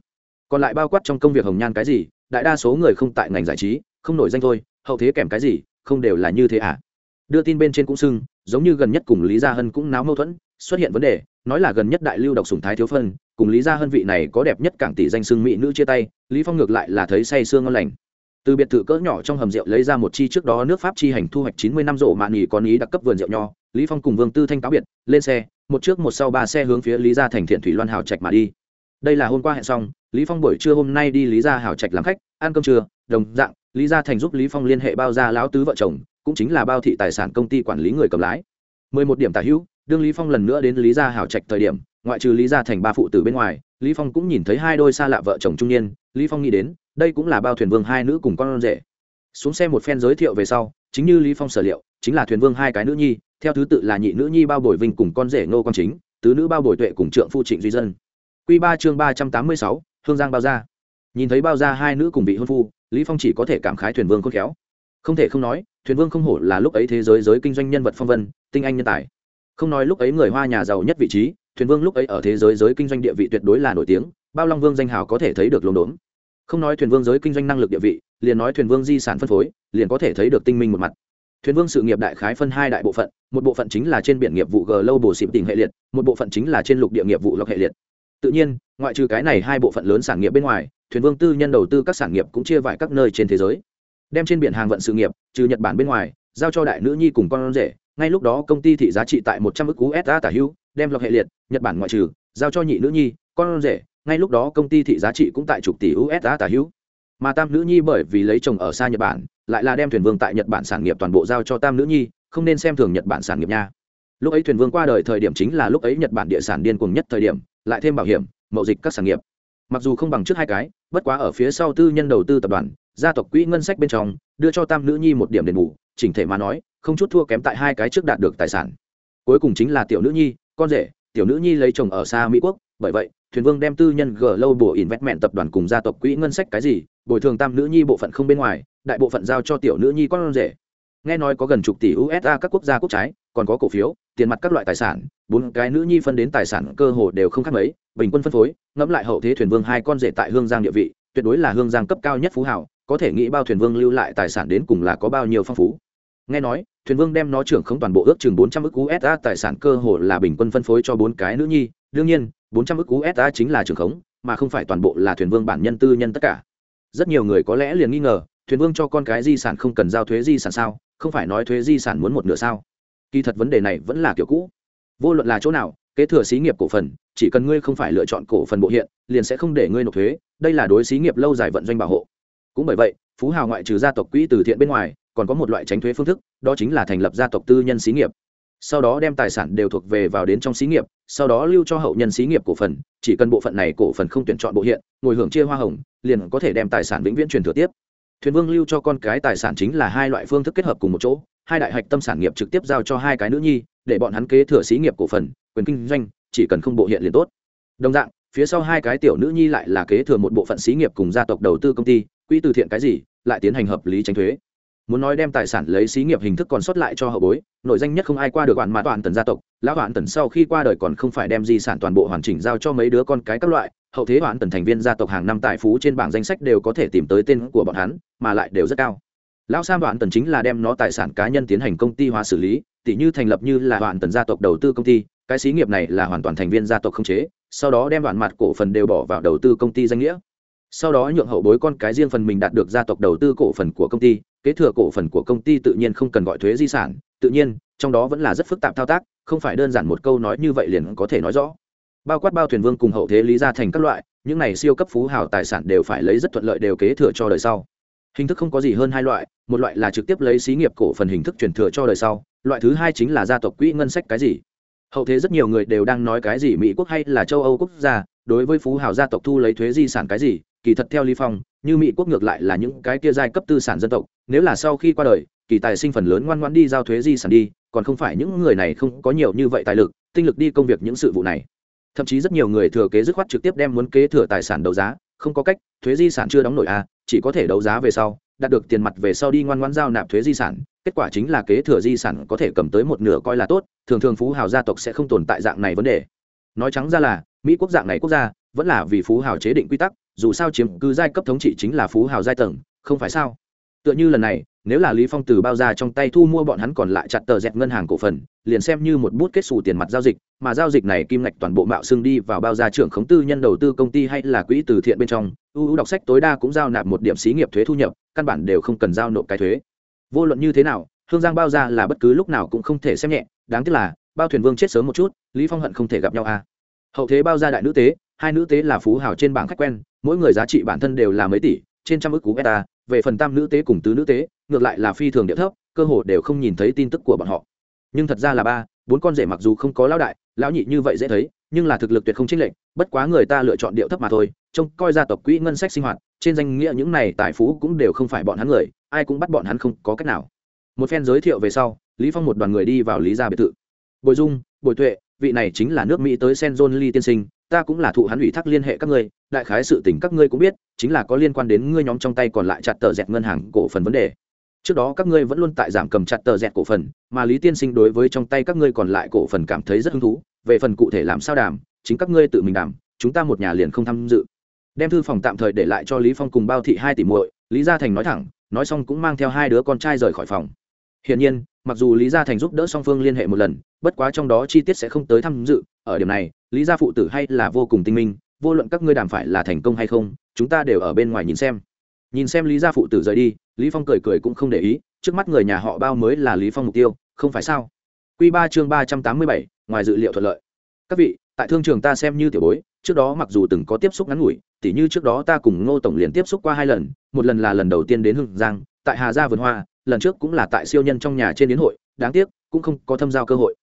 Còn lại bao quát trong công việc hồng nhan cái gì đại đa số người không tại ngành giải trí không nổi danh thôi hậu thế kèm cái gì không đều là như thế à? Đưa tin bên trên cũng sưng, giống như gần nhất cùng lý gia hân cũng náo mâu thuẫn xuất hiện vấn đề nói là gần nhất đại lưu độc sủng thái thiếu phân cùng lý gia hân vị này có đẹp nhất cảng tỷ danh xưng mỹ nữ chia tay, lý phong ngược lại là thấy say sương ngon lành. Từ biệt thự cỡ nhỏ trong hầm rượu lấy ra một chi trước đó nước pháp chi hành thu hoạch chín mươi năm rộ mạn nghỉ còn ý đặc cấp vườn rượu nho, lý phong cùng vương tư thanh cáo biệt, lên xe, một trước một sau ba xe hướng phía lý gia thành thiện thủy loan hào trạch mà đi. Đây là hôm qua hẹn xong, lý phong buổi trưa hôm nay đi lý gia hào trạch làm khách, ăn cơm trưa, đồng dạng, lý gia thành giúp lý phong liên hệ bao gia lão tứ vợ chồng, cũng chính là bao thị tài sản công ty quản lý người cầm lái. mười một điểm tả hữu, đương lý phong lần nữa đến lý gia hào trạch thời điểm ngoại trừ lý gia thành ba phụ tử bên ngoài, lý phong cũng nhìn thấy hai đôi xa lạ vợ chồng trung niên. Lý phong nghĩ đến, đây cũng là bao thuyền vương hai nữ cùng con rể. Xuống xe một phen giới thiệu về sau, chính như lý phong sở liệu, chính là thuyền vương hai cái nữ nhi, theo thứ tự là nhị nữ nhi bao bồi vinh cùng con rể ngô quang chính, tứ nữ bao bồi tuệ cùng trượng phu trịnh duy dân. Quy ba chương ba trăm tám mươi sáu, hương giang bao gia. Nhìn thấy bao gia hai nữ cùng vị hôn phu, lý phong chỉ có thể cảm khái thuyền vương khôn khéo. Không thể không nói, thuyền vương không hổ là lúc ấy thế giới giới kinh doanh nhân vật phong vân, tinh anh nhân tài. Không nói lúc ấy người hoa nhà giàu nhất vị trí thuyền vương lúc ấy ở thế giới giới kinh doanh địa vị tuyệt đối là nổi tiếng, bao long vương danh hào có thể thấy được lồn đốn. Không nói thuyền vương giới kinh doanh năng lực địa vị, liền nói thuyền vương di sản phân phối, liền có thể thấy được tinh minh một mặt. Thuyền vương sự nghiệp đại khái phân hai đại bộ phận, một bộ phận chính là trên biển nghiệp vụ g lâu bổ xịp tình hệ liệt, một bộ phận chính là trên lục địa nghiệp vụ lọc hệ liệt. Tự nhiên, ngoại trừ cái này hai bộ phận lớn sản nghiệp bên ngoài, thuyền vương tư nhân đầu tư các sản nghiệp cũng chia vải các nơi trên thế giới. Đem trên biển hàng vận sự nghiệp, trừ nhật bản bên ngoài, giao cho đại nữ nhi cùng con rể, ngay lúc đó công ty thị giá trị tại một trăm ước usd tả hưu đem lọc hệ liệt, nhật bản ngoại trừ, giao cho nhị nữ nhi, con rể, ngay lúc đó công ty thị giá trị cũng tại chục tỷ usd tả hữu. Mà tam nữ nhi bởi vì lấy chồng ở xa nhật bản, lại là đem thuyền vương tại nhật bản sản nghiệp toàn bộ giao cho tam nữ nhi, không nên xem thường nhật bản sản nghiệp nha. Lúc ấy thuyền vương qua đời thời điểm chính là lúc ấy nhật bản địa sản điên cuồng nhất thời điểm, lại thêm bảo hiểm, mậu dịch các sản nghiệp. Mặc dù không bằng trước hai cái, bất quá ở phía sau tư nhân đầu tư tập đoàn, gia tộc quỹ ngân sách bên trong, đưa cho tam nữ nhi một điểm đền bù, chỉnh thể mà nói, không chút thua kém tại hai cái trước đạt được tài sản. Cuối cùng chính là tiểu nữ nhi con rể, tiểu nữ nhi lấy chồng ở xa mỹ quốc, bởi vậy, thuyền vương đem tư nhân g lâu bổ investment tập đoàn cùng gia tộc quỹ ngân sách cái gì, bồi thường tam nữ nhi bộ phận không bên ngoài, đại bộ phận giao cho tiểu nữ nhi con rể. Nghe nói có gần chục tỷ usd các quốc gia quốc trái, còn có cổ phiếu, tiền mặt các loại tài sản, bốn cái nữ nhi phân đến tài sản cơ hồ đều không khác mấy, bình quân phân phối, ngẫm lại hậu thế thuyền vương hai con rể tại hương giang địa vị, tuyệt đối là hương giang cấp cao nhất phú hảo có thể nghĩ bao thuyền vương lưu lại tài sản đến cùng là có bao nhiêu phong phú nghe nói, thuyền vương đem nó trưởng không toàn bộ ước chừng bốn trăm ước usd tài sản cơ hồ là bình quân phân phối cho bốn cái nữ nhi. Đương nhiên, bốn trăm ước usd chính là trưởng khống, mà không phải toàn bộ là thuyền vương bản nhân tư nhân tất cả. Rất nhiều người có lẽ liền nghi ngờ, thuyền vương cho con cái di sản không cần giao thuế di sản sao? Không phải nói thuế di sản muốn một nửa sao? Kỳ thật vấn đề này vẫn là kiểu cũ. Vô luận là chỗ nào, kế thừa xí nghiệp cổ phần, chỉ cần ngươi không phải lựa chọn cổ phần bộ hiện, liền sẽ không để ngươi nộp thuế. Đây là đối xí nghiệp lâu dài vận doanh bảo hộ. Cũng bởi vậy, phú hào ngoại trừ gia tộc quỹ từ thiện bên ngoài còn có một loại tránh thuế phương thức, đó chính là thành lập gia tộc tư nhân xí nghiệp. Sau đó đem tài sản đều thuộc về vào đến trong xí nghiệp, sau đó lưu cho hậu nhân xí nghiệp cổ phần, chỉ cần bộ phận này cổ phần không tuyển chọn bộ hiện, ngồi hưởng chia hoa hồng, liền có thể đem tài sản vĩnh viễn truyền thừa tiếp. Thuyền vương lưu cho con cái tài sản chính là hai loại phương thức kết hợp cùng một chỗ, hai đại hạch tâm sản nghiệp trực tiếp giao cho hai cái nữ nhi, để bọn hắn kế thừa xí nghiệp cổ phần, quyền kinh doanh, chỉ cần không bộ hiện liền tốt. Đồng dạng, phía sau hai cái tiểu nữ nhi lại là kế thừa một bộ phận xí nghiệp cùng gia tộc đầu tư công ty, quỹ từ thiện cái gì, lại tiến hành hợp lý tránh thuế muốn nói đem tài sản lấy xí nghiệp hình thức còn sót lại cho hậu bối nội danh nhất không ai qua được quản mà toàn tần gia tộc, lão hoàn tần sau khi qua đời còn không phải đem di sản toàn bộ hoàn chỉnh giao cho mấy đứa con cái các loại, hậu thế hoàn tần thành viên gia tộc hàng năm tài phú trên bảng danh sách đều có thể tìm tới tên của bọn hắn, mà lại đều rất cao. Lão sam hoàn tần chính là đem nó tài sản cá nhân tiến hành công ty hóa xử lý tỷ như thành lập như là hoàn tần gia tộc đầu tư công ty, cái xí nghiệp này là hoàn toàn thành viên gia tộc không chế, sau đó đem đoạn mặt cổ phần đều bỏ vào đầu tư công ty danh nghĩa sau đó nhượng hậu bối con cái riêng phần mình đạt được gia tộc đầu tư cổ phần của công ty, kế thừa cổ phần của công ty tự nhiên không cần gọi thuế di sản. Tự nhiên, trong đó vẫn là rất phức tạp thao tác, không phải đơn giản một câu nói như vậy liền có thể nói rõ. Bao quát bao thuyền vương cùng hậu thế lý ra thành các loại, những này siêu cấp phú hào tài sản đều phải lấy rất thuận lợi đều kế thừa cho đời sau. Hình thức không có gì hơn hai loại, một loại là trực tiếp lấy xí nghiệp cổ phần hình thức truyền thừa cho đời sau, loại thứ hai chính là gia tộc quỹ ngân sách cái gì. Hậu thế rất nhiều người đều đang nói cái gì mỹ quốc hay là châu âu quốc gia, đối với phú hào gia tộc thu lấy thuế di sản cái gì kỳ thật theo lý phong như mỹ quốc ngược lại là những cái kia giai cấp tư sản dân tộc nếu là sau khi qua đời kỳ tài sinh phần lớn ngoan ngoãn đi giao thuế di sản đi còn không phải những người này không có nhiều như vậy tài lực tinh lực đi công việc những sự vụ này. Thậm chí rất nhiều người thừa kế dứt khoát trực tiếp đem muốn kế thừa tài sản đấu giá không có cách thuế di sản chưa đóng nổi à, chỉ có thể đấu giá về sau đạt được tiền mặt về sau đi ngoan ngoãn giao nạp thuế di sản kết quả chính là kế thừa di sản có thể cầm tới một nửa coi là tốt thường thường phú hào gia tộc sẽ không tồn tại dạng này vấn đề. Nói trắng ra là mỹ quốc dạng này quốc gia vẫn là vì phú hào chế định quy tắc dù sao chiếm cứ giai cấp thống trị chính là phú hào giai tầng, không phải sao? Tựa như lần này, nếu là lý phong từ bao ra trong tay thu mua bọn hắn còn lại chặt tờ dẹt ngân hàng cổ phần, liền xem như một bút kết xù tiền mặt giao dịch, mà giao dịch này kim ngạch toàn bộ mạo xương đi vào bao gia trưởng khống tư nhân đầu tư công ty hay là quỹ từ thiện bên trong ưu đọc sách tối đa cũng giao nạp một điểm xí nghiệp thuế thu nhập, căn bản đều không cần giao nộp cái thuế. Vô luận như thế nào, hương giang bao Gia là bất cứ lúc nào cũng không thể xem nhẹ, đáng tiếc là, bao thuyền vương chết sớm một chút, lý phong hận không thể gặp nhau à. Hậu thế bao gia đại nữ tế hai nữ tế là phú hào trên bảng khách quen, mỗi người giá trị bản thân đều là mấy tỷ, trên trăm ước cú beta, về phần tam nữ tế cùng tứ nữ tế, ngược lại là phi thường địa thấp, cơ hồ đều không nhìn thấy tin tức của bọn họ. Nhưng thật ra là ba, bốn con rể mặc dù không có lão đại, lão nhị như vậy dễ thấy, nhưng là thực lực tuyệt không chênh lệch, bất quá người ta lựa chọn điệu thấp mà thôi, trông coi gia tộc quỹ ngân sách sinh hoạt, trên danh nghĩa những này tài phú cũng đều không phải bọn hắn người, ai cũng bắt bọn hắn không có cách nào. Một phen giới thiệu về sau, lý phong một đoàn người đi vào lý gia biệt thự. Bồi dung, bồi tuệ, vị này chính là nước mỹ tới sen john lee tiên sinh ta cũng là thụ hắn ủy thác liên hệ các ngươi, đại khái sự tình các ngươi cũng biết, chính là có liên quan đến ngươi nhóm trong tay còn lại chặt tờ dẹt ngân hàng cổ phần vấn đề. Trước đó các ngươi vẫn luôn tại giảm cầm chặt tờ dẹt cổ phần, mà lý tiên sinh đối với trong tay các ngươi còn lại cổ phần cảm thấy rất hứng thú, về phần cụ thể làm sao đàm chính các ngươi tự mình đàm chúng ta một nhà liền không tham dự. Đem thư phòng tạm thời để lại cho lý phong cùng bao thị hai tỷ muội, lý gia thành nói thẳng, nói xong cũng mang theo hai đứa con trai rời khỏi phòng. Hiển nhiên, mặc dù lý gia thành giúp đỡ song phương liên hệ một lần, bất quá trong đó chi tiết sẽ không tới tham dự ở điểm này, lý gia phụ tử hay là vô cùng tinh minh, vô luận các ngươi đàm phải là thành công hay không, chúng ta đều ở bên ngoài nhìn xem. Nhìn xem lý gia phụ tử rời đi, lý phong cười cười cũng không để ý, trước mắt người nhà họ bao mới là lý phong mục tiêu, không phải sao? Quy ba chương ba trăm tám mươi bảy, ngoài dự liệu thuận lợi. Các vị, tại thương trường ta xem như tiểu bối, trước đó mặc dù từng có tiếp xúc ngắn ngủi, tỉ như trước đó ta cùng ngô tổng liền tiếp xúc qua hai lần, một lần là lần đầu tiên đến hưng giang, tại hà gia vườn hoa, lần trước cũng là tại siêu nhân trong nhà trên đến hội, đáng tiếc, cũng không có thâm giao cơ hội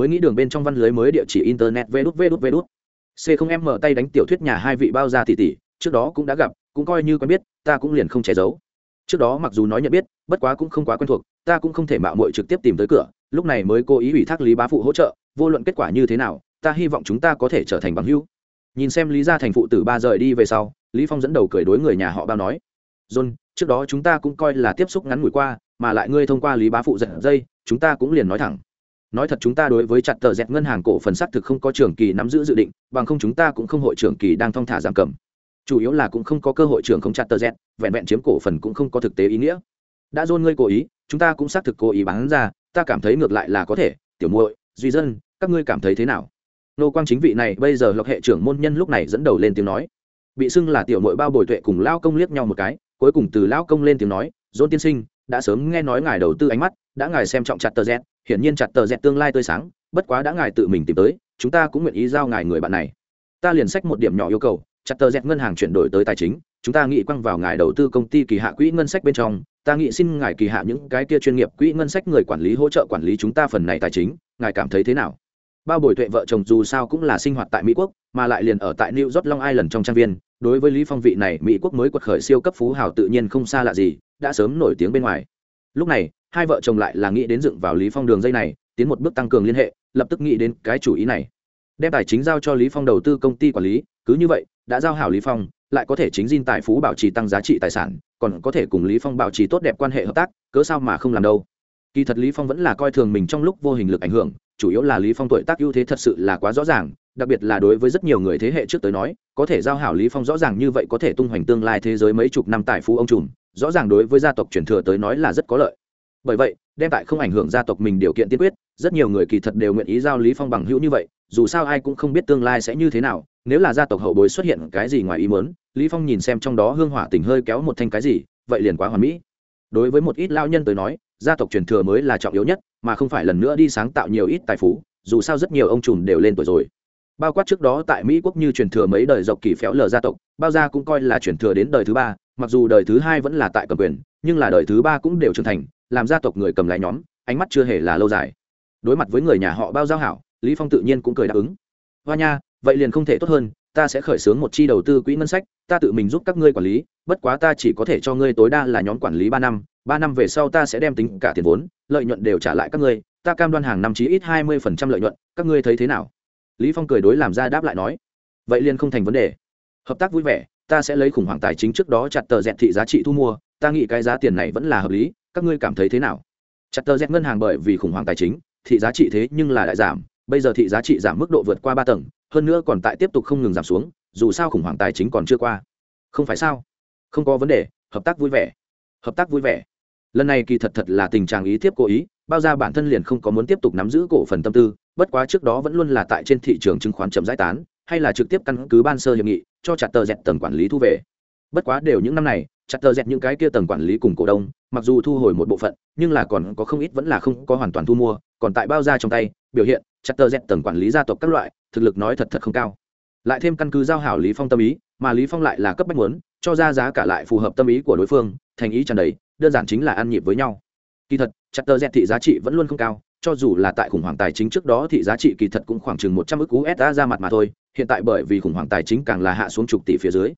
mới nghĩ đường bên trong văn lưới mới địa chỉ internet, vê đút vê đút vê đút. C không em mở tay đánh tiểu thuyết nhà hai vị bao gia tỷ tỷ, trước đó cũng đã gặp, cũng coi như quen biết, ta cũng liền không che giấu. Trước đó mặc dù nói nhận biết, bất quá cũng không quá quen thuộc, ta cũng không thể mạo muội trực tiếp tìm tới cửa, lúc này mới cố ý ủy thác lý bá phụ hỗ trợ, vô luận kết quả như thế nào, ta hy vọng chúng ta có thể trở thành bằng hữu. Nhìn xem lý gia thành phụ tử ba rời đi về sau, lý phong dẫn đầu cười đối người nhà họ bao nói, john, trước đó chúng ta cũng coi là tiếp xúc ngắn ngủi qua, mà lại ngươi thông qua lý bá phụ giật dây, chúng ta cũng liền nói thẳng nói thật chúng ta đối với chặt tờ dẹt ngân hàng cổ phần xác thực không có trường kỳ nắm giữ dự định, bằng không chúng ta cũng không hội trưởng kỳ đang thong thả giảm cầm. Chủ yếu là cũng không có cơ hội trưởng không chặt tờ dẹt, vẹn vẹn chiếm cổ phần cũng không có thực tế ý nghĩa. Đã dôn ngươi cố ý, chúng ta cũng xác thực cố ý bán ra, ta cảm thấy ngược lại là có thể. Tiểu muội, duy dân, các ngươi cảm thấy thế nào? Nô quang chính vị này bây giờ lộc hệ trưởng môn nhân lúc này dẫn đầu lên tiếng nói. Bị xưng là tiểu muội bao bồi tuệ cùng lao công liếc nhau một cái, cuối cùng từ lao công lên tiếng nói, dôn tiên sinh, đã sớm nghe nói ngài đầu tư ánh mắt đã ngài xem trọng chặt tờ z, hiển nhiên chặt tờ z tương lai tươi sáng, bất quá đã ngài tự mình tìm tới, chúng ta cũng nguyện ý giao ngài người bạn này. Ta liền sách một điểm nhỏ yêu cầu, chặt tờ z ngân hàng chuyển đổi tới tài chính, chúng ta nghĩ quăng vào ngài đầu tư công ty kỳ hạ quỹ ngân sách bên trong, ta nghĩ xin ngài kỳ hạ những cái kia chuyên nghiệp quỹ ngân sách người quản lý hỗ trợ quản lý chúng ta phần này tài chính, ngài cảm thấy thế nào? Bao bồi tuệ vợ chồng dù sao cũng là sinh hoạt tại mỹ quốc, mà lại liền ở tại new york long island trong trang viên, đối với lý phong vị này mỹ quốc mới quật khởi siêu cấp phú hào tự nhiên không xa lạ gì, đã sớm nổi tiếng bên ngoài lúc này, hai vợ chồng lại là nghĩ đến dựng vào lý phong đường dây này, tiến một bước tăng cường liên hệ, lập tức nghĩ đến cái chủ ý này. Đem tài chính giao cho lý phong đầu tư công ty quản lý, cứ như vậy, đã giao hảo lý phong, lại có thể chính dinh tài phú bảo trì tăng giá trị tài sản, còn có thể cùng lý phong bảo trì tốt đẹp quan hệ hợp tác, cớ sao mà không làm đâu. Kỳ thật lý phong vẫn là coi thường mình trong lúc vô hình lực ảnh hưởng, chủ yếu là lý phong tuổi tác ưu thế thật sự là quá rõ ràng, đặc biệt là đối với rất nhiều người thế hệ trước tới nói, có thể giao hảo lý phong rõ ràng như vậy có thể tung hoành tương lai thế giới mấy chục năm tài phú ông trùm rõ ràng đối với gia tộc truyền thừa tới nói là rất có lợi. Bởi vậy, đem tại không ảnh hưởng gia tộc mình điều kiện tiên quyết, rất nhiều người kỳ thật đều nguyện ý giao lý phong bằng hữu như vậy, dù sao ai cũng không biết tương lai sẽ như thế nào, nếu là gia tộc hậu bối xuất hiện cái gì ngoài ý muốn, lý phong nhìn xem trong đó hương hỏa tình hơi kéo một thanh cái gì, vậy liền quá hoàn mỹ. Đối với một ít lao nhân tới nói, gia tộc truyền thừa mới là trọng yếu nhất, mà không phải lần nữa đi sáng tạo nhiều ít tài phú, dù sao rất nhiều ông trùm đều lên tuổi rồi. Bao quát trước đó tại mỹ quốc như truyền thừa mấy đời dọc kỳ phéo lờ gia tộc, bao gia cũng coi là truyền thừa đến đời thứ ba mặc dù đời thứ hai vẫn là tại cầm quyền, nhưng là đời thứ ba cũng đều trưởng thành, làm gia tộc người cầm lại nhóm, ánh mắt chưa hề là lâu dài. Đối mặt với người nhà họ bao giao hảo, lý phong tự nhiên cũng cười đáp ứng. Hoa nha, vậy liền không thể tốt hơn, ta sẽ khởi xướng một chi đầu tư quỹ ngân sách, ta tự mình giúp các ngươi quản lý, bất quá ta chỉ có thể cho ngươi tối đa là nhóm quản lý ba năm ba năm về sau ta sẽ đem tính cả tiền vốn, lợi nhuận đều trả lại các ngươi, ta cam đoan hàng năm chí ít hai mươi phần trăm lợi nhuận, các ngươi thấy thế nào? Lý phong cười đối làm ra đáp lại nói. Vậy liền không thành vấn đề. Hợp tác vui vẻ ta sẽ lấy khủng hoảng tài chính trước đó chặt tờ dẹt thị giá trị thu mua, ta nghĩ cái giá tiền này vẫn là hợp lý, các ngươi cảm thấy thế nào? Chặt tờ dẹt ngân hàng bởi vì khủng hoảng tài chính, thị giá trị thế nhưng là đại giảm, bây giờ thị giá trị giảm mức độ vượt qua ba tầng, hơn nữa còn tại tiếp tục không ngừng giảm xuống, dù sao khủng hoảng tài chính còn chưa qua. Không phải sao? Không có vấn đề, hợp tác vui vẻ. Hợp tác vui vẻ. Lần này kỳ thật thật là tình trạng ý tiếp cố ý, bao ra bản thân liền không có muốn tiếp tục nắm giữ cổ phần tâm tư, bất quá trước đó vẫn luôn là tại trên thị trường chứng khoán chậm giải tán hay là trực tiếp căn cứ ban sơ hiệp nghị cho chặt tờ dẹt tầng quản lý thu về. Bất quá đều những năm này, chặt tờ dẹt những cái kia tầng quản lý cùng cổ đông, mặc dù thu hồi một bộ phận, nhưng là còn có không ít vẫn là không có hoàn toàn thu mua, còn tại bao ra trong tay, biểu hiện, chặt tờ dẹt tầng quản lý gia tộc các loại, thực lực nói thật thật không cao. Lại thêm căn cứ giao hảo lý phong tâm ý, mà lý phong lại là cấp bách muốn, cho ra giá cả lại phù hợp tâm ý của đối phương, thành ý tràn đầy, đơn giản chính là ăn nhịp với nhau. Kỳ thật, chặt tờ dẹt thị giá trị vẫn luôn không cao cho dù là tại khủng hoảng tài chính trước đó thì giá trị kỳ thật cũng khoảng chừng một trăm ức usd ra mặt mà thôi hiện tại bởi vì khủng hoảng tài chính càng là hạ xuống chục tỷ phía dưới.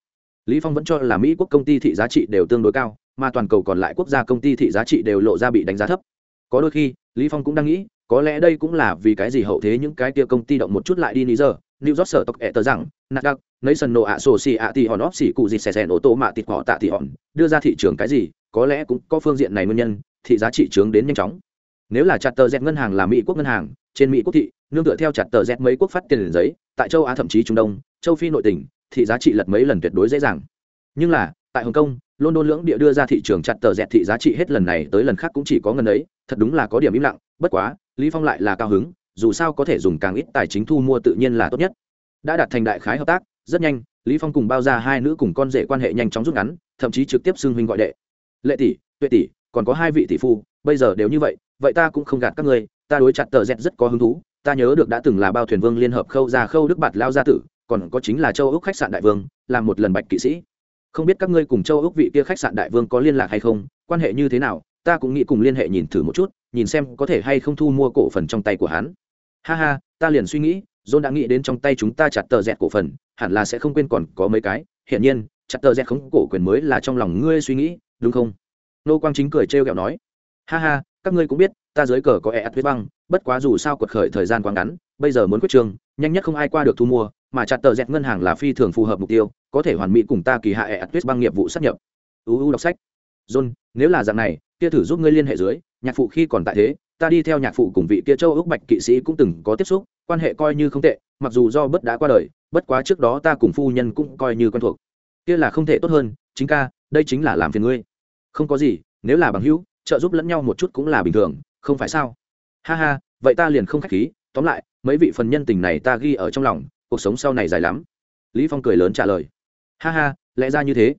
Lý phong vẫn cho là mỹ quốc công ty thị giá trị đều tương đối cao mà toàn cầu còn lại quốc gia công ty thị giá trị đều lộ ra bị đánh giá thấp. Có đôi khi lý phong cũng đang nghĩ có lẽ đây cũng là vì cái gì hậu thế những cái kia công ty động một chút lại đi lý giờ New York sở tộc ẻ tờ rằng Nasdaq, National Association of xỉ cụ gì xẻ xẻ ô tô mạ tịt họ tạ tị hòn đưa ra thị trường cái gì có lẽ cũng có phương diện này nguyên nhân thị giá trị trướng đến nhanh chóng nếu là chặt tờ dẹt ngân hàng là mỹ quốc ngân hàng, trên mỹ quốc thị, nương tựa theo chặt tờ dẹt mấy quốc phát tiền giấy, tại châu á thậm chí trung đông, châu phi nội tỉnh, thị giá trị lật mấy lần tuyệt đối dễ dàng. Nhưng là, tại hồng kông, london lưỡng địa đưa ra thị trường chặt tờ dẹt thị giá trị hết lần này tới lần khác cũng chỉ có ngân ấy, thật đúng là có điểm im lặng, bất quá, lý phong lại là cao hứng, dù sao có thể dùng càng ít tài chính thu mua tự nhiên là tốt nhất. Đã đạt thành đại khái hợp tác, rất nhanh, lý phong cùng bao ra hai nữ cùng con rể quan hệ nhanh chóng rút ngắn, thậm chí trực tiếp xưng huynh gọi đệ. Lệ tỷ, tuệ tỷ còn có hai vị tỷ phu, bây giờ đều như vậy vậy ta cũng không gạt các ngươi, ta đối chặt tờ rẽ rất có hứng thú, ta nhớ được đã từng là bao thuyền vương liên hợp khâu ra khâu đức bạt lao gia tử, còn có chính là châu ước khách sạn đại vương, làm một lần bạch kỵ sĩ. Không biết các ngươi cùng châu ước vị kia khách sạn đại vương có liên lạc hay không, quan hệ như thế nào, ta cũng nghĩ cùng liên hệ nhìn thử một chút, nhìn xem có thể hay không thu mua cổ phần trong tay của hắn. Ha ha, ta liền suy nghĩ, john đã nghĩ đến trong tay chúng ta chặt tờ rẽ cổ phần, hẳn là sẽ không quên còn có mấy cái. Hiện nhiên, chặt tờ rẽ khống cổ quyền mới là trong lòng ngươi suy nghĩ, đúng không? Nô quang chính cười trêu ghẹo nói, ha ha, các ngươi cũng biết, ta dưới cờ có e ắt huyết băng, bất quá dù sao quật khởi thời gian quá ngắn, bây giờ muốn quyết trường, nhanh nhất không ai qua được thu mua, mà chặt tờ dẹt ngân hàng là phi thường phù hợp mục tiêu, có thể hoàn mỹ cùng ta kỳ hạ e ắt huyết băng nghiệp vụ sắp nhập. Uu đọc sách. John, nếu là dạng này, kia thử giúp ngươi liên hệ dưới, nhạc phụ khi còn tại thế, ta đi theo nhạc phụ cùng vị kia châu ước bạch kỵ sĩ cũng từng có tiếp xúc, quan hệ coi như không tệ, mặc dù do bất đã qua đời, bất quá trước đó ta cùng phu nhân cũng coi như quen thuộc. Kia là không thể tốt hơn, chính ca, đây chính là làm phiền ngươi không có gì, nếu là bằng hữu, trợ giúp lẫn nhau một chút cũng là bình thường, không phải sao? Ha ha, vậy ta liền không k h á c h khí, tóm lại, mấy vị phần nhân tình này ta ghi ở trong lòng, cuộc sống sau này dài lắm. Lý phong cười lớn trả lời. Ha ha, lẽ ra như thế.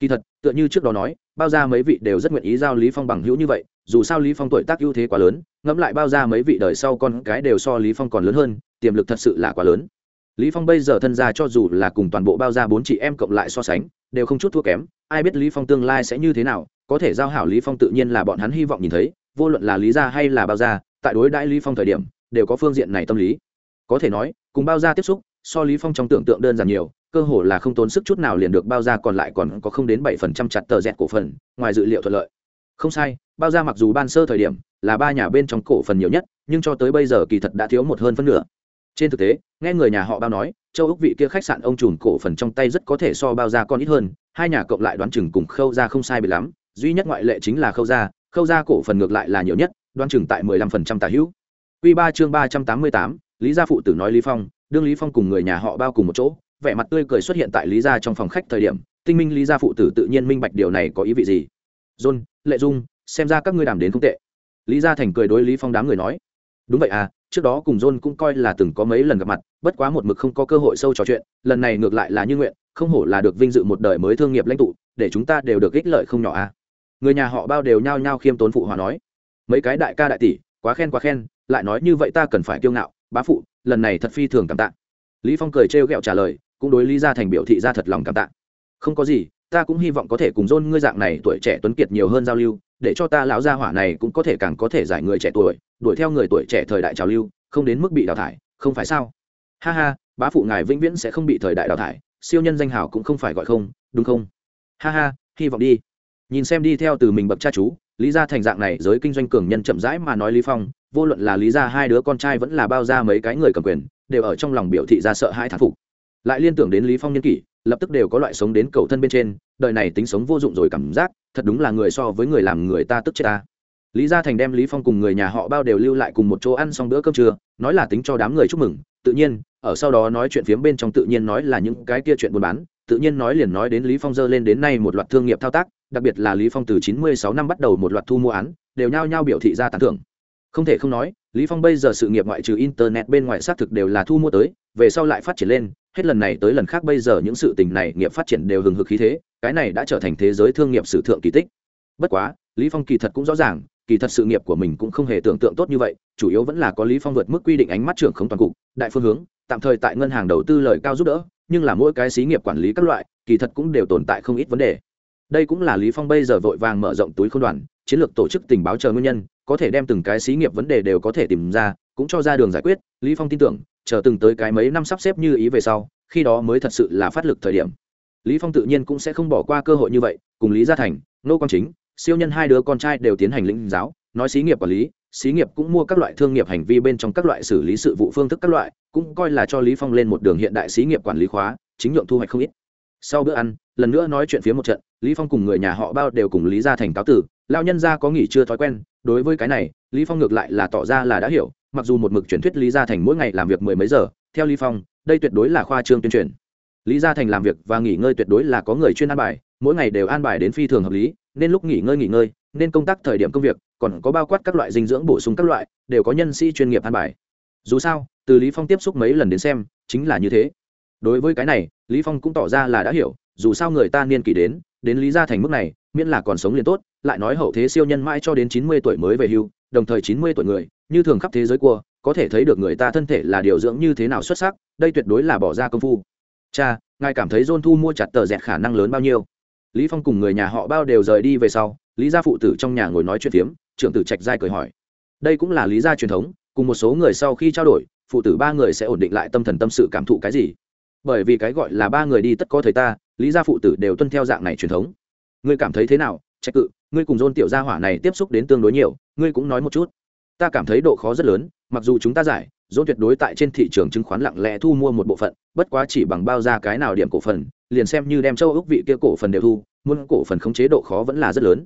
Kỳ thật, tựa như trước đó nói, bao ra mấy vị đều rất nguyện ý giao lý phong bằng hữu như vậy, dù sao lý phong tuổi tác ưu thế quá lớn, ngẫm lại bao ra mấy vị đời sau con cái đều so lý phong còn lớn hơn, tiềm lực thật sự là quá lớn. Lý phong bây giờ thân gia cho dù là cùng toàn bộ bao ra bốn chị em cộng lại so sánh đều không chút thua kém, ai biết lý phong tương lai sẽ như thế nào, có thể giao hảo lý phong tự nhiên là bọn hắn hy vọng nhìn thấy, vô luận là lý gia hay là bao gia, tại đối đãi lý phong thời điểm, đều có phương diện này tâm lý. Có thể nói, cùng bao gia tiếp xúc, so lý phong trong tưởng tượng đơn giản nhiều, cơ hồ là không tốn sức chút nào liền được bao gia còn lại còn có không đến bảy phần trăm chặt tờ dẹt cổ phần, ngoài dự liệu thuận lợi. Không sai, bao gia mặc dù ban sơ thời điểm là ba nhà bên trong cổ phần nhiều nhất, nhưng cho tới bây giờ kỳ thật đã thiếu một hơn phân nửa trên thực tế, nghe người nhà họ bao nói, châu úc vị kia khách sạn ông trùn cổ phần trong tay rất có thể so bao gia con ít hơn, hai nhà cộng lại đoán chừng cùng khâu ra không sai bị lắm, duy nhất ngoại lệ chính là khâu ra khâu ra cổ phần ngược lại là nhiều nhất, đoán chừng tại mười lăm phần trăm tà hữu. Q ba chương ba trăm tám mươi tám, lý gia phụ tử nói lý phong, đương lý phong cùng người nhà họ bao cùng một chỗ, vẻ mặt tươi cười xuất hiện tại lý gia trong phòng khách thời điểm, tinh minh lý gia phụ tử tự nhiên minh bạch điều này có ý vị gì. John, lệ dung, xem ra các ngươi đàm đến không tệ. Lý gia thành cười đối lý phong đám người nói đúng vậy à trước đó cùng john cũng coi là từng có mấy lần gặp mặt, bất quá một mực không có cơ hội sâu trò chuyện, lần này ngược lại là như nguyện, không hổ là được vinh dự một đời mới thương nghiệp lãnh tụ, để chúng ta đều được ích lợi không nhỏ à. Người nhà họ bao đều nhao nhao khiêm tốn phụ hòa nói. Mấy cái đại ca đại tỷ, quá khen quá khen, lại nói như vậy ta cần phải kiêu ngạo, bá phụ, lần này thật phi thường cảm tạ. Lý phong cười trêu ghẹo trả lời, cũng đối lý gia thành biểu thị ra thật lòng cảm tạ. Không có gì, ta cũng hy vọng có thể cùng dôn ngươi dạng này tuổi trẻ tuấn kiệt nhiều hơn giao lưu để cho ta lão gia hỏa này cũng có thể càng có thể giải người trẻ tuổi, đuổi theo người tuổi trẻ thời đại trào lưu, không đến mức bị đào thải, không phải sao? Ha ha, bá phụ ngài vĩnh viễn sẽ không bị thời đại đào thải, siêu nhân danh hào cũng không phải gọi không, đúng không? Ha ha, hy vọng đi. Nhìn xem đi theo từ mình bậc cha chú, lý gia thành dạng này, giới kinh doanh cường nhân chậm rãi mà nói lý phong, vô luận là lý gia hai đứa con trai vẫn là bao ra mấy cái người cầm quyền, đều ở trong lòng biểu thị ra sợ hãi thán phục. Lại liên tưởng đến lý phong nhân kỷ, lập tức đều có loại sống đến cầu thân bên trên, đời này tính sống vô dụng rồi cảm giác thật đúng là người so với người làm người ta tức chết ta. Lý gia thành đem lý phong cùng người nhà họ bao đều lưu lại cùng một chỗ ăn xong bữa cơm trưa, nói là tính cho đám người chúc mừng, tự nhiên, ở sau đó nói chuyện phiếm bên trong tự nhiên nói là những cái kia chuyện buôn bán, tự nhiên nói liền nói đến lý phong dơ lên đến nay một loạt thương nghiệp thao tác, đặc biệt là lý phong từ 96 năm bắt đầu một loạt thu mua án, đều nhao nhao biểu thị ra tán thưởng. Không thể không nói, lý phong bây giờ sự nghiệp ngoại trừ internet bên ngoài xác thực đều là thu mua tới, về sau lại phát triển lên hết lần này tới lần khác bây giờ những sự tình này nghiệp phát triển đều hừng hực khí thế, cái này đã trở thành thế giới thương nghiệp sử thượng kỳ tích. Bất quá, lý phong kỳ thật cũng rõ ràng, kỳ thật sự nghiệp của mình cũng không hề tưởng tượng tốt như vậy, chủ yếu vẫn là có lý phong vượt mức quy định ánh mắt trưởng không toàn cục, đại phương hướng, tạm thời tại ngân hàng đầu tư lời cao giúp đỡ, nhưng là mỗi cái xí nghiệp quản lý các loại, kỳ thật cũng đều tồn tại không ít vấn đề. Đây cũng là lý phong bây giờ vội vàng mở rộng túi không đoàn, chiến lược tổ chức tình báo chờ nguyên nhân, có thể đem từng cái xí nghiệp vấn đề đều có thể tìm ra, cũng cho ra đường giải quyết, lý phong tin tưởng chờ từng tới cái mấy năm sắp xếp như ý về sau, khi đó mới thật sự là phát lực thời điểm. Lý phong tự nhiên cũng sẽ không bỏ qua cơ hội như vậy, cùng lý gia thành nô quang chính, siêu nhân hai đứa con trai đều tiến hành lĩnh giáo, nói xí nghiệp quản lý, xí nghiệp cũng mua các loại thương nghiệp hành vi bên trong các loại xử lý sự vụ phương thức các loại, cũng coi là cho lý phong lên một đường hiện đại xí nghiệp quản lý khóa, chính nhượng thu hoạch không ít. Sau bữa ăn, lần nữa nói chuyện phía một trận, lý phong cùng người nhà họ bao đều cùng lý gia thành cáo tử lao nhân gia có nghỉ chưa thói quen? Đối với cái này, lý phong ngược lại là tỏ ra là đã hiểu mặc dù một mực truyền thuyết lý gia thành mỗi ngày làm việc mười mấy giờ, theo lý phong, đây tuyệt đối là khoa trương tuyên truyền. Lý gia thành làm việc và nghỉ ngơi tuyệt đối là có người chuyên an bài, mỗi ngày đều an bài đến phi thường hợp lý, nên lúc nghỉ ngơi nghỉ ngơi, nên công tác thời điểm công việc, còn có bao quát các loại dinh dưỡng bổ sung các loại, đều có nhân sĩ chuyên nghiệp an bài. Dù sao, từ lý phong tiếp xúc mấy lần đến xem, chính là như thế. Đối với cái này, lý phong cũng tỏ ra là đã hiểu, dù sao người ta niên kỷ đến đến lý gia thành mức này, miễn là còn sống liền tốt, lại nói hậu thế siêu nhân mãi cho đến chín mươi tuổi mới về hưu, đồng thời chín mươi tuổi người, như thường khắp thế giới cua, có thể thấy được người ta thân thể là điều dưỡng như thế nào xuất sắc, đây tuyệt đối là bỏ ra công phu. Cha, ngài cảm thấy john thu mua chặt tờ dẹt khả năng lớn bao nhiêu? Lý phong cùng người nhà họ bao đều rời đi về sau, lý gia phụ tử trong nhà ngồi nói chuyện phiếm, trưởng tử trạch giai cười hỏi. Đây cũng là lý gia truyền thống, cùng một số người sau khi trao đổi, phụ tử ba người sẽ ổn định lại tâm thần tâm sự cảm thụ cái gì? Bởi vì cái gọi là ba người đi tất có thời ta lý gia phụ tử đều tuân theo dạng này truyền thống. Ngươi cảm thấy thế nào Trách cự? Ngươi cùng dôn tiểu gia hỏa này tiếp xúc đến tương đối nhiều, ngươi cũng nói một chút. Ta cảm thấy độ khó rất lớn, mặc dù chúng ta giải, dôn tuyệt đối tại trên thị trường chứng khoán lặng lẽ thu mua một bộ phận, bất quá chỉ bằng bao ra cái nào điểm cổ phần, liền xem như đem châu ước vị kia cổ phần đều thu, muốn cổ phần khống chế độ khó vẫn là rất lớn.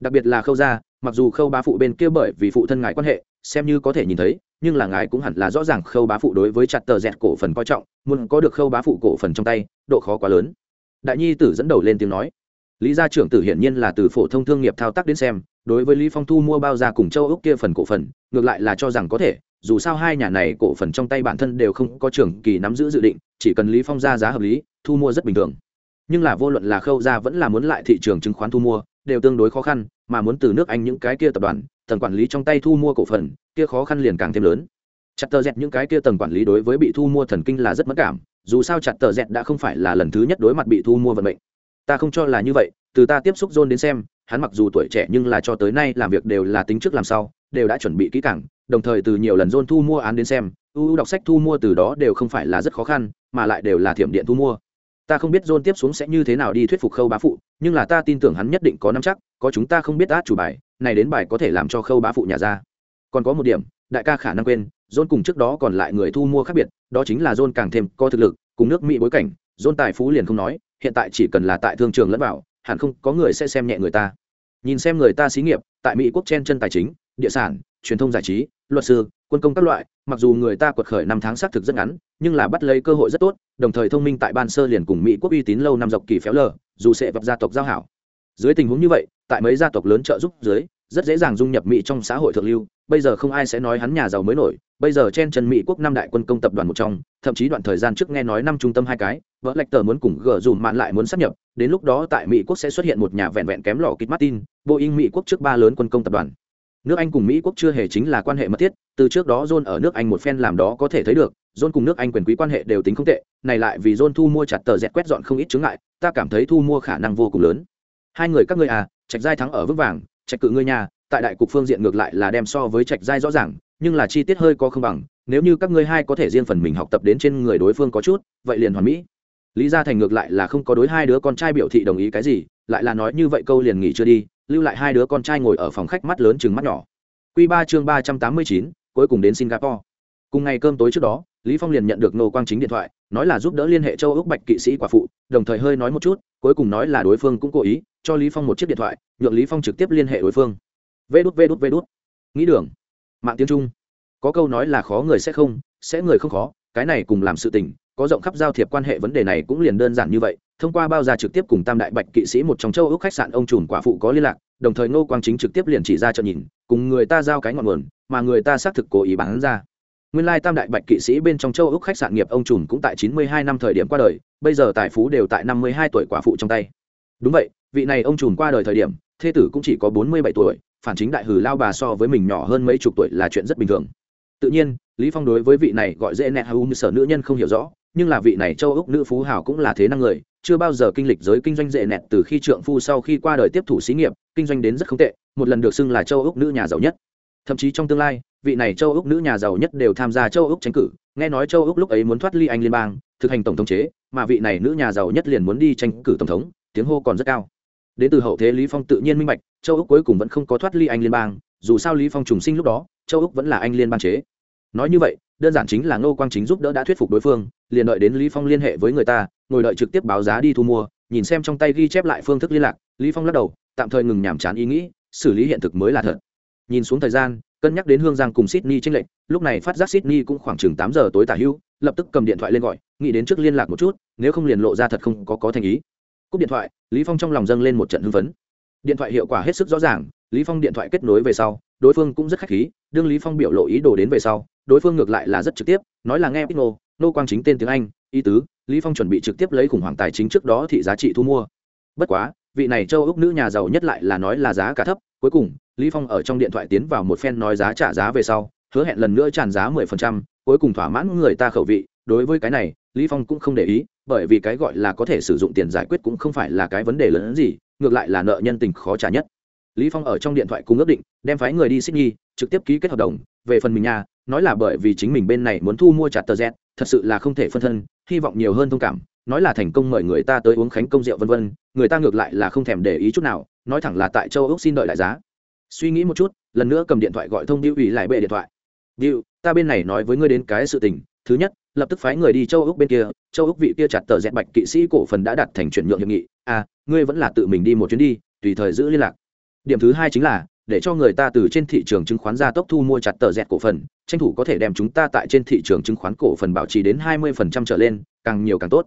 Đặc biệt là khâu gia, mặc dù khâu bá phụ bên kia bởi vì phụ thân ngài quan hệ, xem như có thể nhìn thấy, nhưng là ngài cũng hẳn là rõ ràng khâu bá phụ đối với chặt tờ dẹt cổ phần coi trọng, muốn có được khâu bá phụ cổ phần trong tay, độ khó quá lớn đại nhi tử dẫn đầu lên tiếng nói. Lý gia trưởng tử hiển nhiên là từ phổ thông thương nghiệp thao tác đến xem, đối với lý phong thu mua bao gia cùng châu úc kia phần cổ phần, ngược lại là cho rằng có thể, dù sao hai nhà này cổ phần trong tay bản thân đều không có trưởng kỳ nắm giữ dự định, chỉ cần lý phong ra giá hợp lý, thu mua rất bình thường. Nhưng là vô luận là khâu gia vẫn là muốn lại thị trường chứng khoán thu mua, đều tương đối khó khăn, mà muốn từ nước anh những cái kia tập đoàn, tầng quản lý trong tay thu mua cổ phần, kia khó khăn liền càng thêm lớn chặt tờ dẹt những cái kia tầng quản lý đối với bị thu mua thần kinh là rất mất cảm, dù sao chặt tờ dẹt đã không phải là lần thứ nhất đối mặt bị thu mua vận mệnh. Ta không cho là như vậy, từ ta tiếp xúc john đến xem, hắn mặc dù tuổi trẻ nhưng là cho tới nay làm việc đều là tính trước làm sau, đều đã chuẩn bị kỹ càng, đồng thời từ nhiều lần john thu mua án đến xem u đọc sách thu mua từ đó đều không phải là rất khó khăn, mà lại đều là thiểm điện thu mua. Ta không biết john tiếp xuống sẽ như thế nào đi thuyết phục khâu bá phụ, nhưng là ta tin tưởng hắn nhất định có nắm chắc, có chúng ta không biết át chủ bài, này đến bài có thể làm cho khâu bá phụ nhà ra. Còn có một điểm, đại ca khả năng quên john cùng trước đó còn lại người thu mua khác biệt, đó chính là john càng thêm có thực lực, cùng nước mỹ bối cảnh, john tài phú liền không nói, hiện tại chỉ cần là tại thương trường lẫn vào, hẳn không có người sẽ xem nhẹ người ta. Nhìn xem người ta xí nghiệp, tại mỹ quốc chen chân tài chính, địa sản, truyền thông giải trí, luật sư, quân công các loại, mặc dù người ta quật khởi năm tháng xác thực rất ngắn, nhưng là bắt lấy cơ hội rất tốt, đồng thời thông minh tại ban sơ liền cùng mỹ quốc uy tín lâu năm dọc kỳ phéo lờ, dù sẽ vập gia tộc giao hảo. Dưới tình huống như vậy, tại mấy gia tộc lớn trợ giúp dưới rất dễ dàng dung nhập mỹ trong xã hội thượng lưu. Bây giờ không ai sẽ nói hắn nhà giàu mới nổi. Bây giờ chen chân mỹ quốc năm đại quân công tập đoàn một trong, thậm chí đoạn thời gian trước nghe nói năm trung tâm hai cái, vợ lạch tờ muốn cùng gờ dùm mạn lại muốn sắp nhập. Đến lúc đó tại mỹ quốc sẽ xuất hiện một nhà vẹn vẹn kém lò kít martin boeing mỹ quốc trước ba lớn quân công tập đoàn. Nước anh cùng mỹ quốc chưa hề chính là quan hệ mật thiết, từ trước đó john ở nước anh một phen làm đó có thể thấy được. John cùng nước anh quyền quý quan hệ đều tính không tệ, này lại vì john thu mua chặt tờ dẹt quét dọn không ít chướng ngại, ta cảm thấy thu mua khả năng vô cùng lớn. Hai người các ngươi à trạch giai thắng ở vững vàng trạch cự ngươi nhà, tại đại cục phương diện ngược lại là đem so với trạch giai rõ ràng, nhưng là chi tiết hơi có không bằng, nếu như các ngươi hai có thể riêng phần mình học tập đến trên người đối phương có chút, vậy liền hoàn mỹ. Lý gia thành ngược lại là không có đối hai đứa con trai biểu thị đồng ý cái gì, lại là nói như vậy câu liền nghỉ chưa đi, lưu lại hai đứa con trai ngồi ở phòng khách mắt lớn chừng mắt nhỏ. Q ba chương ba trăm tám mươi chín, cuối cùng đến singapore. Cùng ngày cơm tối trước đó, lý phong liền nhận được nô quang chính điện thoại, nói là giúp đỡ liên hệ châu ước bạch kỵ sĩ quả phụ, đồng thời hơi nói một chút, cuối cùng nói là đối phương cũng cố ý cho lý phong một chiếc điện thoại, nhượng lý phong trực tiếp liên hệ đối phương. Vê đút vê đút vê đút. Nghĩ đường. Mạng tiếng trung. Có câu nói là khó người sẽ không, sẽ người không khó, cái này cùng làm sự tình, có rộng khắp giao thiệp quan hệ vấn đề này cũng liền đơn giản như vậy. Thông qua bao gia trực tiếp cùng tam đại bạch kỵ sĩ một trong châu ước khách sạn, ông trùm quả phụ có liên lạc, đồng thời ngô quang chính trực tiếp liền chỉ ra cho nhìn, cùng người ta giao cái ngọn nguồn, mà người ta xác thực cố ý bán ra. Nguyên lai tam đại bạch kỵ sĩ bên trong châu ước khách sạn nghiệp ông trùm cũng tại chín mươi hai năm thời điểm qua đời, bây giờ tài phú đều tại năm mươi hai tuổi quả phụ trong tay. Đúng vậy vị này ông trùm qua đời thời điểm, thê tử cũng chỉ có bốn mươi bảy tuổi, phản chính đại hử lao bà so với mình nhỏ hơn mấy chục tuổi là chuyện rất bình thường. Tự nhiên, lý phong đối với vị này gọi dễ nẹt hầu như sở nữ nhân không hiểu rõ, nhưng là vị này châu úc nữ phú hảo cũng là thế năng người, chưa bao giờ kinh lịch giới kinh doanh dễ nẹt từ khi trượng phu sau khi qua đời tiếp thủ xí nghiệp, kinh doanh đến rất không tệ, một lần được xưng là châu úc nữ nhà giàu nhất. Thậm chí trong tương lai, vị này châu úc nữ nhà giàu nhất đều tham gia châu úc tranh cử, nghe nói châu úc lúc ấy muốn thoát ly anh liên bang, thực hành tổng thống chế, mà vị này nữ nhà giàu nhất liền muốn đi tranh cử tổng thống, tiếng hô còn rất cao đến từ hậu thế lý phong tự nhiên minh bạch, châu úc cuối cùng vẫn không có thoát ly anh liên bang, dù sao lý phong trùng sinh lúc đó, châu úc vẫn là anh liên bang chế. Nói như vậy, đơn giản chính là ngô quang chính giúp đỡ đã thuyết phục đối phương, liền đợi đến lý phong liên hệ với người ta, ngồi đợi trực tiếp báo giá đi thu mua, nhìn xem trong tay ghi chép lại phương thức liên lạc, lý phong lắc đầu, tạm thời ngừng nhảm chán ý nghĩ, xử lý hiện thực mới là thật. Nhìn xuống thời gian, cân nhắc đến hương giang cùng sydney tranh lệch, lúc này phát giác sydney cũng khoảng chừng tám giờ tối tả hữu lập tức cầm điện thoại lên gọi, nghĩ đến trước liên lạc một chút, nếu không liền lộ ra thật không có có thành ý cúp điện thoại lý phong trong lòng dâng lên một trận hưng phấn. Điện thoại hiệu quả hết sức rõ ràng lý phong điện thoại kết nối về sau đối phương cũng rất khách khí đương lý phong biểu lộ ý đồ đến về sau đối phương ngược lại là rất trực tiếp nói là nghe pino nô quang chính tên tiếng anh ý tứ lý phong chuẩn bị trực tiếp lấy khủng hoảng tài chính trước đó thị giá trị thu mua. Bất quá vị này châu úc nữ nhà giàu nhất lại là nói là giá cả thấp cuối cùng lý phong ở trong điện thoại tiến vào một phen nói giá trả giá về sau hứa hẹn lần nữa tràn giá 10%, cuối cùng thỏa mãn người ta khẩu vị đối với cái này lý phong cũng không để ý bởi vì cái gọi là có thể sử dụng tiền giải quyết cũng không phải là cái vấn đề lớn hơn gì, ngược lại là nợ nhân tình khó trả nhất. Lý phong ở trong điện thoại cùng ước định, đem phái người đi sydney, trực tiếp ký kết hợp đồng, về phần mình nhà nói là bởi vì chính mình bên này muốn thu mua chặt tờ z, thật sự là không thể phân thân, hy vọng nhiều hơn thông cảm, nói là thành công mời người ta tới uống khánh công rượu vân vân, người ta ngược lại là không thèm để ý chút nào, nói thẳng là tại châu úc xin đợi đại giá. Suy nghĩ một chút, lần nữa cầm điện thoại gọi thông điệu ủy lại bệ điện thoại. Điệu ta bên này nói với ngươi đến cái sự tình, thứ nhất lập tức phái người đi châu úc bên kia, châu úc vị kia chặt tờ dẹt bạch kỵ sĩ cổ phần đã đặt thành chuyển nhượng hiệp nghị. À ngươi vẫn là tự mình đi một chuyến đi, tùy thời giữ liên lạc. Điểm thứ hai chính là, để cho người ta từ trên thị trường chứng khoán ra tốc thu mua chặt tờ dẹt cổ phần, tranh thủ có thể đem chúng ta tại trên thị trường chứng khoán cổ phần bảo trì đến hai mươi phần trăm trở lên, càng nhiều càng tốt.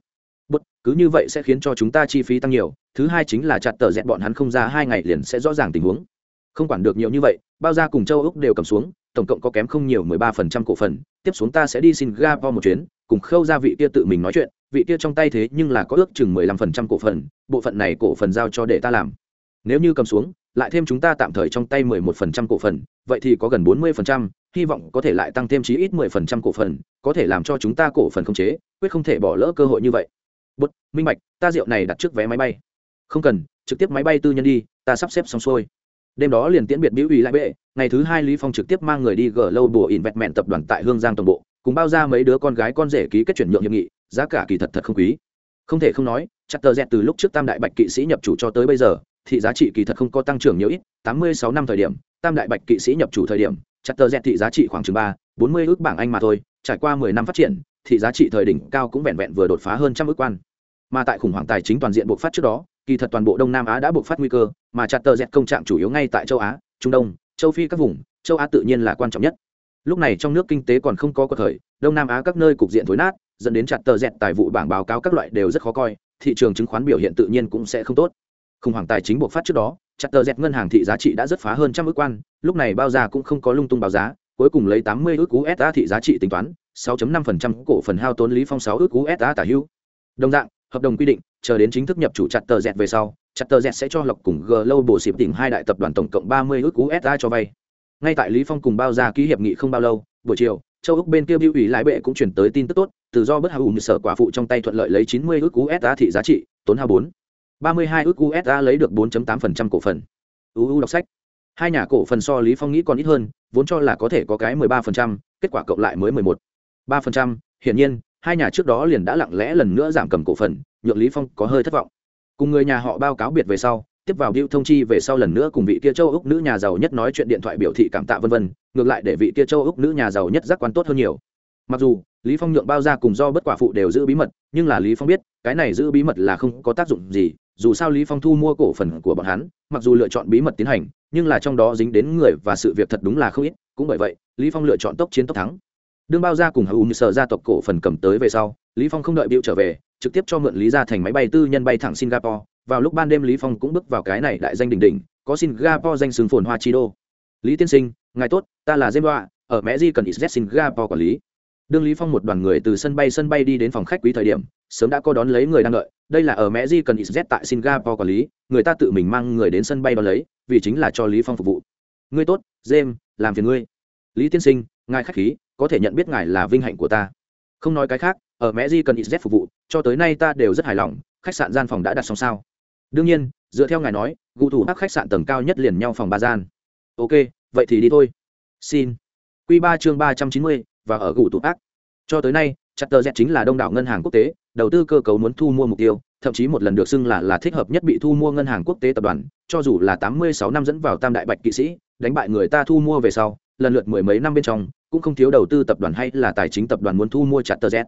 Bất, cứ như vậy sẽ khiến cho chúng ta chi phí tăng nhiều, thứ hai chính là chặt tờ dẹt bọn hắn không ra hai ngày liền sẽ rõ ràng tình huống. Không quản được nhiều như vậy, bao gia cùng châu úc đều cầm xuống tổng cộng có kém không nhiều mười ba phần trăm cổ phần. Tiếp xuống ta sẽ đi singapore một chuyến, cùng khâu ra vị kia tự mình nói chuyện. Vị kia trong tay thế nhưng là có ước chừng mười lăm phần trăm cổ phần, bộ phận này cổ phần giao cho để ta làm. Nếu như cầm xuống, lại thêm chúng ta tạm thời trong tay mười một phần trăm cổ phần, vậy thì có gần bốn mươi phần trăm, hy vọng có thể lại tăng thêm chí ít mười phần trăm cổ phần, có thể làm cho chúng ta cổ phần không chế, quyết không thể bỏ lỡ cơ hội như vậy. Bút, minh bạch, ta rượu này đặt trước vé máy bay. Không cần, trực tiếp máy bay tư nhân đi, ta sắp xếp xong xuôi. Đêm đó liền tiễn biệt biểu ủy lại bệ ngày thứ hai lý phong trực tiếp mang người đi gờ lâu bùa in vẹt mẹn tập đoàn tại hương giang toàn bộ, cùng bao ra mấy đứa con gái con rể ký kết chuyển nhượng hiệp nghị, giá cả kỳ thật thật không quý. Không thể không nói chặt tờ dẹt từ lúc trước tam đại bạch kỵ sĩ nhập chủ cho tới bây giờ, thị giá trị kỳ thật không có tăng trưởng nhiều ít, tám mươi sáu năm thời điểm, tam đại bạch kỵ sĩ nhập chủ thời điểm chặt tờ dẹt thị giá trị khoảng chừng ba, bốn mươi ước bảng anh mà thôi, trải qua mười năm phát triển, thị giá trị thời đỉnh cao cũng vẹn vẹn vừa đột phá hơn trăm ước quan. Mà tại khủng hoảng tài chính toàn diện bộc phát trước đó, kỳ thật toàn bộ đông nam á đã bộc phát nguy cơ, mà chặt tờ dẹt công trạng chủ yếu ngay tại châu á, trung đông châu phi các vùng châu á tự nhiên là quan trọng nhất lúc này trong nước kinh tế còn không có cơ thời đông nam á các nơi cục diện thối nát dẫn đến chặt tờ dẹt tài vụ bảng báo cáo các loại đều rất khó coi thị trường chứng khoán biểu hiện tự nhiên cũng sẽ không tốt khủng hoảng tài chính bộc phát trước đó chặt tờ dẹt ngân hàng thị giá trị đã rất phá hơn trăm ước quan lúc này bao giá cũng không có lung tung báo giá cuối cùng lấy tám mươi ước cú sa thị giá trị tính toán 6.5% cổ phần hao tốn lý phong 6 ước cú sa tả hữu đồng dạng hợp đồng quy định chờ đến chính thức nhập chủ chặt tờ dẹt về sau chặt tờ dẹt sẽ cho lộc cùng g lâu bổ xịp tỉnh hai đại tập đoàn tổng cộng 30 ước cú cho vay ngay tại lý phong cùng bao ra ký hiệp nghị không bao lâu buổi chiều châu úc bên kia bưu ủy lái bệ cũng chuyển tới tin tức tốt tự do bất hào ủng sở quả phụ trong tay thuận lợi lấy 90 ước cú thị giá trị tốn hao 4 32 ước USA lấy được 4.8% cổ phần. UU đọc sách. Hai nhà cổ phần so Lý Phong nghĩ còn ít hơn, vốn cho là có thể có cái 13%, kết quả cộng lại mới 11. 3%, hiển nhiên, hai nhà trước đó liền đã lặng lẽ lần nữa giảm cầm cổ phần, nhượng Lý Phong có hơi thất vọng. Cùng người nhà họ báo cáo biệt về sau, tiếp vào điệu thông chi về sau lần nữa cùng vị kia châu úc nữ nhà giàu nhất nói chuyện điện thoại biểu thị cảm tạ vân vân, ngược lại để vị kia châu úc nữ nhà giàu nhất giác quan tốt hơn nhiều. Mặc dù, Lý Phong nhượng bao ra cùng do bất quả phụ đều giữ bí mật, nhưng là Lý Phong biết, cái này giữ bí mật là không có tác dụng gì, dù sao lý phong thu mua cổ phần của bọn hắn mặc dù lựa chọn bí mật tiến hành nhưng là trong đó dính đến người và sự việc thật đúng là không ít cũng bởi vậy lý phong lựa chọn tốc chiến tốc thắng đương bao gia cùng hữu sở gia tộc cổ phần cầm tới về sau lý phong không đợi biểu trở về trực tiếp cho mượn lý ra thành máy bay tư nhân bay thẳng singapore. Vào lúc ban đêm lý phong cũng bước vào cái này đại danh đỉnh đỉnh có singapore danh sừng phồn hoa chi đô. Lý tiên sinh ngài tốt ta là Zembra, ở mẹ di cần is singapore quản lý. Đương lý phong một đoàn người từ sân bay sân bay đi đến phòng khách quý thời điểm sớm đã có đón lấy người đang đợi. Đây là ở mẹ di cần z tại singapore quản lý người ta tự mình mang người đến sân bay đón lấy vì chính là cho lý phong phục vụ. Ngươi tốt james làm phiền ngươi. Lý tiên sinh ngài khách khí có thể nhận biết ngài là vinh hạnh của ta. Không nói cái khác ở mẹ di cần z phục vụ, cho tới nay ta đều rất hài lòng, khách sạn gian phòng đã đặt xong sao. Đương nhiên, dựa theo ngài nói, gù thủ hắc khách sạn tầng cao nhất liền nhau phòng ba gian. Ok, vậy thì đi thôi. Xin. Q ba chương ba trăm chín mươi, và ở gù thủ ác cho tới nay chặt tờ z chính là đông đảo ngân hàng quốc tế, đầu tư cơ cấu muốn thu mua mục tiêu, thậm chí một lần được xưng là là thích hợp nhất bị thu mua ngân hàng quốc tế tập đoàn, cho dù là tám mươi sáu năm dẫn vào tam đại bạch kỵ sĩ, đánh bại người ta thu mua về sau, lần lượt mười mấy năm bên trong, cũng không thiếu đầu tư tập đoàn hay là tài chính tập đoàn muốn thu mua chặt tờ z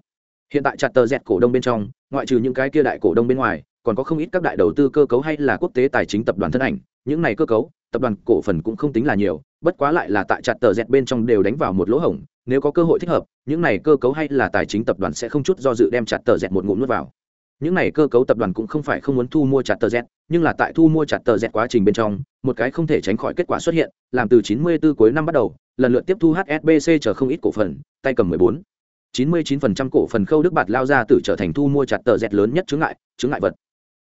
hiện tại chặt tờ dẹt cổ đông bên trong, ngoại trừ những cái kia đại cổ đông bên ngoài, còn có không ít các đại đầu tư cơ cấu hay là quốc tế tài chính tập đoàn thân ảnh. Những này cơ cấu, tập đoàn cổ phần cũng không tính là nhiều, bất quá lại là tại chặt tờ dẹt bên trong đều đánh vào một lỗ hổng. Nếu có cơ hội thích hợp, những này cơ cấu hay là tài chính tập đoàn sẽ không chút do dự đem chặt tờ dẹt một ngụm nuốt vào. Những này cơ cấu tập đoàn cũng không phải không muốn thu mua chặt tờ dẹt, nhưng là tại thu mua chặt tờ dẹt quá trình bên trong, một cái không thể tránh khỏi kết quả xuất hiện, làm từ 94 cuối năm bắt đầu, lần lượt tiếp thu hsbc chờ không ít cổ phần, tay cầm 14 99% cổ phần khâu đức bạt lao ra tử trở thành thu mua chặt tờ dẹt lớn nhất chứng ngại chứng ngại vật.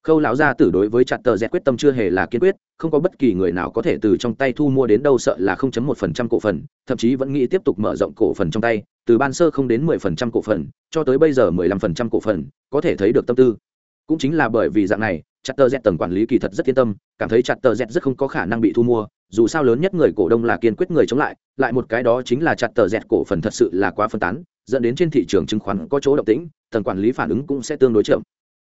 Khâu lão gia tử đối với chặt tờ dẹt quyết tâm chưa hề là kiên quyết, không có bất kỳ người nào có thể từ trong tay thu mua đến đâu sợ là 0.1% cổ phần, thậm chí vẫn nghĩ tiếp tục mở rộng cổ phần trong tay, từ ban sơ không đến 10% cổ phần, cho tới bây giờ 15% cổ phần, có thể thấy được tâm tư. Cũng chính là bởi vì dạng này, chặt tờ dẹt tầng quản lý kỳ thật rất yên tâm, cảm thấy chặt tờ dẹt rất không có khả năng bị thu mua, dù sao lớn nhất người cổ đông là kiên quyết người chống lại lại một cái đó chính là chặt tờ dẹt cổ phần thật sự là quá phân tán dẫn đến trên thị trường chứng khoán có chỗ động tĩnh, tầng quản lý phản ứng cũng sẽ tương đối chậm.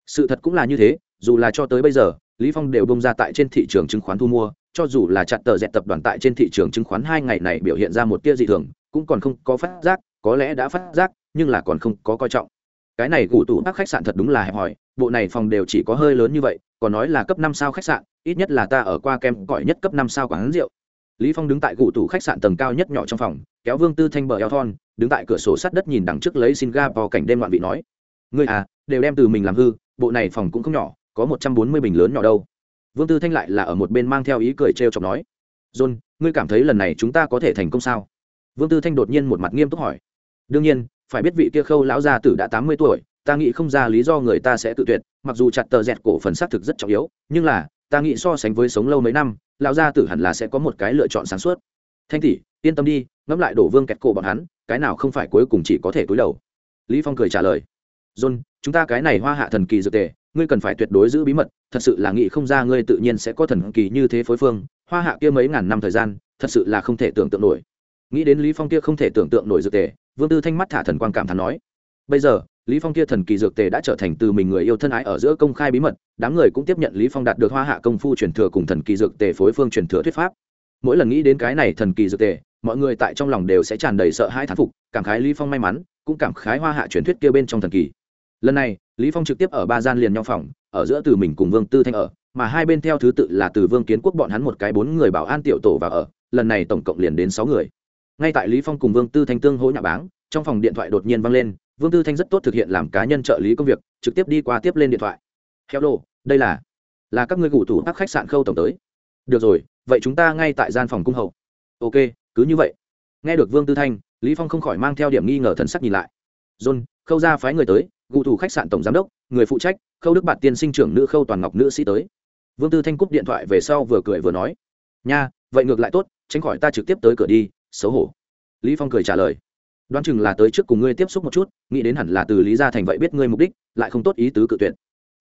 Sự thật cũng là như thế, dù là cho tới bây giờ, lý phong đều bông ra tại trên thị trường chứng khoán thu mua, cho dù là chặt tờ dẹt tập đoàn tại trên thị trường chứng khoán hai ngày này biểu hiện ra một tia dị thường, cũng còn không có phát giác, có lẽ đã phát giác, nhưng là còn không có coi trọng. Cái này gủ tủ các khách sạn thật đúng là hẹp hòi, bộ này phòng đều chỉ có hơi lớn như vậy, còn nói là cấp năm sao khách sạn, ít nhất là ta ở qua kem cỏi nhất cấp năm sao quán rượu lý phong đứng tại cụ tủ khách sạn tầng cao nhất nhỏ trong phòng, kéo vương tư thanh bờ eo thon, đứng tại cửa sổ sắt đất nhìn đằng trước lấy singapore cảnh đêm loạn vị nói, ngươi à đều đem từ mình làm hư, bộ này phòng cũng không nhỏ, có một trăm bốn mươi bình lớn nhỏ đâu. Vương tư thanh lại là ở một bên mang theo ý cười trêu chọc nói, john, ngươi cảm thấy lần này chúng ta có thể thành công sao? Vương tư thanh đột nhiên một mặt nghiêm túc hỏi, đương nhiên, phải biết vị kia khâu lão gia tử đã tám mươi tuổi, ta nghĩ không ra lý do người ta sẽ tự tuyệt, mặc dù chặt tờ dẹt cổ phần xác thực rất trọng yếu, nhưng là, ta nghĩ so sánh với sống lâu mấy năm lão gia tử hẳn là sẽ có một cái lựa chọn sáng suốt. Thanh tỷ, yên tâm đi, ngẫm lại đổ vương kẹt cổ bọn hắn, cái nào không phải cuối cùng chỉ có thể cúi đầu. Lý phong cười trả lời. John, chúng ta cái này hoa hạ thần kỳ dược tề, ngươi cần phải tuyệt đối giữ bí mật, thật sự là nghĩ không ra ngươi tự nhiên sẽ có thần kỳ như thế phối phương, hoa hạ kia mấy ngàn năm thời gian, thật sự là không thể tưởng tượng nổi. Nghĩ đến lý phong kia không thể tưởng tượng nổi dược tề, vương tư thanh mắt thả thần quang cảm thán nói. Bây giờ lý phong kia thần kỳ dược tề đã trở thành từ mình người yêu thân ái ở giữa công khai bí mật, đám người cũng tiếp nhận lý phong đạt được hoa hạ công phu truyền thừa cùng thần kỳ dược tề phối phương truyền thừa thuyết pháp. Mỗi lần nghĩ đến cái này thần kỳ dược tề, mọi người tại trong lòng đều sẽ tràn đầy sợ hãi thán phục, cảm khái lý phong may mắn, cũng cảm khái hoa hạ truyền thuyết kia bên trong thần kỳ. Lần này, lý phong trực tiếp ở ba gian liền nhau phòng, ở giữa từ mình cùng vương tư thanh ở, mà hai bên theo thứ tự là từ vương kiến quốc bọn hắn một cái bốn người bảo an tiểu tổ vào ở, lần này tổng cộng liền đến sáu người. Ngay tại lý phong cùng vương tư thanh tương hỗ nhạ báng, trong phòng điện thoại đột nhiên vang lên vương tư thanh rất tốt thực hiện làm cá nhân trợ lý công việc, trực tiếp đi qua tiếp lên điện thoại. Heo đồ đây là là các ngươi gủ thủ các khách sạn khâu tổng tới. Được rồi, vậy chúng ta ngay tại gian phòng cung hậu. Ok, cứ như vậy. Nghe được vương tư thanh, lý phong không khỏi mang theo điểm nghi ngờ thần sắc nhìn lại. John, khâu ra phái người tới gụ thủ khách sạn tổng giám đốc, người phụ trách, khâu đức bạt tiên sinh trưởng nữ khâu toàn ngọc nữ sĩ tới. Vương tư thanh cúp điện thoại về sau vừa cười vừa nói, nha, vậy ngược lại tốt, tránh khỏi ta trực tiếp tới cửa đi, xấu hổ. Lý phong cười trả lời đoán chừng là tới trước cùng ngươi tiếp xúc một chút, nghĩ đến hẳn là từ lý gia thành vậy biết ngươi mục đích, lại không tốt ý tứ cự tuyệt.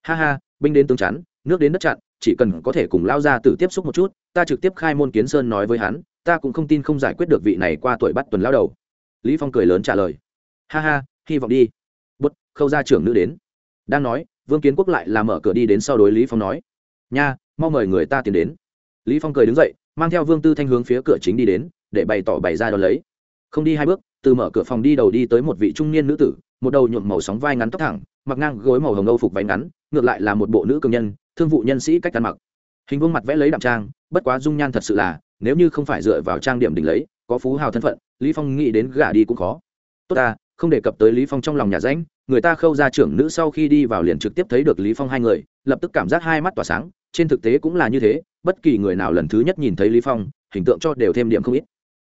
Ha ha, binh đến tướng chắn, nước đến đất chặn, chỉ cần có thể cùng lao ra từ tiếp xúc một chút, ta trực tiếp khai môn kiến sơn nói với hắn, ta cũng không tin không giải quyết được vị này qua tuổi bắt tuần lao đầu. Lý phong cười lớn trả lời. Ha ha, hy vọng đi. Bút, khâu gia trưởng nữ đến. Đang nói, vương kiến quốc lại là mở cửa đi đến sau đối lý phong nói. Nha, mau mời người ta tiến đến. Lý phong cười đứng dậy, mang theo vương tư thanh hướng phía cửa chính đi đến, để bày tỏ bày ra đón lấy không đi hai bước, từ mở cửa phòng đi đầu đi tới một vị trung niên nữ tử, một đầu nhuộm màu sóng vai ngắn tóc thẳng, mặc ngang gối màu hồng âu phục váy ngắn, ngược lại là một bộ nữ cường nhân, thương vụ nhân sĩ cách ăn mặc. Hình vuông mặt vẽ lấy đạm trang, bất quá dung nhan thật sự là, nếu như không phải dựa vào trang điểm đỉnh lấy, có phú hào thân phận, lý phong nghĩ đến gả đi cũng khó. Tốt ta, không đề cập tới lý phong trong lòng nhà ránh, người ta khâu ra trưởng nữ sau khi đi vào liền trực tiếp thấy được lý phong hai người, lập tức cảm giác hai mắt tỏa sáng, trên thực tế cũng là như thế, bất kỳ người nào lần thứ nhất nhìn thấy lý phong, hình tượng cho đều thêm điểm không ít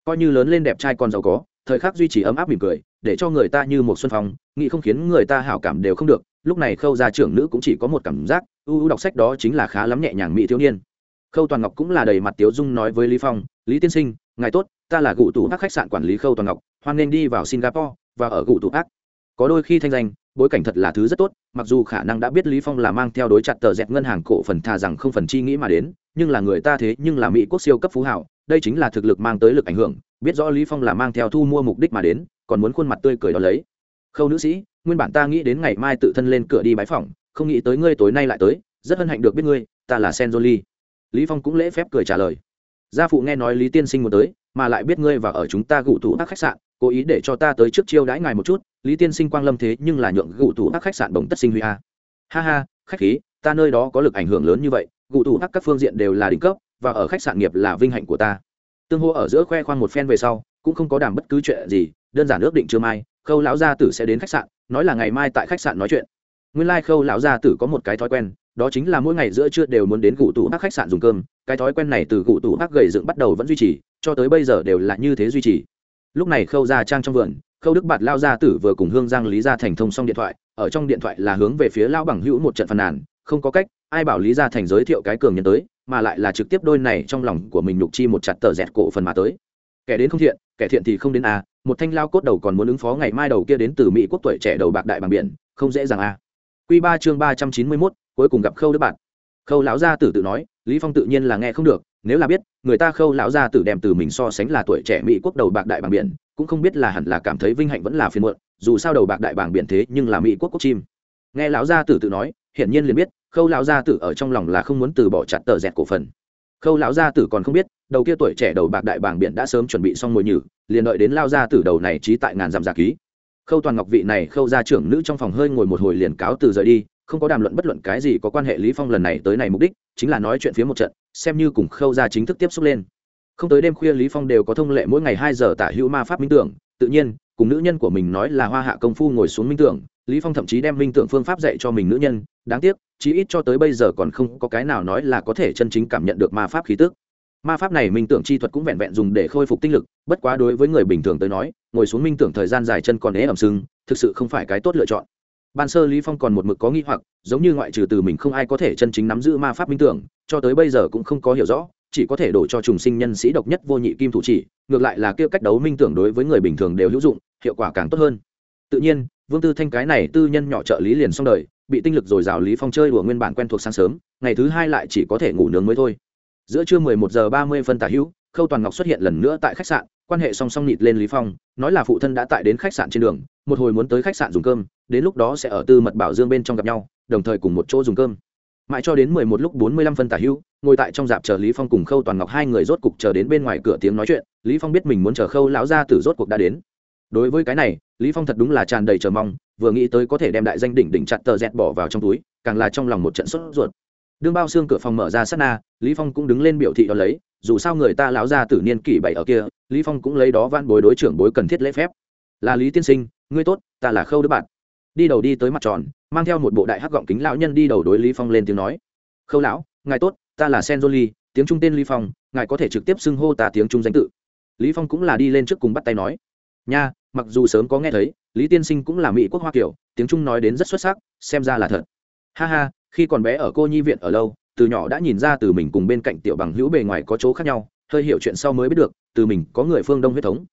coi như lớn lên đẹp trai còn giàu có, thời khắc duy trì ấm áp mỉm cười, để cho người ta như một xuân phong, nghĩ không khiến người ta hảo cảm đều không được. Lúc này khâu gia trưởng nữ cũng chỉ có một cảm giác, u u đọc sách đó chính là khá lắm nhẹ nhàng mỹ thiếu niên. Khâu toàn ngọc cũng là đầy mặt tiếu dung nói với lý phong, lý tiên sinh, ngài tốt, ta là gụ tủ ác khách sạn quản lý khâu toàn ngọc, hoan nên đi vào singapore và ở gụ tủ ác. Có đôi khi thanh danh, bối cảnh thật là thứ rất tốt, mặc dù khả năng đã biết lý phong là mang theo đối chặt tờ dẹp ngân hàng cổ phần thà rằng không phần chi nghĩ mà đến, nhưng là người ta thế nhưng là mỹ quốc siêu cấp phú hảo đây chính là thực lực mang tới lực ảnh hưởng, biết rõ lý phong là mang theo thu mua mục đích mà đến, còn muốn khuôn mặt tươi cười đó lấy. Khâu nữ sĩ, nguyên bản ta nghĩ đến ngày mai tự thân lên cửa đi bái phỏng, không nghĩ tới ngươi tối nay lại tới, rất hân hạnh được biết ngươi, ta là Senjoli. lý phong cũng lễ phép cười trả lời. Gia phụ nghe nói lý tiên sinh muốn tới, mà lại biết ngươi và ở chúng ta gụ thủ các khách sạn, cố ý để cho ta tới trước chiêu đãi ngài một chút, lý tiên sinh quang lâm thế nhưng là nhượng gụ thủ các khách sạn bồng tất sinh huy a. Ha ha, khách khí, ta nơi đó có lực ảnh hưởng lớn như vậy, gụ thủ các các phương diện đều là đỉnh cấp và ở khách sạn nghiệp là vinh hạnh của ta. Tương hô ở giữa khoe khoang một phen về sau, cũng không có đảm bất cứ chuyện gì, đơn giản ước định chưa mai, khâu lão gia tử sẽ đến khách sạn, nói là ngày mai tại khách sạn nói chuyện. Nguyên lai、like、khâu lão gia tử có một cái thói quen, đó chính là mỗi ngày giữa trưa đều muốn đến gủ tủ bác khách sạn dùng cơm, cái thói quen này từ gủ tủ bác gầy dựng bắt đầu vẫn duy trì, cho tới bây giờ đều là như thế duy trì. Lúc này khâu ra trang trong vườn, khâu đức bạt lao gia tử vừa cùng hương giang lý gia thành thông xong điện thoại, ở trong điện thoại là hướng về phía lão bằng hữu một trận phàn nàn, không có cách, ai bảo lý gia thành giới thiệu cái cường nhân tới mà lại là trực tiếp đôi này trong lòng của mình nhục chi một chặt tờ dẹt cổ phần mà tới. Kẻ đến không thiện, kẻ thiện thì không đến a một thanh lao cốt đầu còn muốn ứng phó ngày mai đầu kia đến từ mỹ quốc tuổi trẻ đầu bạc đại bằng biển, không dễ dàng à. a q ba chương ba trăm chín mươi mốt, cuối cùng gặp khâu đức bạn khâu lão gia tử tự nói, lý phong tự nhiên là nghe không được, nếu là biết, người ta khâu lão gia tử đem từ mình so sánh là tuổi trẻ mỹ quốc đầu bạc đại bằng biển, cũng không biết là hẳn là cảm thấy vinh hạnh vẫn là phiền muộn, dù sao đầu bạc đại bảng biển thế nhưng là mỹ quốc quốc chim. Nghe lão gia tử tự nói, hiển nhiên liền biết khâu lão gia tử ở trong lòng là không muốn từ bỏ chặt tờ dẹt cổ phần. Khâu lão gia tử còn không biết, đầu kia tuổi trẻ đầu bạc đại bảng biển đã sớm chuẩn bị xong mồi nhử, liền đợi đến lao gia tử đầu này trí tại ngàn dặm giả ký. Khâu toàn ngọc vị này khâu gia trưởng nữ trong phòng hơi ngồi một hồi liền cáo từ rời đi, không có đàm luận bất luận cái gì có quan hệ lý phong lần này tới này mục đích, chính là nói chuyện phía một trận, xem như cùng khâu gia chính thức tiếp xúc lên. Không tới đêm khuya lý phong đều có thông lệ mỗi ngày hai giờ tả hữu ma pháp minh tưởng, tự nhiên, cùng nữ nhân của mình nói là hoa hạ công phu ngồi xuống minh tưởng, lý phong thậm chí đem minh tưởng phương pháp dạy cho mình nữ nhân, đáng tiếc chí ít cho tới bây giờ còn không có cái nào nói là có thể chân chính cảm nhận được ma pháp khí tức. Ma pháp này minh tưởng chi thuật cũng vẹn vẹn dùng để khôi phục tinh lực, bất quá đối với người bình thường tới nói, ngồi xuống minh tưởng thời gian dài chân còn ế ẩm sưng, thực sự không phải cái tốt lựa chọn. Ban sơ lý phong còn một mực có nghi hoặc, giống như ngoại trừ từ mình không ai có thể chân chính nắm giữ ma pháp minh tưởng, cho tới bây giờ cũng không có hiểu rõ, chỉ có thể đổ cho trùng sinh nhân sĩ độc nhất vô nhị kim thủ chỉ, ngược lại là kia cách đấu minh tưởng đối với người bình thường đều hữu dụng, hiệu quả càng tốt hơn. Tự nhiên, vương tư thanh cái này tư nhân nhỏ trợ lý liền xong đời bị tinh lực dồi dào lý phong chơi đùa nguyên bản quen thuộc sáng sớm, ngày thứ hai lại chỉ có thể ngủ nướng mới thôi. Giữa trưa 11 giờ 30 phân tả hữu, khâu toàn ngọc xuất hiện lần nữa tại khách sạn, quan hệ song song nịt lên lý phong, nói là phụ thân đã tại đến khách sạn trên đường, một hồi muốn tới khách sạn dùng cơm, đến lúc đó sẽ ở tư mật bảo dương bên trong gặp nhau, đồng thời cùng một chỗ dùng cơm. Mãi cho đến 11 lúc 45 phân tả hữu, ngồi tại trong dạp chờ lý phong cùng khâu toàn ngọc hai người rốt cục chờ đến bên ngoài cửa tiếng nói chuyện, lý phong biết mình muốn chờ khâu lão gia tử rốt cuộc đã đến đối với cái này lý phong thật đúng là tràn đầy chờ mong vừa nghĩ tới có thể đem đại danh đỉnh đỉnh chặt tờ dẹt bỏ vào trong túi càng là trong lòng một trận sốt ruột. Đương bao xương cửa phòng mở ra sát na lý phong cũng đứng lên biểu thị đó lấy dù sao người ta lão gia tử niên kỷ bảy ở kia lý phong cũng lấy đó van bối đối trưởng bối cần thiết lễ phép. Là lý tiên sinh ngươi tốt ta là khâu đứa bạn. Đi đầu đi tới mặt tròn mang theo một bộ đại hắc gọng kính lão nhân đi đầu đối lý phong lên tiếng nói. Khâu lão ngài tốt ta là Senjoli, tiếng trung tên lý phong ngài có thể trực tiếp xưng hô ta tiếng trung danh tự. Lý phong cũng là đi lên trước cùng bắt tay nói. Nha mặc dù sớm có nghe thấy, lý tiên sinh cũng là mỹ quốc hoa kiểu tiếng trung nói đến rất xuất sắc, xem ra là thật. Ha ha, khi còn bé ở cô nhi viện ở lâu, từ nhỏ đã nhìn ra từ mình cùng bên cạnh tiểu bằng hữu bề ngoài có chỗ khác nhau, hơi hiểu chuyện sau mới biết được, từ mình có người phương đông huyết thống.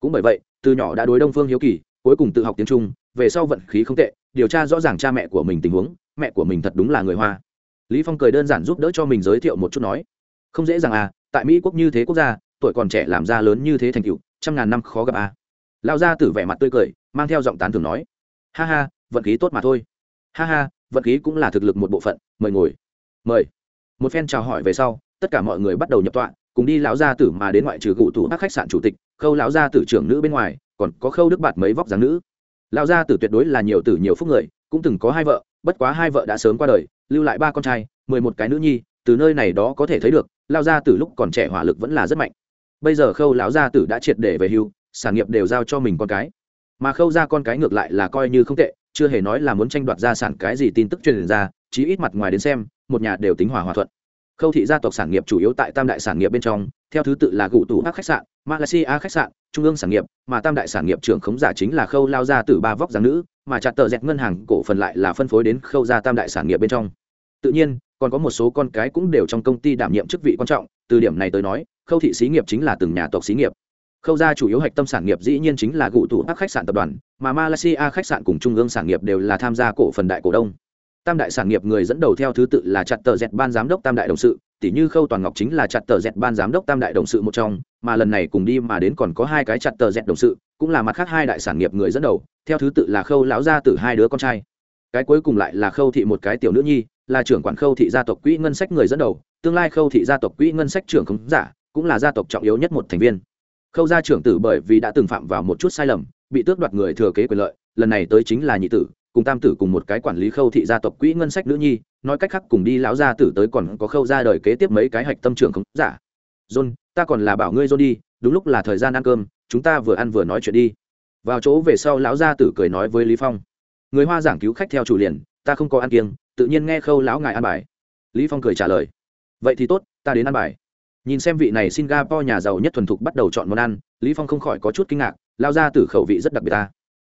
Cũng bởi vậy, từ nhỏ đã đối đông phương hiếu kỳ, cuối cùng tự học tiếng trung, về sau vận khí không tệ, điều tra rõ ràng cha mẹ của mình tình huống, mẹ của mình thật đúng là người hoa. Lý phong cười đơn giản giúp đỡ cho mình giới thiệu một chút nói, không dễ dàng à tại mỹ quốc như thế quốc gia, tuổi còn trẻ làm ra lớn như thế thành tựu, trăm ngàn năm khó gặp à lão gia tử vẻ mặt tươi cười, mang theo giọng tán thưởng nói, ha ha, vận khí tốt mà thôi. Ha ha, vận khí cũng là thực lực một bộ phận, mời ngồi. Mời. Một phen chào hỏi về sau, tất cả mọi người bắt đầu nhập tọa, cùng đi lão gia tử mà đến ngoại trừ cụ thủ các khách sạn chủ tịch, khâu lão gia tử trưởng nữ bên ngoài, còn có khâu đức bạt mấy vóc dáng nữ. Lão gia tử tuyệt đối là nhiều tử nhiều phúc người, cũng từng có hai vợ, bất quá hai vợ đã sớm qua đời, lưu lại ba con trai, mười một cái nữ nhi, từ nơi này đó có thể thấy được, Lão gia tử lúc còn trẻ hỏa lực vẫn là rất mạnh. Bây giờ khâu lão gia tử đã triệt để về hưu sản nghiệp đều giao cho mình con cái. Mà khâu ra con cái ngược lại là coi như không tệ, chưa hề nói là muốn tranh đoạt gia sản cái gì tin tức truyền ra, chí ít mặt ngoài đến xem, một nhà đều tính hòa hòa thuận. Khâu thị gia tộc sản nghiệp chủ yếu tại tam đại sản nghiệp bên trong, theo thứ tự là gụ tủ các khách sạn, malaysia khách sạn, trung ương sản nghiệp, mà tam đại sản nghiệp trưởng khống giả chính là khâu lao ra từ ba vóc giáng nữ, mà chặt tờ dẹt ngân hàng cổ phần lại là phân phối đến khâu gia tam đại sản nghiệp bên trong. Tự nhiên, còn có một số con cái cũng đều trong công ty đảm nhiệm chức vị quan trọng, từ điểm này tới nói, khâu thị xí nghiệp chính là từng nhà tộc xí nghiệp khâu gia chủ yếu hạch tâm sản nghiệp dĩ nhiên chính là gụ tụ các khách sạn tập đoàn, mà malaysia khách sạn cùng trung ương sản nghiệp đều là tham gia cổ phần đại cổ đông. Tam đại sản nghiệp người dẫn đầu theo thứ tự là chặt tờ dẹt ban giám đốc tam đại đồng sự tỷ như khâu toàn ngọc chính là chặt tờ dẹt ban giám đốc tam đại đồng sự một trong, mà lần này cùng đi mà đến còn có hai cái chặt tờ dẹt đồng sự, cũng là mặt khác hai đại sản nghiệp người dẫn đầu, theo thứ tự là khâu lão gia tử hai đứa con trai. Cái cuối cùng lại là khâu thị một cái tiểu nữ nhi, là trưởng quản khâu thị gia tộc quỹ ngân sách người dẫn đầu, tương lai khâu thị gia tộc quỹ ngân sách trưởng khống giả, cũng là gia tộc trọng yếu nhất một thành viên khâu gia trưởng tử bởi vì đã từng phạm vào một chút sai lầm, bị tước đoạt người thừa kế quyền lợi, lần này tới chính là nhị tử, cùng tam tử cùng một cái quản lý khâu thị gia tộc quỹ ngân sách nữ nhi, nói cách khác cùng đi lão gia tử tới còn có khâu gia đời kế tiếp mấy cái hạch tâm trưởng không giả. John, ta còn là bảo ngươi john đi, đúng lúc là thời gian ăn cơm, chúng ta vừa ăn vừa nói chuyện đi. Vào chỗ về sau lão gia tử cười nói với lý phong. Người hoa giảng cứu khách theo chủ liền, ta không có ăn kiêng, tự nhiên nghe khâu lão ngài ăn bài. Lý phong cười trả lời. Vậy thì tốt, ta đến ăn bài nhìn xem vị này singapore nhà giàu nhất thuần thục bắt đầu chọn món ăn, lý phong không khỏi có chút kinh ngạc, lao ra từ khẩu vị rất đặc biệt ta.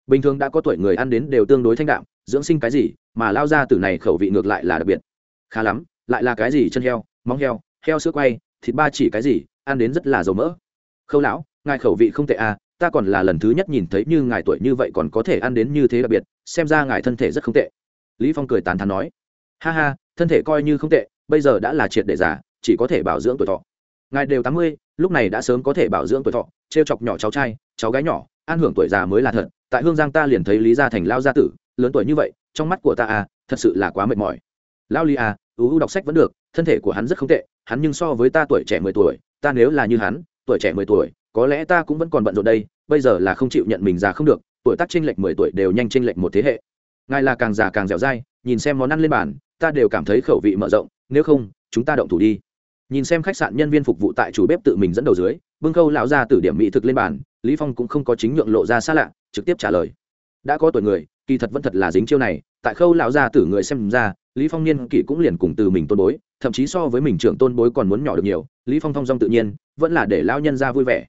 Bình thường đã có tuổi người ăn đến đều tương đối thanh đạm, dưỡng sinh cái gì, mà lao ra từ này khẩu vị ngược lại là đặc biệt. Khá lắm, lại là cái gì chân heo, móng heo heo sữa quay, thịt ba chỉ cái gì, ăn đến rất là dầu mỡ. Khâu lão, ngài khẩu vị không tệ à ta còn là lần thứ nhất nhìn thấy như ngài tuổi như vậy còn có thể ăn đến như thế đặc biệt, xem ra ngài thân thể rất không tệ. Lý phong cười tán thán nói, ha ha, thân thể coi như không tệ, bây giờ đã là triệt để giả chỉ có thể bảo dưỡng tuổi thọ ngài đều tám mươi, lúc này đã sớm có thể bảo dưỡng tuổi thọ, trêu chọc nhỏ cháu trai, cháu gái nhỏ, an hưởng tuổi già mới là thật. Tại hương giang ta liền thấy lý gia thành lao gia tử, lớn tuổi như vậy, trong mắt của ta à thật sự là quá mệt mỏi. Lao lý à ưu đọc sách vẫn được, thân thể của hắn rất không tệ, hắn nhưng so với ta tuổi trẻ mười tuổi, ta nếu là như hắn, tuổi trẻ mười tuổi, có lẽ ta cũng vẫn còn bận rộn đây, bây giờ là không chịu nhận mình già không được, tuổi tác chênh lệch mười tuổi đều nhanh chênh lệch một thế hệ. Ngài là càng già càng dẻo dai, nhìn xem món ăn lên bàn, ta đều cảm thấy khẩu vị mở rộng, nếu không, chúng ta động thủ đi nhìn xem khách sạn nhân viên phục vụ tại chủ bếp tự mình dẫn đầu dưới bưng khâu lão ra từ điểm mỹ thực lên bàn, lý phong cũng không có chính nhượng lộ ra xa lạ, trực tiếp trả lời. Đã có tuổi người, kỳ thật vẫn thật là dính chiêu này, tại khâu lão gia tử người xem ra, lý phong niên kỷ cũng liền cùng từ mình tôn bối, thậm chí so với mình trưởng tôn bối còn muốn nhỏ được nhiều, lý phong thong dong tự nhiên, vẫn là để lão nhân ra vui vẻ.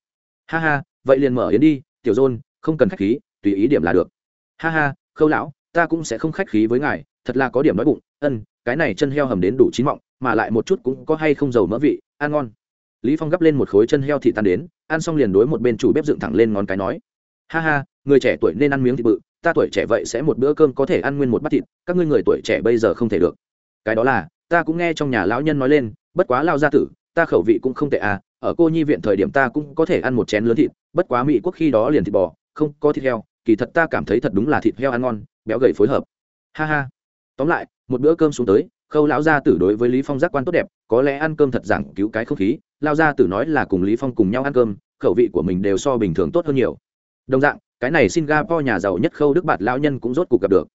Ha ha, vậy liền mở yến đi, tiểu dôn, không cần khách khí, tùy ý điểm là được. Ha ha, khâu lão, ta cũng sẽ không khách khí với ngài, thật là có điểm nói bụng, ân cái này chân heo hầm đến đủ chín mọng, mà lại một chút cũng có hay không dầu mỡ vị, ăn ngon. Lý phong gấp lên một khối chân heo thị tan đến, ăn xong liền đối một bên chủ bếp dựng thẳng lên ngón cái nói, ha ha, người trẻ tuổi nên ăn miếng thịt bự, ta tuổi trẻ vậy sẽ một bữa cơm có thể ăn nguyên một bát thịt, các ngươi người tuổi trẻ bây giờ không thể được. Cái đó là, ta cũng nghe trong nhà lão nhân nói lên, bất quá lao gia tử, ta khẩu vị cũng không tệ à ở cô nhi viện thời điểm ta cũng có thể ăn một chén lớn thịt, bất quá mỹ quốc khi đó liền thịt bò, không có thịt heo, kỳ thật ta cảm thấy thật đúng là thịt heo ăn ngon, béo gầy phối hợp. Ha ha. Tóm lại một bữa cơm xuống tới, khâu lão gia tử đối với lý phong giác quan tốt đẹp, có lẽ ăn cơm thật giảng cứu cái không khí, lão gia tử nói là cùng lý phong cùng nhau ăn cơm, khẩu vị của mình đều so bình thường tốt hơn nhiều. Đồng dạng, cái này singapore nhà giàu nhất khâu đức bạt lão nhân cũng rốt cuộc gặp được.